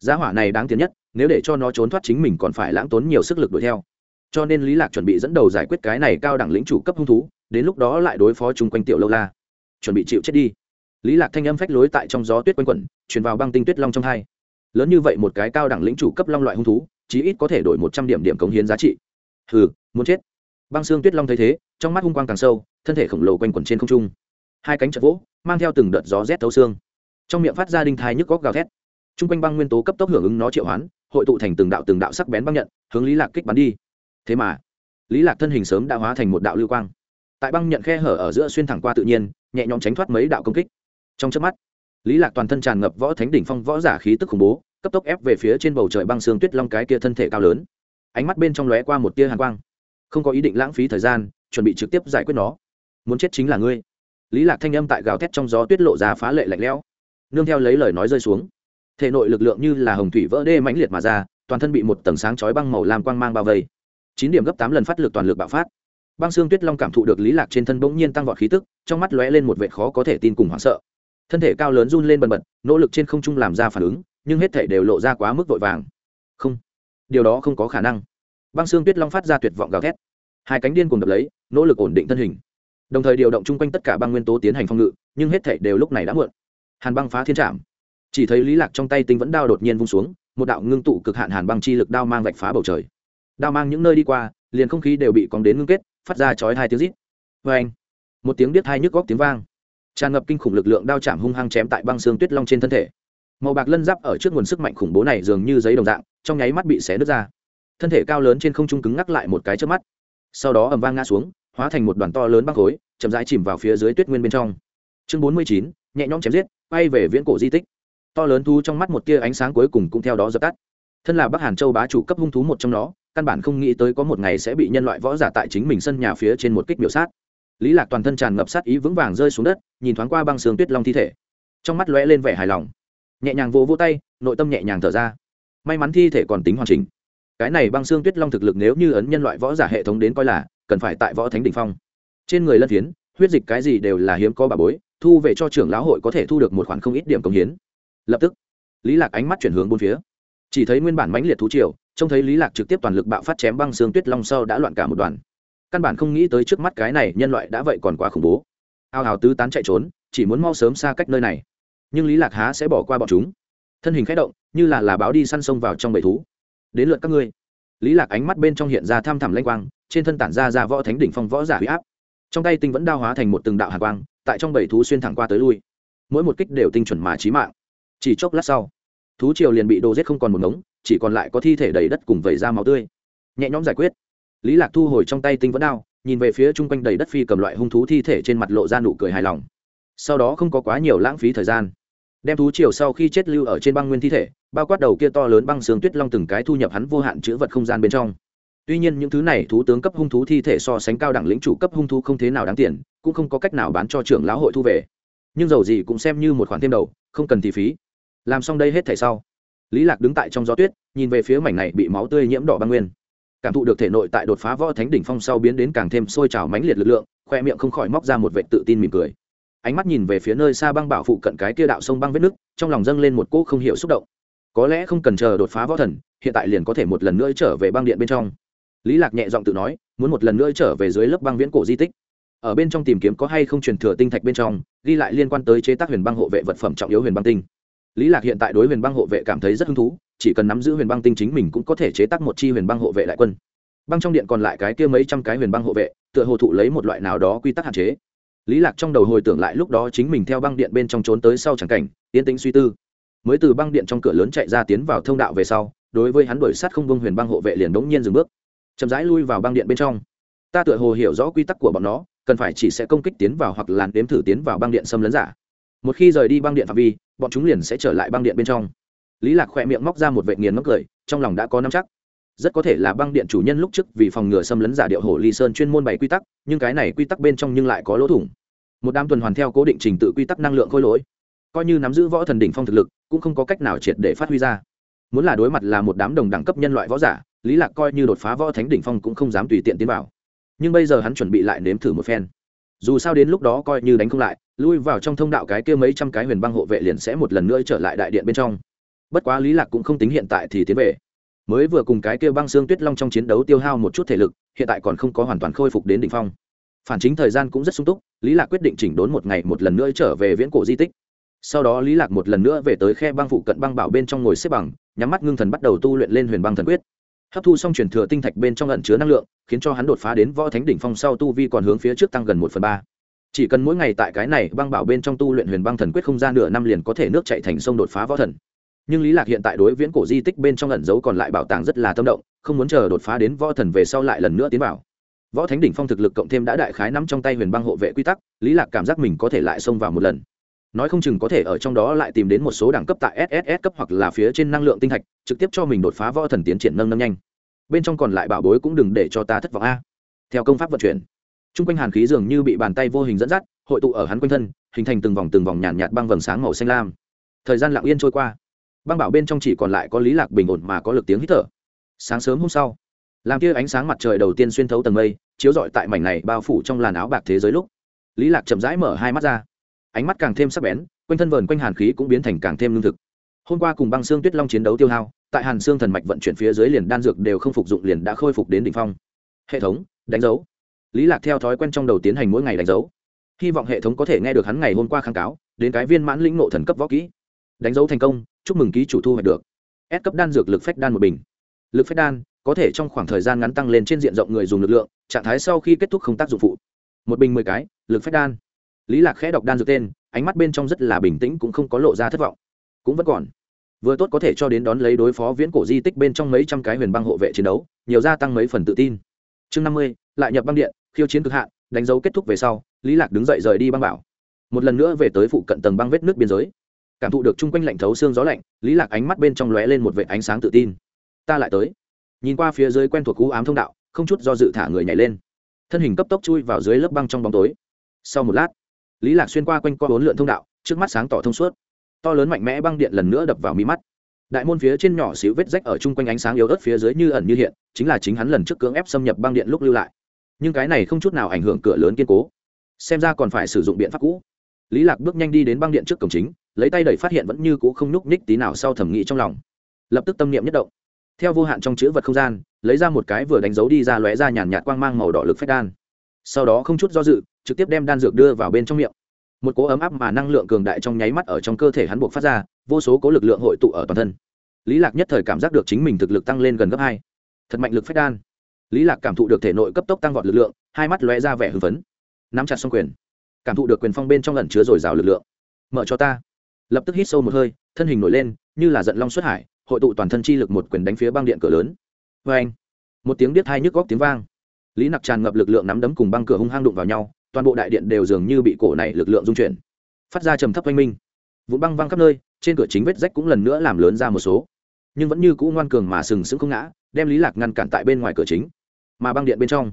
Giá hỏa này đáng tiếc nhất, nếu để cho nó trốn thoát chính mình còn phải lãng tốn nhiều sức lực đuổi theo cho nên lý lạc chuẩn bị dẫn đầu giải quyết cái này cao đẳng lĩnh chủ cấp hung thú, đến lúc đó lại đối phó chung quanh tiểu lâu la. Chuẩn bị chịu chết đi. Lý lạc thanh âm phách lối tại trong gió tuyết quanh quẩn, truyền vào băng tinh tuyết long trong hai. Lớn như vậy một cái cao đẳng lĩnh chủ cấp long loại hung thú, chí ít có thể đổi một trăm điểm điểm cống hiến giá trị. Hừ, muốn chết. Băng xương tuyết long thấy thế, trong mắt hung quang càng sâu, thân thể khổng lồ quanh quẩn trên không trung. Hai cánh chật vỗ, mang theo từng đợt gió rét thấu xương. Trong miệng phát ra đinh thai nhức góc gào thét. T r u n g quanh băng nguyên tố cấp tốc hưởng ứng nó triệu hoán, hội tụ thành từng đạo từng đạo sắc bén băng nhận, hướng lý lạc kích bắn đi thế mà, lý lạc thân hình sớm đã hóa thành một đạo lưu quang. Tại băng nhận khe hở ở giữa xuyên thẳng qua tự nhiên, nhẹ nhõm tránh thoát mấy đạo công kích. Trong chớp mắt, lý lạc toàn thân tràn ngập võ thánh đỉnh phong võ giả khí tức khủng bố, cấp tốc ép về phía trên bầu trời băng xương tuyết long cái kia thân thể cao lớn. Ánh mắt bên trong lóe qua một tia hàn quang. Không có ý định lãng phí thời gian, chuẩn bị trực tiếp giải quyết nó. Muốn chết chính là ngươi. Lý lạc thanh âm tại gào thét trong gió tuyết lộ ra phá lệ lạnh lẽo. Nương theo lấy lời nói rơi xuống, thể nội lực lượng như là hồng thủy vỡ đê mãnh liệt mà ra, toàn thân bị một tầng sáng chói băng màu làm quang mang bao vây chín điểm gấp tám lần phát lực toàn lực bạo phát. Băng xương tuyết long cảm thụ được lý lạc trên thân bỗng nhiên tăng vọt khí tức, trong mắt lóe lên một vẻ khó có thể tin cùng hoảng sợ. Thân thể cao lớn run lên bần bật, nỗ lực trên không trung làm ra phản ứng, nhưng hết thể đều lộ ra quá mức vội vàng. Không, điều đó không có khả năng. Băng xương tuyết long phát ra tuyệt vọng gào thét. Hai cánh điên cùng đập lấy, nỗ lực ổn định thân hình. Đồng thời điều động chung quanh tất cả băng nguyên tố tiến hành phòng ngự, nhưng hết thể đều lúc này đã muộn. Hàn băng phá thiên trạm chỉ thấy lý lạc trong tay tinh vẫn đao đột nhiên vung xuống, một đạo ngưng tụ cực hạn hàn băng chi lực đao mang vạch phá bầu trời đao mang những nơi đi qua, liền không khí đều bị cóng đến ngưng kết, phát ra chói hai tiếng rít. Vê anh, một tiếng biết hai nhức góc tiếng vang. Tràn ngập kinh khủng lực lượng đao chạm hung hăng chém tại băng xương tuyết long trên thân thể. Màu bạc lân giáp ở trước nguồn sức mạnh khủng bố này dường như giấy đồng dạng, trong nháy mắt bị xé nứt ra. Thân thể cao lớn trên không trung cứng ngắc lại một cái trước mắt. Sau đó ầm vang ngã xuống, hóa thành một đoàn to lớn băng khối, chậm rãi chìm vào phía dưới tuyết nguyên bên trong. Chương bốn mươi chín, nhẹ nhõm chém giết bay về viễn cổ di tích. To lớn thu trong mắt một tia ánh sáng cuối cùng cũng theo đó dập tắt. Thân là bắc hàn châu bá chủ cấp hung thú một trong nó căn bản không nghĩ tới có một ngày sẽ bị nhân loại võ giả tại chính mình sân nhà phía trên một kích biểu sát. Lý lạc toàn thân tràn ngập sát ý vững vàng rơi xuống đất, nhìn thoáng qua băng sương tuyết long thi thể. Trong mắt lóe lên vẻ hài lòng. Nhẹ nhàng vỗ vỗ tay, nội tâm nhẹ nhàng thở ra. May mắn thi thể còn tính hoàn chỉnh. Cái này băng xương tuyết long thực lực nếu như ấn nhân loại võ giả hệ thống đến coi là, cần phải tại võ thánh đ ỉ n h phong. Trên người lân phiến, huyết dịch cái gì đều là hiếm có bà bối, thu về cho trưởng lão hội có thể thu được một khoản không ít điểm công hiến. Lập tức, lý lạc ánh mắt chuyển hướng bốn phía. Chỉ thấy nguyên bản mãnh liệt thú triều trông thấy lý lạc trực tiếp toàn lực bạo phát chém băng xương tuyết long sau đã loạn cả một đoàn. Căn bản không nghĩ tới trước mắt cái này nhân loại đã vậy còn quá khủng bố. Ao hào tứ tán chạy trốn, chỉ muốn mau sớm xa cách nơi này. Nhưng lý lạc há sẽ bỏ qua bọn chúng. Thân hình khẽ động, như là là báo đi săn sông vào trong bầy thú. Đến lượt các ngươi. Lý lạc ánh mắt bên trong hiện ra tham thẳm lanh quang, trên thân tản ra ra võ thánh đỉnh phong võ giả huy áp. Trong tay tinh vẫn đao hóa thành một từng đạo hàn quang, tại trong bầy thú xuyên thẳng qua tới lui. Mỗi một kích đều tinh chuẩn mà chí mạng. Chỉ chốc lát sau thú triều liền bị đồ giết không còn một ngống, chỉ còn lại có thi thể đầy đất cùng vẩy ra máu tươi. Nhẹ nhõm giải quyết. Lý lạc thu hồi trong tay tinh vẫn đao, nhìn về phía chung quanh đầy đất phi cầm loại hung thú thi thể trên mặt lộ ra nụ cười hài lòng. Sau đó không có quá nhiều lãng phí thời gian. Đem thú triều sau khi chết lưu ở trên băng nguyên thi thể, bao quát đầu kia to lớn băng sướng tuyết long từng cái thu nhập hắn vô hạn chữ vật không gian bên trong. Tuy nhiên những thứ này thú tướng cấp hung thú thi thể so sánh cao đẳng lĩnh chủ cấp hung thú không thế nào đáng tiền, cũng không có cách nào bán cho trưởng lão hội thu về. Nhưng dầu gì cũng xem như một khoản thêm đầu, không cần thì phí làm xong đây hết thể sau. Lý lạc đứng tại trong gió tuyết, nhìn về phía mảnh này bị máu tươi nhiễm đỏ băng nguyên. Cảm thụ được thể nội tại đột phá võ thánh đỉnh phong sau biến đến càng thêm sôi trào mãnh liệt lực lượng, khoe miệng không khỏi móc ra một vệ tự tin mỉm cười. Ánh mắt nhìn về phía nơi xa băng bảo phụ cận cái kia đạo sông băng vết nước trong lòng dâng lên một cỗ không hiểu xúc động. Có lẽ không cần chờ đột phá võ thần, hiện tại liền có thể một lần nữa trở về băng điện bên trong. Lý lạc nhẹ giọng tự nói, muốn một lần nữa trở về dưới lớp băng viễn cổ di tích. Ở bên trong tìm kiếm có hay không truyền thừa tinh thạch bên trong, ghi lại liên quan tới chế tác huyền băng hộ vệ vật phẩm trọng yếu huyền băng tinh lý lạc hiện tại đối huyền băng hộ vệ cảm thấy rất hứng thú, chỉ cần nắm giữ huyền băng tinh chính mình cũng có thể chế tác một chi huyền băng hộ vệ đại quân. Băng trong điện còn lại cái kia mấy trăm cái huyền băng hộ vệ, tựa hồ thụ lấy một loại nào đó quy tắc hạn chế. Lý lạc trong đầu hồi tưởng lại lúc đó chính mình theo băng điện bên trong trốn tới sau chẳng cảnh tiến tĩnh suy tư. Mới từ băng điện trong cửa lớn chạy ra tiến vào thông đạo về sau, đối với hắn đuổi sát không vương huyền băng hộ vệ liền đống nhiên dừng bước, chậm rãi lui vào băng điện bên trong. Ta tựa hồ hiểu rõ quy tắc của bọn nó, cần phải chỉ sẽ công kích tiến vào hoặc làn đếm thử tiến vào băng điện xâm lấn giả. Một khi rời đi băng điện phạm vi bọn chúng liền sẽ trở lại băng điện bên trong. Lý lạc khỏe miệng móc ra một vệ nghiền móc cười, trong lòng đã có năm chắc. Rất có thể là băng điện chủ nhân lúc trước vì phòng ngừa xâm lấn giả điệu hồ ly sơn chuyên môn bày quy tắc, nhưng cái này quy tắc bên trong nhưng lại có lỗ thủng. Một đám tuần hoàn theo cố định trình tự quy tắc năng lượng khôi lỗi, coi như nắm giữ võ thần đỉnh phong thực lực, cũng không có cách nào triệt để phát huy ra. Muốn là đối mặt là một đám đồng đẳng cấp nhân loại võ giả, lý lạc coi như đột phá võ thánh đỉnh phong cũng không dám tùy tiện tiến vào. Nhưng bây giờ hắn chuẩn bị lại nếm thử một phen. Dù sao đến lúc đó coi như đánh không lại lui vào trong thông đạo cái kia mấy trăm cái huyền băng hộ vệ liền sẽ một lần nữa trở lại đại điện bên trong. Bất quá lý lạc cũng không tính hiện tại thì tiến về. Mới vừa cùng cái kia băng xương tuyết long trong chiến đấu tiêu hao một chút thể lực, hiện tại còn không có hoàn toàn khôi phục đến đỉnh phong. Phản chính thời gian cũng rất sung túc, lý lạc quyết định chỉnh đốn một ngày một lần nữa trở về viễn cổ di tích. Sau đó lý lạc một lần nữa về tới khe băng phụ cận băng bảo bên trong ngồi xếp bằng, nhắm mắt ngưng thần bắt đầu tu luyện lên huyền băng thần quyết. Hấp thu xong truyền thừa tinh thạch bên trong ẩn chứa năng lượng, khiến cho hắn đột phá đến võ thánh đỉnh phong sau tu vi còn hướng phía trước tăng gần một phần ba chỉ cần mỗi ngày tại cái này băng bảo bên trong tu luyện huyền băng thần quyết không gian nửa năm liền có thể nước chạy thành sông đột phá võ thần. Nhưng lý lạc hiện tại đối viễn cổ di tích bên trong ẩn giấu còn lại bảo tàng rất là tâm động, không muốn chờ đột phá đến võ thần về sau lại lần nữa tiến vào. Võ thánh đỉnh phong thực lực cộng thêm đã đại khái nắm trong tay huyền băng hộ vệ quy tắc, lý lạc cảm giác mình có thể lại xông vào một lần. Nói không chừng có thể ở trong đó lại tìm đến một số đẳng cấp tại sss cấp hoặc là phía trên năng lượng tinh thạch, trực tiếp cho mình đột phá võ thần tiến triển nâng nâng nhanh. Bên trong còn lại bảo bối cũng đừng để cho ta thất vọng a. Theo công pháp vận chuyển trung quanh hàn khí dường như bị bàn tay vô hình dẫn dắt hội tụ ở hắn quanh thân hình thành từng vòng từng vòng nhàn nhạt, nhạt băng vầng sáng màu xanh lam. Thời gian lặng yên trôi qua. Băng bảo bên trong chỉ còn lại có lý lạc bình ổn mà có lực tiếng hít thở. Sáng sớm hôm sau làm tia ánh sáng mặt trời đầu tiên xuyên thấu tầng mây chiếu rọi tại mảnh này bao phủ trong làn áo bạc thế giới lúc. Lý lạc chậm rãi mở hai mắt ra. Ánh mắt càng thêm sắc bén quanh thân vờn quanh hàn khí cũng biến thành càng thêm lương thực. Hôm qua cùng băng xương tuyết long chiến đấu tiêu hao tại hàn xương thần mạch vận chuyển phía dưới liền đan dược đều không phục dụng liền đã khôi phục đến đỉnh phong. Hệ thống đánh dấu lý lạc theo thói quen trong đầu tiến hành mỗi ngày đánh dấu. Hy vọng hệ thống có thể nghe được hắn ngày hôm qua kháng cáo, đến cái viên mãn lĩnh nộ thần cấp võ kỹ. Đánh dấu thành công, chúc mừng ký chủ thu hoạch được. S cấp đan dược lực phách đan một bình. Lực phách đan, có thể trong khoảng thời gian ngắn tăng lên trên diện rộng người dùng lực lượng, trạng thái sau khi kết thúc không tác dụng phụ. Một bình mười cái, lực phách đan. Lý lạc khẽ đọc đan dược tên, ánh mắt bên trong rất là bình tĩnh cũng không có lộ ra thất vọng. Cũng vẫn còn. Vừa tốt có thể cho đến đón lấy đối phó viễn cổ di tích bên trong mấy trăm cái huyền băng hộ vệ chiến đấu, nhiều gia tăng mấy phần tự tin. Chương năm mươi lại nhập băng điện, khiêu chiến cực hạn, đánh dấu kết thúc về sau, lý lạc đứng dậy rời đi băng bảo. Một lần nữa về tới phụ cận tầng băng vết nước biên giới. Cảm thụ được chung quanh lạnh thấu xương gió lạnh, lý lạc ánh mắt bên trong lóe lên một vệ ánh sáng tự tin. Ta lại tới. Nhìn qua phía dưới quen thuộc cú ám thông đạo, không chút do dự thả người nhảy lên. Thân hình cấp tốc chui vào dưới lớp băng trong bóng tối. Sau một lát, lý lạc xuyên qua quanh co bốn lượn thông đạo, trước mắt sáng tỏ thông suốt. To lớn mạnh mẽ băng điện lần nữa đập vào mi mắt. Đại môn phía trên nhỏ xíu vết rách ở chung quanh ánh sáng yếu ớt phía dưới như ẩn như hiện, chính là chính hắn lần trước cưỡng ép xâm nhập băng điện lúc lưu lại nhưng cái này không chút nào ảnh hưởng cửa lớn kiên cố. Xem ra còn phải sử dụng biện pháp cũ. Lý lạc bước nhanh đi đến băng điện trước cổng chính, lấy tay đẩy phát hiện vẫn như cũ không nhúc nhích tí nào sau thẩm nghĩ trong lòng. Lập tức tâm niệm nhất động. Theo vô hạn trong chữ vật không gian, lấy ra một cái vừa đánh dấu đi ra lóe ra nhàn nhạt quang mang màu đỏ lực phách đan. Sau đó không chút do dự, trực tiếp đem đan dược đưa vào bên trong miệng. Một cỗ ấm áp mà năng lượng cường đại trong nháy mắt ở trong cơ thể hắn buộc phát ra, vô số cố lực lượng hội tụ ở toàn thân. Lý lạc nhất thời cảm giác được chính mình thực lực tăng lên gần gấp hai. Thật mạnh lực phách đan lý lạc cảm thụ được thể nội cấp tốc tăng vọt lực lượng, hai mắt lóe ra vẻ hưng phấn. Nắm chặt song quyền. Cảm thụ được quyền phong bên trong lần chứa dồi dào lực lượng. Mở cho ta. Lập tức hít sâu một hơi, thân hình nổi lên, như là giận long xuất hải, hội tụ toàn thân chi lực một quyền đánh phía băng điện cửa lớn. Vê anh một tiếng biết hai nhức góc tiếng vang. Lý nặc tràn ngập lực lượng nắm đấm cùng băng cửa hung hăng đụng vào nhau, toàn bộ đại điện đều dường như bị cổ này lực lượng dung chuyển. Phát ra trầm thấp oanh minh. Vụ băng văng khắp nơi, trên cửa chính vết rách cũng lần nữa làm lớn ra một số. Nhưng vẫn như cũ ngoan cường mà sừng sững không ngã, đem lý lạc ngăn cản tại bên ngoài cửa chính mà băng điện bên trong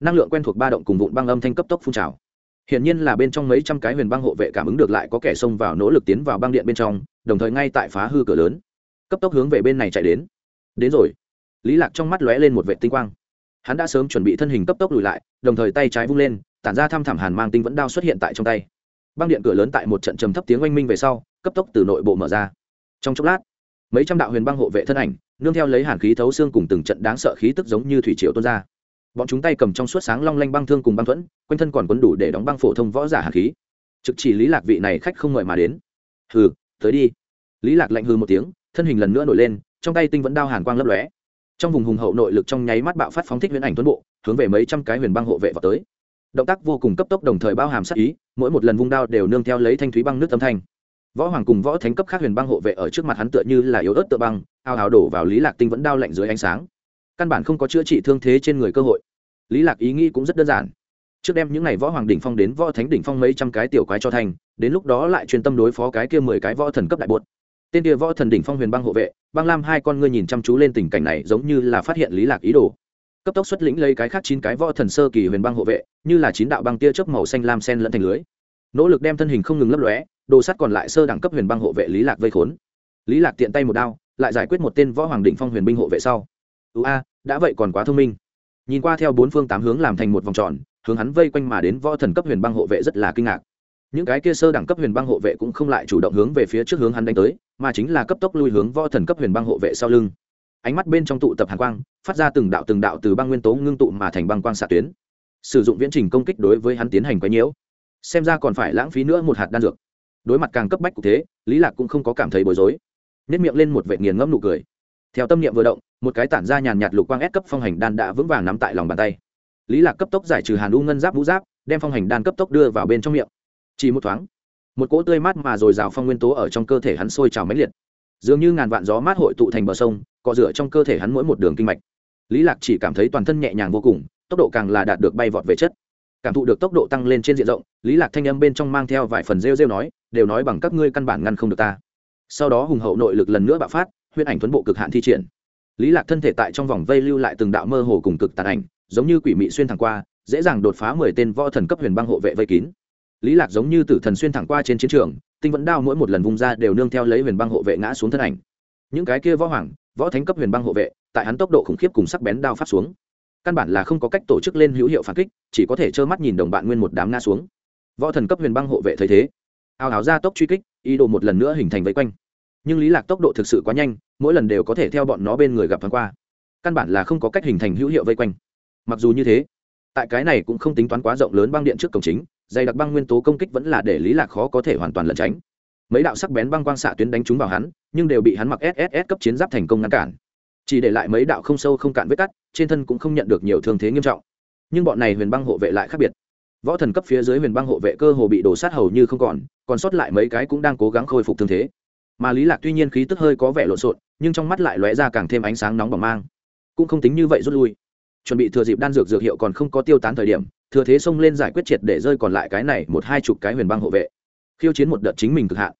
năng lượng quen thuộc ba động cùng vụn băng âm thanh cấp tốc phun trào Hiển nhiên là bên trong mấy trăm cái huyền băng hộ vệ cảm ứng được lại có kẻ xông vào nỗ lực tiến vào băng điện bên trong, đồng thời ngay tại phá hư cửa lớn, cấp tốc hướng về bên này chạy đến. Đến rồi. Lý Lạc trong mắt lóe lên một vệt tinh quang. Hắn đã sớm chuẩn bị thân hình cấp tốc lùi lại, đồng thời tay trái vung lên, tản ra thăm thẳm hàn mang tinh vẫn đao xuất hiện tại trong tay. Băng điện cửa lớn tại một trận trầm thấp tiếng oanh minh về sau, cấp tốc từ nội bộ mở ra. Trong chốc lát, mấy trăm đạo huyền băng hộ vệ thân ảnh, nương theo lấy hàn khí thấu xương cùng từng trận đáng sợ khí tức giống như thủy triều tuôn ra. Bọn chúng tay cầm trong suốt sáng long lanh băng thương cùng băng thuẫn, quanh thân còn quấn đủ để đóng băng phổ thông võ giả hàn khí. Trực chỉ lý lạc vị này khách không ngợi mà đến. Hừ, tới đi. Lý lạc lạnh hừ một tiếng, thân hình lần nữa nổi lên, trong tay tinh vẫn đao hàn quang lấp lóe. Trong vùng hùng hậu nội lực trong nháy mắt bạo phát phóng thích huyền ảnh tuấn bộ, hướng về mấy trăm cái huyền băng hộ vệ vào tới. Động tác vô cùng cấp tốc đồng thời bao hàm sát ý, mỗi một lần vung đao đều nương theo lấy thanh thúy băng nước âm thanh võ hoàng cùng võ thánh cấp khác huyền băng hộ vệ ở trước mặt hắn tựa như là yếu ớt tựa băng, ao ào đổ vào lý lạc tinh vẫn đao lạnh dưới ánh sáng. Căn bản không có chữa trị thương thế trên người cơ hội. Lý lạc ý nghĩ cũng rất đơn giản. Trước đem những ngày võ hoàng đỉnh phong đến võ thánh đỉnh phong mấy trăm cái tiểu quái cho thành, đến lúc đó lại chuyên tâm đối phó cái kia mười cái võ thần cấp đại bột. Tên kia võ thần đỉnh phong huyền băng hộ vệ, băng lam hai con ngươi nhìn chăm chú lên tình cảnh này giống như là phát hiện lý lạc ý đồ. Cấp tốc xuất lĩnh lấy cái khác chín cái võ thần sơ kỳ huyền băng hộ vệ, như là chín đạo băng tia chớp màu xanh lam sen lẫn thành lưới. Nỗ lực đem thân hình không ngừng lấp lóe đồ sắt còn lại sơ đẳng cấp huyền băng hộ vệ lý lạc vây khốn. Lý lạc tiện tay một đao, lại giải quyết một tên võ hoàng đỉnh phong huyền binh hộ vệ sau. Ưu a, đã vậy còn quá thông minh. Nhìn qua theo bốn phương tám hướng làm thành một vòng tròn, hướng hắn vây quanh mà đến võ thần cấp huyền băng hộ vệ rất là kinh ngạc. Những cái kia sơ đẳng cấp huyền băng hộ vệ cũng không lại chủ động hướng về phía trước hướng hắn đánh tới, mà chính là cấp tốc lui hướng võ thần cấp huyền băng hộ vệ sau lưng. Ánh mắt bên trong tụ tập hàn quang, phát ra từng đạo từng đạo từ băng nguyên tố ngưng tụ mà thành băng quang xạ tuyến. Sử dụng viễn trình công kích đối với hắn tiến hành quấy nhiễu. Xem ra còn phải lãng phí nữa một hạt đan dược đối mặt càng cấp bách cụ thế, lý lạc cũng không có cảm thấy bối rối. Nếp miệng lên một vệ nghiền ngẫm nụ cười. Theo tâm niệm vừa động, một cái tản ra nhàn nhạt lục quang ép cấp phong hành đan đã vững vàng nắm tại lòng bàn tay. Lý lạc cấp tốc giải trừ hàn u ngân giáp vũ giáp, đem phong hành đan cấp tốc đưa vào bên trong miệng. Chỉ một thoáng, một cỗ tươi mát mà rồi rào phong nguyên tố ở trong cơ thể hắn sôi trào mãnh liệt. Dường như ngàn vạn gió mát hội tụ thành bờ sông, cọ rửa trong cơ thể hắn mỗi một đường kinh mạch. Lý lạc chỉ cảm thấy toàn thân nhẹ nhàng vô cùng, tốc độ càng là đạt được bay vọt về chất cảm thụ được tốc độ tăng lên trên diện rộng, lý lạc thanh âm bên trong mang theo vài phần rêu rêu nói, đều nói bằng các ngươi căn bản ngăn không được ta. Sau đó hùng hậu nội lực lần nữa bạo phát, huyết ảnh tuấn bộ cực hạn thi triển. Lý lạc thân thể tại trong vòng vây lưu lại từng đạo mơ hồ cùng cực tàn ảnh, giống như quỷ mị xuyên thẳng qua, dễ dàng đột phá mười tên võ thần cấp huyền băng hộ vệ vây kín. Lý lạc giống như tử thần xuyên thẳng qua trên chiến trường, tinh vẫn đao mỗi một lần vung ra đều nương theo lấy huyền băng hộ vệ ngã xuống thân ảnh. Những cái kia võ hoàng, võ thánh cấp huyền băng hộ vệ, tại hắn tốc độ khủng khiếp cùng sắc bén đao phát xuống căn bản là không có cách tổ chức lên hữu hiệu phản kích, chỉ có thể trơ mắt nhìn đồng bạn nguyên một đám nga xuống. Võ thần cấp huyền băng hộ vệ thấy thế, ào ào ra tốc truy kích, ý đồ một lần nữa hình thành vây quanh. Nhưng lý lạc tốc độ thực sự quá nhanh, mỗi lần đều có thể theo bọn nó bên người gặp thoáng qua. Căn bản là không có cách hình thành hữu hiệu vây quanh. Mặc dù như thế, tại cái này cũng không tính toán quá rộng lớn băng điện trước cổng chính, dày đặc băng nguyên tố công kích vẫn là để lý lạc khó có thể hoàn toàn lẩn tránh. Mấy đạo sắc bén băng quang xạ tuyến đánh trúng vào hắn, nhưng đều bị hắn mặc sss cấp chiến giáp thành công ngăn cản chỉ để lại mấy đạo không sâu không cạn vết cắt, trên thân cũng không nhận được nhiều thương thế nghiêm trọng. Nhưng bọn này huyền băng hộ vệ lại khác biệt. Võ thần cấp phía dưới huyền băng hộ vệ cơ hồ bị đổ sát hầu như không còn còn sót lại mấy cái cũng đang cố gắng khôi phục thương thế. Mà lý lạc tuy nhiên khí tức hơi có vẻ lộn xộn, nhưng trong mắt lại lóe ra càng thêm ánh sáng nóng bỏng mang. Cũng không tính như vậy rút lui. Chuẩn bị thừa dịp đan dược dược hiệu còn không có tiêu tán thời điểm, thừa thế xông lên giải quyết triệt để rơi còn lại cái này một hai chục cái huyền băng hộ vệ. Khiêu chiến một đợt chính mình cực hạn.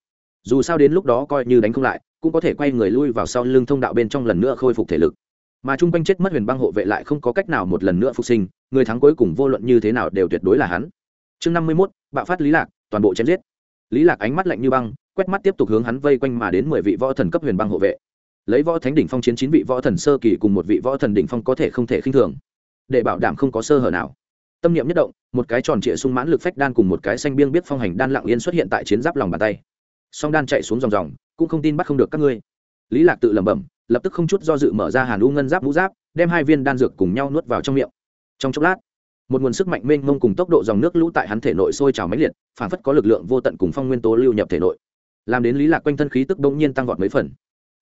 Dù sao đến lúc đó coi như đánh không lại cũng có thể quay người lui vào sau lưng thông đạo bên trong lần nữa khôi phục thể lực. Mà chung quanh chết mất huyền băng hộ vệ lại không có cách nào một lần nữa phục sinh, người thắng cuối cùng vô luận như thế nào đều tuyệt đối là hắn. Chương năm mươi mốt, bạo phát lý lạc, toàn bộ chém giết. Lý lạc ánh mắt lạnh như băng, quét mắt tiếp tục hướng hắn vây quanh mà đến mười vị võ thần cấp huyền băng hộ vệ. Lấy võ thánh đỉnh phong chiến chín vị võ thần sơ kỳ cùng một vị võ thần đỉnh phong có thể không thể khinh thường. Để bảo đảm không có sơ hở nào. Tâm niệm nhất động, một cái tròn trịa sung mãn lực phách đan cùng một cái xanh biêng biết phong hành đan lặng yên xuất hiện tại chiến giáp lòng bàn tay song đan chạy xuống dòng dòng, cũng không tin bắt không được các ngươi. Lý lạc tự lẩm bẩm, lập tức không chút do dự mở ra hàn u ngân giáp mũ giáp, đem hai viên đan dược cùng nhau nuốt vào trong miệng. Trong chốc lát, một nguồn sức mạnh mênh mông cùng tốc độ dòng nước lũ tại hắn thể nội sôi trào mãnh liệt, phản phất có lực lượng vô tận cùng phong nguyên tố lưu nhập thể nội. Làm đến lý lạc quanh thân khí tức bỗng nhiên tăng vọt mấy phần.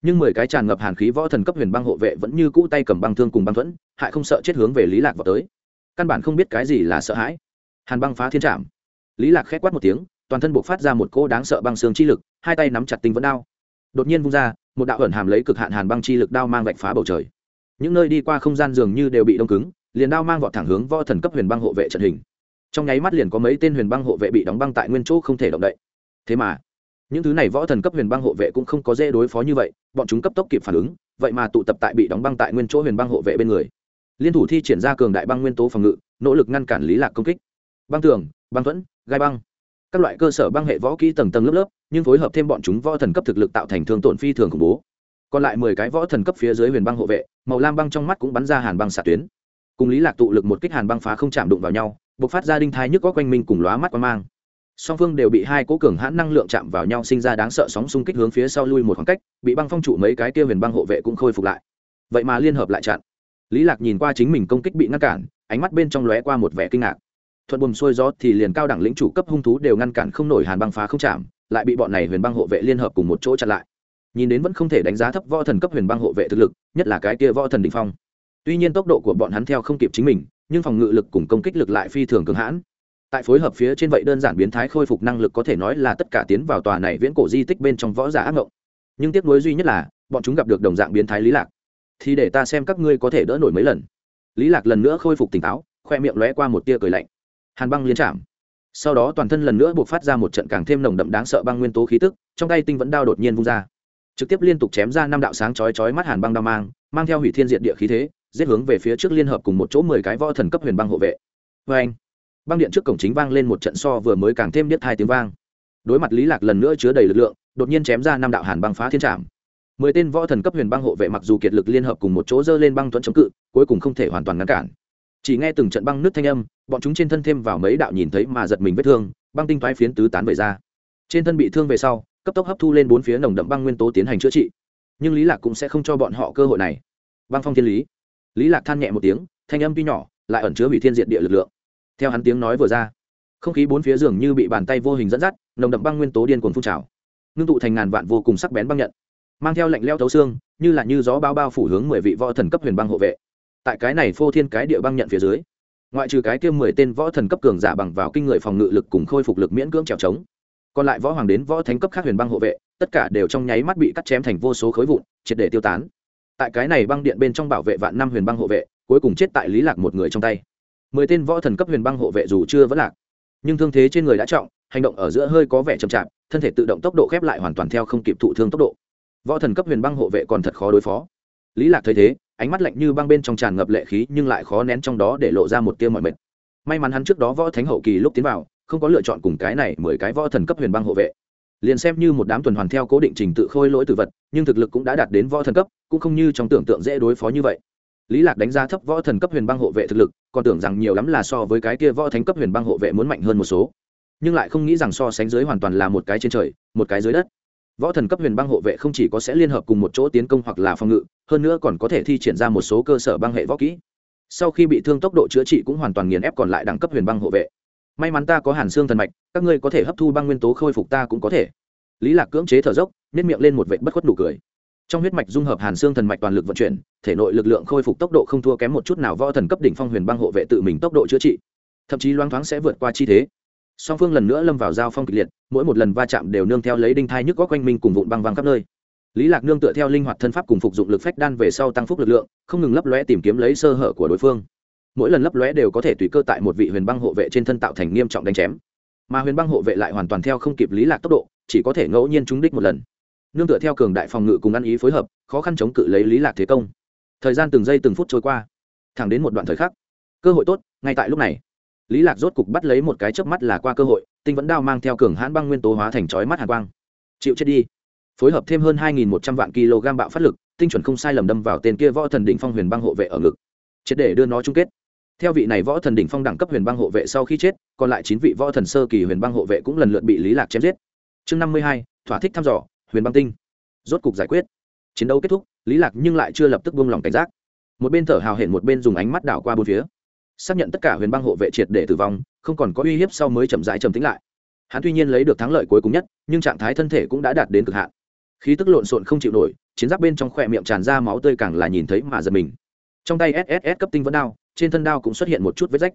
Nhưng mười cái tràn ngập hàn khí võ thần cấp huyền băng hộ vệ vẫn như cũ tay cầm băng thương cùng băng thuẫn, hại không sợ chết hướng về lý lạc vào tới. Căn bản không biết cái gì là sợ hãi. Hàn băng phá thiên trảm. Lý lạc khét quát một tiếng toàn thân buộc phát ra một cô đáng sợ băng xương chi lực, hai tay nắm chặt tinh vẫn đao. Đột nhiên vung ra, một đạo ẩn hàm lấy cực hạn hàn băng chi lực đao mang vạch phá bầu trời. Những nơi đi qua không gian dường như đều bị đông cứng, liền đao mang vọt thẳng hướng võ thần cấp huyền băng hộ vệ trận hình. Trong nháy mắt liền có mấy tên huyền băng hộ vệ bị đóng băng tại nguyên chỗ không thể động đậy. Thế mà, những thứ này võ thần cấp huyền băng hộ vệ cũng không có dễ đối phó như vậy, bọn chúng cấp tốc kịp phản ứng, vậy mà tụ tập tại bị đóng băng tại nguyên chỗ huyền băng hộ vệ bên người. Liên thủ thi triển ra cường đại băng nguyên tố phòng ngự, nỗ lực ngăn cản lý lạc công kích. Băng tường, băng thuẫn, gai băng các loại cơ sở băng hệ võ kỹ tầng tầng lớp lớp, nhưng phối hợp thêm bọn chúng võ thần cấp thực lực tạo thành thương tổn phi thường khủng bố. Còn lại mười cái võ thần cấp phía dưới huyền băng hộ vệ, màu lam băng trong mắt cũng bắn ra hàn băng xạ tuyến. Cùng lý lạc tụ lực một kích hàn băng phá không chạm đụng vào nhau, bộc phát ra đinh thai nhức có quanh mình cùng lóa mắt quang mang. Song phương đều bị hai cố cường hãn năng lượng chạm vào nhau sinh ra đáng sợ sóng xung kích hướng phía sau lui một khoảng cách, bị băng phong trụ mấy cái kia huyền băng hộ vệ cũng khôi phục lại. Vậy mà liên hợp lại chặn. Lý lạc nhìn qua chính mình công kích bị ngăn cản, ánh mắt bên trong lóe qua một vẻ kinh ngạc thuận buồm xuôi gió thì liền cao đẳng lĩnh chủ cấp hung thú đều ngăn cản không nổi hàn băng phá không chạm, lại bị bọn này huyền băng hộ vệ liên hợp cùng một chỗ chặn lại. Nhìn đến vẫn không thể đánh giá thấp võ thần cấp huyền băng hộ vệ thực lực, nhất là cái kia võ thần đỉnh phong. Tuy nhiên tốc độ của bọn hắn theo không kịp chính mình, nhưng phòng ngự lực cùng công kích lực lại phi thường cường hãn. Tại phối hợp phía trên vậy đơn giản biến thái khôi phục năng lực có thể nói là tất cả tiến vào tòa này viễn cổ di tích bên trong võ giả ác ngộng. Nhưng tiếc nuối duy nhất là, bọn chúng gặp được đồng dạng biến thái lý lạc. Thì để ta xem các ngươi có thể đỡ nổi mấy lần. Lý lạc lần nữa khôi phục tỉnh táo, khoe miệng lóe qua một tia cười lạnh hàn băng liên chạm sau đó toàn thân lần nữa buộc phát ra một trận càng thêm nồng đậm đáng sợ băng nguyên tố khí tức, trong tay tinh vẫn đao đột nhiên vung ra. Trực tiếp liên tục chém ra năm đạo sáng chói chói mắt hàn băng đao mang mang theo hủy thiên diện địa khí thế, giết hướng về phía trước liên hợp cùng một chỗ mười cái võ thần cấp huyền băng hộ vệ. Vê anh băng điện trước cổng chính vang lên một trận so vừa mới càng thêm biết hai tiếng vang. Đối mặt lý lạc lần nữa chứa đầy lực lượng, đột nhiên chém ra năm đạo hàn băng phá thiên trạm. Mười tên võ thần cấp huyền băng hộ vệ mặc dù kiệt lực liên hợp cùng một chỗ dơ lên băng thuẫn chống cự, cuối cùng không thể hoàn toàn ngăn cản chỉ nghe từng trận băng nước thanh âm, bọn chúng trên thân thêm vào mấy đạo nhìn thấy mà giật mình vết thương, băng tinh thoái phiến tứ tán về ra. Trên thân bị thương về sau, cấp tốc hấp thu lên bốn phía nồng đậm băng nguyên tố tiến hành chữa trị. Nhưng lý lạc cũng sẽ không cho bọn họ cơ hội này. Băng phong thiên lý. Lý lạc than nhẹ một tiếng, thanh âm tuy nhỏ, lại ẩn chứa hủy thiên diện địa lực lượng. Theo hắn tiếng nói vừa ra, không khí bốn phía dường như bị bàn tay vô hình dẫn dắt, nồng đậm băng nguyên tố điên cuồng phun trào. Ngưng tụ thành ngàn vạn vô cùng sắc bén băng nhận, mang theo lạnh leo thấu xương, như là như gió bao bao phủ hướng mười vị võ thần cấp huyền băng hộ vệ tại cái này phô thiên cái địa băng nhận phía dưới, ngoại trừ cái kia mười tên võ thần cấp cường giả bằng vào kinh người phòng ngự lực cùng khôi phục lực miễn cưỡng trèo trống, còn lại võ hoàng đến võ thánh cấp khác huyền băng hộ vệ, tất cả đều trong nháy mắt bị cắt chém thành vô số khối vụn, triệt để tiêu tán. Tại cái này băng điện bên trong bảo vệ vạn năm huyền băng hộ vệ, cuối cùng chết tại lý lạc một người trong tay. Mười tên võ thần cấp huyền băng hộ vệ dù chưa vẫn lạc, nhưng thương thế trên người đã trọng, hành động ở giữa hơi có vẻ chậm chạp, thân thể tự động tốc độ khép lại hoàn toàn theo không kịp thụ thương tốc độ. Võ thần cấp huyền băng hộ vệ còn thật khó đối phó lý lạc thấy thế, ánh mắt lạnh như băng bên trong tràn ngập lệ khí nhưng lại khó nén trong đó để lộ ra một tia mọi mệt. May mắn hắn trước đó võ thánh hậu kỳ lúc tiến vào, không có lựa chọn cùng cái này mười cái võ thần cấp huyền băng hộ vệ. Liền xem như một đám tuần hoàn theo cố định trình tự khôi lỗi tử vật, nhưng thực lực cũng đã đạt đến võ thần cấp, cũng không như trong tưởng tượng dễ đối phó như vậy. Lý lạc đánh giá thấp võ thần cấp huyền băng hộ vệ thực lực, còn tưởng rằng nhiều lắm là so với cái kia võ thánh cấp huyền băng hộ vệ muốn mạnh hơn một số. Nhưng lại không nghĩ rằng so sánh dưới hoàn toàn là một cái trên trời, một cái dưới đất võ thần cấp huyền băng hộ vệ không chỉ có sẽ liên hợp cùng một chỗ tiến công hoặc là phòng ngự, hơn nữa còn có thể thi triển ra một số cơ sở băng hệ võ kỹ. Sau khi bị thương tốc độ chữa trị cũng hoàn toàn nghiền ép còn lại đẳng cấp huyền băng hộ vệ. May mắn ta có hàn xương thần mạch, các ngươi có thể hấp thu băng nguyên tố khôi phục ta cũng có thể. Lý lạc cưỡng chế thở dốc nếp miệng lên một vệ bất khuất nụ cười. Trong huyết mạch dung hợp hàn xương thần mạch toàn lực vận chuyển, thể nội lực lượng khôi phục tốc độ không thua kém một chút nào võ thần cấp đỉnh phong huyền băng hộ vệ tự mình tốc độ chữa trị. Thậm chí loáng thoáng sẽ vượt qua chi thế song phương lần nữa lâm vào giao phong kịch liệt, mỗi một lần va chạm đều nương theo lấy đinh thai nhức có quanh mình cùng vụn băng văng khắp nơi. Lý lạc nương tựa theo linh hoạt thân pháp cùng phục dụng lực phách đan về sau tăng phúc lực lượng, không ngừng lấp lóe tìm kiếm lấy sơ hở của đối phương. Mỗi lần lấp lóe đều có thể tùy cơ tại một vị huyền băng hộ vệ trên thân tạo thành nghiêm trọng đánh chém. Mà huyền băng hộ vệ lại hoàn toàn theo không kịp lý lạc tốc độ, chỉ có thể ngẫu nhiên trúng đích một lần. Nương tựa theo cường đại phòng ngự cùng ăn ý phối hợp, khó khăn chống cự lấy lý lạc thế công. Thời gian từng giây từng phút trôi qua. Thẳng đến một đoạn thời khắc. Cơ hội tốt, ngay tại lúc này lý lạc rốt cục bắt lấy một cái chớp mắt là qua cơ hội tinh vẫn đao mang theo cường hãn băng nguyên tố hóa thành chói mắt hàn quang. Chịu chết đi. Phối hợp thêm hơn 2.100 vạn kg bạo phát lực tinh chuẩn không sai lầm đâm vào tên kia võ thần đỉnh phong huyền băng hộ vệ ở ngực. Chết để đưa nó chung kết. Theo vị này võ thần đỉnh phong đẳng cấp huyền băng hộ vệ sau khi chết còn lại chín vị võ thần sơ kỳ huyền băng hộ vệ cũng lần lượt bị lý lạc chém giết. Chương 52, thỏa thích thăm dò huyền băng tinh. Rốt cục giải quyết. Chiến đấu kết thúc lý lạc nhưng lại chưa lập tức buông lòng cảnh giác. Một bên thở hào hển một bên dùng ánh mắt đảo qua bốn phía xác nhận tất cả huyền băng hộ vệ triệt để tử vong, không còn có uy hiếp sau mới chậm rãi trầm tĩnh lại. Hắn tuy nhiên lấy được thắng lợi cuối cùng nhất, nhưng trạng thái thân thể cũng đã đạt đến cực hạn. Khí tức lộn xộn không chịu nổi, chiến giáp bên trong khoe miệng tràn ra máu tươi càng là nhìn thấy mà giật mình. Trong tay sss cấp tinh vẫn đao, trên thân đao cũng xuất hiện một chút vết rách.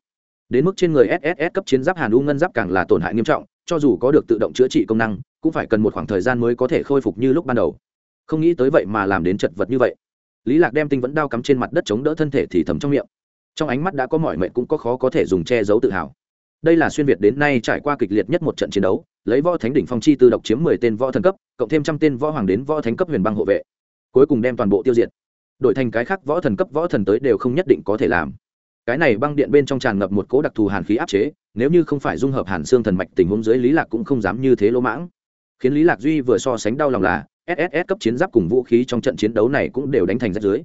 Đến mức trên người sss cấp chiến giáp hàn u ngân giáp càng là tổn hại nghiêm trọng, cho dù có được tự động chữa trị công năng, cũng phải cần một khoảng thời gian mới có thể khôi phục như lúc ban đầu. Không nghĩ tới vậy mà làm đến chật vật như vậy. Lý lạc đem tinh vẫn đao cắm trên mặt đất chống đỡ thân thể thì thầm trong miệng trong ánh mắt đã có mọi mệnh cũng có khó có thể dùng che giấu tự hào. Đây là xuyên việt đến nay trải qua kịch liệt nhất một trận chiến đấu, lấy võ thánh đỉnh phong chi tư độc chiếm mười tên võ thần cấp, cộng thêm trăm tên võ hoàng đến võ thánh cấp huyền băng hộ vệ. Cuối cùng đem toàn bộ tiêu diệt. Đổi thành cái khác võ thần cấp võ thần tới đều không nhất định có thể làm. Cái này băng điện bên trong tràn ngập một cố đặc thù hàn khí áp chế, nếu như không phải dung hợp hàn xương thần mạch tình huống dưới lý lạc cũng không dám như thế lỗ mãng. Khiến lý lạc duy vừa so sánh đau lòng là sss cấp chiến giáp cùng vũ khí trong trận chiến đấu này cũng đều đánh thành rách dưới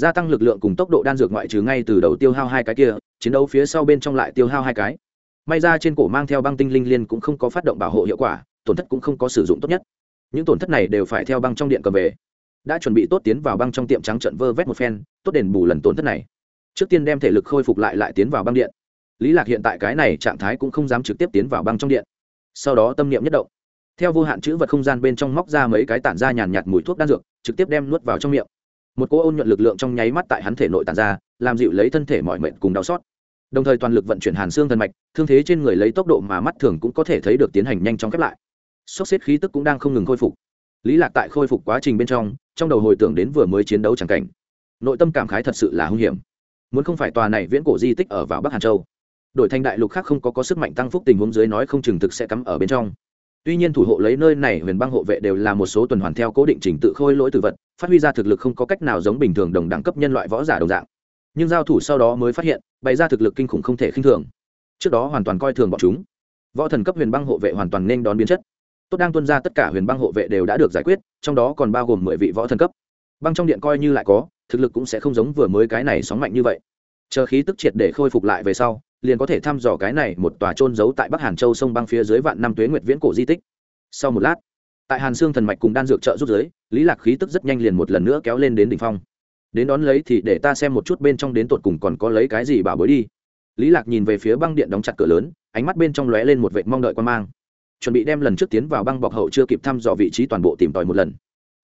gia tăng lực lượng cùng tốc độ đan dược ngoại trừ ngay từ đầu tiêu hao hai cái kia, chiến đấu phía sau bên trong lại tiêu hao hai cái. May ra trên cổ mang theo băng tinh linh liên cũng không có phát động bảo hộ hiệu quả, tổn thất cũng không có sử dụng tốt nhất. Những tổn thất này đều phải theo băng trong điện cầm về. Đã chuẩn bị tốt tiến vào băng trong tiệm trắng trận vơ vét một phen, tốt đền bù lần tổn thất này. Trước tiên đem thể lực khôi phục lại lại tiến vào băng điện. Lý lạc hiện tại cái này trạng thái cũng không dám trực tiếp tiến vào băng trong điện. Sau đó tâm niệm nhất động. Theo vô hạn chữ vật không gian bên trong móc ra mấy cái tản ra nhàn nhạt mùi thuốc đan dược, trực tiếp đem nuốt vào trong miệng một cô ôn nhuận lực lượng trong nháy mắt tại hắn thể nội tàn ra, làm dịu lấy thân thể mọi mệnh cùng đau xót. Đồng thời toàn lực vận chuyển hàn xương thần mạch, thương thế trên người lấy tốc độ mà mắt thường cũng có thể thấy được tiến hành nhanh chóng khép lại. Sốc xếp khí tức cũng đang không ngừng khôi phục. Lý lạc tại khôi phục quá trình bên trong trong đầu hồi tưởng đến vừa mới chiến đấu chẳng cảnh. Nội tâm cảm khái thật sự là hung hiểm. Muốn không phải tòa này viễn cổ di tích ở vào bắc hàn châu, đổi thành đại lục khác không có có sức mạnh tăng phúc tình huống dưới nói không chừng thực sẽ cắm ở bên trong tuy nhiên thủ hộ lấy nơi này huyền băng hộ vệ đều là một số tuần hoàn theo cố định trình tự khôi lỗi tử vật, phát huy ra thực lực không có cách nào giống bình thường đồng đẳng cấp nhân loại võ giả đồng dạng. Nhưng giao thủ sau đó mới phát hiện, bày ra thực lực kinh khủng không thể khinh thường. Trước đó hoàn toàn coi thường bọn chúng. Võ thần cấp huyền băng hộ vệ hoàn toàn nên đón biến chất. Tốt đang tuân ra tất cả huyền băng hộ vệ đều đã được giải quyết, trong đó còn bao gồm mười vị võ thần cấp. Băng trong điện coi như lại có, thực lực cũng sẽ không giống vừa mới cái này sóng mạnh như vậy. Chờ khí tức triệt để khôi phục lại về sau liền có thể thăm dò cái này một tòa trôn giấu tại bắc hàn châu sông băng phía dưới vạn năm tuế nguyệt viễn cổ di tích. Sau một lát, tại hàn xương thần mạch cùng đan dược trợ rút giới, lý lạc khí tức rất nhanh liền một lần nữa kéo lên đến đỉnh phong. Đến đón lấy thì để ta xem một chút bên trong đến tột cùng còn có lấy cái gì bảo bối đi. Lý lạc nhìn về phía băng điện đóng chặt cửa lớn, ánh mắt bên trong lóe lên một vệt mong đợi quan mang. Chuẩn bị đem lần trước tiến vào băng bọc hậu chưa kịp thăm dò vị trí toàn bộ tìm tòi một lần.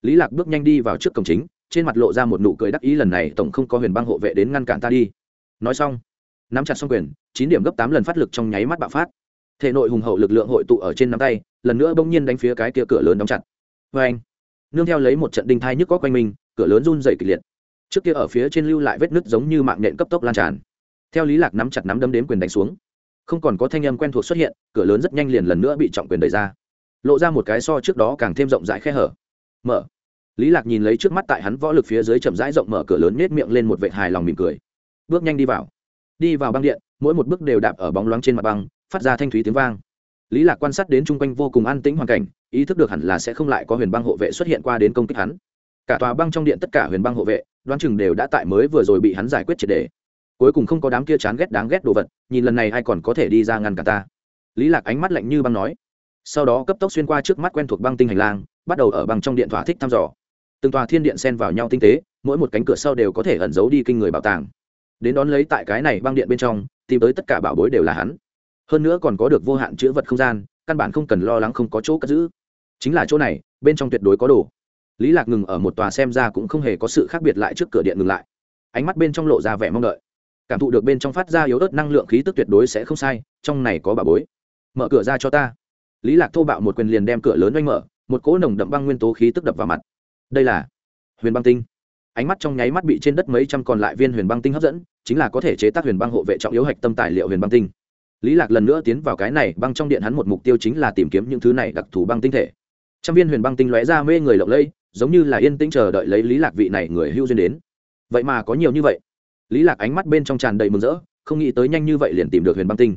Lý lạc bước nhanh đi vào trước cổng chính, trên mặt lộ ra một nụ cười đắc ý lần này tổng không có huyền băng hộ vệ đến ngăn cản ta đi. Nói xong nắm chặt xong quyền, chín điểm gấp tám lần phát lực trong nháy mắt bạo phát. Thể nội hùng hậu lực lượng hội tụ ở trên nắm tay, lần nữa bỗng nhiên đánh phía cái kia cửa lớn đóng chặt. Vê anh, nương theo lấy một trận đinh thai nhức có quanh mình, cửa lớn run dày kịch liệt. Trước kia ở phía trên lưu lại vết nứt giống như mạng nhện cấp tốc lan tràn. Theo lý lạc nắm chặt nắm đấm đếm quyền đánh xuống. Không còn có thanh âm quen thuộc xuất hiện, cửa lớn rất nhanh liền lần nữa bị trọng quyền đẩy ra. Lộ ra một cái so trước đó càng thêm rộng rãi khe hở. Mở. Lý lạc nhìn lấy trước mắt tại hắn võ lực phía dưới chậm rãi rộng mở cửa lớn nết miệng lên một vệ hài lòng mỉm cười. Bước nhanh đi vào đi vào băng điện, mỗi một bước đều đạp ở bóng loáng trên mặt băng, phát ra thanh thúy tiếng vang. Lý lạc quan sát đến chung quanh vô cùng an tĩnh hoàn cảnh, ý thức được hẳn là sẽ không lại có huyền băng hộ vệ xuất hiện qua đến công kích hắn. Cả tòa băng trong điện tất cả huyền băng hộ vệ, đoán chừng đều đã tại mới vừa rồi bị hắn giải quyết triệt đề. Cuối cùng không có đám kia chán ghét đáng ghét đồ vật, nhìn lần này ai còn có thể đi ra ngăn cả ta. Lý lạc ánh mắt lạnh như băng nói. Sau đó cấp tốc xuyên qua trước mắt quen thuộc băng tinh hành lang, bắt đầu ở băng trong điện thỏa thích thăm dò. Từng tòa thiên điện xen vào nhau tinh tế, mỗi một cánh cửa sau đều có thể ẩn giấu đi kinh người bảo tàng đến đón lấy tại cái này băng điện bên trong, tìm tới tất cả bảo bối đều là hắn. Hơn nữa còn có được vô hạn chữ vật không gian, căn bản không cần lo lắng không có chỗ cất giữ. Chính là chỗ này, bên trong tuyệt đối có đồ. Lý lạc ngừng ở một tòa xem ra cũng không hề có sự khác biệt lại trước cửa điện ngừng lại. Ánh mắt bên trong lộ ra vẻ mong đợi. Cảm thụ được bên trong phát ra yếu ớt năng lượng khí tức tuyệt đối sẽ không sai, trong này có bà bối. Mở cửa ra cho ta. Lý lạc thô bạo một quyền liền đem cửa lớn oanh mở, một cỗ nồng đậm băng nguyên tố khí tức đập vào mặt. Đây là huyền băng tinh. Ánh mắt trong nháy mắt bị trên đất mấy trăm còn lại viên huyền băng tinh hấp dẫn chính là có thể chế tác huyền băng hộ vệ trọng yếu hạch tâm tài liệu huyền băng tinh. Lý lạc lần nữa tiến vào cái này băng trong điện hắn một mục tiêu chính là tìm kiếm những thứ này đặc thù băng tinh thể. Trăm viên huyền băng tinh lóe ra mê người lộng lẫy, giống như là yên tĩnh chờ đợi lấy lý lạc vị này người hưu duyên đến. Vậy mà có nhiều như vậy. Lý lạc ánh mắt bên trong tràn đầy mừng rỡ, không nghĩ tới nhanh như vậy liền tìm được huyền băng tinh.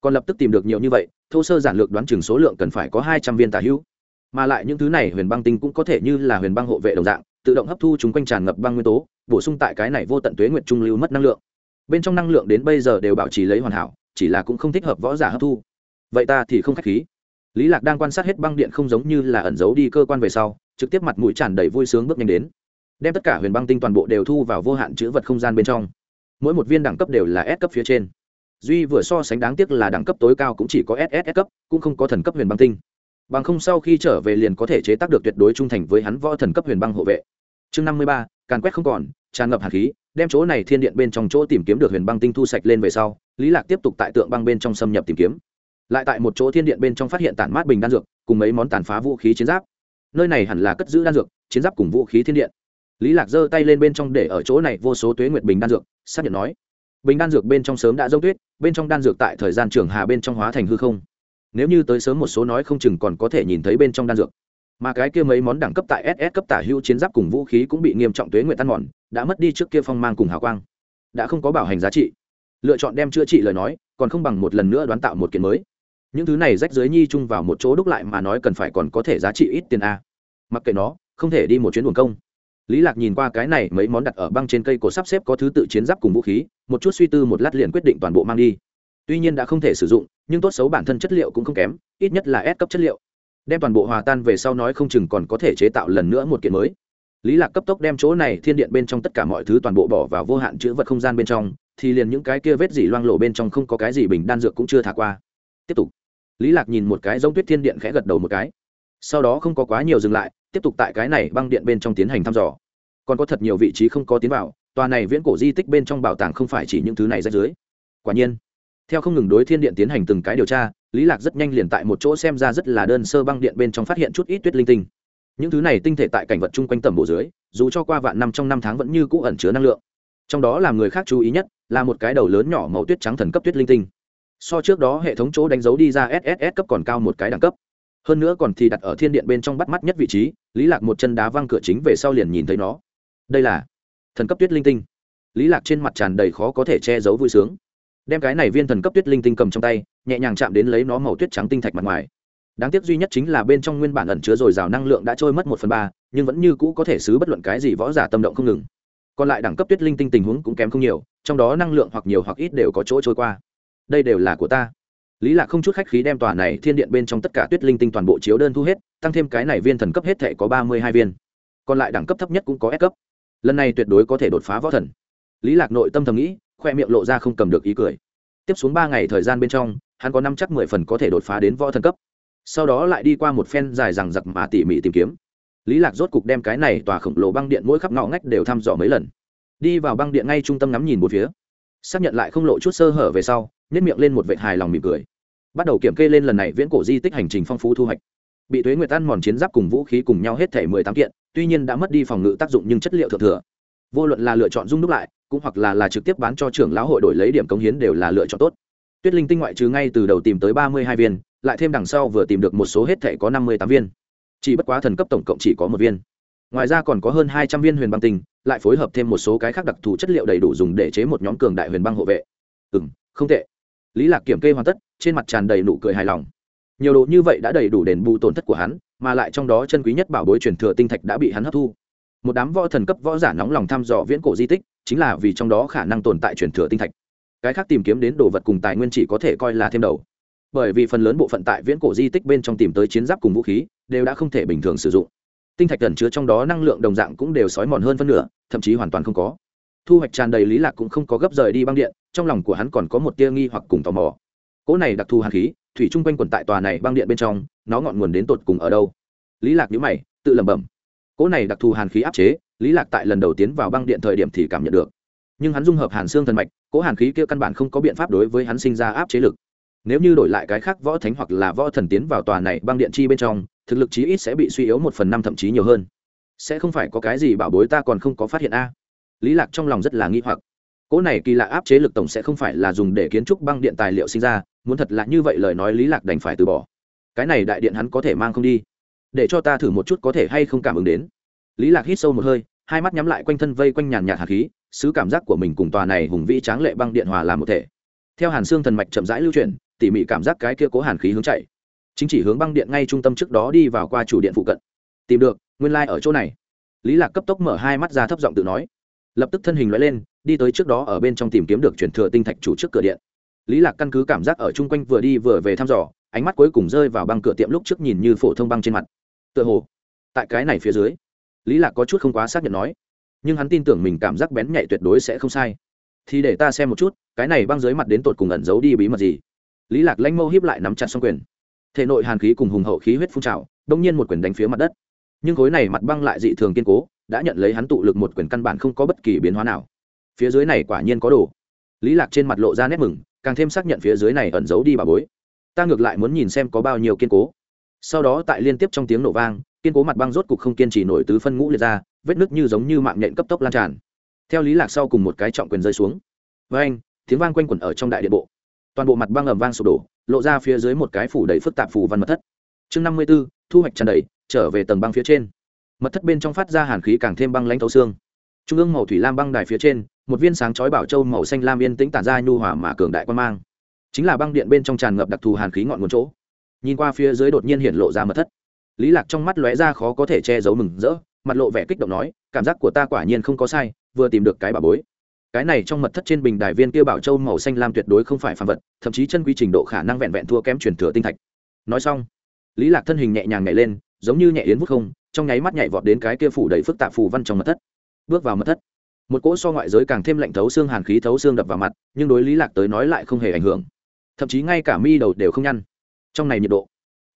Còn lập tức tìm được nhiều như vậy, thô sơ giản lược đoán chừng số lượng cần phải có hai trăm viên tà hữu mà lại những thứ này huyền băng tinh cũng có thể như là huyền băng hộ vệ đồng dạng, tự động hấp thu chúng quanh tràn ngập băng nguyên tố bổ sung tại cái này vô tận tuế nguyệt trung lưu mất năng lượng. Bên trong năng lượng đến bây giờ đều bảo trì lấy hoàn hảo, chỉ là cũng không thích hợp võ giả hấp thu. Vậy ta thì không khách khí. Lý lạc đang quan sát hết băng điện không giống như là ẩn giấu đi cơ quan về sau, trực tiếp mặt mũi tràn đầy vui sướng bước nhanh đến. Đem tất cả huyền băng tinh toàn bộ đều thu vào vô hạn chữ vật không gian bên trong. Mỗi một viên đẳng cấp đều là S cấp phía trên. Duy vừa so sánh đáng tiếc là đẳng cấp tối cao cũng chỉ có ss cấp, cũng không có thần cấp huyền băng tinh. Bằng không sau khi trở về liền có thể chế tác được tuyệt đối trung thành với hắn võ thần cấp huyền băng hộ vệ. Chương năm mươi ba càn quét không còn, tràn ngập hạt khí, đem chỗ này thiên điện bên trong chỗ tìm kiếm được huyền băng tinh thu sạch lên về sau, lý lạc tiếp tục tại tượng băng bên trong xâm nhập tìm kiếm. Lại tại một chỗ thiên điện bên trong phát hiện tản mát bình đan dược, cùng mấy món tàn phá vũ khí chiến giáp. Nơi này hẳn là cất giữ đan dược, chiến giáp cùng vũ khí thiên điện. Lý lạc giơ tay lên bên trong để ở chỗ này vô số tuế nguyệt bình đan dược, xác nhận nói, bình đan dược bên trong sớm đã dông tuyết, bên trong đan dược tại thời gian trường hà bên trong hóa thành hư không. Nếu như tới sớm một số nói không chừng còn có thể nhìn thấy bên trong đan dược mà cái kia mấy món đẳng cấp tại ss cấp tả hữu chiến giáp cùng vũ khí cũng bị nghiêm trọng tuế nguyện tan mòn, đã mất đi trước kia phong mang cùng hào quang. Đã không có bảo hành giá trị. Lựa chọn đem chữa trị lời nói, còn không bằng một lần nữa đoán tạo một kiện mới. Những thứ này rách dưới nhi chung vào một chỗ đúc lại mà nói cần phải còn có thể giá trị ít tiền a. Mặc kệ nó, không thể đi một chuyến buồn công. Lý lạc nhìn qua cái này mấy món đặt ở băng trên cây cổ sắp xếp có thứ tự chiến giáp cùng vũ khí, một chút suy tư một lát liền quyết định toàn bộ mang đi. Tuy nhiên đã không thể sử dụng, nhưng tốt xấu bản thân chất liệu cũng không kém, ít nhất là S cấp chất liệu đem toàn bộ hòa tan về sau nói không chừng còn có thể chế tạo lần nữa một kiện mới. Lý lạc cấp tốc đem chỗ này thiên điện bên trong tất cả mọi thứ toàn bộ bỏ vào vô hạn chữ vật không gian bên trong, thì liền những cái kia vết dỉ loang lộ bên trong không có cái gì bình đan dược cũng chưa thả qua. Tiếp tục. Lý lạc nhìn một cái giống tuyết thiên điện khẽ gật đầu một cái. Sau đó không có quá nhiều dừng lại, tiếp tục tại cái này băng điện bên trong tiến hành thăm dò. Còn có thật nhiều vị trí không có tiến vào, tòa này viễn cổ di tích bên trong bảo tàng không phải chỉ những thứ này ra dưới. Quả nhiên theo không ngừng đối thiên điện tiến hành từng cái điều tra, lý lạc rất nhanh liền tại một chỗ xem ra rất là đơn sơ băng điện bên trong phát hiện chút ít tuyết linh tinh. Những thứ này tinh thể tại cảnh vật chung quanh tầm bộ dưới, dù cho qua vạn năm trong năm tháng vẫn như cũ ẩn chứa năng lượng. Trong đó làm người khác chú ý nhất, là một cái đầu lớn nhỏ màu tuyết trắng thần cấp tuyết linh tinh. So trước đó hệ thống chỗ đánh dấu đi ra sss cấp còn cao một cái đẳng cấp. Hơn nữa còn thì đặt ở thiên điện bên trong bắt mắt nhất vị trí, lý lạc một chân đá văng cửa chính về sau liền nhìn thấy nó. Đây là thần cấp tuyết linh tinh. Lý lạc trên mặt tràn đầy khó có thể che giấu vui sướng đem cái này viên thần cấp tuyết linh tinh cầm trong tay, nhẹ nhàng chạm đến lấy nó màu tuyết trắng tinh thạch mặt ngoài. Đáng tiếc duy nhất chính là bên trong nguyên bản ẩn chứa dồi dào năng lượng đã trôi mất một phần ba, nhưng vẫn như cũ có thể xứ bất luận cái gì võ giả tâm động không ngừng. Còn lại đẳng cấp tuyết linh tinh tình huống cũng kém không nhiều, trong đó năng lượng hoặc nhiều hoặc ít đều có chỗ trôi qua. Đây đều là của ta. Lý lạc không chút khách khí đem tòa này thiên điện bên trong tất cả tuyết linh tinh toàn bộ chiếu đơn thu hết, tăng thêm cái này viên thần cấp hết thể có ba mươi hai viên. Còn lại đẳng cấp thấp nhất cũng có S cấp. Lần này tuyệt đối có thể đột phá võ thần. Lý lạc nội tâm thầm nghĩ khoe miệng lộ ra không cầm được ý cười. Tiếp xuống ba ngày thời gian bên trong, hắn có năm chắc mười phần có thể đột phá đến võ thần cấp. Sau đó lại đi qua một phen dài rằng giặc mà tỉ mỉ tìm kiếm. Lý lạc rốt cục đem cái này tòa khổng lồ băng điện mỗi khắp ngõ ngách đều thăm dò mấy lần. Đi vào băng điện ngay trung tâm ngắm nhìn một phía. Xác nhận lại không lộ chút sơ hở về sau nhét miệng lên một vệt hài lòng mỉm cười. Bắt đầu kiểm kê lên lần này viễn cổ di tích hành trình phong phú thu hoạch. Bị thuế nguyệt tan mòn chiến giáp cùng vũ khí cùng nhau hết thể mười tám kiện, tuy nhiên đã mất đi phòng ngự tác dụng nhưng chất liệu thượng thừa vô luận là lựa chọn dung đúc lại, cũng hoặc là là trực tiếp bán cho trưởng lão hội đổi lấy điểm cống hiến đều là lựa chọn tốt. Tuyết linh tinh ngoại trừ ngay từ đầu tìm tới ba mươi hai viên, lại thêm đằng sau vừa tìm được một số hết thể có năm mươi tám viên. Chỉ bất quá thần cấp tổng cộng chỉ có một viên. Ngoài ra còn có hơn hai trăm viên huyền băng tinh, lại phối hợp thêm một số cái khác đặc thù chất liệu đầy đủ dùng để chế một nhóm cường đại huyền băng hộ vệ. Ừ n không tệ. Lý lạc kiểm kê hoàn tất, trên mặt tràn đầy nụ cười hài lòng. Nhiều đồ như vậy đã đầy đủ đền bù tổn thất của hắn, mà lại trong đó chân quý nhất bảo bối truyền thừa tinh thạch đã bị hắn hấp thu một đám võ thần cấp võ giả nóng lòng thăm dò viễn cổ di tích, chính là vì trong đó khả năng tồn tại truyền thừa tinh thạch. Cái khác tìm kiếm đến đồ vật cùng tài nguyên chỉ có thể coi là thêm đầu. Bởi vì phần lớn bộ phận tại viễn cổ di tích bên trong tìm tới chiến giáp cùng vũ khí, đều đã không thể bình thường sử dụng. Tinh thạch cần chứa trong đó năng lượng đồng dạng cũng đều sói mòn hơn phân nửa, thậm chí hoàn toàn không có. Thu hoạch tràn đầy lý lạc cũng không có gấp rời đi băng điện, trong lòng của hắn còn có một tia nghi hoặc cùng tò mò. Cỗ này đặc thù hàn khí, thủy chung quanh quần tại tòa này băng điện bên trong, nó ngọn nguồn đến tột cùng ở đâu? Lý lạc nhíu mày, tự lẩm bẩm cỗ này đặc thù hàn khí áp chế, lý lạc tại lần đầu tiến vào băng điện thời điểm thì cảm nhận được. Nhưng hắn dung hợp hàn xương thần mạch, cỗ hàn khí kia căn bản không có biện pháp đối với hắn sinh ra áp chế lực. Nếu như đổi lại cái khác võ thánh hoặc là võ thần tiến vào tòa này băng điện chi bên trong, thực lực chí ít sẽ bị suy yếu một phần năm thậm chí nhiều hơn. Sẽ không phải có cái gì bảo bối ta còn không có phát hiện a. Lý lạc trong lòng rất là nghi hoặc. Cỗ này kỳ lạ áp chế lực tổng sẽ không phải là dùng để kiến trúc băng điện tài liệu sinh ra, muốn thật là như vậy lời nói lý lạc đành phải từ bỏ. Cái này đại điện hắn có thể mang không đi để cho ta thử một chút có thể hay không cảm ứng đến. Lý lạc hít sâu một hơi, hai mắt nhắm lại quanh thân vây quanh nhàn nhạt hạt khí, xứ cảm giác của mình cùng tòa này hùng vĩ tráng lệ băng điện hòa làm một thể. Theo hàn xương thần mạch chậm rãi lưu chuyển, tỉ mỉ cảm giác cái kia cố hàn khí hướng chạy. Chính chỉ hướng băng điện ngay trung tâm trước đó đi vào qua chủ điện phụ cận. Tìm được, nguyên lai ở chỗ này. Lý lạc cấp tốc mở hai mắt ra thấp giọng tự nói. Lập tức thân hình loại lên, đi tới trước đó ở bên trong tìm kiếm được chuyển thừa tinh thạch chủ trước cửa điện. Lý lạc căn cứ cảm giác ở chung quanh vừa đi vừa về thăm dò, ánh mắt cuối cùng rơi vào băng cửa tiệm lúc trước nhìn như phổ thông băng trên mặt tựa hồ. Tại cái này phía dưới, lý lạc có chút không quá xác nhận nói, nhưng hắn tin tưởng mình cảm giác bén nhạy tuyệt đối sẽ không sai. Thì để ta xem một chút, cái này băng dưới mặt đến tột cùng ẩn giấu đi bí mật gì. Lý lạc lanh mâu hiếp lại nắm chặt xong quyền. Thể nội hàn khí cùng hùng hậu khí huyết phun trào, đông nhiên một quyền đánh phía mặt đất. Nhưng khối này mặt băng lại dị thường kiên cố, đã nhận lấy hắn tụ lực một quyền căn bản không có bất kỳ biến hóa nào. Phía dưới này quả nhiên có đồ. Lý lạc trên mặt lộ ra nét mừng, càng thêm xác nhận phía dưới này ẩn giấu đi bà bối. Ta ngược lại muốn nhìn xem có bao nhiêu kiên cố sau đó tại liên tiếp trong tiếng nổ vang kiên cố mặt băng rốt cục không kiên trì nổi tứ phân ngũ liệt ra vết nứt như giống như mạng nhện cấp tốc lan tràn. Theo lý lạc sau cùng một cái trọng quyền rơi xuống. Với anh tiếng vang quanh quẩn ở trong đại điện bộ. Toàn bộ mặt băng ầm vang sụp đổ lộ ra phía dưới một cái phủ đầy phức tạp phủ văn mật thất. Chương năm mươi 54, thu hoạch tràn đầy trở về tầng băng phía trên. Mật thất bên trong phát ra hàn khí càng thêm băng lãnh thấu xương. Trung ương màu thủy lam băng đài phía trên một viên sáng chói bảo châu màu xanh lam yên tĩnh tản ra nhu hòa mà cường đại quan mang. Chính là băng điện bên trong tràn ngập đặc thù hàn khí ngọn nguồn chỗ nhìn qua phía dưới đột nhiên hiện lộ ra mật thất. Lý lạc trong mắt lóe ra khó có thể che giấu mừng rỡ, mặt lộ vẻ kích động nói, cảm giác của ta quả nhiên không có sai, vừa tìm được cái bà bối. Cái này trong mật thất trên bình đài viên kia bảo châu màu xanh lam tuyệt đối không phải phàm vật, thậm chí chân quy trình độ khả năng vẹn vẹn thua kém truyền thừa tinh thạch. Nói xong, lý lạc thân hình nhẹ nhàng nhảy lên, giống như nhẹ yến vút không, trong nháy mắt nhảy vọt đến cái kia phủ đầy phức tạp phù văn trong mật thất. Bước vào mật thất, một cỗ so ngoại giới càng thêm lạnh thấu xương hàn khí thấu xương đập vào mặt, nhưng đối lý lạc tới nói lại không hề ảnh hưởng. Thậm chí ngay cả mi đầu đều không nhăn trong này nhiệt độ,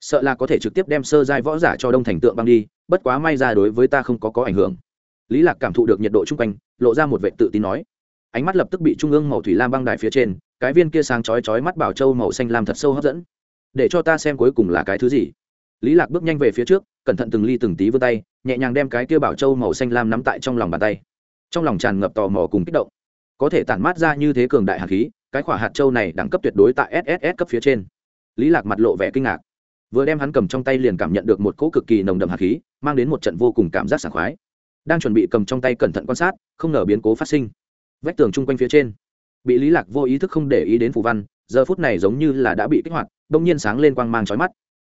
sợ là có thể trực tiếp đem sơ giai võ giả cho đông thành tượng băng đi, bất quá may ra đối với ta không có có ảnh hưởng. Lý lạc cảm thụ được nhiệt độ chung quanh, lộ ra một vệ tự tin nói. Ánh mắt lập tức bị trung ương màu thủy lam băng đài phía trên, cái viên kia sáng chói chói mắt bảo châu màu xanh lam thật sâu hấp dẫn. Để cho ta xem cuối cùng là cái thứ gì. Lý lạc bước nhanh về phía trước, cẩn thận từng ly từng tí vươn tay, nhẹ nhàng đem cái kia bảo châu màu xanh lam nắm tại trong lòng bàn tay. Trong lòng tràn ngập tò mò cùng kích động. Có thể tản mát ra như thế cường đại hạt khí, cái khỏa hạt châu này đẳng cấp tuyệt đối tại sss cấp phía trên lý lạc mặt lộ vẻ kinh ngạc. Vừa đem hắn cầm trong tay liền cảm nhận được một cỗ cực kỳ nồng đậm hạt khí, mang đến một trận vô cùng cảm giác sảng khoái. Đang chuẩn bị cầm trong tay cẩn thận quan sát, không ngờ biến cố phát sinh. Vách tường chung quanh phía trên, bị lý lạc vô ý thức không để ý đến phù văn, giờ phút này giống như là đã bị kích hoạt đông nhiên sáng lên quang mang chói mắt.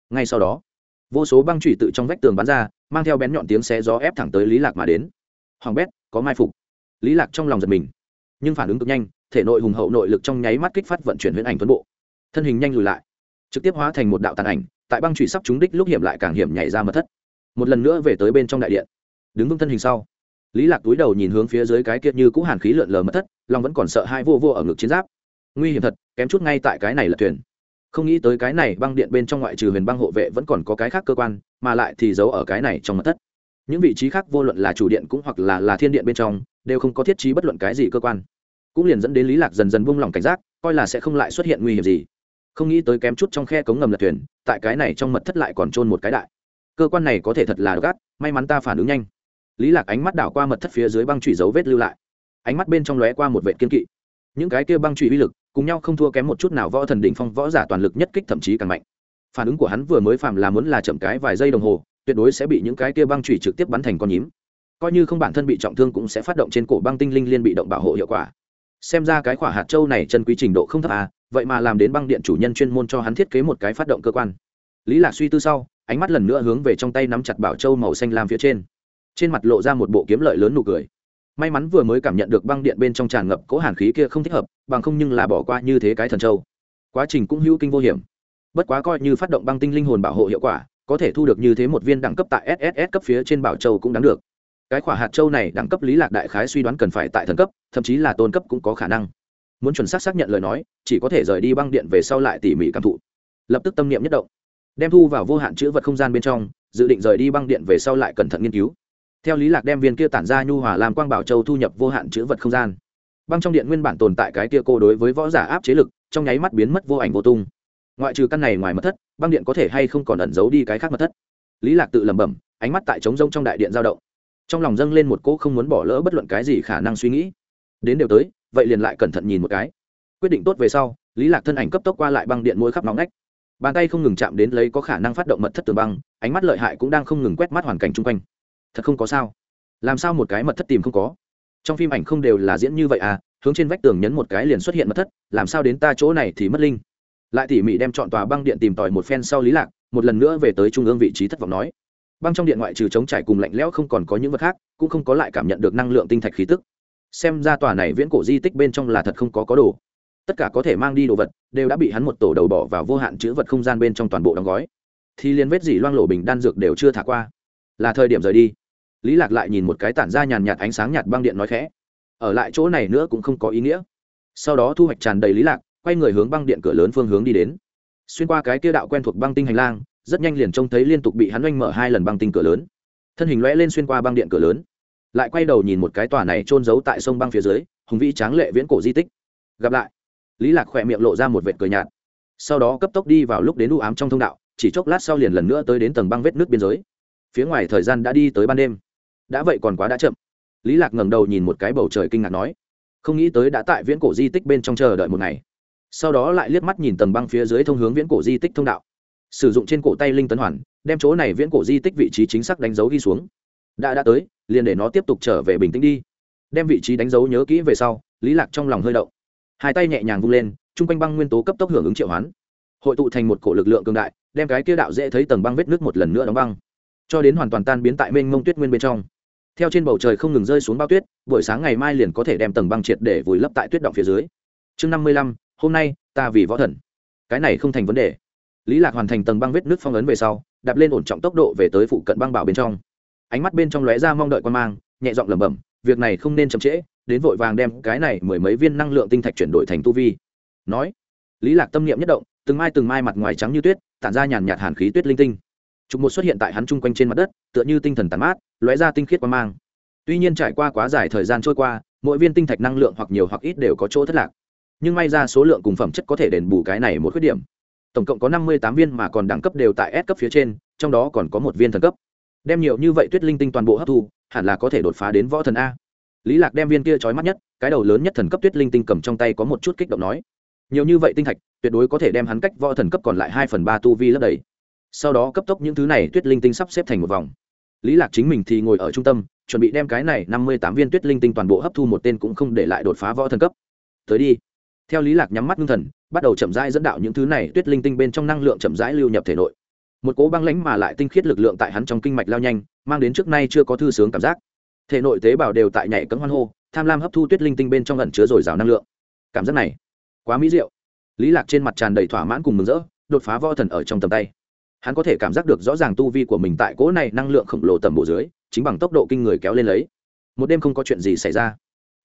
Ngay sau đó, vô số băng chủy tự trong vách tường bắn ra, mang theo bén nhọn tiếng xé gió ép thẳng tới lý lạc mà đến. Hoàng bét, có mai phục. Lý lạc trong lòng giật mình, nhưng phản ứng cực nhanh, thể nội hùng hậu nội lực trong nháy mắt kích phát vận chuyển huyễn ảnh tuấn bộ. Thân hình nhanh lùi lại trực tiếp hóa thành một đạo tàn ảnh, tại băng trụy sắp trúng đích lúc hiểm lại càng hiểm nhảy ra mật thất. Một lần nữa về tới bên trong đại điện. Đứng vững thân hình sau, lý lạc túi đầu nhìn hướng phía dưới cái kia như cũ hàn khí lượn lờ mật thất long vẫn còn sợ hai vô vô ở ngực chiến giáp. Nguy hiểm thật, kém chút ngay tại cái này là thuyền. Không nghĩ tới cái này băng điện bên trong ngoại trừ huyền băng hộ vệ vẫn còn có cái khác cơ quan, mà lại thì giấu ở cái này trong mật thất. Những vị trí khác vô luận là chủ điện cũng hoặc là là thiên điện bên trong, đều không có thiết trí bất luận cái gì cơ quan. Cũng liền dẫn đến lý lạc dần dần buông lỏng cảnh giác, coi là sẽ không lại xuất hiện nguy hiểm gì không nghĩ tới kém chút trong khe cống ngầm lật thuyền, tại cái này trong mật thất lại còn trôn một cái đại. Cơ quan này có thể thật là gắt may mắn ta phản ứng nhanh. Lý lạc ánh mắt đảo qua mật thất phía dưới băng trụy dấu vết lưu lại. Ánh mắt bên trong lóe qua một vệ kiên kỵ. Những cái kia băng trụy uy lực, cùng nhau không thua kém một chút nào võ thần đỉnh phong võ giả toàn lực nhất kích thậm chí càng mạnh. Phản ứng của hắn vừa mới phạm là muốn là chậm cái vài giây đồng hồ, tuyệt đối sẽ bị những cái kia băng trụy trực tiếp bắn thành con nhím. Coi như không bản thân bị trọng thương cũng sẽ phát động trên cổ băng tinh linh liên bị động bảo hộ hiệu quả. Xem ra cái quả hạt châu này chân quý trình độ không thấp à vậy mà làm đến băng điện chủ nhân chuyên môn cho hắn thiết kế một cái phát động cơ quan. Lý lạc suy tư sau, ánh mắt lần nữa hướng về trong tay nắm chặt bảo châu màu xanh lam phía trên. Trên mặt lộ ra một bộ kiếm lợi lớn nụ cười. May mắn vừa mới cảm nhận được băng điện bên trong tràn ngập cố hàn khí kia không thích hợp, bằng không nhưng là bỏ qua như thế cái thần châu. Quá trình cũng hữu kinh vô hiểm. Bất quá coi như phát động băng tinh linh hồn bảo hộ hiệu quả, có thể thu được như thế một viên đẳng cấp tại sss cấp phía trên bảo châu cũng đáng được. Cái quả hạt châu này đẳng cấp lý lạc đại khái suy đoán cần phải tại thần cấp, thậm chí là tôn cấp cũng có khả năng muốn chuẩn xác xác nhận lời nói, chỉ có thể rời đi băng điện về sau lại tỉ mỉ cảm thụ. Lập tức tâm niệm nhất động, đem thu vào vô hạn chữ vật không gian bên trong, dự định rời đi băng điện về sau lại cẩn thận nghiên cứu. Theo lý lạc đem viên kia tản ra nhu hòa làm quang bảo châu thu nhập vô hạn chữ vật không gian. Băng trong điện nguyên bản tồn tại cái kia cô đối với võ giả áp chế lực, trong nháy mắt biến mất vô ảnh vô tung. Ngoại trừ căn này ngoài mật thất, băng điện có thể hay không còn ẩn giấu đi cái khác mật thất? Lý lạc tự lẩm bẩm, ánh mắt tại trống rông trong đại điện giao động. Trong lòng dâng lên một cỗ không muốn bỏ lỡ bất luận cái gì khả năng suy nghĩ. Đến đều tới vậy liền lại cẩn thận nhìn một cái. Quyết định tốt về sau, lý lạc thân ảnh cấp tốc qua lại băng điện mỗi khắp nóng nách bàn tay không ngừng chạm đến lấy có khả năng phát động mật thất tường băng, ánh mắt lợi hại cũng đang không ngừng quét mắt hoàn cảnh chung quanh. Thật không có sao. Làm sao một cái mật thất tìm không có? Trong phim ảnh không đều là diễn như vậy à hướng trên vách tường nhấn một cái liền xuất hiện mật thất, làm sao đến ta chỗ này thì mất linh. Lại tỉ mỉ đem chọn tòa băng điện tìm tòi một phen sau lý lạc, một lần nữa về tới trung ương vị trí thất vọng nói. Băng trong điện ngoại trừ chống trải cùng lạnh lẽo không còn có những vật khác, cũng không có lại cảm nhận được năng lượng tinh thạch khí tức xem ra tòa này viễn cổ di tích bên trong là thật không có có đồ. Tất cả có thể mang đi đồ vật, đều đã bị hắn một tổ đầu bỏ vào vô hạn chữ vật không gian bên trong toàn bộ đóng gói. Thì liên vết gì loang lổ bình đan dược đều chưa thả qua. Là thời điểm rời đi. Lý lạc lại nhìn một cái tản ra nhàn nhạt ánh sáng nhạt băng điện nói khẽ. Ở lại chỗ này nữa cũng không có ý nghĩa. Sau đó thu hoạch tràn đầy lý lạc, quay người hướng băng điện cửa lớn phương hướng đi đến. Xuyên qua cái kia đạo quen thuộc băng tinh hành lang, rất nhanh liền trông thấy liên tục bị hắn oanh mở hai lần băng tinh cửa lớn. Thân hình lõe lên xuyên qua băng điện cửa lớn lại quay đầu nhìn một cái tòa này trôn giấu tại sông băng phía dưới, hùng vĩ tráng lệ viễn cổ di tích. Gặp lại. Lý lạc khỏe miệng lộ ra một vệt cười nhạt. Sau đó cấp tốc đi vào lúc đến u ám trong thông đạo, chỉ chốc lát sau liền lần nữa tới đến tầng băng vết nước biên giới. Phía ngoài thời gian đã đi tới ban đêm. Đã vậy còn quá đã chậm. Lý lạc ngẩng đầu nhìn một cái bầu trời kinh ngạc nói, không nghĩ tới đã tại viễn cổ di tích bên trong chờ đợi một ngày. Sau đó lại liếc mắt nhìn tầng băng phía dưới thông hướng viễn cổ di tích thông đạo. Sử dụng trên cổ tay linh tấn hoàn, đem chỗ này viễn cổ di tích vị trí chính xác đánh dấu ghi xuống đã đã tới, liền để nó tiếp tục trở về bình tĩnh đi. Đem vị trí đánh dấu nhớ kỹ về sau, lý lạc trong lòng hơi động. Hai tay nhẹ nhàng vung lên, chung quanh băng nguyên tố cấp tốc hưởng ứng triệu hoán. Hội tụ thành một cổ lực lượng cường đại, đem cái kia đạo dễ thấy tầng băng vết nước một lần nữa đóng băng. Cho đến hoàn toàn tan biến tại mênh mông tuyết nguyên bên trong. Theo trên bầu trời không ngừng rơi xuống bao tuyết, buổi sáng ngày mai liền có thể đem tầng băng triệt để vùi lấp tại tuyết động phía dưới. Chương năm mươi lăm, hôm nay, ta vì võ thần. Cái này không thành vấn đề. Lý lạc hoàn thành tầng băng vết nước phong ấn về sau, đạp lên ổn trọng tốc độ về tới phụ cận băng bảo bên trong ánh mắt bên trong lóe ra mong đợi quan mang, nhẹ giọng lẩm bẩm, việc này không nên chậm trễ, đến vội vàng đem cái này mười mấy viên năng lượng tinh thạch chuyển đổi thành tu vi. Nói, lý lạc tâm niệm nhất động, từng mai từng mai mặt ngoài trắng như tuyết, tản ra nhàn nhạt hàn khí tuyết linh tinh. Trục một xuất hiện tại hắn chung quanh trên mặt đất, tựa như tinh thần tàn mát, lóe ra tinh khiết quan mang. Tuy nhiên trải qua quá dài thời gian trôi qua, mỗi viên tinh thạch năng lượng hoặc nhiều hoặc ít đều có chỗ thất lạc. Nhưng may ra số lượng cùng phẩm chất có thể đền bù cái này một khuyết điểm. Tổng cộng có năm mươi tám viên mà còn đẳng cấp đều tại S cấp phía trên, trong đó còn có một viên thần cấp đem nhiều như vậy tuyết linh tinh toàn bộ hấp thu, hẳn là có thể đột phá đến võ thần a. Lý lạc đem viên kia trói mắt nhất, cái đầu lớn nhất thần cấp tuyết linh tinh cầm trong tay có một chút kích động nói. Nhiều như vậy tinh thạch, tuyệt đối có thể đem hắn cách võ thần cấp còn lại hai phần ba tu vi lấp đầy. Sau đó cấp tốc những thứ này tuyết linh tinh sắp xếp thành một vòng. Lý lạc chính mình thì ngồi ở trung tâm, chuẩn bị đem cái này năm mươi tám viên tuyết linh tinh toàn bộ hấp thu một tên cũng không để lại đột phá võ thần cấp. Tới đi. Theo lý lạc nhắm mắt ngưng thần, bắt đầu chậm rãi dẫn đạo những thứ này tuyết linh tinh bên trong năng lượng chậm rãi lưu nhập thể nội một cố băng lãnh mà lại tinh khiết lực lượng tại hắn trong kinh mạch lao nhanh, mang đến trước nay chưa có thư sướng cảm giác. Thể nội tế bào đều tại nhảy cấm hoan hô, tham lam hấp thu tuyết linh tinh bên trong lẩn chứa dồi dào năng lượng. Cảm giác này, quá mỹ diệu. Lý lạc trên mặt tràn đầy thỏa mãn cùng mừng rỡ, đột phá võ thần ở trong tầm tay. Hắn có thể cảm giác được rõ ràng tu vi của mình tại cỗ này năng lượng khổng lồ tầm bộ dưới, chính bằng tốc độ kinh người kéo lên lấy. Một đêm không có chuyện gì xảy ra.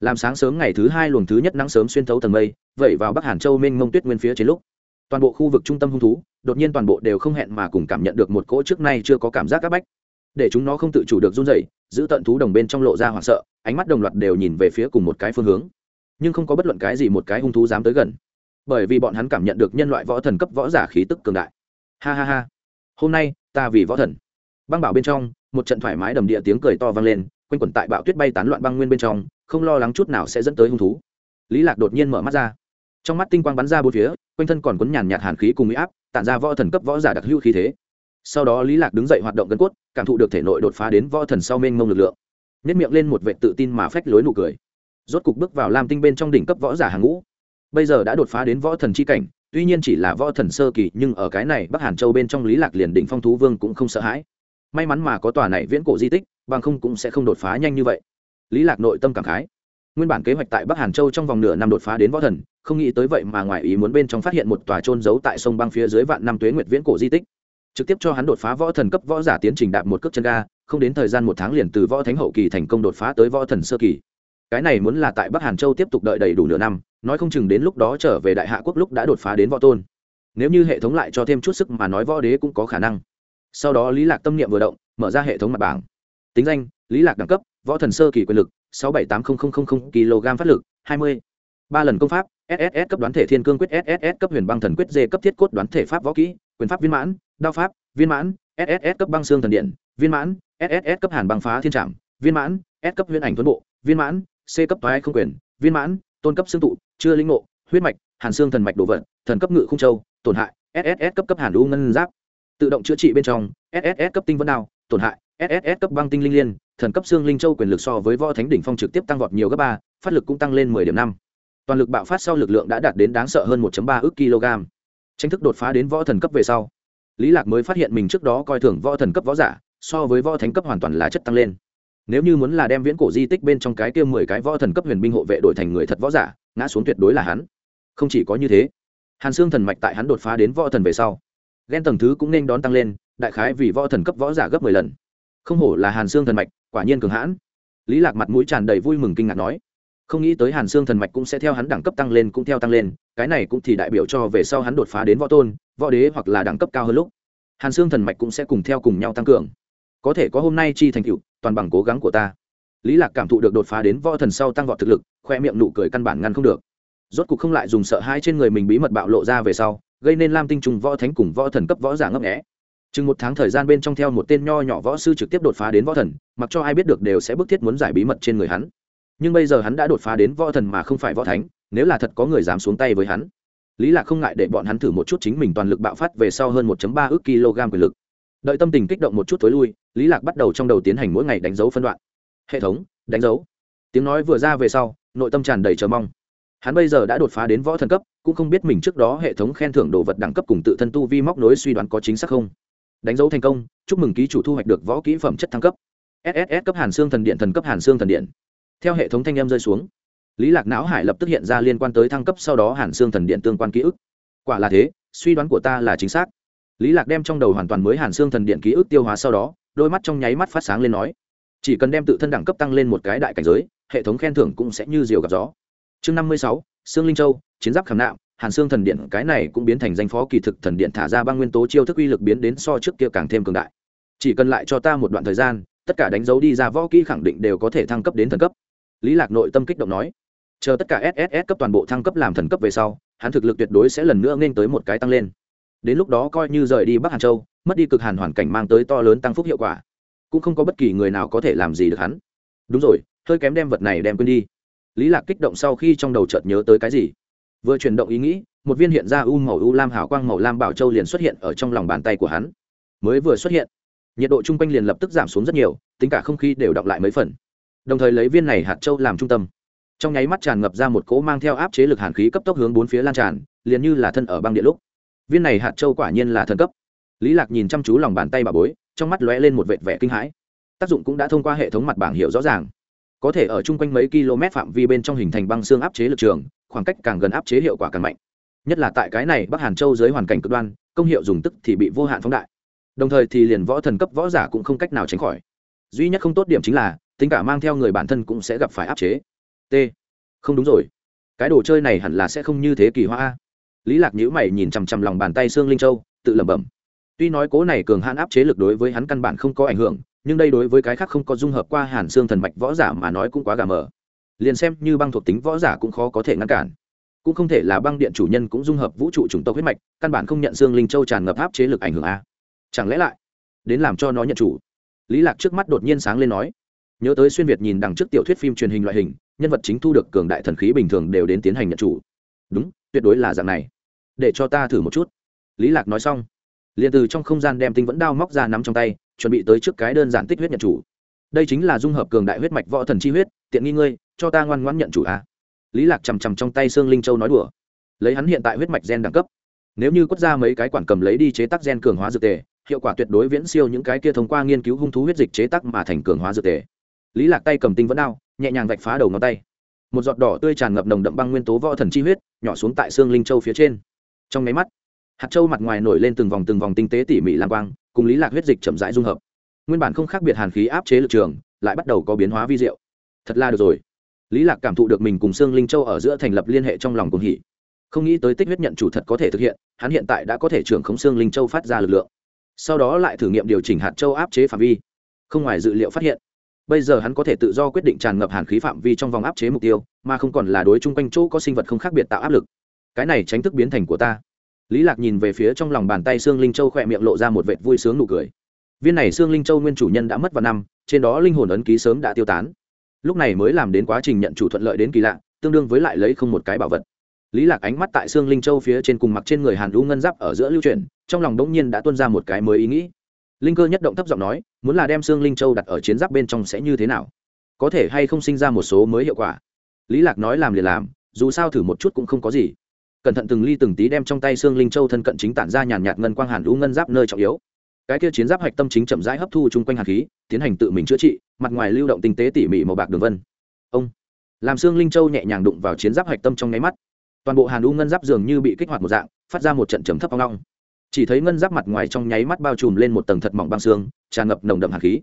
Làm sáng sớm ngày thứ hai luồng thứ nhất nắng sớm xuyên thấu tầng mây, vẩy vào bắc hàn châu mênh mông tuyết nguyên phía trên lúc toàn bộ khu vực trung tâm hung thú, đột nhiên toàn bộ đều không hẹn mà cùng cảm nhận được một cỗ trước nay chưa có cảm giác áp bách. Để chúng nó không tự chủ được run rẩy, giữ tận thú đồng bên trong lộ ra hoảng sợ, ánh mắt đồng loạt đều nhìn về phía cùng một cái phương hướng. Nhưng không có bất luận cái gì một cái hung thú dám tới gần. Bởi vì bọn hắn cảm nhận được nhân loại võ thần cấp võ giả khí tức cường đại. Ha ha ha. Hôm nay, ta vì võ thần. Băng bảo bên trong, một trận thoải mái đầm địa tiếng cười to vang lên, quanh quẩn tại bạo tuyết bay tán loạn băng nguyên bên trong, không lo lắng chút nào sẽ dẫn tới hung thú. Lý lạc đột nhiên mở mắt ra trong mắt tinh quang bắn ra bốn phía, quanh thân còn quấn nhàn nhạt hàn khí cùng mỹ áp, tản ra võ thần cấp võ giả đặc hữu khí thế. Sau đó lý lạc đứng dậy hoạt động gân cốt, cảm thụ được thể nội đột phá đến võ thần sau mênh mông lực lượng. Nhét miệng lên một vệ tự tin mà phách lối nụ cười. Rốt cục bước vào lam tinh bên trong đỉnh cấp võ giả hàng ngũ. Bây giờ đã đột phá đến võ thần chi cảnh, tuy nhiên chỉ là võ thần sơ kỳ, nhưng ở cái này bắc hàn châu bên trong lý lạc liền đỉnh phong thú vương cũng không sợ hãi. May mắn mà có tòa này viễn cổ di tích, bằng không cũng sẽ không đột phá nhanh như vậy. Lý lạc nội tâm cảm khái nguyên bản kế hoạch tại bắc hàn châu trong vòng nửa năm đột phá đến võ thần, không nghĩ tới vậy mà ngoài ý muốn bên trong phát hiện một tòa trôn giấu tại sông băng phía dưới vạn năm tuế nguyệt viễn cổ di tích. Trực tiếp cho hắn đột phá võ thần cấp võ giả tiến trình đạp một cước chân ga, không đến thời gian một tháng liền từ võ thánh hậu kỳ thành công đột phá tới võ thần sơ kỳ. Cái này muốn là tại bắc hàn châu tiếp tục đợi đầy đủ nửa năm, nói không chừng đến lúc đó trở về đại hạ quốc lúc đã đột phá đến võ tôn. Nếu như hệ thống lại cho thêm chút sức mà nói võ đế cũng có khả năng. Sau đó lý lạc tâm niệm vừa động, mở ra hệ thống mặt bảng. Tính danh, lý lạc đẳng cấp võ thần sơ kỳ quyền lực sáu bảy tám kg phát lực hai mươi ba lần công pháp sss cấp đoán thể thiên cương quyết sss cấp huyền băng thần quyết d cấp thiết cốt đoán thể pháp võ kỹ quyền pháp viên mãn đao pháp viên mãn sss cấp băng xương thần điện viên mãn sss cấp hàn băng phá thiên trạm viên mãn s cấp huyền ảnh tuấn bộ viên mãn c cấp thoái không quyền viên mãn tôn cấp xương tụ chưa linh ngộ huyết mạch hàn xương thần mạch đồ vật thần cấp ngự không châu tổn hại sss cấp cấp hàn u ngân giáp tự động chữa trị bên trong sss cấp tinh vân đao tổn hại sss cấp băng tinh linh liên thần cấp xương linh châu quyền lực so với võ thánh đỉnh phong trực tiếp tăng vọt nhiều gấp ba, phát lực cũng tăng lên mười điểm năm. Toàn lực bạo phát sau lực lượng đã đạt đến đáng sợ hơn một ba ước kg. Tranh thức đột phá đến võ thần cấp về sau, lý lạc mới phát hiện mình trước đó coi thường võ thần cấp võ giả, so với võ thánh cấp hoàn toàn là chất tăng lên. Nếu như muốn là đem viễn cổ di tích bên trong cái kia mười cái võ thần cấp huyền binh hộ vệ đổi thành người thật võ giả, ngã xuống tuyệt đối là hắn. Không chỉ có như thế, hàn xương thần mạch tại hắn đột phá đến võ thần về sau ghen tầng thứ cũng nên đón tăng lên, đại khái vì võ thần cấp võ giả gấp mười lần. Không hổ là hàn xương thần mạch quả nhiên cường hãn. Lý lạc mặt mũi tràn đầy vui mừng kinh ngạc nói, không nghĩ tới hàn xương thần mạch cũng sẽ theo hắn đẳng cấp tăng lên cũng theo tăng lên, cái này cũng thì đại biểu cho về sau hắn đột phá đến võ tôn, võ đế hoặc là đẳng cấp cao hơn lúc. Hàn xương thần mạch cũng sẽ cùng theo cùng nhau tăng cường. Có thể có hôm nay chi thành tựu, toàn bằng cố gắng của ta. Lý lạc cảm thụ được đột phá đến võ thần sau tăng vọt thực lực, khoe miệng nụ cười căn bản ngăn không được. Rốt cuộc không lại dùng sợ hãi trên người mình bí mật bạo lộ ra về sau, gây nên lam tinh trùng võ thánh cùng võ thần cấp võ giả ngấp nghé chừng một tháng thời gian bên trong theo một tên nho nhỏ võ sư trực tiếp đột phá đến võ thần, mặc cho ai biết được đều sẽ bức thiết muốn giải bí mật trên người hắn. Nhưng bây giờ hắn đã đột phá đến võ thần mà không phải võ thánh, nếu là thật có người dám xuống tay với hắn, lý lạc không ngại để bọn hắn thử một chút chính mình toàn lực bạo phát về sau hơn 1 ba ước kg quyền lực. Đợi tâm tình kích động một chút tối lui, lý lạc bắt đầu trong đầu tiến hành mỗi ngày đánh dấu phân đoạn. Hệ thống, đánh dấu. Tiếng nói vừa ra về sau, nội tâm tràn đầy chờ mong. Hắn bây giờ đã đột phá đến võ thần cấp, cũng không biết mình trước đó hệ thống khen thưởng đồ vật đẳng cấp cùng tự thân tu vi móc nối suy đoán có chính xác không đánh dấu thành công, chúc mừng ký chủ thu hoạch được võ kỹ phẩm chất thăng cấp. Sss cấp hàn xương thần điện, thần cấp hàn xương thần điện. Theo hệ thống thanh em rơi xuống, lý lạc não hải lập tức hiện ra liên quan tới thăng cấp sau đó hàn xương thần điện tương quan ký ức. Quả là thế, suy đoán của ta là chính xác. Lý lạc đem trong đầu hoàn toàn mới hàn xương thần điện ký ức tiêu hóa sau đó, đôi mắt trong nháy mắt phát sáng lên nói, chỉ cần đem tự thân đẳng cấp tăng lên một cái đại cảnh giới, hệ thống khen thưởng cũng sẽ như diều gặp gió. Chương năm mươi sáu xương linh châu, chiến giáp khảm nạm hàn xương thần điện, cái này cũng biến thành danh phó kỳ thực thần điện thả ra băng nguyên tố chiêu thức uy lực biến đến so trước kia càng thêm cường đại. Chỉ cần lại cho ta một đoạn thời gian, tất cả đánh dấu đi ra võ kỹ khẳng định đều có thể thăng cấp đến thần cấp. Lý lạc nội tâm kích động nói. Chờ tất cả sss cấp toàn bộ thăng cấp làm thần cấp về sau, hắn thực lực tuyệt đối sẽ lần nữa nên tới một cái tăng lên. Đến lúc đó coi như rời đi bắc hàn châu, mất đi cực hàn hoàn cảnh mang tới to lớn tăng phúc hiệu quả, cũng không có bất kỳ người nào có thể làm gì được hắn. Đúng rồi, hơi kém đem vật này đem quên đi. Lý lạc kích động sau khi trong đầu chợt nhớ tới cái gì? Vừa chuyển động ý nghĩ, một viên hiện ra u màu u lam hào quang màu lam bảo châu liền xuất hiện ở trong lòng bàn tay của hắn. Mới vừa xuất hiện, nhiệt độ chung quanh liền lập tức giảm xuống rất nhiều, tính cả không khí đều đọng lại mấy phần. Đồng thời lấy viên này hạt châu làm trung tâm. Trong nháy mắt tràn ngập ra một cỗ mang theo áp chế lực hàn khí cấp tốc hướng bốn phía lan tràn, liền như là thân ở băng địa lúc. Viên này hạt châu quả nhiên là thần cấp. Lý lạc nhìn chăm chú lòng bàn tay bà bối, trong mắt lóe lên một vệt vẻ kinh hãi. Tác dụng cũng đã thông qua hệ thống mặt bảng hiệu rõ ràng có thể ở chung quanh mấy km phạm vi bên trong hình thành băng xương áp chế lực trường, khoảng cách càng gần áp chế hiệu quả càng mạnh. Nhất là tại cái này bắc hàn châu dưới hoàn cảnh cực đoan, công hiệu dùng tức thì bị vô hạn phóng đại. Đồng thời thì liền võ thần cấp võ giả cũng không cách nào tránh khỏi. Duy nhất không tốt điểm chính là, tính cả mang theo người bản thân cũng sẽ gặp phải áp chế. T. Không đúng rồi. Cái đồ chơi này hẳn là sẽ không như thế kỳ hoa lý lạc nhữ mày nhìn chằm chằm lòng bàn tay xương linh châu, tự lẩm bẩm. Tuy nói cố này cường hãn áp chế lực đối với hắn căn bản không có ảnh hưởng nhưng đây đối với cái khác không có dung hợp qua hàn xương thần mạch võ giả mà nói cũng quá gà mờ. Liền xem như băng thuộc tính võ giả cũng khó có thể ngăn cản. Cũng không thể là băng điện chủ nhân cũng dung hợp vũ trụ chủng tộc huyết mạch, căn bản không nhận xương linh châu tràn ngập áp chế lực ảnh hưởng a. Chẳng lẽ lại, đến làm cho nó nhận chủ? Lý lạc trước mắt đột nhiên sáng lên nói. Nhớ tới xuyên việt nhìn đằng trước tiểu thuyết phim truyền hình loại hình, nhân vật chính thu được cường đại thần khí bình thường đều đến tiến hành nhận chủ. Đúng, tuyệt đối là dạng này. Để cho ta thử một chút. Lý lạc nói xong, liền từ trong không gian đem tinh vẫn đao móc ra nắm trong tay chuẩn bị tới trước cái đơn giản tích huyết nhận chủ. Đây chính là dung hợp cường đại huyết mạch võ thần chi huyết, tiện nghi ngươi, cho ta ngoan ngoãn nhận chủ a. Lý lạc chằm chằm trong tay xương linh châu nói đùa. Lấy hắn hiện tại huyết mạch gen đẳng cấp, nếu như quất ra mấy cái quản cầm lấy đi chế tác gen cường hóa dược tề, hiệu quả tuyệt đối viễn siêu những cái kia thông qua nghiên cứu hung thú huyết dịch chế tác mà thành cường hóa dược tề. Lý lạc tay cầm tinh vẫn đao, nhẹ nhàng vạch phá đầu ngón tay. Một giọt đỏ tươi tràn ngập nồng đậm băng nguyên tố võ thần chi huyết, nhỏ xuống tại xương linh châu phía trên. Trong máy mắt hạt châu mặt ngoài nổi lên từng vòng từng vòng tinh tế tỉ mỉ lam quang, cùng lý lạc huyết dịch chậm rãi dung hợp. Nguyên bản không khác biệt hàn khí áp chế lực trường, lại bắt đầu có biến hóa vi diệu. Thật là được rồi. Lý lạc cảm thụ được mình cùng xương linh châu ở giữa thành lập liên hệ trong lòng cùng hỉ. Không nghĩ tới tích huyết nhận chủ thật có thể thực hiện, hắn hiện tại đã có thể trưởng khống xương linh châu phát ra lực lượng. Sau đó lại thử nghiệm điều chỉnh hạt châu áp chế phạm vi. Không ngoài dự liệu phát hiện, bây giờ hắn có thể tự do quyết định tràn ngập hàn khí phạm vi trong vòng áp chế mục tiêu, mà không còn là đối chung quanh chỗ có sinh vật không khác biệt tạo áp lực. Cái này tránh thức biến thành của ta lý lạc nhìn về phía trong lòng bàn tay xương linh châu khỏe miệng lộ ra một vệt vui sướng nụ cười. Viên này xương linh châu nguyên chủ nhân đã mất vào năm, trên đó linh hồn ấn ký sớm đã tiêu tán. Lúc này mới làm đến quá trình nhận chủ thuận lợi đến kỳ lạ, tương đương với lại lấy không một cái bảo vật. Lý lạc ánh mắt tại xương linh châu phía trên cùng mặc trên người hàn lũ ngân giáp ở giữa lưu chuyển, trong lòng đống nhiên đã tuôn ra một cái mới ý nghĩ. Linh cơ nhất động thấp giọng nói, muốn là đem xương linh châu đặt ở chiến giáp bên trong sẽ như thế nào? Có thể hay không sinh ra một số mới hiệu quả? Lý lạc nói làm liền làm, dù sao thử một chút cũng không có gì cẩn thận từng ly từng tí đem trong tay xương linh châu thân cận chính tản ra nhàn nhạt ngân quang hàn lũ ngân giáp nơi trọng yếu. Cái kia chiến giáp hạch tâm chính chậm rãi hấp thu chung quanh hàn khí, tiến hành tự mình chữa trị, mặt ngoài lưu động tinh tế tỉ mỉ màu bạc đường vân. Ông, làm xương linh châu nhẹ nhàng đụng vào chiến giáp hạch tâm trong nháy mắt. Toàn bộ hàn u ngân giáp dường như bị kích hoạt một dạng, phát ra một trận trầm thấp hoang long chỉ thấy ngân giáp mặt ngoài trong nháy mắt bao trùm lên một tầng thật mỏng băng xương, tràn ngập nồng đậm hàn khí.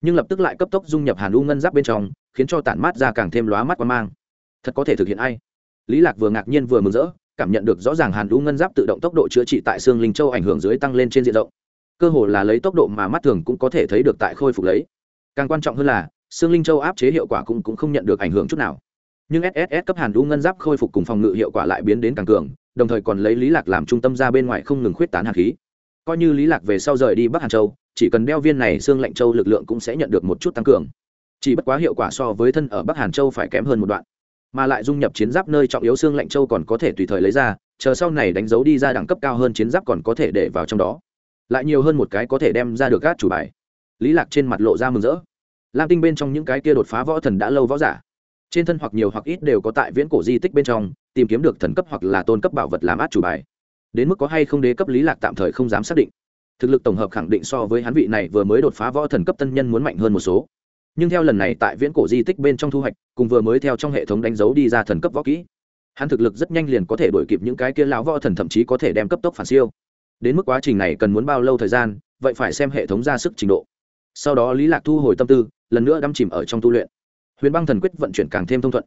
Nhưng lập tức lại cấp tốc dung nhập hàn u ngân giáp bên trong, khiến cho tản mát ra càng thêm lóa mắt quan mang. Thật có thể thực hiện ai? Lý lạc vừa ngạc nhiên vừa mừng rỡ cảm nhận được rõ ràng hàn u ngân giáp tự động tốc độ chữa trị tại xương linh châu ảnh hưởng dưới tăng lên trên diện rộng. Cơ hồ là lấy tốc độ mà mắt thường cũng có thể thấy được tại khôi phục lấy. Càng quan trọng hơn là xương linh châu áp chế hiệu quả cũng, cũng không nhận được ảnh hưởng chút nào. Nhưng sss cấp hàn u ngân giáp khôi phục cùng phòng ngự hiệu quả lại biến đến càng cường đồng thời còn lấy lý lạc làm trung tâm ra bên ngoài không ngừng khuyết tán hàn khí. Coi như lý lạc về sau rời đi bắc hàn châu chỉ cần đeo viên này xương lạnh châu lực lượng cũng sẽ nhận được một chút tăng cường. Chỉ bất quá hiệu quả so với thân ở bắc hàn châu phải kém hơn một đoạn mà lại dung nhập chiến giáp nơi trọng yếu xương lạnh châu còn có thể tùy thời lấy ra, chờ sau này đánh dấu đi ra đẳng cấp cao hơn chiến giáp còn có thể để vào trong đó. Lại nhiều hơn một cái có thể đem ra được gác chủ bài. Lý lạc trên mặt lộ ra mừng rỡ. Lam tinh bên trong những cái kia đột phá võ thần đã lâu võ giả. Trên thân hoặc nhiều hoặc ít đều có tại viễn cổ di tích bên trong, tìm kiếm được thần cấp hoặc là tôn cấp bảo vật làm át chủ bài. Đến mức có hay không đế cấp lý lạc tạm thời không dám xác định. Thực lực tổng hợp khẳng định so với hắn vị này vừa mới đột phá võ thần cấp tân nhân muốn mạnh hơn một số nhưng theo lần này tại viễn cổ di tích bên trong thu hoạch, cùng vừa mới theo trong hệ thống đánh dấu đi ra thần cấp võ kỹ, hắn thực lực rất nhanh liền có thể đổi kịp những cái kia lão võ thần thậm chí có thể đem cấp tốc phản siêu. Đến mức quá trình này cần muốn bao lâu thời gian, vậy phải xem hệ thống ra sức trình độ. Sau đó lý lạc thu hồi tâm tư, lần nữa đắm chìm ở trong tu luyện. Huyền băng thần quyết vận chuyển càng thêm thông thuận.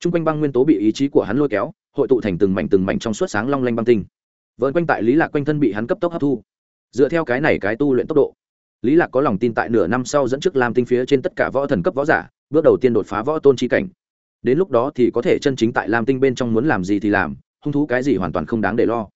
T r u n g quanh băng nguyên tố bị ý chí của hắn lôi kéo, hội tụ thành từng mảnh từng mảnh trong suốt sáng long lanh băng tinh. Vợn quanh tại lý lạc quanh thân bị hắn cấp tốc hấp thu. Dựa theo cái này cái tu luyện tốc độ lý lạc có lòng tin tại nửa năm sau dẫn trước Lam tinh phía trên tất cả võ thần cấp võ giả, bước đầu tiên đột phá võ tôn chi cảnh. Đến lúc đó thì có thể chân chính tại lam tinh bên trong muốn làm gì thì làm, hung thú cái gì hoàn toàn không đáng để lo.